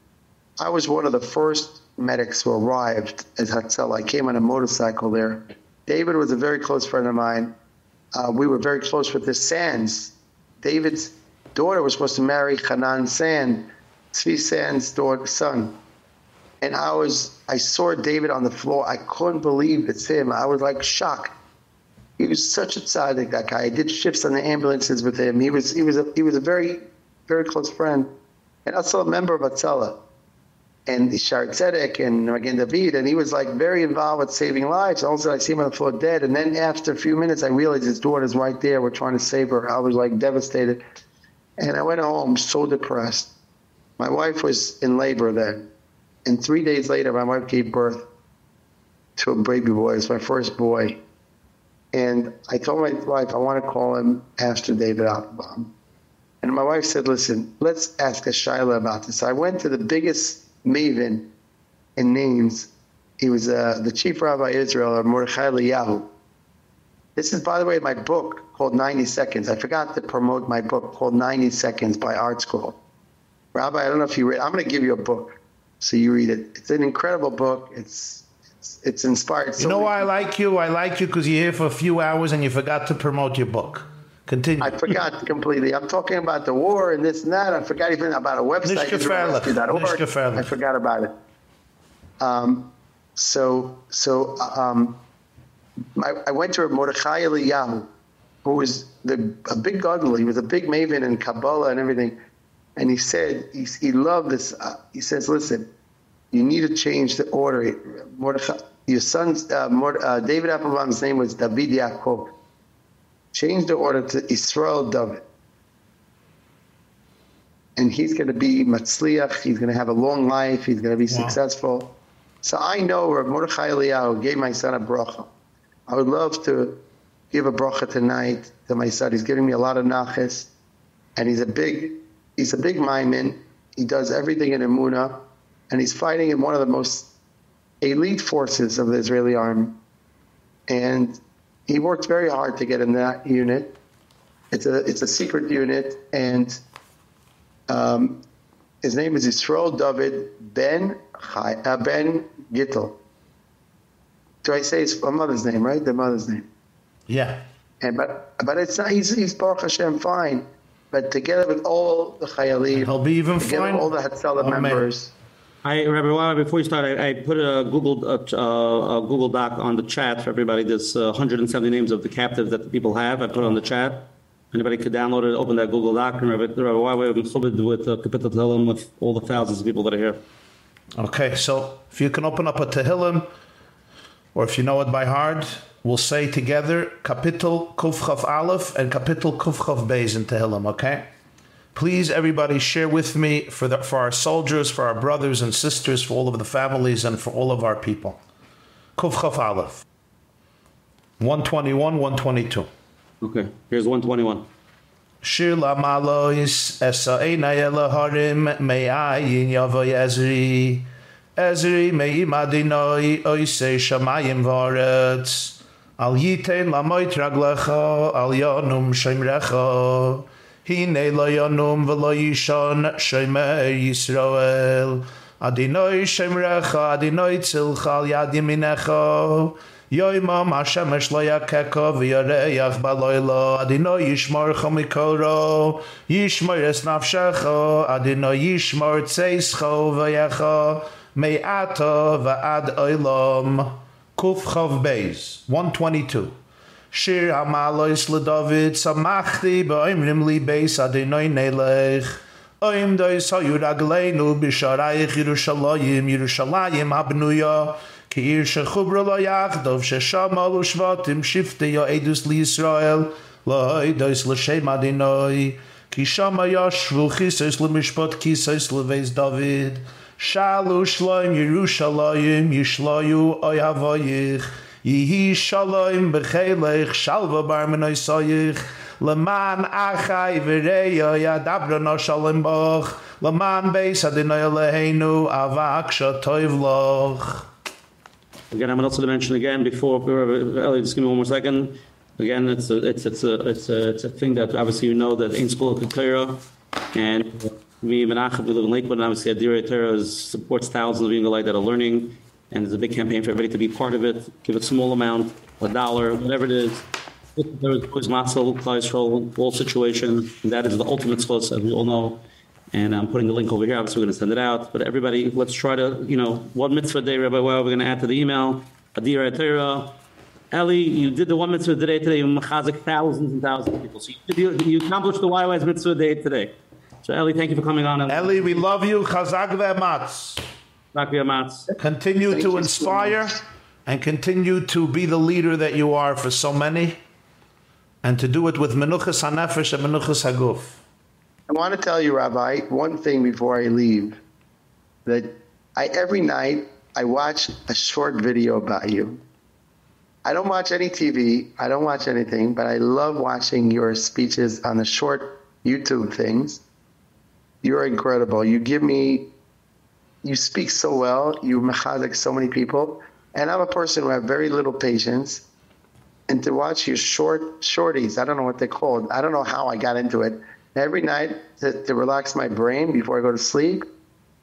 I was one of the first medics who arrived at Hatzel. I came on a motorcycle there. David was a very close friend of mine. Uh, we were very close with the Sands. David's daughter was supposed to marry Hanan Sand, Tzvi Sand's daughter, son. And I was, I saw David on the floor. I couldn't believe it's him. I was like shocked. He was such a tzaddik, that guy. I did shifts on the ambulances with him. He was, he was, a, he was a very, very close friend, and also a member of Hatzalah. And Shaare Tzedek and Magen David, and he was like very involved with saving lives. Also, I see him on the floor dead, and then after a few minutes, I realized his daughter's right there. We're trying to save her. I was like devastated, and I went home so depressed. My wife was in labor then, and three days later, my wife gave birth to a baby boy. It's my first boy, and I told my wife I want to call him after David Applebaum. And my wife said, "Listen, let's ask a Shaila about this." I went to the biggest maven in names. He was uh, the chief rabbi of Israel, Mordechai Eliyahu. This is, by the way, my book called 90 Seconds. I forgot to promote my book called 90 Seconds by ArtScroll. Rabbi, I don't know if you read. I'm going to give you a book so you read it. It's an incredible book. It's it's, it's inspired. You know why I like you? I like you because you're here for a few hours and you forgot to promote your book. Continue. I forgot completely. I'm talking about the war and this and that. I forgot even about a website. Nicht gefährlich. israelrescue.org. Nicht gefährlich. I forgot about it. Um, so so um, I, I went to Mordechai Eliyahu, who was the, a big gadol. He was a big maven in Kabbalah and everything. And he said he, he loved this. Uh, he says, "Listen, you need to change the order. Mordechai, your son's uh, Mord, uh, David Applebaum's name was David Yaakov. Change the order to Israel David. And he's going to be matzliach. He's going to have a long life. He's going to be Wow. successful. So I know Rav Mordechai Eliyahu gave my son a bracha. I would love to give a bracha tonight to my son. He's giving me a lot of nachas, and he's a big, he's a big ma'amin. He does everything in Emuna, and he's fighting in one of the most elite forces of the Israeli army. And he worked very hard to get in that unit. It's a it's a secret unit, and um, his name is Yisrael David Ben Chai, uh, Ben Gittel. Do I say his mother's name right? The mother's name. Yeah. And but but it's not. He's he's Baruch Hashem fine. But together with all the Chayalim, he'll be even together fine? with all the Hatzalah Amen. members. I, Wawa, before you start, I, I put a Google uh, uh, a Google Doc on the chat for everybody. There's uh, 170 names of the captives that the people have. I put it on the chat. Anybody could download it, open that Google Doc, and Rabbi, will be with uh, Tehillim with all the thousands of people that are here. Okay, so if you can open up a Tehillim, or if you know it by heart, we'll say together Kapitel Kufchav Aleph and Kapitel Kufchav Beis in Tehillim, okay? Please, everybody, share with me for, the, for our soldiers, for our brothers and sisters, for all of the families, and for all of our people. Kufchav Aleph. 121, 122. Okay, here's 121. Shir la malois esa einay elaharim me'ayin yavoy Ezri Ezri me'im adinoi oisei shamayim varetz Al yitein lamoit raglecha al yonum shemrecha hi ne lo yo nom ve lo yi shon shema yisrael adinoy shem kha adinoy tsil kha yad min kha yoy ma ma shem shlo ya ka ve yo re ya kh ba adinoy shmor kha mi ko ro kha adinoy shmor tsais kha ve ya kha me ato va ad oylom kuf khov beis 122 Shir Hamalois LeDavid Samachti Ba'imrim li Beis Adinoi Nelech Oim dois hayu ragleinu b'sharayich Yerushalayim Yerushalayim habnuya Ki ir shechubra lo yachdov sheshama lo shvatim shifte yo edus li Yisrael. Lo dois l'shem adinoi. Ki shama yashvu chisos l'mishpat kisos l'veis David. Shalu shloim Yerushalayim yishlayu oy havoyich Yihi shalom b'chelech shalva bar menoisayich Leman achai v'reya yadabra no shalom boch. Leman beis adinoi leheinu avak shatoiv loch. Again, I'm also to mention again. Before, Ellie, just give me one more second. Again, it's a, it's, it's a, it's a, it's a thing that obviously you know that in school of Torah and me, Menachem, we live in Lakewood, and obviously Adira Torah is- supports thousands of young light that are learning, and there's a big campaign for everybody to be part of it. Give a small amount, a dollar, whatever it is. There is always matzah, cholesterol, all situation, that is the ultimate source, as we all know. And I'm putting the link over here. Obviously, we're going to send it out. But everybody, let's try to, you know, one mitzvah day, Rabbi Well, we're going to add to the email. Adirei Torah. Ellie, you did the one mitzvah today. Today, you machazik thousands and thousands of people. So you, you, accomplished the YY's mitzvah day today. So Ellie, thank you for coming on. Ellie, we love you. Chazak ve'ematz. Dr. Yamatz. Continue to inspire and continue to be the leader that you are for so many and to do it with menuchas hanefesh and menuchas haguf. I want to tell you, Rabbi, one thing before I leave. That I every night I watch a short video about you. I don't watch any TV. I don't watch anything, but I love watching your speeches on the short YouTube things. You're incredible. You give me, you speak so well. You mechazik so many people, and I'm a person who have very little patience. And to watch your short shorties, I don't know what they're called. I don't know how I got into it. Every night to, to relax my brain before I go to sleep,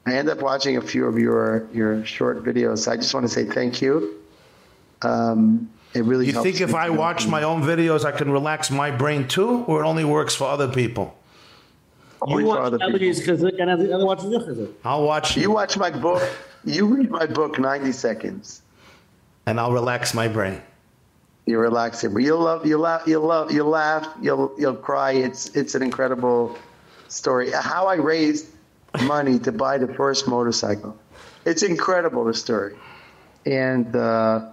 I end up watching a few of your your short videos. So I just want to say thank you. Um, it really You think if I watch my own videos I can relax my brain too or it only works for other people? Only for other people. and other watches your chizuk. I'll watch You watch my book. You read my book 90 seconds. and I'll relax my brain. You relax it. You'll love. You'll laugh. You'll love. You'll laugh. You'll you'll cry. It's it's an incredible story. How I raised money to buy the first motorcycle. It's incredible the story. And uh,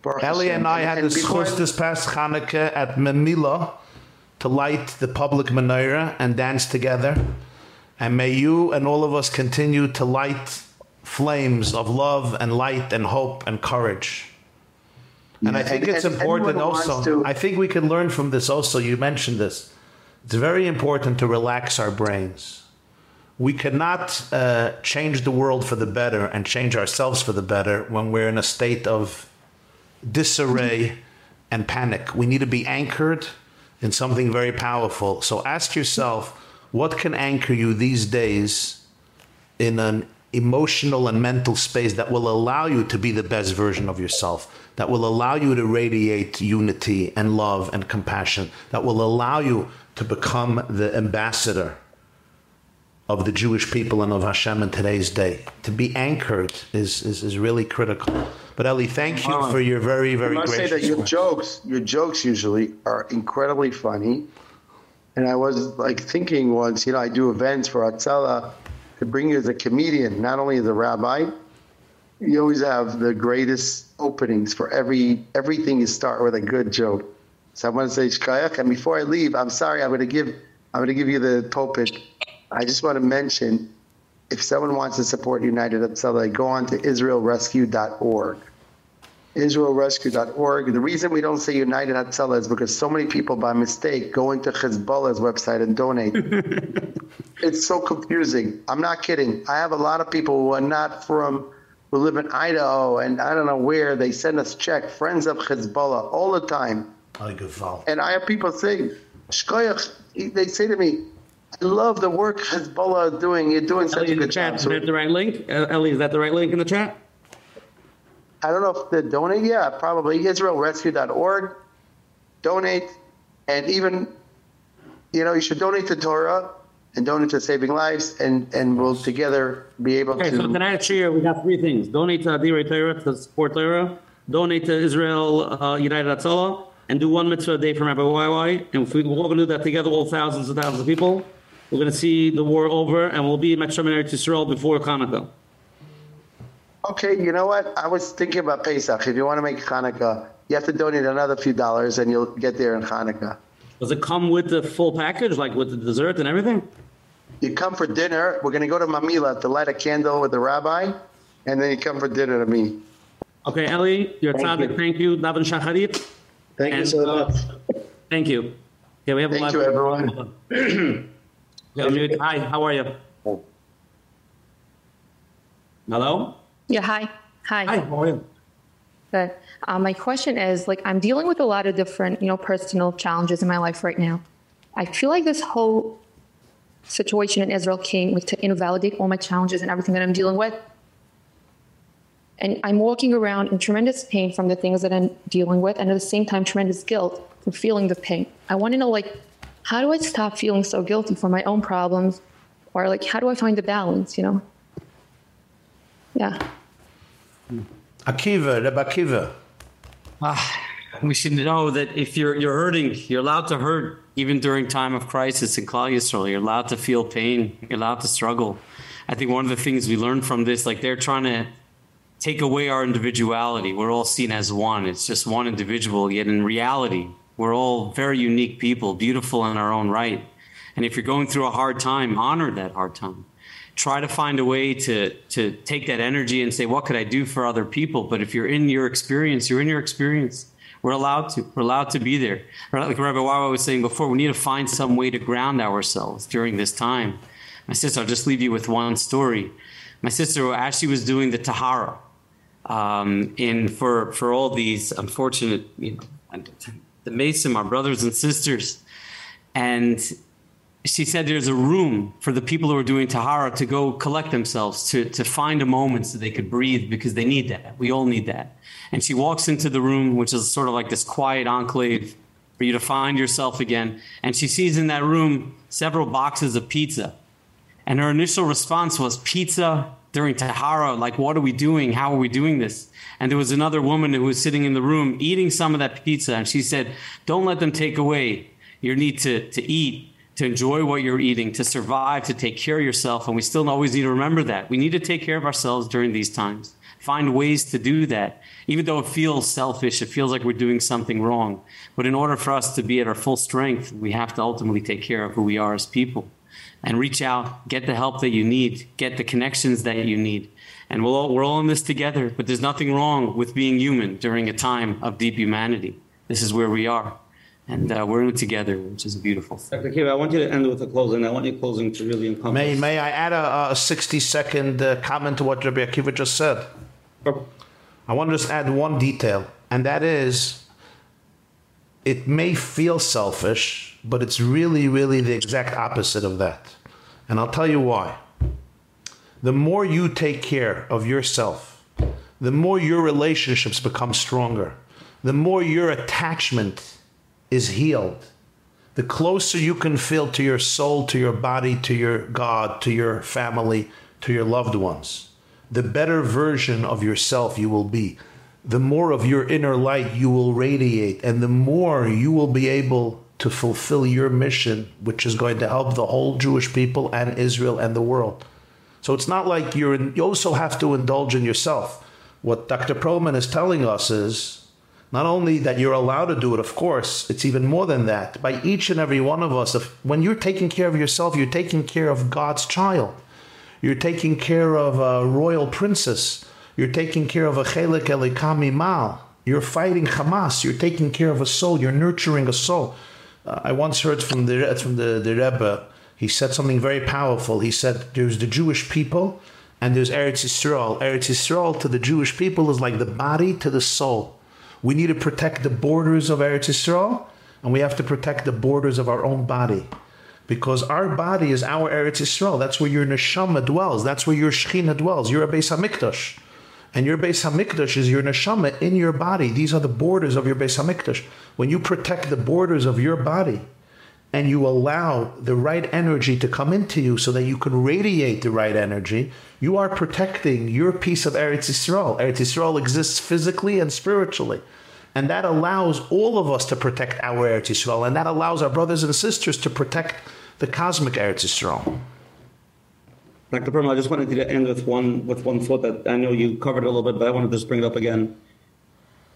Baruch Ellie and I had And the before- this past Hanukkah at Mamila to light the public menorah and dance together. And may you and all of us continue to light flames of love and light and hope and courage. And I think and- it's and important anyone who wants also. to- I think we can learn from this also. You mentioned this. It's very important to relax our brains. We cannot uh, change the world for the better and change ourselves for the better when we're in a state of disarray and panic. We need to be anchored in something very powerful. So ask yourself, what can anchor you these days in an emotional and mental space that will allow you to be the best version of yourself, that will allow you to radiate unity and love and compassion, that will allow you to become the ambassador of the Jewish people and of Hashem in today's day. To be anchored is, is, is really critical. But Eli, thank you for your very, very I must say that your jokes, your jokes usually are incredibly funny. And I was like thinking once, you know, I do events for Hatzalah to bring you as a comedian, not only as a rabbi. You always have the greatest openings for every everything. You start with a good joke. So I want to say shkayach. And before I leave, I'm sorry. I'm going to give I'm going to give you the pulpit. I just want to mention, if someone wants to support United Hatzalah, go on to IsraelRescue.org. IsraelRescue.org. The reason we don't say United Hatzalah is because so many people by mistake go into Hezbollah's website and donate. it's so confusing. I'm not kidding. I have a lot of people who are not from, who live in Idaho and I don't know where. They send us check, friends of Hezbollah, all the time. And I have people saying, Shkoyach, they say to me, I love the work Hezbollah is doing. You're doing such a in the good chat, job. is that the right link? Ellie, is that the right link in the chat? I don't know if they donate. Yeah, probably IsraelRescue.org. Donate, and even, you know, you should donate to Torah and donate to Saving Lives, and and we'll together be able Okay, to. so tonight cheer, we got three things. Donate to Adirei Torah to support Torah. Donate to Israel uh, United Hatzalah. And do one mitzvah a day from Rabbi YY. And if we, we're all going to do that together, all thousands and thousands of people. We're going to see the war over, and we'll be in Seminary to Israel before Hanukkah. Okay, you know what? I was thinking about Pesach. If you want to make Hanukkah, you have to donate another few dollars, and you'll get there in Hanukkah. Does it come with the full package, like with the dessert and everything? You come for dinner. We're going to go to Mamila to light a candle with the rabbi, and then you come for dinner to me. Okay, Ellie, you're Thank tzaddik. you. Thank you. Davin Shacharit. Thank you And, so uh, much. Thank you. Okay, we have a Thank live- you, everyone. Yeah, Hi, how are you? Hello? Yeah, hi. Hi. Hi, how are you? Good. Uh, my question is like, I'm dealing with a lot of different, you know, personal challenges in my life right now. I feel like this whole situation in Israel came like, to invalidate all my challenges and everything that I'm dealing with. And I'm walking around in tremendous pain from the things that I'm dealing with, and at the same time, tremendous guilt for feeling the pain. I want to know, like, how do I stop feeling so guilty for my own problems? Or, like, how do I find the balance, you know? Yeah. Akiva, Reb Akiva. Ah, we should know that if you're you're hurting, you're allowed to hurt even during time of crisis in Klal Yisrael. You're allowed to feel pain. You're allowed to struggle. I think one of the things we learned from this, like they're trying to take away our individuality. We're all seen as one. It's just one individual, yet in reality, we're all very unique people, beautiful in our own right. And if you're going through a hard time, honor that hard time. Try to find a way to to take that energy and say, what could I do for other people? But if you're in your experience, you're in your experience. We're allowed to. We're allowed to be there. Like Rabbi Wawa was saying before, we need to find some way to ground ourselves during this time. My sister, I'll just leave you with one story. My sister, she was doing the Tahara, um, in for for all these unfortunate, you know, the Mason, our brothers and sisters, and she said there's a room for the people who are doing tahara to go collect themselves to to find a moment so they could breathe because they need that. We all need that. And she walks into the room which is sort of like this quiet enclave for you to find yourself again. And she sees in that room several boxes of pizza. And her initial response was pizza during tahara? Like what are we doing? How are we doing this? And there was another woman who was sitting in the room eating some of that pizza. And she said don't let them take away your need to to eat to enjoy what you're eating, to survive, to take care of yourself. And we still always need to remember that. We need to take care of ourselves during these times. Find ways to do that. Even though it feels selfish, it feels like we're doing something wrong. But in order for us to be at our full strength, we have to ultimately take care of who we are as people and reach out, get the help that you need, get the connections that you need. And we'll all, we're all in this together, but there's nothing wrong with being human during a time of deep humanity. This is where we are and uh, we're in it together, which is beautiful. Dr. Kiva, I want you to end with a closing. I want your closing to really encompass. May, may I add a, a 60 second uh, comment to what Rabbi Akiva just said? I want to just add one detail, and that is it may feel selfish, but it's really, really the exact opposite of that. And I'll tell you why. The more you take care of yourself, the more your relationships become stronger, the more your attachment is healed, the closer you can feel to your soul, to your body, to your God, to your family, to your loved ones, the better version of yourself you will be. The more of your inner light you will radiate, and the more you will be able to fulfill your mission, which is going to help the whole Jewish people and Israel and the world. So it's not like you're, you also have to indulge in yourself. What Dr. Perlman is telling us is not only that you're allowed to do it, of course, it's even more than that. By each and every one of us, if, when you're taking care of yourself, you're taking care of God's child. You're taking care of a royal princess. You're taking care of a chelik elikami mal. You're fighting Hamas. You're taking care of a soul. You're nurturing a soul. Uh, I once heard from the from the, the Rebbe. He said something very powerful. He said, "There's the Jewish people, and there's Eretz Yisrael. Eretz Yisrael to the Jewish people is like the body to the soul." We need to protect the borders of Eretz Yisrael, and we have to protect the borders of our own body. Because our body is our Eretz Yisrael. That's where your neshama dwells. That's where your shechina dwells. You're a Beis Hamikdash. And your Beis Hamikdash is your neshama in your body. These are the borders of your Beis Hamikdash. When you protect the borders of your body, and you allow the right energy to come into you so that you can radiate the right energy, you are protecting your piece of Eretz Yisrael. Eretz Yisrael exists physically and spiritually. And that allows all of us to protect our Eretz Yisrael, and that allows our brothers and sisters to protect the cosmic Eretz Yisrael. Dr. Perlman, I just wanted to end with one with one thought that I know you covered a little bit, but I wanted to just bring it up again.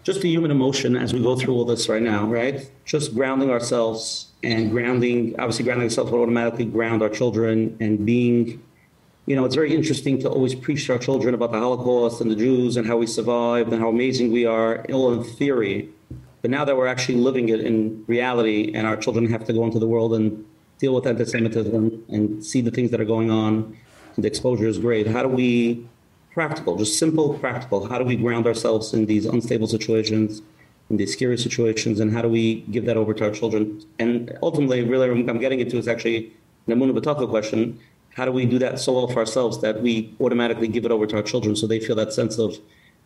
Just the human emotion as we go through all this right now, right? Just grounding ourselves and grounding, obviously grounding ourselves will automatically ground our children and being, you know, it's very interesting to always preach to our children about the Holocaust and the Jews and how we survived and how amazing we are, all in theory. But now that we're actually living it in reality and our children have to go into the world and deal with anti-Semitism and see the things that are going on, the exposure is great. How do we, practical, just simple, practical, how do we ground ourselves in these unstable situations? In these scary situations and how do we give that over to our children? And ultimately really I'm getting into is actually an Amunah Bataka question. How do we do that so well for ourselves that we automatically give it over to our children so they feel that sense of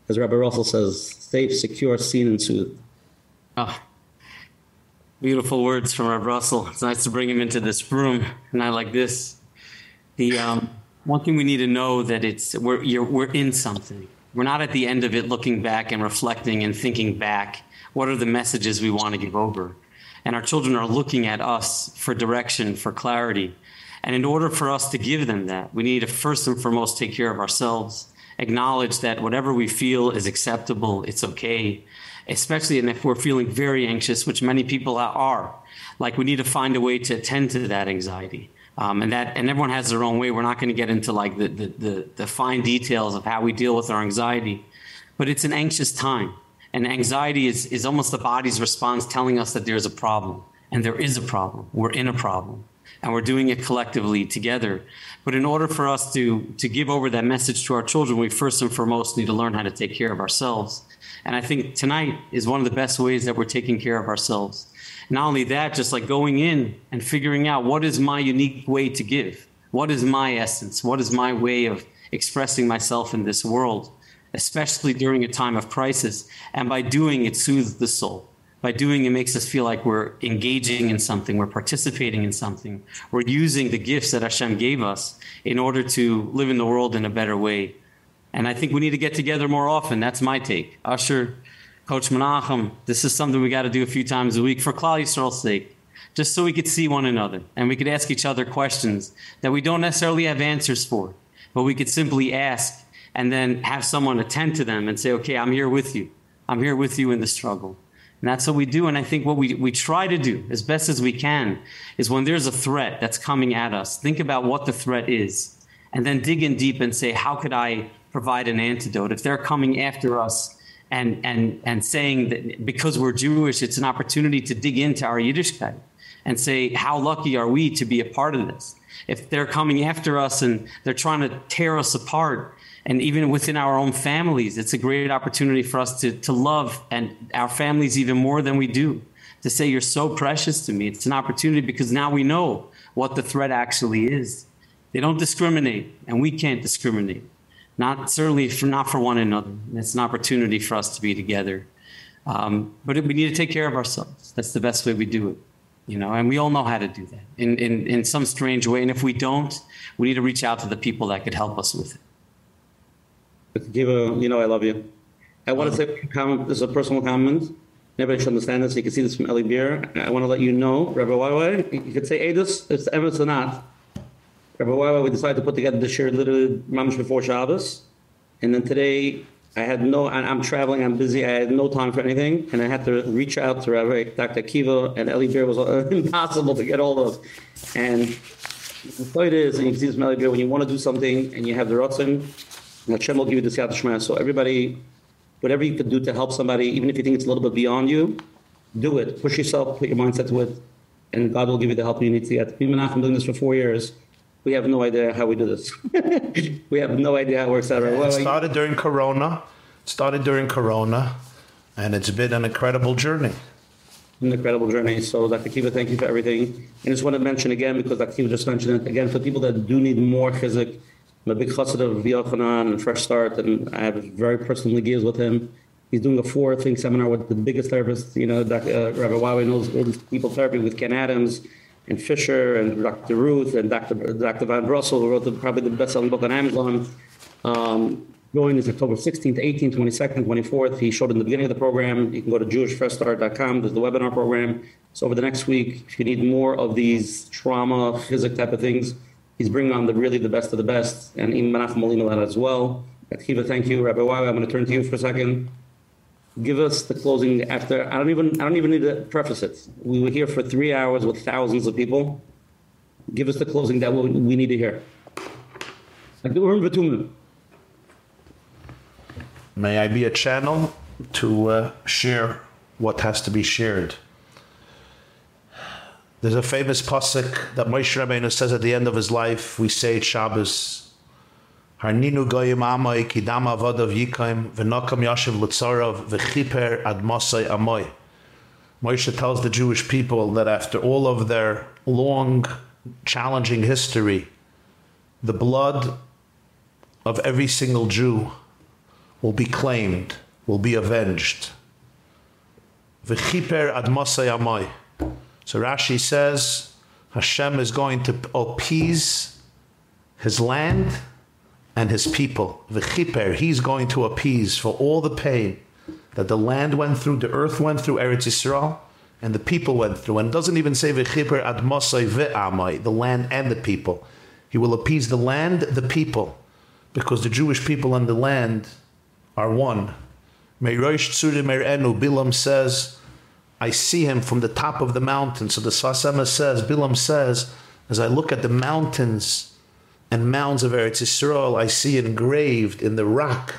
as Rabbi Russell says safe secure seen and soothed? Oh beautiful words from Rabbi Russell. It's nice to bring him into this room and I like this. The um, one thing we need to know that it's we're we're in something. We're not at the end of it looking back and reflecting and thinking back what are the messages we want to give over? And our children are looking at us for direction, for clarity. And in order for us to give them that, we need to first and foremost take care of ourselves, acknowledge that whatever we feel is acceptable, it's okay, especially and if we're feeling very anxious, which many people are. Like we need to find a way to attend to that anxiety. Um, and that and everyone has their own way. We're not going to get into like the, the the the fine details of how we deal with our anxiety, but it's an anxious time. And anxiety is is almost the body's response telling us that there's a problem. And there is a problem. We're in a problem and we're doing it collectively together. But in order for us to to give over that message to our children, we first and foremost need to learn how to take care of ourselves. And I think tonight is one of the best ways that we're taking care of ourselves. Not only that, just like going in and figuring out what is my unique way to give? What is my essence? What is my way of expressing myself in this world, especially during a time of crisis? And by doing it soothes the soul by doing it makes us feel like we're engaging in something, we're participating in something, we're using the gifts that Hashem gave us in order to live in the world in a better way. And I think we need to get together more often. That's my take. Usher, Coach Menachem, this is something we got to do a few times a week for Klal Yisrael's sake, just so we could see one another and we could ask each other questions that we don't necessarily have answers for, but we could simply ask and then have someone attend to them and say, okay, I'm here with you. I'm here with you in the struggle. And that's what we do. And I think what we, we try to do as best as we can is when there's a threat that's coming at us, think about what the threat is and then dig in deep and say, how could I provide an antidote? If they're coming after us and, and, and saying that because we're Jewish, it's an opportunity to dig into our Yiddishkeit and say, how lucky are we to be a part of this? If they're coming after us and they're trying to tear us apart, and even within our own families it's a great opportunity for us to to love and our families even more than we do. To say you're so precious to me. It's an opportunity because now we know what the threat actually is. They don't discriminate and we can't discriminate. Not certainly for not for one another. It's an opportunity for us to be together. Um, but we need to take care of ourselves. That's the best way we do it you know and we all know how to do that. In in in some strange way. And if we don't we need to reach out to the people that could help us with it give a, you know, I love you. I want to uh-huh. say, comment, this is a personal comment. Everybody should understand this. You can see this from Eli Beer. I want to let you know, Rabbi YY, you could say Adus, it's emes or not. Rabbi YY, we decided to put together this year literally mamish before Shabbos. And then today, I had no, I'm traveling, I'm busy, I had no time for anything. And I had to reach out to Rabbi Dr. Kiva, and Eli Beer was impossible to get hold of. And the point is, and you can see this from Eli Beer, when you want to do something and you have the rotzen, Hashem will give you the Siyat Shema. So everybody, whatever you can do to help somebody, even if you think it's a little bit beyond you, do it. Push yourself, put your mindset to it, and God will give you the help you need to get. We've been doing this for four years. We have no idea how we do this. we have no idea how it works out. Well, it started during Corona. It started during Corona, and it's been an incredible journey. An incredible journey. So, Dr. Kiva, thank you for everything. And I just want to mention again, because Dr. Kiva just mentioned it, again, for people that do need more chizik, I'm a big chassid of Yochanan and Fresh Start, and I have very personal gears with him. He's doing a four-thing seminar with the biggest therapists, you know, Dr. Uh, Rabbi Wawi knows all people therapy with Ken Adams and Fisher and Dr. Ruth and Dr. Dr. Van Brussel, who wrote the, probably the best-selling book on Amazon. Um, going is October 16th, 18th, 22nd, 24th. He showed in the beginning of the program. You can go to jewishfreshstart.com. There's the webinar program. So over the next week, if you need more of these trauma, physics type of things, he's bringing on the really the best of the best, and Imam Menachem Olim as well. Akiva, thank you, Rabbi Wawi. I'm going to turn to you for a second. Give us the closing after. I don't even. I don't even need to preface it. We were here for three hours with thousands of people. Give us the closing that we, we need to hear. May I be a channel to uh, share what has to be shared. There's a famous pasuk that Moshe Rabbeinu says at the end of his life. We say it Shabbos. Harninu goyim amoi kidam avodav yikaim v'nokam yashiv lutzarav v'chiper ad mosai amoy. Moshe tells the Jewish people that after all of their long, challenging history, the blood of every single Jew will be claimed, will be avenged. V'chiper ad mosai amoy. So Rashi says Hashem is going to appease his land and his people. V'chiper, he's going to appease for all the pain that the land went through, the earth went through, Eretz Yisrael, and the people went through. And it doesn't even say v'chiper ad mosai ve'amai, the land and the people. He will appease the land, the people, because the Jewish people and the land are one. Meirosh Tzurim Enu, Bilam says, I see him from the top of the mountain. So the Sfas says, Bilam says, as I look at the mountains and mounds of Eretz Yisrael, I see engraved in the rock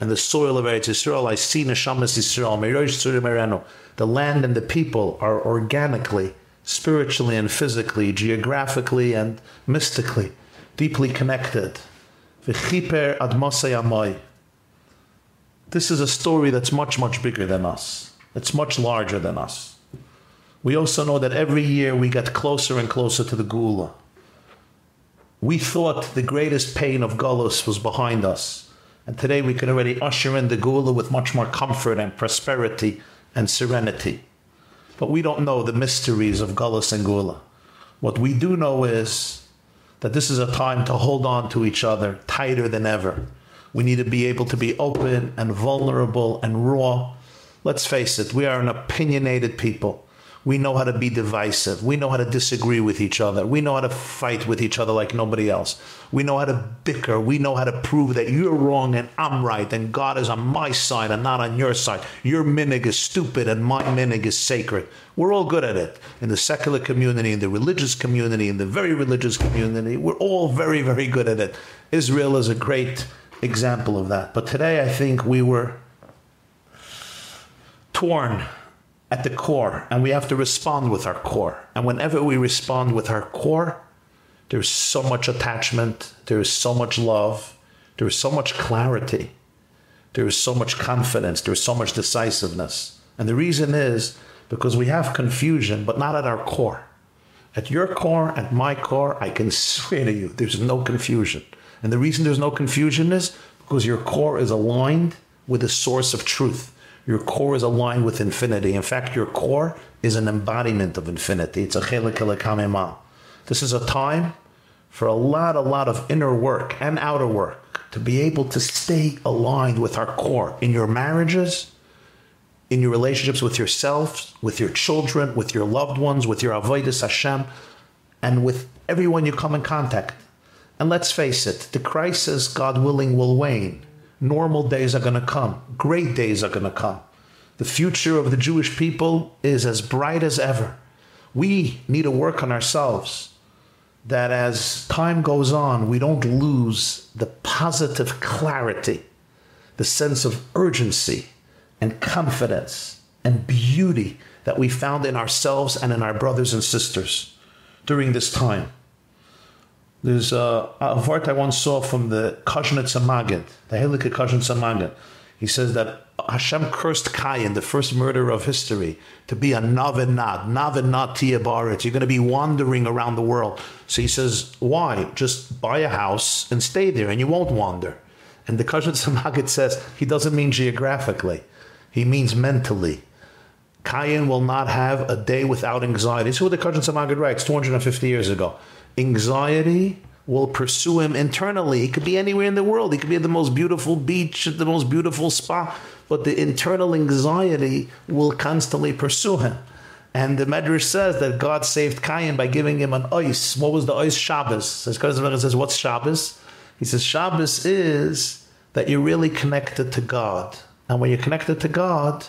and the soil of Eretz Yisrael, I see Neshamas Yisrael, Meirosh Tzurim Enu. The land and the people are organically, spiritually and physically, geographically and mystically, deeply connected. This is a story that's much, much bigger than us. It's much larger than us. We also know that every year we get closer and closer to the Geula. We thought the greatest pain of Gullus was behind us. And today we can already usher in the Geula with much more comfort and prosperity and serenity. But we don't know the mysteries of Gullus and Geula. What we do know is that this is a time to hold on to each other tighter than ever. We need to be able to be open and vulnerable and raw. Let's face it, we are an opinionated people. We know how to be divisive. We know how to disagree with each other. We know how to fight with each other like nobody else. We know how to bicker. We know how to prove that you're wrong and I'm right and God is on my side and not on your side. Your minhag is stupid and my minhag is sacred. We're all good at it. In the secular community, in the religious community, in the very religious community, we're all very, very good at it. Israel is a great example of that. But today I think we were torn at the core and we have to respond with our core. And whenever we respond with our core, there's so much attachment, there is so much love, there is so much clarity, there is so much confidence, there is so much decisiveness. And the reason is because we have confusion, but not at our core. At your core, at my core, I can swear to you, there's no confusion. And the reason there's no confusion is because your core is aligned with the source of truth. Your core is aligned with infinity. In fact, your core is an embodiment of infinity. It's a chelik This is a time for a lot, a lot of inner work and outer work to be able to stay aligned with our core in your marriages, in your relationships with yourself, with your children, with your loved ones, with your avoidus Hashem, and with everyone you come in contact. And let's face it, the crisis, God willing, will wane normal days are going to come. Great days are going to come. The future of the Jewish people is as bright as ever. We need to work on ourselves that as time goes on, we don't lose the positive clarity, the sense of urgency and confidence and beauty that we found in ourselves and in our brothers and sisters during this time. There's uh, a, a vart I once saw from the Kazhnitz Magid, the Helike Kazhnitz Magid. He says that Hashem cursed Cain, the first murderer of history, to be a navinat, navinat tiyabaret. You're going to be wandering around the world. So he says, why? Just buy a house and stay there, and you won't wander. And the Kazhnitz Magid says he doesn't mean geographically; he means mentally. Cain will not have a day without anxiety. This is what the Kazhnitz Magid writes 250 years ago anxiety will pursue him internally. He could be anywhere in the world. He could be at the most beautiful beach, at the most beautiful spa, but the internal anxiety will constantly pursue him. And the Medrash says that God saved Cain by giving him an ice. What was the ice? Shabbos. Says says, what's Shabbos? He says, Shabbos is that you're really connected to God. And when you're connected to God,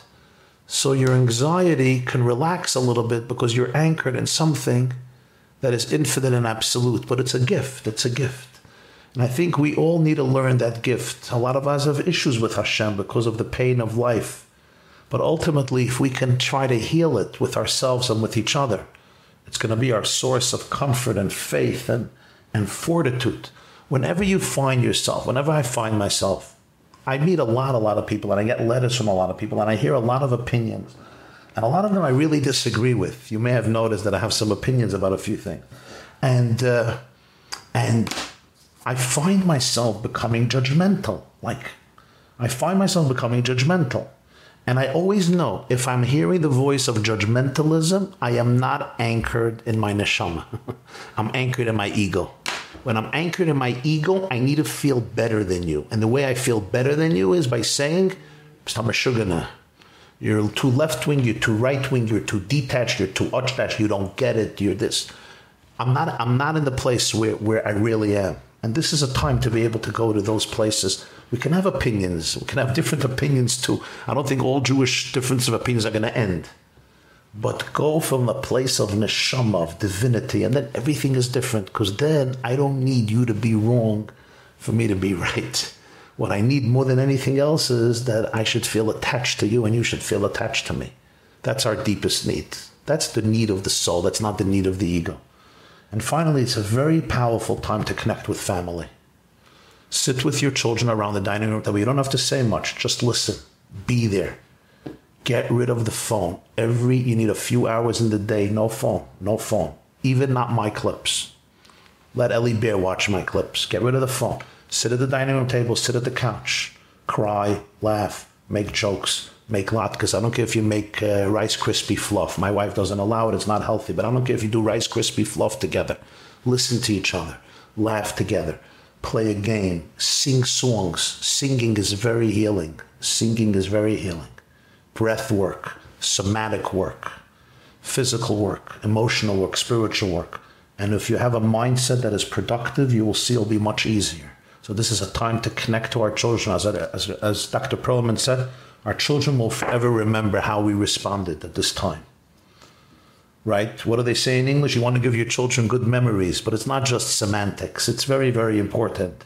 so your anxiety can relax a little bit because you're anchored in something that is infinite and absolute, but it's a gift. It's a gift. And I think we all need to learn that gift. A lot of us have issues with Hashem because of the pain of life. But ultimately, if we can try to heal it with ourselves and with each other, it's going to be our source of comfort and faith and, and fortitude. Whenever you find yourself, whenever I find myself, I meet a lot, a lot of people, and I get letters from a lot of people, and I hear a lot of opinions. And a lot of them I really disagree with. You may have noticed that I have some opinions about a few things. And uh, and I find myself becoming judgmental. Like I find myself becoming judgmental. And I always know if I'm hearing the voice of judgmentalism, I am not anchored in my neshama. I'm anchored in my ego. When I'm anchored in my ego, I need to feel better than you. And the way I feel better than you is by saying, You're too left wing, you're too right wing, you're too detached, you're too attached, you don't get it, you're this. I'm not I'm not in the place where, where I really am. And this is a time to be able to go to those places. We can have opinions. We can have different opinions too. I don't think all Jewish difference of opinions are going to end. But go from a place of neshama, of divinity, and then everything is different. Because then I don't need you to be wrong for me to be right. What I need more than anything else is that I should feel attached to you and you should feel attached to me. That's our deepest need. That's the need of the soul. That's not the need of the ego. And finally, it's a very powerful time to connect with family. Sit with your children around the dining room table. You don't have to say much. Just listen. Be there. Get rid of the phone. Every you need a few hours in the day. No phone. No phone. Even not my clips. Let Ellie Bear watch my clips. Get rid of the phone. Sit at the dining room table. Sit at the couch. Cry. Laugh. Make jokes make latkes. I don't care if you make uh, rice crispy fluff. My wife doesn't allow it. It's not healthy. But I don't care if you do rice crispy fluff together. Listen to each other. Laugh together. Play a game. Sing songs. Singing is very healing. Singing is very healing. Breath work, somatic work, physical work, emotional work, spiritual work. And if you have a mindset that is productive, you will see it'll be much easier. So this is a time to connect to our children. As, as, as Dr. Perlman said, our children will forever remember how we responded at this time. Right? What do they say in English? You want to give your children good memories, but it's not just semantics. It's very, very important.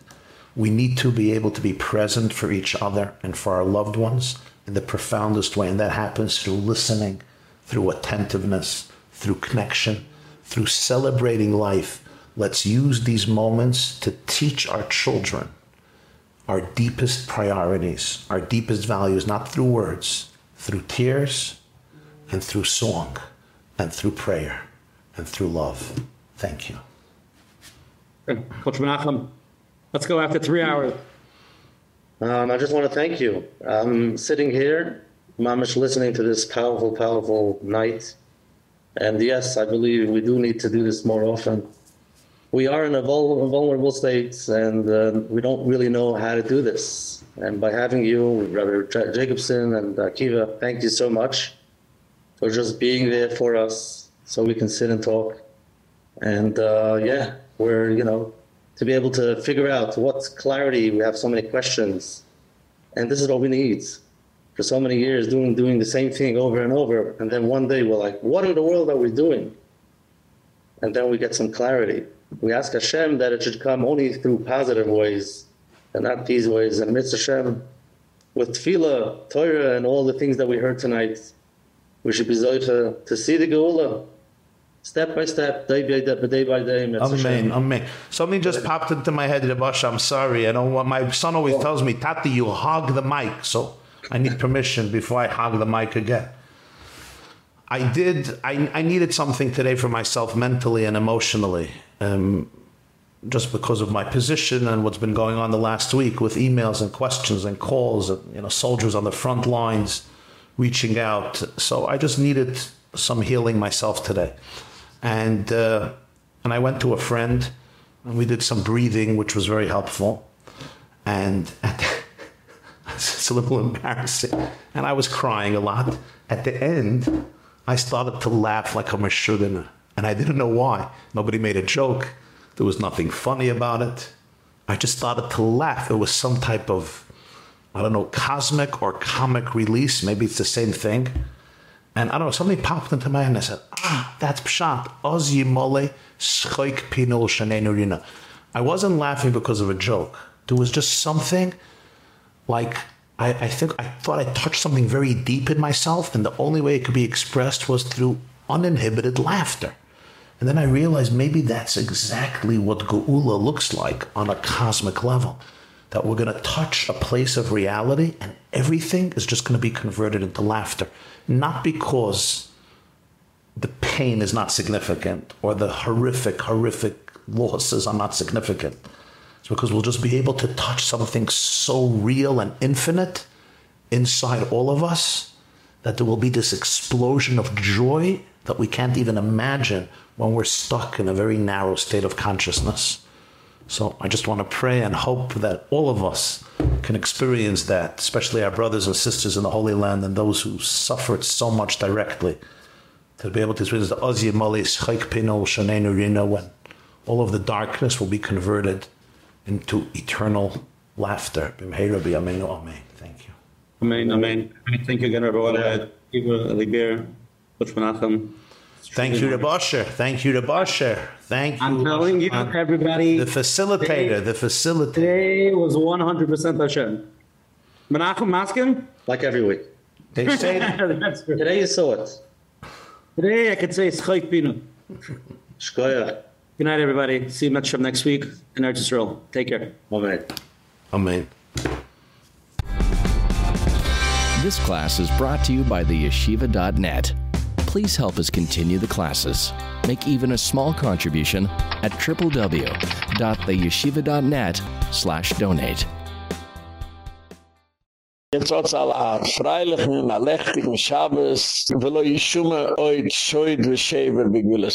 We need to be able to be present for each other and for our loved ones in the profoundest way. And that happens through listening, through attentiveness, through connection, through celebrating life. Let's use these moments to teach our children our deepest priorities, our deepest values, not through words, through tears and through song and through prayer and through love. Thank you. Coach Menachem, let's go after three hours. Um, I just want to thank you. I'm sitting here, mamish, listening to this powerful, powerful night. And yes, I believe we do need to do this more often we are in a vulnerable state and uh, we don't really know how to do this. And by having you, Rabbi Jacobson and Akiva, thank you so much for just being there for us so we can sit and talk. And uh, yeah, we're, you know, to be able to figure out what clarity, we have so many questions. And this is what we need. For so many years, doing, doing the same thing over and over. And then one day we're like, what in the world are we doing? And then we get some clarity we ask Hashem that it should come only through positive ways and not these ways. And Mitzvah Hashem, with tefillah, Torah, and all the things that we heard tonight, we should be zoicha to see the Geula step by step, day by day, day by day. Amen, amen. Something just popped into my head, Rabash. I'm sorry. I don't want. My son always oh. tells me, "Tati, you hog the mic." So I need permission before I hog the mic again. I did. I, I needed something today for myself mentally and emotionally, um, just because of my position and what's been going on the last week with emails and questions and calls and you know soldiers on the front lines reaching out. So I just needed some healing myself today, and uh, and I went to a friend and we did some breathing, which was very helpful, and. it's a little embarrassing and I was crying a lot at the end I started to laugh like a mashugana, and I didn't know why. Nobody made a joke. There was nothing funny about it. I just started to laugh. It was some type of, I don't know, cosmic or comic release. Maybe it's the same thing. And I don't know, something popped into my head and I said, ah, that's pshat. Oz yimole schoik pinol shanenurina. I wasn't laughing because of a joke. There was just something like I, I think I thought I touched something very deep in myself, and the only way it could be expressed was through uninhibited laughter. And then I realized maybe that's exactly what Geula looks like on a cosmic level. That we're going to touch a place of reality and everything is just going to be converted into laughter. Not because the pain is not significant or the horrific, horrific losses are not significant it's because we'll just be able to touch something so real and infinite inside all of us that there will be this explosion of joy that we can't even imagine when we're stuck in a very narrow state of consciousness. So I just want to pray and hope that all of us can experience that, especially our brothers and sisters in the Holy Land and those who suffered so much directly, to be able to experience the Ozzy Molis, Chaik Pino, Shanenu Rina, when all of the darkness will be converted into eternal laughter. B'mheira b'yameinu, amen. Amen. Thank you. Amen, amen. Thank you again. Uh, Kiva, Libir. Thank you to Bosher. Thank you to Bosher. Thank you. I'm telling you, uh, everybody. The facilitator, the facilitator. Today was 100% Hashem. Menachem Maskin? Like every week. They say That's good. Today you saw it. Today I could say Schaik Pino. Shkoya. Good night, everybody. See you next next week in Eretz Yisrael. Take care. Amen. Amen. This class is brought to you by theyeshiva.net. Please help us continue the classes. Make even a small contribution at www.theyeshiva.net slash donate. Jetzt hat's alle a freilichen, a lechtigen Shabbos, velo v'shever b'gvile